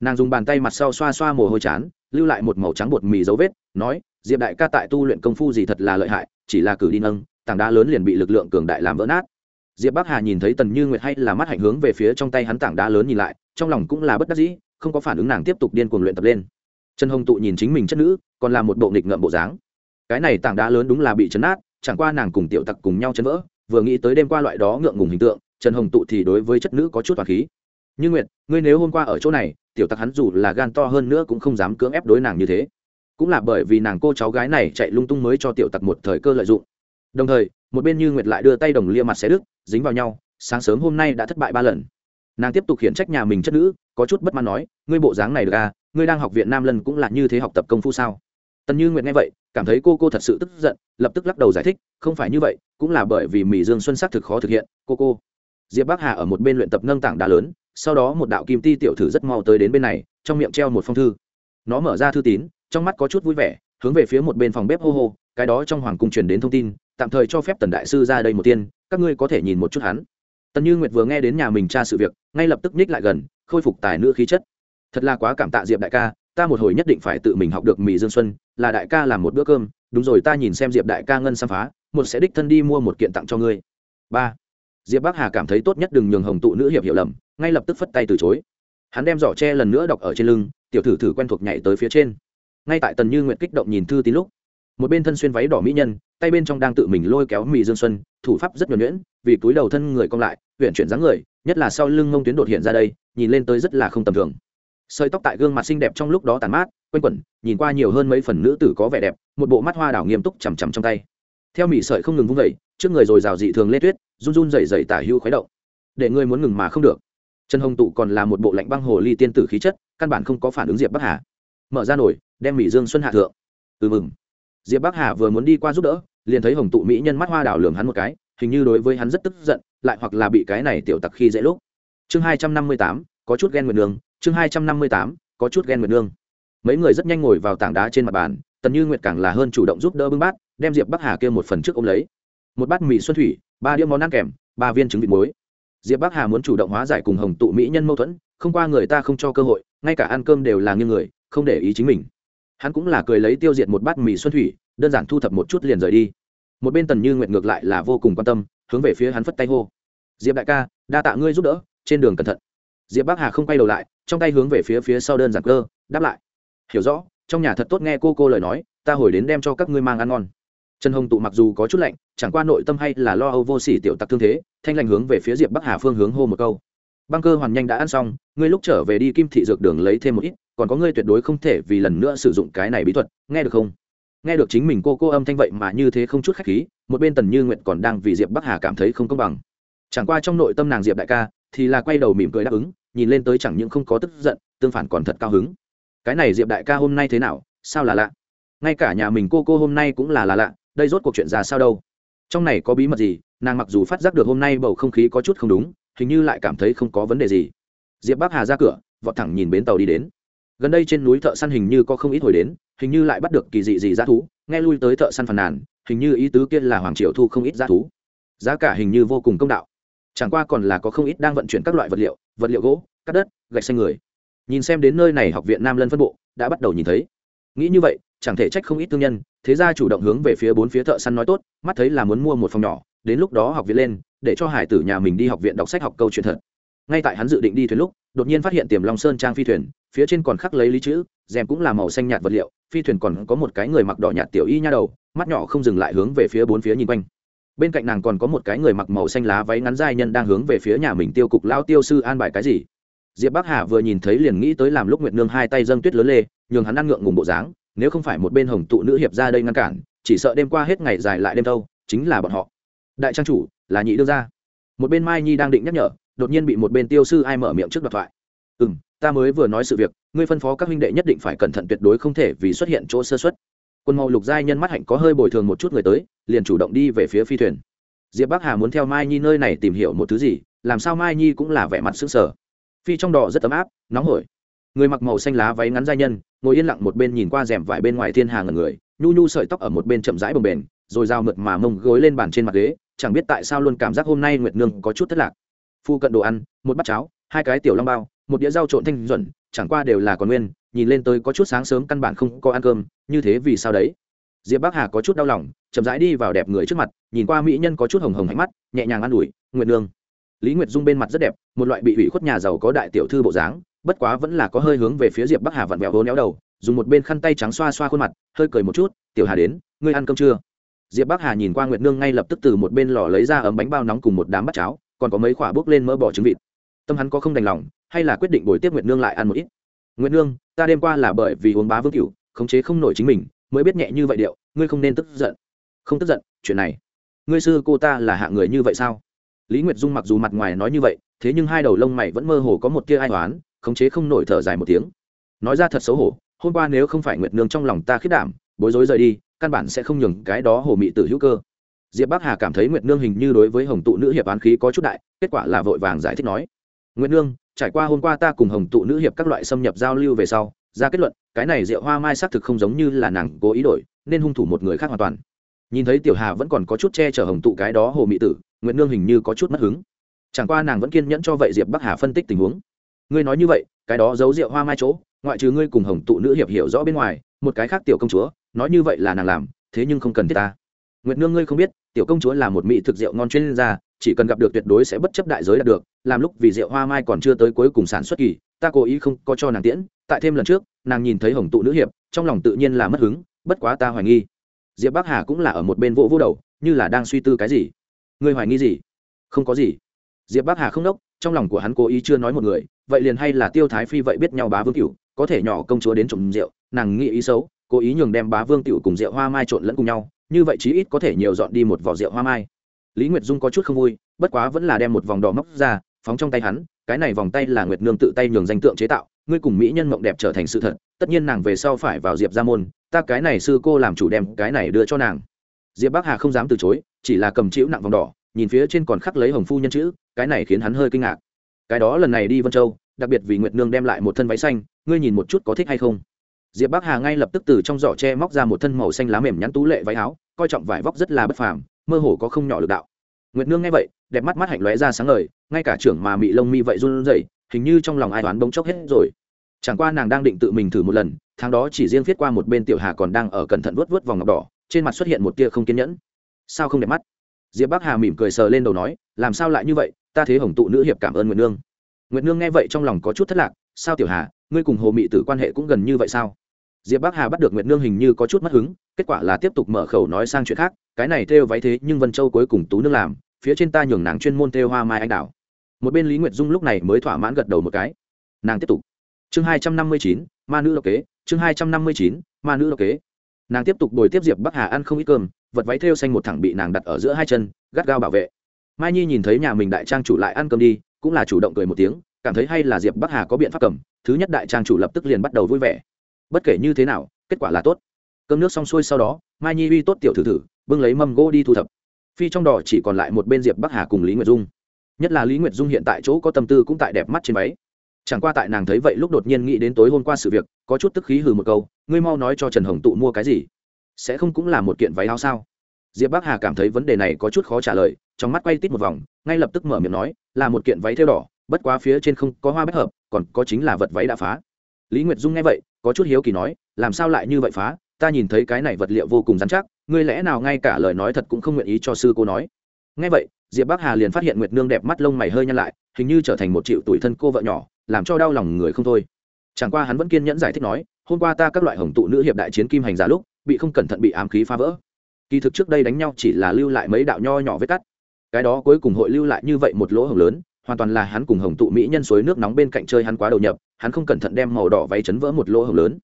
Speaker 1: Nàng dùng bàn tay mặt sau xoa xoa mồ hôi chán, lưu lại một màu trắng bột mì dấu vết, nói, diệp đại ca tại tu luyện công phu gì thật là lợi hại, chỉ là cử đi nâng, tảng đá lớn liền bị lực lượng cường đại làm vỡ nát. Diệp bắc hà nhìn thấy tần như nguyệt hay là mắt hạnh hướng về phía trong tay hắn tảng đá lớn nhìn lại, trong lòng cũng là bất đắc dĩ, không có phản ứng nàng tiếp tục điên cuồng luyện tập lên trần hồng tụ nhìn chính mình chất nữ, còn là một bộ nghịch ngợm bộ dáng. Cái này tảng đá lớn đúng là bị chấn át, chẳng qua nàng cùng tiểu tặc cùng nhau chấn vỡ, vừa nghĩ tới đêm qua loại đó ngượng ngùng hình tượng trần hồng tụ thì đối với chất nữ có chút toàn khí. Như nguyệt, ngươi nếu hôm qua ở chỗ này, tiểu tặc hắn dù là gan to hơn nữa cũng không dám cưỡng ép đối nàng như thế. Cũng là bởi vì nàng cô cháu gái này chạy lung tung mới cho tiểu tặc một thời cơ lợi dụng. Đồng thời, một bên như nguyệt lại đưa tay đồng lia mặt xé đức dính vào nhau, sáng sớm hôm nay đã thất bại ba lần. Nàng tiếp tục khiển trách nhà mình chất nữ, có chút bất mãn nói, ngươi bộ dáng này được à ngươi đang học viện nam lân cũng là như thế học tập công phu sao? Tần như nguyệt nghe vậy, cảm thấy cô cô thật sự tức giận, lập tức lắc đầu giải thích, không phải như vậy, cũng là bởi vì mỹ dương xuân sắc thực khó thực hiện, cô cô. Diệp bắc hà ở một bên luyện tập nâng tảng đá lớn, sau đó một đạo kim ti tiểu thử rất mau tới đến bên này, trong miệng treo một phong thư. Nó mở ra thư tín, trong mắt có chút vui vẻ, hướng về phía một bên phòng bếp hô hô, cái đó trong hoàng cung truyền đến thông tin, tạm thời cho phép tần đại sư ra đây một tiên, các ngươi có thể nhìn một chút hắn. Tần như nguyệt vừa nghe đến nhà mình tra sự việc, ngay lập tức nhích lại gần, khôi phục tài nữ khí chất thật là quá cảm tạ diệp đại ca, ta một hồi nhất định phải tự mình học được mì dương xuân, là đại ca làm một bữa cơm, đúng rồi ta nhìn xem diệp đại ca ngân xăm phá, một sẽ đích thân đi mua một kiện tặng cho ngươi. Ba. Diệp bắc hà cảm thấy tốt nhất đừng nhường hồng tụ nữ hiệp hiểu lầm, ngay lập tức phất tay từ chối. Hắn đem giỏ tre lần nữa đọc ở trên lưng, tiểu thử thử quen thuộc nhảy tới phía trên. Ngay tại tần như nguyện kích động nhìn thư tín lúc, một bên thân xuyên váy đỏ mỹ nhân, tay bên trong đang tự mình lôi kéo mì dương xuân, thủ pháp rất nhuẩn nhuyễn, vì túi đầu thân người cong lại huyện chuyển dáng người, nhất là sau lưng mông tuyến đột hiện ra đây, nhìn lên tới rất là không tầm thường sợi tóc tại gương mặt xinh đẹp trong lúc đó tàn mát, quanh quẩn, nhìn qua nhiều hơn mấy phần nữ tử có vẻ đẹp, một bộ mắt hoa đảo nghiêm túc chằm chằm trong tay. Theo mỹ sợi không ngừng vung vẩy trước người rồi rào dị thường lê tuyết, run run dày dày tả hưu khuấy động. Để ngươi muốn ngừng mà không được. Trần hồng tụ còn là một bộ lạnh băng hồ ly tiên tử khí chất, căn bản không có phản ứng diệp bắc hà. Mở ra nổi, đem mỹ dương xuân hạ thượng. Ừ mừng. Diệp bắc hà vừa muốn đi qua giúp đỡ, liền thấy hồng tụ mỹ nhân mắt hoa đảo lường hắn một cái, hình như đối với hắn rất tức giận, lại hoặc là bị cái này tiểu tặc khi dễ lúc. Chương hai trăm năm mươi tám, có chút ghen nguyệt đường chương hai trăm năm mươi tám, có chút ghen nguyệt nương. Mấy người rất nhanh ngồi vào tảng đá trên mặt bàn, tần như nguyệt càng là hơn chủ động giúp đỡ bưng bát, đem diệp bắc hà kia một phần trước ôm lấy. Một bát mì xuân thủy, ba đĩa món ăn kèm, ba viên trứng vịt muối. Diệp bắc hà muốn chủ động hóa giải cùng hồng tụ mỹ nhân mâu thuẫn, không qua người ta không cho cơ hội, ngay cả ăn cơm đều là như người, không để ý chính mình. Hắn cũng là cười lấy tiêu diệt một bát mì xuân thủy, đơn giản thu thập một chút liền rời đi. Một bên tần như nguyện ngược lại là vô cùng quan tâm, hướng về phía hắn phất tay hô. Diệp đại ca, đa tạ ngươi giúp đỡ, trên đường cẩn thận. Diệp bắc hà không quay đầu lại trong tay hướng về phía phía sau đơn giản cơ, đáp lại. Hiểu rõ, trong nhà thật tốt nghe cô cô lời nói, ta hồi đến đem cho các ngươi mang ăn ngon. Trần hồng tụ mặc dù có chút lạnh, chẳng qua nội tâm hay là lo âu vô sỉ tiểu tặc thương thế, thanh lành hướng về phía diệp bắc hà phương hướng hô một câu. Băng cơ hoàn nhanh đã ăn xong, ngươi lúc trở về đi kim thị dược đường lấy thêm một ít, còn có ngươi tuyệt đối không thể vì lần nữa sử dụng cái này bí thuật, nghe được không? Nghe được chính mình cô cô âm thanh vậy mà như thế không chút khách khí, một bên tần như nguyện còn đang vì diệp bắc hà cảm thấy không công bằng. Chẳng qua trong nội tâm nàng diệp đại ca, thì là quay đầu mỉm cười đáp ứng nhìn lên tới chẳng những không có tức giận, tương phản còn thật cao hứng. Cái này diệp đại ca hôm nay thế nào, sao là lạ? Ngay cả nhà mình cô cô hôm nay cũng là là lạ, đây rốt cuộc chuyện ra sao đâu? Trong này có bí mật gì, nàng mặc dù phát giác được hôm nay bầu không khí có chút không đúng, hình như lại cảm thấy không có vấn đề gì. Diệp bắc hà ra cửa, vọt thẳng nhìn bến tàu đi đến. Gần đây trên núi thợ săn hình như có không ít hồi đến, hình như lại bắt được kỳ dị gì giá thú, nghe lui tới thợ săn phàn nàn, hình như ý tứ kia là hoàng triều thu không ít giá thú. Giá cả hình như vô cùng công đạo chẳng qua còn là có không ít đang vận chuyển các loại vật liệu vật liệu gỗ cắt đất, gạch xanh người. Nhìn xem đến nơi này học viện nam lân phân bộ đã bắt đầu nhìn thấy. Nghĩ như vậy, chẳng thể trách không ít thương nhân, thế ra chủ động hướng về phía bốn phía thợ săn nói tốt, mắt thấy là muốn mua một phòng nhỏ, đến lúc đó học viện lên, để cho hải tử nhà mình đi học viện đọc sách học câu chuyện thật. Ngay tại hắn dự định đi thuyền lúc, đột nhiên phát hiện tiềm long sơn trang phi thuyền, phía trên còn khắc lấy lý chữ, rèm cũng là màu xanh nhạt vật liệu, phi thuyền còn có một cái người mặc đỏ nhạt tiểu y nha đầu, mắt nhỏ không dừng lại hướng về phía bốn phía nhìn quanh bên cạnh nàng còn có một cái người mặc màu xanh lá váy ngắn dài nhân đang hướng về phía nhà mình tiêu cục lao tiêu sư an bài cái gì? Diệp bắc hà vừa nhìn thấy liền nghĩ tới làm lúc nguyệt nương hai tay dâng tuyết lớn lê, nhường hắn ăn ngượng ngùng bộ dáng, nếu không phải một bên hồng tụ nữ hiệp ra đây ngăn cản, chỉ sợ đêm qua hết ngày dài lại đêm thâu chính là bọn họ. Đại trang chủ, là nhị đương gia. Một bên mai nhi đang định nhắc nhở, đột nhiên bị một bên tiêu sư ai mở miệng trước đoạt thoại. Ừ m ta mới vừa nói sự việc, ngươi phân phó các huynh đệ nhất định phải cẩn thận tuyệt đối không thể vì xuất hiện chỗ sơ xuất quân màu lục giai nhân mắt hạnh có hơi bồi thường một chút người tới, liền chủ động đi về phía phi thuyền. Diệp bắc hà muốn theo mai nhi nơi này tìm hiểu một thứ gì, làm sao mai nhi cũng là vẻ mặt xứng sở phi trong đỏ rất ấm áp, nóng hổi. Người mặc màu xanh lá váy ngắn giai nhân, ngồi yên lặng một bên nhìn qua rèm vải bên ngoài thiên hàng ngần người, nhu nhu sợi tóc ở một bên chậm rãi bồng bềnh, rồi dao mượt mà mông gối lên bàn trên mặt ghế, chẳng biết tại sao luôn cảm giác hôm nay nguyệt nương có chút thất lạc. Phu cận đồ ăn, một bát cháo, hai cái tiểu long bao, một đĩa rau trộn thanh duẩn chẳng qua đều là còn nguyên, nhìn lên tới có chút sáng sớm căn bản không có ăn cơm, như thế vì sao đấy? Diệp bắc hà có chút đau lòng, chậm rãi đi vào đẹp người trước mặt, nhìn qua mỹ nhân có chút hồng hồng hạnh mắt, nhẹ nhàng an ủi, nguyệt nương. Lý nguyệt dung bên mặt rất đẹp, một loại bị ủy khuất nhà giàu có đại tiểu thư bộ dáng, bất quá vẫn là có hơi hướng về phía diệp bắc hà vặn vẹo hố néo đầu, dùng một bên khăn tay trắng xoa xoa khuôn mặt, hơi cười một chút, tiểu hà đến, ngươi ăn cơm chưa? Diệp bắc hà nhìn qua nguyệt nương ngay lập tức từ một bên lò lấy ra ấm bánh bao nóng cùng một đám bát cháo, còn có mấy khoả bốc lên mỡ bỏ trứng vịt. Tâm hắn có không đành lòng hay là quyết định bồi tiếp nguyệt nương lại ăn một ít? Nguyệt nương, ta đêm qua là bởi vì uống bá vương cửu, khống chế không nổi chính mình, mới biết nhẹ như vậy điệu, ngươi không nên tức giận. Không tức giận, chuyện này. Ngươi sư cô ta là hạ người như vậy sao? Lý nguyệt dung mặc dù mặt ngoài nói như vậy, thế nhưng hai đầu lông mày vẫn mơ hồ có một tia ai oán, khống chế không nổi thở dài một tiếng. Nói ra thật xấu hổ, hôm qua nếu không phải nguyệt nương trong lòng ta khiết đảm, bối rối rời đi, căn bản sẽ không nhường cái đó hồ mị tử hữu cơ. Diệp bắc hà cảm thấy nguyệt nương hình như đối với hồng tụ nữ hiệp án khí có chút đại, kết quả là vội vàng giải thích nói. Nguyễn nương, trải qua hôm qua ta cùng hồng tụ nữ hiệp các loại xâm nhập giao lưu về sau, ra kết luận, cái này rượu hoa mai xác thực không giống như là nàng cố ý đổi, nên hung thủ một người khác hoàn toàn. Nhìn thấy tiểu hà vẫn còn có chút che chở hồng tụ cái đó hồ mỹ tử Nguyễn nương hình như có chút mất hứng. Chẳng qua nàng vẫn kiên nhẫn cho vậy diệp bắc hà phân tích tình huống. Ngươi nói như vậy, cái đó giấu rượu hoa mai chỗ, ngoại trừ ngươi cùng hồng tụ nữ hiệp hiểu rõ bên ngoài, một cái khác tiểu công chúa, nói như vậy là nàng làm, thế nhưng không cần thiết ta. Nguyệt nương ngươi không biết, tiểu công chúa là một mỹ thực rượu ngon chuyên gia chỉ cần gặp được tuyệt đối sẽ bất chấp đại giới đạt được, làm lúc vì rượu hoa mai còn chưa tới cuối cùng sản xuất kỳ, ta cố ý không có cho nàng tiễn, tại thêm lần trước, nàng nhìn thấy hồng tụ nữ hiệp, trong lòng tự nhiên là mất hứng, bất quá ta hoài nghi. Diệp bắc hà cũng là ở một bên vỗ vỗ đầu, như là đang suy tư cái gì. Ngươi hoài nghi gì? Không có gì. Diệp bắc hà không đốc, trong lòng của hắn cố ý chưa nói một người, vậy liền hay là tiêu thái phi vậy biết nhau bá vương cửu có thể nhỏ công chúa đến trộm rượu, nàng nghĩ ý xấu, cố ý nhường đem bá vương cửu cùng rượu hoa mai trộn lẫn cùng nhau, như vậy chí ít có thể nhiều dọn đi một vỏ rượu hoa mai lý nguyệt dung có chút không vui, bất quá vẫn là đem một vòng đỏ móc ra, phóng trong tay hắn, cái này vòng tay là nguyệt nương tự tay nhường danh tượng chế tạo, ngươi cùng mỹ nhân mộng đẹp trở thành sự thật, tất nhiên nàng về sau phải vào diệp ra môn, ta cái này sư cô làm chủ đem cái này đưa cho nàng. Diệp bắc hà không dám từ chối, chỉ là cầm chịu nặng vòng đỏ, nhìn phía trên còn khắc lấy hồng phu nhân chữ, cái này khiến hắn hơi kinh ngạc. Cái đó lần này đi vân châu, đặc biệt vì nguyệt nương đem lại một thân váy xanh, ngươi nhìn một chút có thích hay không? Diệp bắc hà ngay lập tức từ trong giỏ tre móc ra một thân màu xanh lá mềm nhắn tú lệ váy áo, coi trọng vải vóc rất là bất phàm mơ hồ có không nhỏ lực đạo. Nguyệt nương nghe vậy, đẹp mắt mắt hạnh lóe ra sáng ngời, ngay cả trưởng mà mị lông mi vậy run rẩy, hình như trong lòng ai đoán bỗng chốc hết rồi. Chẳng qua nàng đang định tự mình thử một lần, tháng đó chỉ riêng viết qua một bên tiểu hà còn đang ở cẩn thận vuốt vuốt vòng ngọc đỏ, trên mặt xuất hiện một tia không kiên nhẫn. Sao không đẹp mắt? Diệp bắc hà mỉm cười sờ lên đầu nói, làm sao lại như vậy, ta thế hồng tụ nữ hiệp cảm ơn nguyệt nương. Nguyệt nương nghe vậy trong lòng có chút thất lạc, sao tiểu hà, ngươi cùng hồ mị tử quan hệ cũng gần như vậy sao? Diệp bắc hà bắt được nguyệt nương hình như có chút mất hứng, kết quả là tiếp tục mở khẩu nói sang chuyện khác, cái này thêu váy thế nhưng vân châu cuối cùng tú nương làm, phía trên ta nhường nàng chuyên môn thêu hoa mai anh đào. Một bên lý nguyệt dung lúc này mới thỏa mãn gật đầu một cái. Nàng tiếp tục. Chương hai trăm năm mươi chín, ma nữ độc kế, chương hai trăm năm mươi chín, ma nữ độc kế. Nàng tiếp tục bồi tiếp diệp bắc hà ăn không ít cơm, vật váy thêu xanh một thẳng bị nàng đặt ở giữa hai chân, gắt gao bảo vệ. Mai nhi nhìn thấy nhà mình đại trang chủ lại ăn cơm đi, cũng là chủ động cười một tiếng, cảm thấy hay là diệp bắc hà có biện pháp cầm, thứ nhất đại trang chủ lập tức liền bắt đầu vui vẻ bất kể như thế nào, kết quả là tốt. Cơm nước xong xuôi sau đó, mai nhi uy tốt tiểu thử thử, bưng lấy mâm gỗ đi thu thập. Phi trong đỏ chỉ còn lại một bên diệp bắc hà cùng lý nguyệt dung. Nhất là lý nguyệt dung hiện tại chỗ có tâm tư cũng tại đẹp mắt trên váy. Chẳng qua tại nàng thấy vậy lúc đột nhiên nghĩ đến tối hôm qua sự việc, có chút tức khí hừ một câu, ngươi mau nói cho trần hồng tụ mua cái gì? Sẽ không cũng là một kiện váy áo sao? Diệp bắc hà cảm thấy vấn đề này có chút khó trả lời, trong mắt quay tít một vòng, ngay lập tức mở miệng nói, là một kiện váy theo đỏ, bất quá phía trên không có hoa bách hợp, còn có chính là vật váy đã phá. Lý nguyệt dung nghe vậy có chút hiếu kỳ nói, làm sao lại như vậy phá? Ta nhìn thấy cái này vật liệu vô cùng dán chắc, ngươi lẽ nào ngay cả lời nói thật cũng không nguyện ý cho sư cô nói? Nghe vậy, diệp bắc hà liền phát hiện nguyệt nương đẹp mắt lông mày hơi nhăn lại, hình như trở thành một triệu tuổi thân cô vợ nhỏ, làm cho đau lòng người không thôi. Chẳng qua hắn vẫn kiên nhẫn giải thích nói, hôm qua ta các loại hồng tụ nữ hiệp đại chiến kim hành giả lúc, bị không cẩn thận bị ám khí phá vỡ. Kỳ thực trước đây đánh nhau chỉ là lưu lại mấy đạo nho nhỏ vết cắt. Cái đó cuối cùng hội lưu lại như vậy một lỗ hồng lớn hoàn toàn là hắn cùng hồng tụ mỹ nhân suối nước nóng bên cạnh chơi hắn quá đầu nhập, hắn không cẩn thận đem màu đỏ váy chấn vỡ một lỗ hồng lớn.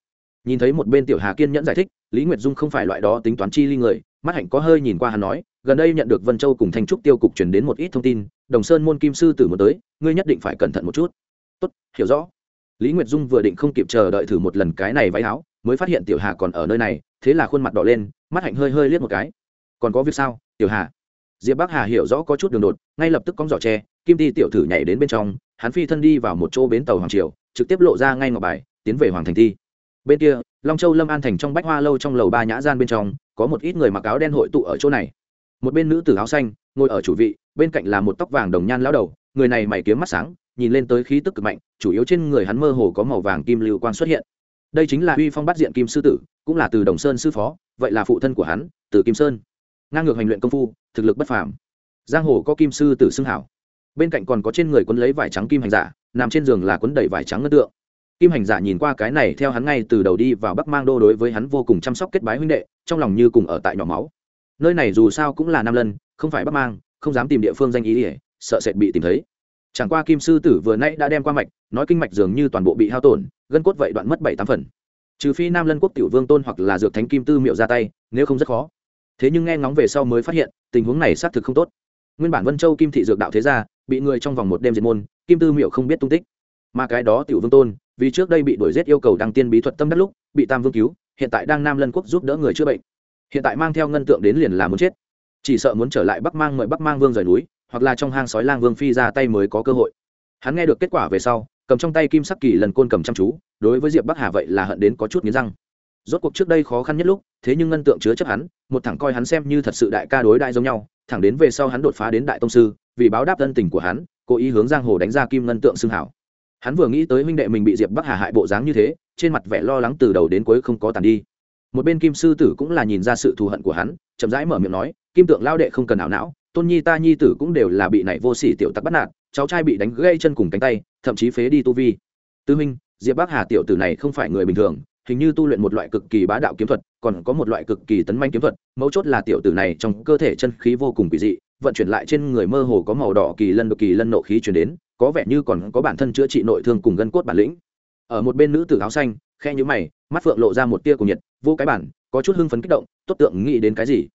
Speaker 1: Nhìn thấy một bên tiểu hà kiên nhẫn giải thích, lý nguyệt dung không phải loại đó tính toán chi ly người, mắt hạnh có hơi nhìn qua hắn nói, gần đây nhận được vân châu cùng thanh trúc tiêu cục truyền đến một ít thông tin, đồng sơn môn kim sư tử một tới, ngươi nhất định phải cẩn thận một chút. Tốt, hiểu rõ. Lý nguyệt dung vừa định không kịp chờ đợi thử một lần cái này váy áo, mới phát hiện tiểu hà còn ở nơi này, thế là khuôn mặt đỏ lên, mắt hạnh hơi hơi liếc một cái. Còn có việc sao, tiểu hà? Diệp bắc hà hiểu rõ có chút đường đột, ngay lập tức cong giỏ tre, kim ti tiểu thử nhảy đến bên trong, hắn phi thân đi vào một chỗ bến tàu hoàng triều, trực tiếp lộ ra ngay ngọc bài, tiến về hoàng thành thi. Bên kia, long châu lâm an thành trong bách hoa lâu trong lầu ba nhã gian bên trong, có một ít người mặc áo đen hội tụ ở chỗ này. Một bên nữ tử áo xanh, ngồi ở chủ vị, bên cạnh là một tóc vàng đồng nhan lão đầu, người này mày kiếm mắt sáng, nhìn lên tới khí tức cực mạnh, chủ yếu trên người hắn mơ hồ có màu vàng kim lưu quang xuất hiện. Đây chính là uy phong bắt diện kim sư tử, cũng là từ đồng sơn sư phó, vậy là phụ thân của hắn, từ kim sơn ngang ngược hành luyện công phu, thực lực bất phàm. Giang hồ có kim sư tử xưng hảo. Bên cạnh còn có trên người quấn lấy vải trắng kim hành giả, nằm trên giường là quấn đầy vải trắng ngân tượng. Kim hành giả nhìn qua cái này theo hắn ngay từ đầu đi vào bắc mang đô đối với hắn vô cùng chăm sóc kết bái huynh đệ, trong lòng như cùng ở tại nhỏ máu. Nơi này dù sao cũng là nam lân, không phải bắc mang, không dám tìm địa phương danh ý ỉa sợ sệt bị tìm thấy. Chẳng qua kim sư tử vừa nãy đã đem qua mạch, nói kinh mạch dường như toàn bộ bị hao tổn, gân cốt vậy đoạn mất bảy tám phần. Trừ phi nam lân quốc tiểu vương tôn hoặc là dược thánh kim tư miệu ra tay, nếu không rất khó thế nhưng nghe ngóng về sau mới phát hiện, tình huống này xác thực không tốt. Nguyên bản vân châu kim thị dược đạo thế gia, bị người trong vòng một đêm diệt môn, kim tư miệu không biết tung tích. Mà cái đó tiểu vương tôn, vì trước đây bị đuổi giết yêu cầu đăng tiên bí thuật tâm đắc lúc, bị tam vương cứu, hiện tại đang nam lân quốc giúp đỡ người chữa bệnh. Hiện tại mang theo ngân tượng đến liền là muốn chết. Chỉ sợ muốn trở lại bắc mang mời bắc mang vương rời núi, hoặc là trong hang sói lang vương phi ra tay mới có cơ hội. Hắn nghe được kết quả về sau, cầm trong tay kim sắc kỳ lần côn cầm chăm chú, đối với diệp bắc hà vậy là hận đến có chút nghiến răng rốt cuộc trước đây khó khăn nhất lúc, thế nhưng ngân tượng chứa chấp hắn, một thằng coi hắn xem như thật sự đại ca đối đại giống nhau, thẳng đến về sau hắn đột phá đến đại tông sư, vì báo đáp thân tình của hắn, cố ý hướng giang hồ đánh ra kim ngân tượng xưng hảo. Hắn vừa nghĩ tới huynh đệ mình bị diệp bắc hà hại bộ dáng như thế, trên mặt vẻ lo lắng từ đầu đến cuối không có tàn đi. Một bên kim sư tử cũng là nhìn ra sự thù hận của hắn, chậm rãi mở miệng nói, kim tượng lao đệ không cần ảo não, tôn nhi ta nhi tử cũng đều là bị này vô sỉ tiểu tặc bắt nạt, cháu trai bị đánh gây chân cùng cánh tay, thậm chí phế đi tu vi. Tư huynh, diệp bắc hà tiểu tử này không phải người bình thường hình như tu luyện một loại cực kỳ bá đạo kiếm thuật, còn có một loại cực kỳ tấn manh kiếm thuật, mấu chốt là tiểu tử này trong cơ thể chân khí vô cùng kỳ dị, vận chuyển lại trên người mơ hồ có màu đỏ kỳ lân đột kỳ lân nộ khí chuyển đến, có vẻ như còn có bản thân chữa trị nội thương cùng gân cốt bản lĩnh. Ở một bên nữ tử áo xanh khe nhữ mày, mắt phượng lộ ra một tia cùng nhiệt, vô cái bản, có chút hưng phấn kích động, tốt tượng nghĩ đến cái gì?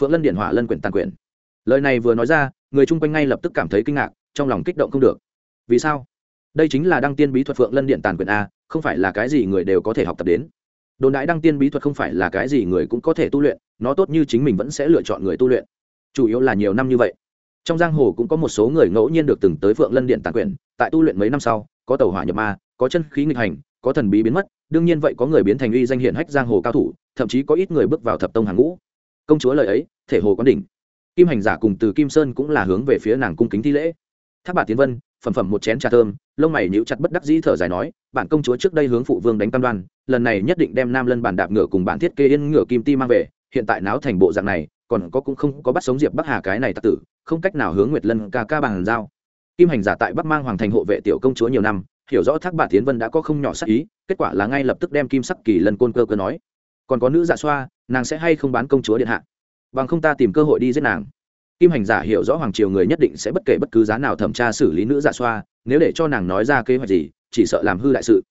Speaker 1: Phượng lân điện hỏa lân quyển tàn quyển lời này vừa nói ra, người chung quanh ngay lập tức cảm thấy kinh ngạc, trong lòng kích động không được. Vì sao? Đây chính là đăng tiên bí thuật phượng lân điện tàn quyển a, không phải là cái gì người đều có thể học tập đến. Đồn đại đăng tiên bí thuật không phải là cái gì người cũng có thể tu luyện, nó tốt như chính mình vẫn sẽ lựa chọn người tu luyện. Chủ yếu là nhiều năm như vậy. Trong giang hồ cũng có một số người ngẫu nhiên được từng tới phượng lân điện tàn quyển tại tu luyện mấy năm sau, có tàu hỏa nhập ma, có chân khí nghịch hành, có thần bí biến mất, đương nhiên vậy có người biến thành uy danh hiển hách giang hồ cao thủ, thậm chí có ít người bước vào thập tông hàng ngũ. Công chúa lời ấy, thể hồ quán đỉnh. Kim hành giả cùng từ kim sơn cũng là hướng về phía nàng cung kính thi lễ. Tháp bà tiến vân phẩm phẩm một chén trà thơm, lông mày nhíu chặt bất đắc dĩ thở dài nói, bản công chúa trước đây hướng phụ vương đánh cam đoan, lần này nhất định đem nam lân bản đạp ngựa cùng bản thiết kê yên ngựa kim ti mang về, hiện tại náo thành bộ dạng này, còn có cũng không có bắt sống diệp bắc hà cái này tặc tử, không cách nào hướng nguyệt lân ca ca bằng giao. Kim hành giả tại bắc mang hoàng thành hộ vệ tiểu công chúa nhiều năm, hiểu rõ thác bà tiến vân đã có không nhỏ sắc ý, kết quả là ngay lập tức đem kim sắc kỳ lân côn cơ cơ nói, còn có nữ dạ xoa, nàng sẽ hay không bán công chúa điện hạ? Bằng không ta tìm cơ hội đi giết nàng kim hành giả hiểu rõ hoàng triều người nhất định sẽ bất kể bất cứ giá nào thẩm tra xử lý nữ giả xoa, nếu để cho nàng nói ra kế hoạch gì, chỉ sợ làm hư đại sự.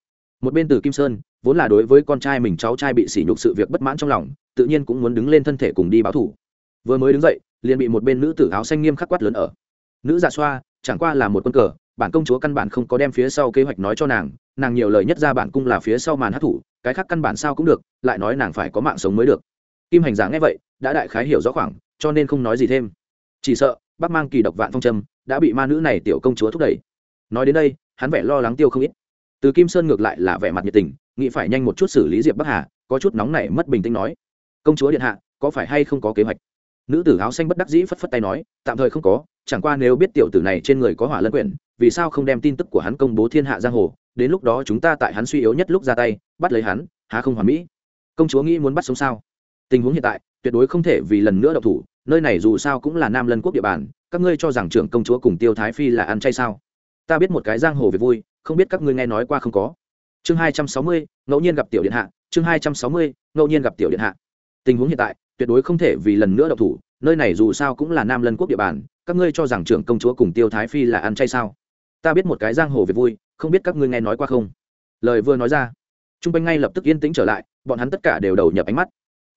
Speaker 1: Một bên từ kim sơn, vốn là đối với con trai mình cháu trai bị sỉ nhục sự việc bất mãn trong lòng, tự nhiên cũng muốn đứng lên thân thể cùng đi báo thủ. Vừa mới đứng dậy, liền bị một bên nữ tử áo xanh nghiêm khắc quát lớn ở. Nữ giả xoa, chẳng qua là một quân cờ, bản công chúa căn bản không có đem phía sau kế hoạch nói cho nàng nàng nhiều lời nhất ra bản cung là phía sau màn hát thủ, cái khác căn bản sao cũng được, lại nói nàng phải có mạng sống mới được. Kim hành giả nghe vậy, đã đại khái hiểu rõ khoảng, cho nên không nói gì thêm chỉ sợ, bác mang kỳ độc vạn phong trâm đã bị ma nữ này tiểu công chúa thúc đẩy. Nói đến đây, hắn vẻ lo lắng tiêu không ít. Từ kim sơn ngược lại là vẻ mặt nhiệt tình, nghĩ phải nhanh một chút xử lý diệp bắc hà, có chút nóng nảy mất bình tĩnh nói. Công chúa điện hạ, có phải hay không có kế hoạch? Nữ tử áo xanh bất đắc dĩ phất phất tay nói, tạm thời không có, chẳng qua nếu biết tiểu tử này trên người có hỏa lân quyển, vì sao không đem tin tức của hắn công bố thiên hạ giang hồ, đến lúc đó chúng ta tại hắn suy yếu nhất lúc ra tay, bắt lấy hắn, há không hoàn mỹ? Công chúa nghĩ muốn bắt sống sao? Tình huống hiện tại, tuyệt đối không thể vì lần nữa độc thủ nơi này dù sao cũng là nam lân quốc địa bàn, các ngươi cho rằng trưởng công chúa cùng tiêu thái phi là ăn chay sao? Ta biết một cái giang hồ về vui, không biết các ngươi nghe nói qua không có. Chương hai trăm sáu mươi, ngẫu nhiên gặp tiểu điện hạ, chương hai trăm sáu mươi, ngẫu nhiên gặp tiểu điện hạ. Tình huống hiện tại, tuyệt đối không thể vì lần nữa độc thủ, nơi này dù sao cũng là nam lân quốc địa bàn, các ngươi cho rằng trưởng công chúa cùng tiêu thái phi là ăn chay sao? Ta biết một cái giang hồ về vui, không biết các ngươi nghe nói qua không? Lời vừa nói ra t r u n g quanh ngay lập tức yên tĩnh trở lại, bọn hắn tất cả đều đầu nhập ánh mắt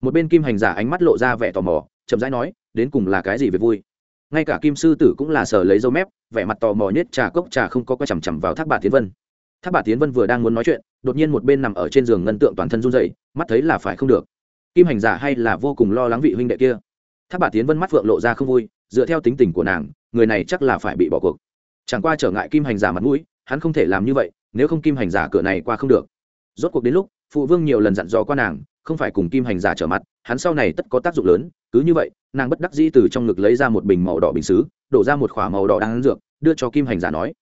Speaker 1: một bên kim hành giả ánh mắt lộ ra vẻ tò mò, chậm rãi nói, đến cùng là cái gì về vui? Ngay cả kim sư tử cũng là sở lấy dâu mép, vẻ mặt tò mò nhất trà cốc trà không có quay chằm chằm vào thác bà tiến vân. Thác bà tiến vân vừa đang muốn nói chuyện, đột nhiên một bên nằm ở trên giường ngân tượng toàn thân run dậy mắt thấy là phải không được. Kim hành giả hay là vô cùng lo lắng vị huynh đệ kia? Thác bà tiến vân mắt phượng lộ ra không vui, dựa theo tính tình của nàng, người này chắc là phải bị bỏ cuộc. Chẳng qua trở ngại kim hành giả mặt mũi, hắn không thể làm như vậy, nếu không kim hành giả cửa này qua không được. Rốt cuộc đến lúc, phụ vương nhiều lần dặn dò qua nàng không phải cùng kim hành giả trở mặt, hắn sau này tất có tác dụng lớn, cứ như vậy, nàng bất đắc dĩ từ trong ngực lấy ra một bình màu đỏ bình xứ, đổ ra một k h ỏ a màu đỏ đan dược, đưa cho kim hành giả nói,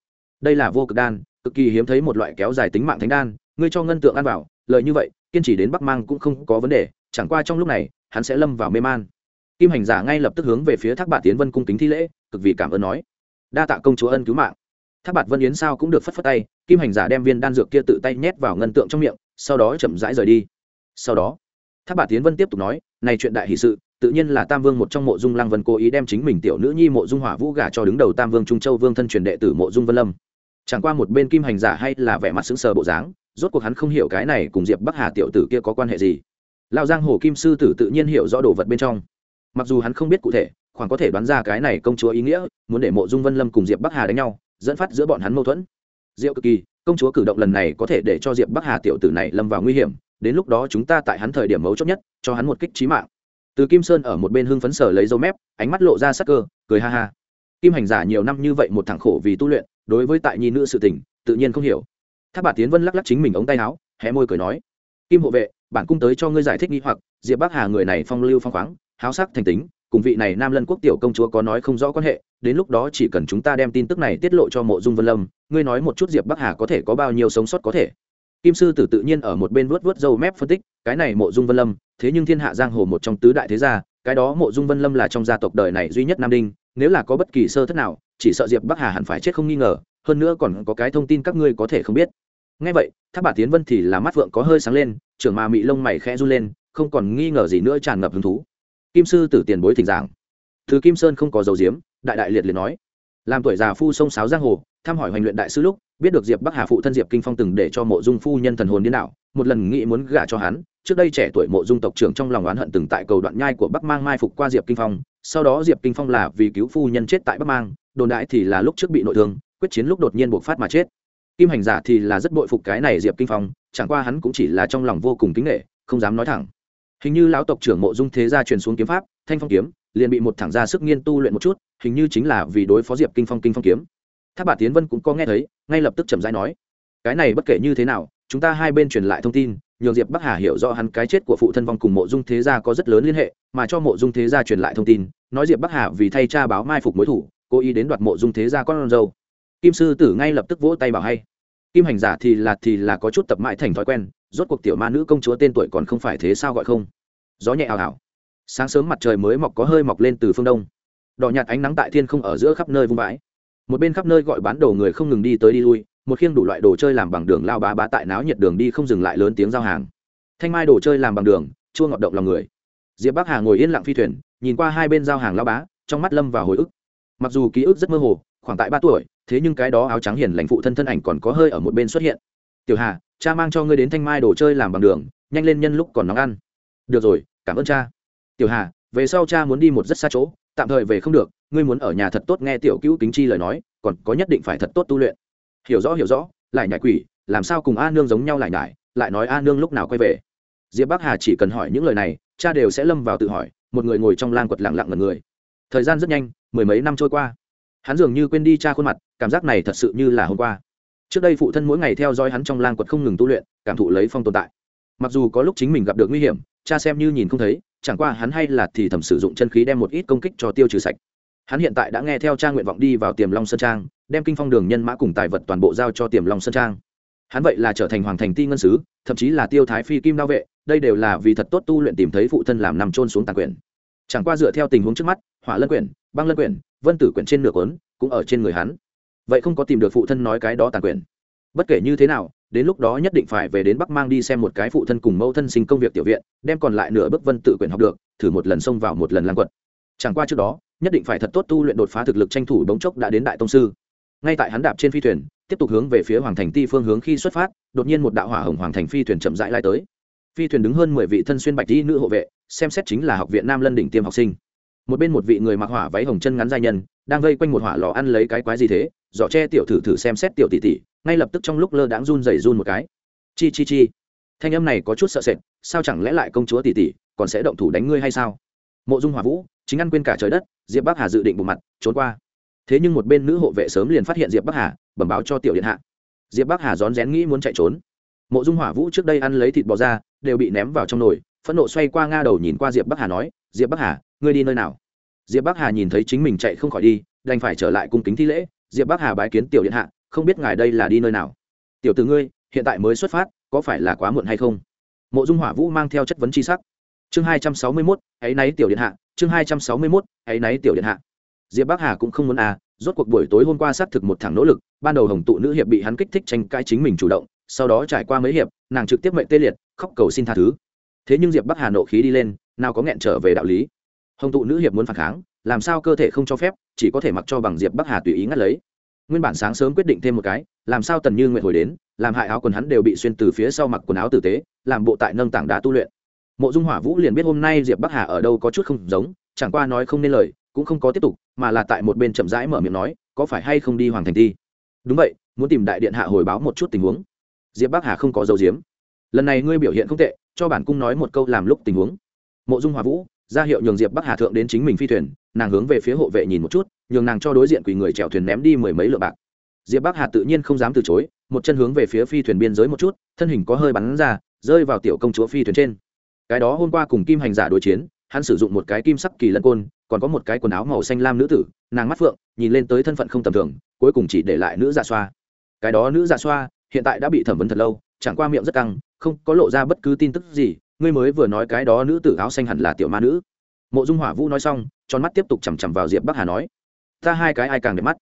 Speaker 1: đây là vô cực đan, cực kỳ hiếm thấy một loại kéo dài tính mạng thánh đan, ngươi cho ngân tượng ăn vào, lợi như vậy, kiên trì đến bắc mang cũng không có vấn đề, chẳng qua trong lúc này, hắn sẽ lâm vào mê man. Kim hành giả ngay lập tức hướng về phía thác bạc tiến vân cung kính thi lễ, cực vì cảm ơn nói, đa tạ công chúa ân cứu mạng. Thác bạc vân yến sao cũng được phất phất tay, kim hành giả đem viên đan dược kia tự tay nhét vào ngân tượng trong miệng, sau đó chậm rãi rời đi sau đó tháp bà tiến vân tiếp tục nói, này chuyện đại hỷ sự, tự nhiên là tam vương một trong mộ dung lăng vân cố ý đem chính mình tiểu nữ nhi mộ dung hỏa vũ gả cho đứng đầu tam vương trung châu vương thân truyền đệ tử mộ dung vân lâm. Chẳng qua một bên kim hành giả hay là vẻ mặt sững sờ bộ dáng, rốt cuộc hắn không hiểu cái này cùng diệp bắc hà tiểu tử kia có quan hệ gì. Lao giang hồ kim sư tử tự nhiên hiểu rõ đồ vật bên trong. Mặc dù hắn không biết cụ thể, khoảng có thể đoán ra cái này công chúa ý nghĩa, muốn để mộ dung vân lâm cùng diệp bắc hà đánh nhau, dẫn phát giữa bọn hắn mâu thuẫn. Diệu cực kỳ, công chúa cử động lần này có thể để cho diệp bắc hà tiểu tử này lâm vào nguy hiểm đến lúc đó chúng ta tại hắn thời điểm mấu chốt nhất, cho hắn một kích trí mạng. Từ kim sơn ở một bên hưng phấn sở lấy dấu mép, ánh mắt lộ ra sắc cơ, cười ha ha. Kim hành giả nhiều năm như vậy một thằng khổ vì tu luyện, đối với tại nhi nữ sự tình, tự nhiên không hiểu. Tháp bà tiến vân lắc lắc chính mình ống tay áo, hé môi cười nói, kim hộ vệ, bản cung tới cho ngươi giải thích nghi hoặc, diệp bắc hà người này phong lưu phong khoáng, háo sắc thành tính, cùng vị này nam lân quốc tiểu công chúa có nói không rõ quan hệ, đến lúc đó chỉ cần chúng ta đem tin tức này tiết lộ cho mộ dung vân lâm, ngươi nói một chút diệp bắc hà có thể có bao nhiêu sống sót có thể kim sư tử tự nhiên ở một bên vuốt vuốt râu mép phân tích, cái này mộ dung vân lâm, thế nhưng thiên hạ giang hồ một trong tứ đại thế gia, cái đó mộ dung vân lâm là trong gia tộc đời này duy nhất nam đinh, nếu là có bất kỳ sơ thất nào, chỉ sợ diệp bắc hà hẳn phải chết không nghi ngờ, hơn nữa còn có cái thông tin các ngươi có thể không biết. Ngay vậy tháp bà tiến vân thì là mắt vượng có hơi sáng lên, trưởng mà mị lông mày khẽ run lên, không còn nghi ngờ gì nữa tràn ngập hứng thú. Kim sư tử tiền bối thỉnh giảng. Thứ kim sơn không có dấu diếm, đại đại liệt liệt nói làm tuổi già phu sông sáo giang hồ, thăm hỏi hoành luyện đại sư lúc, biết được diệp bắc hà phụ thân diệp kinh phong từng để cho mộ dung phu nhân thần hồn điên đảo, một lần nghĩ muốn gả cho hắn, trước đây trẻ tuổi mộ dung tộc trưởng trong lòng oán hận từng tại cầu đoạn nhai của bắc mang mai phục qua diệp kinh phong, sau đó diệp kinh phong là vì cứu phu nhân chết tại bắc mang, đồn đại thì là lúc trước bị nội thương, quyết chiến lúc đột nhiên buộc phát mà chết. Kim hành giả thì là rất bội phục cái này diệp kinh phong, chẳng qua hắn cũng chỉ là trong lòng vô cùng kính nghệ không dám nói thẳng. Hình như lão tộc trưởng mộ dung thế gia truyền xuống kiếm pháp, thanh phong kiếm, liền bị một thẳng gia sức nghiên tu luyện một chút hình như chính là vì đối phó diệp kinh phong kinh phong kiếm. Tháp bà tiến vân cũng có nghe thấy, ngay lập tức chậm rãi nói, cái này bất kể như thế nào, chúng ta hai bên truyền lại thông tin, nhường diệp bắc hà hiểu rõ hắn cái chết của phụ thân vong cùng mộ dung thế gia có rất lớn liên hệ, mà cho mộ dung thế gia truyền lại thông tin, nói diệp bắc hà vì thay cha báo mai phục mối thủ, cố ý đến đoạt mộ dung thế gia con dâu. Kim sư tử ngay lập tức vỗ tay bảo hay. Kim hành giả thì là thì là có chút tập mãi thành thói quen, rốt cuộc tiểu ma nữ công chúa tên tuổi còn không phải thế sao gọi không? Gió nhẹ ảo ảo sáng sớm mặt trời mới mọc có hơi mọc lên từ phương đông đỏ nhạt ánh nắng tại thiên không ở giữa khắp nơi vung vãi. Một bên khắp nơi gọi bán đồ người không ngừng đi tới đi lui, một khiêng đủ loại đồ chơi làm bằng đường lao bá bá tại náo nhiệt đường đi không dừng lại lớn tiếng giao hàng. Thanh mai đồ chơi làm bằng đường, chua ngọt động lòng người. Diệp bắc hà ngồi yên lặng phi thuyền, nhìn qua hai bên giao hàng lao bá, trong mắt lâm và hồi ức. Mặc dù ký ức rất mơ hồ, khoảng tại ba tuổi, thế nhưng cái đó áo trắng hiền lãnh phụ thân thân ảnh còn có hơi ở một bên xuất hiện. Tiểu hà, cha mang cho ngươi đến thanh mai đồ chơi làm bằng đường, nhanh lên nhân lúc còn nóng ăn. Được rồi, cảm ơn cha. Tiểu hà, về sau cha muốn đi một rất xa chỗ tạm thời về không được, ngươi muốn ở nhà thật tốt nghe tiểu cữu kính chi lời nói, còn có nhất định phải thật tốt tu luyện. Hiểu rõ hiểu rõ, lại nhảy quỷ, làm sao cùng a nương giống nhau lại nhải lại nói a nương lúc nào quay về? Diệp bắc hà chỉ cần hỏi những lời này, cha đều sẽ lâm vào tự hỏi, một người ngồi trong lang quật lặng lặng ngần người. Thời gian rất nhanh, mười mấy năm trôi qua. Hắn dường như quên đi cha khuôn mặt, cảm giác này thật sự như là hôm qua. Trước đây phụ thân mỗi ngày theo dõi hắn trong lang quật không ngừng tu luyện, cảm thụ lấy phong tồn tại. Mặc dù có lúc chính mình gặp được nguy hiểm, cha xem như nhìn không thấy chẳng qua hắn hay là thì thầm sử dụng chân khí đem một ít công kích cho tiêu trừ sạch. Hắn hiện tại đã nghe theo trang nguyện vọng đi vào tiềm long sơn trang, đem kinh phong đường nhân mã cùng tài vật toàn bộ giao cho tiềm long sơn trang. Hắn vậy là trở thành hoàng thành ti ngân sứ, thậm chí là tiêu thái phi kim đao vệ, đây đều là vì thật tốt tu luyện tìm thấy phụ thân làm nằm trôn xuống tàn quyển. Chẳng qua dựa theo tình huống trước mắt, hỏa lân quyển, băng lân quyển, vân tử quyển trên nửa cuốn, cũng ở trên người hắn. Vậy không có tìm được phụ thân nói cái đó tàn quyển bất kể như thế nào, đến lúc đó nhất định phải về đến bắc mang đi xem một cái phụ thân cùng mẫu thân sinh công việc tiểu viện, đem còn lại nửa bước vân tự quyền học được, thử một lần xông vào một lần lang quật. Chẳng qua trước đó, nhất định phải thật tốt tu luyện đột phá thực lực tranh thủ đống chốc đã đến đại tông sư. Ngay tại hắn đạp trên phi thuyền, tiếp tục hướng về phía hoàng thành ti phương hướng khi xuất phát, đột nhiên một đạo hỏa hồng hoàng thành phi thuyền chậm rãi lai tới. Phi thuyền đứng hơn mười vị thân xuyên bạch y nữ hộ vệ, xem xét chính là học viện nam lân đỉnh tiêm học sinh. Một bên một vị người mặc hỏa váy hồng chân ngắn giai nhân, đang vây quanh một hỏa lò ăn lấy cái quái gì thế, giỏ che tiểu thử thử xem xét tiểu tỷ tỷ ngay lập tức trong lúc lơ đãng run rẩy run một cái. Chi chi chi. Thanh âm này có chút sợ sệt, sao chẳng lẽ lại công chúa tỷ tỷ còn sẽ động thủ đánh ngươi hay sao? Mộ dung hỏa vũ, chính ăn quên cả trời đất, diệp bắc hà dự định bù mặt, trốn qua. Thế nhưng một bên nữ hộ vệ sớm liền phát hiện diệp bắc hà, bẩm báo cho tiểu điện hạ. Diệp bắc hà rón rén nghĩ muốn chạy trốn. Mộ dung hỏa vũ trước đây ăn lấy thịt bò ra, đều bị ném vào trong nồi, phẫn nộ xoay qua nga đầu nhìn qua diệp bắc hà nói, diệp bắc hà, ngươi đi nơi nào? Diệp bắc hà nhìn thấy chính mình chạy không khỏi đi, đành phải trở lại cung kính thi lễ. Diệp bắc hà bái kiến tiểu điện hạ không biết ngài đây là đi nơi nào. Tiểu từ ngươi, hiện tại mới xuất phát, có phải là quá muộn hay không? Mộ dung hỏa vũ mang theo chất vấn c h i sắc. Chương hai trăm sáu mươi mốt hãy náy tiểu điện hạ, chương hai trăm sáu mươi mốt hãy náy tiểu điện hạ. Diệp bắc hà cũng không muốn à rốt cuộc buổi tối hôm qua xác thực một thằng nỗ lực, ban đầu hồng tụ nữ hiệp bị hắn kích thích tranh cãi chính mình chủ động, sau đó trải qua mấy hiệp, nàng trực tiếp mệnh tê liệt, khóc cầu xin tha thứ. Thế nhưng diệp bắc hà nộ khí đi lên, nào có nghẹn trở về đạo lý. Hồng tụ nữ hiệp muốn phản kháng, làm sao cơ thể không cho phép, chỉ có thể mặc cho bằng diệp bắc hà tùy ý ngắt lấy nguyên bản sáng sớm quyết định thêm một cái, làm sao tần như nguyện hồi đến, làm hại áo quần hắn đều bị xuyên từ phía sau mặc quần áo tử tế, làm bộ tại nâng tảng đá tu luyện. Mộ dung hỏa vũ liền biết hôm nay diệp bắc hà ở đâu có chút không giống, chẳng qua nói không nên lời, cũng không có tiếp tục, mà là tại một bên chậm rãi mở miệng nói, có phải hay không đi hoàng thành thi? Đúng vậy, muốn tìm đại điện hạ hồi báo một chút tình huống. Diệp bắc hà không có dấu diếm. Lần này ngươi biểu hiện không tệ, cho bản cung nói một câu làm lúc tình huống. Mộ dung hòa vũ ra hiệu nhường diệp bắc hà thượng đến chính mình phi thuyền nàng hướng về phía hộ vệ nhìn một chút nhường nàng cho đối diện quỳ người chèo thuyền ném đi mười mấy lượng bạc diệp bắc hà tự nhiên không dám từ chối một chân hướng về phía phi thuyền biên giới một chút thân hình có hơi bắn ra rơi vào tiểu công chúa phi thuyền trên cái đó hôm qua cùng kim hành giả đối chiến hắn sử dụng một cái kim sắc kỳ lân côn còn có một cái quần áo màu xanh lam nữ tử nàng mắt phượng nhìn lên tới thân phận không tầm thường cuối cùng chỉ để lại nữ dạ xoa cái đó nữ dạ xoa hiện tại đã bị thẩm vấn thật lâu chẳng qua miệng rất căng không có lộ ra bất cứ tin tức gì ngươi mới vừa nói cái đó nữ tử áo xanh hẳn là tiểu ma nữ. Mộ dung hỏa vũ nói xong, tròn mắt tiếp tục chằm chằm vào diệp bắc hà nói, ta hai cái ai càng đẹp mắt?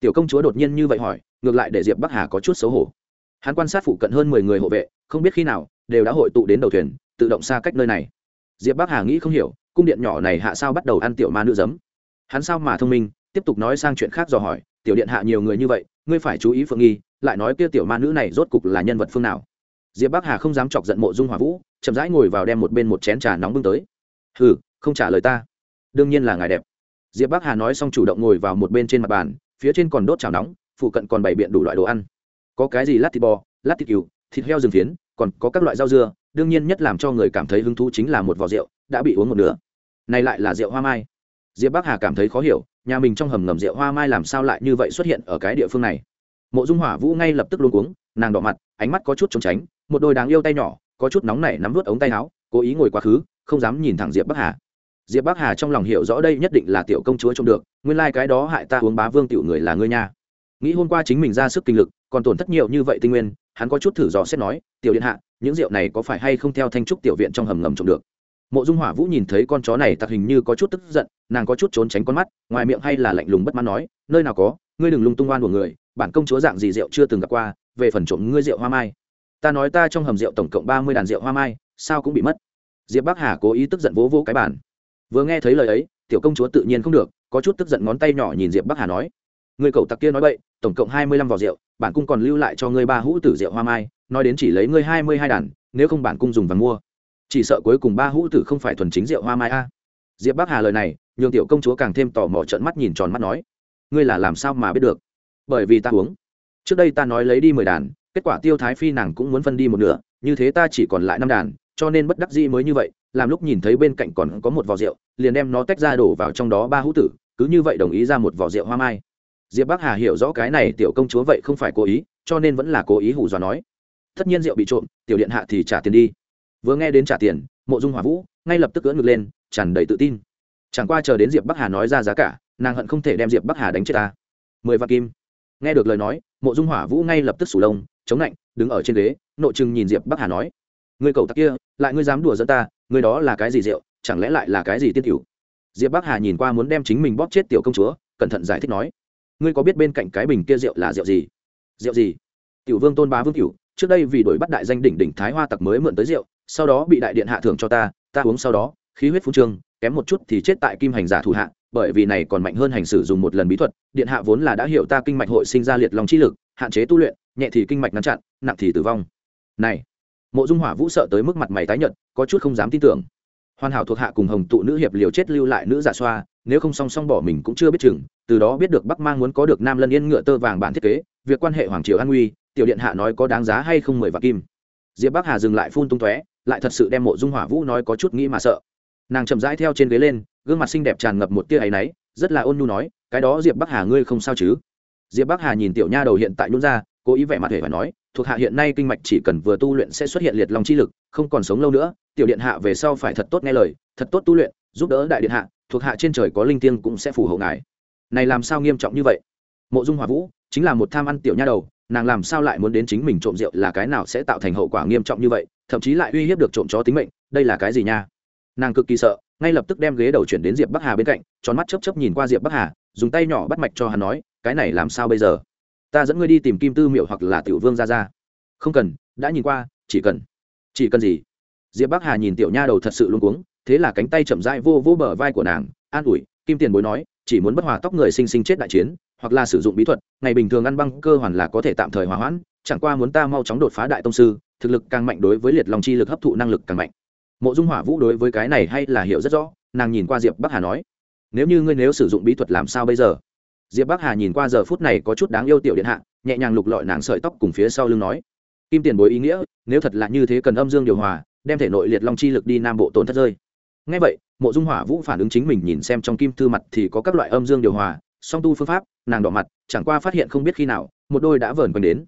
Speaker 1: Tiểu công chúa đột nhiên như vậy hỏi, ngược lại để diệp bắc hà có chút xấu hổ. Hắn quan sát phụ cận hơn mười người hộ vệ, không biết khi nào đều đã hội tụ đến đầu thuyền, tự động xa cách nơi này. Diệp bắc hà nghĩ không hiểu, cung điện nhỏ này hạ sao bắt đầu ăn tiểu ma nữ giấm. Hắn sao mà thông minh, tiếp tục nói sang chuyện khác dò hỏi, tiểu điện hạ nhiều người như vậy, ngươi phải chú ý phượng nghi, lại nói kia tiểu ma nữ này rốt cục là nhân vật phương nào? Diệp bắc hà không dám chọc giận mộ dung hỏa vũ, chậm rãi ngồi vào đem một bên một chén trà nóng bưng tới. Hừ, không trả lời ta. Đương nhiên là ngài đẹp. Diệp bắc hà nói xong chủ động ngồi vào một bên trên mặt bàn, phía trên còn đốt chảo nóng, phụ cận còn bày biện đủ loại đồ ăn. Có cái gì lát thịt bò, lát thịt cừu, thịt heo rừng phiến, còn có các loại rau dưa, đương nhiên nhất làm cho người cảm thấy hứng thú chính là một vò rượu, đã bị uống một nửa. Này lại là rượu hoa mai. Diệp bắc hà cảm thấy khó hiểu, nhà mình trong hầm ngầm rượu hoa mai làm sao lại như vậy xuất hiện ở cái địa phương này. Mộ dung hỏa vũ ngay lập tức luôn cuống, nàng đỏ mặt, ánh mắt có chút trốn tránh một đôi đáng yêu tay nhỏ, có chút nóng nảy nắm vút ống tay áo, cố ý ngồi quá khứ, không dám nhìn thẳng diệp bắc hà. Diệp bắc hà trong lòng hiểu rõ đây nhất định là tiểu công chúa trông được, nguyên lai、like、cái đó hại ta uống bá vương tiểu người là ngươi nha. Nghĩ hôm qua chính mình ra sức kinh lực, còn tổn thất nhiều như vậy tinh nguyên, hắn có chút thử dò xét nói, tiểu điện hạ, những rượu này có phải hay không theo thanh trúc tiểu viện trong hầm ngầm trộm được? Mộ dung hỏa vũ nhìn thấy con chó này, tặc hình như có chút tức giận, nàng có chút trốn tránh con mắt, ngoài miệng hay là lạnh lùng bất mãn nói, nơi nào có, ngươi đừng lung tung oan của người, bản công chúa dạng gì rượu chưa từng gặp qua, về phần trộm ngươi rượu hoa mai ta nói ta trong hầm rượu tổng cộng ba mươi đàn rượu hoa mai, sao cũng bị mất. Diệp bắc hà cố ý tức giận vỗ vỗ cái bản vừa nghe thấy lời ấy, tiểu công chúa tự nhiên không được, có chút tức giận ngón tay nhỏ nhìn diệp bắc hà nói, người cậu tặc kia nói bậy, tổng cộng hai mươi lăm vỏ rượu, bản cung còn lưu lại cho ngươi ba hũ tử rượu hoa mai, nói đến chỉ lấy ngươi hai mươi hai đàn, nếu không bản cung dùng vàng mua. Chỉ sợ cuối cùng ba hũ tử không phải thuần chính rượu hoa mai a. Diệp bắc hà lời này, nhường tiểu công chúa càng thêm tò mò trợn mắt nhìn tròn mắt nói, ngươi là làm sao mà biết được? Bởi vì ta uống. Trước đây ta nói lấy đi mười đàn kết quả tiêu thái phi nàng cũng muốn phân đi một nửa, như thế ta chỉ còn lại năm đàn, cho nên bất đắc dĩ mới như vậy, làm lúc nhìn thấy bên cạnh còn có một vò rượu, liền đem nó tách ra đổ vào trong đó ba hũ tử, cứ như vậy đồng ý ra một vò rượu hoa mai. Diệp bắc hà hiểu rõ cái này tiểu công chúa vậy không phải cố ý, cho nên vẫn là cố ý hù dọa nói. Tất nhiên rượu bị trộm, tiểu điện hạ thì trả tiền đi. Vừa nghe đến trả tiền, mộ dung hỏa vũ ngay lập tức cưỡn ngược lên, tràn đầy tự tin. Chẳng qua chờ đến diệp bắc hà nói ra giá cả, nàng hận không thể đem diệp bắc hà đánh chết ta. Mười vạn kim. Nghe được lời nói, mộ dung hỏa vũ ngay lập tức sủ lông chống lạnh, đứng ở trên ghế, nội chừng nhìn diệp bắc hà nói người cậu tặc kia, lại ngươi dám đùa dẫn ta người đó là cái gì rượu, chẳng lẽ lại là cái gì tiên cửu? Diệp bắc hà nhìn qua muốn đem chính mình bóp chết tiểu công chúa, cẩn thận giải thích nói, ngươi có biết bên cạnh cái bình kia rượu là rượu gì? Rượu gì? Tiểu vương tôn bá vương cửu, trước đây vì đổi bắt đại danh đỉnh đỉnh thái hoa tặc mới mượn tới rượu, sau đó bị đại điện hạ thưởng cho ta ta uống sau đó, khí huyết phú trương, kém một chút thì chết tại kim hành giả thủ hạ, bởi vì này còn mạnh hơn hành xử dùng một lần bí thuật, điện hạ vốn là đã hiểu ta kinh mạch hội sinh ra liệt lòng chi lực hạn chế tu luyện, nhẹ thì kinh mạch ngăn chặn, nặng thì tử vong. Này, mộ dung hỏa vũ sợ tới mức mặt mày tái nhợt, có chút không dám tin tưởng. Hoàn hảo thuộc hạ cùng hồng tụ nữ hiệp liều chết lưu lại nữ giả xoa, nếu không song song bỏ mình cũng chưa biết chừng, từ đó biết được bắc mang muốn có được nam lân yên ngựa tơ vàng bản thiết kế, việc quan hệ hoàng triều an nguy tiểu điện hạ nói có đáng giá hay không mười vạn kim. Diệp bắc hà dừng lại phun tung tóe, lại thật sự đem mộ dung hỏa vũ nói có chút nghĩ mà sợ. Nàng chậm rãi theo trên ghế lên, gương mặt xinh đẹp tràn ngập một tia áy náy, rất là ôn nhu nói, cái đó diệp bắc hà ngươi không sao chứ? Diệp bắc hà nhìn tiểu nha đầu hiện tại nhún ra, cố ý vẻ mặt hề và nói, thuộc hạ hiện nay kinh mạch chỉ cần vừa tu luyện sẽ xuất hiện liệt lòng chi lực, không còn sống lâu nữa, tiểu điện hạ về sau phải thật tốt nghe lời, thật tốt tu luyện, giúp đỡ đại điện hạ, thuộc hạ trên trời có linh tiên cũng sẽ phù hộ ngài. Này làm sao nghiêm trọng như vậy? Mộ dung hòa vũ, chính là một tham ăn tiểu nha đầu, nàng làm sao lại muốn đến chính mình trộm rượu là cái nào sẽ tạo thành hậu quả nghiêm trọng như vậy, thậm chí lại uy hiếp được trộm chó tính mệnh, đây là cái gì nha? Nàng cực kỳ sợ, ngay lập tức đem ghế đầu chuyển đến diệp bắc hà bên cạnh, tròn mắt chấp chấp nhìn qua diệp bắc hà, dùng tay nhỏ bắt mạch cho hắn nói cái này làm sao bây giờ? Ta dẫn ngươi đi tìm kim tư miệu hoặc là tiểu vương ra ra không cần, đã nhìn qua, chỉ cần. Chỉ cần gì? Diệp bắc hà nhìn tiểu nha đầu thật sự luôn cuống, thế là cánh tay chậm rãi vô vô bờ vai của nàng, an ủi, kim tiền bối nói, chỉ muốn bất hòa tóc người sinh sinh chết đại chiến, hoặc là sử dụng bí thuật, ngày bình thường ăn băng cơ hoàn là có thể tạm thời hòa hoãn, chẳng qua muốn ta mau chóng đột phá đại tông sư, thực lực càng mạnh đối với liệt lòng chi lực hấp thụ năng lực càng mạnh. Mộ dung hỏa vũ đối với cái này hay là hiểu rất rõ, nàng nhìn qua diệp bắc hà nói, nếu như ngươi nếu sử dụng bí thuật làm sao bây giờ? Diệp bắc hà nhìn qua giờ phút này có chút đáng yêu tiểu điện hạ, nhẹ nhàng lục lọi nàng sợi tóc cùng phía sau lưng nói, kim tiền bối ý nghĩa, nếu thật là như thế cần âm dương điều hòa, đem thể nội liệt long chi lực đi nam bộ tổn thất rơi ngay vậy, mộ dung hỏa vũ phản ứng chính mình nhìn xem trong kim thư mặt thì có các loại âm dương điều hòa, song tu phương pháp, nàng đỏ mặt, chẳng qua phát hiện không biết khi nào, một đôi đã vờn quanh đến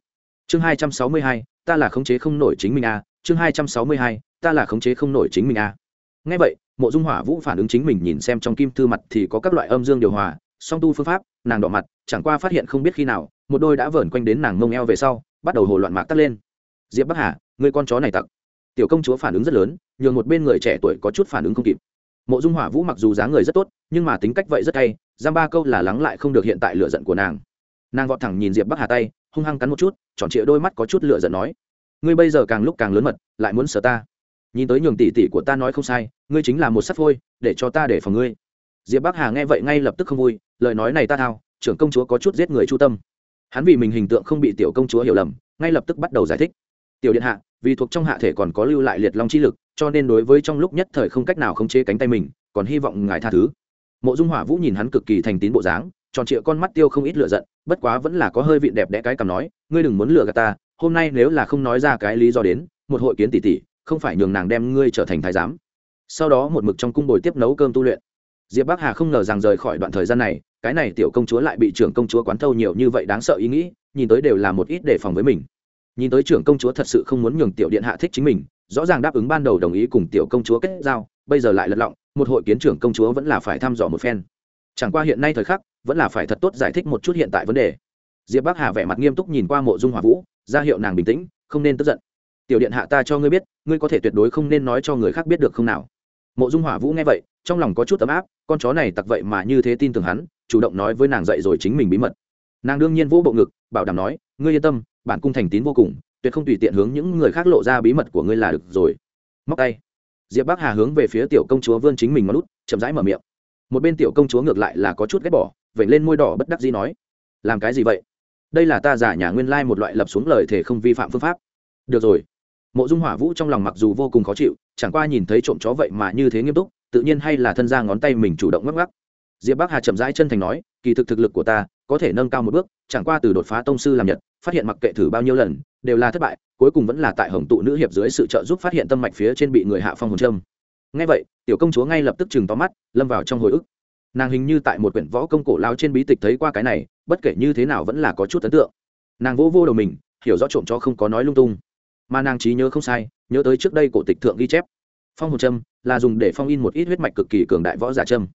Speaker 1: chương hai trăm sáu mươi hai, ta là khống chế không nổi chính mình a à. chương hai trăm sáu mươi hai, ta là khống chế không nổi chính mình a à. ngay vậy, mộ dung hỏa vũ phản ứng chính mình nhìn xem trong kim thư mặt thì có các loại âm dương điều hòa song tu phương pháp, nàng đỏ mặt, chẳng qua phát hiện không biết khi nào, một đôi đã vờn quanh đến nàng mông eo về sau, bắt đầu hồ loạn mạc tắt lên. Diệp bắc hà, người con chó này tặc. Tiểu công chúa phản ứng rất lớn, nhường một bên người trẻ tuổi có chút phản ứng không kịp. Mộ dung hỏa vũ mặc dù dáng người rất tốt, nhưng mà tính cách vậy rất hay giam ba câu là lắng lại không được hiện tại lựa giận của nàng. Nàng vọt thẳng nhìn diệp bắc hà tay, hung hăng cắn một chút, tròn trịa đôi mắt có chút lựa giận nói, ngươi bây giờ càng lúc càng lớn mật, lại muốn sờ ta. Nhìn tới nhường tỷ tỷ của ta nói không sai, ngươi chính là một sắt phôi, để cho ta để phòng ngươi diệp bắc hà nghe vậy ngay lập tức không vui, lời nói này ta thao, trưởng công chúa có chút giết người chu tâm. Hắn vì mình hình tượng không bị tiểu công chúa hiểu lầm, ngay lập tức bắt đầu giải thích. Tiểu điện hạ, vì thuộc trong hạ thể còn có lưu lại liệt long chi lực, cho nên đối với trong lúc nhất thời không cách nào khống chế cánh tay mình, còn hy vọng ngài tha thứ. Mộ dung hỏa vũ nhìn hắn cực kỳ thành tín bộ dáng, tròn trịa con mắt tiêu không ít lựa giận, bất quá vẫn là có hơi vịn đẹp đẽ cái cầm nói, ngươi đừng muốn lừa gạt ta, hôm nay nếu là không nói ra cái lý do đến, một hội kiến tỷ tỷ, không phải nhường nàng đem ngươi trở thành thái giám. Sau đó một mực trong cung bồi tiếp nấu cơm tu luyện diệp bắc hà không ngờ rằng rời khỏi đoạn thời gian này, cái này tiểu công chúa lại bị trưởng công chúa quán thâu nhiều như vậy đáng sợ ý nghĩ, nhìn tới đều là một ít đề phòng với mình. Nhìn tới trưởng công chúa thật sự không muốn nhường tiểu điện hạ thích chính mình, rõ ràng đáp ứng ban đầu đồng ý cùng tiểu công chúa kết giao, bây giờ lại lật lọng, một hội kiến trưởng công chúa vẫn là phải thăm dò một phen. Chẳng qua hiện nay thời khắc, vẫn là phải thật tốt giải thích một chút hiện tại vấn đề. Diệp bắc hà vẻ mặt nghiêm túc nhìn qua mộ dung hòa vũ, ra hiệu nàng bình tĩnh, không nên tức giận. Tiểu điện hạ ta cho ngươi biết, ngươi có thể tuyệt đối không nên nói cho người khác biết được không nào mộ dung hỏa vũ nghe vậy trong lòng có chút ấm áp con chó này tặc vậy mà như thế tin tưởng hắn chủ động nói với nàng dậy rồi chính mình bí mật. Nàng đương nhiên vỗ bộ ngực bảo đảm nói ngươi yên tâm bản cung thành tín vô cùng tuyệt không tùy tiện hướng những người khác lộ ra bí mật của ngươi là được rồi. Móc tay. Diệp bắc hà hướng về phía tiểu công chúa vươn chính mình ngón nút, chậm rãi mở miệng. Một bên tiểu công chúa ngược lại là có chút ghét bỏ vậy lên môi đỏ bất đắc dĩ nói làm cái gì vậy? Đây là ta giả nhà nguyên lai một loại lập xuống lời thể không vi phạm phương pháp. Được rồi mộ dung hỏa vũ trong lòng mặc dù vô cùng khó chịu, chẳng qua nhìn thấy trộm chó vậy mà như thế nghiêm túc, tự nhiên hay là thân ra ngón tay mình chủ động ngắc ngắc. Diệp bắc hà chậm rãi chân thành nói, kỳ thực thực lực của ta có thể nâng cao một bước, chẳng qua từ đột phá tông sư làm nhật, phát hiện mặc kệ thử bao nhiêu lần, đều là thất bại, cuối cùng vẫn là tại hồng tụ nữ hiệp dưới sự trợ giúp phát hiện tâm mạch phía trên bị người hạ phong hồn trâm ngay vậy, tiểu công chúa ngay lập tức chừng to mắt, lâm vào trong hồi ức. Nàng hình như tại một quyển võ công cổ lao trên bí tịch thấy qua cái này, bất kể như thế nào vẫn là có chút ấn tượng. Nàng vô vô đầu mình, hiểu rõ trộm cho không có nói lung tung mà nàng trí nhớ không sai, nhớ tới trước đây cổ tịch thượng ghi chép. Phong hồn trâm là dùng để phong in một ít huyết mạch cực kỳ cường đại võ giả trâm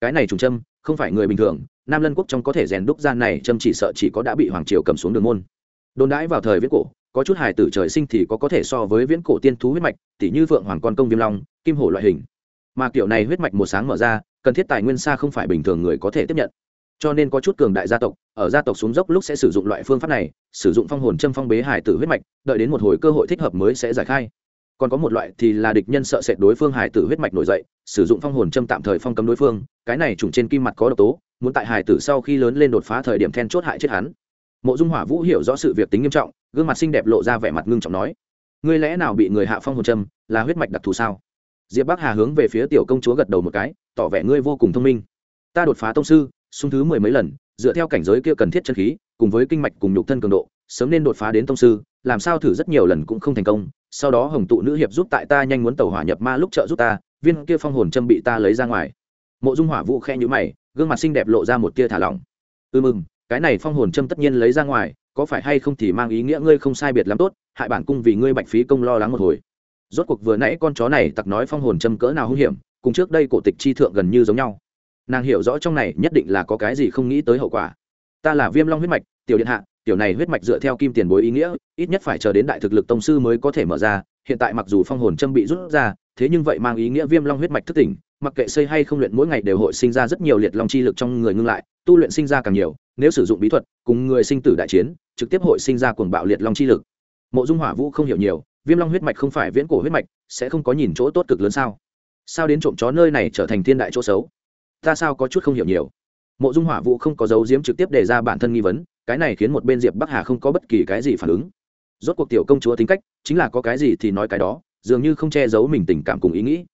Speaker 1: cái này trùng trâm không phải người bình thường, nam lân quốc trong có thể rèn đúc gian này trâm chỉ sợ chỉ có đã bị hoàng triều cầm xuống đường môn. Đồn đãi vào thời viết cổ, có chút hài tử trời sinh thì có có thể so với viễn cổ tiên thú huyết mạch, tỉ như vượng hoàng con công viêm long, kim hổ loại hình. Mà kiểu này huyết mạch một sáng mở ra, cần thiết tài nguyên xa không phải bình thường người có thể tiếp nhận. Cho nên có chút cường đại gia tộc ở gia tộc xuống dốc lúc sẽ sử dụng loại phương pháp này, sử dụng phong hồn châm phong bế hải tử huyết mạch, đợi đến một hồi cơ hội thích hợp mới sẽ giải khai. Còn có một loại thì là địch nhân sợ sệt đối phương hải tử huyết mạch nổi dậy, sử dụng phong hồn châm tạm thời phong cấm đối phương, cái này trùng trên kim mặt có độc tố, muốn tại hải tử sau khi lớn lên đột phá thời điểm then chốt hại chết hắn. Mộ dung hỏa vũ hiểu rõ sự việc tính nghiêm trọng, gương mặt xinh đẹp lộ ra vẻ mặt ngưng trọng nói, ngươi lẽ nào bị người hạ phong hồn châm, là huyết mạch đặc thù sao? Diệp bắc hà hướng về phía tiểu công chúa gật đầu một cái, tỏ vẻ ngươi vô cùng thông minh. Ta đột phá tông sư xung thứ mười mấy lần dựa theo cảnh giới kia cần thiết chân khí, cùng với kinh mạch cùng nhục thân cường độ, sớm nên đột phá đến tông sư, làm sao thử rất nhiều lần cũng không thành công. Sau đó hồng tụ nữ hiệp giúp tại ta nhanh muốn tàu hỏa nhập ma lúc trợ giúp ta, viên kia phong hồn châm bị ta lấy ra ngoài. Mộ dung hỏa vũ khe nhữ mày, gương mặt xinh đẹp lộ ra một tia thả lỏng. Ư mừng cái này phong hồn châm tất nhiên lấy ra ngoài, có phải hay không thì mang ý nghĩa ngươi không sai biệt lắm tốt, hại bản cung vì ngươi bạch phí công lo lắng một hồi. Rốt cuộc vừa nãy con chó này tặc nói phong hồn châm cỡ nào hung hiểm, cùng trước đây cổ tịch chi thượng gần như giống nhau nàng hiểu rõ trong này nhất định là có cái gì không nghĩ tới hậu quả. Ta là viêm long huyết mạch, tiểu điện hạ, tiểu này huyết mạch dựa theo kim tiền bối ý nghĩa, ít nhất phải chờ đến đại thực lực tông sư mới có thể mở ra, hiện tại mặc dù phong hồn châm bị rút ra, thế nhưng vậy mang ý nghĩa viêm long huyết mạch thức tỉnh, mặc kệ xây hay không luyện mỗi ngày đều hội sinh ra rất nhiều liệt long chi lực trong người ngưng lại, tu luyện sinh ra càng nhiều, nếu sử dụng bí thuật, cùng người sinh tử đại chiến, trực tiếp hội sinh ra cuồng bạo liệt long chi lực. Mộ dung hỏa vũ không hiểu nhiều, viêm long huyết mạch không phải viễn cổ huyết mạch, sẽ không có nhìn chỗ tốt cực lớn sao? Sao đến trộm chó nơi này trở thành thiên đại chỗ xấu? Ta sao có chút không hiểu nhiều. Mộ dung hỏa vũ không có dấu diếm trực tiếp đề ra bản thân nghi vấn, cái này khiến một bên diệp bắc hà không có bất kỳ cái gì phản ứng. Rốt cuộc tiểu công chúa tính cách, chính là có cái gì thì nói cái đó, dường như không che giấu mình tình cảm cùng ý nghĩ.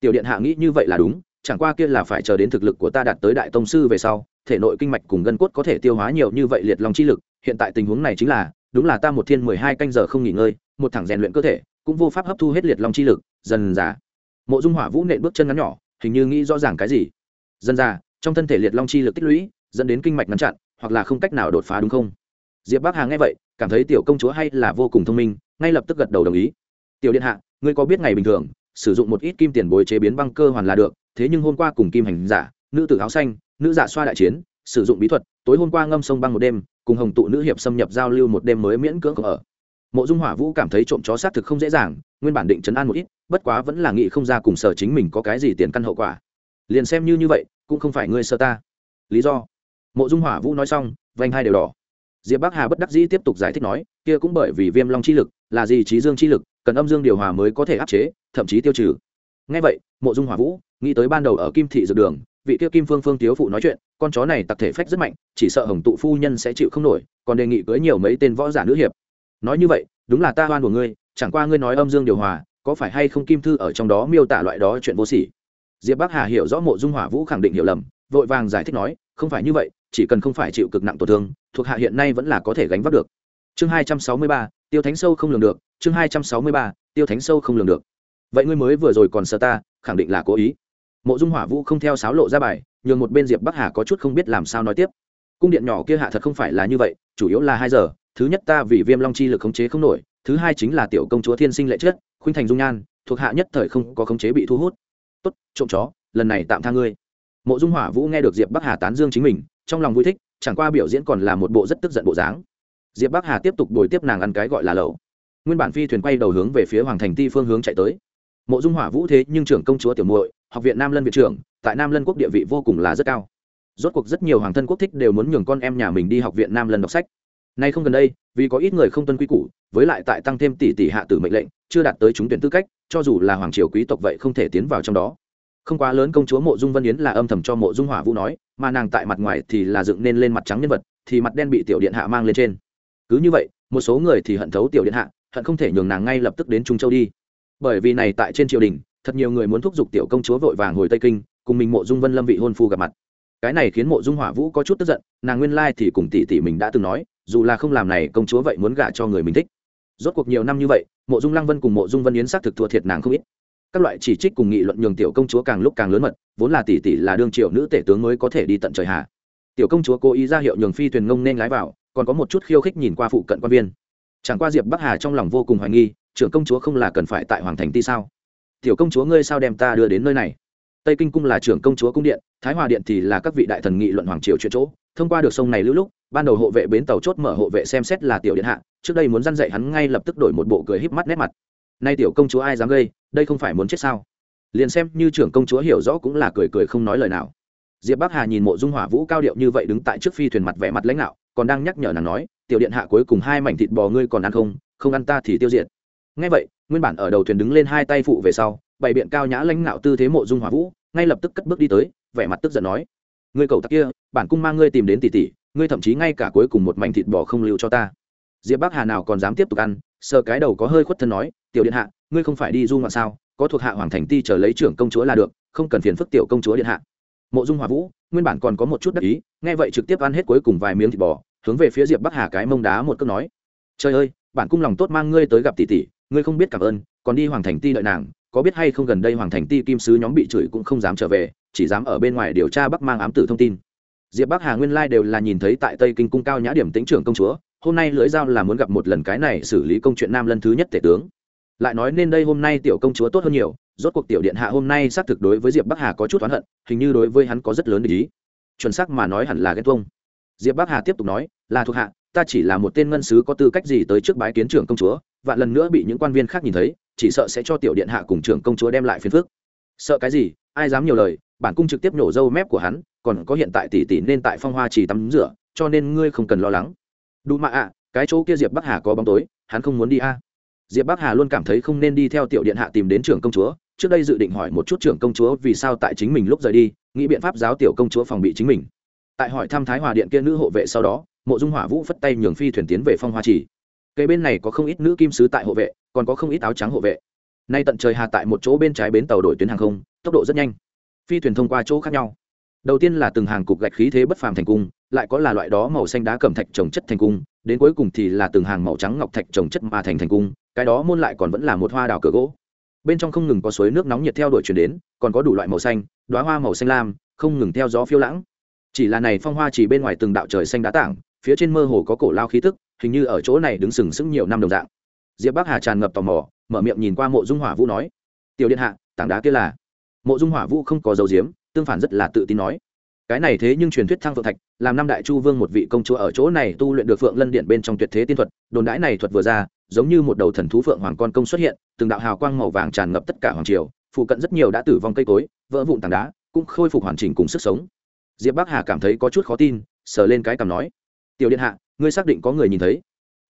Speaker 1: Tiểu điện hạ nghĩ như vậy là đúng, chẳng qua kia là phải chờ đến thực lực của ta đạt tới đại tông sư về sau, thể nội kinh mạch cùng gân cốt có thể tiêu hóa nhiều như vậy liệt lòng chi lực, hiện tại tình huống này chính là, đúng là ta một thiên mười hai canh giờ không nghỉ ngơi, một thẳng rèn luyện cơ thể, cũng vô pháp hấp thu hết liệt lòng chi lực, dần dà. Mộ dung hỏa vũ nện bước chân ngắn nhỏ, hình như nghĩ rõ ràng cái gì dần già trong thân thể liệt long chi lực tích lũy, dẫn đến kinh mạch ngăn chặn, hoặc là không cách nào đột phá đúng không? Diệp bắc hà nghe vậy, cảm thấy tiểu công chúa hay là vô cùng thông minh, ngay lập tức gật đầu đồng ý. Tiểu điện hạ, ngươi có biết ngày bình thường, sử dụng một ít kim tiền bối chế biến băng cơ hoàn là được, thế nhưng hôm qua cùng kim hành giả, nữ tử áo xanh, nữ giả xoa đại chiến, sử dụng bí thuật, tối hôm qua ngâm sông băng một đêm, cùng hồng tụ nữ hiệp xâm nhập giao lưu một đêm mới miễn cưỡng ở. Mộ dung hỏa vũ cảm thấy trộm chó xác thực không dễ dàng, nguyên bản định chấn an một ít, bất quá vẫn là nghĩ không ra cùng sở chính mình có cái gì tiền căn hậu quả liền xem như như vậy, cũng không phải ngươi sợ ta. Lý do. Mộ dung hỏa vũ nói xong vanh hai đều đỏ. Diệp bắc hà bất đắc dĩ tiếp tục giải thích nói, kia cũng bởi vì viêm long chi lực, là gì trí dương chi lực, cần âm dương điều hòa mới có thể áp chế, thậm chí tiêu trừ. Ngay vậy, mộ dung hỏa vũ nghĩ tới ban đầu ở kim thị dược đường, vị kia kim phương phương tiếu phụ nói chuyện, con chó này tặc thể phách rất mạnh, chỉ sợ hồng tụ phu nhân sẽ chịu không nổi, còn đề nghị cưới nhiều mấy tên võ giả nữ hiệp. Nói như vậy, đúng là ta oan của ngươi, chẳng qua ngươi nói âm dương điều hòa, có phải hay không kim thư ở trong đó miêu tả loại đó chuyện vô sỉ? Diệp bắc hà hiểu rõ mộ dung hỏa vũ khẳng định hiểu lầm, vội vàng giải thích nói, không phải như vậy, chỉ cần không phải chịu cực nặng tổn thương, thuộc hạ hiện nay vẫn là có thể gánh vác được. Chương hai trăm sáu mươi ba, tiêu thánh sâu không lường được, chương hai trăm sáu mươi ba, tiêu thánh sâu không lường được. Vậy ngươi mới vừa rồi còn sợ ta, khẳng định là cố ý. Mộ dung hỏa vũ không theo sáo lộ ra bài, nhường một bên diệp bắc hà có chút không biết làm sao nói tiếp. Cung điện nhỏ kia hạ thật không phải là như vậy, chủ yếu là hai giờ, thứ nhất ta vì viêm long chi lực khống chế không nổi, thứ hai chính là tiểu công chúa thiên sinh lệ chết khuynh thành dung nhan, thuộc hạ nhất thời không có khống chế bị thu hút tốt, trộm chó, lần này tạm tha ngươi. Mộ dung hỏa vũ nghe được diệp bắc hà tán dương chính mình, trong lòng vui thích, chẳng qua biểu diễn còn là một bộ rất tức giận bộ dáng. Diệp bắc hà tiếp tục đổi tiếp nàng ăn cái gọi là lẩu. Nguyên bản phi thuyền quay đầu hướng về phía hoàng thành ti phương hướng chạy tới. Mộ dung hỏa vũ thế nhưng trưởng công chúa tiểu muội, học viện nam lân viện trưởng, tại nam lân quốc địa vị vô cùng là rất cao. Rốt cuộc rất nhiều hoàng thân quốc thích đều muốn nhường con em nhà mình đi học viện nam lân đọc sách nay không gần đây, vì có ít người không tuân quy củ, với lại tại tăng thêm tỷ tỷ hạ tử mệnh lệnh, chưa đạt tới trúng tuyển tư cách, cho dù là hoàng triều quý tộc vậy không thể tiến vào trong đó. Không quá lớn công chúa mộ dung vân yến là âm thầm cho mộ dung hỏa vũ nói, mà nàng tại mặt ngoài thì là dựng nên lên mặt trắng nhân vật, thì mặt đen bị tiểu điện hạ mang lên trên. Cứ như vậy, một số người thì hận thấu tiểu điện hạ, hận không thể nhường nàng ngay lập tức đến trung châu đi. Bởi vì này tại trên triều đình, thật nhiều người muốn thúc giục tiểu công chúa vội vàng hồi tây kinh, cùng mình mộ dung vân lâm vị hôn phu gặp mặt. Cái này khiến mộ dung hỏa vũ có chút tức giận, nàng nguyên lai thì cùng tỷ tỷ mình đã từng nói dù là không làm này, công chúa vậy muốn gả cho người mình thích. Rốt cuộc nhiều năm như vậy, mộ dung lăng vân cùng mộ dung vân yến xác thực thua thiệt nàng không ít. Các loại chỉ trích cùng nghị luận nhường tiểu công chúa càng lúc càng lớn mật, vốn là tỷ tỷ là đương triệu nữ tể tướng mới có thể đi tận trời hạ tiểu công chúa cố ý ra hiệu nhường phi thuyền ngông nên lái vào, còn có một chút khiêu khích nhìn qua phụ cận quan viên. Chẳng qua diệp bắc hà trong lòng vô cùng hoài nghi, trưởng công chúa không là cần phải tại hoàng thành ti sao? Tiểu công chúa ngươi sao đem ta đưa đến nơi này? Tây kinh cung là trưởng công chúa cung điện, thái hòa điện thì là các vị đại thần nghị luận hoàng triều chuyện chỗ thông qua được sông này lưu lúc, ban đầu hộ vệ bến tàu chốt mở hộ vệ xem xét là tiểu điện hạ, trước đây muốn dăn dạy hắn ngay lập tức đổi một bộ cười híp mắt nét mặt. Nay tiểu công chúa ai dám gây, đây không phải muốn chết sao? Liền xem như trưởng công chúa hiểu rõ cũng là cười cười không nói lời nào. Diệp bắc hà nhìn mộ dung hỏa vũ cao điệu như vậy đứng tại trước phi thuyền mặt vẻ mặt lãnh đạo, còn đang nhắc nhở nàng nói, tiểu điện hạ cuối cùng hai mảnh thịt bò ngươi còn ăn không? Không ăn ta thì tiêu diệt. Ngay vậy, nguyên bản ở đầu thuyền đứng lên hai tay phụ về sau, bày biện cao nhã lãnh đạo tư thế mộ dung hỏa vũ, ngay lập tức cất bước đi tới, vẻ mặt tức giận nói ngươi cầu tặc kia, bản cung mang ngươi tìm đến tỷ tỷ, ngươi thậm chí ngay cả cuối cùng một mảnh thịt bò không lưu cho ta. Diệp bắc hà nào còn dám tiếp tục ăn sờ cái đầu có hơi khuất thân nói, tiểu điện hạ, ngươi không phải đi du ngoạn sao, có thuộc hạ hoàng thành ti chờ lấy trưởng công chúa là được, không cần phiền phức tiểu công chúa điện hạ. Mộ dung hòa vũ, nguyên bản còn có một chút đắc ý, nghe vậy trực tiếp ăn hết cuối cùng vài miếng thịt bò, hướng về phía diệp bắc hà cái mông đá một cước nói, trời ơi, bản cung lòng tốt mang ngươi tới gặp tỷ tỷ, ngươi không biết cảm ơn, còn đi hoàng thành ti đợi nàng, có biết hay không gần đây hoàng thành ti kim sứ nhóm bị chửi cũng không dám trở về chỉ dám ở bên ngoài điều tra bắc mang ám tử thông tin. Diệp bắc hà nguyên lai đều là nhìn thấy tại tây kinh cung cao nhã điểm tính trưởng công chúa, hôm nay lưỡi dao là muốn gặp một lần cái này xử lý công chuyện nam lân thứ nhất tể tướng. Lại nói nên đây hôm nay tiểu công chúa tốt hơn nhiều, rốt cuộc tiểu điện hạ hôm nay xác thực đối với diệp bắc hà có chút oán hận, hình như đối với hắn có rất lớn ý. Chuẩn xác mà nói hẳn là ghen tuông. Diệp bắc hà tiếp tục nói, là thuộc hạ, ta chỉ là một tên ngân sứ có tư cách gì tới trước bái kiến trưởng công chúa và lần nữa bị những quan viên khác nhìn thấy, chỉ sợ sẽ cho tiểu điện hạ cùng trưởng công chúa đem lại phiền phức. Sợ cái gì? Ai dám nhiều lời? Bản cung trực tiếp nổ râu mép của hắn, còn có hiện tại tỷ tỷ nên tại phong hoa chỉ tắm rửa, cho nên ngươi không cần lo lắng. Đủ mạ ạ, cái chỗ kia diệp bắc hà có bóng tối, hắn không muốn đi a. Diệp bắc hà luôn cảm thấy không nên đi theo tiểu điện hạ tìm đến trưởng công chúa, trước đây dự định hỏi một chút trưởng công chúa vì sao tại chính mình lúc rời đi, nghĩ biện pháp giáo tiểu công chúa phòng bị chính mình. Tại hỏi thăm thái hòa điện kia nữ hộ vệ sau đó, mộ dung hỏa vũ phất tay nhường phi thuyền tiến về phong hoa chỉ cây bên này có không ít nữ kim sứ tại hộ vệ, còn có không ít áo trắng hộ vệ. Nay tận trời hà tại một chỗ bên trái bến tàu đổi tuyến hàng không, tốc độ rất nhanh phi thuyền thông qua chỗ khác nhau. Đầu tiên là từng hàng cục gạch khí thế bất phàm thành cung, lại có là loại đó màu xanh đá cẩm thạch trồng chất thành cung, đến cuối cùng thì là từng hàng màu trắng ngọc thạch trồng chất mà thành thành cung, cái đó môn lại còn vẫn là một hoa đào cửa gỗ. Bên trong không ngừng có suối nước nóng nhiệt theo đuổi chuyển đến, còn có đủ loại màu xanh đoá hoa màu xanh lam, không ngừng theo gió phiêu lãng. Chỉ là này phong hoa chỉ bên ngoài từng đạo trời xanh đá tảng, phía trên mơ hồ có cổ lao khí tức, hình như ở chỗ này đứng sừng sững nhiều năm đồng dạng. Diệp bắc hà tràn ngập tò mò, mở miệng nhìn qua mộ dung hỏa vũ nói, tiểu điện hạ, tảng đá kia là mộ dung hỏa vũ không có dấu diếm, tương phản rất là tự tin nói. Cái này thế nhưng truyền thuyết thăng phượng thạch, làm năm đại chu vương một vị công chúa ở chỗ này tu luyện được phượng lân điện bên trong tuyệt thế tiên thuật, đồn đãi này thuật vừa ra, giống như một đầu thần thú phượng hoàng con công xuất hiện, từng đạo hào quang màu vàng tràn ngập tất cả hoàng triều, phụ cận rất nhiều đã tử vong cây cối, vỡ vụn tảng đá, cũng khôi phục hoàn chỉnh cùng sức sống. Diệp bắc hà cảm thấy có chút khó tin, sờ lên cái cằm nói, tiểu điện hạ, ngươi xác định có người nhìn thấy?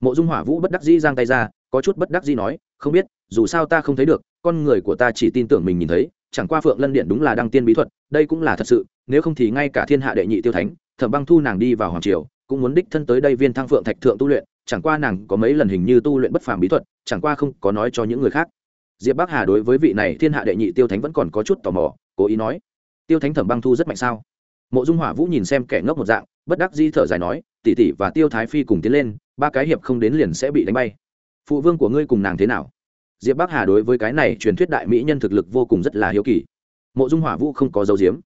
Speaker 1: Mộ dung hỏa vũ bất đắc dĩ giang tay ra, có chút bất đắc dĩ nói, không biết, dù sao ta không thấy được, con người của ta chỉ tin tưởng mình nhìn thấy chẳng qua phượng lân điện đúng là đăng tiên bí thuật, đây cũng là thật sự, nếu không thì ngay cả thiên hạ đệ nhị tiêu thánh, thẩm băng thu nàng đi vào hoàng triều, cũng muốn đích thân tới đây viên thăng phượng thạch thượng tu luyện, chẳng qua nàng có mấy lần hình như tu luyện bất phàm bí thuật, chẳng qua không có nói cho những người khác. Diệp bắc hà đối với vị này thiên hạ đệ nhị tiêu thánh vẫn còn có chút tò mò, cố ý nói, tiêu thánh thẩm băng thu rất mạnh sao? Mộ dung hỏa vũ nhìn xem kẻ ngốc một dạng, bất đắc di thở dài nói, tỷ tỷ và tiêu thái phi cùng tiến lên, ba cái hiệp không đến liền sẽ bị đánh bay. Phụ vương của ngươi cùng nàng thế nào? Diệp bắc hà đối với cái này truyền thuyết đại mỹ nhân thực lực vô cùng rất là hiếu kỳ. Mộ dung hỏa vũ không có dấu diếm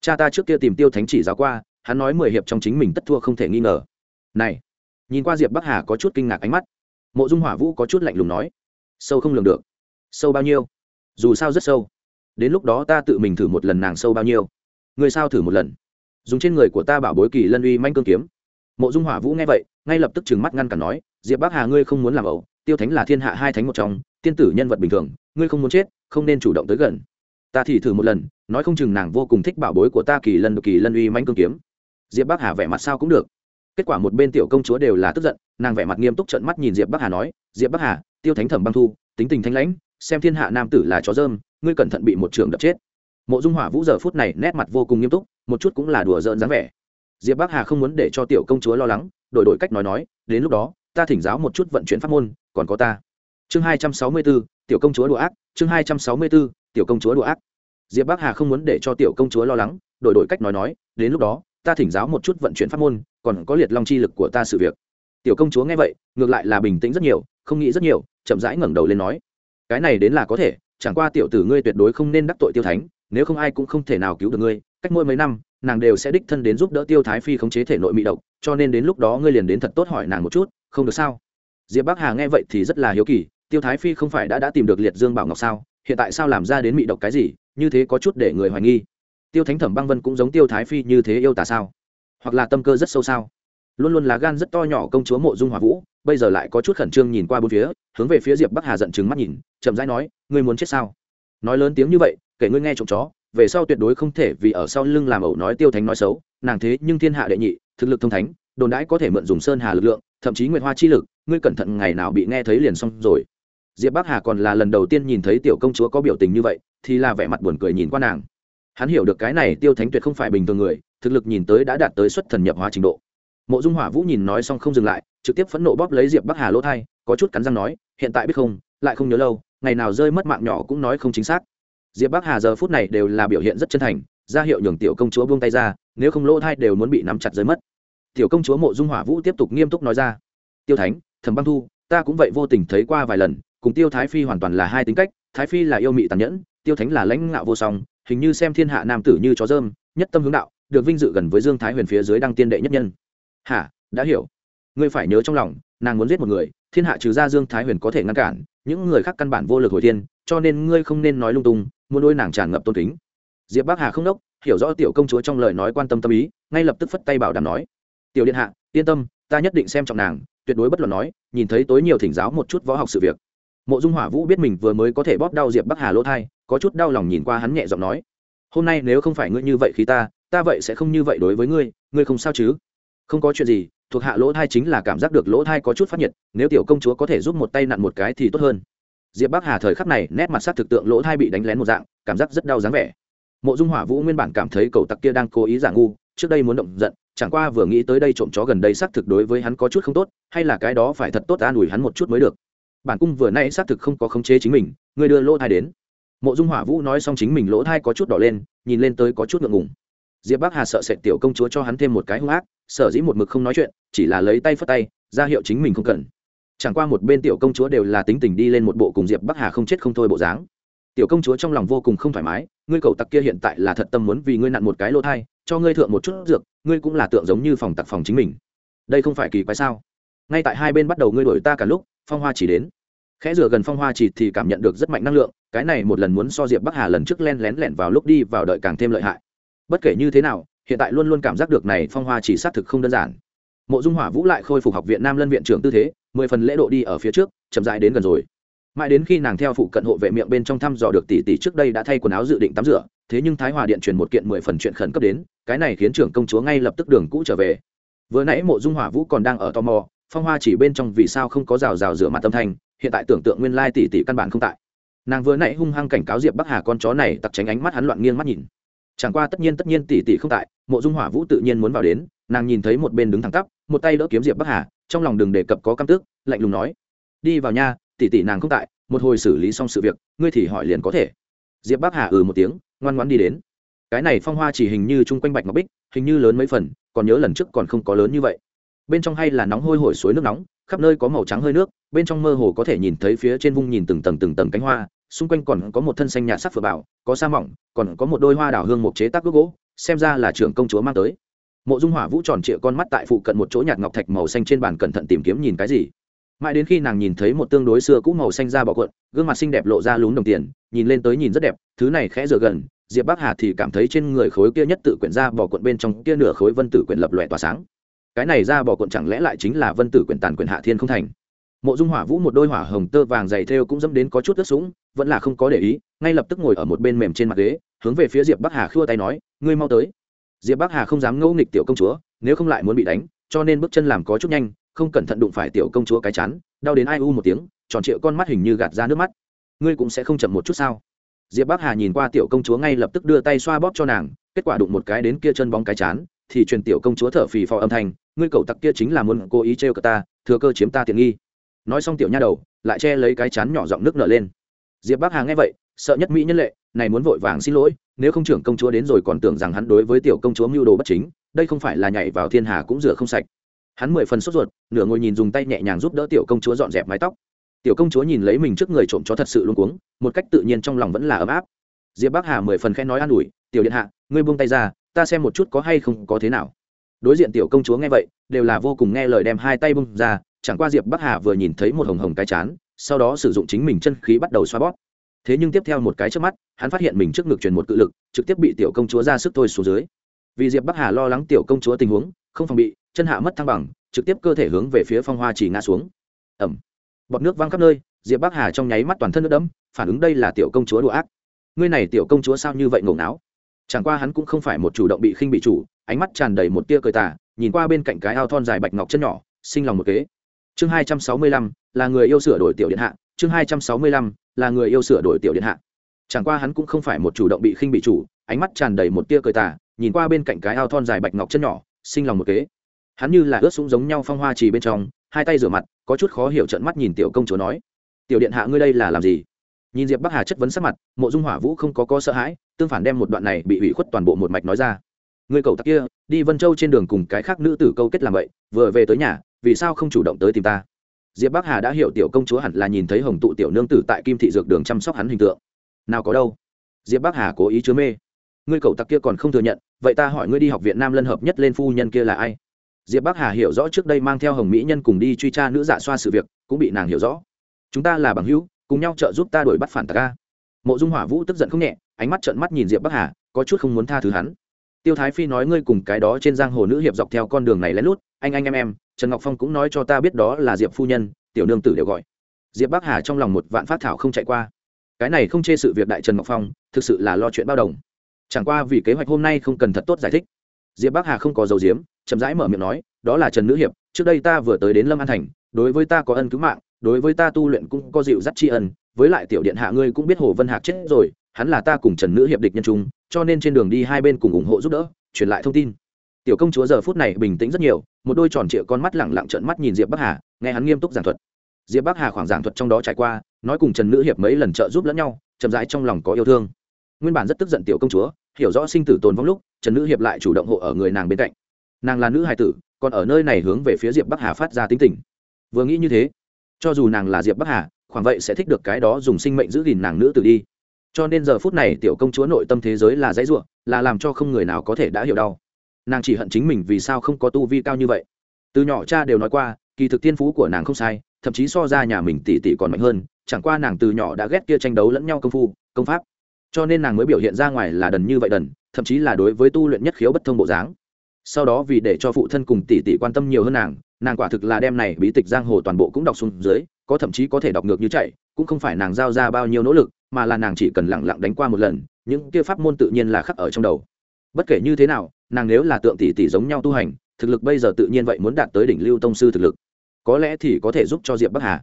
Speaker 1: cha ta trước kia tìm tiêu thánh chỉ giáo qua, hắn nói mười hiệp trong chính mình tất thua không thể nghi ngờ. Này, nhìn qua diệp bắc hà có chút kinh ngạc ánh mắt, mộ dung hỏa vũ có chút lạnh lùng nói, sâu không lường được. Sâu bao nhiêu? Dù sao rất sâu. Đến lúc đó ta tự mình thử một lần nàng sâu bao nhiêu. Người sao thử một lần? Dùng trên người của ta bảo bối kỳ lân uy manh cương kiếm. Mộ dung hỏa vũ nghe vậy, ngay lập tức trừng mắt ngăn cản nói, diệp bắc hà ngươi không muốn làm ẩu, tiêu thánh là thiên hạ hai thánh một trong tiên tử nhân vật bình thường, ngươi không muốn chết, không nên chủ động tới gần. Ta thì thử một lần, nói không chừng nàng vô cùng thích bảo bối của ta kỳ lân kỳ lân uy manh cương kiếm. Diệp bắc hà vẻ mặt sao cũng được. Kết quả một bên tiểu công chúa đều là tức giận, nàng vẻ mặt nghiêm túc trận mắt nhìn diệp bắc hà nói, diệp bắc hà, tiêu thánh thẩm băng thu, tính tình thanh lãnh, xem thiên hạ nam tử là chó dơm, ngươi cẩn thận bị một trường đập chết. Mộ dung hỏa vũ giờ phút này nét mặt vô cùng nghiêm túc, một chút cũng là đùa giỡn dáng vẻ. Diệp bắc hà không muốn để cho tiểu công chúa lo lắng, đổi đổi cách nói nói, đến lúc đó, ta thỉnh giáo một chút vận chuyển pháp môn, còn có ta chương hai trăm sáu mươi b ố tiểu công chúa đùa ác. Chương hai trăm sáu mươi b ố tiểu công chúa đùa ác. Diệp bắc hà không muốn để cho tiểu công chúa lo lắng, đổi đổi cách nói nói, đến lúc đó, ta thỉnh giáo một chút vận chuyển pháp môn, còn có liệt long chi lực của ta sự việc. Tiểu công chúa nghe vậy, ngược lại là bình tĩnh rất nhiều, không nghĩ rất nhiều, chậm rãi ngẩng đầu lên nói, cái này đến là có thể, chẳng qua tiểu tử ngươi tuyệt đối không nên đắc tội tiêu thánh, nếu không ai cũng không thể nào cứu được ngươi, cách mỗi mấy năm, nàng đều sẽ đích thân đến giúp đỡ tiêu thái phi khống chế thể nội mị độc, cho nên đến lúc đó ngươi liền đến thật tốt hỏi nàng một chút, không được sao? Diệp bắc hà nghe vậy thì rất là hiếu kỳ tiêu thái phi không phải đã đã tìm được liệt dương bảo ngọc sao? Hiện tại sao làm ra đến mị độc cái gì? Như thế có chút để người hoài nghi. Tiêu thánh thẩm băng vân cũng giống tiêu thái phi như thế yêu tà sao? Hoặc là tâm cơ rất sâu sao? Luôn luôn là gan rất to nhỏ công chúa mộ dung hòa vũ, bây giờ lại có chút khẩn trương nhìn qua bốn phía, hướng về phía diệp bắc hà giận chừng mắt nhìn, chậm rãi nói, ngươi muốn chết sao? Nói lớn tiếng như vậy, kể ngươi nghe trộm chó, về sau tuyệt đối không thể vì ở sau lưng làm ẩu nói tiêu thánh nói xấu, nàng thế nhưng thiên hạ đệ nhị, thực lực thông thánh, đồn đãi có thể mượn dùng sơn hà lực lượng, thậm chí nguyệt hoa chi lực, ngươi cẩn thận ngày nào bị nghe thấy liền xong rồi diệp bắc hà còn là lần đầu tiên nhìn thấy tiểu công chúa có biểu tình như vậy, thì là vẻ mặt buồn cười nhìn qua nàng. Hắn hiểu được cái này tiêu thánh tuyệt không phải bình thường người, thực lực nhìn tới đã đạt tới xuất thần nhập hóa trình độ. Mộ dung hỏa vũ nhìn nói xong không dừng lại, trực tiếp phẫn nộ bóp lấy diệp bắc hà lỗ thai, có chút cắn răng nói, hiện tại biết không, lại không nhớ lâu, ngày nào rơi mất mạng nhỏ cũng nói không chính xác. Diệp bắc hà giờ phút này đều là biểu hiện rất chân thành, ra hiệu nhường tiểu công chúa buông tay ra, nếu không lỗ thai đều muốn bị nắm chặt rơi mất. Tiểu công chúa mộ dung hỏa vũ tiếp tục nghiêm túc nói ra, tiêu thánh, thẩm băng thu, ta cũng vậy vô tình thấy qua vài lần cùng tiêu thái phi hoàn toàn là hai tính cách, thái phi là yêu mị tàn nhẫn, tiêu thánh là lãnh ngạo vô song, hình như xem thiên hạ nam tử như chó dơm, nhất tâm hướng đạo, được vinh dự gần với dương thái huyền phía dưới đăng tiên đệ nhất nhân. Hả? Đã hiểu. Ngươi phải nhớ trong lòng, nàng muốn giết một người, thiên hạ trừ ra dương thái huyền có thể ngăn cản, những người khác căn bản vô lực hồi thiên, cho nên ngươi không nên nói lung tung, muốn đôi nàng tràn ngập tôn kính. Diệp bắc hà không đốc, hiểu rõ tiểu công chúa trong lời nói quan tâm tâm ý, ngay lập tức phất tay bảo đảm nói. Tiểu điện hạ, yên tâm, ta nhất định xem trọng nàng, tuyệt đối bất luận nói, nhìn thấy tối nhiều thỉnh giáo một chút võ học sự việc mộ dung hỏa vũ biết mình vừa mới có thể bóp đau diệp bắc hà lỗ thai, có chút đau lòng nhìn qua hắn nhẹ giọng nói, hôm nay nếu không phải ngươi như vậy khi ta ta vậy sẽ không như vậy đối với ngươi ngươi không sao chứ? Không có chuyện gì, thuộc hạ lỗ thai chính là cảm giác được lỗ thai có chút phát nhiệt, nếu tiểu công chúa có thể giúp một tay nặn một cái thì tốt hơn. Diệp bắc hà thời khắc này nét mặt sắc thực tượng lỗ thai bị đánh lén một dạng, cảm giác rất đau dáng vẻ. Mộ dung hỏa vũ nguyên bản cảm thấy cậu tặc kia đang cố ý giả ngu, trước đây muốn động giận, chẳng qua vừa nghĩ tới đây trộm chó gần đây xác thực đối với hắn có chút không tốt, hay là cái đó phải thật tốt an ủi hắn một chút mới được bản cung vừa nay xác thực không có khống chế chính mình người đưa lỗ thai đến. Mộ dung hỏa vũ nói xong chính mình lỗ thai có chút đỏ lên, nhìn lên tới có chút ngượng ngùng. Diệp bắc hà sợ sệt tiểu công chúa cho hắn thêm một cái hung ác, sở dĩ một mực không nói chuyện, chỉ là lấy tay phất tay, ra hiệu chính mình không cần. Chẳng qua một bên tiểu công chúa đều là tính tình đi lên một bộ cùng diệp bắc hà không chết không thôi bộ dáng. Tiểu công chúa trong lòng vô cùng không thoải mái, ngươi cầu tặc kia hiện tại là thật tâm muốn vì ngươi nặn một cái lỗ thai, cho ngươi thượng một chút dược, ngươi cũng là tượng giống như phòng tặc phòng chính mình. Đây không phải kỳ quái sao? Ngay tại hai bên bắt đầu ngươi đổi ta cả lúc phong hoa chỉ đến. Khẽ rửa gần phong hoa chỉ thì cảm nhận được rất mạnh năng lượng, cái này một lần muốn so diệp bắc hà lần trước len lén lẻn vào lúc đi vào đợi càng thêm lợi hại. Bất kể như thế nào, hiện tại luôn luôn cảm giác được này phong hoa chỉ xác thực không đơn giản. Mộ dung hỏa vũ lại khôi phục học viện nam lân viện trưởng tư thế, mười phần lễ độ đi ở phía trước, chậm dại đến gần rồi. Mãi đến khi nàng theo phụ cận hộ vệ miệng bên trong thăm dò được tỷ tỷ trước đây đã thay quần áo dự định tắm rửa, thế nhưng thái hòa điện truyền một kiện mười phần chuyện khẩn cấp đến, cái này khiến trưởng công chúa ngay lập tức đường cũ trở về. Vừa nãy mộ dung hỏa vũ còn đang ở tò mò phong hoa chỉ bên trong vì sao không có rào rào rửa mặt tâm thanh, hiện tại tưởng tượng nguyên lai tỷ tỷ căn bản không tại. Nàng vừa nãy hung hăng cảnh cáo diệp bắc hà con chó này tặc tránh ánh mắt hắn loạn nghiêng mắt nhìn. Chẳng qua tất nhiên tất nhiên tỷ tỷ không tại, mộ dung hỏa vũ tự nhiên muốn vào đến, nàng nhìn thấy một bên đứng thẳng tắp, một tay đỡ kiếm diệp bắc hà, trong lòng đừng đề cập có căm tức, lạnh lùng nói, đi vào nha, tỷ tỷ nàng không tại, một hồi xử lý xong sự việc, ngươi thì hỏi liền có thể. Diệp bắc hà ừ một tiếng, ngoan ngoan đi đến. Cái này phong hoa chỉ hình như chung quanh bạch ngọc bích, hình như lớn mấy phần, còn nhớ lần trước còn không có lớn như vậy bên trong hay là nóng hôi hổi suối nước nóng, khắp nơi có màu trắng hơi nước, bên trong mơ hồ có thể nhìn thấy phía trên vung nhìn từng tầng từng tầng cánh hoa, xung quanh còn có một thân xanh nhạt sắc phở bảo, có sa mỏng, còn có một đôi hoa đào hương mộc chế tác gốc gỗ, xem ra là trưởng công chúa mang tới. Mộ dung hỏa vũ tròn trịa con mắt tại phụ cận một chỗ nhạt ngọc thạch màu xanh trên bàn cẩn thận tìm kiếm nhìn cái gì. Mãi đến khi nàng nhìn thấy một tương đối xưa cũ màu xanh da bọ cuộn, gương mặt xinh đẹp lộ ra lún đồng tiền, nhìn lên tới nhìn rất đẹp, thứ này khẽ rửa gần, diệp bắc hà thì cảm thấy trên người khối kia nhất tự quyển da bọ cuộn bên trong kia nửa khối vân tử quyển lập lòe tỏa sáng cái này ra bỏ cuộn chẳng lẽ lại chính là vân tử quyển tàn quyển hạ thiên không thành? Mộ dung hỏa vũ một đôi hỏa hồng tơ vàng dày thêu cũng dẫm đến có chút ướt sũng, vẫn là không có để ý, ngay lập tức ngồi ở một bên mềm trên mặt ghế, hướng về phía diệp bắc hà khua tay nói, ngươi mau tới. Diệp bắc hà không dám ngẫu nghịch tiểu công chúa, nếu không lại muốn bị đánh, cho nên bước chân làm có chút nhanh, không cẩn thận đụng phải tiểu công chúa cái chán, đau đến ai u một tiếng, tròn trịa con mắt hình như gạt ra nước mắt. Ngươi cũng sẽ không chậm một chút sao? Diệp bắc hà nhìn qua tiểu công chúa ngay lập tức đưa tay xoa bóp cho nàng, kết quả đụng một cái đến kia chân bóng cái chán, thì truyền tiểu công chúa thở phì phò âm thanh ngươi cậu tặc kia chính là muốn cố ý trêu cờ ta, thừa cơ chiếm ta tiện nghi. Nói xong tiểu nha đầu, lại che lấy cái chán nhỏ giọng nước nở lên. Diệp bắc hà nghe vậy, sợ nhất mỹ nhân lệ, này muốn vội vàng xin lỗi, nếu không trưởng công chúa đến rồi còn tưởng rằng hắn đối với tiểu công chúa mưu đồ bất chính, đây không phải là nhảy vào thiên hà cũng rửa không sạch. Hắn mười phần sốt ruột, nửa ngồi nhìn dùng tay nhẹ nhàng giúp đỡ tiểu công chúa dọn dẹp mái tóc. Tiểu công chúa nhìn lấy mình trước người trộm chó thật sự luôn cuống, một cách tự nhiên trong lòng vẫn là ấm áp. Diệp bắc hà mười phần khen nói an ủi, tiểu điện hạ, ngươi buông tay ra, ta xem một chút có hay không có thế nào đối diện tiểu công chúa nghe vậy, đều là vô cùng nghe lời đem hai tay bung ra, chẳng qua diệp bắc hà vừa nhìn thấy một hồng hồng cái chán, sau đó sử dụng chính mình chân khí bắt đầu xoa bóp. Thế nhưng tiếp theo một cái trước mắt, hắn phát hiện mình trước ngực truyền một cự lực, trực tiếp bị tiểu công chúa ra sức thôi xuống dưới. Vì diệp bắc hà lo lắng tiểu công chúa tình huống, không phòng bị, chân hạ mất thăng bằng, trực tiếp cơ thể hướng về phía phong hoa chỉ ngã xuống. Ẩm bọt nước văng khắp nơi, diệp bắc hà trong nháy mắt toàn thân nước đẫm, phản ứng đây là tiểu công chúa đùa ác. Ngươi này tiểu công chúa sao như vậy ngổ não chẳng qua hắn cũng không phải một chủ động bị khinh bị chủ, ánh mắt tràn đầy một tia cười tà, nhìn qua bên cạnh cái ao thon dài bạch ngọc chân nhỏ, sinh lòng một kế. Chương hai trăm sáu mươi lăm, là người yêu sửa đổi tiểu điện hạ. Chương hai trăm sáu mươi lăm, là người yêu sửa đổi tiểu điện hạ. Chẳng qua hắn cũng không phải một chủ động bị khinh bị chủ, ánh mắt tràn đầy một tia cười tà, nhìn qua bên cạnh cái ao thon dài bạch ngọc chân nhỏ, sinh lòng một kế. Hắn như là ướt sũng giống nhau phong hoa trì bên trong, hai tay rửa mặt, có chút khó hiểu trận mắt nhìn tiểu công chúa nói, tiểu điện hạ ngươi đây là làm gì? Nhìn diệp bắc hà chất vấn sắc mặt, mộ dung hỏa vũ không có có sợ hãi, tương phản đem một đoạn này bị hủy khuất toàn bộ một mạch nói ra. Người cậu tặc kia, đi vân châu trên đường cùng cái khác nữ tử câu kết làm vậy, vừa về tới nhà, vì sao không chủ động tới tìm ta? Diệp bắc hà đã hiểu tiểu công chúa hẳn là nhìn thấy hồng tụ tiểu nương tử tại kim thị dược đường chăm sóc hắn hình tượng. Nào có đâu. Diệp bắc hà cố ý chứa mê. Ngươi cậu tặc kia còn không thừa nhận, vậy ta hỏi ngươi đi học viện nam lân hợp nhất lên phu nhân kia là ai? Diệp bắc hà hiểu rõ trước đây mang theo hồng mỹ nhân cùng đi truy tra nữ dạ xoa sự việc, cũng bị nàng hiểu rõ. Chúng ta là bằng hữu cùng nhau trợ giúp ta đuổi bắt phản tặc a. Mộ dung hỏa vũ tức giận không nhẹ, ánh mắt trợn mắt nhìn diệp bắc hà, có chút không muốn tha thứ hắn. Tiêu thái phi nói ngươi cùng cái đó trên giang hồ nữ hiệp dọc theo con đường này lén lút, anh anh em em, trần ngọc phong cũng nói cho ta biết đó là diệp phu nhân, tiểu nương tử đều gọi. Diệp bắc hà trong lòng một vạn phát thảo không chạy qua. Cái này không chê sự việc đại trần ngọc phong, thực sự là lo chuyện bao đồng. Chẳng qua vì kế hoạch hôm nay không cần thật tốt giải thích. Diệp bắc hà không có dầu diếm chậm rãi mở miệng nói, đó là trần nữ hiệp, trước đây ta vừa tới đến lâm an thành, đối với ta có ân cứu mạng đối với ta tu luyện cũng có dịu dắt tri ân, với lại tiểu điện hạ ngươi cũng biết hồ vân hạc chết rồi, hắn là ta cùng trần nữ hiệp địch nhân trung cho nên trên đường đi hai bên cùng ủng hộ giúp đỡ, truyền lại thông tin. Tiểu công chúa giờ phút này bình tĩnh rất nhiều, một đôi tròn trịa con mắt lẳng lặng trợn mắt nhìn diệp bắc hà, nghe hắn nghiêm túc giảng thuật. Diệp bắc hà khoảng giảng thuật trong đó trải qua, nói cùng trần nữ hiệp mấy lần trợ giúp lẫn nhau, chậm rãi trong lòng có yêu thương. Nguyên bản rất tức giận tiểu công chúa, hiểu rõ sinh tử tồn vong lúc, trần nữ hiệp lại chủ động hộ ở người nàng bên cạnh. Nàng là nữ hài tử, còn ở nơi này hướng về phía diệp bắc hà phát ra tính tình. Vừa nghĩ như thế cho dù nàng là diệp bắc hà, khoảng vậy sẽ thích được cái đó dùng sinh mệnh giữ gìn nàng nữ tử đi. Cho nên giờ phút này tiểu công chúa nội tâm thế giới là dãy ruộng là làm cho không người nào có thể đã hiểu đau. Nàng chỉ hận chính mình vì sao không có tu vi cao như vậy. Từ nhỏ cha đều nói qua, kỳ thực tiên phú của nàng không sai, thậm chí so ra nhà mình tỷ tỷ còn mạnh hơn, chẳng qua nàng từ nhỏ đã ghét kia tranh đấu lẫn nhau công phu, công pháp. Cho nên nàng mới biểu hiện ra ngoài là đần như vậy đần, thậm chí là đối với tu luyện nhất khiếu bất thông bộ dáng. Sau đó vì để cho phụ thân cùng tỷ tỷ quan tâm nhiều hơn nàng nàng quả thực là đem này bí tịch giang hồ toàn bộ cũng đọc xuống dưới, có thậm chí có thể đọc ngược như chạy, cũng không phải nàng giao ra bao nhiêu nỗ lực, mà là nàng chỉ cần lẳng lặng đánh qua một lần, những kia pháp môn tự nhiên là khắc ở trong đầu. Bất kể như thế nào, nàng nếu là tượng tỷ tỷ giống nhau tu hành, thực lực bây giờ tự nhiên vậy muốn đạt tới đỉnh lưu tông sư thực lực. Có lẽ thì có thể giúp cho diệp bắc hà.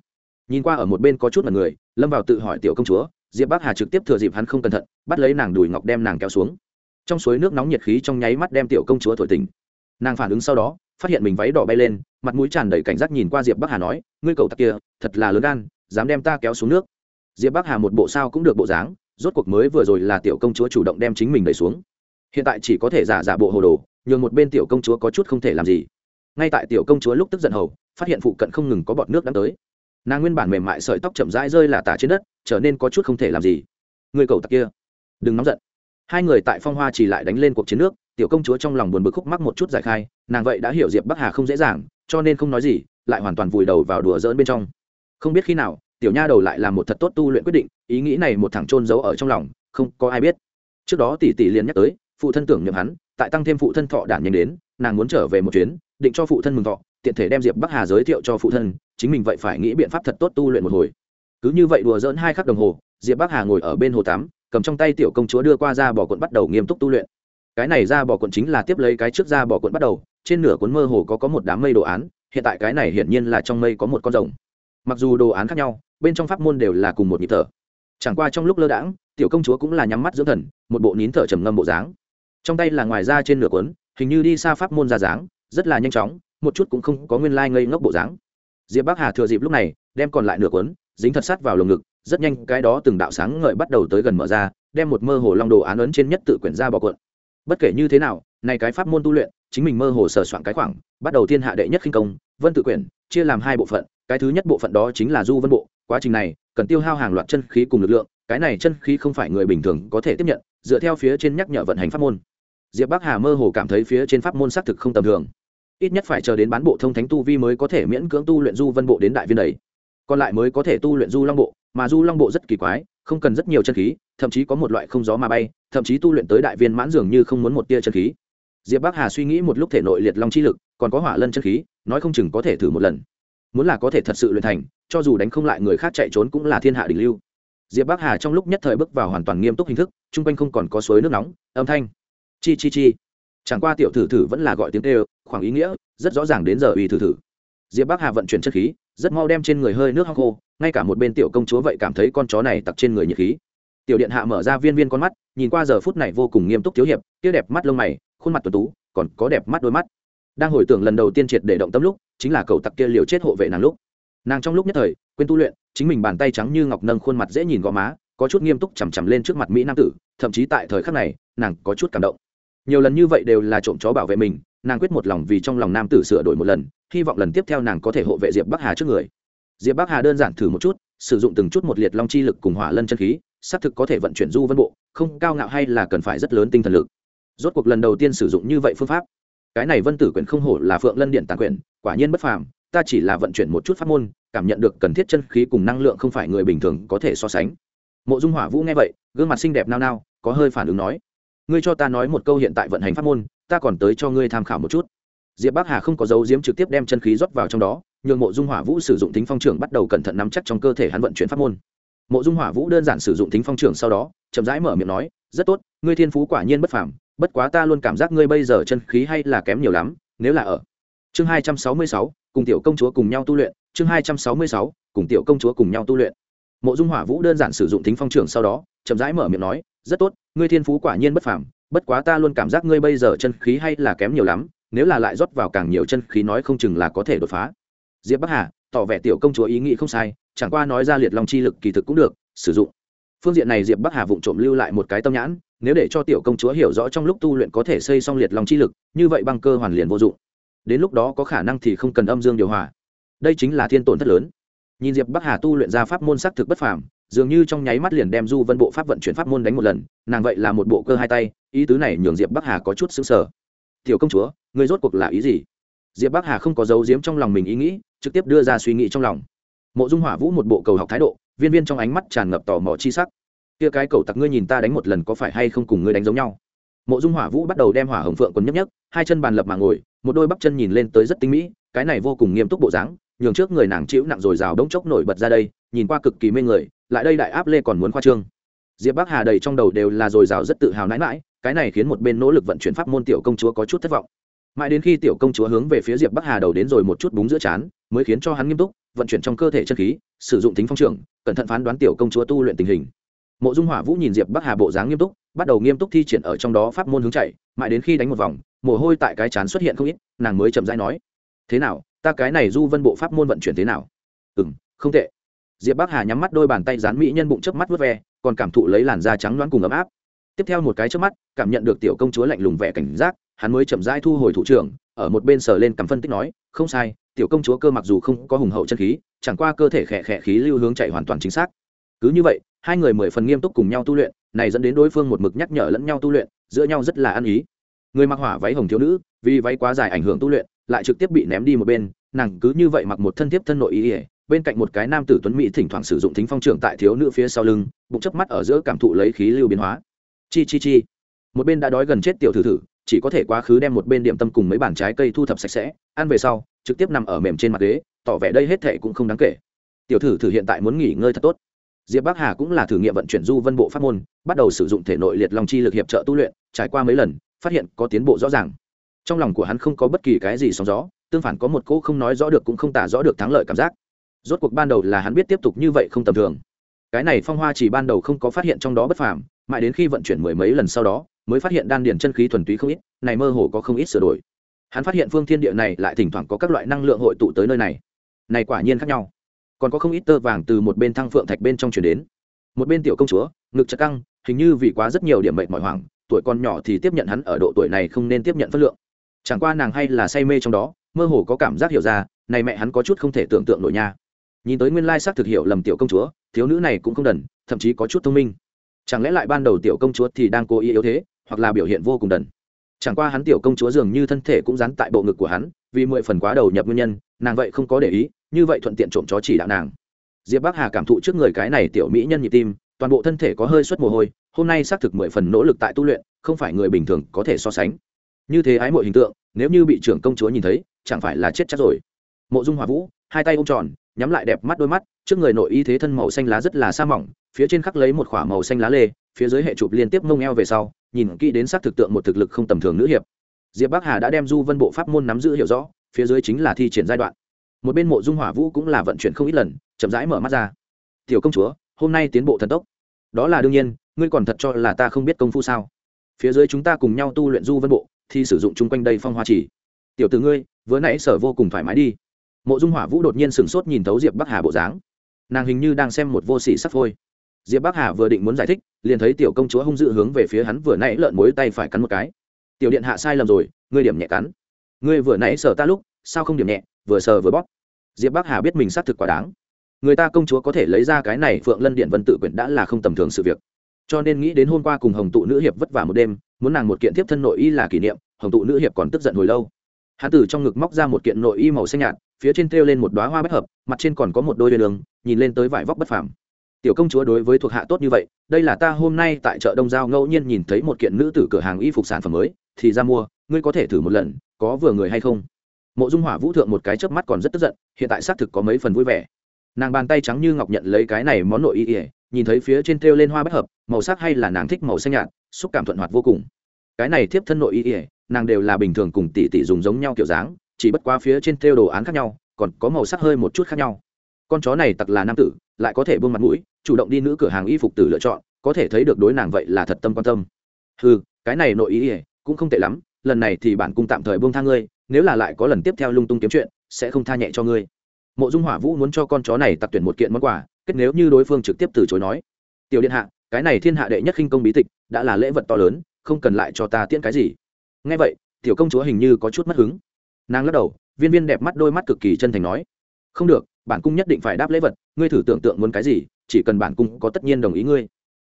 Speaker 1: Nhìn qua ở một bên có chút mặt người, lâm vào tự hỏi tiểu công chúa, diệp bắc hà trực tiếp thừa dịp hắn không cẩn thận, bắt lấy nàng đùi ngọc đem nàng kéo xuống. Trong suối nước nóng nhiệt khí trong nháy mắt đem tiểu công chúa thổi tỉnh. Nàng phản ứng sau đó phát hiện mình váy đỏ bay lên, mặt mũi tràn đầy cảnh giác nhìn qua diệp bắc hà nói, ngươi cầu tặc kia, thật là lớn gan, dám đem ta kéo xuống nước. Diệp bắc hà một bộ sao cũng được bộ dáng, rốt cuộc mới vừa rồi là tiểu công chúa chủ động đem chính mình đẩy xuống. Hiện tại chỉ có thể giả giả bộ hồ đồ, nhường một bên tiểu công chúa có chút không thể làm gì. Ngay tại tiểu công chúa lúc tức giận hầu, phát hiện phụ cận không ngừng có bọt nước đang tới. Nàng nguyên bản mềm mại sợi tóc chậm rãi rơi là tả trên đất, trở nên có chút không thể làm gì. Người cầu tặc kia, đừng nóng giận. Hai người tại phong hoa chỉ lại đánh lên cuộc chiến nước tiểu công chúa trong lòng buồn bực khúc mắc một chút giải khai, nàng vậy đã hiểu diệp bắc hà không dễ dàng, cho nên không nói gì, lại hoàn toàn vùi đầu vào đùa dỡn bên trong. Không biết khi nào, tiểu nha đầu lại làm một thật tốt tu luyện quyết định, ý nghĩ này một thằng trôn giấu ở trong lòng, không có ai biết. Trước đó tỷ tỷ liền nhắc tới, phụ thân tưởng nhầm hắn, tại tăng thêm phụ thân thọ đản nhanh đến, nàng muốn trở về một chuyến, định cho phụ thân mừng thọ, tiện thể đem diệp bắc hà giới thiệu cho phụ thân, chính mình vậy phải nghĩ biện pháp thật tốt tu luyện một hồi. Cứ như vậy đùa dỡn hai khắc đồng hồ, diệp bắc hà ngồi ở bên hồ tắm, cầm trong tay tiểu công chúa đưa qua ra bỏ cuộn bắt đầu nghiêm túc tu luyện cái này ra bỏ cuộn chính là tiếp lấy cái trước ra bỏ cuộn bắt đầu, trên nửa cuốn mơ hồ có có một đám mây đồ án, hiện tại cái này hiển nhiên là trong mây có một con rồng. Mặc dù đồ án khác nhau, bên trong pháp môn đều là cùng một nhịp thở. Chẳng qua trong lúc lơ đãng, tiểu công chúa cũng là nhắm mắt dưỡng thần, một bộ nín thở trầm ngâm bộ dáng. Trong tay là ngoài ra trên nửa cuốn, hình như đi xa pháp môn ra dáng, rất là nhanh chóng, một chút cũng không có nguyên lai ngây ngốc bộ dáng. Diệp bắc hà thừa dịp lúc này, đem còn lại nửa cuốn, dính thật sát vào lồng ngực, rất nhanh cái đó từng đạo sáng ngời bắt đầu tới gần mở ra, đem một mơ hồ long đồ án ấn trên nhất tự quyển ra bỏ cuộn bất kể như thế nào này cái pháp môn tu luyện chính mình mơ hồ sở soạn cái khoảng bắt đầu thiên hạ đệ nhất khinh công vân tự quyển chia làm hai bộ phận cái thứ nhất bộ phận đó chính là du vân bộ quá trình này cần tiêu hao hàng loạt chân khí cùng lực lượng cái này chân khí không phải người bình thường có thể tiếp nhận dựa theo phía trên nhắc nhở vận hành pháp môn. Diệp bắc hà mơ hồ cảm thấy phía trên pháp môn xác thực không tầm thường. Ít nhất phải chờ đến bán bộ thông thánh tu vi mới có thể miễn cưỡng tu luyện du vân bộ đến đại viên đấy, còn lại mới có thể tu luyện du long bộ mà du long bộ rất kỳ quái không cần rất nhiều chân khí, thậm chí có một loại không gió mà bay, thậm chí tu luyện tới đại viên mãn dường như không muốn một tia chân khí. Diệp bắc hà suy nghĩ một lúc thể nội liệt long chi lực, còn có hỏa lân chân khí, nói không chừng có thể thử một lần. Muốn là có thể thật sự luyện thành, cho dù đánh không lại người khác chạy trốn cũng là thiên hạ đình lưu. Diệp bắc hà trong lúc nhất thời bước vào hoàn toàn nghiêm túc hình thức, chung quanh không còn có suối nước nóng, âm thanh. Chi chi chi. Chẳng qua tiểu thử thử vẫn là gọi tiếng tê khoảng ý nghĩa, rất rõ ràng đến giờ uy thử thử. Diệp bắc hà vận chuyển chất khí, rất mau đem trên người hơi nước hăng khô ngay cả một bên tiểu công chúa vậy cảm thấy con chó này tặc trên người nhiệt khí. Tiểu điện hạ mở ra viên viên con mắt, nhìn qua giờ phút này vô cùng nghiêm túc thiếu hiệp, kia đẹp mắt lông mày, khuôn mặt tuần tú, còn có đẹp mắt đôi mắt. Đang hồi tưởng lần đầu tiên triệt để động tâm lúc, chính là cậu tặc kia liều chết hộ vệ nàng lúc. Nàng trong lúc nhất thời, quên tu luyện, chính mình bàn tay trắng như ngọc nâng khuôn mặt dễ nhìn gò má, có chút nghiêm túc chằm chằm lên trước mặt mỹ nam tử, thậm chí tại thời khắc này, nàng có chút cảm động. Nhiều lần như vậy đều là trộm chó bảo vệ mình, nàng quyết một lòng vì trong lòng nam tử sửa đổi một lần, hy vọng lần tiếp theo nàng có thể hộ vệ diệp bắc hà trước người diệp bắc hà đơn giản thử một chút, sử dụng từng chút một liệt long chi lực cùng hỏa lân chân khí, xác thực có thể vận chuyển du vân bộ, không cao ngạo hay là cần phải rất lớn tinh thần lực. Rốt cuộc lần đầu tiên sử dụng như vậy phương pháp. Cái này vân tử quyển không hổ là phượng lân điện tàn quyển, quả nhiên bất phàm, ta chỉ là vận chuyển một chút pháp môn, cảm nhận được cần thiết chân khí cùng năng lượng không phải người bình thường có thể so sánh. Mộ dung hỏa vũ nghe vậy, gương mặt xinh đẹp nao nao, có hơi phản ứng nói, ngươi cho ta nói một câu hiện tại vận hành pháp môn, ta còn tới cho ngươi tham khảo một chút. Diệp bắc hà không có dấu diếm trực tiếp đem chân khí rót vào trong đó nhường mộ dung hỏa vũ sử dụng tính phong trưởng bắt đầu cẩn thận nắm chắc trong cơ thể hắn vận chuyển pháp môn. Mộ dung hỏa vũ đơn giản sử dụng tính phong trưởng sau đó, chậm rãi mở miệng nói, rất tốt, ngươi thiên phú quả nhiên bất phàm, bất quá ta luôn cảm giác ngươi bây giờ chân khí hay là kém nhiều lắm, nếu là ở. Chương hai trăm sáu mươi sáu, cùng tiểu công chúa cùng nhau tu luyện, chương hai trăm sáu mươi sáu, cùng tiểu công chúa cùng nhau tu luyện. Mộ dung hỏa vũ đơn giản sử dụng tính phong trưởng sau đó, chậm rãi mở miệng nói, rất tốt, ngươi thiên phú quả nhiên bất phàm, bất quá ta luôn cảm giác ngươi bây giờ chân khí hay là kém nhiều lắm, nếu là lại rót vào càng nhiều chân khí nói không chừng là có thể đột phá diệp bắc hà, tỏ vẻ tiểu công chúa ý nghĩ không sai, chẳng qua nói ra liệt long chi lực kỳ thực cũng được, sử dụng. Phương diện này diệp bắc hà vụng trộm lưu lại một cái tâm nhãn, nếu để cho tiểu công chúa hiểu rõ trong lúc tu luyện có thể xây xong liệt long chi lực, như vậy băng cơ hoàn liền vô dụng. Đến lúc đó có khả năng thì không cần âm dương điều hòa. Đây chính là thiên tổn thất lớn. Nhìn diệp bắc hà tu luyện ra pháp môn s thực bất phàm, dường như trong nháy mắt liền đem du vân bộ pháp vận chuyển pháp môn đánh một lần, nàng vậy là một bộ cơ hai tay, ý tứ này nhường diệp bắc hà có chút xứng sở tiểu công chúa người rốt cuộc là ý gì? Diệp bắc hà không có dấu diếm trong lòng mình ý nghĩ, trực tiếp đưa ra suy nghĩ trong lòng. Mộ dung hỏa vũ một bộ cầu học thái độ, viên viên trong ánh mắt tràn ngập tò mò chi sắc. Kia cái cầu tặc ngươi nhìn ta đánh một lần có phải hay không cùng ngươi đánh giống nhau? Mộ dung hỏa vũ bắt đầu đem hỏa hồng phượng quần nhấp nhấp, hai chân bàn lập mà ngồi, một đôi bắp chân nhìn lên tới rất tinh mỹ, cái này vô cùng nghiêm túc bộ dáng, nhường trước người nàng chịu nặng rồi rào đống chốc nổi bật ra đây, nhìn qua cực kỳ mê người, lại đây đại áp lê còn muốn khoa trương. Diệp bắc hà đầy trong đầu đều là rồi rào rất tự hào nãi mãi cái này khiến một bên nỗ lực vận chuyển pháp môn tiểu công chúa có chút thất vọng mãi đến khi tiểu công chúa hướng về phía diệp bắc hà đầu đến rồi một chút búng giữa chán, mới khiến cho hắn nghiêm túc, vận chuyển trong cơ thể chân khí, sử dụng tính phong trưởng cẩn thận phán đoán tiểu công chúa tu luyện tình hình. Mộ dung hỏa vũ nhìn diệp bắc hà bộ dáng nghiêm túc, bắt đầu nghiêm túc thi triển ở trong đó pháp môn hướng chạy, mãi đến khi đánh một vòng, mồ hôi tại cái chán xuất hiện không ít, nàng mới chậm rãi nói, thế nào, ta cái này du vân bộ pháp môn vận chuyển thế nào? Ừ m không tệ. Diệp bắc hà nhắm mắt đôi bàn tay dán mỹ nhân bụng chớp mắt vớt ve, còn cảm thụ lấy làn da trắng loáng cùng ấm áp. Tiếp theo một cái trước mắt, cảm nhận được tiểu công chúa lạnh lùng vẻ cảnh giác hắn mới chậm rãi thu hồi thủ trưởng, ở một bên sờ lên cằm phân tích nói, không sai, tiểu công chúa cơ mặc dù không có hùng hậu chân khí, chẳng qua cơ thể khẽ khẽ khí lưu hướng chạy hoàn toàn chính xác. Cứ như vậy, hai người mười phần nghiêm túc cùng nhau tu luyện, này dẫn đến đối phương một mực nhắc nhở lẫn nhau tu luyện, giữa nhau rất là ăn ý. Người mặc hỏa váy hồng thiếu nữ, vì váy quá dài ảnh hưởng tu luyện, lại trực tiếp bị ném đi một bên, nàng cứ như vậy mặc một thân thiếp thân nội ý ỉa bên cạnh một cái nam tử tuấn mỹ thỉnh thoảng sử dụng thính phong trưởng tại thiếu nữ phía sau lưng, bụng chớp mắt ở giữa cảm thụ lấy khí lưu biến hóa. Chi chi chi. Một bên đã đói gần chết tiểu thử thử chỉ có thể quá khứ đem một bên điểm tâm cùng mấy bàn trái cây thu thập sạch sẽ, ăn về sau, trực tiếp nằm ở mềm trên mặt ghế, tỏ vẻ đây hết thệ cũng không đáng kể. Tiểu thử thử hiện tại muốn nghỉ ngơi thật tốt. Diệp bắc hà cũng là thử nghiệm vận chuyển du vân bộ pháp môn, bắt đầu sử dụng thể nội liệt long chi lực hiệp trợ tu luyện, trải qua mấy lần, phát hiện có tiến bộ rõ ràng. Trong lòng của hắn không có bất kỳ cái gì sóng gió, tương phản có một cỗ không nói rõ được cũng không tả rõ được thắng lợi cảm giác. Rốt cuộc ban đầu là hắn biết tiếp tục như vậy không tầm thường. Cái này phong hoa chỉ ban đầu không có phát hiện trong đó bất phàm, mãi đến khi vận chuyển mười mấy lần sau đó mới phát hiện đan điền chân khí thuần túy không ít, này mơ hồ có không ít sửa đổi. Hắn phát hiện phương thiên địa này lại thỉnh thoảng có các loại năng lượng hội tụ tới nơi này. Này quả nhiên khác nhau. Còn có không ít tơ vàng từ một bên thăng phượng thạch bên trong chuyển đến. Một bên tiểu công chúa, ngực chặt căng, hình như vì quá rất nhiều điểm mệnh mỏi hoảng, tuổi con nhỏ thì tiếp nhận hắn ở độ tuổi này không nên tiếp nhận phất lượng. Chẳng qua nàng hay là say mê trong đó, mơ hồ có cảm giác hiểu ra, này mẹ hắn có chút không thể tưởng tượng nổi nha. Nhìn tới nguyên lai xác thực hiểu lầm tiểu công chúa, thiếu nữ này cũng không đần, thậm chí có chút thông minh. Chẳng lẽ lại ban đầu tiểu công chúa thì đang cố ý yếu thế? Hoặc là biểu hiện vô cùng đần. Chẳng qua hắn tiểu công chúa dường như thân thể cũng dán tại bộ ngực của hắn, vì mười phần quá đầu nhập nguyên nhân, nàng vậy không có để ý, như vậy thuận tiện trộm chó chỉ đạo nàng. Diệp bắc hà cảm thụ trước người cái này tiểu mỹ nhân nhịp tim, toàn bộ thân thể có hơi suất mồ hôi, hôm nay xác thực mười phần nỗ lực tại tu luyện, không phải người bình thường có thể so sánh. Như thế ái mọi hình tượng, nếu như bị trưởng công chúa nhìn thấy, chẳng phải là chết chắc rồi. Mộ dung hòa vũ, hai tay ôm tròn, nhắm lại đẹp mắt đôi mắt, trước người nội y thế thân màu xanh lá rất là sa mỏng, phía trên khắc lấy một k h ỏ a màu xanh lá lê, phía dưới hệ chụp liên tiếp mông eo về sau nhìn kỹ đến xác thực tượng một thực lực không tầm thường nữ hiệp. Diệp bắc hà đã đem du vân bộ pháp môn nắm giữ hiểu rõ, phía dưới chính là thi triển giai đoạn. Một bên mộ dung hỏa vũ cũng là vận chuyển không ít lần, chậm rãi mở mắt ra. Tiểu công chúa, hôm nay tiến bộ thần tốc. Đó là đương nhiên, ngươi còn thật cho là ta không biết công phu sao? Phía dưới chúng ta cùng nhau tu luyện du vân bộ, thì sử dụng chung quanh đây phong hoa chỉ. Tiểu tử ngươi, vừa nãy sở vô cùng thoải mái đi. Mộ dung hỏa vũ đột nhiên sửng sốt nhìn thấu diệp bắc hà bộ dáng. Nàng hình như đang xem một vô sĩ sắc phôi diệp bắc hà vừa định muốn giải thích, liền thấy tiểu công chúa hung dữ hướng về phía hắn vừa nãy lợn mối tay phải cắn một cái. Tiểu điện hạ sai lầm rồi, ngươi điểm nhẹ cắn. Ngươi vừa nãy sờ ta lúc, sao không điểm nhẹ, vừa sờ vừa bóp. Diệp bắc hà biết mình xác thực quá đáng. Người ta công chúa có thể lấy ra cái này phượng lân điện vân tự quyển đã là không tầm thường sự việc. Cho nên nghĩ đến hôm qua cùng hồng tụ nữ hiệp vất vả một đêm, muốn nàng một kiện tiếp thân nội y là kỷ niệm, hồng tụ nữ hiệp còn tức giận hồi lâu. Hãn tử trong ngực móc ra một kiện nội y màu xanh nhạt, phía trên treo lên một đoá hoa bất hợp, mặt trên còn có một đôi đường, nhìn lên tới vải vóc bất phàm tiểu công chúa đối với thuộc hạ tốt như vậy, đây là ta hôm nay tại chợ đông giao ngẫu nhiên nhìn thấy một kiện nữ tử cửa hàng y phục sản phẩm mới, thì ra mua, ngươi có thể thử một lần, có vừa người hay không? Mộ dung hỏa vũ thượng một cái chớp mắt còn rất tức giận, hiện tại xác thực có mấy phần vui vẻ. Nàng bàn tay trắng như ngọc nhận lấy cái này món nội y ỉa nhìn thấy phía trên treo lên hoa bất hợp, màu sắc hay là nàng thích màu xanh nhạt, xúc cảm thuận hoạt vô cùng. Cái này tiếp thân nội y ỉa nàng đều là bình thường cùng tỷ tỷ dùng giống nhau kiểu dáng, chỉ bất qua phía trên treo đồ án khác nhau, còn có màu sắc hơi một chút khác nhau con chó này tặc là nam tử, lại có thể buông mặt mũi, chủ động đi nữ cửa hàng y phục tử lựa chọn, có thể thấy được đối nàng vậy là thật tâm quan tâm. Ừ cái này nội ý ỉa cũng không tệ lắm, lần này thì bản cung tạm thời buông tha ngươi, nếu là lại có lần tiếp theo lung tung kiếm chuyện, sẽ không tha nhẹ cho ngươi. Mộ dung hỏa vũ muốn cho con chó này tặc tuyển một kiện món quà, kết nếu như đối phương trực tiếp từ chối nói. Tiểu điện hạ, cái này thiên hạ đệ nhất khinh công bí tịch, đã là lễ vật to lớn, không cần lại cho ta tiễn cái gì. Ngay vậy, tiểu công chúa hình như có chút mất hứng. Nàng lắc đầu, viên viên đẹp mắt, đôi mắt cực kỳ chân thành nói. Không được bản cung nhất định phải đáp lễ vật, ngươi thử tưởng tượng muốn cái gì, chỉ cần bản cung có tất nhiên đồng ý ngươi.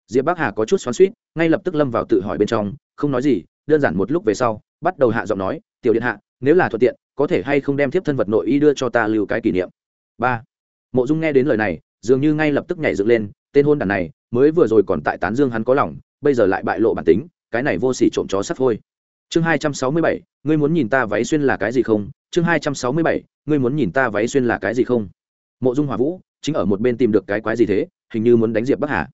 Speaker 1: Diệp bắc hà có chút xoắn suýt ngay lập tức lâm vào tự hỏi bên trong, không nói gì, đơn giản một lúc về sau, bắt đầu hạ giọng nói, tiểu điện hạ, nếu là thuận tiện, có thể hay không đem thiếp thân vật nội y đưa cho ta lưu cái kỷ niệm? Ba. Mộ dung nghe đến lời này, dường như ngay lập tức nhảy dựng lên, tên hôn đàn này, mới vừa rồi còn tại tán dương hắn có lòng, bây giờ lại bại lộ bản tính, cái này vô s ỉ trộm chó sắt vôi. chương hai trăm sáu mươi bảy, ngươi muốn nhìn ta váy xuyên là cái gì không? Chương hai trăm sáu mươi bảy, ngươi muốn nhìn ta váy xuyên là cái gì không? Mộ dung hòa vũ chính ở một bên tìm được cái quái gì thế, hình như muốn đánh diệp bắc hà.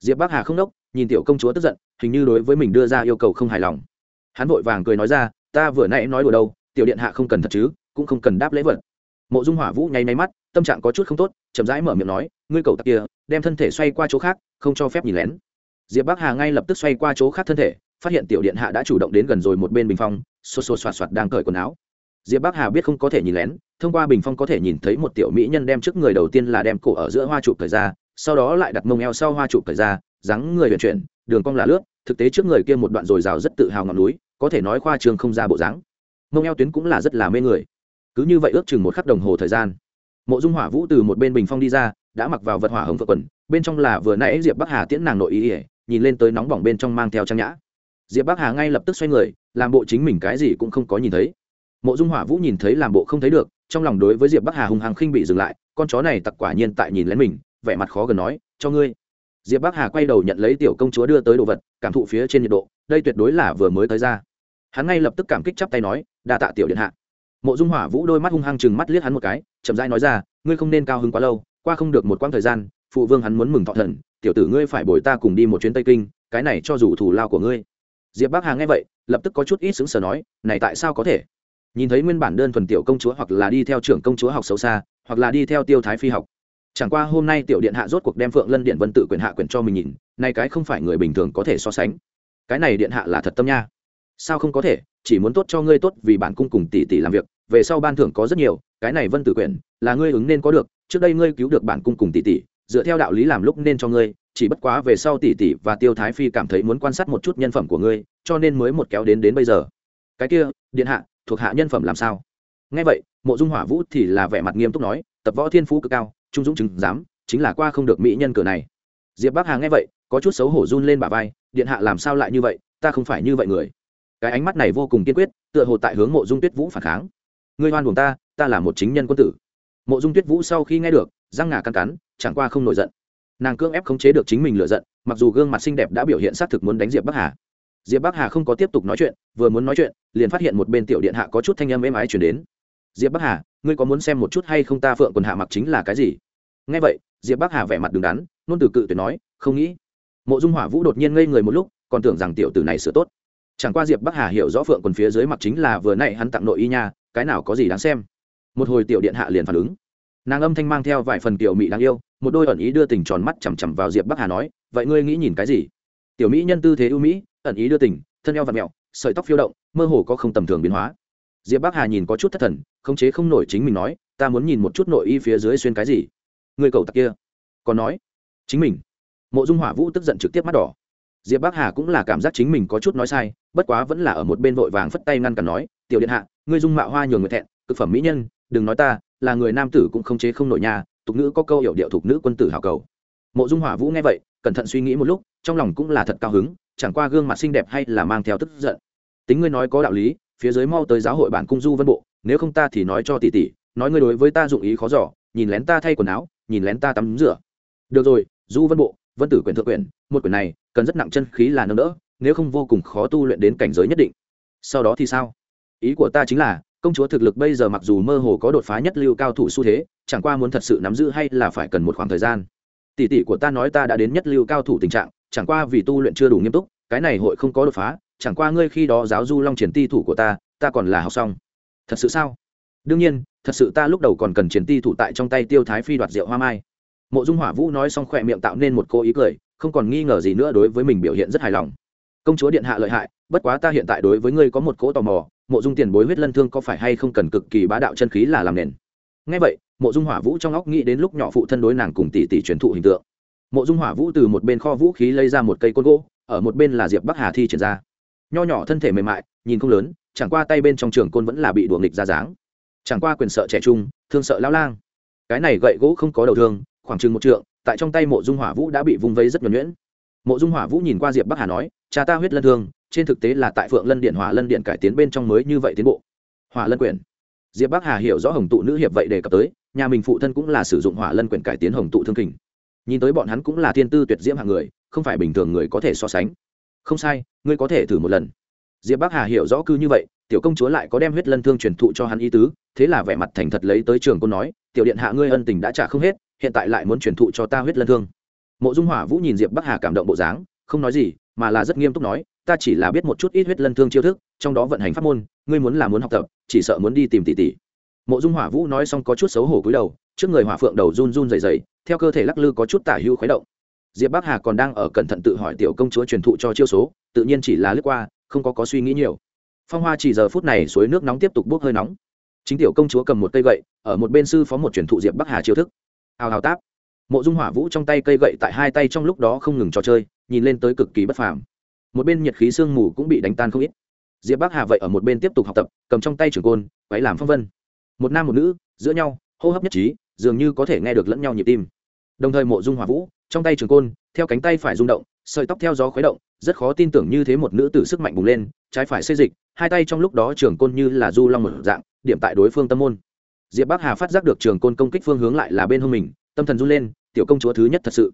Speaker 1: Diệp bắc hà không đốc, nhìn tiểu công chúa tức giận, hình như đối với mình đưa ra yêu cầu không hài lòng. Hắn vội vàng cười nói ra, ta vừa nãy nói đùa đâu, tiểu điện hạ không cần thật chứ, cũng không cần đáp lễ vật. Mộ dung hỏa vũ nháy máy mắt, tâm trạng có chút không tốt, chậm rãi mở miệng nói, ngươi cầu tặc kia, đem thân thể xoay qua chỗ khác, không cho phép nhìn lén. Diệp bắc hà ngay lập tức xoay qua chỗ khác thân thể, phát hiện tiểu điện hạ đã chủ động đến gần rồi một bên bình phong xô xô xoạt xoạt đang cởi quần áo diệp bắc hà biết không có thể nhìn lén, thông qua bình phong có thể nhìn thấy một tiểu mỹ nhân đem trước người đầu tiên là đem cổ ở giữa hoa trụ thời ra, sau đó lại đặt mông eo sau hoa trụ thời ra, dáng người vận chuyển, đường cong là lướt, thực tế trước người kia một đoạn dồi dào rất tự hào ngọn núi, có thể nói khoa trường không ra bộ dáng. Mông eo tuyến cũng là rất là mê người. Cứ như vậy ước chừng một khắc đồng hồ thời gian, mộ dung hỏa vũ từ một bên bình phong đi ra, đã mặc vào vật hỏa hồng vợ quần, bên trong là vừa nãy diệp bắc hà tiễn nàng nội ý ỉa, nhìn lên tới nóng bỏng bên trong mang theo trang nhã. Diệp bắc hà ngay lập tức xoay người, làm bộ chính mình cái gì cũng không có nhìn thấy mộ dung hỏa vũ nhìn thấy làm bộ không thấy được, trong lòng đối với diệp bắc hà hùng hằng khinh bị dừng lại, con chó này tặc quả nhiên tại nhìn lén mình, vẻ mặt khó gần nói, cho ngươi. Diệp bắc hà quay đầu nhận lấy tiểu công chúa đưa tới đồ vật, cảm thụ phía trên nhiệt độ, đây tuyệt đối là vừa mới tới ra. Hắn ngay lập tức cảm kích chắp tay nói, đa tạ tiểu điện hạ. Mộ dung hỏa vũ đôi mắt hung hăng chừng mắt liếc hắn một cái, chậm rãi nói ra, ngươi không nên cao hứng quá lâu, qua không được một quãng thời gian, phụ vương hắn muốn mừng thọ thần, tiểu tử ngươi phải bồi ta cùng đi một chuyến tây kinh, cái này cho dù thủ lao của ngươi. Diệp bắc hà nghe vậy, lập tức có chút ít xứng sở nói, này tại sao có thể? Nhìn thấy nguyên bản đơn thuần tiểu công chúa hoặc là đi theo trưởng công chúa học xấu xa, hoặc là đi theo tiêu thái phi học. Chẳng qua hôm nay tiểu điện hạ rốt cuộc đem phượng lân điện vân tự quyền hạ quyền cho mình nhìn này cái không phải người bình thường có thể so sánh. Cái này điện hạ là thật tâm nha. Sao không có thể? Chỉ muốn tốt cho ngươi tốt vì bản cung cùng tỷ tỷ làm việc, về sau ban thưởng có rất nhiều, cái này vân tử quyền, là ngươi ứng nên có được, trước đây ngươi cứu được bản cung cùng tỷ tỷ, dựa theo đạo lý làm lúc nên cho ngươi, chỉ bất quá về sau tỷ tỷ và tiêu thái phi cảm thấy muốn quan sát một chút nhân phẩm của ngươi, cho nên mới một kéo đến đến bây giờ. Cái kia, điện hạ thuộc hạ nhân phẩm làm sao? Ngay vậy, mộ dung hỏa vũ thì là vẻ mặt nghiêm túc nói, tập võ thiên phú cực cao, trung dũng chứng dám chính là qua không được mỹ nhân cửa này. Diệp bắc hà nghe vậy, có chút xấu hổ run lên bả vai, điện hạ làm sao lại như vậy, ta không phải như vậy người. Cái ánh mắt này vô cùng kiên quyết, tựa hồ tại hướng mộ dung tuyết vũ phản kháng. Ngươi hoan buồn ta ta là một chính nhân quân tử. Mộ dung tuyết vũ sau khi nghe được, răng ngà cắn cắn, chẳng qua không nổi giận. Nàng cưỡng ép khống chế được chính mình lựa giận, mặc dù gương mặt xinh đẹp đã biểu hiện xác thực muốn đánh diệp bắc hà diệp bắc hà không có tiếp tục nói chuyện, vừa muốn nói chuyện, liền phát hiện một bên tiểu điện hạ có chút thanh âm êm ái chuyển đến. Diệp bắc hà, ngươi có muốn xem một chút hay không ta phượng quần hạ mặc chính là cái gì? Nghe vậy, diệp bắc hà vẻ mặt đứng đắn, nôn từ cự tuyệt nói, không nghĩ. Mộ dung hỏa vũ đột nhiên ngây người một lúc, còn tưởng rằng tiểu tử này sửa tốt. Chẳng qua diệp bắc hà hiểu rõ phượng quần phía dưới mặc chính là vừa nãy hắn tặng nội y nha, cái nào có gì đáng xem. Một hồi tiểu điện hạ liền phản ứng. Nàng âm thanh mang theo vài phần tiểu mỹ đáng yêu, một đôi ẩn ý đưa tình tròn mắt chằm chằm vào diệp bắc hà nói, vậy ngươi nghĩ nhìn cái gì? Tiểu mỹ nhân tư thế ưu mỹ ẩn ý đưa tình, thân eo và mẹo, sợi tóc phiêu động, mơ hồ có không tầm thường biến hóa. Diệp bắc hà nhìn có chút thất thần, khống chế không nổi chính mình nói, ta muốn nhìn một chút nội y phía dưới xuyên cái gì? Người cầu tặc kia còn nói, chính mình. Mộ dung hỏa vũ tức giận trực tiếp mắt đỏ. Diệp bắc hà cũng là cảm giác chính mình có chút nói sai, bất quá vẫn là ở một bên vội vàng phất tay ngăn cản nói, tiểu điện hạ, ngươi dung mạo hoa nhường người thẹn, cực phẩm mỹ nhân, đừng nói ta, là người nam tử cũng không chế không nổi nhà tục nữ có câu hiểu điệu thuộc nữ quân tử hào cầu. Mộ dung hỏa vũ nghe vậy, cẩn thận suy nghĩ một lúc, trong lòng cũng là thật cao hứng chẳng qua gương mặt xinh đẹp hay là mang theo tức giận. Tính ngươi nói có đạo lý, phía dưới mau tới giáo hội bản cung du vân bộ, nếu không ta thì nói cho tỷ tỷ, nói ngươi đối với ta dụng ý khó giỏ nhìn lén ta thay quần áo, nhìn lén ta tắm rửa. Được rồi, du vân bộ, vân tử quyền thượng quyền một quyền này, cần rất nặng chân khí là nâng đỡ, nếu không vô cùng khó tu luyện đến cảnh giới nhất định. Sau đó thì sao? Ý của ta chính là, công chúa thực lực bây giờ mặc dù mơ hồ có đột phá nhất lưu cao thủ xu thế, chẳng qua muốn thật sự nắm giữ hay là phải cần một khoảng thời gian. Tỷ tỷ của ta nói ta đã đến nhất lưu cao thủ tình trạng chẳng qua vì tu luyện chưa đủ nghiêm túc, cái này hội không có đột phá, chẳng qua ngươi khi đó giáo du long triển ti thủ của ta ta còn là học xong. Thật sự sao? Đương nhiên, thật sự ta lúc đầu còn cần triển ti thủ tại trong tay tiêu thái phi đoạt rượu hoa mai. Mộ dung hỏa vũ nói xong khỏe miệng tạo nên một cô ý cười, không còn nghi ngờ gì nữa đối với mình biểu hiện rất hài lòng. Công chúa điện hạ lợi hại, bất quá ta hiện tại đối với ngươi có một cỗ tò mò, mộ dung tiền bối huyết lân thương có phải hay không cần cực kỳ bá đạo chân khí là làm nền? Ngay vậy, mộ dung hỏa vũ trong óc nghĩ đến lúc nhỏ phụ thân đối nàng cùng tỷ tỷ truyền thụ hình tượng mộ dung hỏa vũ từ một bên kho vũ khí lấy ra một cây côn gỗ, ở một bên là diệp bắc hà thi triển ra. Nho nhỏ thân thể mềm mại, nhìn không lớn, chẳng qua tay bên trong trường côn vẫn là bị đuồng nghịch ra dáng. Chẳng qua quyền sợ trẻ trung, thương sợ lão lang. Cái này gậy gỗ không có đầu thương, khoảng chừng một trượng, tại trong tay mộ dung hỏa vũ đã bị vung vây rất nhuẩn nhuyễn. Mộ dung hỏa vũ nhìn qua diệp bắc hà nói, cha ta huyết lân thương, trên thực tế là tại phượng lân điện hỏa lân điện cải tiến bên trong mới như vậy tiến bộ. Hỏa lân quyển. Diệp bắc hà hiểu rõ hồng tụ nữ hiệp vậy đề cập tới, nhà mình phụ thân cũng là sử dụng hỏa lân quyển cải tiến hồng tụ thương kình nhìn tới bọn hắn cũng là thiên tư tuyệt diễm hạng người, không phải bình thường người có thể so sánh. Không sai, ngươi có thể thử một lần. Diệp bắc hà hiểu rõ cư như vậy, tiểu công chúa lại có đem huyết lân thương truyền thụ cho hắn ý tứ, thế là vẻ mặt thành thật lấy tới trường cô nói, tiểu điện hạ ngươi ân tình đã trả không hết, hiện tại lại muốn truyền thụ cho ta huyết lân thương. Mộ dung hỏa vũ nhìn diệp bắc hà cảm động bộ dáng, không nói gì, mà là rất nghiêm túc nói, ta chỉ là biết một chút ít huyết lân thương chiêu thức, trong đó vận hành pháp môn, ngươi muốn là muốn học tập, chỉ sợ muốn đi tìm tỷ tỷ. Mộ dung hỏa vũ nói xong có chút xấu hổ cúi đầu, trước người hỏa phượng đầu run run dày dày theo cơ thể lắc lư có chút tả hưu khuấy động. Diệp bắc hà còn đang ở cẩn thận tự hỏi tiểu công chúa truyền thụ cho chiêu số, tự nhiên chỉ là lướt qua, không có có suy nghĩ nhiều. Phong hoa chỉ giờ phút này suối nước nóng tiếp tục bốc hơi nóng. Chính tiểu công chúa cầm một cây gậy, ở một bên sư phó một truyền thụ diệp bắc hà chiêu thức. Hào hào táp. Mộ dung hỏa vũ trong tay cây gậy tại hai tay trong lúc đó không ngừng trò chơi, nhìn lên tới cực kỳ bất phàm. Một bên nhiệt khí sương mù cũng bị đánh tan không ít. Diệp bắc hà vậy ở một bên tiếp tục học tập, cầm trong tay trường côn, quấy làm phong vân. Một nam một nữ, giữa nhau, hô hấp nhất trí dường như có thể nghe được lẫn nhau nhịp tim. Đồng thời mộ dung hòa vũ, trong tay trường côn, theo cánh tay phải rung động, sợi tóc theo gió khuấy động, rất khó tin tưởng như thế một nữ tử sức mạnh bùng lên, trái phải xây dịch, hai tay trong lúc đó trường côn như là du long một dạng, điểm tại đối phương tâm môn. Diệp bắc hà phát giác được trường côn công kích phương hướng lại là bên hông mình, tâm thần run lên, tiểu công chúa thứ nhất thật sự.